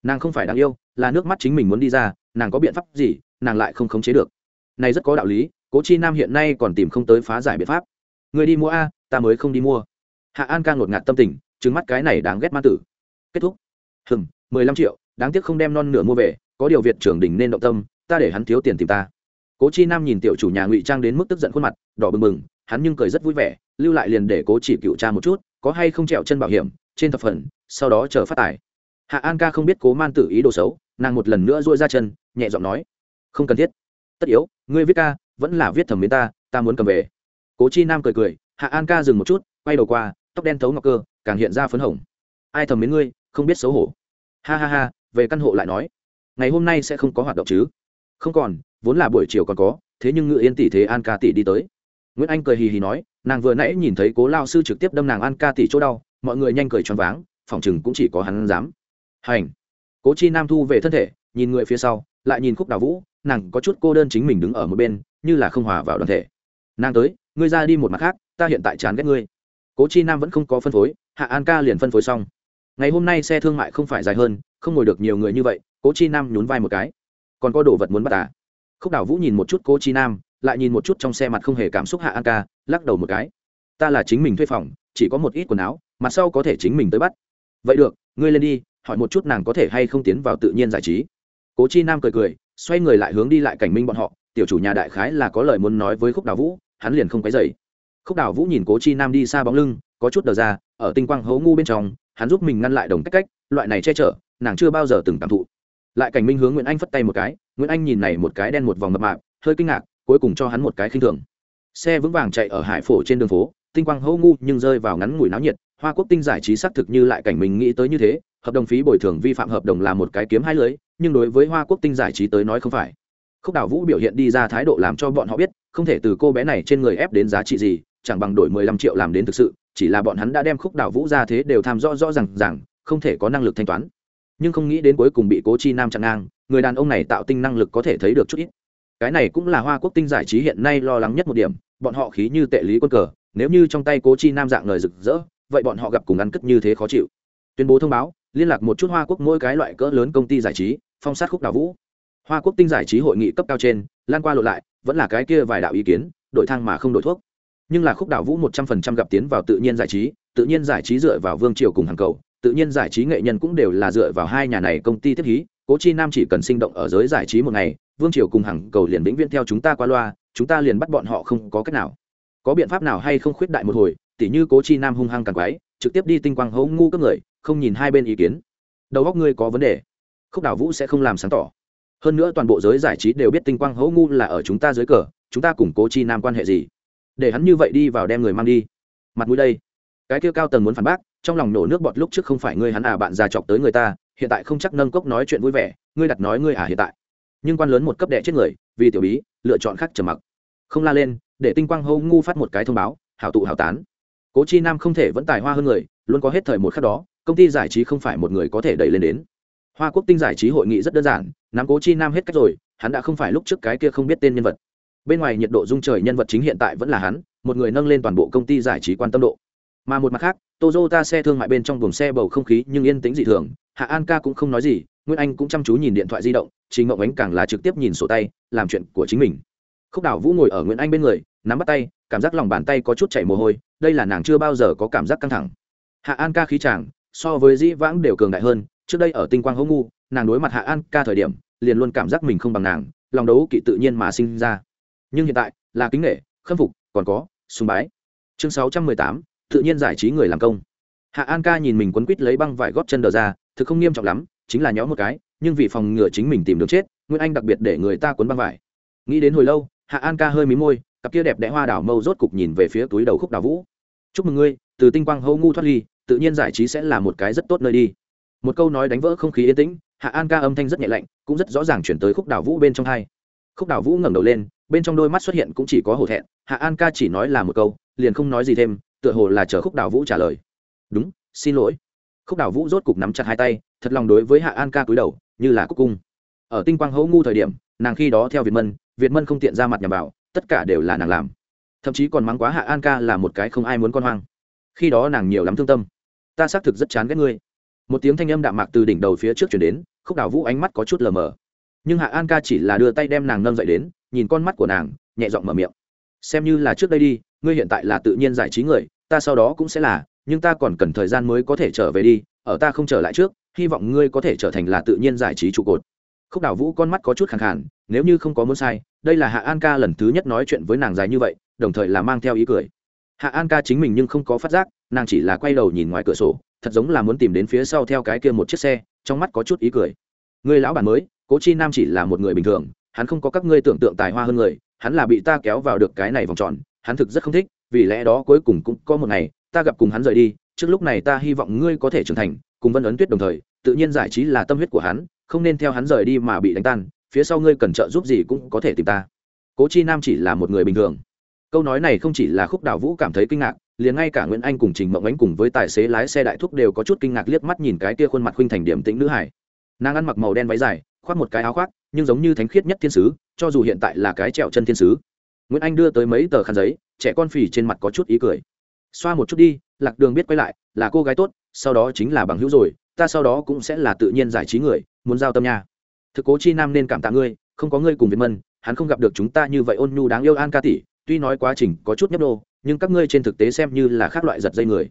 Nàng không phải đáng yêu, là nước mắt chính mình muốn đi ra, nàng có biện pháp gì, nàng lại không khống chế được. Này rất có đạo lý, cố chi nam hiện nay còn tìm không tới phá giải biện pháp. Người đi mua a, ta mới không đi mua. Hạ an ca ngột ngạt tâm tình trứng mắt cái này đáng ghét ma tử. Kết thúc. Hừng mười lăm triệu, đáng tiếc không đem non nửa mua về, có điều việt trưởng đình nên động tâm, ta để hắn thiếu tiền tìm ta. Cố chi nam nhìn tiểu chủ nhà ngụy trang đến mức tức giận khuôn mặt, đỏ bừng bừng, hắn nhưng cười rất vui vẻ, lưu lại liền để cố chỉ cựu cha một chút, có hay không trèo chân bảo hiểm, trên thập phần sau đó chờ phát tài. Hạ an ca không biết cố man tự ý đồ xấu, nàng một lần nữa dội ra chân, nhẹ giọng nói, không cần thiết. Tất yếu, ngươi viết ca, vẫn là viết thẩm mến ta ta muốn cầm về. Cố chi nam cười cười, hạ an ca dừng một chút, quay đầu qua, tóc đen thấu ngọc cơ, càng hiện ra phấn hồng. Ai thẩm mến ngươi, không biết xấu hổ. Ha ha ha, về căn hộ lại nói. Ngày hôm nay sẽ không có hoạt động chứ. Không còn, vốn là buổi chiều còn có, thế nhưng ngự yên tỷ thế an ca tỷ đi tới. Nguyễn anh cười hì hì nói, nàng vừa nãy nhìn thấy cố lao sư trực tiếp đâm nàng an ca tỷ chỗ đau, mọi người nhanh cười choáng váng phòng chừng cũng chỉ có hắn dám. Hành. Cố chi nam thu về thân thể, nhìn người phía sau, lại nhìn khúc đào vũ, nàng có chút cô đơn chính mình đứng ở một bên, như là không hòa vào đoàn thể. Nàng tới, ngươi ra đi một mặt khác, ta hiện tại chán ghét ngươi. Cố chi nam vẫn không có phân phối, hạ an ca liền phân phối xong. Ngày hôm nay xe thương mại không phải dài hơn, không ngồi được nhiều người như vậy, cố chi nam nhún vai một cái. Còn có đồ vật muốn bắt à? Khúc đảo vũ nhìn một chút cố chi nam, lại nhìn một chút trong xe mặt không hề cảm xúc hạ an ca, lắc đầu một cái. Ta là chính mình thuê phòng, chỉ có một ít quần áo, mặt sau có thể chính mình tới bắt vậy được, ngươi lên đi, hỏi một chút nàng có thể hay không tiến vào tự nhiên giải trí. Cố chi nam cười cười, xoay người lại hướng đi lại cảnh minh bọn họ. Tiểu chủ nhà đại khái là có lời muốn nói với khúc đào vũ, hắn liền không cái dậy khúc đào vũ nhìn cố chi nam đi xa bóng lưng, có chút đờ ra, ở tinh quang hấu ngu bên trong, hắn giúp mình ngăn lại đồng cách cách, loại này che chở, nàng chưa bao giờ từng cảm thụ. Lại cảnh minh hướng nguyễn anh phất tay một cái, nguyễn anh nhìn này một cái đen một vòng mập mạp, hơi kinh ngạc, cuối cùng cho hắn một cái khinh thường. Xe vững vàng chạy ở hải phổ trên đường phố, tinh quang hấu ngu nhưng rơi vào ngắn ngủi náo nhiệt hoa quốc tinh giải trí xác thực như lại cảnh mình nghĩ tới như thế, hợp đồng phí bồi thường vi phạm hợp đồng là một cái kiếm hai lưới, nhưng đối với hoa quốc tinh giải trí tới nói không phải. Khúc đảo vũ biểu hiện đi ra thái độ làm cho bọn họ biết, không thể từ cô bé này trên người ép đến giá trị gì, chẳng bằng đổi mười lăm triệu làm đến thực sự, chỉ là bọn hắn đã đem khúc đảo vũ ra thế đều tham rõ rõ rằng rằng không thể có năng lực thanh toán. Nhưng không nghĩ đến cuối cùng bị cố chi nam chặn ngang, người đàn ông này tạo tinh năng lực có thể thấy được chút ít. Cái này cũng là hoa quốc tinh giải trí hiện nay lo lắng nhất một điểm, bọn họ khí như tệ lý quân cờ, nếu như trong tay cố chi nam dạng lời rực rỡ vậy bọn họ gặp cùng ăn cất như thế khó chịu. Tuyên bố thông báo, liên lạc một chút hoa quốc mỗi cái loại cỡ lớn công ty giải trí, phong sát khúc đào vũ. Hoa quốc tinh giải trí hội nghị cấp cao trên, lan qua lộ lại, vẫn là cái kia vài đạo ý kiến đổi thang mà không đổi thuốc. Nhưng là khúc đào vũ một trăm phần trăm gặp tiến vào tự nhiên giải trí, tự nhiên giải trí dựa vào vương triều cùng hàng cầu, tự nhiên giải trí nghệ nhân cũng đều là dựa vào hai nhà này công ty tiếp hí, cố chi nam chỉ cần sinh động ở giới giải trí một ngày, vương triều cùng hàng cầu liền vĩnh viễn theo chúng ta qua loa, chúng ta liền bắt bọn họ không có cách nào. Có biện pháp nào hay không khuyết đại một hồi tỉ như cố chi nam hung hăng càng quái, trực tiếp đi tinh quang hấu ngu các người, không nhìn hai bên ý kiến. Đầu góc ngươi có vấn đề. Khúc đảo vũ sẽ không làm sáng tỏ. Hơn nữa toàn bộ giới giải trí đều biết tinh quang hấu ngu là ở chúng ta dưới cờ, chúng ta cùng cố chi nam quan hệ gì? Để hắn như vậy đi vào đem người mang đi. Mặt mũi đây. Cái kia cao tầng muốn phản bác, trong lòng nổ nước bọt lúc trước không phải ngươi hắn à bạn già chọc tới người ta, hiện tại không chắc nâng cốc nói chuyện vui vẻ, ngươi đặt nói ngươi à hiện tại. Nhưng quan lớn một cấp đệ chết người, vì tiểu bí, lựa chọn khác trầm mặc. Không la lên, để tinh quang hô ngu phát một cái thông báo, hảo tụ hảo tán cố chi nam không thể vẫn tài hoa hơn người, luôn có hết thời một khắc đó, công ty giải trí không phải một người có thể đẩy lên đến. Hoa quốc tinh giải trí hội nghị rất đơn giản, nắm cố chi nam hết cách rồi, hắn đã không phải lúc trước cái kia không biết tên nhân vật. Bên ngoài nhiệt độ dung trời nhân vật chính hiện tại vẫn là hắn, một người nâng lên toàn bộ công ty giải trí quan tâm độ. Mà một mặt khác tozota xe thương mại bên trong buồng xe bầu không khí nhưng yên tĩnh dị thường, hạ an ca cũng không nói gì nguyên anh cũng chăm chú nhìn điện thoại di động chính ngộng ánh càng là trực tiếp nhìn sổ tay, làm chuyện của chính mình. Khúc đảo vũ ngồi ở nguyễn anh bên người nắm bắt tay, cảm giác lòng bàn tay có chút chảy mồ hôi, đây là nàng chưa bao giờ có cảm giác căng thẳng. Hạ an ca khí chàng, so với dĩ vãng đều cường đại hơn, trước đây ở tinh quang hữu ngu, nàng đối mặt hạ an ca thời điểm, liền luôn cảm giác mình không bằng nàng, lòng đấu kỵ tự nhiên mà sinh ra. Nhưng hiện tại, là kính nghệ khâm phục, còn có, sùng bái. Chương sáu trăm mười tám, tự nhiên giải trí người làm công. Hạ an ca nhìn mình quấn quít lấy băng vải góp chân đờ ra, thực không nghiêm trọng lắm, chính là nhóm một cái, nhưng vì phòng ngừa chính mình tìm được chết, nguyên anh đặc biệt để người ta quấn băng vải. Nghĩ đến hồi lâu, hạ an ca hơi mí môi cặp kia đẹp đẽ hoa đảo mâu rốt cục nhìn về phía túi đầu khúc đào vũ. Chúc mừng ngươi, từ tinh quang hâu ngu thoát ly, tự nhiên giải trí sẽ là một cái rất tốt nơi đi. Một câu nói đánh vỡ không khí yên tĩnh, hạ an ca âm thanh rất nhẹ lạnh, cũng rất rõ ràng chuyển tới khúc đào vũ bên trong hai. Khúc đào vũ ngẩng đầu lên, bên trong đôi mắt xuất hiện cũng chỉ có hổ thẹn, hạ an ca chỉ nói là một câu, liền không nói gì thêm, tựa hồ là chờ khúc đào vũ trả lời. Đúng, xin lỗi. Khúc đào vũ rốt cục nắm chặt hai tay, thật lòng đối với hạ an ca cúi đầu, như là cúc cung. Ở tinh quang hấu ngu thời điểm, nàng khi đó theo việt mân việt mân không tiện ra mặt nhà bảo tất cả đều là nàng làm. Thậm chí còn mắng quá hạ an ca là một cái không ai muốn con hoang. Khi đó nàng nhiều lắm thương tâm. Ta xác thực rất chán ghét ngươi. Một tiếng thanh âm đạm mạc từ đỉnh đầu phía trước chuyển đến, khúc đào vũ ánh mắt có chút lờ mờ. Nhưng hạ an ca chỉ là đưa tay đem nàng nâng dậy đến, nhìn con mắt của nàng, nhẹ giọng mở miệng. Xem như là trước đây đi, ngươi hiện tại là tự nhiên giải trí người, ta sau đó cũng sẽ là, nhưng ta còn cần thời gian mới có thể trở về đi, ở ta không trở lại trước, hy vọng ngươi có thể trở thành là tự nhiên giải trí trụ cột. Khúc đào vũ con mắt có chút khẳng khản nếu như không có muốn sai đây là hạ an ca lần thứ nhất nói chuyện với nàng dài như vậy, đồng thời là mang theo ý cười. Hạ an ca chính mình nhưng không có phát giác, nàng chỉ là quay đầu nhìn ngoài cửa sổ, thật giống là muốn tìm đến phía sau theo cái kia một chiếc xe, trong mắt có chút ý cười. Người lão bản mới, cố chi nam chỉ là một người bình thường, hắn không có các ngươi tưởng tượng tài hoa hơn người, hắn là bị ta kéo vào được cái này vòng tròn, hắn thực rất không thích, vì lẽ đó cuối cùng cũng có một ngày, ta gặp cùng hắn rời đi, trước lúc này ta hy vọng ngươi có thể trưởng thành, cùng vân ấn tuyết đồng thời, tự nhiên giải trí là tâm huyết của hắn, không nên theo hắn rời đi mà bị đánh tan phía sau ngươi cần trợ giúp gì cũng có thể tìm ta. Cố chi nam chỉ là một người bình thường. Câu nói này không chỉ là khúc đào vũ cảm thấy kinh ngạc, liền ngay cả nguyễn anh cùng trình mộng ánh cùng với tài xế lái xe đại thúc đều có chút kinh ngạc liếc mắt nhìn cái kia khuôn mặt khuynh thành điểm tĩnh nữ hải. Nàng ăn mặc màu đen váy dài, khoác một cái áo khoác, nhưng giống như thánh khiết nhất thiên sứ, cho dù hiện tại là cái trẹo chân thiên sứ. Nguyễn anh đưa tới mấy tờ khăn giấy, trẻ con phì trên mặt có chút ý cười. Xoa một chút đi, lạc đường biết quay lại, là cô gái tốt, sau đó chính là bằng hữu rồi, ta sau đó cũng sẽ là tự nhiên giải trí người, muốn giao tâm nha thực cố chi nam nên cảm tạ ngươi không có ngươi cùng việt mân hắn không gặp được chúng ta như vậy ôn nhu đáng yêu an ca tỷ tuy nói quá trình có chút nhấp đô nhưng các ngươi trên thực tế xem như là khác loại giật dây người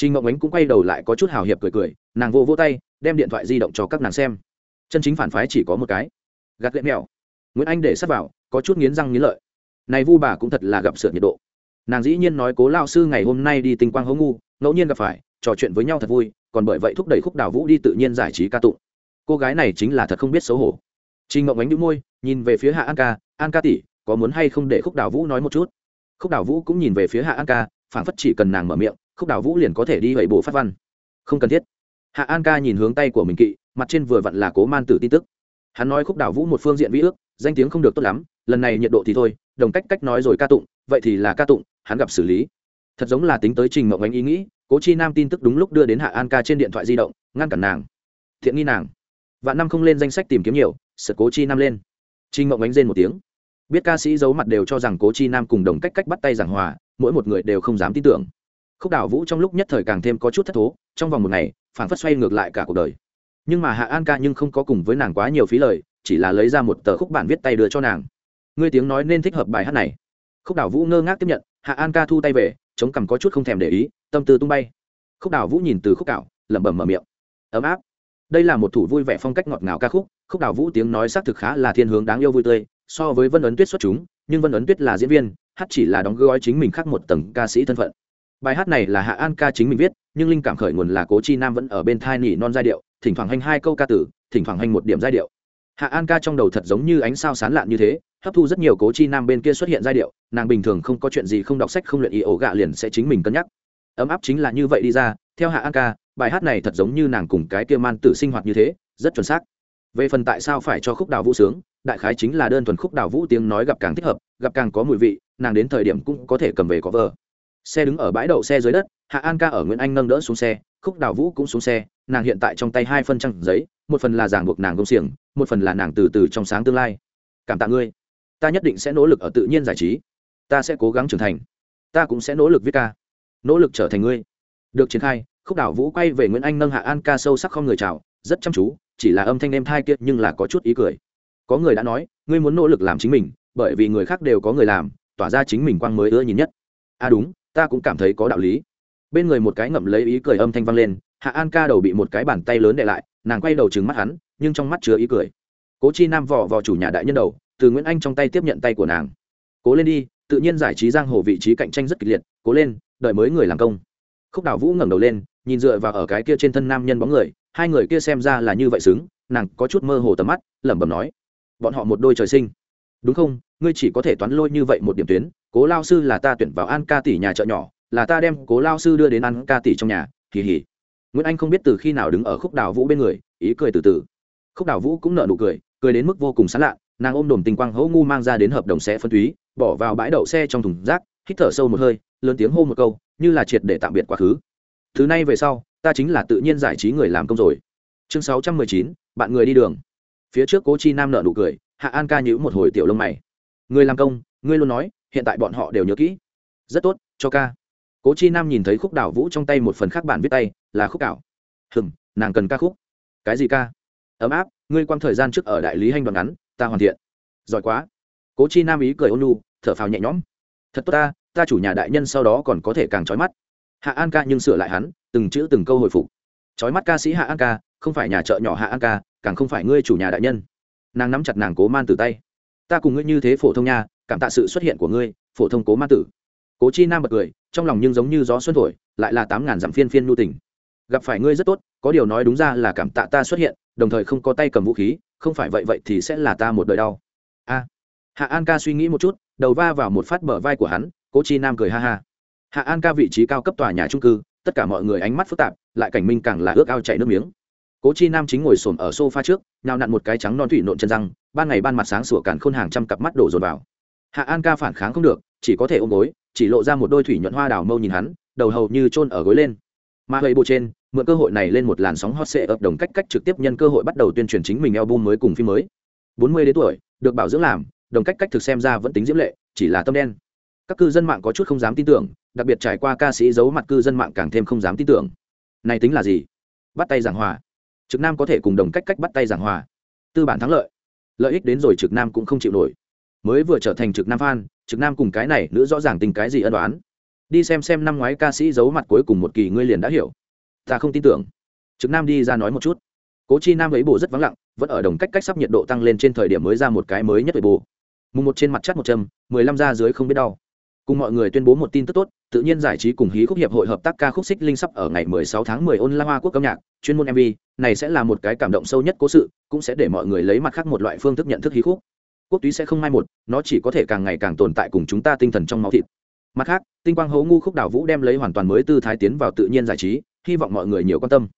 Trình Ngọc Ánh cũng quay đầu lại có chút hào hiệp cười cười, nàng vô vô tay, đem điện thoại di động cho các nàng xem. Chân chính phản phái chỉ có một cái. Gạt lệ mèo. Nguyễn Anh để sắp vào, có chút nghiến răng nghiến lợi. Này Vu bà cũng thật là gặp sửa nhiệt độ. Nàng dĩ nhiên nói Cố lão sư ngày hôm nay đi tinh quang hố ngu, ngẫu nhiên gặp phải, trò chuyện với nhau thật vui, còn bởi vậy thúc đẩy khúc đào vũ đi tự nhiên giải trí ca tụng. Cô gái này chính là thật không biết xấu hổ. Trình Mộng Ánh nhíu môi, nhìn về phía Hạ An ca, An ca tỷ, có muốn hay không để khúc đào vũ nói một chút? Khúc đào vũ cũng nhìn về phía hạ an ca phản phất chỉ cần nàng mở miệng khúc đào vũ liền có thể đi vậy bộ phát văn. Không cần thiết. Hạ an ca nhìn hướng tay của mình kỵ mặt trên vừa vặn là cố man tử tin tức. Hắn nói khúc đào vũ một phương diện vĩ ước danh tiếng không được tốt lắm lần này nhiệt độ thì thôi đồng cách cách nói rồi ca tụng vậy thì là ca tụng hắn gặp xử lý. Thật giống là tính tới trình mộng ánh ý nghĩ cố chi nam tin tức đúng lúc đưa đến hạ an ca trên điện thoại di động ngăn cản nàng. Thiện nghi nàng vạn năm không lên danh sách tìm kiếm nhiều, sợ cố chi nam lên. Trình mộng ánh rên một tiếng. Biết ca sĩ giấu mặt đều cho rằng cố chi nam cùng đồng cách cách bắt tay giảng hòa, mỗi một người đều không dám tin tưởng. Khúc đảo vũ trong lúc nhất thời càng thêm có chút thất thố, trong vòng một ngày, phản phất xoay ngược lại cả cuộc đời. Nhưng mà hạ an ca nhưng không có cùng với nàng quá nhiều phí lời, chỉ là lấy ra một tờ khúc bản viết tay đưa cho nàng. Ngươi tiếng nói nên thích hợp bài hát này. Khúc đảo vũ ngơ ngác tiếp nhận, hạ an ca thu tay về, chống cằm có chút không thèm để ý, tâm tư tung bay. Khúc đảo vũ nhìn từ khúc cạo, lẩm bẩm mở miệng. Ấm áp đây là một thủ vui vẻ phong cách ngọt ngào ca khúc khúc đảo vũ tiếng nói xác thực khá là thiên hướng đáng yêu vui tươi, so với vân ấn tuyết xuất chúng, nhưng vân ấn tuyết là diễn viên, hát chỉ là đóng gói chính mình khác một tầng ca sĩ thân phận. Bài hát này là hạ an ca chính mình viết, nhưng linh cảm khởi nguồn là cố chi nam vẫn ở bên thai nỉ non giai điệu, thỉnh thoảng hành hai câu ca tử, thỉnh thoảng hành một điểm giai điệu. Hạ an ca trong đầu thật giống như ánh sao sán lạn như thế, hấp thu rất nhiều cố chi nam bên kia xuất hiện giai điệu, nàng bình thường không có chuyện gì không đọc sách không luyện ý ổ gạ liền sẽ chính mình cân nhắc. Ấm áp chính là như vậy đi ra, theo hạ an ca bài hát này thật giống như nàng cùng cái kia man tử sinh hoạt như thế, rất chuẩn xác. Về phần tại sao phải cho khúc đào vũ sướng, đại khái chính là đơn thuần khúc đào vũ tiếng nói gặp càng thích hợp, gặp càng có mùi vị, nàng đến thời điểm cũng có thể cầm về có vờ xe đứng ở bãi đậu xe dưới đất, hạ an ca ở nguyễn anh nâng đỡ xuống xe, khúc đào vũ cũng xuống xe, nàng hiện tại trong tay hai phân trăng giấy, một phần là giảng buộc nàng công xiềng, một phần là nàng từ từ trong sáng tương lai. Cảm tạ ngươi. Ta nhất định sẽ nỗ lực ở tự nhiên giải trí. Ta sẽ cố gắng trưởng thành. Ta cũng sẽ nỗ lực viết ca. Nỗ lực trở thành ngươi. Được triển khai khúc đào vũ quay về nguyễn anh nâng hạ an ca sâu sắc không người chào, rất chăm chú, chỉ là âm thanh em thai kiệt nhưng là có chút ý cười. Có người đã nói, ngươi muốn nỗ lực làm chính mình, bởi vì người khác đều có người làm, tỏa ra chính mình quang mới ưa nhìn nhất. À đúng, ta cũng cảm thấy có đạo lý. Bên người một cái ngậm lấy ý cười âm thanh vang lên, hạ an ca đầu bị một cái bàn tay lớn để lại, nàng quay đầu trừng mắt hắn, nhưng trong mắt chứa ý cười. Cố chi nam vò vào chủ nhà đại nhân đầu, từ nguyễn anh trong tay tiếp nhận tay của nàng. Cố lên đi, tự nhiên giải trí giang hồ vị trí cạnh tranh rất kịch liệt, cố lên, đợi mới người làm công. Khúc đào vũ ngẩng đầu lên nhìn dựa vào ở cái kia trên thân nam nhân bóng người, hai người kia xem ra là như vậy xứng, nàng có chút mơ hồ tầm mắt, lẩm bẩm nói, bọn họ một đôi trời sinh. Đúng không? Ngươi chỉ có thể toán lôi như vậy một điểm tuyến, cố lao sư là ta tuyển vào an ca tỷ nhà chợ nhỏ, là ta đem cố lao sư đưa đến an ca tỷ trong nhà. Kỳ hỉ. Nguyễn anh không biết từ khi nào đứng ở khúc đào vũ bên người, ý cười từ từ. Khúc đào vũ cũng nợ nụ cười cười đến mức vô cùng sán lạ, nàng ôm đồm tình quang hỗ ngu mang ra đến hợp đồng xe phân túy, bỏ vào bãi đậu xe trong thùng rác, hít thở sâu một hơi, lớn tiếng hô một câu, như là triệt để tạm biệt quá khứ thứ này về sau, ta chính là tự nhiên giải trí người làm công rồi. Chương sáu trăm mười chín, bạn người đi đường. Phía trước cố chi nam nợ nụ cười, hạ an ca nhữ một hồi tiểu lông mày. Người làm công, ngươi luôn nói, hiện tại bọn họ đều nhớ kỹ. Rất tốt, cho ca. Cố chi nam nhìn thấy khúc đảo vũ trong tay một phần khác bản viết tay, là khúc cảo hừng nàng cần ca khúc. Cái gì ca? Ấm áp, ngươi quang thời gian trước ở đại lý hành đoàn ngắn, ta hoàn thiện. Giỏi quá. Cố chi nam ý cười ôn lu thở phào nhẹ nhõm. Thật tốt ta ta chủ nhà đại nhân sau đó còn có thể càng trói mắt hạ an ca nhưng sửa lại hắn, từng chữ từng câu hồi phục. Trói mắt ca sĩ hạ an ca, không phải nhà chợ nhỏ hạ an ca, càng không phải ngươi chủ nhà đại nhân. Nàng nắm chặt nàng cố man Tử tay. Ta cùng ngươi như thế phổ thông nha, cảm tạ sự xuất hiện của ngươi, phổ thông cố Man tử. Cố chi nam bật cười, trong lòng nhưng giống như gió xuân thổi, lại là tám ngàn dặm phiên phiên nhu tình. Gặp phải ngươi rất tốt, có điều nói đúng ra là cảm tạ ta xuất hiện, đồng thời không có tay cầm vũ khí, không phải vậy vậy thì sẽ là ta một đời đau. A. Hạ an ca suy nghĩ một chút, đầu va vào một phát bờ vai của hắn, cố chi nam cười ha ha hạ an ca vị trí cao cấp tòa nhà trung cư, tất cả mọi người ánh mắt phức tạp, lại cảnh minh càng là ước ao chảy nước miếng. Cố chi nam chính ngồi xổm ở sofa trước, nhào nặn một cái trắng non thủy nộn chân răng, ban ngày ban mặt sáng sủa càn khôn hàng trăm cặp mắt đổ dồn vào. Hạ an ca phản kháng không được, chỉ có thể ôm gối, chỉ lộ ra một đôi thủy nhuận hoa đào mâu nhìn hắn, đầu hầu như chôn ở gối lên. Mà hơi bộ trên, mượn cơ hội này lên một làn sóng hot sệ ập đồng cách cách trực tiếp nhân cơ hội bắt đầu tuyên truyền chính mình album mới cùng phim mới. Bốn mươi đến tuổi, được bảo dưỡng làm, đồng cách cách thực xem ra vẫn tính diễm lệ, chỉ là tâm đen các cư dân mạng có chút không dám tin tưởng, đặc biệt trải qua ca sĩ giấu mặt cư dân mạng càng thêm không dám tin tưởng. Này tính là gì? Bắt tay giảng hòa. Trực nam có thể cùng đồng cách cách bắt tay giảng hòa. Tư bản thắng lợi. Lợi ích đến rồi trực nam cũng không chịu nổi. Mới vừa trở thành trực nam fan, trực nam cùng cái này nữ rõ ràng tình cái gì ân đoán đi xem xem năm ngoái ca sĩ giấu mặt cuối cùng một kỳ ngươi liền đã hiểu. Ta không tin tưởng. Trực nam đi ra nói một chút. Cố chi nam ấy bồ rất vắng lặng, vẫn ở đồng cách cách sắp nhiệt độ tăng lên trên thời điểm mới ra một cái mới nhất về bồ mùng một trên mặt chắt một châm mười lăm ra dưới không biết đau cùng mọi người tuyên bố một tin tức tốt, tự nhiên giải trí cùng hí khúc hiệp hội hợp tác ca khúc xích linh sắp ở ngày 16 tháng 10 ôn la hoa quốc âm nhạc, chuyên môn mv này sẽ là một cái cảm động sâu nhất cố sự, cũng sẽ để mọi người lấy mặt khác một loại phương thức nhận thức hí khúc. Quốc túy sẽ không mai một, nó chỉ có thể càng ngày càng tồn tại cùng chúng ta tinh thần trong máu thịt. Mặt khác, tinh quang hố ngu khúc đảo vũ đem lấy hoàn toàn mới tư thái tiến vào tự nhiên giải trí, hy vọng mọi người nhiều quan tâm.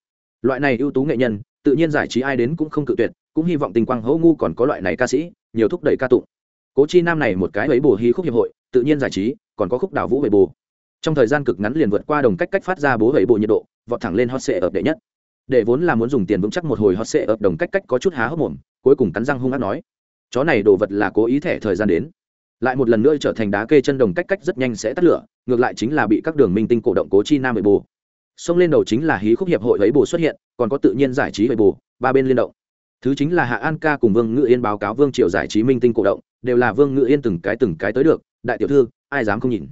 Loại này ưu tú nghệ nhân, tự nhiên giải trí ai đến cũng không cự tuyệt, cũng hy vọng tinh quang hố ngu còn có loại này ca sĩ, nhiều thúc đẩy ca tụng cố chi nam này một cái ấy bồ hí khúc hiệp hội, tự nhiên giải trí, còn có khúc đảo vũ về bồ trong thời gian cực ngắn liền vượt qua đồng cách cách phát ra bố vẩy bồ nhiệt độ, vọt thẳng lên hot sệ ập đệ nhất. Để vốn là muốn dùng tiền vững chắc một hồi hot sệ ập đồng cách cách có chút há hốc mồm, cuối cùng cắn răng hung hát nói, chó này đồ vật là cố ý thẻ thời gian đến. Lại một lần nữa trở thành đá kê chân đồng cách cách rất nhanh sẽ tắt lửa, ngược lại chính là bị các đường minh tinh cổ động cố chi nam bệ bồ xông lên đầu chính là hí khúc hiệp hội ấy bồ xuất hiện, còn có tự nhiên giải trí bệ bồ ba bên liên động. Thứ chính là hạ an ca cùng vương ngự yên báo cáo vương triều giải trí minh tinh cổ động đều là vương ngự yên từng cái từng cái tới được, đại tiểu thư, ai dám không nhìn?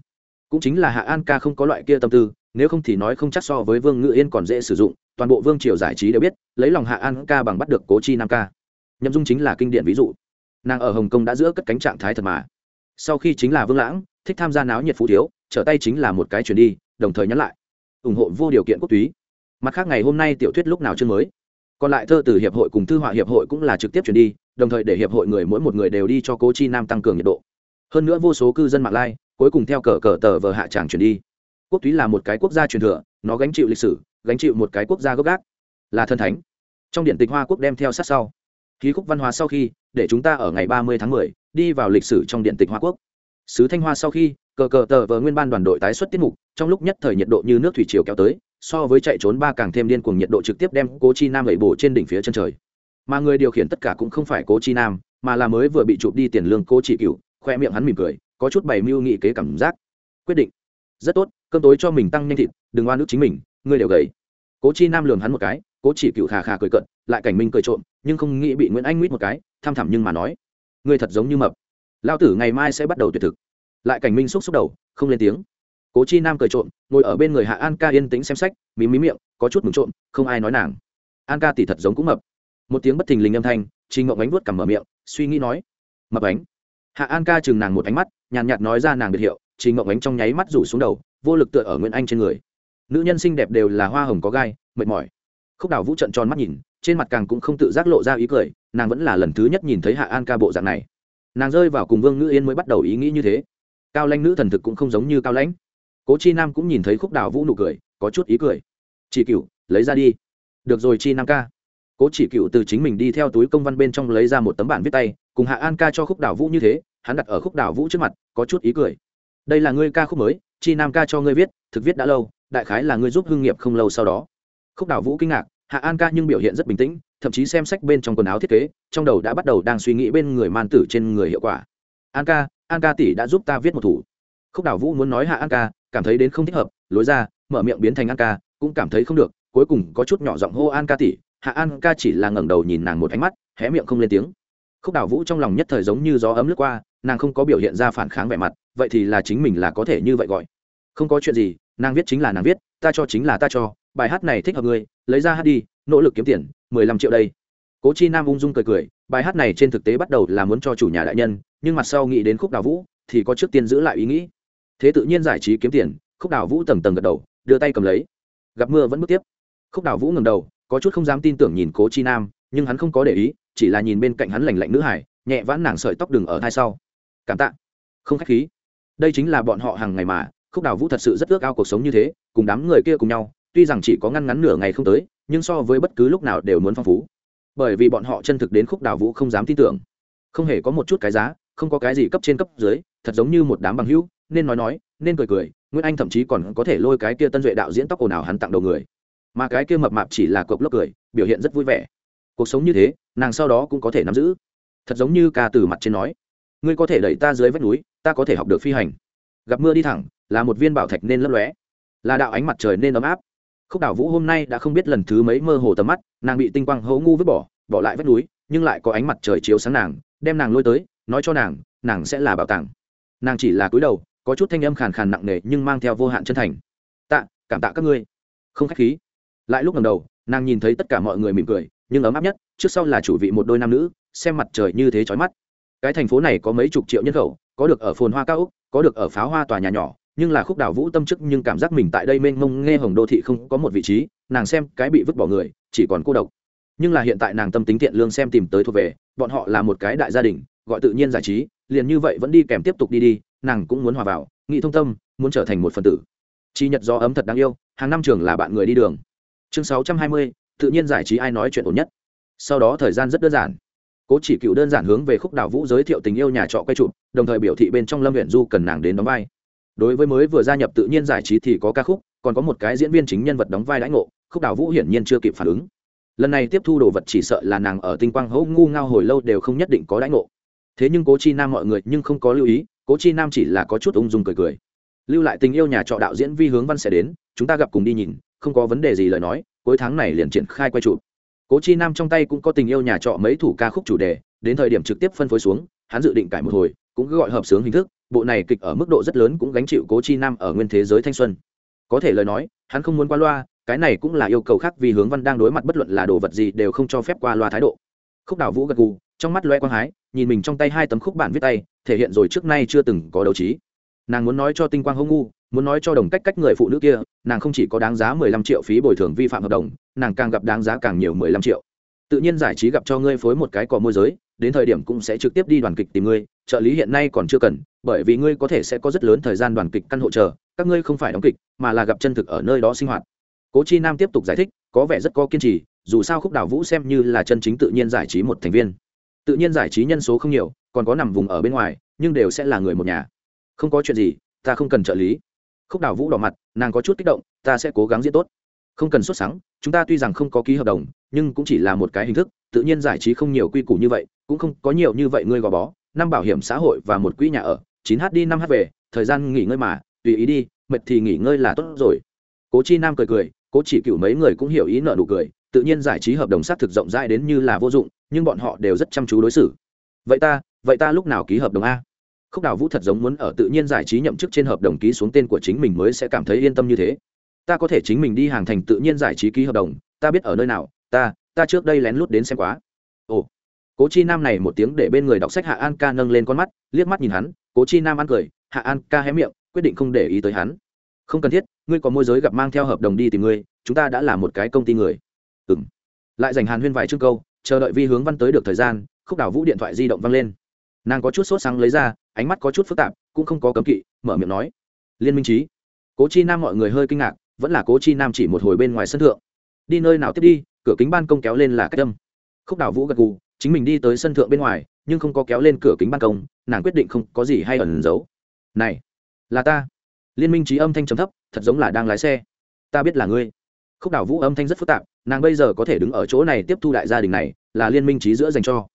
Cũng chính là hạ an ca không có loại kia tâm tư, nếu không thì nói không chắc so với vương ngự yên còn dễ sử dụng, toàn bộ vương triều giải trí đều biết, lấy lòng hạ an ca bằng bắt được cố chi nam ca. Nhậm dung chính là kinh điển ví dụ. Nàng ở hồng kông đã giữa cất cánh trạng thái thật mà. Sau khi chính là vương lãng, thích tham gia náo nhiệt phú thiếu, trở tay chính là một cái chuyển đi, đồng thời nhắn lại. Ủng hộ vô điều kiện quốc túy. Mặt khác ngày hôm nay tiểu thuyết lúc nào chương mới? Còn lại thơ từ hiệp hội cùng thư họa hiệp hội cũng là trực tiếp chuyển đi đồng thời để hiệp hội người mỗi một người đều đi cho cố chi nam tăng cường nhiệt độ. Hơn nữa vô số cư dân mạng lai cuối cùng theo cờ cờ tờ vờ hạ tràng chuyển đi. Quốc túy là một cái quốc gia truyền thừa nó gánh chịu lịch sử gánh chịu một cái quốc gia gốc gác. Là thân thánh. Trong điện tịch hoa quốc đem theo sát sau. Ký khúc văn hóa sau khi để chúng ta ở ngày ba mươi tháng 10, đi vào lịch sử trong điện tịch hoa quốc. Sứ thanh hoa sau khi cờ cờ tờ vờ nguyên ban đoàn đội tái xuất tiết mục trong lúc nhất thời nhiệt độ như nước thủy triều kéo tới so với chạy trốn ba càng thêm điên cuồng nhiệt độ trực tiếp đem cố chi nam lẩy bổ trên đỉnh phía chân trời mà người điều khiển tất cả cũng không phải cố chi nam, mà là mới vừa bị chụp đi tiền lương cố chỉ cựu khoe miệng hắn mỉm cười, có chút bày mưu nghị kế cảm giác. Quyết định. Rất tốt, cơm tối cho mình tăng nhanh thịt, đừng oan ức chính mình, ngươi đều gầy. Cố chi nam lường hắn một cái, cố chỉ cựu khà khà cười cận lại cảnh minh cười trộm, nhưng không nghĩ bị nguyễn anh nguyết một cái, tham thẳm nhưng mà nói, ngươi thật giống như mập. Lao tử ngày mai sẽ bắt đầu tuyệt thực. Lại cảnh minh xúc xúc đầu, không lên tiếng. Cố chi nam cười trộm, ngồi ở bên người hạ an ca yên tĩnh xem sách, mí mí miệng, có chút mừng trộm, không ai nói nàng. An ca tỷ thật giống cũng mập một tiếng bất thình lình âm thanh chi mộng ánh vuốt cằm mở miệng, suy nghĩ nói, mập ánh. Hạ an ca chừng nàng một ánh mắt, nhàn nhạt nói ra nàng biệt hiệu chỉ mộng ánh trong nháy mắt rủ xuống đầu, vô lực tựa ở nguyễn anh trên người. Nữ nhân xinh đẹp đều là hoa hồng có gai, mệt mỏi. Khúc đào vũ trận tròn mắt nhìn, trên mặt càng cũng không tự giác lộ ra ý cười, nàng vẫn là lần thứ nhất nhìn thấy hạ an ca bộ dạng này. Nàng rơi vào cùng vương ngữ yên mới bắt đầu ý nghĩ như thế. Cao lãnh nữ thần thực cũng không giống như cao lãnh. Cố chi nam cũng nhìn thấy khúc đào vũ nụ cười, có chút ý cười. Chị cựu, lấy ra đi. Được rồi chi nam ca cố chỉ cựu từ chính mình đi theo túi công văn bên trong lấy ra một tấm bản viết tay, cùng hạ an ca cho khúc đảo vũ như thế, hắn đặt ở khúc đảo vũ trước mặt, có chút ý cười. Đây là ngươi ca khúc mới, chi nam ca cho ngươi viết, thực viết đã lâu, đại khái là ngươi giúp hương nghiệp không lâu sau đó. Khúc đảo vũ kinh ngạc, hạ an ca nhưng biểu hiện rất bình tĩnh, thậm chí xem sách bên trong quần áo thiết kế, trong đầu đã bắt đầu đang suy nghĩ bên người man tử trên người hiệu quả. An ca an ca tỷ đã giúp ta viết một thủ. Khúc đảo vũ muốn nói hạ an ca, cảm thấy đến không thích hợp, lối ra, mở miệng biến thành an ca, cũng cảm thấy không được, cuối cùng có chút nhỏ giọng hô an ca tỷ hạ an ca chỉ là ngẩng đầu nhìn nàng một ánh mắt, hé miệng không lên tiếng. Khúc đào vũ trong lòng nhất thời giống như gió ấm lướt qua, nàng không có biểu hiện ra phản kháng vẻ mặt, vậy thì là chính mình là có thể như vậy gọi. Không có chuyện gì, nàng viết chính là nàng viết, ta cho chính là ta cho, bài hát này thích hợp ngươi, lấy ra hát đi, nỗ lực kiếm tiền, mười lăm triệu đây. Cố chi nam ung dung cười cười, bài hát này trên thực tế bắt đầu là muốn cho chủ nhà đại nhân, nhưng mặt sau nghĩ đến khúc đào vũ, thì có trước tiên giữ lại ý nghĩ. Thế tự nhiên giải trí kiếm tiền, khúc đào vũ tầng tầng gật đầu, đưa tay cầm lấy. Gặp mưa vẫn bước tiếp. Khúc đào vũ ngầm đầu có chút không dám tin tưởng nhìn cố chi nam, nhưng hắn không có để ý, chỉ là nhìn bên cạnh hắn lành lạnh nữ hải, nhẹ vãn nàng sợi tóc đừng ở thai sau. Cảm tạ. Không khách khí. Đây chính là bọn họ hàng ngày mà, khúc đào vũ thật sự rất ước ao cuộc sống như thế, cùng đám người kia cùng nhau, tuy rằng chỉ có ngăn ngắn nửa ngày không tới, nhưng so với bất cứ lúc nào đều muốn phong phú. Bởi vì bọn họ chân thực đến khúc đào vũ không dám tin tưởng. Không hề có một chút cái giá, không có cái gì cấp trên cấp dưới, thật giống như một đám bằng hữu, nên nói nói, nên cười cười, nguyễn anh thậm chí còn có thể lôi cái kia tân duệ đạo diễn tóc ồn ào hắn tặng đầu người mà cái kia mập mạp chỉ là cộc lốc cười, biểu hiện rất vui vẻ. Cuộc sống như thế, nàng sau đó cũng có thể nắm giữ. Thật giống như ca từ mặt trên nói, ngươi có thể đẩy ta dưới vách núi, ta có thể học được phi hành. Gặp mưa đi thẳng, là một viên bảo thạch nên lấp lóe. Là đạo ánh mặt trời nên ấm áp. Khúc đảo vũ hôm nay đã không biết lần thứ mấy mơ hồ tầm mắt, nàng bị tinh quang hấu ngu vứt bỏ bỏ lại vách núi, nhưng lại có ánh mặt trời chiếu sáng nàng, đem nàng lôi tới, nói cho nàng nàng sẽ là bảo tàng. Nàng chỉ là cúi đầu, có chút thanh âm khàn khàn nặng nề nhưng mang theo vô hạn chân thành. Tạ, cảm tạ các ngươi. Không khách khí lại lúc lần đầu, nàng nhìn thấy tất cả mọi người mỉm cười, nhưng ấm áp nhất, trước sau là chủ vị một đôi nam nữ, xem mặt trời như thế chói mắt. Cái thành phố này có mấy chục triệu nhân khẩu, có được ở phồn hoa cao úc, có được ở pháo hoa tòa nhà nhỏ, nhưng là khúc đảo vũ tâm chức nhưng cảm giác mình tại đây mênh mông nghe hồng đô thị không có một vị trí, nàng xem cái bị vứt bỏ người, chỉ còn cô độc. Nhưng là hiện tại nàng tâm tính thiện lương xem tìm tới thuộc về, bọn họ là một cái đại gia đình, gọi tự nhiên giải trí, liền như vậy vẫn đi kèm tiếp tục đi đi, nàng cũng muốn hòa vào nghị thông tâm, muốn trở thành một phần tử. Chi nhật do ấm thật đáng yêu, hàng năm trường là bạn người đi đường chương sáu trăm hai mươi, tự nhiên giải trí ai nói chuyện ổn nhất. Sau đó thời gian rất đơn giản. Cố chỉ cựu đơn giản hướng về khúc đảo vũ giới thiệu tình yêu nhà trọ quay chụp, đồng thời biểu thị bên trong lâm huyện du cần nàng đến đóng vai. Đối với mới vừa gia nhập tự nhiên giải trí thì có ca khúc, còn có một cái diễn viên chính nhân vật đóng vai đãi ngộ, khúc đảo vũ hiển nhiên chưa kịp phản ứng. Lần này tiếp thu đồ vật chỉ sợ là nàng ở tinh quang hấu ngu ngao hồi lâu đều không nhất định có đãi ngộ. Thế nhưng cố chi nam mọi người nhưng không có lưu ý, cố chi nam chỉ là có chút ung dung cười cười. Lưu lại tình yêu nhà trọ đạo diễn vi hướng văn sẽ đến, chúng ta gặp cùng đi nhìn không có vấn đề gì lời nói, cuối tháng này liền triển khai quay chụp. Cố chi nam trong tay cũng có tình yêu nhà trọ mấy thủ ca khúc chủ đề, đến thời điểm trực tiếp phân phối xuống, hắn dự định cải một hồi, cũng cứ gọi hợp sướng hình thức, bộ này kịch ở mức độ rất lớn cũng gánh chịu cố chi nam ở nguyên thế giới thanh xuân. Có thể lời nói, hắn không muốn qua loa, cái này cũng là yêu cầu khác vì hướng văn đang đối mặt bất luận là đồ vật gì đều không cho phép qua loa thái độ. Khúc đào vũ gật gù, trong mắt loe quang hái, nhìn mình trong tay hai tấm khúc bản viết tay, thể hiện rồi trước nay chưa từng có đấu trí. Nàng muốn nói cho tinh quang hông ngu muốn nói cho đồng cách cách người phụ nữ kia, nàng không chỉ có đáng giá mười lăm triệu phí bồi thường vi phạm hợp đồng, nàng càng gặp đáng giá càng nhiều mười lăm triệu. Tự nhiên giải trí gặp cho ngươi phối một cái cò môi giới, đến thời điểm cũng sẽ trực tiếp đi đoàn kịch tìm ngươi, trợ lý hiện nay còn chưa cần, bởi vì ngươi có thể sẽ có rất lớn thời gian đoàn kịch căn hộ chờ, các ngươi không phải đóng kịch, mà là gặp chân thực ở nơi đó sinh hoạt. Cố chi nam tiếp tục giải thích, có vẻ rất có kiên trì, dù sao khúc đảo vũ xem như là chân chính tự nhiên giải trí một thành viên. Tự nhiên giải trí nhân số không nhiều, còn có nằm vùng ở bên ngoài, nhưng đều sẽ là người một nhà. Không có chuyện gì, ta không cần trợ lý khúc đào vũ đỏ mặt, nàng có chút kích động, ta sẽ cố gắng diễn tốt. Không cần xuất sáng chúng ta tuy rằng không có ký hợp đồng, nhưng cũng chỉ là một cái hình thức, tự nhiên giải trí không nhiều quy củ như vậy, cũng không có nhiều như vậy ngươi gò bó. Năm bảo hiểm xã hội và một quỹ nhà ở, chín h đi năm h về, thời gian nghỉ ngơi mà, tùy ý đi, mệt thì nghỉ ngơi là tốt rồi. Cố chi nam cười cười, cố chỉ cựu mấy người cũng hiểu ý nợ nụ cười, tự nhiên giải trí hợp đồng xác thực rộng rãi đến như là vô dụng, nhưng bọn họ đều rất chăm chú đối xử. Vậy ta vậy ta lúc nào ký hợp đồng a? Khúc đào vũ thật giống muốn ở tự nhiên giải trí nhậm chức trên hợp đồng ký xuống tên của chính mình mới sẽ cảm thấy yên tâm như thế. Ta có thể chính mình đi hàng thành tự nhiên giải trí ký hợp đồng, ta biết ở nơi nào, ta ta trước đây lén lút đến xem quá. Ồ. Cố chi nam này một tiếng để bên người đọc sách hạ an ca nâng lên con mắt, liếc mắt nhìn hắn, cố chi nam ăn cười, hạ an ca hé miệng, quyết định không để ý tới hắn. Không cần thiết, ngươi có môi giới gặp mang theo hợp đồng đi tìm ngươi, chúng ta đã là một cái công ty người. Ừng lại dành hàn huyên vài chương câu, chờ đợi vi hướng văn tới được thời gian, khúc đảo vũ điện thoại di động văng lên nàng có chút sốt sáng lấy ra, ánh mắt có chút phức tạp, cũng không có cấm kỵ, mở miệng nói. Liên minh trí cố chi nam mọi người hơi kinh ngạc, vẫn là cố chi nam chỉ một hồi bên ngoài sân thượng. Đi nơi nào tiếp đi, cửa kính ban công kéo lên là cách âm khúc Đào vũ gật gù, chính mình đi tới sân thượng bên ngoài, nhưng không có kéo lên cửa kính ban công, nàng quyết định không có gì hay ẩn giấu. Này, là ta. Liên minh trí âm thanh trầm thấp, thật giống là đang lái xe. Ta biết là ngươi. Khúc đảo vũ âm thanh rất phức tạp, nàng bây giờ có thể đứng ở chỗ này tiếp thu đại gia đình này, là liên minh trí giữa dành cho.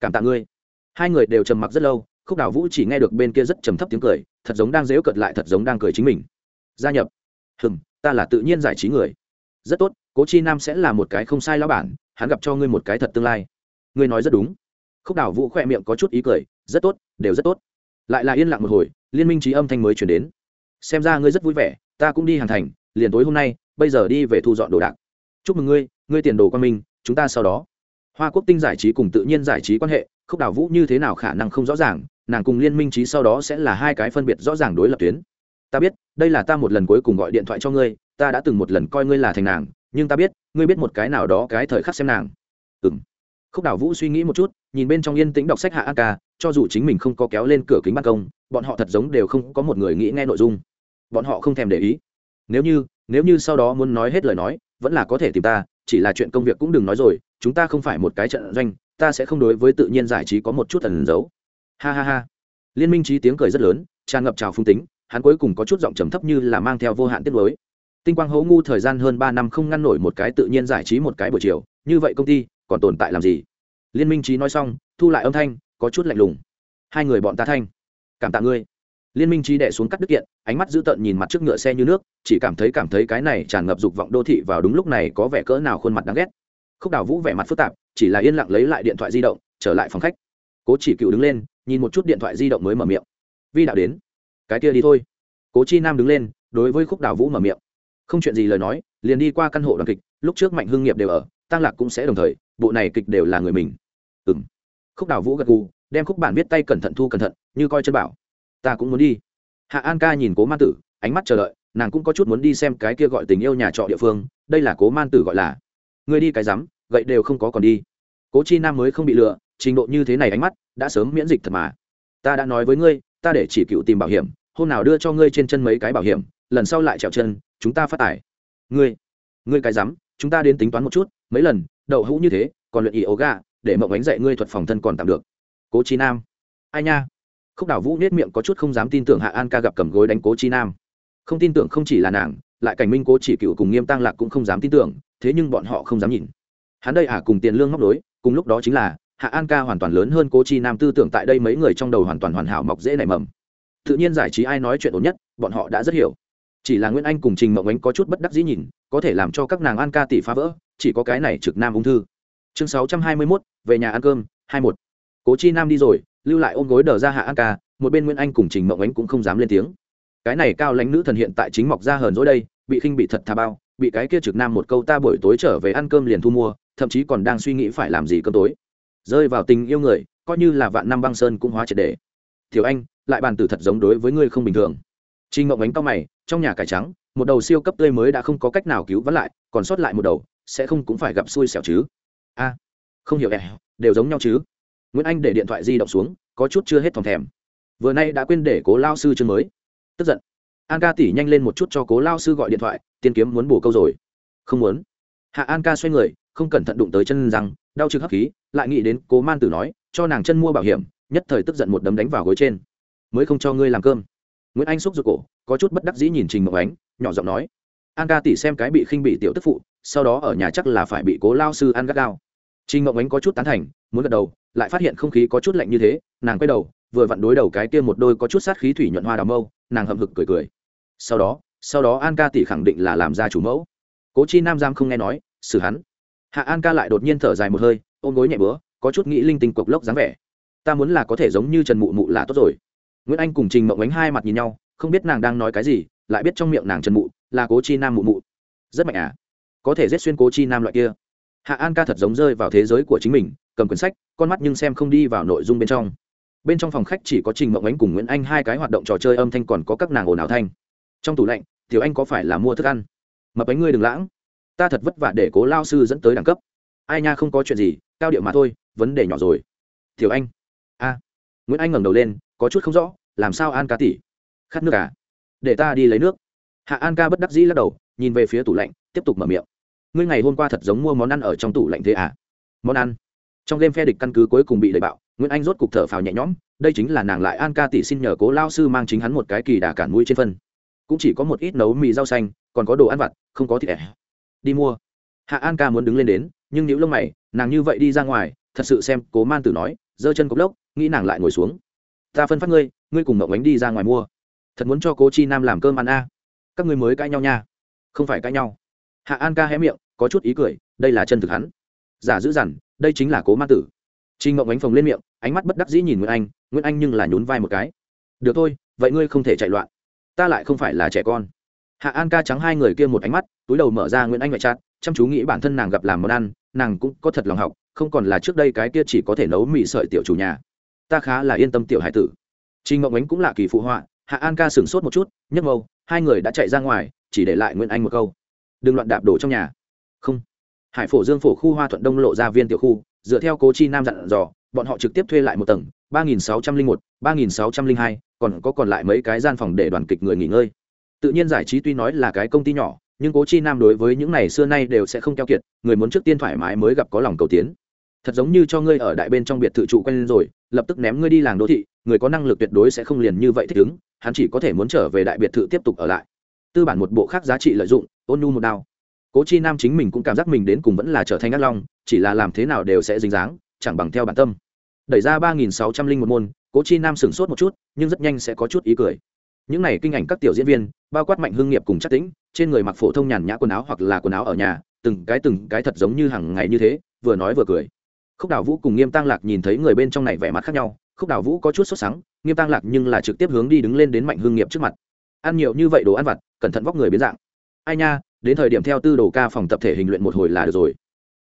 Cảm tạ ngươi hai người đều trầm mặc rất lâu, khúc đảo vũ chỉ nghe được bên kia rất trầm thấp tiếng cười, thật giống đang dễu cợt lại thật giống đang cười chính mình. Gia nhập. Hừm, ta là tự nhiên giải trí người. Rất tốt, cố chi nam sẽ là một cái không sai lão bản, hắn gặp cho ngươi một cái thật tương lai. Ngươi nói rất đúng. Khúc đảo vũ khoe miệng có chút ý cười, rất tốt, đều rất tốt. Lại là yên lặng một hồi, liên minh trí âm thanh mới chuyển đến. Xem ra ngươi rất vui vẻ, ta cũng đi hàng thành, liền tối hôm nay, bây giờ đi về thu dọn đồ đạc. Chúc mừng ngươi ngươi tiền đồ quan minh, chúng ta sau đó. Hoa quốc tinh giải trí cùng tự nhiên giải trí quan hệ khúc đào vũ như thế nào khả năng không rõ ràng, nàng cùng liên minh trí sau đó sẽ là hai cái phân biệt rõ ràng đối lập tuyến. Ta biết, đây là ta một lần cuối cùng gọi điện thoại cho ngươi, ta đã từng một lần coi ngươi là thành nàng, nhưng ta biết, ngươi biết một cái nào đó cái thời khắc xem nàng. Ừng khúc đào vũ suy nghĩ một chút, nhìn bên trong yên tĩnh đọc sách hạ an ca, cho dù chính mình không có kéo lên cửa kính ban công, bọn họ thật giống đều không có một người nghĩ nghe nội dung. Bọn họ không thèm để ý. Nếu như nếu như sau đó muốn nói hết lời nói, vẫn là có thể tìm ta chỉ là chuyện công việc cũng đừng nói rồi, chúng ta không phải một cái trận doanh, ta sẽ không đối với tự nhiên giải trí có một chút thần giấu. Ha ha ha. Liên minh trí tiếng cười rất lớn, tràn ngập trào phung tính, hắn cuối cùng có chút giọng trầm thấp như là mang theo vô hạn tiết lối tinh quang hấu ngu thời gian hơn ba năm không ngăn nổi một cái tự nhiên giải trí một cái buổi chiều, như vậy công ty, còn tồn tại làm gì? Liên minh trí nói xong, thu lại âm thanh, có chút lạnh lùng. Hai người bọn ta thanh. Cảm tạ ngươi liên minh trí đệ xuống cắt đứt kiện, ánh mắt dữ tợn nhìn mặt trước ngựa xe như nước, chỉ cảm thấy cảm thấy cái này tràn ngập dục vọng đô thị vào đúng lúc này có vẻ cỡ nào khuôn mặt đáng ghét. Khúc đào vũ vẻ mặt phức tạp, chỉ là yên lặng lấy lại điện thoại di động, trở lại phòng khách. Cố chỉ cựu đứng lên, nhìn một chút điện thoại di động mới mở miệng. Vi đạo đến. Cái kia đi thôi. Cố chi nam đứng lên, đối với khúc đào vũ mở miệng. Không chuyện gì lời nói, liền đi qua căn hộ đoàn kịch, lúc trước mạnh hương nghiệp đều ở, tăng lạc cũng sẽ đồng thời, bộ này kịch đều là người mình. Ừ m khúc đào vũ gật gù, đem khúc bản viết tay cẩn thận thu cẩn thận, như coi chân bảo ta cũng muốn đi. Hạ an ca nhìn cố man tử, ánh mắt chờ đợi, nàng cũng có chút muốn đi xem cái kia gọi tình yêu nhà trọ địa phương, đây là cố man tử gọi là. Người đi cái rắm, gậy đều không có còn đi. Cố chi nam mới không bị lừa, trình độ như thế này ánh mắt, đã sớm miễn dịch thật mà. Ta đã nói với ngươi, ta để chỉ cựu tìm bảo hiểm, hôm nào đưa cho ngươi trên chân mấy cái bảo hiểm, lần sau lại trèo chân, chúng ta phát tải. Ngươi ngươi cái rắm, chúng ta đến tính toán một chút, mấy lần, đậu hũ như thế, còn luyện ý ố gà để mộng ánh dạy ngươi thuật phòng thân còn tạm được. Cố chi nam, ai nha? Khúc đảo vũ nết miệng có chút không dám tin tưởng hạ an ca gặp cầm gối đánh cố chi nam. Không tin tưởng không chỉ là nàng lại cảnh minh cố chỉ cựu cùng nghiêm tăng lạc cũng không dám tin tưởng thế nhưng bọn họ không dám nhìn. Hắn đây à cùng tiền lương móc đối cùng lúc đó chính là hạ an ca hoàn toàn lớn hơn cố chi nam tư tưởng tại đây mấy người trong đầu hoàn toàn hoàn hảo mọc dễ nảy mầm. Tự nhiên giải trí ai nói chuyện ổn nhất bọn họ đã rất hiểu. Chỉ là nguyễn anh cùng trình mộng ánh có chút bất đắc dĩ nhìn có thể làm cho các nàng an ca tỷ phá vỡ chỉ có cái này trực nam ung thư. Chương sáu trăm hai mươi 621, về nhà ăn cơm hai một. Cố chi nam đi rồi lưu lại ôm gối đờ ra hạ an ca một bên nguyễn anh cùng trình mộng ánh cũng không dám lên tiếng cái này cao lãnh nữ thần hiện tại chính mọc ra hờn dỗi đây bị khinh bị thật thà bao bị cái kia trực nam một câu ta buổi tối trở về ăn cơm liền thu mua thậm chí còn đang suy nghĩ phải làm gì cơm tối rơi vào tình yêu người coi như là vạn năm băng sơn cũng hóa triệt đề thiếu anh lại bàn tử thật giống đối với ngươi không bình thường Trình Ngộng ánh cao mày, trong nhà cải trắng, một đầu siêu cấp tươi mới đã không có cách nào cứu vãn lại, còn sót lại một đầu, sẽ không cũng phải gặp xui xẻo chứ? A, không hiểu ẻ, đều giống nhau chứ? Nguyễn Anh để điện thoại di động xuống, có chút chưa hết thòng thèm. Vừa nay đã quên để Cố lao sư chương mới. Tức giận. An ca tỷ nhanh lên một chút cho Cố lao sư gọi điện thoại, tiên kiếm muốn bổ câu rồi. Không muốn. Hạ An ca xoay người, không cẩn thận đụng tới chân răng, đau trực hấp khí, lại nghĩ đến Cố Man Tử nói, cho nàng chân mua bảo hiểm, nhất thời tức giận một đấm đánh vào gối trên. Mới không cho ngươi làm cơm nguyễn anh xúc ruột cổ có chút bất đắc dĩ nhìn trình mộng ánh nhỏ giọng nói an ca tỷ xem cái bị khinh bị tiểu tức phụ sau đó ở nhà chắc là phải bị cố lao sư ăn gắt gao trình mộng ánh có chút tán thành muốn gật đầu, lại phát hiện không khí có chút lạnh như thế, nàng quay đầu, vừa vặn đối đầu cái kia một đôi có chút sát khí thủy nhuận hoa đào mâu, nàng hậm hực cười cười. Sau đó sau đó an ca tỷ khẳng định là làm ra chủ mẫu. Cố chi nam giam không nghe nói, xử hắn. Hạ an ca lại đột nhiên thở dài một hơi, ôm gối nhẹ bữa có chút nghĩ linh tinh cộc lốc dáng vẻ. Ta muốn là có thể giống như trần mụ mụ là tốt rồi. Nguyễn anh cùng trình mộng ánh hai mặt nhìn nhau, không biết nàng đang nói cái gì, lại biết trong miệng nàng trần mụ, là cố chi nam mụ mụ. Rất mạnh à? Có thể giết xuyên cố chi nam loại kia hạ an ca thật giống rơi vào thế giới của chính mình, cầm quyển sách, con mắt nhưng xem không đi vào nội dung bên trong. Bên trong phòng khách chỉ có trình mộng ánh cùng nguyễn anh hai cái hoạt động trò chơi âm thanh còn có các nàng ồn ào thanh. Trong tủ lạnh, tiểu anh có phải là mua thức ăn? Mập bánh ngươi đừng lãng. Ta thật vất vả để cố lao sư dẫn tới đẳng cấp. Ai nha không có chuyện gì, cao điệu mà thôi, vấn đề nhỏ rồi. Tiểu anh. A. Nguyễn anh ngẩng đầu lên, có chút không rõ, làm sao an ca tỷ? Khát nước à? Để ta đi lấy nước. Hạ an ca bất đắc dĩ lắc đầu, nhìn về phía tủ lạnh, tiếp tục mở miệng ngươi ngày hôm qua thật giống mua món ăn ở trong tủ lạnh thế à? Món ăn? Trong game phe địch căn cứ cuối cùng bị đẩy bạo, nguyễn anh rốt cục thở phào nhẹ nhõm, đây chính là nàng lại an ca tỷ xin nhờ cố lao sư mang chính hắn một cái kỳ đà cản mũi trên phân. Cũng chỉ có một ít nấu mì rau xanh, còn có đồ ăn vặt, không có thịt. Ẻ đi mua. Hạ an ca muốn đứng lên đến, nhưng nhíu lông mày, nàng như vậy đi ra ngoài, thật sự xem cố man tử nói, giơ chân cốc lốc, nghĩ nàng lại ngồi xuống. Ta phân phát ngươi ngươi cùng mộng ánh đi ra ngoài mua. Thật muốn cho cố chi nam làm cơm ăn a. Các ngươi mới cãi nhau nha. Không phải cãi nhau hạ an ca hé miệng có chút ý cười đây là chân thực hắn. Giả dữ dằn đây chính là cố ma tử. Trinh ngộng ánh phồng lên miệng ánh mắt bất đắc dĩ nhìn nguyễn anh nguyễn anh nhưng là nhún vai một cái. Được thôi vậy ngươi không thể chạy loạn. Ta lại không phải là trẻ con. Hạ an ca trắng hai người kia một ánh mắt túi đầu mở ra nguyễn anh ngoại trát chăm chú nghĩ bản thân nàng gặp làm món ăn nàng cũng có thật lòng học không còn là trước đây cái kia chỉ có thể nấu mì sợi tiểu chủ nhà. Ta khá là yên tâm tiểu hải tử. Trình Ngộng Ánh cũng là kỳ phụ họa, Hạ An ca sửng sốt một chút, nhấc mâu, hai người đã chạy ra ngoài, chỉ để lại Nguyễn Anh một câu: "Đừng loạn đạp đổ trong nhà." Không. Hải Phổ Dương phổ khu Hoa Thuận Đông lộ ra viên tiểu khu, dựa theo Cố Chi Nam dặn dò, bọn họ trực tiếp thuê lại một tầng, 3601, 3602, còn có còn lại mấy cái gian phòng để đoàn kịch người nghỉ ngơi. Tự nhiên giải trí tuy nói là cái công ty nhỏ, nhưng Cố Chi Nam đối với những này xưa nay đều sẽ không keo kiệt, người muốn trước tiên thoải mái mới gặp có lòng cầu tiến. Thật giống như cho ngươi ở đại bên trong biệt thự trụ quen rồi, lập tức ném ngươi đi làng đô thị, người có năng lực tuyệt đối sẽ không liền như vậy thích ứng, hắn chỉ có thể muốn trở về đại biệt thự tiếp tục ở lại. Tư bản một bộ khác giá trị lợi dụng, ôn nu một đao. Cố Chi Nam chính mình cũng cảm giác mình đến cùng vẫn là trở thành ác long, chỉ là làm thế nào đều sẽ dính dáng, chẳng bằng theo bản tâm. Đẩy ra ba nghìn sáu trăm linh một môn cố chi nam sửng sốt một chút nhưng rất nhanh sẽ có chút ý cười. Những này kinh ảnh các tiểu diễn viên bao quát mạnh hương nghiệp cùng chắc tĩnh trên người mặc phổ thông nhàn nhã quần áo hoặc là quần áo ở nhà từng cái từng cái thật giống như hàng ngày như thế vừa nói vừa cười. Khúc đào vũ cùng nghiêm tăng lạc nhìn thấy người bên trong này vẻ mặt khác nhau khúc đào vũ có chút sốt sắng nghiêm tăng lạc nhưng là trực tiếp hướng đi đứng lên đến mạnh hương nghiệp trước mặt. Ăn nhiều như vậy đồ ăn vặt cẩn thận vóc người biến dạng ai nha, đến thời điểm theo tư đồ ca phòng tập thể hình luyện một hồi là được rồi.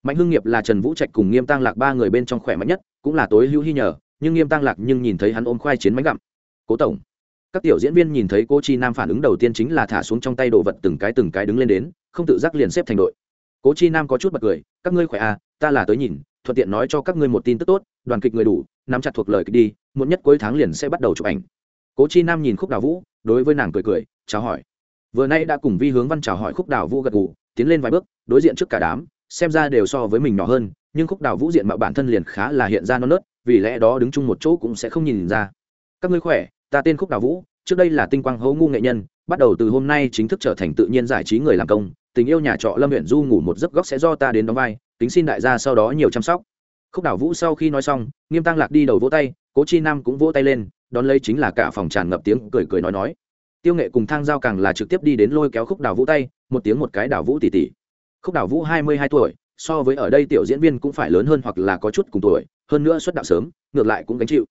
Mạnh hưng nghiệp là trần vũ trạch cùng nghiêm tăng lạc ba người bên trong khỏe mạnh nhất, cũng là tối hữu hy nhờ, nhưng nghiêm tăng lạc nhưng nhìn thấy hắn ôm khoai chiến bánh gặm. Cố tổng. Các tiểu diễn viên nhìn thấy cô chi nam phản ứng đầu tiên chính là thả xuống trong tay đồ vật từng cái từng cái đứng lên đến, không tự giác liền xếp thành đội. Cố chi nam có chút bật cười, các ngươi khỏe à ta là tới nhìn, thuận tiện nói cho các ngươi một tin tức tốt, đoàn kịch người đủ, nắm chặt thuộc lời kịch đi, muộn nhất cuối tháng liền sẽ bắt đầu chụp ảnh. Cố chi nam nhìn khúc đào vũ, đối với nàng cười cười, chào hỏi vừa nay đã cùng vi hướng văn chào hỏi khúc đào vũ gật gù, tiến lên vài bước, đối diện trước cả đám, xem ra đều so với mình nhỏ hơn, nhưng khúc đào vũ diện mạo bản thân liền khá là hiện ra non nớt, vì lẽ đó đứng chung một chỗ cũng sẽ không nhìn ra. Các ngươi khỏe, ta tên khúc đào vũ, trước đây là tinh quang hấu ngu nghệ nhân, bắt đầu từ hôm nay chính thức trở thành tự nhiên giải trí người làm công, tình yêu nhà trọ lâm huyện du ngủ một giấc góc sẽ do ta đến đóng vai tính xin đại gia sau đó nhiều chăm sóc. Khúc đào vũ sau khi nói xong, nghiêm tăng lạc đi đầu vỗ tay, cố chi nam cũng vỗ tay lên, đón lấy chính là cả phòng tràn ngập tiếng cười cười nói nói tiêu nghệ cùng thang giao càng là trực tiếp đi đến lôi kéo khúc đào vũ tay, một tiếng một cái đào vũ tỉ tỉ. Khúc đào vũ hai mươi hai tuổi, so với ở đây tiểu diễn viên cũng phải lớn hơn hoặc là có chút cùng tuổi, hơn nữa xuất đạo sớm, ngược lại cũng gánh chịu.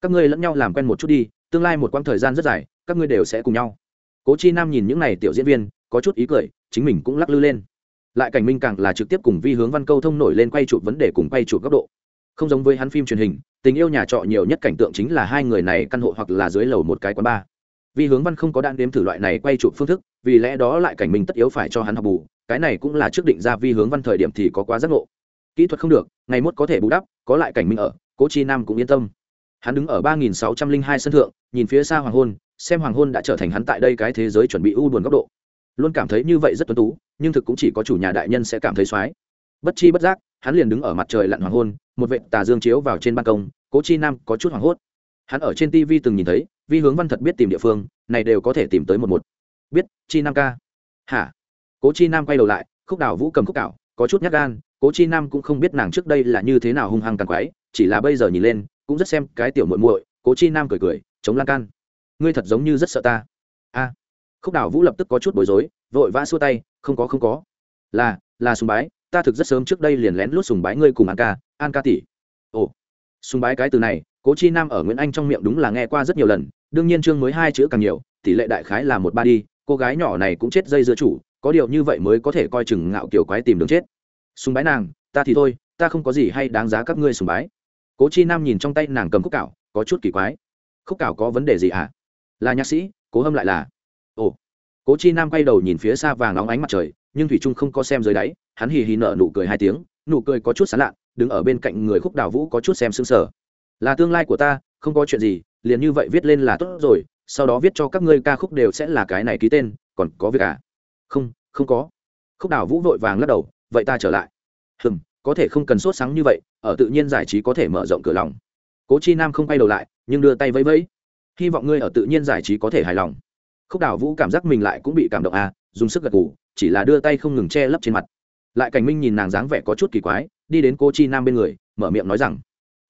Các ngươi lẫn nhau làm quen một chút đi, tương lai một quãng thời gian rất dài, các ngươi đều sẽ cùng nhau. Cố chi nam nhìn những n à y tiểu diễn viên, có chút ý cười, chính mình cũng lắc lư lên. Lại cảnh minh càng là trực tiếp cùng vi hướng văn câu thông nổi lên quay chụp vấn đề cùng quay chụp góc độ. Không giống với hắn phim truyền hình, tình yêu nhà trọ nhiều nhất cảnh tượng chính là hai người này căn hộ hoặc là dưới lầu một cái quán bar vì hướng văn không có đạn đếm thử loại này quay chụp phương thức, vì lẽ đó lại cảnh minh tất yếu phải cho hắn học bù, cái này cũng là trước định ra vi hướng văn thời điểm thì có quá giác ngộ. Kỹ thuật không được, ngày mốt có thể bù đắp, có lại cảnh minh ở, cố chi nam cũng yên tâm. Hắn đứng ở ba nghìn sáu trăm linh hai sân thượng, nhìn phía xa hoàng hôn, xem hoàng hôn đã trở thành hắn tại đây cái thế giới chuẩn bị u buồn góc độ. Luôn cảm thấy như vậy rất tuân tú, nhưng thực cũng chỉ có chủ nhà đại nhân sẽ cảm thấy xoái. Bất chi bất giác, hắn liền đứng ở mặt trời lặn hoàng hôn, một vệ tà dương chiếu vào trên ban công, cố chi nam có chút hoảng hốt. Hắn ở trên tv từng nhìn thấy vi hướng văn thật biết tìm địa phương, này đều có thể tìm tới một một. Biết, chi nam ca. Hả? Cố chi nam quay đầu lại, khúc đào vũ cầm khúc cạo có chút nhát gan, cố chi nam cũng không biết nàng trước đây là như thế nào hung hăng càng quái chỉ là bây giờ nhìn lên, cũng rất xem cái tiểu muội muội, cố chi nam cười cười, chống lan can. Ngươi thật giống như rất sợ ta. A. Khúc đào vũ lập tức có chút bối rối, vội vã xua tay, không có không có. Là là sùng bái, ta thực rất sớm trước đây liền lén lút sùng bái ngươi cùng an ca an ca tỷ. Ồ, sùng bái cái từ này cố chi nam ở nguyễn anh trong miệng đúng là nghe qua rất nhiều lần, đương nhiên chương mới hai chữ càng nhiều, tỷ lệ đại khái là một ba đi, cô gái nhỏ này cũng chết dây giữa chủ, có điều như vậy mới có thể coi chừng ngạo kiểu quái tìm đường chết. Sùng bái nàng, ta thì thôi, ta không có gì hay đáng giá các ngươi sùng bái. Cố chi nam nhìn trong tay nàng cầm khúc cảo, có chút kỳ quái. Khúc cảo có vấn đề gì ạ? À? là nhạc sĩ, cố hâm lại là. Ồ. Cố chi nam quay đầu nhìn phía xa vàng óng ánh mặt trời, nhưng thủy trung không có xem dưới đáy, hắn hì hì nở nụ cười hai tiếng, nụ cười có chút sán lạ, đứng ở bên cạnh người khúc đào vũ có chút xem sững sờ là tương lai của ta, không có chuyện gì, liền như vậy viết lên là tốt rồi, sau đó viết cho các ngươi ca khúc đều sẽ là cái này ký tên, còn có việc à? Không không có. Khúc đào vũ vội vàng lắc đầu, vậy ta trở lại. Hừm, có thể không cần sốt sáng như vậy, ở tự nhiên giải trí có thể mở rộng cửa lòng. Cố chi nam không quay đầu lại, nhưng đưa tay vẫy vẫy. Hy vọng ngươi ở tự nhiên giải trí có thể hài lòng. Khúc đào vũ cảm giác mình lại cũng bị cảm động à dùng sức gật g ủ chỉ là đưa tay không ngừng che lấp trên mặt. Lại cảnh minh nhìn nàng dáng vẻ có chút kỳ quái, đi đến cô chi nam bên người, mở miệng nói rằng,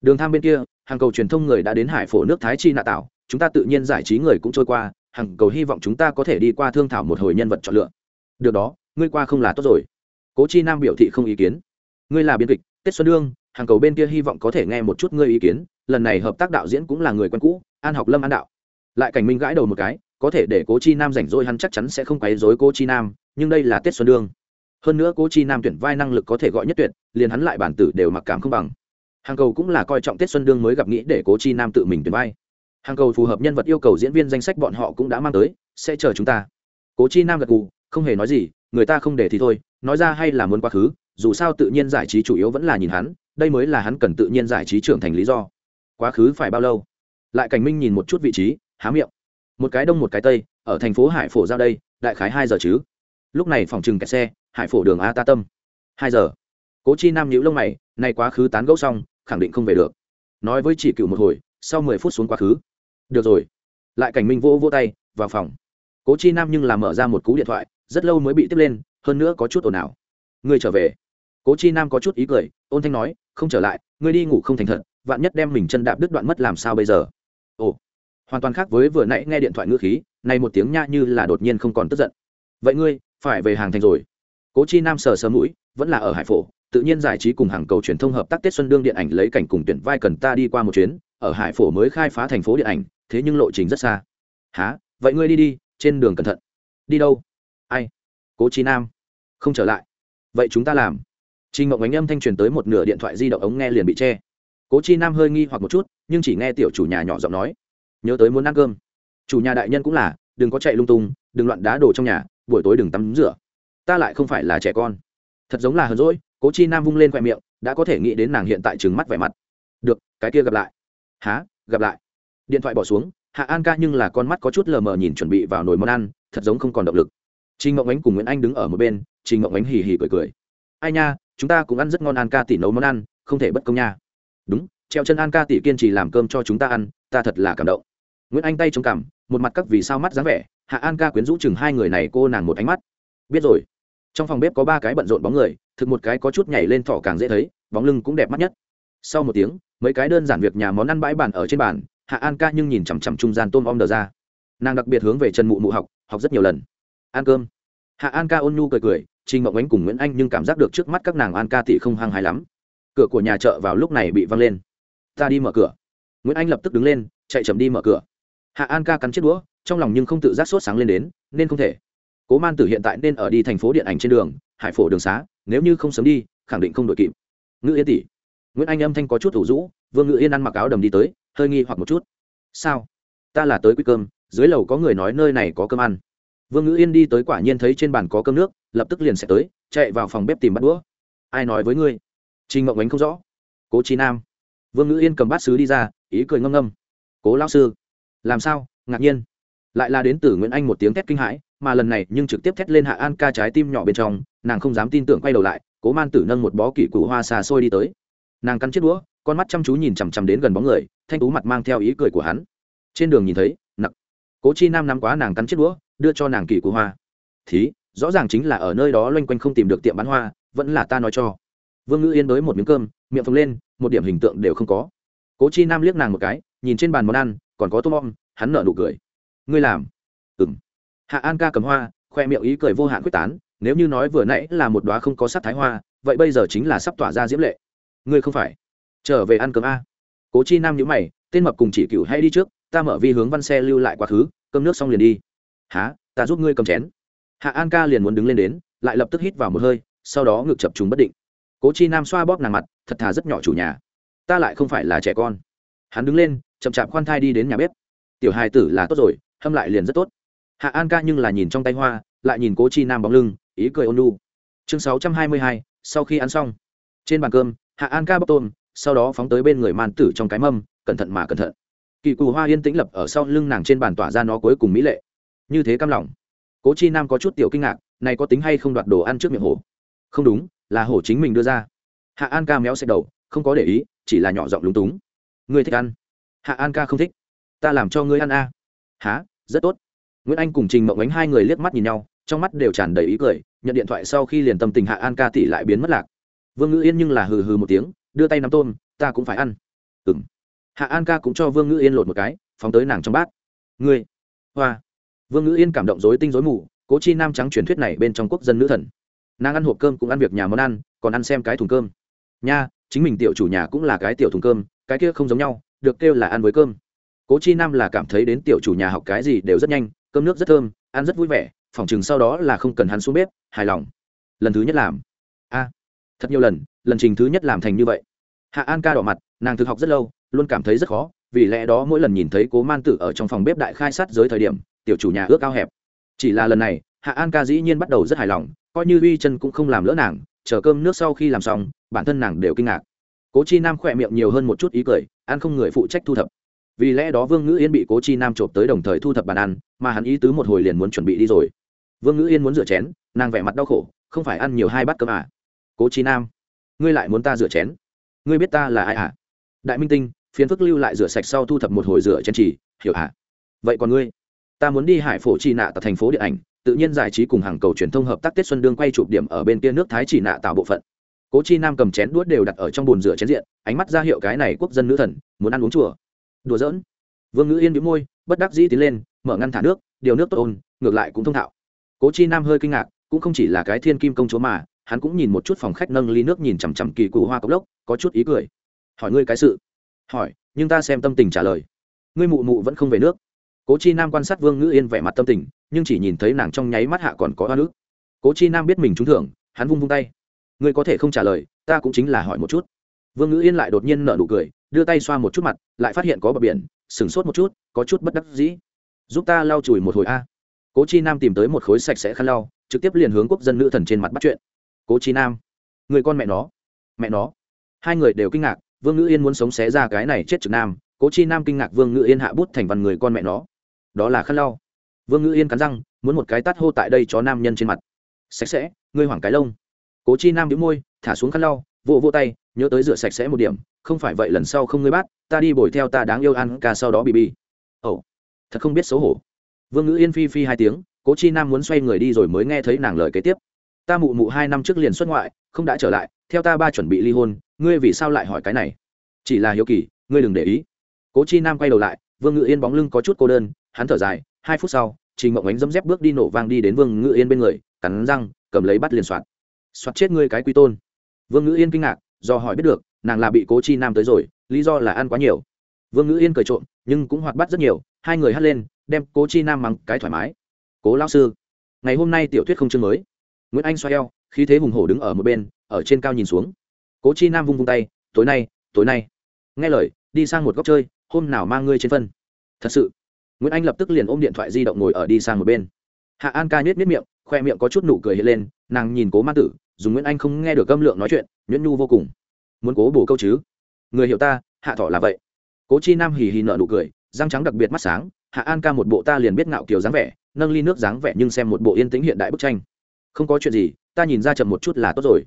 đường tham bên kia hàng cầu truyền thông người đã đến hải phổ nước thái chi nạ tạo chúng ta tự nhiên giải trí người cũng trôi qua, hàng cầu hy vọng chúng ta có thể đi qua thương thảo một hồi nhân vật chọn lựa. Được đó, ngươi qua không là tốt rồi. Cố chi nam biểu thị không ý kiến. Ngươi là biên kịch, tết xuân đương, hàng cầu bên kia hy vọng có thể nghe một chút ngươi ý kiến, lần này hợp tác đạo diễn cũng là người quen cũ, an học lâm an đạo. Lại cảnh minh gãi đầu một cái, có thể để cố chi nam rảnh rỗi hắn chắc chắn sẽ không quấy dối cố chi nam, nhưng đây là tết xuân đương. Hơn nữa cố chi nam tuyển vai năng lực có thể gọi nhất tuyệt, liền hắn lại bản tử đều mặc cảm không bằng hàng cầu cũng là coi trọng tết xuân đương mới gặp nghĩ để cố chi nam tự mình tuyển vai. Hàng cầu phù hợp nhân vật yêu cầu diễn viên danh sách bọn họ cũng đã mang tới, sẽ chờ chúng ta. Cố chi nam gật cù không hề nói gì, người ta không để thì thôi, nói ra hay là muốn quá khứ, dù sao tự nhiên giải trí chủ yếu vẫn là nhìn hắn, đây mới là hắn cần tự nhiên giải trí trưởng thành lý do. Quá khứ phải bao lâu? Lại cảnh minh nhìn một chút vị trí, há miệng. Một cái đông một cái tây, ở thành phố hải phổ ra đây, đại khái hai giờ chứ. Lúc này phòng trừng kẹt xe, hải phổ đường a ta tâm. Hai giờ. Cố chi nam nhữ lông mày, nay quá khứ tán gẫu xong khẳng định không về được. Nói với chỉ cựu một hồi, sau mười phút xuống quá khứ. Được rồi. Lại cảnh minh vô vô tay, vào phòng. Cố chi nam nhưng làm mở ra một cú điện thoại, rất lâu mới bị tiếp lên, hơn nữa có chút ồn ào. Ngươi trở về. Cố chi nam có chút ý cười, ôn thanh nói, không trở lại, ngươi đi ngủ không thành thật, vạn nhất đem mình chân đạp đứt đoạn mất làm sao bây giờ? Ồ. Hoàn toàn khác với vừa nãy nghe điện thoại ngữ khí, này một tiếng nha như là đột nhiên không còn tức giận. Vậy ngươi, phải về hàng thành rồi. Cố chi nam sờ sờ mũi, vẫn là ở hải phổ tự nhiên giải trí cùng hàng cầu truyền thông hợp tác tết xuân đương điện ảnh lấy cảnh cùng tuyển vai cần ta đi qua một chuyến ở hải phổ mới khai phá thành phố điện ảnh thế nhưng lộ trình rất xa. Há vậy ngươi đi đi trên đường cẩn thận. Đi đâu? Ai? Cố chi nam. Không trở lại. Vậy chúng ta làm. Trình Ngọc Ánh âm thanh truyền tới một nửa điện thoại di động ống nghe liền bị che. Cố Chi Nam hơi nghi hoặc một chút, nhưng chỉ nghe tiểu chủ nhà nhỏ giọng nói, nhớ tới muốn ăn cơm. Chủ nhà đại nhân cũng là, đừng có chạy lung tung, đừng loạn đá đồ trong nhà, buổi tối đừng tắm rửa. Ta lại không phải là trẻ con. Thật giống là hờn dỗi, Cố Chi Nam vung lên khoe miệng, đã có thể nghĩ đến nàng hiện tại trừng mắt vẻ mặt. Được, cái kia gặp lại. Hả? Gặp lại. Điện thoại bỏ xuống, Hạ An ca nhưng là con mắt có chút lờ mờ nhìn chuẩn bị vào nồi món ăn, thật giống không còn động lực. Trình Ngọc Ánh cùng Nguyễn Anh đứng ở một bên, Trình Ngọc Ánh hì hì cười cười. Ai nha, chúng ta cũng ăn rất ngon an ca tỷ nấu món ăn không thể bất công nha đúng treo chân an ca tỷ kiên trì làm cơm cho chúng ta ăn ta thật là cảm động nguyễn anh tay chống cằm một mặt các vì sao mắt dáng vẻ hạ an ca quyến rũ chừng hai người này cô nàng một ánh mắt biết rồi trong phòng bếp có ba cái bận rộn bóng người thực một cái có chút nhảy lên thỏ càng dễ thấy bóng lưng cũng đẹp mắt nhất sau một tiếng mấy cái đơn giản việc nhà món ăn bãi bàn ở trên bàn hạ an ca nhưng nhìn chằm chằm trung gian tôm om đờ ra nàng đặc biệt hướng về chân mụ mụ học học rất nhiều lần ăn cơm hạ an ca ôn nhu cười cười Trình Mộng Ánh cùng Nguyễn Anh nhưng cảm giác được trước mắt các nàng An Ca tỷ không hăng hái lắm. Cửa của nhà chợ vào lúc này bị văng lên. "Ta đi mở cửa." Nguyễn Anh lập tức đứng lên, chạy chậm đi mở cửa. Hạ An Ca cắn chiếc đũa, trong lòng nhưng không tự giác sốt sáng lên đến, nên không thể. Cố Man Tử hiện tại nên ở đi thành phố điện ảnh trên đường, Hải Phổ đường xá, nếu như không sớm đi, khẳng định không đội kịp. Ngữ Yên tỷ. Nguyễn Anh âm thanh có chút thủ rũ, Vương Ngữ Yên ăn mặc áo đầm đi tới, hơi nghi hoặc một chút. "Sao? Ta là tới quy cơm, dưới lầu có người nói nơi này có cơm ăn." Vương Ngữ Yên đi tới quả nhiên thấy trên bàn có cơm nước, lập tức liền sẽ tới chạy vào phòng bếp tìm bắt đũa ai nói với ngươi trình mộng ánh không rõ cố trí nam vương ngữ yên cầm bát sứ đi ra ý cười ngâm ngâm cố lao sư làm sao ngạc nhiên lại là đến từ nguyễn anh một tiếng thét kinh hãi mà lần này nhưng trực tiếp thét lên hạ an ca trái tim nhỏ bên trong, nàng không dám tin tưởng quay đầu lại, cố man tử nâng một bó kỷ cụ hoa xà xôi đi tới. Nàng cắn chiếc đũa, con mắt chăm chú nhìn chằm chằm đến gần bóng người, thanh tú mặt mang theo ý cười của hắn. Trên đường nhìn thấy, nặc. Cố chi nam nắm quá nàng cắn chiếc đũa, đưa cho nàng kỷ cụ hoa. Thí, rõ ràng chính là ở nơi đó loanh quanh không tìm được tiệm bán hoa, vẫn là ta nói cho. Vương ngữ yên đới một miếng cơm, miệng phồng lên, một điểm hình tượng đều không có. Cố chi nam liếc nàng một cái, nhìn trên bàn món ăn, còn có tôm bom hắn nợ nụ cười. Ngươi làm? Hạ an ca cầm hoa, khoe miệng ý cười vô hạn quyết tán, nếu như nói vừa nãy là một đoá không có sắc thái hoa, vậy bây giờ chính là sắp tỏa ra diễm lệ. Ngươi không phải. Trở về ăn cơm a. Cố chi nam nhữ mày, tên mập cùng chỉ cựu hay đi trước, ta mở vi hướng văn xe lưu lại quá khứ, cơm nước xong liền đi. Há ta giúp ngươi cầm chén. Hạ an ca liền muốn đứng lên đến, lại lập tức hít vào một hơi, sau đó ngực chập trùng bất định. Cố chi nam xoa bóp nàng mặt, thật thà rất nhỏ chủ nhà. Ta lại không phải là trẻ con. Hắn đứng lên, chậm chạp khoan thai đi đến nhà bếp. Tiểu hài tử là tốt rồi, hâm lại liền rất tốt hạ an ca nhưng là nhìn trong tay hoa, lại nhìn cố chi nam bóng lưng, ý cười ôn lu chương sáu trăm hai mươi hai, sau khi ăn xong. Trên bàn cơm, hạ an ca bóc tôm, sau đó phóng tới bên người man tử trong cái mâm, cẩn thận mà cẩn thận. Kỳ cù hoa yên tĩnh lập ở sau lưng nàng trên bàn tỏa ra nó cuối cùng mỹ lệ. Như thế cam lòng. Cố chi nam có chút tiểu kinh ngạc, này có tính hay không đoạt đồ ăn trước miệng hổ? Không đúng, là hổ chính mình đưa ra. Hạ an ca méo xẹt đầu, không có để ý, chỉ là nhỏ giọng lúng túng. Ngươi thích ăn. Hạ an ca không thích. Ta làm cho ngươi ăn a. À. há rất tốt nguyễn anh cùng trình mộng ánh hai người liếc mắt nhìn nhau, trong mắt đều tràn đầy ý cười, nhận điện thoại sau khi liền tâm tình hạ an ca tỷ lại biến mất lạc. Vương ngữ yên nhưng là hừ hừ một tiếng, đưa tay nắm tôm, ta cũng phải ăn. Ừng hạ an ca cũng cho vương ngữ yên lột một cái, phóng tới nàng trong bát. Ngươi. Hoa. Vương ngữ yên cảm động dối tinh dối mù, cố chi nam trắng truyền thuyết này bên trong quốc dân nữ thần. Nàng ăn hộp cơm cũng ăn việc nhà món ăn, còn ăn xem cái thùng cơm. Nha, chính mình tiểu chủ nhà cũng là cái tiểu thùng cơm, cái kia không giống nhau, được kêu là ăn với cơm. Cố chi nam là cảm thấy đến tiểu chủ nhà học cái gì đều rất nhanh cơm nước rất thơm, ăn rất vui vẻ, phỏng chừng sau đó là không cần hắn xuống bếp, hài lòng. Lần thứ nhất làm. A, thật nhiều lần lần trình thứ nhất làm thành như vậy. Hạ an ca đỏ mặt, nàng thực học rất lâu, luôn cảm thấy rất khó, vì lẽ đó mỗi lần nhìn thấy cố man tử ở trong phòng bếp đại khai sát giới thời điểm, tiểu chủ nhà ước cao hẹp. Chỉ là lần này, hạ an ca dĩ nhiên bắt đầu rất hài lòng, coi như uy chân cũng không làm lỡ nàng, chờ cơm nước sau khi làm xong, bản thân nàng đều kinh ngạc. Cố chi nam khỏe miệng nhiều hơn một chút ý cười, ăn không người phụ trách thu thập vì lẽ đó vương ngữ yên bị cố chi nam trộm tới đồng thời thu thập bàn ăn, mà hắn ý tứ một hồi liền muốn chuẩn bị đi rồi. Vương ngữ yên muốn rửa chén, nàng vẻ mặt đau khổ, không phải ăn nhiều hai bát cơm à. cố chi nam, ngươi lại muốn ta rửa chén? Ngươi biết ta là ai à? Đại minh tinh phiến phức lưu lại rửa sạch sau thu thập một hồi rửa chén chỉ, hiểu à? Vậy còn ngươi? Ta muốn đi hải phổ chi nạ tại thành phố điện ảnh, tự nhiên giải trí cùng hàng cầu truyền thông hợp tác tết xuân đương quay chụp điểm ở bên kia nước thái chỉ nạ tạo bộ phận. Cố chi nam cầm chén đuốt đều đặt ở trong bồn rửa chén diện, ánh mắt ra hiệu cái này quốc dân nữ thần, muốn ăn uống chùa đùa giỡn. Vương ngữ yên bị môi, bất đắc dĩ tiến lên, mở ngăn thả nước, điều nước tốt ôn, ngược lại cũng thông thạo. Cố chi nam hơi kinh ngạc, cũng không chỉ là cái thiên kim công chúa mà, hắn cũng nhìn một chút phòng khách nâng ly nước nhìn chằm chằm kỳ cụ hoa cốc lốc, có chút ý cười. Hỏi ngươi cái sự. Hỏi, nhưng ta xem tâm tình trả lời. Ngươi mụ mụ vẫn không về nước. Cố chi nam quan sát vương ngữ yên vẻ mặt tâm tình, nhưng chỉ nhìn thấy nàng trong nháy mắt hạ còn có hoa nước cố chi nam biết mình trúng thưởng, hắn vung vung tay. Ngươi có thể không trả lời, ta cũng chính là hỏi một chút vương ngữ yên lại đột nhiên nở nụ cười, đưa tay xoa một chút mặt, lại phát hiện có bờ biển sửng sốt một chút, có chút bất đắc dĩ. Giúp ta lau chùi một hồi a. Cố chi nam tìm tới một khối sạch sẽ khăn lau, trực tiếp liền hướng quốc dân nữ thần trên mặt bắt chuyện. Cố chi nam, người con mẹ nó mẹ nó. Hai người đều kinh ngạc, vương ngữ yên muốn sống xé ra cái này chết trực nam. Cố chi nam kinh ngạc vương ngữ yên hạ bút thành văn người con mẹ nó. Đó là khăn lau. Vương ngữ yên cắn răng, muốn một cái tát hô tại đây cho nam nhân trên mặt. Sạch sẽ, ngươi hoảng cái lông. Cố chi nam đĩu môi, thả xuống khăn lau vỗ vỗ tay, nhớ tới rửa sạch sẽ một điểm, không phải vậy lần sau không ngươi bắt, ta đi bồi theo ta đáng yêu ăn ca sau đó bị bi ồ, thật không biết xấu hổ. Vương ngữ yên phi phi hai tiếng, cố chi nam muốn xoay người đi rồi mới nghe thấy nàng lời kế tiếp. Ta mụ mụ hai năm trước liền xuất ngoại, không đã trở lại, theo ta ba chuẩn bị ly hôn, ngươi vì sao lại hỏi cái này? Chỉ là hiếu kỳ, ngươi đừng để ý. Cố chi nam quay đầu lại, vương ngự yên bóng lưng có chút cô đơn, hắn thở dài, hai phút sau, trình mộng ánh dấm dép bước đi nổ vang đi đến vương ngự yên bên người, cắn răng, cầm lấy bắt liền soạt. Soạt chết ngươi cái quy tôn vương ngữ yên kinh ngạc, do hỏi biết được, nàng là bị cố chi nam tới rồi, lý do là ăn quá nhiều. Vương ngữ yên cười trộm, nhưng cũng hoạt bắt rất nhiều, hai người hắt lên, đem cố chi nam mắng cái thoải mái. Cố lao sư, ngày hôm nay tiểu thuyết không chương mới. Nguyễn anh xoay eo, khí thế hùng hổ đứng ở một bên, ở trên cao nhìn xuống. Cố chi nam vung vung tay, tối nay tối nay. Nghe lời, đi sang một góc chơi, hôm nào mang ngươi trên phân. Thật sự, nguyễn anh lập tức liền ôm điện thoại di động ngồi ở đi sang một bên. Hạ an ca nhếch miệng, khoe miệng có chút nụ cười hiện lên, nàng nhìn cố ma tử dùng nguyễn anh không nghe được âm lượng nói chuyện nhuyễn nhu vô cùng muốn cố bổ câu chứ người hiểu ta hạ thọ là vậy cố chi nam hì hì nợ nụ cười răng trắng đặc biệt mắt sáng hạ an ca một bộ ta liền biết ngạo kiều dáng vẻ nâng ly nước dáng vẻ nhưng xem một bộ yên tĩnh hiện đại bức tranh không có chuyện gì ta nhìn ra chậm một chút là tốt rồi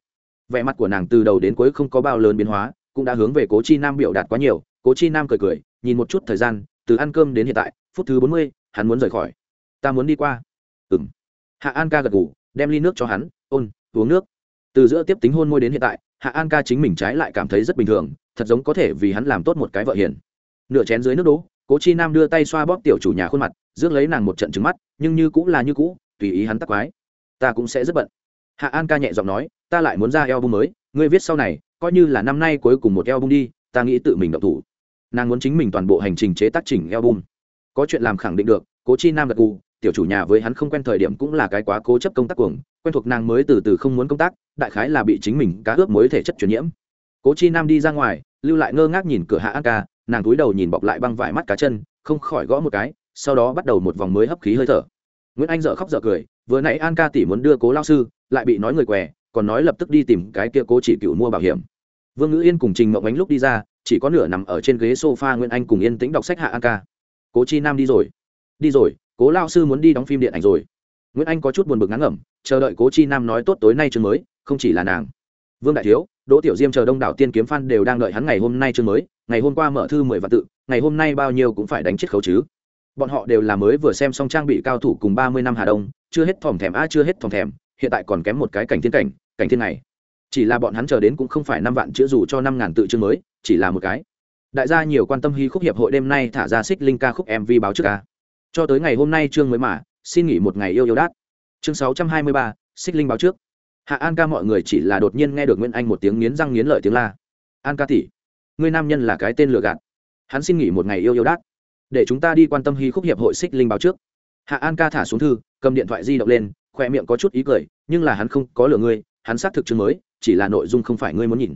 vẻ mặt của nàng từ đầu đến cuối không có bao lớn biến hóa cũng đã hướng về cố chi nam biểu đạt quá nhiều cố chi nam cười cười nhìn một chút thời gian từ ăn cơm đến hiện tại phút thứ bốn mươi hắn muốn rời khỏi ta muốn đi qua ừ m hạ an ca gật ngủ đem ly nước cho hắn ôn uống nước từ giữa tiếp tính hôn môi đến hiện tại, hạ an ca chính mình trái lại cảm thấy rất bình thường, thật giống có thể vì hắn làm tốt một cái vợ hiền. Nửa chén dưới nước đỗ, cố chi nam đưa tay xoa bóp tiểu chủ nhà khuôn mặt, rước lấy nàng một trận trứng mắt, nhưng như cũng là như cũ, tùy ý hắn tắc quái. Ta cũng sẽ rất bận. Hạ an ca nhẹ giọng nói, ta lại muốn ra eo bung mới, ngươi viết sau này, coi như là năm nay cuối cùng một eo bung đi, ta nghĩ tự mình động thủ. Nàng muốn chính mình toàn bộ hành trình chế tác chỉnh eo bung có chuyện làm khẳng định được, cố chi nam gật gù tiểu chủ nhà với hắn không quen thời điểm cũng là cái quá cố chấp công tác cuồng, quen thuộc nàng mới từ từ không muốn công tác, đại khái là bị chính mình cá ướp mới thể chất truyền nhiễm. Cố chi nam đi ra ngoài, lưu lại ngơ ngác nhìn cửa hạ an ca, nàng túi đầu nhìn bọc lại băng vải mắt cá chân, không khỏi gõ một cái, sau đó bắt đầu một vòng mới hấp khí hơi thở. Nguyễn anh dợ khóc dợ cười, vừa nãy an ca tỷ muốn đưa cố lao sư, lại bị nói người què, còn nói lập tức đi tìm cái kia cố chỉ cựu mua bảo hiểm. Vương ngữ yên cùng trình mộng ánh lúc đi ra, chỉ có nửa nằm ở trên ghế sofa nguyễn anh cùng yên tĩnh đọc sách hạ an ca. Cố chi nam đi rồi. Đi rồi cố lao sư muốn đi đóng phim điện ảnh rồi. Nguyễn anh có chút buồn bực ngắn ngẩm, chờ đợi cố chi nam nói tốt tối nay chương mới, không chỉ là nàng. Vương đại thiếu, đỗ tiểu diêm chờ đông đảo tiên kiếm phan đều đang đợi hắn ngày hôm nay chương mới, ngày hôm qua mở thư mười vạn tự, ngày hôm nay bao nhiêu cũng phải đánh chết khấu chứ. Bọn họ đều là mới vừa xem xong trang bị cao thủ cùng ba mươi năm hà đông, chưa hết thòm thèm a, chưa hết thòm thèm, hiện tại còn kém một cái cảnh thiên cảnh cảnh thiên này. Chỉ là bọn hắn chờ đến cũng không phải năm vạn chữ dù cho năm ngàn tự chương mới, chỉ là một cái. Đại gia nhiều quan tâm hy khúc hiệp hội đêm nay thả ra xích linh ca khúc mv báo trước ca cho tới ngày hôm nay chương mới mà, xin nghỉ một ngày yêu yêu đát. Chương sáu trăm hai mươi ba, xích linh báo trước. Hạ an ca mọi người chỉ là đột nhiên nghe được nguyễn anh một tiếng nghiến răng nghiến lợi tiếng la. An ca tỷ người nam nhân là cái tên lừa gạt. Hắn xin nghỉ một ngày yêu yêu đát. Để chúng ta đi quan tâm hy khúc hiệp hội xích linh báo trước. Hạ an ca thả xuống thư, cầm điện thoại di động lên khoe miệng có chút ý cười, nhưng là hắn không có lừa ngươi, hắn xác thực chương mới, chỉ là nội dung không phải ngươi muốn nhìn.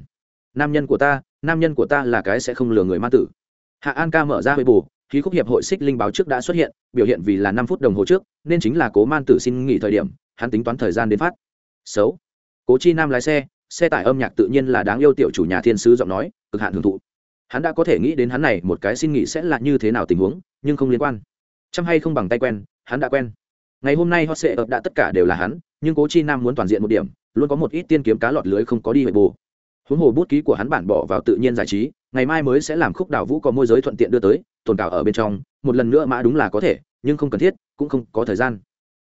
Nam nhân của ta, nam nhân của ta là cái sẽ không lừa người ma tử. Hạ an ca mở ra hơi bù khí khúc hiệp hội xích linh báo trước đã xuất hiện, biểu hiện vì là năm phút đồng hồ trước, nên chính là cố man tử xin nghỉ thời điểm, hắn tính toán thời gian đến phát. Xấu. Cố chi nam lái xe xe tải âm nhạc tự nhiên là đáng yêu tiểu chủ nhà thiên sứ giọng nói, cực hạn hưởng thụ. Hắn đã có thể nghĩ đến hắn này, một cái xin nghỉ sẽ là như thế nào tình huống, nhưng không liên quan. Chăm hay không bằng tay quen, hắn đã quen. Ngày hôm nay hot sệ ập đã tất cả đều là hắn, nhưng cố chi nam muốn toàn diện một điểm, luôn có một ít tiên kiếm cá lọt lưới không có đi về bù huống hồ bút ký của hắn bản bỏ vào tự nhiên giải trí, ngày mai mới sẽ làm khúc đào vũ có môi giới thuận tiện đưa tới, tồn cảo ở bên trong, một lần nữa mã đúng là có thể, nhưng không cần thiết, cũng không có thời gian.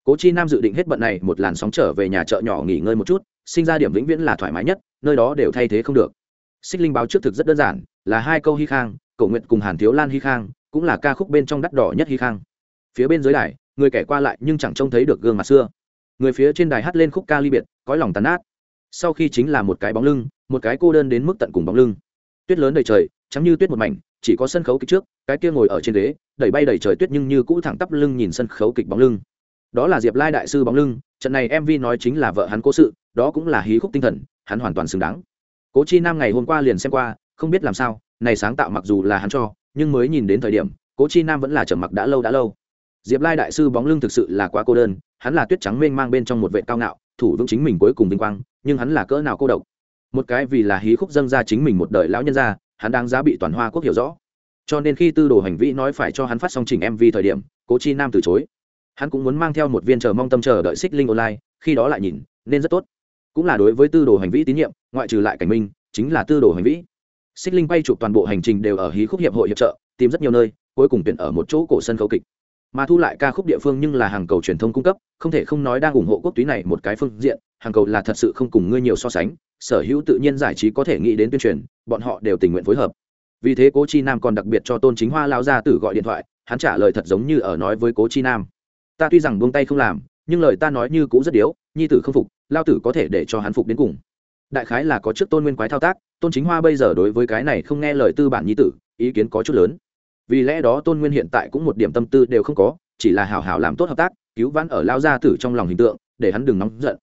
Cố chi nam dự định hết bận này một làn sóng trở về nhà chợ nhỏ nghỉ ngơi một chút, sinh ra điểm vĩnh viễn là thoải mái nhất, nơi đó đều thay thế không được. Xích linh báo trước thực rất đơn giản, là hai câu hy khang cầu nguyện cùng hàn thiếu lan hy khang, cũng là ca khúc bên trong đắt đỏ nhất hy khang. Phía bên dưới đài, người kẻ qua lại nhưng chẳng trông thấy được gương mặt xưa. Người phía trên đài hát lên khúc ca ly biệt, cõi lòng tàn ác. Sau khi chính là một cái bóng lưng một cái cô đơn đến mức tận cùng bóng lưng. Tuyết lớn đầy trời, trắng như tuyết một mảnh, chỉ có sân khấu kịch trước, cái kia ngồi ở trên ghế, đẩy bay đầy trời tuyết nhưng như cũ thẳng tắp lưng nhìn sân khấu kịch bóng lưng. Đó là diệp lai đại sư bóng lưng, trận này mv nói chính là vợ hắn cố sự, đó cũng là hí khúc tinh thần, hắn hoàn toàn xứng đáng. Cố chi nam ngày hôm qua liền xem qua, không biết làm sao, này sáng tạo mặc dù là hắn cho, nhưng mới nhìn đến thời điểm, cố chi nam vẫn là trầm mặc đã lâu đã lâu. Diệp lai đại sư bóng lưng thực sự là quá cô đơn, hắn là tuyết trắng mênh mang bên trong một vệ cao ngạo, thủ vững chính mình cuối cùng vinh quang, nhưng hắn là cỡ nào cô độc một cái vì là hí khúc dâng ra chính mình một đời lão nhân gia, hắn đang giá bị toàn hoa quốc hiểu rõ. Cho nên khi tư đồ hành vi nói phải cho hắn phát xong trình mv thời điểm, cố chi nam từ chối. Hắn cũng muốn mang theo một viên chờ mong tâm chờ đợi xích linh online, khi đó lại nhìn, nên rất tốt. Cũng là đối với tư đồ hành vi tín nhiệm, ngoại trừ lại cảnh minh, chính là tư đồ hành vi xích linh bay chụp toàn bộ hành trình đều ở hí khúc hiệp hội hiệp trợ, tìm rất nhiều nơi, cuối cùng tuyển ở một chỗ cổ sân khấu kịch. Mà thu lại ca khúc địa phương nhưng là hàng cầu truyền thông cung cấp, không thể không nói đang ủng hộ quốc túy này một cái phương diện, hàng cầu là thật sự không cùng ngươi nhiều so sánh sở hữu tự nhiên giải trí có thể nghĩ đến tuyên truyền, bọn họ đều tình nguyện phối hợp. Vì thế cố chi nam còn đặc biệt cho tôn chính hoa lao ra tử gọi điện thoại, hắn trả lời thật giống như ở nói với cố chi nam. Ta tuy rằng buông tay không làm, nhưng lời ta nói như cũ rất điếu, nhi tử không phục, lao tử có thể để cho hắn phục đến cùng. Đại khái là có trước tôn nguyên quái thao tác, tôn chính hoa bây giờ đối với cái này không nghe lời tư bản nhi tử, ý kiến có chút lớn. Vì lẽ đó tôn nguyên hiện tại cũng một điểm tâm tư đều không có, chỉ là hảo hảo làm tốt hợp tác, cứu vãn ở lao gia tử trong lòng hình tượng, để hắn đừng nóng giận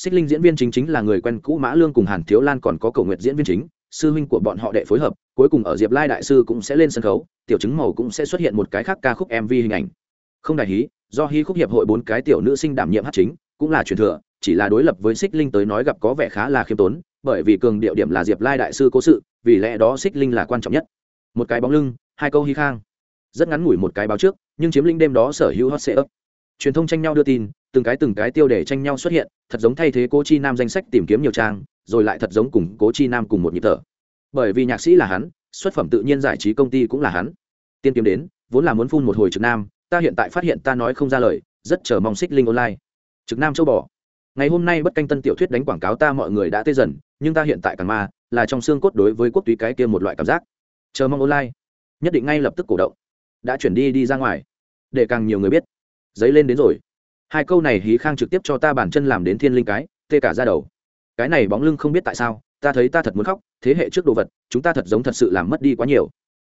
xích linh diễn viên chính chính là người quen cũ mã lương cùng hàn thiếu lan còn có cầu nguyện diễn viên chính, sư huynh của bọn họ đệ phối hợp, cuối cùng ở diệp lai đại sư cũng sẽ lên sân khấu, tiểu chứng màu cũng sẽ xuất hiện một cái khác ca khúc mv hình ảnh. Không đại hí, do hy khúc hiệp hội bốn cái tiểu nữ sinh đảm nhiệm hát chính, cũng là truyền thừa, chỉ là đối lập với xích linh tới nói gặp có vẻ khá là khiêm tốn, bởi vì cường điệu điểm là diệp lai đại sư cố sự, vì lẽ đó xích linh là quan trọng nhất. Một cái bóng lưng, hai câu hy khang. Rất ngắn ngủi một cái báo trước, nhưng chiếm lĩnh đêm đó sở hữu hot sale truyền thông tranh nhau đưa tin, từng cái từng cái tiêu đề tranh nhau xuất hiện, thật giống thay thế cố chi nam danh sách tìm kiếm nhiều trang, rồi lại thật giống cùng cố chi nam cùng một nhịp thở. Bởi vì nhạc sĩ là hắn, xuất phẩm tự nhiên giải trí công ty cũng là hắn. Tiên kiếm đến, vốn là muốn phun một hồi trực nam, ta hiện tại phát hiện ta nói không ra lời, rất chờ mong xích linh online. Trực nam châu bò. Ngày hôm nay bất canh tân tiểu thuyết đánh quảng cáo ta mọi người đã tê dần, nhưng ta hiện tại càng ma, là trong xương cốt đối với quốc túy cái kia một loại cảm giác. Chờ mong online. Nhất định ngay lập tức cổ động. Đã chuyển đi đi ra ngoài. Để càng nhiều người biết giấy lên đến rồi. Hai câu này hí khang trực tiếp cho ta bản chân làm đến thiên linh cái, tê cả ra đầu. Cái này bóng lưng không biết tại sao, ta thấy ta thật muốn khóc, thế hệ trước đồ vật, chúng ta thật giống thật sự làm mất đi quá nhiều.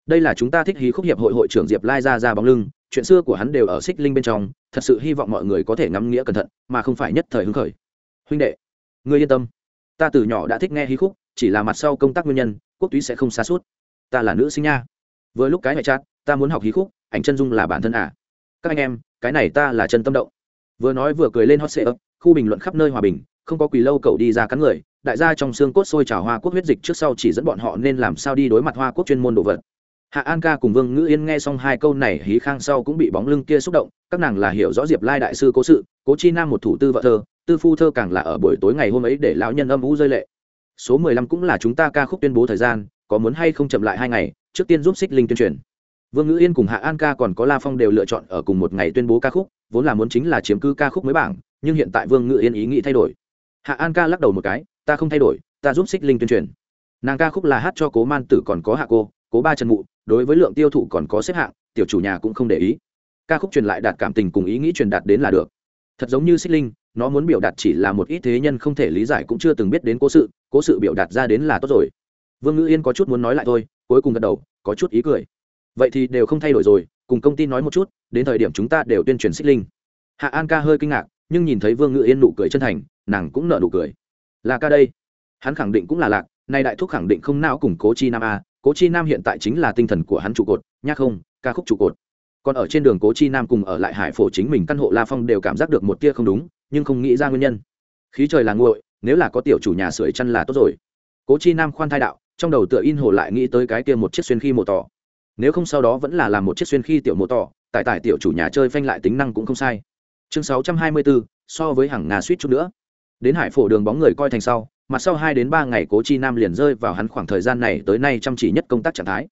Đây là chúng ta thích hí khúc hiệp hội hội trưởng diệp lai ra ra bóng lưng, chuyện xưa của hắn đều ở xích linh bên trong, thật sự hy vọng mọi người có thể ngắm nghĩa cẩn thận, mà không phải nhất thời hứng khởi. Huynh đệ, ngươi yên tâm. Ta từ nhỏ đã thích nghe hí khúc, chỉ là mặt sau công tác nguyên nhân, quốc túy sẽ không xa suốt. Ta là nữ sinh nha. Vừa lúc cái ngoại trát ta muốn học hí khúc, ảnh chân dung là bản thân à các anh em, cái này ta là chân tâm động. Vừa nói vừa cười lên hot sệ ấp khu bình luận khắp nơi hòa bình, không có quỳ lâu cậu đi ra cắn người, đại gia trong xương cốt sôi trào hoa quốc huyết dịch trước sau chỉ dẫn bọn họ nên làm sao đi đối mặt hoa quốc chuyên môn đồ vật. Hạ an ca cùng vương ngữ yên nghe xong hai câu này, hí khang sau cũng bị bóng lưng kia xúc động, các nàng là hiểu rõ diệp lai đại sư cố sự, cố chi nam một thủ tư vợ thơ, tư phu thơ càng là ở buổi tối ngày hôm ấy để lão nhân âm vũ rơi lệ. Số mười lăm cũng là chúng ta ca khúc tuyên bố thời gian, có muốn hay không chậm lại hai ngày, trước tiên giúp xích linh tuyên truyền vương ngữ yên cùng hạ an ca còn có la phong đều lựa chọn ở cùng một ngày tuyên bố ca khúc, vốn là muốn chính là chiếm cứ ca khúc mới bảng, nhưng hiện tại vương ngữ yên ý nghĩ thay đổi. Hạ an ca lắc đầu một cái, ta không thay đổi, ta giúp xích linh tuyên truyền. Nàng ca khúc là hát cho cố man tử còn có hạ cô, cố ba trần mụ, đối với lượng tiêu thụ còn có xếp hạng, tiểu chủ nhà cũng không để ý. Ca khúc truyền lại đạt cảm tình cùng ý nghĩ truyền đạt đến là được. Thật giống như xích linh, nó muốn biểu đạt chỉ là một ít thế nhân không thể lý giải cũng chưa từng biết đến cố sự cố sự biểu đạt ra đến là tốt rồi. Vương ngữ yên có chút muốn nói lại thôi, cuối cùng gật đầu, có chút ý cười vậy thì đều không thay đổi rồi, cùng công ty nói một chút, đến thời điểm chúng ta đều tuyên truyền xích linh. Hạ an ca hơi kinh ngạc, nhưng nhìn thấy vương ngự yên nụ cười chân thành, nàng cũng nợ nụ cười. Là ca đây. Hắn khẳng định cũng là lạc, nay đại thúc khẳng định không nào cùng cố chi nam a cố chi nam hiện tại chính là tinh thần của hắn trụ cột nhắc không, ca khúc trụ cột. Còn ở trên đường cố chi nam cùng ở lại hải phổ chính mình căn hộ la phong đều cảm giác được một tia không đúng, nhưng không nghĩ ra nguyên nhân. Khí trời là nguội, nếu là có tiểu chủ nhà sưởi chăn là tốt rồi. Cố chi nam khoan thai đạo, trong đầu tựa in hồ lại nghĩ tới cái kia một chiếc xuyên khi mổ tỏ nếu không sau đó vẫn là làm một chiếc xuyên khi tiểu mộ tỏ tại tại tiểu chủ nhà chơi phanh lại tính năng cũng không sai. Chương sáu trăm hai mươi bốn so với hàng ngà suýt chút nữa. Đến hải phổ đường bóng người coi thành sau, mặt sau hai đến ba ngày cố chi nam liền rơi vào hắn khoảng thời gian này tới nay chăm chỉ nhất công tác trạng thái.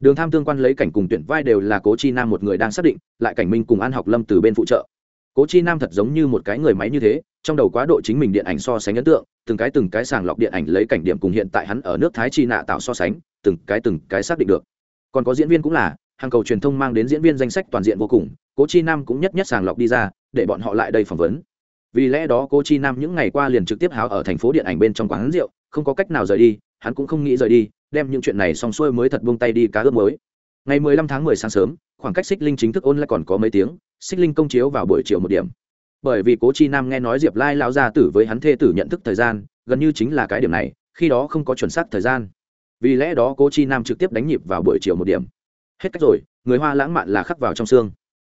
Đường tham tương quan lấy cảnh cùng tuyển vai đều là cố chi nam một người đang xác định, lại cảnh minh cùng an học lâm từ bên phụ trợ. Cố chi nam thật giống như một cái người máy như thế, trong đầu quá độ chính mình điện ảnh so sánh ấn tượng, từng cái từng cái sàng lọc điện ảnh lấy cảnh điểm cùng hiện tại hắn ở nước thái chi nạ tạo so sánh, từng cái từng cái xác định được còn có diễn viên cũng là, hàng cầu truyền thông mang đến diễn viên danh sách toàn diện vô cùng, cố chi nam cũng nhất nhất sàng lọc đi ra, để bọn họ lại đây phỏng vấn. Vì lẽ đó cố chi nam những ngày qua liền trực tiếp háo ở thành phố điện ảnh bên trong quán rượu, không có cách nào rời đi, hắn cũng không nghĩ rời đi, đem những chuyện này xong xuôi mới thật buông tay đi cá ướp mới ngày 15 tháng 10 sáng sớm, khoảng cách xích linh chính thức ôn lại còn có mấy tiếng, xích linh công chiếu vào buổi chiều một điểm. Bởi vì cố chi nam nghe nói diệp lai lão gia tử với hắn thê tử nhận thức thời gian, gần như chính là cái điểm này, khi đó không có chuẩn xác thời gian vì lẽ đó cố chi nam trực tiếp đánh nhịp vào buổi chiều một điểm. Hết cách rồi, người hoa lãng mạn là khắc vào trong xương.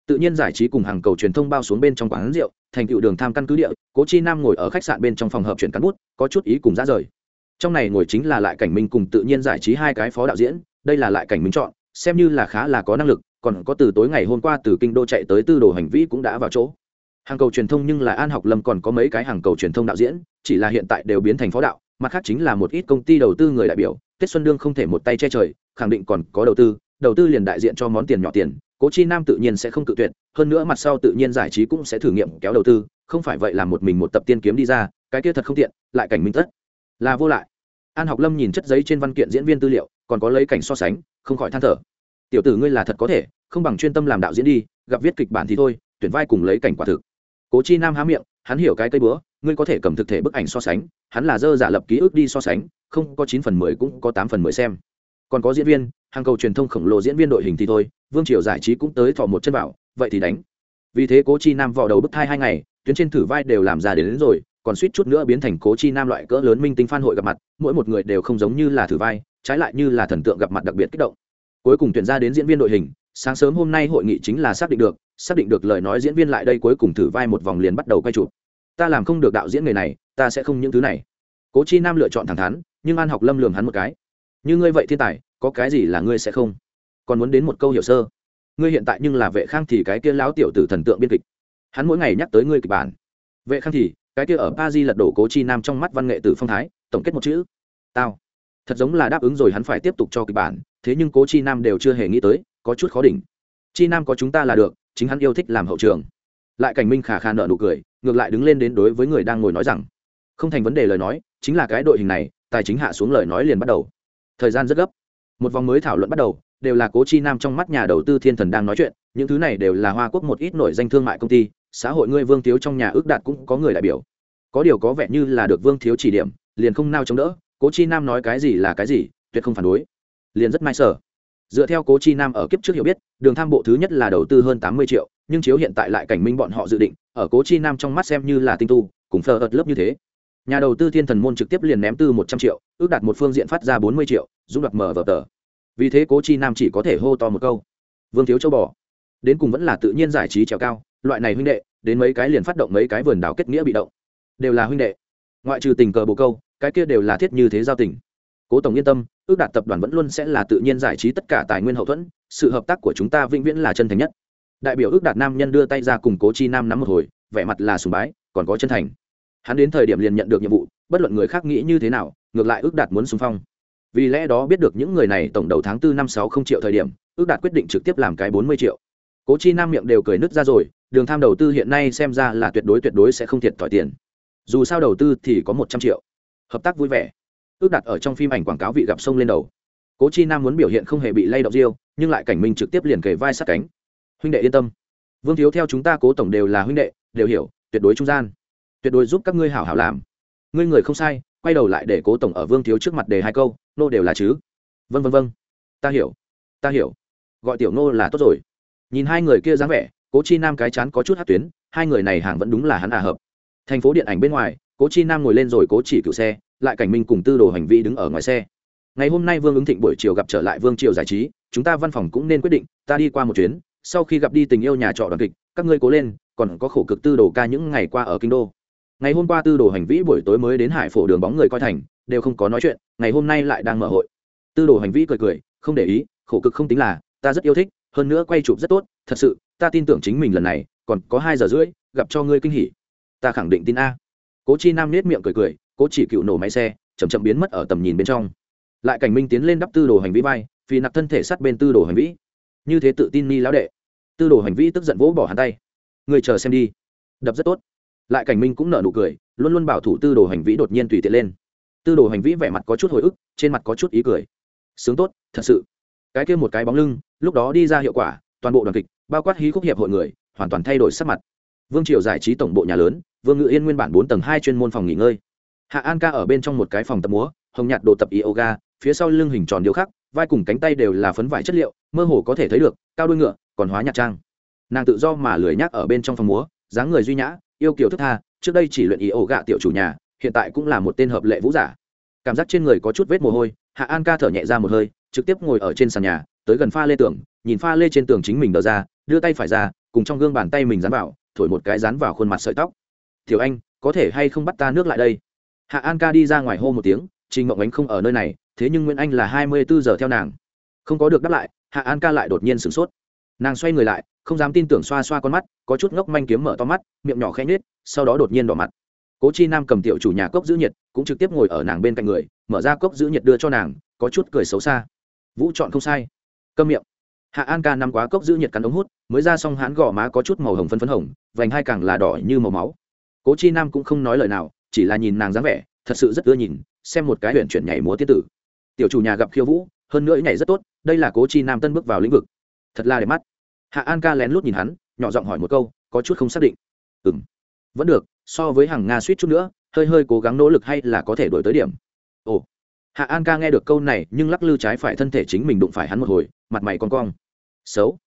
Tự nhiên giải trí cùng hàng cầu truyền thông bao xuống bên trong quán rượu, thành cựu đường tham căn cứ địa, cố chi nam ngồi ở khách sạn bên trong phòng hợp chuyển cán bút, có chút ý cùng ra rời. Trong này ngồi chính là lại cảnh minh cùng tự nhiên giải trí hai cái phó đạo diễn, đây là lại cảnh minh chọn, xem như là khá là có năng lực, còn có từ tối ngày hôm qua từ kinh đô chạy tới tư đồ hành vi cũng đã vào chỗ. Hàng cầu truyền thông nhưng là an học lâm còn có mấy cái hàng cầu truyền thông đạo diễn, chỉ là hiện tại đều biến thành phó đạo mặt khác chính là một ít công ty đầu tư người đại biểu, tết xuân đương không thể một tay che trời, khẳng định còn có đầu tư đầu tư liền đại diện cho món tiền nhỏ tiền, cố chi nam tự nhiên sẽ không cự tuyệt, hơn nữa mặt sau tự nhiên giải trí cũng sẽ thử nghiệm kéo đầu tư, không phải vậy là một mình một tập tiên kiếm đi ra, cái kia thật không tiện, lại cảnh minh tất. Là vô lại. An học lâm nhìn chất giấy trên văn kiện diễn viên tư liệu, còn có lấy cảnh so sánh, không khỏi than thở. Tiểu tử ngươi là thật có thể, không bằng chuyên tâm làm đạo diễn đi, gặp viết kịch bản thì thôi, tuyển vai cùng lấy cảnh quả thực. Cố chi nam há miệng hắn hiểu cái cây búa, ngươi có thể cầm thực thể bức ảnh so sánh hắn là dơ giả lập ký ức đi so sánh không có chín phần mười cũng có tám phần mười xem. Còn có diễn viên hàng cầu truyền thông khổng lồ diễn viên đội hình thì thôi vương triều giải trí cũng tới thọ một chân vào vậy thì đánh. Vì thế cố chi nam vò đầu bức thai hai ngày tuyến trên thử vai đều làm ra đến, đến rồi còn suýt chút nữa biến thành cố chi nam loại cỡ lớn minh tinh phan hội gặp mặt mỗi một người đều không giống như là thử vai trái lại như là thần tượng gặp mặt đặc biệt kích động. Cuối cùng tuyển ra đến diễn viên đội hình sáng sớm hôm nay hội nghị chính là xác định được, xác định được lời nói diễn viên lại đây cuối cùng thử vai một vòng liền bắt đầu quay chụp. Ta làm không được đạo diễn người này, ta sẽ không những thứ này. Cố chi nam lựa chọn thẳng thắn, nhưng an học lâm lường hắn một cái. Như ngươi vậy thiên tài, có cái gì là ngươi sẽ không? Còn muốn đến một câu hiểu sơ. Ngươi hiện tại nhưng là vệ khang thì cái kia lão tiểu tử thần tượng biên kịch. Hắn mỗi ngày nhắc tới ngươi kịch bản. Vệ khang thì, cái kia ở pa di lật đổ cố chi nam trong mắt văn nghệ tử phong thái, tổng kết một chữ. Tao. Thật giống là đáp ứng rồi hắn phải tiếp tục cho kịch bản, thế nhưng cố chi nam đều chưa hề nghĩ tới có chút khó đỉnh. Chi nam có chúng ta là được, chính hắn yêu thích làm hậu trường. Lại cảnh minh khả khả nợ nụ cười, ngược lại đứng lên đến đối với người đang ngồi nói rằng, không thành vấn đề lời nói, chính là cái đội hình này, tài chính hạ xuống lời nói liền bắt đầu. Thời gian rất gấp. Một vòng mới thảo luận bắt đầu, đều là cố chi nam trong mắt nhà đầu tư thiên thần đang nói chuyện, những thứ này đều là hoa quốc một ít nổi danh thương mại công ty, xã hội ngươi vương thiếu trong nhà ước đạt cũng có người đại biểu. Có điều có vẻ như là được vương thiếu chỉ điểm, liền không nao chống đỡ, cố chi nam nói cái gì là cái gì, tuyệt không phản đối. Liền rất may sở dựa theo cố chi nam ở kiếp trước hiểu biết, đường tham bộ thứ nhất là đầu tư hơn tám mươi triệu, nhưng chiếu hiện tại lại cảnh minh bọn họ dự định, ở cố chi nam trong mắt xem như là tinh tu, cùng phờ ợt lớp như thế. Nhà đầu tư thiên thần môn trực tiếp liền ném tư một trăm triệu, ước đạt một phương diện phát ra bốn mươi triệu dung đoạt mở vở tờ. Vì thế cố chi nam chỉ có thể hô to một câu. Vương thiếu châu bò đến cùng vẫn là tự nhiên giải trí trèo cao, loại này huynh đệ, đến mấy cái liền phát động mấy cái vườn đảo kết nghĩa bị động. Đều là huynh đệ. Ngoại trừ tình cờ bồ câu, cái kia đều là thiết như thế giao tình cố tổng yên tâm, ước đạt tập đoàn vẫn luôn sẽ là tự nhiên giải trí tất cả tài nguyên hậu thuẫn, sự hợp tác của chúng ta vĩnh viễn là chân thành nhất. Đại biểu ước đạt nam nhân đưa tay ra cùng cố chi nam nắm một hồi, vẻ mặt là sùng bái, còn có chân thành. Hắn đến thời điểm liền nhận được nhiệm vụ, bất luận người khác nghĩ như thế nào, ngược lại ước đạt muốn xung phong. Vì lẽ đó biết được những người này tổng đầu tháng tư năm sáu không triệu thời điểm, ước đạt quyết định trực tiếp làm cái bốn mươi triệu. Cố chi nam miệng đều cười nứt ra rồi, đường tham đầu tư hiện nay xem ra là tuyệt đối tuyệt đối sẽ không thiệt thòi tiền. Dù sao đầu tư thì có một trăm triệu. Hợp tác vui vẻ ước đặt ở trong phim ảnh quảng cáo vị gặp sông lên đầu. Cố chi nam muốn biểu hiện không hề bị lay động riêu, nhưng lại cảnh minh trực tiếp liền kề vai sát cánh. Huynh đệ yên tâm. Vương thiếu theo chúng ta cố tổng đều là huynh đệ, đều hiểu, tuyệt đối trung gian. Tuyệt đối giúp các ngươi hảo hảo làm. Ngươi người không sai, quay đầu lại để cố tổng ở vương thiếu trước mặt đề hai câu, nô đều là chứ. Vân vân vân ta hiểu ta hiểu. Gọi tiểu nô là tốt rồi. Nhìn hai người kia dáng vẻ, cố chi nam cái chán có chút hát tuyến, hai người này hàng vẫn đúng là hắn à hợp. Thành phố điện ảnh bên ngoài, cố chi nam ngồi lên rồi cố chỉ cựu xe lại cảnh minh cùng tư đồ hành vi đứng ở ngoài xe. Ngày hôm nay vương ứng thịnh buổi chiều gặp trở lại vương triều giải trí, chúng ta văn phòng cũng nên quyết định, ta đi qua một chuyến, sau khi gặp đi tình yêu nhà trọ đoàn kịch, các ngươi cố lên, còn có khổ cực tư đồ ca những ngày qua ở kinh đô. Ngày hôm qua tư đồ hành vĩ buổi tối mới đến hải phổ đường bóng người coi thành, đều không có nói chuyện, ngày hôm nay lại đang mở hội. Tư đồ hành vĩ cười cười, không để ý, khổ cực không tính là, ta rất yêu thích, hơn nữa quay chụp rất tốt, thật sự, ta tin tưởng chính mình lần này, còn có hai giờ rưỡi, gặp cho ngươi kinh hỉ. Ta khẳng định tin a. Cố chi nam nết miệng cười cười cố chỉ cựu nổ máy xe chầm chậm biến mất ở tầm nhìn bên trong. Lại cảnh minh tiến lên đắp tư đồ hành vĩ vai vì nặc thân thể sát bên tư đồ hành vĩ. Như thế tự tin ni lão đệ. Tư đồ hành vĩ tức giận vỗ bỏ hắn tay. Người chờ xem đi. Đập rất tốt. Lại cảnh minh cũng nở nụ cười, luôn luôn bảo thủ tư đồ hành vĩ đột nhiên tùy tiện lên. Tư đồ hành vĩ vẻ mặt có chút hồi ức, trên mặt có chút ý cười. Sướng tốt, thật sự. Cái kia một cái bóng lưng, lúc đó đi ra hiệu quả, toàn bộ đoàn kịch, bao quát hí khúc hiệp hội người, hoàn toàn thay đổi sắc mặt. Vương triều giải trí tổng bộ nhà lớn, vương ngự yên nguyên bản bốn tầng hai chuyên môn phòng nghỉ ngơi hạ an ca ở bên trong một cái phòng tập múa, hồng nhạt đồ tập yoga, phía sau lưng hình tròn điêu khắc, vai cùng cánh tay đều là phấn vải chất liệu, mơ hồ có thể thấy được, cao đuôi ngựa, còn hóa nhạc trang. Nàng tự do mà lười nhác ở bên trong phòng múa, dáng người duy nhã, yêu kiểu thức tha, trước đây chỉ luyện ý ổ gạ tiểu chủ nhà, hiện tại cũng là một tên hợp lệ vũ giả. Cảm giác trên người có chút vết mồ hôi, hạ an ca thở nhẹ ra một hơi, trực tiếp ngồi ở trên sàn nhà, tới gần pha lê tường, nhìn pha lê trên tường chính mình đờ ra, đưa tay phải ra, cùng trong gương bàn tay mình dán vào, thổi một cái dán vào khuôn mặt sợi tóc. Thiểu anh, có thể hay không bắt ta nước lại đây? Hạ an ca đi ra ngoài hô một tiếng, trình mộng ánh không ở nơi này, thế nhưng nguyễn anh là hai mươi bốn giờ theo nàng. Không có được đáp lại, hạ an ca lại đột nhiên sửng sốt. Nàng xoay người lại, không dám tin tưởng xoa xoa con mắt, có chút ngốc manh kiếm mở to mắt, miệng nhỏ khẽ nhết sau đó đột nhiên đỏ mặt. Cố chi nam cầm tiểu chủ nhà cốc giữ nhiệt, cũng trực tiếp ngồi ở nàng bên cạnh người, mở ra cốc giữ nhiệt đưa cho nàng, có chút cười xấu xa. Vũ chọn không sai. Câm miệng. Hạ an ca nằm quá cốc giữ nhiệt cắn ống hút, mới ra xong hãn gò má có chút màu hồng phân phấn hồng, vành hai càng là đỏ như màu máu. Cố chi nam cũng không nói lời nào chỉ là nhìn nàng dáng vẻ, thật sự rất ưa nhìn, xem một cái huyện chuyển nhảy múa tiết tử. Tiểu chủ nhà gặp khiêu vũ, hơn nữa nhảy rất tốt, đây là cố chi nam tân bước vào lĩnh vực. Thật là đẹp mắt. Hạ an ca lén lút nhìn hắn, nhỏ giọng hỏi một câu, có chút không xác định. Ừ m vẫn được, so với hàng nga suýt chút nữa, hơi hơi cố gắng nỗ lực hay là có thể đổi tới điểm. Ồ. Hạ an ca nghe được câu này, nhưng lắc lư trái phải thân thể chính mình đụng phải hắn một hồi, mặt mày con cong. Xấu.